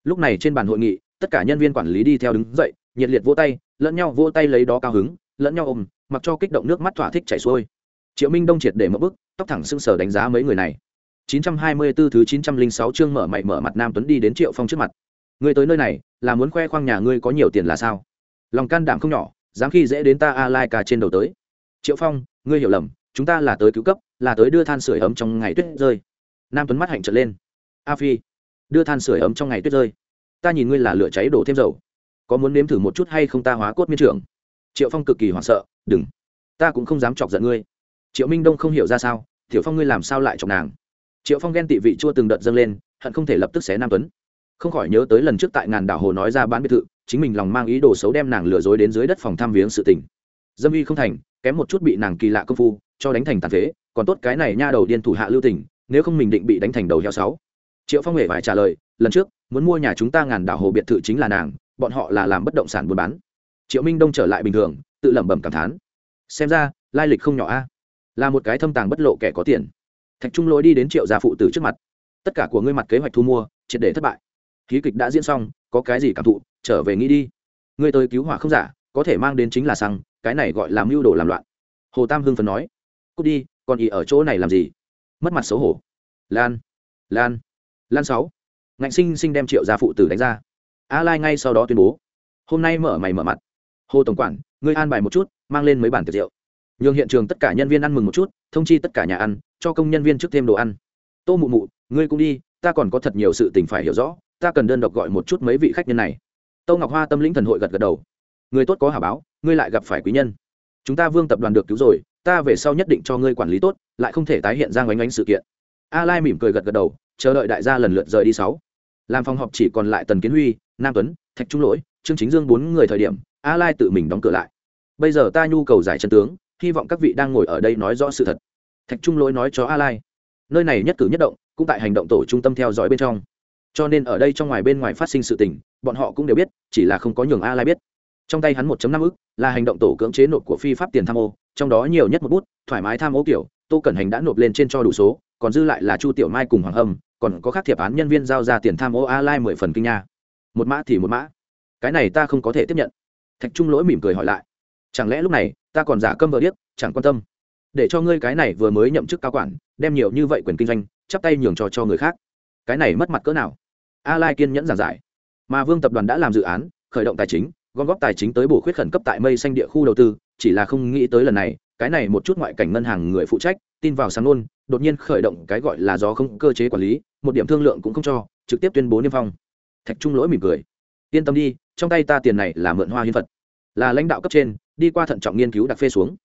lúc này trên bàn hội nghị tất cả nhân viên quản lý đi theo đứng dậy nhiệt liệt vỗ tay lẫn nhau vỗ tay lấy đó cao hứng lẫn nhau ôm mặc cho kích động nước mắt thỏa thích chảy xuôi triệu minh đông triệt để mất bức tóc thẳng sưng sờ đánh giá mấy người này 924 thứ 906 chương mở mày mở mặt Nam Tuấn đi đến Triệu Phong trước mặt. Ngươi tới nơi này, là muốn khoe khoang nhà ngươi có nhiều tiền là sao? Lòng can đảm không nhỏ, dám khi dễ đến ta A Lai cả trên đầu tới. Triệu Phong, ngươi hiểu lầm, chúng ta là tới cứu cấp, là tới đưa than sửa ấm trong ngày tuyết rơi. Nam Tuấn mắt hạnh trở lên. A Phi, đưa than sửa ấm trong ngày tuyết rơi. Ta nhìn ngươi là lửa cháy đổ thêm dầu. Có muốn nếm thử một chút hay không ta hóa cốt miên trưởng? Triệu Phong cực kỳ hoảng sợ, đừng, ta cũng không dám chọc giận ngươi. Triệu Minh Đông không hiểu ra sao, Tiểu Phong ngươi làm sao lại chọc nàng? triệu phong ghen tị vị chua từng đợt dâng lên hận không thể lập tức xé nam tuấn không khỏi nhớ tới lần trước tại ngàn đảo hồ nói ra bán biệt thự chính mình lòng mang ý đồ xấu đem nàng lừa dối đến dưới đất phòng tham viếng sự tình dâm uy không thành kém một chút bị nàng kỳ lạ công phu cho đánh thành tàn phế còn tốt cái này nha đầu điên thủ hạ lưu tình nếu không mình định bị đánh thành đầu heo sáu triệu phong hề phải trả lời, lần trước, muốn mua nhà chúng ta ngàn đảo hồ biệt thự chính là nàng, bọn họ là làm bất động sản buôn bán. Triệu minh đông trở lại bình thường, tự lẩm bẩm cảm thán, xem ra, lai lịch không nhỏ a. Là một cái thâm tàng bất lộ kẻ có tiền. Thạch trung lỗi đi đến triệu gia phụ tử trước mặt. Tất cả của ngươi mặt kế hoạch thu mua, triệt để thất bại. Ký kịch đã diễn xong, có cái gì cảm thụ, trở về nghĩ đi. Ngươi tới cứu hỏa không giả, có thể mang đến chính là xăng, cái này gọi là mưu đồ làm loạn. Hồ tam hưng phấn nói, cút đi, còn ý ở chỗ này làm gì? Mất mặt xấu hổ. Lan lan lan sáu. Ngạnh sinh sinh đem triệu gia phụ tử đánh ra. A lai ngay sau đó tuyên bố, hôm nay mở mày mở mặt. Hồ tổng quản, ngươi an bài một chút, mang lên mấy bản tiệc rượu. Nhường hiện trường tất cả nhân viên ăn mừng một chút, thông chi tất cả nhà ăn, cho công nhân viên trước thêm đồ ăn. Tô mụ mụ, ngươi cũng đi, ta còn có thật nhiều sự tình phải hiểu rõ, ta cần đơn độc gọi một chút mấy vị khách nhân này. Tô ngọc hoa tâm lĩnh thần hội gật gật đầu. Người tốt có hả báo, ngươi lại gặp phải quý nhân. Chúng ta vương tập đoàn được cứu rồi, ta về sau nhất định cho ngươi quản lý tốt, lại không thể tái hiện ra ngoánh ánh sự kiện. A lai mỉm cười gật gật đầu chờ đợi đại gia lần lượt rời đi sáu. Làm phòng họp chỉ còn lại tần kiến huy, nam tuấn, thạch trung lỗi, trương chính dương bốn người thời điểm, a lai tự mình đóng cửa lại. Bây giờ ta nhu cầu giải chân tướng, hy vọng các vị đang ngồi ở đây nói rõ sự thật. Thạch trung lỗi nói cho a lai, nơi này nhất cử nhất động, cũng tại hành động tổ trung tâm theo dõi bên trong. Cho nên ở đây trong ngoài bên ngoài phát sinh sự tình, bọn họ cũng đều biết, chỉ là không có nhường a lai biết. Trong tay hắn 1 năm ức, là hành động tổ cưỡng chế nộp của phi pháp tiền tham ô, trong đó nhiều nhất một bút, thoải mái tham ô kiểu, tô cẩn hành đã nộp lên trên cho đủ số, còn dư lại là chu tiểu mai cùng hoàng hâm còn có các thiệp án nhân viên giao ra tiền tham ô a lai mười phần kinh nha. Một mã thì một mã. Cái này ta không có thể tiếp nhận. Thạch trung lỗi mỉm cười hỏi lại. Chẳng lẽ lúc này, ta còn giả câm vờ điếc, chẳng quan tâm. Để cho ngươi cái này vừa mới nhậm chức cao quản, đem nhiều như vậy quyền kinh doanh, chắp tay nhường cho cho người khác. Cái này mất mặt cỡ nào? A lai kiên nhẫn giảng giải. Mà vương tập đoàn đã làm dự án, khởi động tài chính, gom góp tài chính tới bổ khuyết khẩn cấp tại mây xanh địa khu đầu tư, chỉ là không nghĩ tới lần này, cái này một chút ngoại cảnh ngân hàng người phụ trách, tin vào sáng luôn đột nhiên khởi động cái gọi là do không cơ chế quản lý, một điểm thương lượng cũng không cho, trực tiếp tuyên bố niêm phong. Thạch trung lỗi mỉm cười. Yên tâm đi, trong tay ta tiền này là mượn hoa hiến vật là lãnh đạo cấp trên, đi qua thận trọng nghiên cứu đặt phê xuống.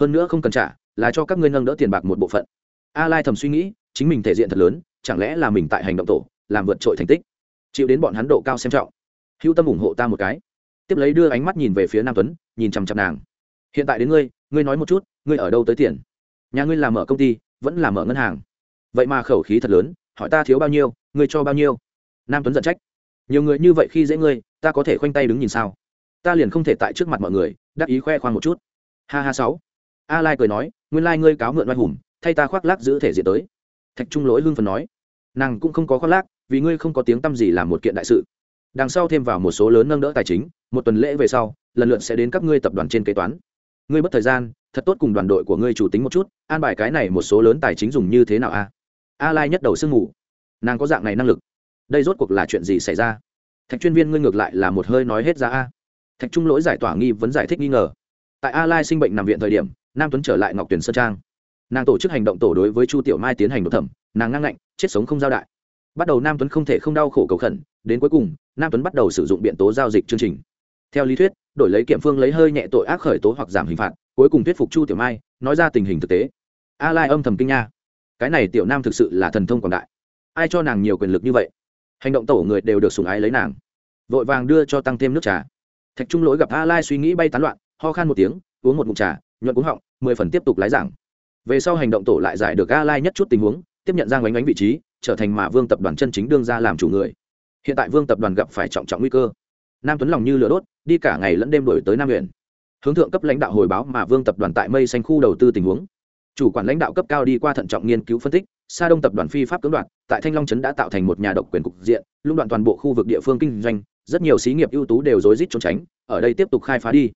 Hơn nữa không cần trả, là cho các ngươi nâng đỡ tiền bạc một bộ phận. A lai thầm suy nghĩ, chính mình thể diện thật lớn, chẳng lẽ là mình tại hành động tổ, làm vượt trội thành tích? Chịu đến bọn hắn độ cao xem trọng. Hữu tâm ủng hộ ta một cái. Tiếp lấy đưa ánh mắt nhìn về phía nam tuấn, nhìn chằm chằm nàng. Hiện tại đến ngươi ngươi nói một chút, ngươi ở đâu tới tiền? Nhà ngươi làm mở công ty vẫn là mở ngân hàng. Vậy mà khẩu khí thật lớn, hỏi ta thiếu bao nhiêu, ngươi cho bao nhiêu? Nam tuấn giận trách. Nhiều người như vậy khi dễ ngươi, ta có thể khoanh tay đứng nhìn sao? Ta liền không thể tại trước mặt mọi người, đắc ý khoe khoang một chút. Ha ha sáu. A lai cười nói, nguyên lai ngươi cáo mượn oai hùng, thay ta khoác lác giữ thể diện tới. Thạch trung lỗi hưng phần nói. Nàng cũng không có khoác lác, vì ngươi không có tiếng tăm gì làm một kiện đại sự. Đằng sau thêm vào một số lớn nâng đỡ tài chính, một tuần lễ về sau, lần lượt sẽ đến các ngươi tập đoàn trên kế toán ngươi mất thời gian, thật tốt cùng đoàn đội của ngươi chủ tính một chút, an bài cái này một số lớn tài chính dùng như thế nào a? A lai nhất đầu sương ngủ nàng có dạng này năng lực. Đây rốt cuộc là chuyện gì xảy ra? Thạch chuyên viên ngươi ngược lại là một hơi nói hết ra a. Thạch trung lỗi giải tỏa nghi vấn giải thích nghi ngờ. Tại a lai sinh bệnh nằm viện thời điểm, nam tuấn trở lại ngọc tuyển sơn trang. Nàng tổ chức hành động tổ đối với chu tiểu mai tiến hành đột thẩm, nàng ngang ngạnh, chết sống không giao đại. Bắt đầu nam tuấn không thể không đau khổ cầu khẩn, đến cuối cùng, nam tuấn bắt đầu sử dụng biện tố giao dịch chương trình theo lý thuyết, đổi lấy kiểm phương lấy hơi nhẹ tội ác khởi tố hoặc giảm hình phạt, cuối cùng thuyết phục chu tiểu mai, nói ra tình hình thực tế. A lai âm thầm kinh nha. Cái này tiểu nam thực sự là thần thông quảng đại. Ai cho nàng nhiều quyền lực như vậy? Hành động tổ người đều được sùng ái lấy nàng. Vội vàng đưa cho tăng thêm nước trà. Thạch trung lỗi gặp a lai suy nghĩ bay tán loạn, ho khan một tiếng, uống một mụn trà, nhuận cuống họng, mười phần tiếp tục lái giảng. Về sau hành động tổ lại giải được a lai nhất chút tình huống, tiếp nhận giang oánh oánh vị trí, trở thành mà vương tập đoàn chân chính đương ra làm chủ người. Hiện tại vương tập đoàn gặp phải trọng trọng nguy cơ. Nam tuấn lòng như lửa đốt đi cả ngày lẫn đêm đổi tới nam huyện hướng thượng cấp lãnh đạo hồi báo mà vương tập đoàn tại mây xanh khu đầu tư tình huống. Chủ quản lãnh đạo cấp cao đi qua thận trọng nghiên cứu phân tích, sa đông tập đoàn phi pháp cưỡng đoạt, tại thanh long trấn đã tạo thành một nhà độc quyền cục diện, lũng đoạn toàn bộ khu vực địa phương kinh doanh, rất nhiều xí nghiệp ưu tú đều rối rít trốn tránh, ở đây tiếp tục khai phá đi.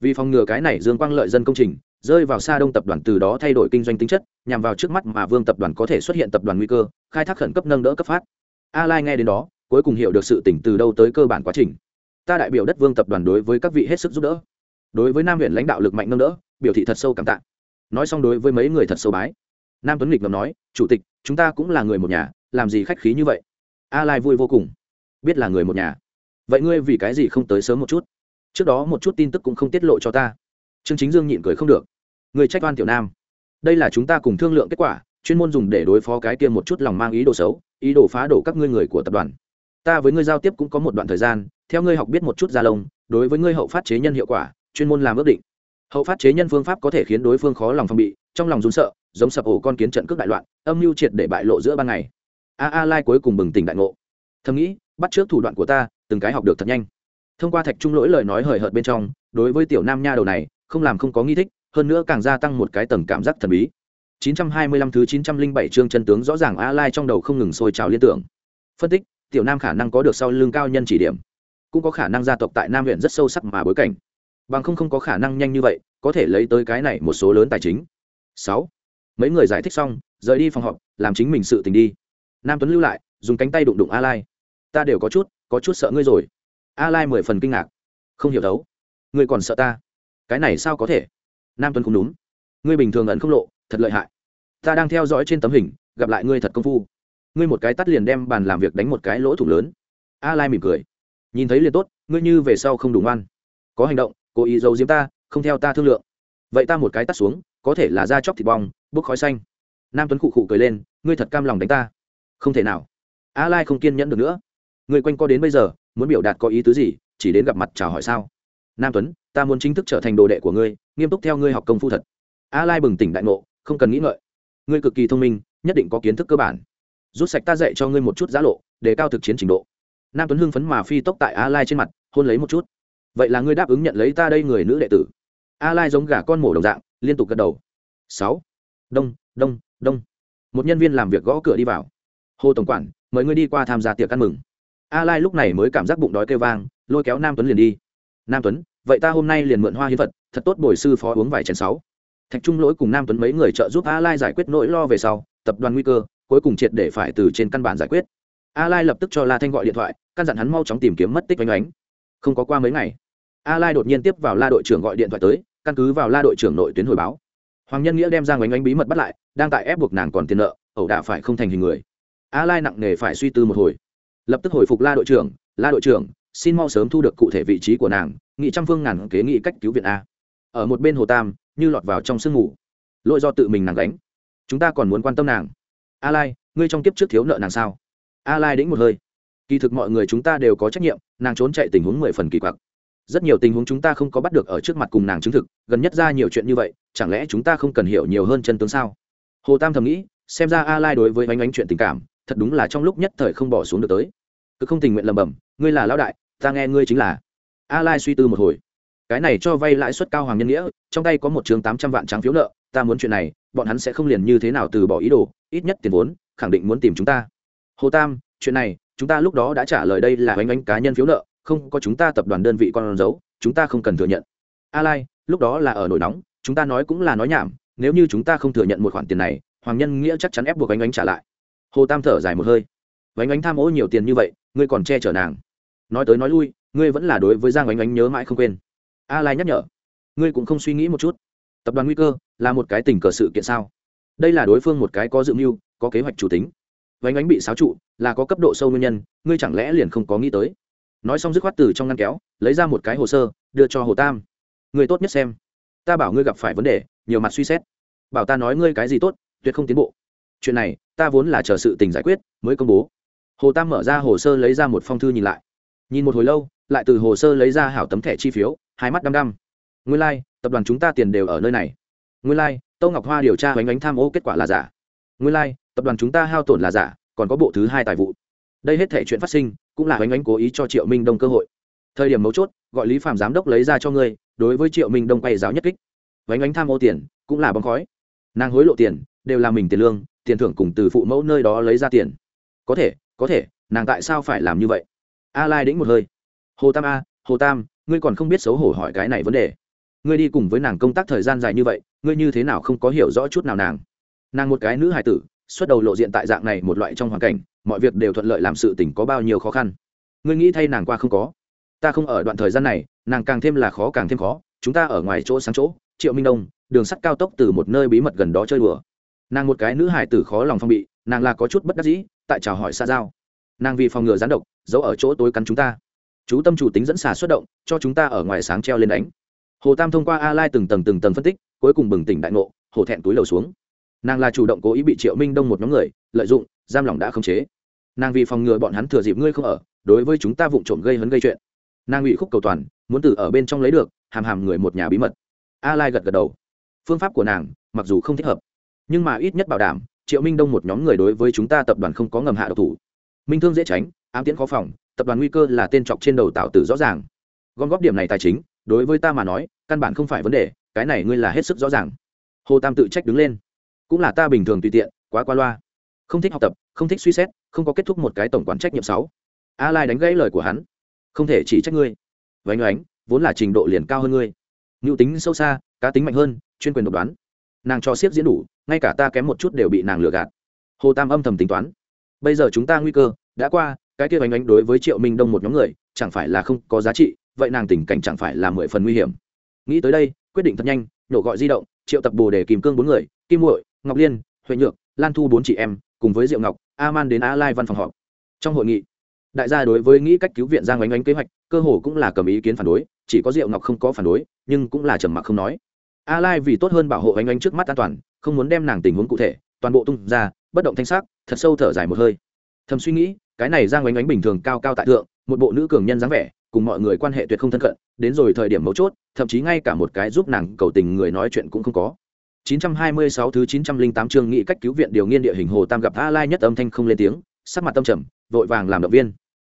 Vì phòng ngừa cái này dương quang lợi dân công trình, rơi vào xa đông tập đoàn từ đó thay đổi kinh doanh tính chất, nhằm vào trước mắt mà vương tập đoàn có thể xuất hiện tập đoàn nguy cơ, khai thác khẩn cấp nâng đỡ cấp phát. A lai nghe đến đó, cuối cùng hiểu được sự tỉnh từ đâu tới cơ bản quá trình ta đại biểu đất vương tập đoàn đối với các vị hết sức giúp đỡ. Đối với nam huyện lãnh đạo lực mạnh nâng đỡ, biểu thị thật sâu cảm tạ. Nói xong đối với mấy người thật sâu bái. Nam tuấn lịch ngầm nói, chủ tịch, chúng ta cũng là người một nhà, làm gì khách khí như vậy? A lai vui vô cùng. Biết là người một nhà. Vậy ngươi vì cái gì không tới sớm một chút? Trước đó một chút tin tức cũng không tiết lộ cho ta. Trương chính dương nhịn cười không được. Người trách oan tiểu nam. Đây là chúng ta cùng thương lượng kết quả, chuyên môn dùng để đối phó cái kia một chút lòng mang ý đồ xấu, ý đồ phá đổ các ngươi người của tập đoàn. Ta với ngươi giao tiếp cũng có một đoạn thời gian theo ngươi học biết một chút gia lông, đối với ngươi hậu phát chế nhân hiệu quả, chuyên môn làm ước định. Hậu phát chế nhân phương pháp có thể khiến đối phương khó lòng phòng bị, trong lòng run sợ, giống sập ổ con kiến trận cướp đại loạn, âm mưu triệt để bại lộ giữa ban ngày. A a lai cuối cùng bừng tỉnh đại ngộ. Thầm nghĩ, bắt trước thủ đoạn của ta, từng cái học được thật nhanh. Thông qua thạch trung lỗi lời nói hời hợt bên trong, đối với tiểu nam nha đầu này, không làm không có nghi thích, hơn nữa càng gia tăng một cái tầng cảm giác thần bí. 925 thứ 907 chương chân tướng rõ ràng a lai trong đầu không ngừng sôi trào liên tưởng. Phân tích, tiểu nam khả năng có được sau lưng cao nhân chỉ điểm cũng có khả năng gia tộc tại nam huyện rất sâu sắc mà bối cảnh. Bằng không không có khả năng nhanh như vậy có thể lấy tới cái này một số lớn tài chính. Sáu, mấy người giải thích xong, rời đi phòng họp, làm chính mình sự tình đi. Nam tuấn lưu lại, dùng cánh tay đụng đụng a lai. Ta đều có chút có chút sợ ngươi rồi. A lai mười phần kinh ngạc. Không hiểu đấu ngươi còn sợ ta? Cái này sao có thể? Nam tuấn cũng đúng. Ngươi bình thường ẩn không lộ, thật lợi hại. Ta đang theo dõi trên tấm hình, gặp lại ngươi thật công phu. Ngươi một cái tắt liền đem bàn làm việc đánh một cái lỗ thủ lớn. A lai mỉm cười nhìn thấy liền tốt, ngươi như về sau không đủ ngoan. Có hành động, cố ý giấu diếm ta, không theo ta thương lượng. Vậy ta một cái tắt xuống, có thể là da chóc thịt bong, bốc khói xanh. Nam tuấn cụ cụ cười lên, ngươi thật cam lòng đánh ta. Không thể nào. A lai không kiên nhẫn được nữa. Ngươi quanh co đến bây giờ, muốn biểu đạt có ý tứ gì, chỉ đến gặp mặt chào hỏi sao? Nam tuấn, ta muốn chính thức trở thành đồ đệ của ngươi, nghiêm túc theo ngươi học công phu thật. A lai bừng tỉnh đại ngộ, không cần nghĩ ngợi. Ngươi cực kỳ thông minh, nhất định có kiến thức cơ bản. Rút sạch ta dạy cho ngươi một chút giá lộ để cao thực chiến trình độ nam tuấn hưng phấn mà phi tốc tại a lai trên mặt, hôn lấy một chút. Vậy là ngươi đáp ứng nhận lấy ta đây người nữ đệ tử. A lai giống gà con mổ đồng dạng, liên tục gật đầu. Sáu. Đông đông đông. Một nhân viên làm việc gõ cửa đi vào. Hồ tổng quản, mời ngươi đi qua tham gia tiệc ăn mừng. A lai lúc này mới cảm giác bụng đói kêu vang, lôi kéo nam tuấn liền đi. Nam tuấn, vậy ta hôm nay liền mượn hoa hiến vật thật tốt bồi sư phó uống vài chén sáu. Thạch trung lỗi cùng nam tuấn mấy người trợ giúp a lai giải quyết nỗi lo về sau, tập đoàn nguy cơ, cuối cùng triệt để phải từ trên căn bản giải quyết a lai lập tức cho la thanh gọi điện thoại, căn dặn hắn mau chóng tìm kiếm mất tích oanh oánh. Không có qua mấy ngày, a lai đột nhiên tiếp vào la đội trưởng gọi điện thoại tới, căn cứ vào la đội trưởng nội tuyến hồi báo. Hoàng nhân nghĩa đem ra oanh oánh bí mật bắt lại, đang tại ép buộc nàng còn tiền nợ, ẩu đả phải không thành hình người. A lai nặng nề phải suy tư một hồi, lập tức hồi phục la đội trưởng, la đội trưởng, xin mau sớm thu được cụ thể vị trí của nàng, nghị trăm phương ngàn kế nghị cách cứu viện a. Ở một bên hồ tam, như lọt vào trong sương ngủ. Lỗi do tự mình nàng gánh. Chúng ta còn muốn quan tâm nàng. A lai, ngươi trong kiếp trước thiếu nợ nàng sao? A lai đĩnh một hơi. Kỳ thực mọi người chúng ta đều có trách nhiệm, nàng trốn chạy tình huống mười phần kỳ quặc. Rất nhiều tình huống chúng ta không có bắt được ở trước mặt cùng nàng chứng thực, gần nhất ra nhiều chuyện như vậy, chẳng lẽ chúng ta không cần hiểu nhiều hơn chân tướng sao? Hồ tam thầm nghĩ, xem ra a lai đối với oanh oánh chuyện tình cảm, thật đúng là trong lúc nhất thời không bỏ xuống được tới. Cứ không tình nguyện lầm bầm ngươi là lão đại, ta nghe ngươi chính là. A lai suy tư một hồi. Cái này cho vay lãi suất cao hoàng nhân nghĩa, trong tay có một trường tám trăm vạn trắng phiếu nợ, ta muốn chuyện này, bọn hắn sẽ không liền như thế nào từ bỏ ý đồ, ít nhất tiền vốn, khẳng định muốn tìm chúng ta hồ tam, chuyện này, chúng ta lúc đó đã trả lời đây là oanh oanh cá nhân phiếu nợ, không có chúng ta tập đoàn đơn vị con dấu, chúng ta không cần thừa nhận. A lai, lúc đó là ở nổi nóng, chúng ta nói cũng là nói nhảm, nếu như chúng ta không thừa nhận một khoản tiền này, hoàng nhân nghĩa chắc chắn ép buộc oanh oanh trả lại. Hồ tam thở dài một hơi. Oanh oanh tham ô nhiều tiền như vậy, ngươi còn che chở nàng. Nói tới nói lui, ngươi vẫn là đối với giang oanh oanh nhớ mãi không quên. A lai nhắc nhở. Ngươi cũng không suy nghĩ một chút. Tập đoàn nguy cơ, là một cái tình cờ sự kiện sao? Đây là đối phương một cái có dự mưu, có kế hoạch chủ tính vánh ánh bị xáo trụ là có cấp độ sâu nguyên nhân ngươi chẳng lẽ liền không có nghĩ tới? Nói xong dứt khoát từ trong ngăn kéo lấy ra một cái hồ sơ đưa cho hồ tam. Người tốt nhất xem. Ta bảo ngươi gặp phải vấn đề nhiều mặt suy xét. Bảo ta nói ngươi cái gì tốt tuyệt không tiến bộ. Chuyện này ta vốn là chờ sự tình giải quyết mới công bố. Hồ tam mở ra hồ sơ lấy ra một phong thư nhìn lại. Nhìn một hồi lâu lại từ hồ sơ lấy ra hảo tấm thẻ chi phiếu hai mắt đăm đăm. Nguyên lai、like, tập đoàn chúng ta tiền đều ở nơi này. Nguyên lai、like, tâu ngọc hoa điều tra hoành ánh tham ô kết quả là giả nguyên lai、like, tập đoàn chúng ta hao tổn là giả còn có bộ thứ hai tài vụ. Đây hết thể chuyện phát sinh cũng là hoành ánh cố ý cho triệu minh đông cơ hội. Thời điểm mấu chốt gọi lý phạm giám đốc lấy ra cho ngươi đối với triệu minh đông quay giáo nhất kích. Hoành ánh tham ô tiền cũng là bóng khói. Nàng hối lộ tiền đều là mình tiền lương tiền thưởng cùng từ phụ mẫu nơi đó lấy ra tiền. Có thể có thể nàng tại sao phải làm như vậy? A lai đĩnh một hơi. Hồ tam a hồ tam ngươi còn không biết xấu hổ hỏi cái này vấn đề. Ngươi đi cùng với nàng công tác thời gian dài như vậy ngươi như thế nào không có hiểu rõ chút nào nàng? Nàng một cái nữ hài tử, xuất đầu lộ diện tại dạng này một loại trong hoàn cảnh, mọi việc đều thuận lợi làm sự tình có bao nhiêu khó khăn. Ngươi nghĩ thay nàng qua không có? Ta không ở đoạn thời gian này, nàng càng thêm là khó càng thêm khó, chúng ta ở ngoài chỗ sáng chỗ, triệu minh đông, đường sắt cao tốc từ một nơi bí mật gần đó chơi đùa. Nàng một cái nữ hài tử khó lòng phong bị, nàng là có chút bất đắc dĩ, tại chào hỏi xa giao. Nàng vì phòng ngừa gián độc, giấu ở chỗ tối cắn chúng ta. Chú tâm chủ tính dẫn xà xuất động, cho chúng ta ở ngoài sáng treo lên đánh. Hồ tam thông qua a lai từng tầng từng tầng phân tích, cuối cùng bừng tỉnh đại ngộ hồ thẹn túi lầu xuống nàng là chủ động cố ý bị triệu minh đông một nhóm người lợi dụng, giam lòng đã khống chế. Nàng vì phòng ngừa bọn hắn thừa dịp ngươi không ở, đối với chúng ta vụng trộm gây hấn gây chuyện. Nàng ủy khúc cầu toàn, muốn từ ở bên trong lấy được, hàm hàm người một nhà bí mật. A lai gật gật đầu. Phương pháp của nàng, mặc dù không thích hợp, nhưng mà ít nhất bảo đảm, triệu minh đông một nhóm người đối với chúng ta tập đoàn không có ngầm hạ độc thủ. Minh thương dễ tránh, ám tiễn khó phòng, tập đoàn nguy cơ là tên trọc trên đầu tạo tử rõ ràng. Gom góp điểm này tài chính, đối với ta mà nói, căn bản không phải vấn đề, cái này ngươi là hết sức rõ ràng. Hồ tam tự trách đứng lên cũng là ta bình thường tùy tiện, quá qua loa. Không thích học tập, không thích suy xét, không có kết thúc một cái tổng quản trách nhiệm sáu. A lai đánh gãy lời của hắn. Không thể chỉ trách ngươi. Vánh oánh, vốn là trình độ liền cao hơn ngươi. Ngưu tính sâu xa, cá tính mạnh hơn, chuyên quyền độc đoán. Nàng cho siết diễn đủ, ngay cả ta kém một chút đều bị nàng lừa gạt. Hồ tam âm thầm tính toán. Bây giờ chúng ta nguy cơ, đã qua, cái kia vánh oánh đối với triệu minh đông một nhóm người, chẳng phải là không có giá trị, vậy nàng tình cảnh chẳng phải là mười phần nguy hiểm. Nghĩ tới đây, quyết định thật nhanh, nhổ gọi di động, triệu tập bồ để kìm cương bốn người, kim muội ngọc liên, huệ nhược, lan thu bốn chị em, cùng với diệu ngọc a man đến a lai văn phòng họp. Trong hội nghị, đại gia đối với nghĩ cách cứu viện giang oanh oanh kế hoạch, cơ hồ cũng là cầm ý kiến phản đối, chỉ có diệu ngọc không có phản đối, nhưng cũng là trầm mặc không nói. A lai vì tốt hơn bảo hộ oanh oanh trước mắt an toàn, không muốn đem nàng tình huống cụ thể, toàn bộ tung ra, bất động thanh sắc, thật sâu thở dài một hơi. Thầm suy nghĩ, cái này giang oanh oanh bình thường cao cao tại thượng, một bộ nữ cường nhân dáng vẻ, cùng mọi người quan hệ tuyệt không thân cận, đến rồi thời điểm mấu chốt, thậm chí ngay cả một cái giúp nàng cầu tình người nói chuyện cũng không có. 926 thứ 908 chương nghị cách cứu viện điều nghiên địa hình hồ tam gặp A Lai nhất âm thanh không lên tiếng, sắc mặt tâm trầm, vội vàng làm động viên.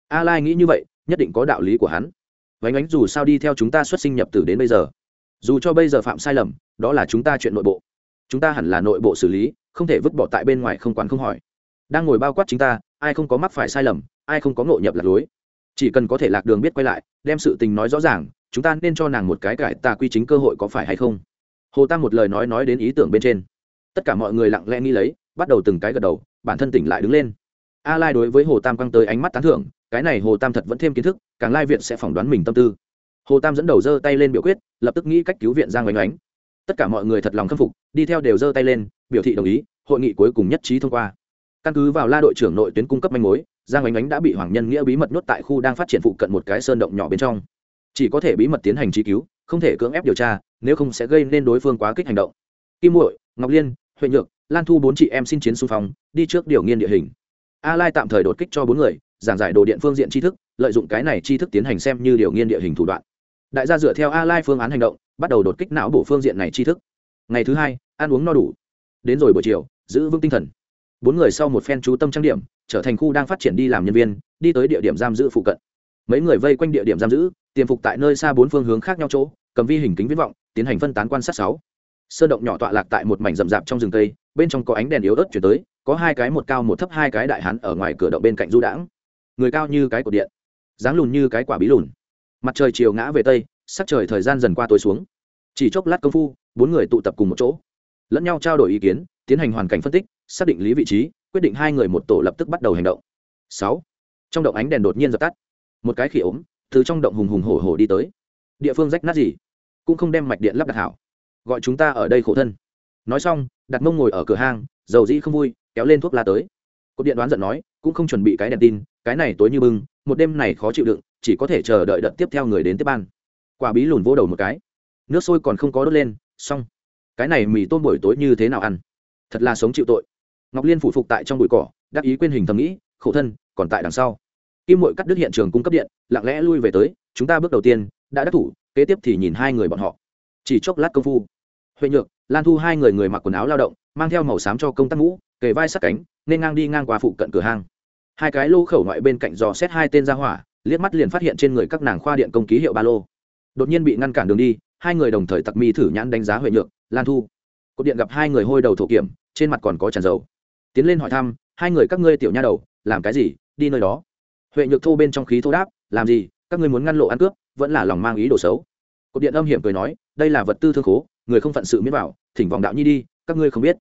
A Lai nghĩ như vậy, nhất định có đạo lý của hắn. Vánh ánh dù sao đi theo chúng ta xuất sinh nhập tử đến bây giờ, dù cho bây giờ phạm sai lầm, đó là chúng ta chuyện nội bộ. Chúng ta hẳn là nội bộ xử lý, không thể vứt bỏ tại bên ngoài không quản không hỏi. Đang ngồi bao quát chúng ta, ai không có mắc phải sai lầm, ai không có ngộ nhập lạc lối. Chỉ cần có thể lạc đường biết quay lại, đem sự tình nói rõ ràng, chúng ta nên cho nàng một cái cải tà quy chính cơ hội có phải hay không? Hồ tam một lời nói nói đến ý tưởng bên trên. Tất cả mọi người lặng lẽ nghĩ lấy, bắt đầu từng cái gật đầu, bản thân tỉnh lại đứng lên. A lai đối với hồ tam quăng tới ánh mắt tán thưởng, cái này hồ tam thật vẫn thêm kiến thức, càng lai viện sẽ phỏng đoán mình tâm tư. Hồ tam dẫn đầu giơ tay lên biểu quyết, lập tức nghĩ cách cứu viện giang oanh oánh. Tất cả mọi người thật lòng khâm phục, đi theo đều giơ tay lên, biểu thị đồng ý, hội nghị cuối cùng nhất trí thông qua. Căn cứ vào la đội trưởng nội tuyến cung cấp manh mối, giang oanh oánh đã bị hoàng nhân nghĩa bí mật nhốt tại khu đang phát triển phụ cận một cái sơn động nhỏ bên trong. Chỉ có thể bí mật tiến hành trí cứu, không thể cưỡng ép điều tra nếu không sẽ gây nên đối phương quá kích hành động. Kim muội, ngọc liên, huệ nhược, lan thu bốn chị em xin chiến xung phong, đi trước điều nghiên địa hình. A lai tạm thời đột kích cho bốn người, giảng giải đồ điện phương diện tri thức, lợi dụng cái này tri thức tiến hành xem như điều nghiên địa hình thủ đoạn. Đại gia dựa theo a lai phương án hành động, bắt đầu đột kích não bổ phương diện này tri thức. Ngày thứ hai, ăn uống no đủ. Đến rồi buổi chiều, giữ vững tinh thần. Bốn người sau một phen chú tâm trang điểm, trở thành khu đang phát triển đi làm nhân viên, đi tới địa điểm giam giữ phụ cận. Mấy người vây quanh địa điểm giam giữ tiềm phục tại nơi xa bốn phương hướng khác nhau chỗ, cầm vi hình kính viễn vọng, tiến hành phân tán quan sát sáu. Sơn động nhỏ tọa lạc tại một mảnh rậm rạp trong rừng tây bên trong có ánh đèn yếu ớt chuyển tới, có hai cái một cao một thấp hai cái đại hán ở ngoài cửa động bên cạnh du đãng. Người cao như cái cột điện, dáng lùn như cái quả bí lùn. Mặt trời chiều ngã về tây, sắc trời thời gian dần qua tối xuống. Chỉ chốc lát công phu, bốn người tụ tập cùng một chỗ. Lẫn nhau trao đổi ý kiến, tiến hành hoàn cảnh phân tích, xác định lý vị trí, quyết định hai người một tổ lập tức bắt đầu hành động. Sáu. Trong động ánh đèn đột nhiên dập tắt. Một cái khỉ ốm từ trong động hùng hùng hổ hổ đi tới. Địa phương rách nát gì? Cũng không đem mạch điện lắp đặt hảo. Gọi chúng ta ở đây khổ thân. Nói xong đặt mông ngồi ở cửa hang, dầu dĩ không vui, kéo lên thuốc lá tới. Cột điện đoán giận nói, cũng không chuẩn bị cái đèn tin, cái này tối như bưng, một đêm này khó chịu đựng, chỉ có thể chờ đợi đợt tiếp theo người đến tiếp ban. Quả bí lùn vô đầu một cái. Nước sôi còn không có đốt lên, xong. Cái này mì tôm buổi tối như thế nào ăn? Thật là sống chịu tội. Ngọc liên phủ phục tại trong bụi cỏ, đắc ý quên hình thầm nghĩ, khổ thân, còn tại đằng sau kim mội cắt đứt hiện trường cung cấp điện, lặng lẽ lui về tới, chúng ta bước đầu tiên, đã đắc thủ, kế tiếp thì nhìn hai người bọn họ. Chỉ chốc lát công phu, huệ nhược, lan thu hai người người mặc quần áo lao động, mang theo màu xám cho công tác mũ kề vai sát cánh, nên ngang đi ngang qua phụ cận cửa hang. Hai cái lô khẩu ngoại bên cạnh dò xét hai tên ra hỏa, liếc mắt liền phát hiện trên người các nàng khoa điện công ký hiệu ba lô. Đột nhiên bị ngăn cản đường đi, hai người đồng thời tặc mi thử nhãn đánh giá huệ nhược, lan thu. Cột điện gặp hai người hôi đầu thổ kiểm, trên mặt còn có tràn dầu. Tiến lên hỏi thăm, hai người các ngươi tiểu nha đầu, làm cái gì? Đi nơi đó huệ nhược thô bên trong khí thô đáp, làm gì? Các ngươi muốn ngăn lộ ăn cướp, vẫn là lòng mang ý đồ xấu. Cột điện âm hiểm cười nói, đây là vật tư thương khố, người không phận sự miết vào thỉnh vòng đạo nhi đi, các ngươi không biết.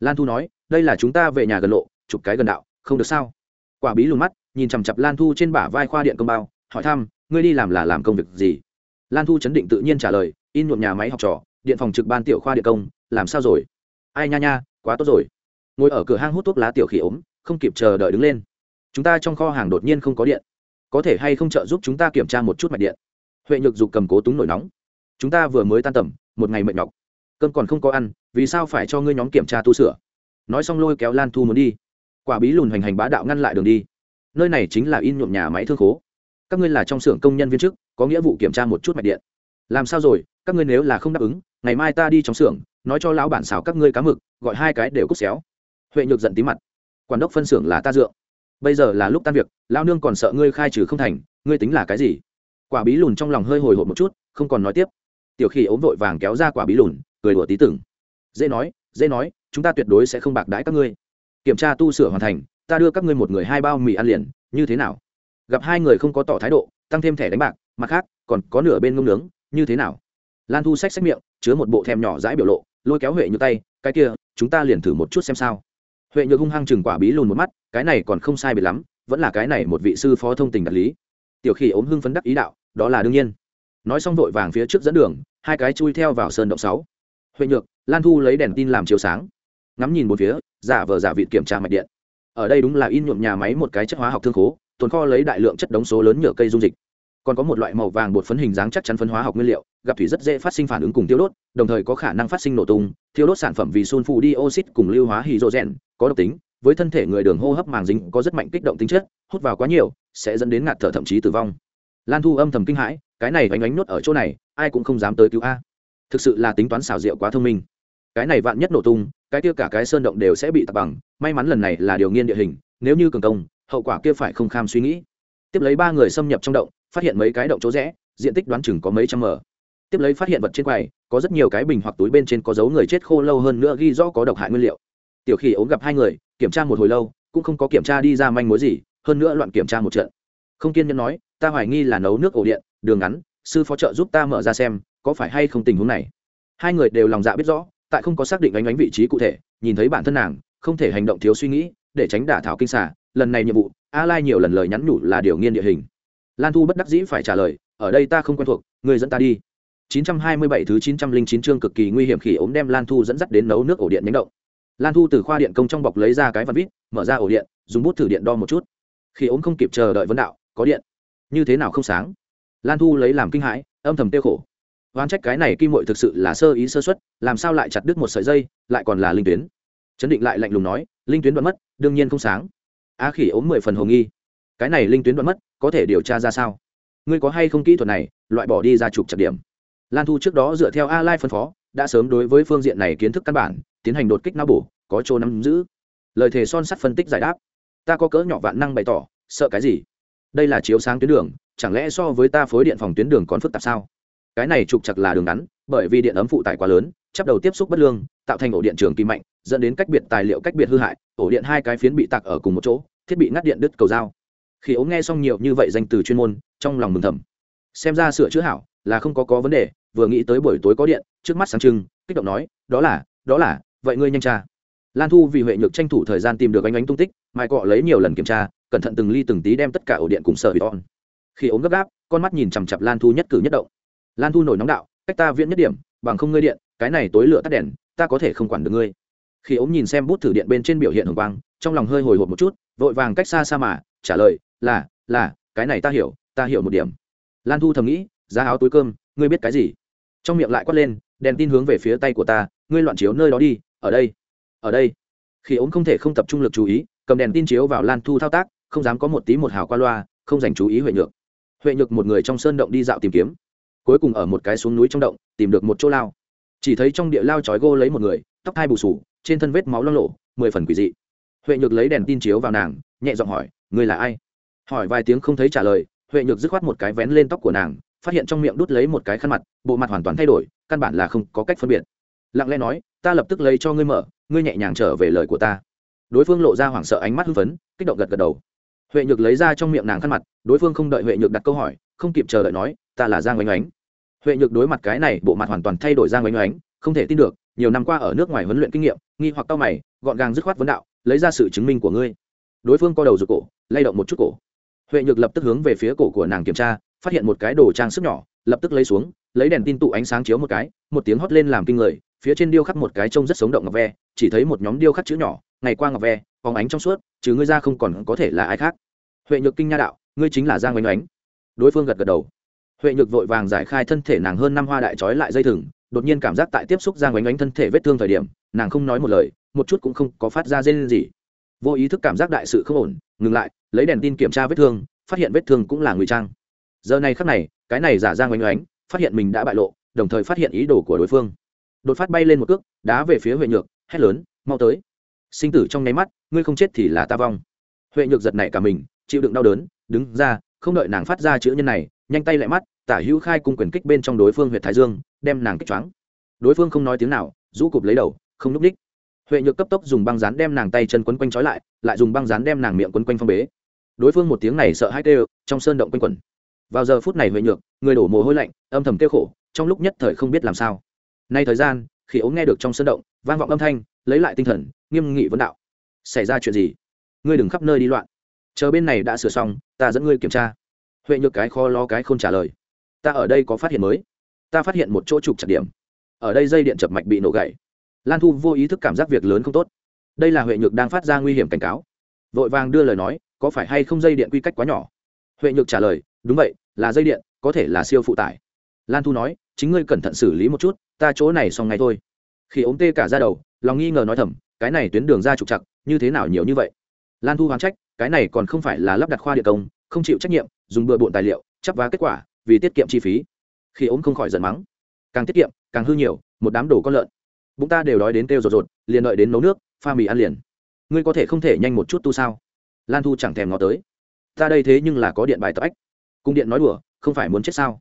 Lan thu nói, đây là chúng ta về nhà gần lộ, chụp cái gần đạo, không được sao? Quả bí lùn mắt, nhìn chằm chặp lan thu trên bả vai khoa điện công bao, hỏi thăm, ngươi đi làm là làm công việc gì? Lan thu chấn định tự nhiên trả lời, in nhuộm nhà máy học trò, điện phòng trực ban tiểu khoa điện công, làm sao rồi? Ai nha nha, quá tốt rồi. Ngồi ở cửa hang hút thuốc lá tiểu khỉ ốm, không kịp chờ đợi đứng lên chúng ta trong kho hàng đột nhiên không có điện. Có thể hay không trợ giúp chúng ta kiểm tra một chút mạch điện? Huệ nhược dục cầm cố túng nổi nóng. Chúng ta vừa mới tan tầm, một ngày mệt nhọc. Cơm còn không có ăn, vì sao phải cho ngươi nhóm kiểm tra tu sửa? Nói xong lôi kéo lan thu muốn đi. Quả bí lùn hành hành bá đạo ngăn lại đường đi. Nơi này chính là in nhuộm nhà máy thương khố. Các ngươi là trong xưởng công nhân viên chức, có nghĩa vụ kiểm tra một chút mạch điện. Làm sao rồi? Các ngươi nếu là không đáp ứng, ngày mai ta đi trong xưởng, nói cho lão bản xào các ngươi cá mực, gọi hai cái đều cút xéo. Huệ nhược giận tí mặt. Quản đốc phân xưởng là ta dượng bây giờ là lúc tan việc lao nương còn sợ ngươi khai trừ không thành, ngươi tính là cái gì? Quả bí lùn trong lòng hơi hồi hộp một chút, không còn nói tiếp. Tiểu khi ốm vội vàng kéo ra quả bí lùn, cười đùa tí tưởng dễ nói dễ nói, chúng ta tuyệt đối sẽ không bạc đãi các ngươi. Kiểm tra tu sửa hoàn thành, ta đưa các ngươi một người hai bao mì ăn liền, như thế nào? Gặp hai người không có tỏ thái độ, tăng thêm thẻ đánh bạc, mặt khác, còn có nửa bên ngông nướng, như thế nào? Lan thu xách xách miệng, chứa một bộ thèm nhỏ dãi biểu lộ, lôi kéo huệ như tay, cái kia, chúng ta liền thử một chút xem sao huệ nhược hung hăng chừng quả bí lùn một mắt, cái này còn không sai biệt lắm, vẫn là cái này một vị sư phó thông tình đạt lý. Tiểu khỉ ốm hưng phấn đắc ý đạo, đó là đương nhiên. Nói xong vội vàng phía trước dẫn đường, hai cái chui theo vào sơn động sáu. Huệ nhược, lan thu lấy đèn tin làm chiếu sáng. Ngắm nhìn một phía, giả vờ giả vịt kiểm tra mạch điện. Ở đây đúng là in nhuộm nhà máy một cái chất hóa học thương khố, tồn kho lấy đại lượng chất đống số lớn nhựa cây dung dịch còn có một loại màu vàng bột phấn hình dáng chắc chắn phân hóa học nguyên liệu, gặp thủy rất dễ phát sinh phản ứng cùng tiêu đốt, đồng thời có khả năng phát sinh nổ tung tiêu đốt sản phẩm vì sulfu dioxide cùng lưu hóa hydrogen, có độc tính, với thân thể người đường hô hấp màng dính có rất mạnh kích động tính chất, hút vào quá nhiều, sẽ dẫn đến ngạt thở thậm chí tử vong. Lan thu âm thầm kinh hãi, cái này oanh oánh nốt ở chỗ này, ai cũng không dám tới cứu a. Thực sự là tính toán xảo diệu quá thông minh. Cái này vạn nhất nổ tung, cái kia cả cái sơn động đều sẽ bị tạt bằng, may mắn lần này là điều nghiên địa hình, nếu như cường công, hậu quả kia phải không kham suy nghĩ. Tiếp lấy ba người xâm nhập trong động phát hiện mấy cái động chỗ rẽ, diện tích đoán chừng có mấy trăm mở tiếp lấy phát hiện vật trên quầy, có rất nhiều cái bình hoặc túi bên trên có dấu người chết khô lâu hơn nữa ghi rõ có độc hại nguyên liệu. Tiểu Khỉ ốm gặp hai người, kiểm tra một hồi lâu, cũng không có kiểm tra đi ra manh mối gì, hơn nữa loạn kiểm tra một trận. Không kiên nhẫn nói, ta hoài nghi là nấu nước ổ điện, đường ngắn, sư phó trợ giúp ta mở ra xem, có phải hay không tình huống này? Hai người đều lòng dạ biết rõ, tại không có xác định ánh ánh vị trí cụ thể, nhìn thấy bản thân nàng, không thể hành động thiếu suy nghĩ, để tránh đả thảo kinh xả lần này nhiệm vụ, a lai nhiều lần lời nhắn nhủ là điều nghiên địa hình lan thu bất đắc dĩ phải trả lời ở đây ta không quen thuộc người dẫn ta đi 927 thứ 909 chương cực kỳ nguy hiểm khỉ ốm đem Lan Thu dẫn dắt đến nấu nước ổ điện nhánh động. Lan Thu từ khoa điện công trong bọc lấy ra cái vật vít, mở ra ổ điện, dùng bút thử điện đo một chút. Khỉ ốm không kịp chờ đợi vấn đạo, có điện. Như thế nào không sáng? Lan Thu lấy làm kinh hãi, âm thầm tiêu khổ. Oán trách cái này kim muội thực sự là sơ ý sơ suất, làm sao lại chặt đứt một sợi dây, lại còn là linh tuyến. Chấn định lại lạnh lùng nói, linh tuyến đoạn mất, đương nhiên không sáng. Á khỉ ốm mười phần hồ nghi. Cái này linh tuyến đoạn mất, có thể điều tra ra sao? Ngươi có hay không kỹ thuật này, loại bỏ đi ra chụp chặt điểm? Lan thu trước đó dựa theo a lai phân phó đã sớm đối với phương diện này kiến thức căn bản tiến hành đột kích não bổ có chỗ nắm giữ. Lời thề son sắt phân tích giải đáp. Ta có cỡ nhỏ vạn năng bày tỏ sợ cái gì? Đây là chiếu sáng tuyến đường chẳng lẽ so với ta phối điện phòng tuyến đường còn phức tạp sao? Cái này trục chặt là đường ngắn bởi vì điện ấm phụ tải quá lớn chấp đầu tiếp xúc bất lương tạo thành ổ điện trường kỳ mạnh dẫn đến cách biệt tài liệu cách biệt hư hại ổ điện hai cái phiến bị tạc ở cùng một chỗ thiết bị ngắt điện đứt cầu dao khi ống nghe xong nhiều như vậy danh từ chuyên môn, trong lòng mừng thầm. Xem ra sửa chữa hảo là không có có vấn đề, vừa nghĩ tới buổi tối có điện, trước mắt sáng trưng, kích động nói, đó là đó là, vậy ngươi nhanh tra. Lan thu vì huệ nhược tranh thủ thời gian tìm được anh ánh tung tích, mai cọ lấy nhiều lần kiểm tra, cẩn thận từng ly từng tí đem tất cả ổ điện cùng sở bị on. Khi ống gấp gáp, con mắt nhìn chằm chặp lan thu nhất cử nhất động. Lan thu nổi nóng đạo, cách ta viễn nhất điểm, bằng không ngươi điện, cái này tối lửa tắt đèn, ta có thể không quản được ngươi. Khi ống nhìn xem bút thử điện bên trên biểu hiện hồng quang, trong lòng hơi hồi hộp một chút, vội vàng cách xa xa mà trả lời là là, cái này ta hiểu ta hiểu một điểm. Lan thu thầm nghĩ, giá áo túi cơm, ngươi biết cái gì? Trong miệng lại quát lên, đèn tin hướng về phía tay của ta, ngươi loạn chiếu nơi đó đi, ở đây ở đây. Khi ống không thể không tập trung lực chú ý, cầm đèn tin chiếu vào lan thu thao tác, không dám có một tí một hào qua loa, không dành chú ý huệ nhược. Huệ nhược một người trong sơn động đi dạo tìm kiếm. Cuối cùng ở một cái xuống núi trong động, tìm được một chỗ lao. Chỉ thấy trong địa lao trói gô lấy một người, tóc hai bù sù trên thân vết máu lo lộ mười phần quỷ dị. Huệ nhược lấy đèn tin chiếu vào nàng, nhẹ giọng hỏi người là ai? Hỏi vài tiếng không thấy trả lời, huệ nhược dứt khoát một cái vén lên tóc của nàng, phát hiện trong miệng đút lấy một cái khăn mặt, bộ mặt hoàn toàn thay đổi, căn bản là không có cách phân biệt. Lặng lẽ nói, ta lập tức lấy cho ngươi mở, ngươi nhẹ nhàng trở về lời của ta. Đối phương lộ ra hoảng sợ ánh mắt hưng phấn, kích động gật gật đầu. Huệ nhược lấy ra trong miệng nàng khăn mặt, đối phương không đợi huệ nhược đặt câu hỏi, không kịp chờ đợi nói, ta là giang oanh oánh. Huệ nhược đối mặt cái này, bộ mặt hoàn toàn thay đổi giang oanh oánh, không thể tin được, nhiều năm qua ở nước ngoài huấn luyện kinh nghiệm, nghi hoặc tao mày, gọn gàng dứt khoát vấn đạo, lấy ra sự chứng minh của ngươi. Đối phương co đầu rụt cổ, lay động một chút cổ huệ nhược lập tức hướng về phía cổ của nàng kiểm tra, phát hiện một cái đồ trang sức nhỏ, lập tức lấy xuống, lấy đèn tin tụ ánh sáng chiếu một cái, một tiếng hót lên làm kinh người, phía trên điêu khắc một cái trông rất sống động ngọc ve, chỉ thấy một nhóm điêu khắc chữ nhỏ, ngày qua ngọc ve, phóng ánh trong suốt chứ ngươi ra không còn có thể là ai khác. Huệ nhược kinh nha đạo, ngươi chính là giang oanh oánh. Đối phương gật gật đầu. Huệ nhược vội vàng giải khai thân thể nàng hơn năm hoa đại trói lại dây thừng, đột nhiên cảm giác tại tiếp xúc giang oanh oánh thân thể vết thương thời điểm, nàng không nói một lời, một chút cũng không có phát ra dây lên gì vô ý thức cảm giác đại sự không ổn, ngừng lại, lấy đèn tin kiểm tra vết thương, phát hiện vết thương cũng là ngụy trang. Giờ này khắc này, cái này giả giang oanh oánh, phát hiện mình đã bại lộ, đồng thời phát hiện ý đồ của đối phương. Đột phát bay lên một cước, đá về phía huệ nhược, hét lớn, mau tới. Sinh tử trong nháy mắt, ngươi không chết thì là ta vong. Huệ nhược giật nảy cả mình, chịu đựng đau đớn, đứng ra, không đợi nàng phát ra chữ nhân này, nhanh tay lại mắt, tả hữu khai cung quyền kích bên trong đối phương huyện thái dương, đem nàng kích choáng. Đối phương không nói tiếng nào, rũ cụp lấy đầu, không núp đích huệ nhược cấp tốc dùng băng dán đem nàng tay chân quấn quanh trói lại lại dùng băng dán đem nàng miệng quấn quanh phong bế. Đối phương một tiếng này sợ hãi kêu, trong sơn động quanh quẩn. Vào giờ phút này huệ nhược, người đổ mồ hôi lạnh, âm thầm kêu khổ, trong lúc nhất thời không biết làm sao. Nay thời gian, khi ống nghe được trong sơn động, vang vọng âm thanh, lấy lại tinh thần, nghiêm nghị vấn đạo. Xảy ra chuyện gì? Ngươi đừng khắp nơi đi loạn. Chờ bên này đã sửa xong, ta dẫn ngươi kiểm tra. Huệ nhược cái kho lo cái không trả lời. Ta ở đây có phát hiện mới. Ta phát hiện một chỗ trục chặt điểm. Ở đây dây điện chập mạch bị nổ gãy lan thu vô ý thức cảm giác việc lớn không tốt. Đây là huệ nhược đang phát ra nguy hiểm cảnh cáo. Vội vàng đưa lời nói, có phải hay không dây điện quy cách quá nhỏ? Huệ nhược trả lời, đúng vậy, là dây điện, có thể là siêu phụ tải. Lan thu nói, chính ngươi cẩn thận xử lý một chút, ta chỗ này xong ngay thôi. Khi ống tê cả ra đầu, lòng nghi ngờ nói thầm, cái này tuyến đường ra trục chặt như thế nào nhiều như vậy? Lan thu hoán trách, cái này còn không phải là lắp đặt khoa địa công, không chịu trách nhiệm, dùng bừa bộn tài liệu, chắp vá kết quả, vì tiết kiệm chi phí. Khi ống không khỏi giận mắng, càng tiết kiệm, càng hư nhiều, một đám đồ con lợn bụng ta đều đói đến kêu rột rột, liền đợi đến nấu nước, pha mì ăn liền. Ngươi có thể không thể nhanh một chút tu sao? Lan thu chẳng thèm ngó tới. Ta đây thế nhưng là có điện bài tập ách. Cung điện nói đùa, không phải muốn chết sao?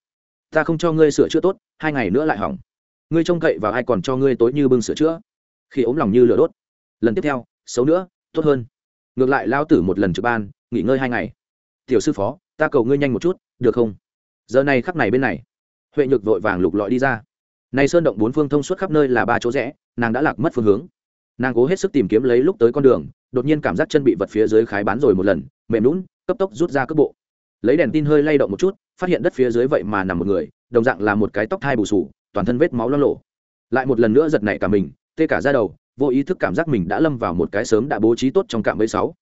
Ta không cho ngươi sửa chữa tốt, hai ngày nữa lại hỏng. Ngươi trông cậy vào ai còn cho ngươi tối như bưng sửa chữa? Khi ốm lòng như lửa đốt. Lần tiếp theo, xấu nữa, tốt hơn. Ngược lại lao tử một lần trực ban, nghỉ ngơi hai ngày. Tiểu sư phó, ta cầu ngươi nhanh một chút, được không? Giờ này khắc này bên này. Huệ nhược vội vàng lục lọi đi ra này sơn động bốn phương thông suốt khắp nơi là ba chỗ rẽ nàng đã lạc mất phương hướng. Nàng cố hết sức tìm kiếm lấy lúc tới con đường đột nhiên cảm giác chân bị vật phía dưới khái bán rồi một lần mềm nhũn, cấp tốc rút ra cước bộ. Lấy đèn tin hơi lay động một chút phát hiện đất phía dưới vậy mà nằm một người đồng dạng là một cái tóc thai bù sù toàn thân vết máu loang lộ lại một lần nữa giật nảy cả mình tê cả da đầu vô ý thức cảm giác mình đã lâm vào một cái sớm đã bố trí tốt trong cạm bẫy sáu.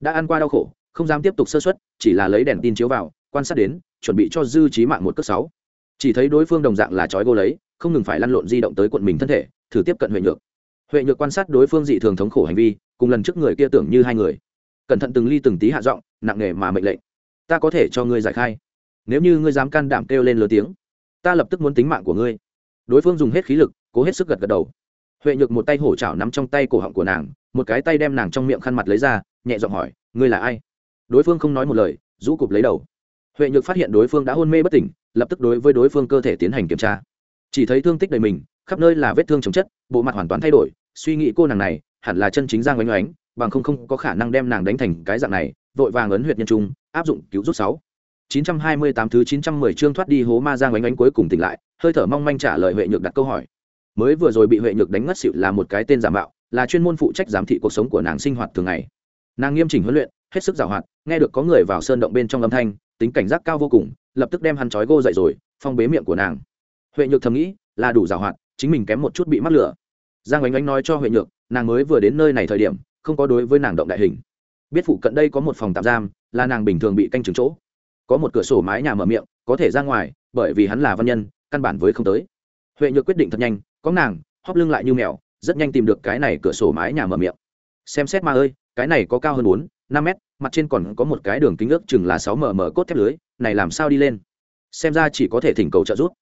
Đã ăn qua đau khổ không dám tiếp tục sơ suất, chỉ là lấy đèn tin chiếu vào quan sát đến chuẩn bị cho dư trí mạng một cước sáu. Chỉ thấy đối phương đồng dạng là trói gô lấy không ngừng phải lăn lộn di động tới quận mình thân thể, thử tiếp cận huệ nhược. Huệ nhược quan sát đối phương dị thường thống khổ hành vi, cùng lần trước người kia tưởng như hai người. Cẩn thận từng ly từng tí hạ giọng, nặng nề mà mệnh lệnh. Ta có thể cho ngươi giải khai. Nếu như ngươi dám can đảm kêu lên lớn tiếng, ta lập tức muốn tính mạng của ngươi. Đối phương dùng hết khí lực, cố hết sức gật gật đầu. Huệ nhược một tay hổ chảo nắm trong tay cổ họng của nàng, một cái tay đem nàng trong miệng khăn mặt lấy ra, nhẹ giọng hỏi, ngươi là ai? Đối phương không nói một lời, rũ cụp lấy đầu. Huệ nhược phát hiện đối phương đã hôn mê bất tỉnh, lập tức đối với đối phương cơ thể tiến hành kiểm tra chỉ thấy thương tích đầy mình, khắp nơi là vết thương chồng chất, bộ mặt hoàn toàn thay đổi, suy nghĩ cô nàng này hẳn là chân chính giang oanh oánh, bằng không không có khả năng đem nàng đánh thành cái dạng này, vội vàng ấn huyệt nhân trung, áp dụng cứu rút sáu. 928 thứ 910 chương thoát đi hố ma giang oánh oánh cuối cùng tỉnh lại, hơi thở mong manh trả lời huệ nhược đặt câu hỏi. Mới vừa rồi bị huệ nhược đánh ngất xịu là một cái tên giả mạo, là chuyên môn phụ trách giám thị cuộc sống của nàng sinh hoạt thường ngày. Nàng nghiêm chỉnh huấn luyện, hết sức giàu hoạt, nghe được có người vào sơn động bên trong âm thanh, tính cảnh giác cao vô cùng, lập tức đem hắn trói gô dậy rồi, phong bế miệng của nàng huệ nhược thầm nghĩ, là đủ giảo hoạt, chính mình kém một chút bị mắc lửa. Giang oánh oánh nói cho huệ nhược, nàng mới vừa đến nơi này thời điểm, không có đối với nàng động đại hình. Biết phụ cận đây có một phòng tạm giam, là nàng bình thường bị canh chừng chỗ. Có một cửa sổ mái nhà mở miệng, có thể ra ngoài, bởi vì hắn là văn nhân, căn bản với không tới. Huệ nhược quyết định thật nhanh, có nàng, hóp lưng lại như mèo, rất nhanh tìm được cái này cửa sổ mái nhà mở miệng. Xem xét mà ơi, cái này có cao hơn bốn, năm mét, mặt trên còn có một cái đường kính ước chừng là sáu mm cốt thép lưới, này làm sao đi lên? Xem ra chỉ có thể thỉnh cầu trợ giúp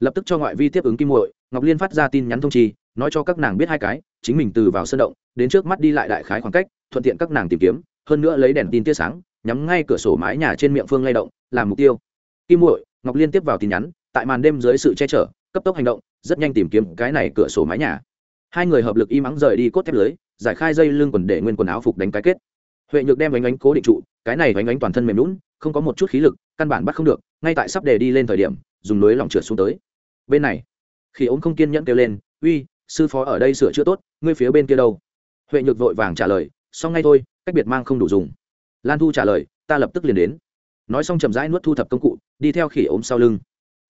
lập tức cho ngoại vi tiếp ứng kim muội ngọc liên phát ra tin nhắn thông trì, nói cho các nàng biết hai cái chính mình từ vào sân động đến trước mắt đi lại đại khái khoảng cách thuận tiện các nàng tìm kiếm hơn nữa lấy đèn tin tia sáng nhắm ngay cửa sổ mái nhà trên miệng phương lay động làm mục tiêu. Kim muội ngọc liên tiếp vào tin nhắn tại màn đêm dưới sự che chở cấp tốc hành động rất nhanh tìm kiếm cái này cửa sổ mái nhà. Hai người hợp lực y mắng rời đi cốt thép lưới giải khai dây lưng quần để nguyên quần áo phục đánh cái kết. Huệ nhược đem bánh ánh cố định trụ cái này bánh ánh toàn thân mềm lún không có một chút khí lực căn bản bắt không được ngay tại sắp đề đi lên thời điểm dùng lưới lỏng trượt xuống tới. Bên này, khi ống không kiên nhẫn kêu lên, uy, sư phó ở đây sửa chữa tốt, ngươi phía bên kia đâu? Huệ nhược vội vàng trả lời, xong ngay thôi, cách biệt mang không đủ dùng. Lan thu trả lời, ta lập tức liền đến. Nói xong chậm rãi nuốt thu thập công cụ, đi theo khỉ ốm sau lưng.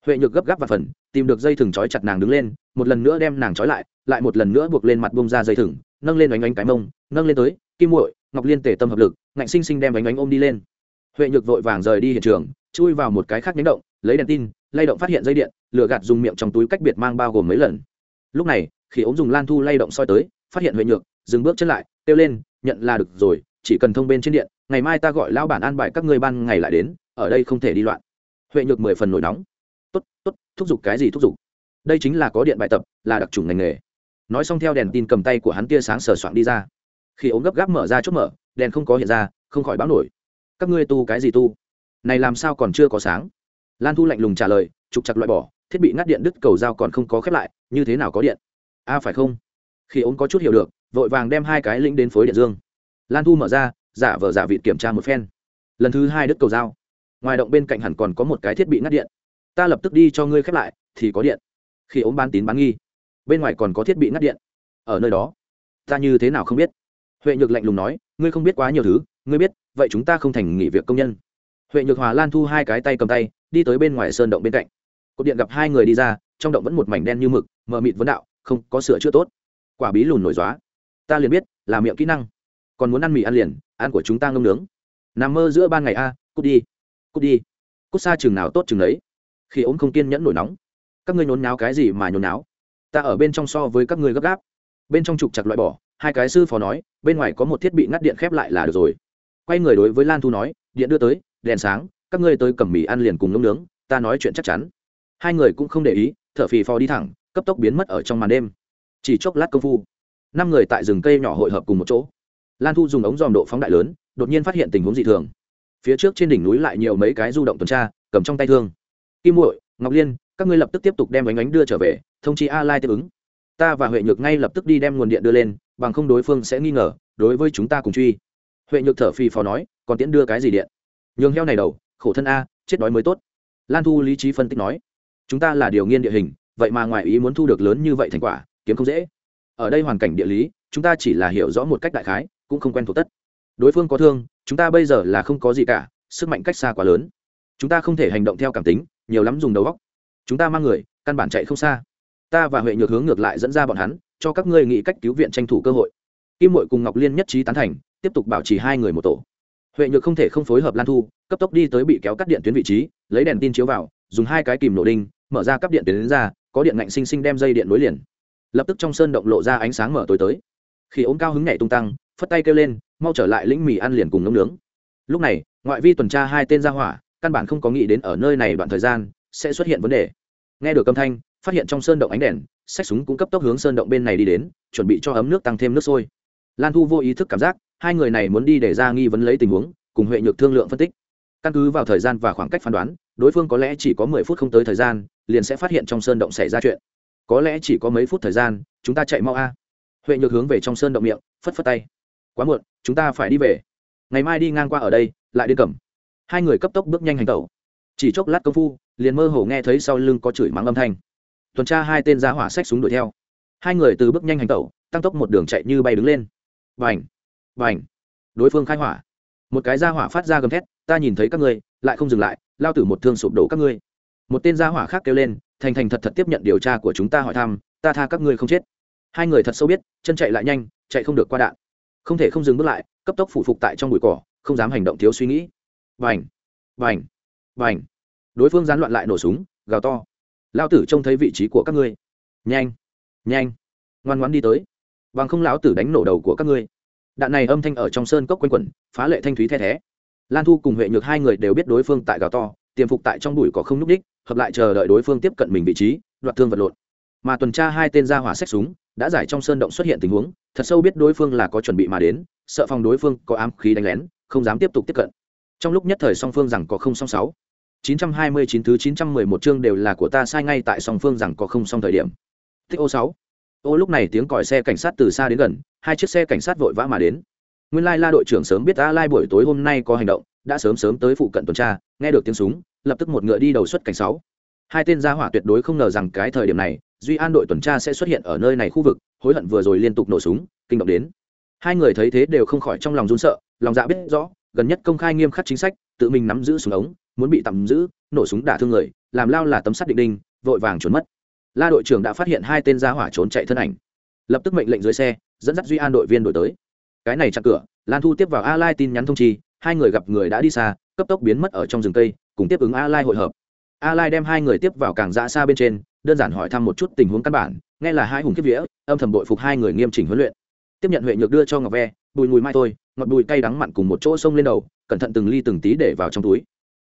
Huệ nhược gấp gáp và phần, tìm được dây thừng trói chặt nàng đứng lên, một lần nữa đem nàng trói lại lại một lần nữa buộc lên mặt bông ra dây thừng, nâng lên oánh oánh cái mông, nâng lên tới, kim muội, ngọc liên tể tâm hợp lực, ngạnh sinh sinh đem oánh oánh ôm đi lên. Huệ nhược vội vàng rời đi hiện trường, chui vào một cái khác nhánh động, lấy đèn tin lay động phát hiện dây điện lửa gạt dùng miệng trong túi cách biệt mang bao gồm mấy lần. Lúc này, khi ống dùng lan thu lay động soi tới, phát hiện huệ nhược, dừng bước chân lại, kêu lên, nhận là được rồi, chỉ cần thông bên trên điện, ngày mai ta gọi lao bản an bài các ngươi ban ngày lại đến, ở đây không thể đi loạn. Huệ nhược mười phần nổi nóng. Tốt tốt, thúc giục cái gì thúc giục? Đây chính là có điện bài tập, là đặc trùng ngành nghề. Nói xong theo đèn tin cầm tay của hắn tia sáng sờ soạn đi ra. Khi ống gấp gáp mở ra chốt mở, đèn không có hiện ra, không khỏi báo nổi. Các ngươi tu cái gì tu? Này làm sao còn chưa có sáng? Lan thu lạnh lùng trả lời trục chặt loại bỏ thiết bị ngắt điện đứt cầu dao còn không có khép lại như thế nào có điện? A à, phải không? Khi ống có chút hiểu được vội vàng đem hai cái lĩnh đến phối điện dương. Lan thu mở ra giả vờ giả vịt kiểm tra một phen. Lần thứ hai đứt cầu dao ngoài động bên cạnh hẳn còn có một cái thiết bị ngắt điện. Ta lập tức đi cho ngươi khép lại thì có điện. Khi ống bán tín bán nghi. Bên ngoài còn có thiết bị ngắt điện. Ở nơi đó. Ta như thế nào không biết? Huệ nhược lạnh lùng nói ngươi không biết quá nhiều thứ ngươi biết vậy chúng ta không thành nghỉ việc công nhân huệ nhược hòa lan thu hai cái tay cầm tay, đi tới bên ngoài sơn động bên cạnh. Cột điện gặp hai người đi ra, trong động vẫn một mảnh đen như mực, mờ mịt vấn đạo, không, có sửa chữa tốt. Quả bí lùn nổi dóa. Ta liền biết, là miệng kỹ năng. Còn muốn ăn mì ăn liền, ăn của chúng ta ngâm nướng. Nằm mơ giữa ban ngày a, cút đi. Cút đi. Cút xa chừng nào tốt chừng đấy khi ốm không kiên nhẫn nổi nóng. Các ngươi nhốn náo cái gì mà nhốn náo ta ở bên trong so với các ngươi gấp gáp. Bên trong trục chặt loại bỏ, hai cái sư phó nói, bên ngoài có một thiết bị ngắt điện khép lại là được rồi. Quay người đối với lan thu nói, điện đưa tới đèn sáng, các ngươi tới cầm mì ăn liền cùng nướng nướng, ta nói chuyện chắc chắn. Hai người cũng không để ý, thở phì phò đi thẳng, cấp tốc biến mất ở trong màn đêm. Chỉ chốc lát công phu, năm người tại rừng cây nhỏ hội hợp cùng một chỗ. Lan thu dùng ống dòm độ phóng đại lớn, đột nhiên phát hiện tình huống dị thường. Phía trước trên đỉnh núi lại nhiều mấy cái du động tuần tra, cầm trong tay thương. Kim muội, ngọc liên, các ngươi lập tức tiếp tục đem bánh ánh đưa trở về, thông chi a lai tiếp ứng. Ta và huệ nhược ngay lập tức đi đem nguồn điện đưa lên, bằng không đối phương sẽ nghi ngờ, đối với chúng ta cùng truy. Huệ nhược thở phì phò nói, còn tiễn đưa cái gì điện? Nhường heo này đầu, khổ thân a, chết đói mới tốt. Lan thu lý trí phân tích nói, chúng ta là điều nghiên địa hình, vậy mà ngoài ý muốn thu được lớn như vậy thành quả, kiếm không dễ. Ở đây hoàn cảnh địa lý, chúng ta chỉ là hiểu rõ một cách đại khái, cũng không quen thuộc tất. Đối phương có thương, chúng ta bây giờ là không có gì cả, sức mạnh cách xa quá lớn. Chúng ta không thể hành động theo cảm tính, nhiều lắm dùng đầu óc. Chúng ta mang người, căn bản chạy không xa. Ta và huệ nhược hướng ngược lại dẫn ra bọn hắn, cho các ngươi nghĩ cách cứu viện tranh thủ cơ hội. Kim mội cùng ngọc liên nhất trí tán thành, tiếp tục bảo trì hai người một tổ huệ nhược không thể không phối hợp lan thu, cấp tốc đi tới bị kéo cắt điện tuyến vị trí, lấy đèn tin chiếu vào, dùng hai cái kìm nổ đinh, mở ra cắp điện tuyến đến ra, có điện ngạnh sinh sinh đem dây điện nối liền. Lập tức trong sơn động lộ ra ánh sáng mở tối tới. Khi ốm cao hứng nhảy tung tăng, phất tay kêu lên, mau trở lại lĩnh mì ăn liền cùng nướng nướng. Lúc này, ngoại vi tuần tra hai tên ra hỏa, căn bản không có nghĩ đến ở nơi này đoạn thời gian sẽ xuất hiện vấn đề. Nghe được âm thanh, phát hiện trong sơn động ánh đèn sách súng cũng cấp tốc hướng sơn động bên này đi đến, chuẩn bị cho ấm nước tăng thêm nước sôi. Lan thu vô ý thức cảm giác hai người này muốn đi để ra nghi vấn lấy tình huống, cùng huệ nhược thương lượng phân tích. Căn cứ vào thời gian và khoảng cách phán đoán, đối phương có lẽ chỉ có mười phút không tới thời gian, liền sẽ phát hiện trong sơn động xảy ra chuyện. Có lẽ chỉ có mấy phút thời gian, chúng ta chạy mau a. Huệ nhược hướng về trong sơn động miệng, phất phất tay. Quá muộn, chúng ta phải đi về. Ngày mai đi ngang qua ở đây, lại đi cầm. Hai người cấp tốc bước nhanh hành tẩu. Chỉ chốc lát công phu, liền mơ hồ nghe thấy sau lưng có chửi mắng âm thanh. Tuần tra hai tên giá hỏa sách súng đuổi theo. Hai người từ bước nhanh hành tẩu, tăng tốc một đường chạy như bay đứng lên và ảnh. Đối phương khai hỏa. Một cái ra hỏa phát ra gầm thét, ta nhìn thấy các ngươi, lại không dừng lại, lao tử một thương sụp đổ các ngươi. Một tên ra hỏa khác kêu lên, thành thành thật thật tiếp nhận điều tra của chúng ta hỏi thăm, ta tha các ngươi không chết. Hai người thật sâu biết, chân chạy lại nhanh, chạy không được qua đạn. Không thể không dừng bước lại, cấp tốc phủ phục tại trong bụi cỏ, không dám hành động thiếu suy nghĩ. Vành vành vành đối phương gián loạn lại nổ súng, gào to. Lao tử trông thấy vị trí của các ngươi. Nhanh nhanh, ngoan ngoan đi tới. Bằng không lão tử đánh nổ đầu của các ngươi đạn này âm thanh ở trong sơn cốc quanh quẩn, phá lệ thanh thúy the thé. Lan thu cùng huệ nhược hai người đều biết đối phương tại gào to, tiềm phục tại trong bụi có không n ú c ních hợp lại chờ đợi đối phương tiếp cận mình vị trí, đoạt thương vật lộn. Mà tuần tra hai tên ra hỏa xét súng, đã giải trong sơn động xuất hiện tình huống, thật sâu biết đối phương là có chuẩn bị mà đến, sợ phòng đối phương có ám khí đánh lén, không dám tiếp tục tiếp cận. Trong lúc nhất thời song phương rằng có không song sáu. chín trăm hai mươi chín thứ chín trăm mười một chương đều là của ta sai ngay tại song phương rằng có không song thời điểm. Thích ô sáu. Ô lúc này tiếng còi xe cảnh sát từ xa đến gần hai chiếc xe cảnh sát vội vã mà đến. Nguyên lai la đội trưởng sớm biết a lai buổi tối hôm nay có hành động, đã sớm sớm tới phụ cận tuần tra, nghe được tiếng súng, lập tức một ngựa đi đầu xuất cảnh sáu. Hai tên gia hỏa tuyệt đối không ngờ rằng cái thời điểm này, duy an đội tuần tra sẽ xuất hiện ở nơi này khu vực, hối hận vừa rồi liên tục nổ súng, kinh động đến. Hai người thấy thế đều không khỏi trong lòng run sợ, lòng dạ biết rõ, gần nhất công khai nghiêm khắc chính sách, tự mình nắm giữ súng ống, muốn bị tạm giữ, nổ súng đả thương người, làm lao là tấm sắt định đinh, vội vàng trốn mất. La đội trưởng đã phát hiện hai tên gia hỏa trốn chạy thân ảnh. Lập tức mệnh lệnh dưới xe dẫn dắt duy an đội viên đổi tới. Cái này chặn cửa, lan thu tiếp vào a lai tin nhắn thông chi, hai người gặp người đã đi xa, cấp tốc biến mất ở trong rừng cây, cùng tiếp ứng a lai hội hợp. A lai đem hai người tiếp vào càng dã xa bên trên, đơn giản hỏi thăm một chút tình huống căn bản, nghe là hai hùng kiếp vía, âm thầm bội phục hai người nghiêm chỉnh huấn luyện. Tiếp nhận huệ nhược đưa cho ngọc ve, bùi mùi mai thôi ngọt bùi cay đắng mặn cùng một chỗ sông lên đầu, cẩn thận từng ly từng tí để vào trong túi.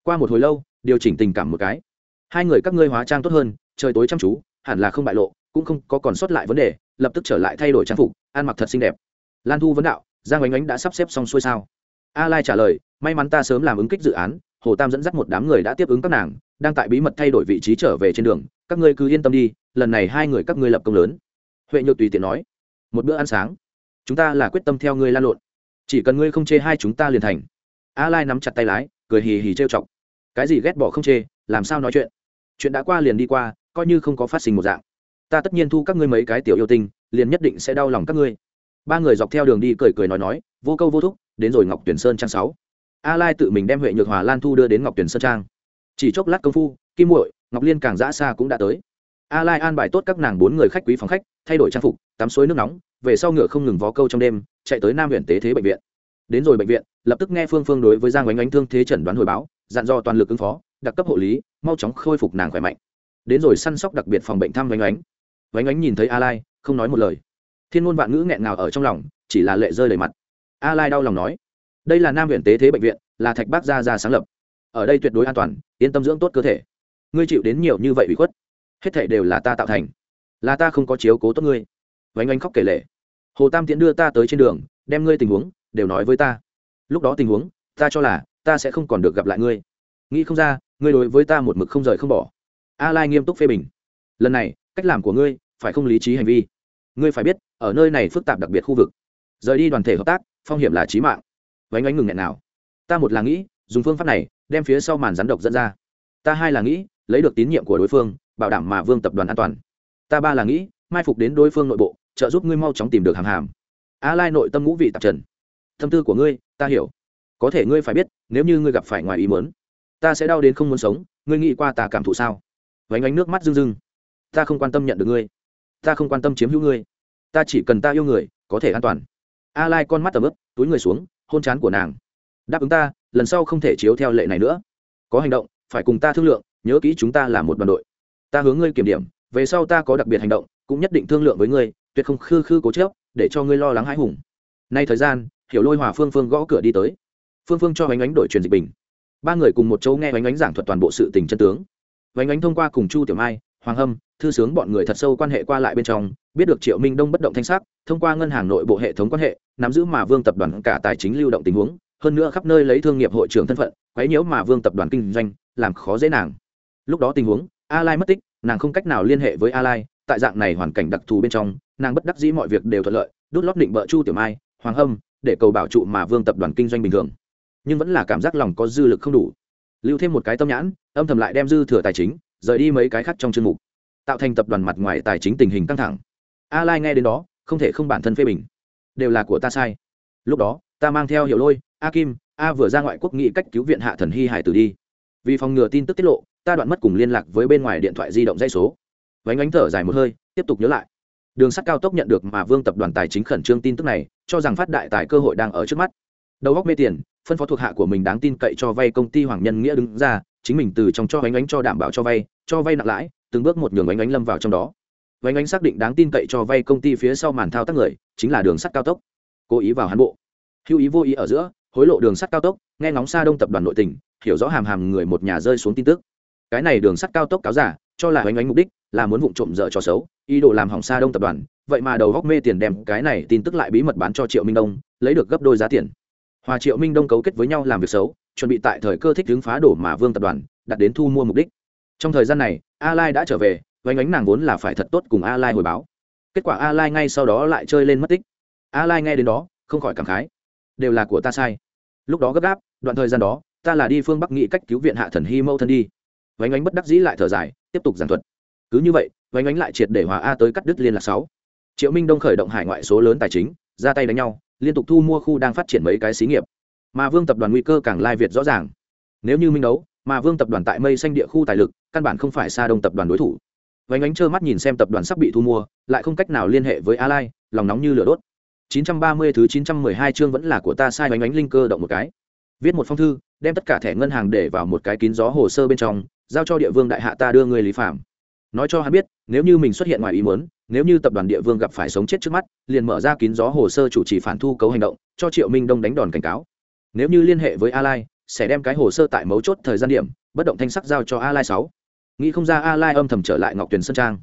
Qua một hồi lâu, điều chỉnh tình cảm một cái. Hai người các ngươi hóa trang tốt hơn, trời tối chăm chú, hẳn là không bại lộ cũng không có còn sót lại vấn đề, lập tức trở lại thay đổi trang phục, ăn mặc thật xinh đẹp. Lan thu vấn đạo, giang oánh oánh đã sắp xếp xong xuôi sao? A lai trả lời, may mắn ta sớm làm ứng kích dự án, hồ tam dẫn dắt một đám người đã tiếp ứng các nàng, đang tại bí mật thay đổi vị trí trở về trên đường, các ngươi cứ yên tâm đi, lần này hai người các ngươi lập công lớn. Huệ nhược tùy tiện nói, một bữa ăn sáng, chúng ta là quyết tâm theo ngươi lan lộn, chỉ cần ngươi không chê hai chúng ta liền thành. A lai nắm chặt tay lái, cười hì hì trêu chọc, cái gì ghét bỏ không chê, làm sao nói chuyện? Chuyện đã qua liền đi qua, coi như không có phát sinh một dạng ta tất nhiên thu các ngươi mấy cái tiểu yêu tinh, liền nhất định sẽ đau lòng các ngươi. Ba người dọc theo đường đi cười cười nói nói, vô câu vô thúc, đến rồi ngọc tuyển sơn trang sáu. A lai tự mình đem huệ nhược hòa lan thu đưa đến ngọc tuyển sơn trang. Chỉ chốc lát công phu, kim muội, ngọc liên càng dã xa cũng đã tới. A lai an bài tốt các nàng bốn người khách quý phòng khách, thay đổi trang phục, tắm suối nước nóng, về sau ngựa không ngừng vó câu trong đêm, chạy tới nam huyện tế thế bệnh viện. Đến rồi bệnh viện, lập tức nghe phương phương đối với giang oánh ánh thương thế chẩn đoán hồi báo, dặn dò toàn lực ứng phó, đặc cấp hộ lý, mau chóng khôi phục nàng khỏe mạnh. Đến rồi săn sóc đặc biệt phòng bệnh thăm oánh oánh vánh ánh nhìn thấy a lai, không nói một lời. Thiên ngôn vạn ngữ nghẹn ngào ở trong lòng, chỉ là lệ rơi đầy mặt. A lai đau lòng nói, đây là nam huyện tế thế bệnh viện, là thạch bác gia gia sáng lập. Ở đây tuyệt đối an toàn, yên tâm dưỡng tốt cơ thể. Ngươi chịu đến nhiều như vậy bị khuất, hết thảy đều là ta tạo thành. Là ta không có chiếu cố tốt ngươi. Vánh Ánh khóc kể lệ hồ tam tiễn đưa ta tới trên đường, đem ngươi tình huống đều nói với ta. Lúc đó tình huống, ta cho là ta sẽ không còn được gặp lại ngươi. Nghĩ không ra, ngươi đối với ta một mực không rời không bỏ. A lai nghiêm túc phê bình. Lần này, cách làm của ngươi phải không lý trí hành vi? Ngươi phải biết, ở nơi này phức tạp đặc biệt khu vực. Rời đi đoàn thể hợp tác, phong hiểm là trí mạng. Vánh ánh ngừng nghẹn nào. Ta một là nghĩ, dùng phương pháp này, đem phía sau màn rắn độc dẫn ra. Ta hai là nghĩ, lấy được tín nhiệm của đối phương, bảo đảm mà vương tập đoàn an toàn. Ta ba là nghĩ, mai phục đến đối phương nội bộ, trợ giúp ngươi mau chóng tìm được hàng hàm. A lai nội tâm ngũ vị tạp trần. Tâm tư của ngươi, ta hiểu. Có thể ngươi phải biết, nếu như ngươi gặp phải ngoài ý muốn, ta sẽ đau đến không muốn sống, ngươi nghĩ qua ta cảm thụ sao? Vánh ánh nước mắt rưng rưng. Ta không quan tâm nhận được ngươi ta không quan tâm chiếm hữu ngươi. Ta chỉ cần ta yêu người, có thể an toàn. A lai con mắt tầm ướp, túi người xuống, hôn chán của nàng. Đáp ứng ta, lần sau không thể chiếu theo lệ này nữa. Có hành động, phải cùng ta thương lượng, nhớ kỹ chúng ta là một đoàn đội. Ta hướng ngươi kiểm điểm, về sau ta có đặc biệt hành động, cũng nhất định thương lượng với ngươi, tuyệt không khư khư cố chớp để cho ngươi lo lắng hãi hùng. Nay thời gian, hiểu lôi hòa phương phương gõ cửa đi tới. Phương phương cho Ánh ánh đổi truyền dịch bình. Ba người cùng một chỗ nghe Ánh ánh giảng thuật toàn bộ sự tình chân tướng. Ánh ánh thông qua cùng chu tiểu mai, hoàng hâm thư sướng bọn người thật sâu quan hệ qua lại bên trong, biết được triệu minh đông bất động thanh sắc, thông qua ngân hàng nội bộ hệ thống quan hệ, nắm giữ mà vương tập đoàn cả tài chính lưu động tình huống, hơn nữa khắp nơi lấy thương nghiệp hội trưởng thân phận, quấy nhiễu mà vương tập đoàn kinh doanh, làm khó dễ nàng. Lúc đó tình huống a lai mất tích, nàng không cách nào liên hệ với a lai tại dạng này hoàn cảnh đặc thù bên trong, nàng bất đắc dĩ mọi việc đều thuận lợi, đút lót định bợ chu tiểu mai, hoàng hâm, để cầu bảo trụ mà vương tập đoàn kinh doanh bình thường. Nhưng vẫn là cảm giác lòng có dư lực không đủ. Lưu thêm một cái tâm nhãn, âm thầm lại đem dư thừa tài chính, rời đi mấy cái khác trong chương mục tạo thành tập đoàn mặt ngoài tài chính tình hình căng thẳng. A lai nghe đến đó, không thể không bản thân phê bình. Đều là của ta sai. Lúc đó, ta mang theo hiểu lôi, a kim, a vừa ra ngoại quốc nghị cách cứu viện hạ thần hy hải tử đi. Vì phòng ngừa tin tức tiết lộ, ta đoạn mất cùng liên lạc với bên ngoài điện thoại di động dây số. Vánh ánh thở dài một hơi, tiếp tục nhớ lại. Đường sắt cao tốc nhận được mà vương tập đoàn tài chính khẩn trương tin tức này, cho rằng phát đại tài cơ hội đang ở trước mắt. Đầu góc mê tiền, phân phó thuộc hạ của mình đáng tin cậy cho vay công ty hoàng nhân nghĩa đứng ra, chính mình từ trong cho vánh ánh cho đảm bảo cho vay cho vay nặng lãi từng bước một nhường ánh ánh lâm vào trong đó. Vánh ánh xác định đáng tin cậy cho vay công ty phía sau màn thao tác người, chính là đường sắt cao tốc. Cố ý vào hán bộ. Hữu ý vô ý ở giữa, hối lộ đường sắt cao tốc, nghe ngóng xa đông tập đoàn nội tỉnh hiểu rõ hàm hàm người một nhà rơi xuống tin tức. Cái này đường sắt cao tốc cáo giả, cho là oanh oanh mục đích là muốn vụ trộm dở cho xấu, ý đồ làm hỏng xa đông tập đoàn, vậy mà đầu góc mê tiền đem cái này tin tức lại bí mật bán cho triệu minh đông, lấy được gấp đôi giá tiền. Hòa triệu minh đông cấu kết với nhau làm việc xấu, chuẩn bị tại thời cơ thích hướng phá đổ mà vương tập đoàn, đặt đến thu mua mục đích trong thời gian này, a lai đã trở về vánh ánh nàng vốn là phải thật tốt cùng a lai hồi báo. Kết quả a lai ngay sau đó lại chơi lên mất tích. A lai nghe đến đó, không khỏi cảm khái. Đều là của ta sai. Lúc đó gấp gáp, đoạn thời gian đó, ta là đi phương bắc nghị cách cứu viện hạ thần hy mâu thân đi. Vánh ánh bất đắc dĩ lại thở dài, tiếp tục giảng thuật. Cứ như vậy vánh ánh lại triệt để hòa a tới cắt đứt liên lạc sáu. Triệu minh đông khởi động hải ngoại số lớn tài chính, ra tay đánh nhau, liên tục thu mua khu đang phát triển mấy cái xí nghiệp. Mà vương tập đoàn nguy cơ càng lai việt rõ ràng. Nếu như minh đấu mà vương tập đoàn tại mây xanh địa khu tài lực, căn bản không phải xa đông tập đoàn đối thủ. Vánh ánh trơ mắt nhìn xem tập đoàn sắp bị thu mua, lại không cách nào liên hệ với a lai lòng nóng như lửa đốt. 930 thứ 912 chương vẫn là của ta sai vánh ánh linh cơ động một cái. Viết một phong thư, đem tất cả thẻ ngân hàng để vào một cái kín gió hồ sơ bên trong, giao cho địa vương đại hạ ta đưa người lý phạm. Nói cho hắn biết, nếu như mình xuất hiện ngoài ý muốn, nếu như tập đoàn địa vương gặp phải sống chết trước mắt, liền mở ra kín gió hồ sơ chủ trì phản thu cấu hành động, cho triệu minh đông đánh đòn cảnh cáo. Nếu như liên hệ với a lai sẽ đem cái hồ sơ tại mấu chốt thời gian điểm, bất động thanh sắc giao cho a lai sáu. Nghĩ không ra a lai âm thầm trở lại ngọc tuyền sơn trang.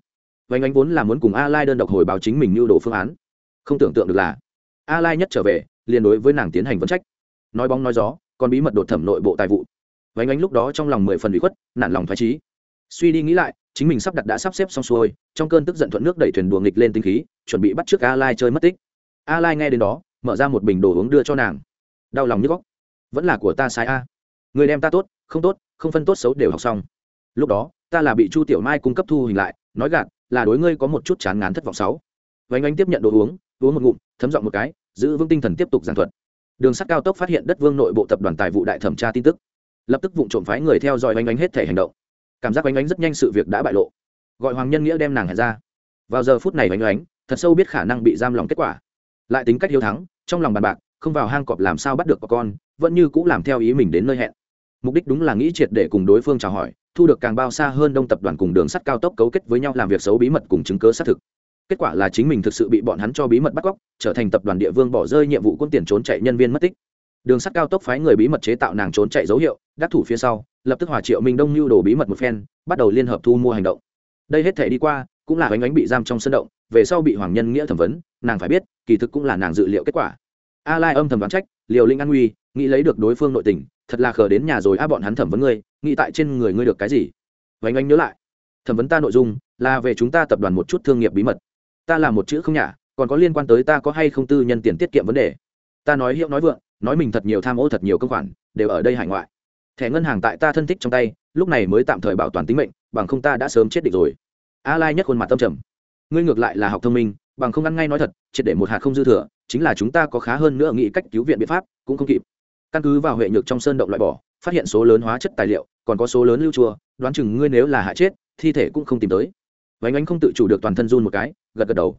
Vánh ánh vốn là muốn cùng a lai đơn độc hồi báo chính mình như đồ phương án. Không tưởng tượng được là, a lai nhất trở về, liền đối với nàng tiến hành vấn trách. Nói bóng nói gió, còn bí mật đột thẩm nội bộ tài vụ. Vánh ánh lúc đó trong lòng mười phần bị khuất, nản lòng thoái trí suy đi nghĩ lại, chính mình sắp đặt đã sắp xếp xong xuôi, trong cơn tức giận thuận nước đẩy thuyền đùa nghịch lên tinh khí, chuẩn bị bắt trước a lai chơi mất tích. A lai nghe đến đó, mở ra một bình đồ uống đưa cho nàng. Đau lòng như góc vẫn là của ta sai a. Người đem ta tốt, không tốt, không phân tốt xấu đều học xong. Lúc đó, ta là bị chu tiểu mai cung cấp thu hình lại, nói gạt, là đối ngươi có một chút chán ngán thất vọng sáu. Vánh ánh tiếp nhận đồ uống uống một ngụm, thấm giọng một cái, giữ vững tinh thần tiếp tục giảng thuật. Đường sắt cao tốc phát hiện đất vương nội bộ tập đoàn tài vụ đại thẩm tra tin tức. Lập tức vụ trộm phái người theo dõi vánh ánh hết thể hành động. Cảm giác vánh ánh rất nhanh sự việc đã bại lộ. Gọi hoàng nhân nghĩa đem nàng hẹn ra. Vào giờ phút này vánh ánh, thật sâu biết khả năng bị giam lòng kết quả. Lại tính cách hiếu thắng, trong lòng bàn bạc không vào hang cọp làm sao bắt được có con, vẫn như cũng làm theo ý mình đến nơi hẹn. Mục đích đúng là nghĩ triệt để cùng đối phương chào hỏi, thu được càng bao xa hơn đông tập đoàn cùng đường sắt cao tốc cấu kết với nhau làm việc xấu bí mật cùng chứng cớ xác thực. Kết quả là chính mình thực sự bị bọn hắn cho bí mật bắt cóc, trở thành tập đoàn địa vương bỏ rơi nhiệm vụ quân tiền trốn chạy nhân viên mất tích. Đường sắt cao tốc phái người bí mật chế tạo nàng trốn chạy dấu hiệu, đắc thủ phía sau, lập tức hòa triệu minh đông lưu đồ bí mật một phen, bắt đầu liên hợp thu mua hành động. Đây hết thể đi qua, cũng là bánh ánh bị giam trong sân động, về sau bị hoàng nhân nghĩa thẩm vấn, nàng phải biết, kỳ thực cũng là nàng dự liệu kết quả a lai âm thầm đoán trách, liều linh an nguy, nghĩ lấy được đối phương nội tình, thật là khờ đến nhà rồi, a, bọn hắn thẩm vấn ngươi, nghĩ tại trên người ngươi được cái gì? Vánh anh nhớ lại, thẩm vấn ta nội dung là về chúng ta tập đoàn một chút thương nghiệp bí mật. Ta là một chữ không nhả, còn có liên quan tới ta có hay không tư nhân tiền tiết kiệm vấn đề. Ta nói hiệu nói vượng, nói mình thật nhiều tham ô thật nhiều công khoản, đều ở đây hải ngoại. Thẻ ngân hàng tại ta thân thích trong tay, lúc này mới tạm thời bảo toàn tính mệnh, bằng không ta đã sớm chết địch rồi. A lai nhất khuôn mặt tâm trầm. Ngươi ngược lại là học thông minh, bằng không ăn ngay nói thật, triệt để một hạt không dư thừa chính là chúng ta có khá hơn nữa nghĩ cách cứu viện biện pháp cũng không kịp. Căn cứ vào huệ nhược trong sơn động loại bỏ phát hiện số lớn hóa chất tài liệu còn có số lớn lưu chùa, đoán chừng ngươi nếu là hạ chết thi thể cũng không tìm tới. Vánh ánh không tự chủ được toàn thân run một cái gật gật đầu.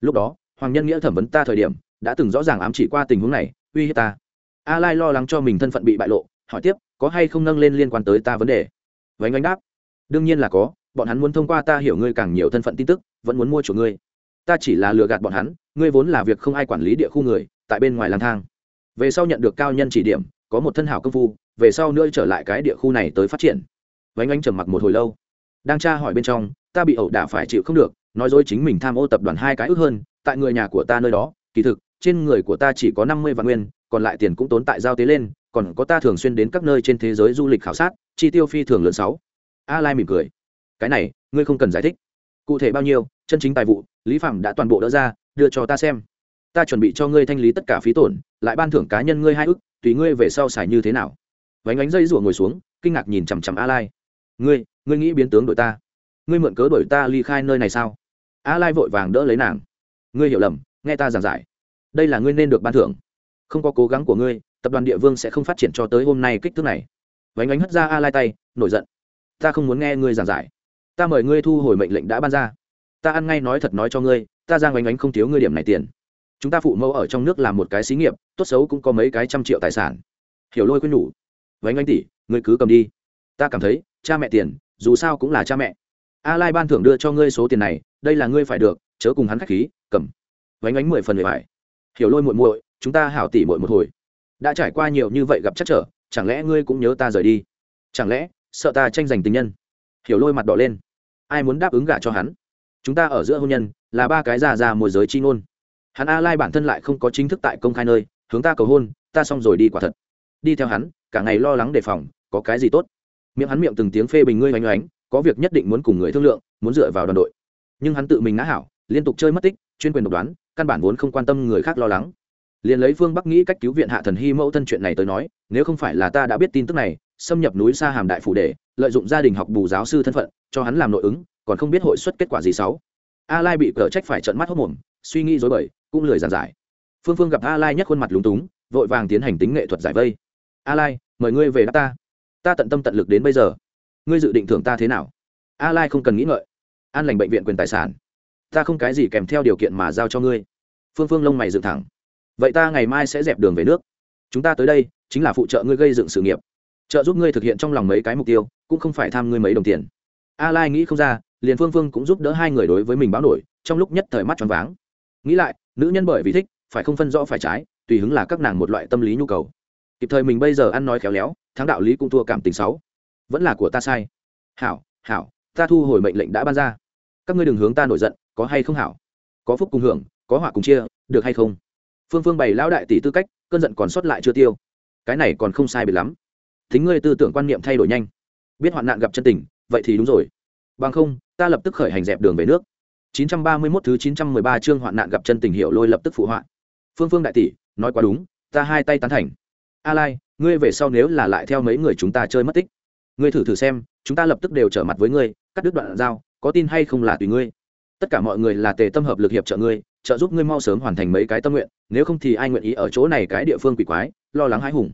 Lúc đó hoàng nhân nghĩa thẩm vấn ta thời điểm đã từng rõ ràng ám chỉ qua tình huống này uy hiếp ta. A lai lo lắng cho mình thân phận bị bại lộ hỏi tiếp có hay không nâng lên liên quan tới ta vấn đề? Vánh ánh đáp đương nhiên là có bọn hắn muốn thông qua ta hiểu ngươi càng nhiều thân phận tin tức vẫn muốn mua chủ ngươi. Ta chỉ là lừa gạt bọn hắn ngươi vốn là việc không ai quản lý địa khu người, tại bên ngoài lang thang. Về sau nhận được cao nhân chỉ điểm, có một thân hảo công phu, về sau nữa trở lại cái địa khu này tới phát triển. Vánh ánh trầm mặc một hồi lâu. Đang tra hỏi bên trong, ta bị ẩu đả phải chịu không được, nói dối chính mình tham ô tập đoàn hai cái ước hơn, tại người nhà của ta nơi đó, kỳ thực, trên người của ta chỉ có năm mươi vạn nguyên, còn lại tiền cũng tốn tại giao tế lên, còn có ta thường xuyên đến các nơi trên thế giới du lịch khảo sát, chi tiêu phi thường lớn sáu. A lai mỉm cười. Cái này, ngươi không cần giải thích. Cụ thể bao nhiêu, chân chính tài vụ, lý phạm đã toàn bộ đỡ ra đưa cho ta xem. Ta chuẩn bị cho ngươi thanh lý tất cả phí tổn, lại ban thưởng cá nhân ngươi hai ức, tùy ngươi về sau xài như thế nào. Vánh ánh dây rủa ngồi xuống, kinh ngạc nhìn chằm chằm a lai. Ngươi ngươi nghĩ biến tướng đội ta? Ngươi mượn cớ đổi ta ly khai nơi này sao? A lai vội vàng đỡ lấy nàng. Ngươi hiểu lầm, nghe ta giảng giải. Đây là ngươi nên được ban thưởng. Không có cố gắng của ngươi, tập đoàn địa vương sẽ không phát triển cho tới hôm nay kích thước này. Vánh ánh hất ra a lai tay, nổi giận. Ta không muốn nghe ngươi giảng giải. Ta mời ngươi thu hồi mệnh lệnh đã ban ra. Ta ăn ngay nói thật nói cho ngươi ta giang oanh oánh không thiếu ngươi điểm này tiền. Chúng ta phụ mẫu ở trong nước làm một cái xí nghiệp, tốt xấu cũng có mấy cái trăm triệu tài sản. Hiểu lôi quên nhủ. Oanh oanh tỷ, ngươi cứ cầm đi. Ta cảm thấy, cha mẹ tiền, dù sao cũng là cha mẹ. A lai ban thưởng đưa cho ngươi số tiền này, đây là ngươi phải được, chớ cùng hắn khách khí, cầm. Oanh oánh mười phần mười phải hiểu lôi muội muội, chúng ta hảo tỷ muội một hồi. Đã trải qua nhiều như vậy gặp chắc trở, chẳng lẽ ngươi cũng nhớ ta rời đi? Chẳng lẽ, sợ ta tranh giành tình nhân? Hiểu lôi mặt đỏ lên. Ai muốn đáp ứng gả cho hắn? Chúng ta ở giữa hôn nhân là ba cái già già môi giới chi ngôn. Hắn a lai bản thân lại không có chính thức tại công khai nơi, hướng ta cầu hôn, ta xong rồi đi quả thật. Đi theo hắn, cả ngày lo lắng đề phòng, có cái gì tốt? Miệng hắn miệng từng tiếng phê bình ngươi oanh oánh, có việc nhất định muốn cùng người thương lượng, muốn dựa vào đoàn đội. Nhưng hắn tự mình ngã hảo, liên tục chơi mất tích, chuyên quyền độc đoán, căn bản vốn không quan tâm người khác lo lắng. Liền lấy phương bắc nghĩ cách cứu viện hạ thần hy mẫu thân chuyện này tới nói, nếu không phải là ta đã biết tin tức này, xâm nhập núi xa hàm đại phủ để, lợi dụng gia đình học bù giáo sư thân phận, cho hắn làm nội ứng, còn không biết hội xuất kết quả gì xấu a lai bị cờ trách phải trận mắt hốc mồm, suy nghĩ dối bời, cũng lười giàn giải. Phương phương gặp a lai nhất khuôn mặt lúng túng, vội vàng tiến hành tính nghệ thuật giải vây. A lai mời ngươi về đáp ta. Ta tận tâm tận lực đến bây giờ. Ngươi dự định thưởng ta thế nào? A lai không cần nghĩ ngợi. An lành bệnh viện quyền tài sản. Ta không cái gì kèm theo điều kiện mà giao cho ngươi. Phương phương lông mày dựng thẳng. Vậy ta ngày mai sẽ dẹp đường về nước. Chúng ta tới đây chính là phụ trợ ngươi gây dựng sự nghiệp. Trợ giúp ngươi thực hiện trong lòng mấy cái mục tiêu, cũng không phải tham ngươi mấy đồng tiền. A lai nghĩ không ra liền phương phương cũng giúp đỡ hai người đối với mình báo nổi, trong lúc nhất thời mắt choáng váng. Nghĩ lại, nữ nhân bởi vì thích, phải không phân rõ phải trái, tùy hứng là các nàng một loại tâm lý nhu cầu. Kịp thời mình bây giờ ăn nói khéo léo, thắng đạo lý cũng thua cảm tình xấu. Vẫn là của ta sai. Hảo hảo, ta thu hồi mệnh lệnh đã ban ra. Các ngươi đừng hướng ta nổi giận, có hay không hảo? Có phúc cùng hưởng, có họa cùng chia, được hay không? Phương phương bày lão đại tỷ tư cách, cơn giận còn sót lại chưa tiêu. Cái này còn không sai biệt lắm. Thính ngươi tư tưởng quan niệm thay đổi nhanh. Biết hoạn nạn gặp chân tình, vậy thì đúng rồi bằng không, ta lập tức khởi hành dẹp đường về nước. 931 thứ 913 chương hoạn nạn gặp chân tình hiệu lôi lập tức phụ hoạn phương phương đại tỷ, nói quá đúng, ta hai tay tán thành. A lai, ngươi về sau nếu là lại theo mấy người chúng ta chơi mất tích, ngươi thử thử xem, chúng ta lập tức đều trở mặt với ngươi, cắt đứt đoạn giao, có tin hay không là tùy ngươi. Tất cả mọi người là tề tâm hợp lực hiệp trợ ngươi, trợ giúp ngươi mau sớm hoàn thành mấy cái tâm nguyện, nếu không thì ai nguyện ý ở chỗ này cái địa phương quỷ quái, lo lắng hãi hùng.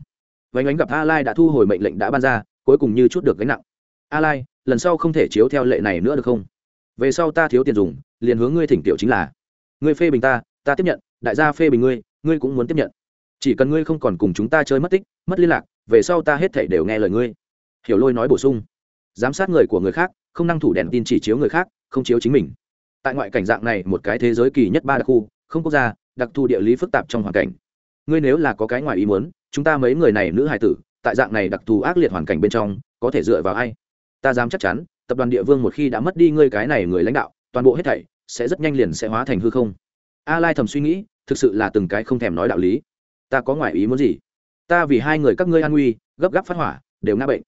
Vánh ánh gặp a lai đã thu hồi mệnh lệnh đã ban ra, cuối cùng như chút được gánh nặng a lai, lần sau không thể chiếu theo lệ này nữa được không? Về sau ta thiếu tiền dùng, liền hướng ngươi thỉnh tiểu chính là. Ngươi phê bình ta ta tiếp nhận, đại gia phê bình ngươi ngươi cũng muốn tiếp nhận. Chỉ cần ngươi không còn cùng chúng ta chơi mất tích, mất liên lạc, về sau ta hết thảy đều nghe lời ngươi. Hiểu lôi nói bổ sung. Giám sát người của người khác, không năng thủ đèn tin chỉ chiếu người khác, không chiếu chính mình. Tại ngoại cảnh dạng này, một cái thế giới kỳ nhất ba đặc khu, không quốc gia, đặc thù địa lý phức tạp trong hoàn cảnh. Ngươi nếu là có cái ngoài ý muốn, chúng ta mấy người này nữ hài tử, tại dạng này đặc thù ác liệt hoàn cảnh bên trong, có thể dựa vào ai? Ta dám chắc chắn, tập đoàn địa vương một khi đã mất đi ngươi cái này người lãnh đạo, toàn bộ hết thảy sẽ rất nhanh liền sẽ hóa thành hư không. A lai thầm suy nghĩ, thực sự là từng cái không thèm nói đạo lý. Ta có ngoại ý muốn gì? Ta vì hai người các ngươi an nguy, gấp gáp phát hỏa, đều ngã bệnh.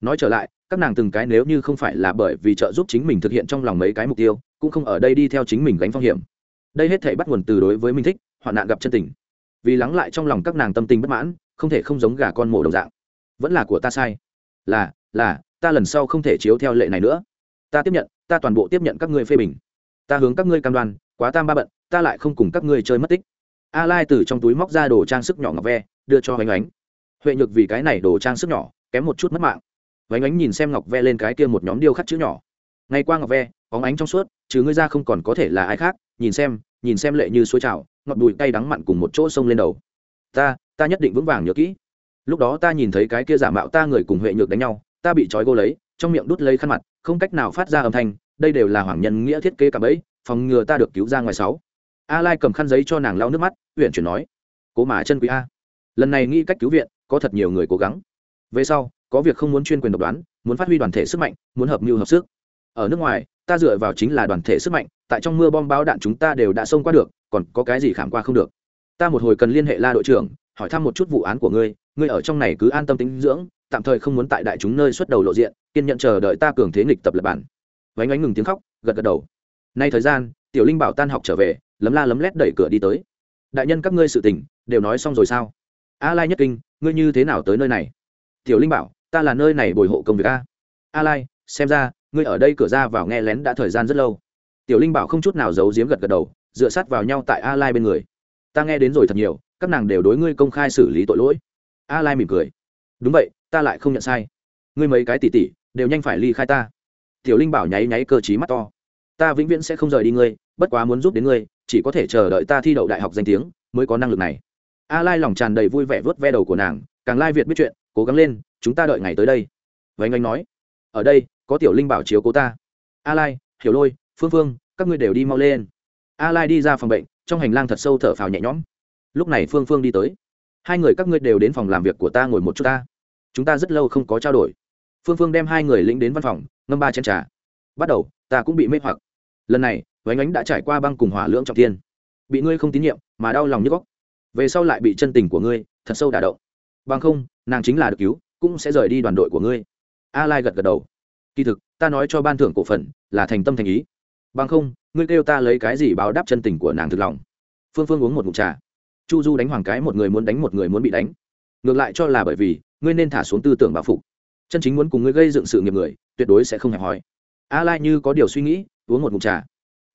Nói trở lại, các nàng từng cái nếu như không phải là bởi vì trợ giúp chính mình thực hiện trong lòng mấy cái mục tiêu, cũng không ở đây đi theo chính mình gánh phong hiểm. Đây hết thể bắt nguồn từ đối với mình thích, hoạn nạn gặp chân tình. Vì lắng lại trong lòng các nàng tâm tình bất mãn, không thể không giống gà con mổ đồng dạng. Vẫn là của ta sai. Là là ta lần sau không thể chiếu theo lệ này nữa. Ta tiếp nhận, ta toàn bộ tiếp nhận các ngươi phê bình. Ta hướng các ngươi cam đoan, quá tam ba bận, ta lại không cùng các ngươi chơi mất tích. A lai từ trong túi móc ra đồ trang sức nhỏ ngọc ve, đưa cho hoành ánh. Huệ nhược vì cái này đồ trang sức nhỏ, kém một chút mất mạng. Hoành ánh nhìn xem ngọc ve lên cái kia một nhóm điêu khắc chữ nhỏ. Ngay qua ngọc ve, bóng ánh trong suốt chứ ngươi ra không còn có thể là ai khác, nhìn xem nhìn xem lệ như suối trào, ngọt bùi cay đắng mặn cùng một chỗ sông lên đầu. Ta ta nhất định vững vàng nhớ kỹ. Lúc đó ta nhìn thấy cái kia giả mạo ta người cùng huệ nhược đánh nhau ta bị trói gô lấy, trong miệng đút lấy khăn mặt, không cách nào phát ra âm thanh, đây đều là hoàng nhân nghĩa thiết kế cả bẫy, phòng ngừa ta được cứu ra ngoài sáu. A lai cầm khăn giấy cho nàng lau nước mắt huyện chuyển nói, cố mà chân quý a, lần này nghĩ cách cứu viện, có thật nhiều người cố gắng. Về sau, có việc không muốn chuyên quyền độc đoán, muốn phát huy đoàn thể sức mạnh, muốn hợp mưu hợp sức. Ở nước ngoài, ta dựa vào chính là đoàn thể sức mạnh, tại trong mưa bom bão đạn chúng ta đều đã xông qua được, còn có cái gì khảm qua không được. Ta một hồi cần liên hệ la đội trưởng, hỏi thăm một chút vụ án của ngươi ngươi ở trong này cứ an tâm tính dưỡng, tạm thời không muốn tại đại chúng nơi xuất đầu lộ diện, kiên nhận chờ đợi ta cường thế nghịch tập lập bản. Vánh ánh ngừng tiếng khóc, gật gật đầu. Nay thời gian, tiểu linh bảo tan học trở về, lấm la lấm lét đẩy cửa đi tới. Đại nhân các ngươi sự tình, đều nói xong rồi sao? A lai nhất kinh, ngươi như thế nào tới nơi này? Tiểu linh bảo, ta là nơi này bồi hộ công việc a. A lai, xem ra, ngươi ở đây cửa ra vào nghe lén đã thời gian rất lâu. Tiểu linh bảo không chút nào giấu giếm gật gật đầu, dựa sát vào nhau tại a lai bên người. Ta nghe đến rồi thật nhiều, các nàng đều đối ngươi công khai xử lý tội lỗi a lai mỉm cười. Đúng vậy, ta lại không nhận sai. Ngươi mấy cái tỉ tỉ đều nhanh phải ly khai ta. Tiểu linh bảo nháy nháy cơ chí mắt to. Ta vĩnh viễn sẽ không rời đi ngươi, bất quá muốn giúp đến ngươi, chỉ có thể chờ đợi ta thi đậu đại học danh tiếng, mới có năng lực này. A lai lòng tràn đầy vui vẻ vớt ve đầu của nàng, càng lai việt biết chuyện, cố gắng lên, chúng ta đợi ngày tới đây. Vánh anh nói, ở đây, có tiểu linh bảo chiếu cố ta. A lai, hiểu lôi, phương phương, các ngươi đều đi mau lên. A lai đi ra phòng bệnh, trong hành lang thật sâu thở phào nhẹ nhõm. Lúc này phương phương đi tới hai người các ngươi đều đến phòng làm việc của ta ngồi một chút ta. Chúng ta rất lâu không có trao đổi. Phương phương đem hai người lĩnh đến văn phòng, ngâm ba chén trà. Bắt đầu, ta cũng bị mê hoặc. Lần này vánh ánh đã trải qua băng cùng hỏa lưỡng trọng tiên bị ngươi không tín nhiệm, mà đau lòng như góc. Về sau lại bị chân tình của ngươi, thật sâu đả động. Bằng không, nàng chính là được cứu, cũng sẽ rời đi đoàn đội của ngươi. A lai gật gật đầu. Kỳ thực, ta nói cho ban thưởng cổ phần, là thành tâm thành ý. Bằng không, ngươi kêu ta lấy cái gì báo đáp chân tình của nàng thực lòng? Phương phương uống một ngụm trà chu du đánh hoàng cái một người muốn đánh một người muốn bị đánh. Ngược lại cho là bởi vì, ngươi nên thả xuống tư tưởng báo phục. Chân chính muốn cùng ngươi gây dựng sự nghiệp người, tuyệt đối sẽ không hẹp hòi. A lai như có điều suy nghĩ, uống một ngụm trà.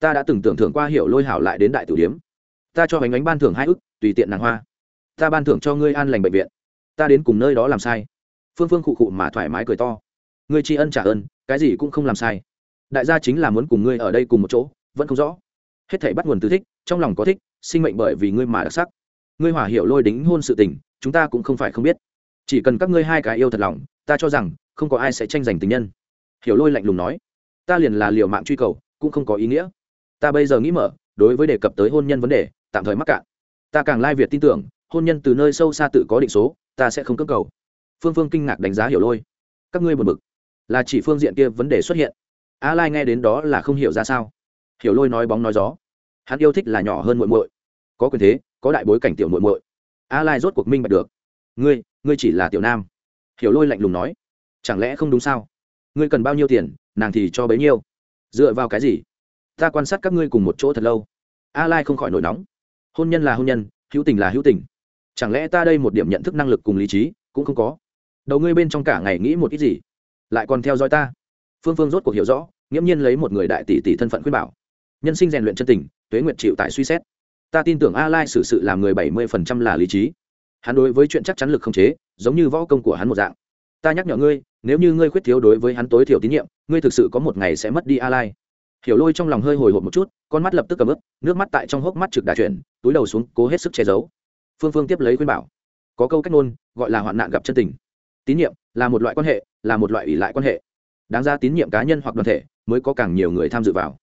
Ta đã từng tưởng thưởng qua hiểu lôi hảo lại đến đại tử điếm. Ta cho bánh bánh ban thưởng hai ức, tùy tiện nàng hoa. Ta ban thưởng cho ngươi an lành bệnh viện. Ta đến cùng nơi đó làm sai. Phương phương khụ khụ mà thoải mái cười to. Ngươi tri ân trả ơn, cái gì cũng không làm sai. Đại gia chính là muốn cùng ngươi ở đây cùng một chỗ, vẫn không rõ. Hết thảy bắt nguồn từ thích, trong lòng có thích, sinh mệnh bởi vì ngươi mà đặc sắc ngươi hỏa hiểu lôi đính hôn sự tình, chúng ta cũng không phải không biết. Chỉ cần các ngươi hai cái yêu thật lòng, ta cho rằng, không có ai sẽ tranh giành tình nhân. Hiểu lôi lạnh lùng nói. Ta liền là liều mạng truy cầu, cũng không có ý nghĩa. Ta bây giờ nghĩ mở, đối với đề cập tới hôn nhân vấn đề, tạm thời mắc cạn. Ta càng lai việt tin tưởng, hôn nhân từ nơi sâu xa tự có định số, ta sẽ không cưỡng cầu. Phương phương kinh ngạc đánh giá hiểu lôi. Các ngươi buồn bực, là chỉ phương diện kia vấn đề xuất hiện. A lai nghe đến đó là không hiểu ra sao. Hiểu lôi nói bóng nói gió. Hắn yêu thích là nhỏ hơn muội muội. Có quyền thế có đại bối cảnh tiểu muội muội. A lai rốt cuộc minh bạch được. Ngươi ngươi chỉ là tiểu nam. Hiểu lôi lạnh lùng nói. Chẳng lẽ không đúng sao? Ngươi cần bao nhiêu tiền, nàng thì cho bấy nhiêu. Dựa vào cái gì? Ta quan sát các ngươi cùng một chỗ thật lâu. A lai không khỏi nổi nóng. Hôn nhân là hôn nhân, hữu tình là hữu tình. Chẳng lẽ ta đây một điểm nhận thức năng lực cùng lý trí, cũng không có? Đầu ngươi bên trong cả ngày nghĩ một ít gì? Lại còn theo dõi ta. Phương phương rốt cuộc hiểu rõ, nghiễm nhiên lấy một người đại tỷ tỷ thân phận khuyên bảo. Nhân sinh rèn luyện chân tình, tuế nguyện chịu tại suy xét ta tin tưởng a lai xử sự làm người bảy mươi phần trăm là lý trí. Hắn đối với chuyện chắc chắn lực không chế, giống như võ công của hắn một dạng. Ta nhắc nhở ngươi, nếu như ngươi khuyết thiếu đối với hắn tối thiểu tín nhiệm, ngươi thực sự có một ngày sẽ mất đi a lai. Hiểu lôi trong lòng hơi hồi hộp một chút, con mắt lập tức cầm ướp nước mắt tại trong hốc mắt trực đà chuyển, túi đầu xuống, cố hết sức che giấu. Phương phương tiếp lấy khuyên bảo. Có câu cách ngôn, gọi là hoạn nạn gặp chân tình. Tín nhiệm là một loại quan hệ, là một loại ủy lại quan hệ. Đáng ra tín nhiệm cá nhân hoặc đoàn thể mới có càng nhiều người tham dự vào.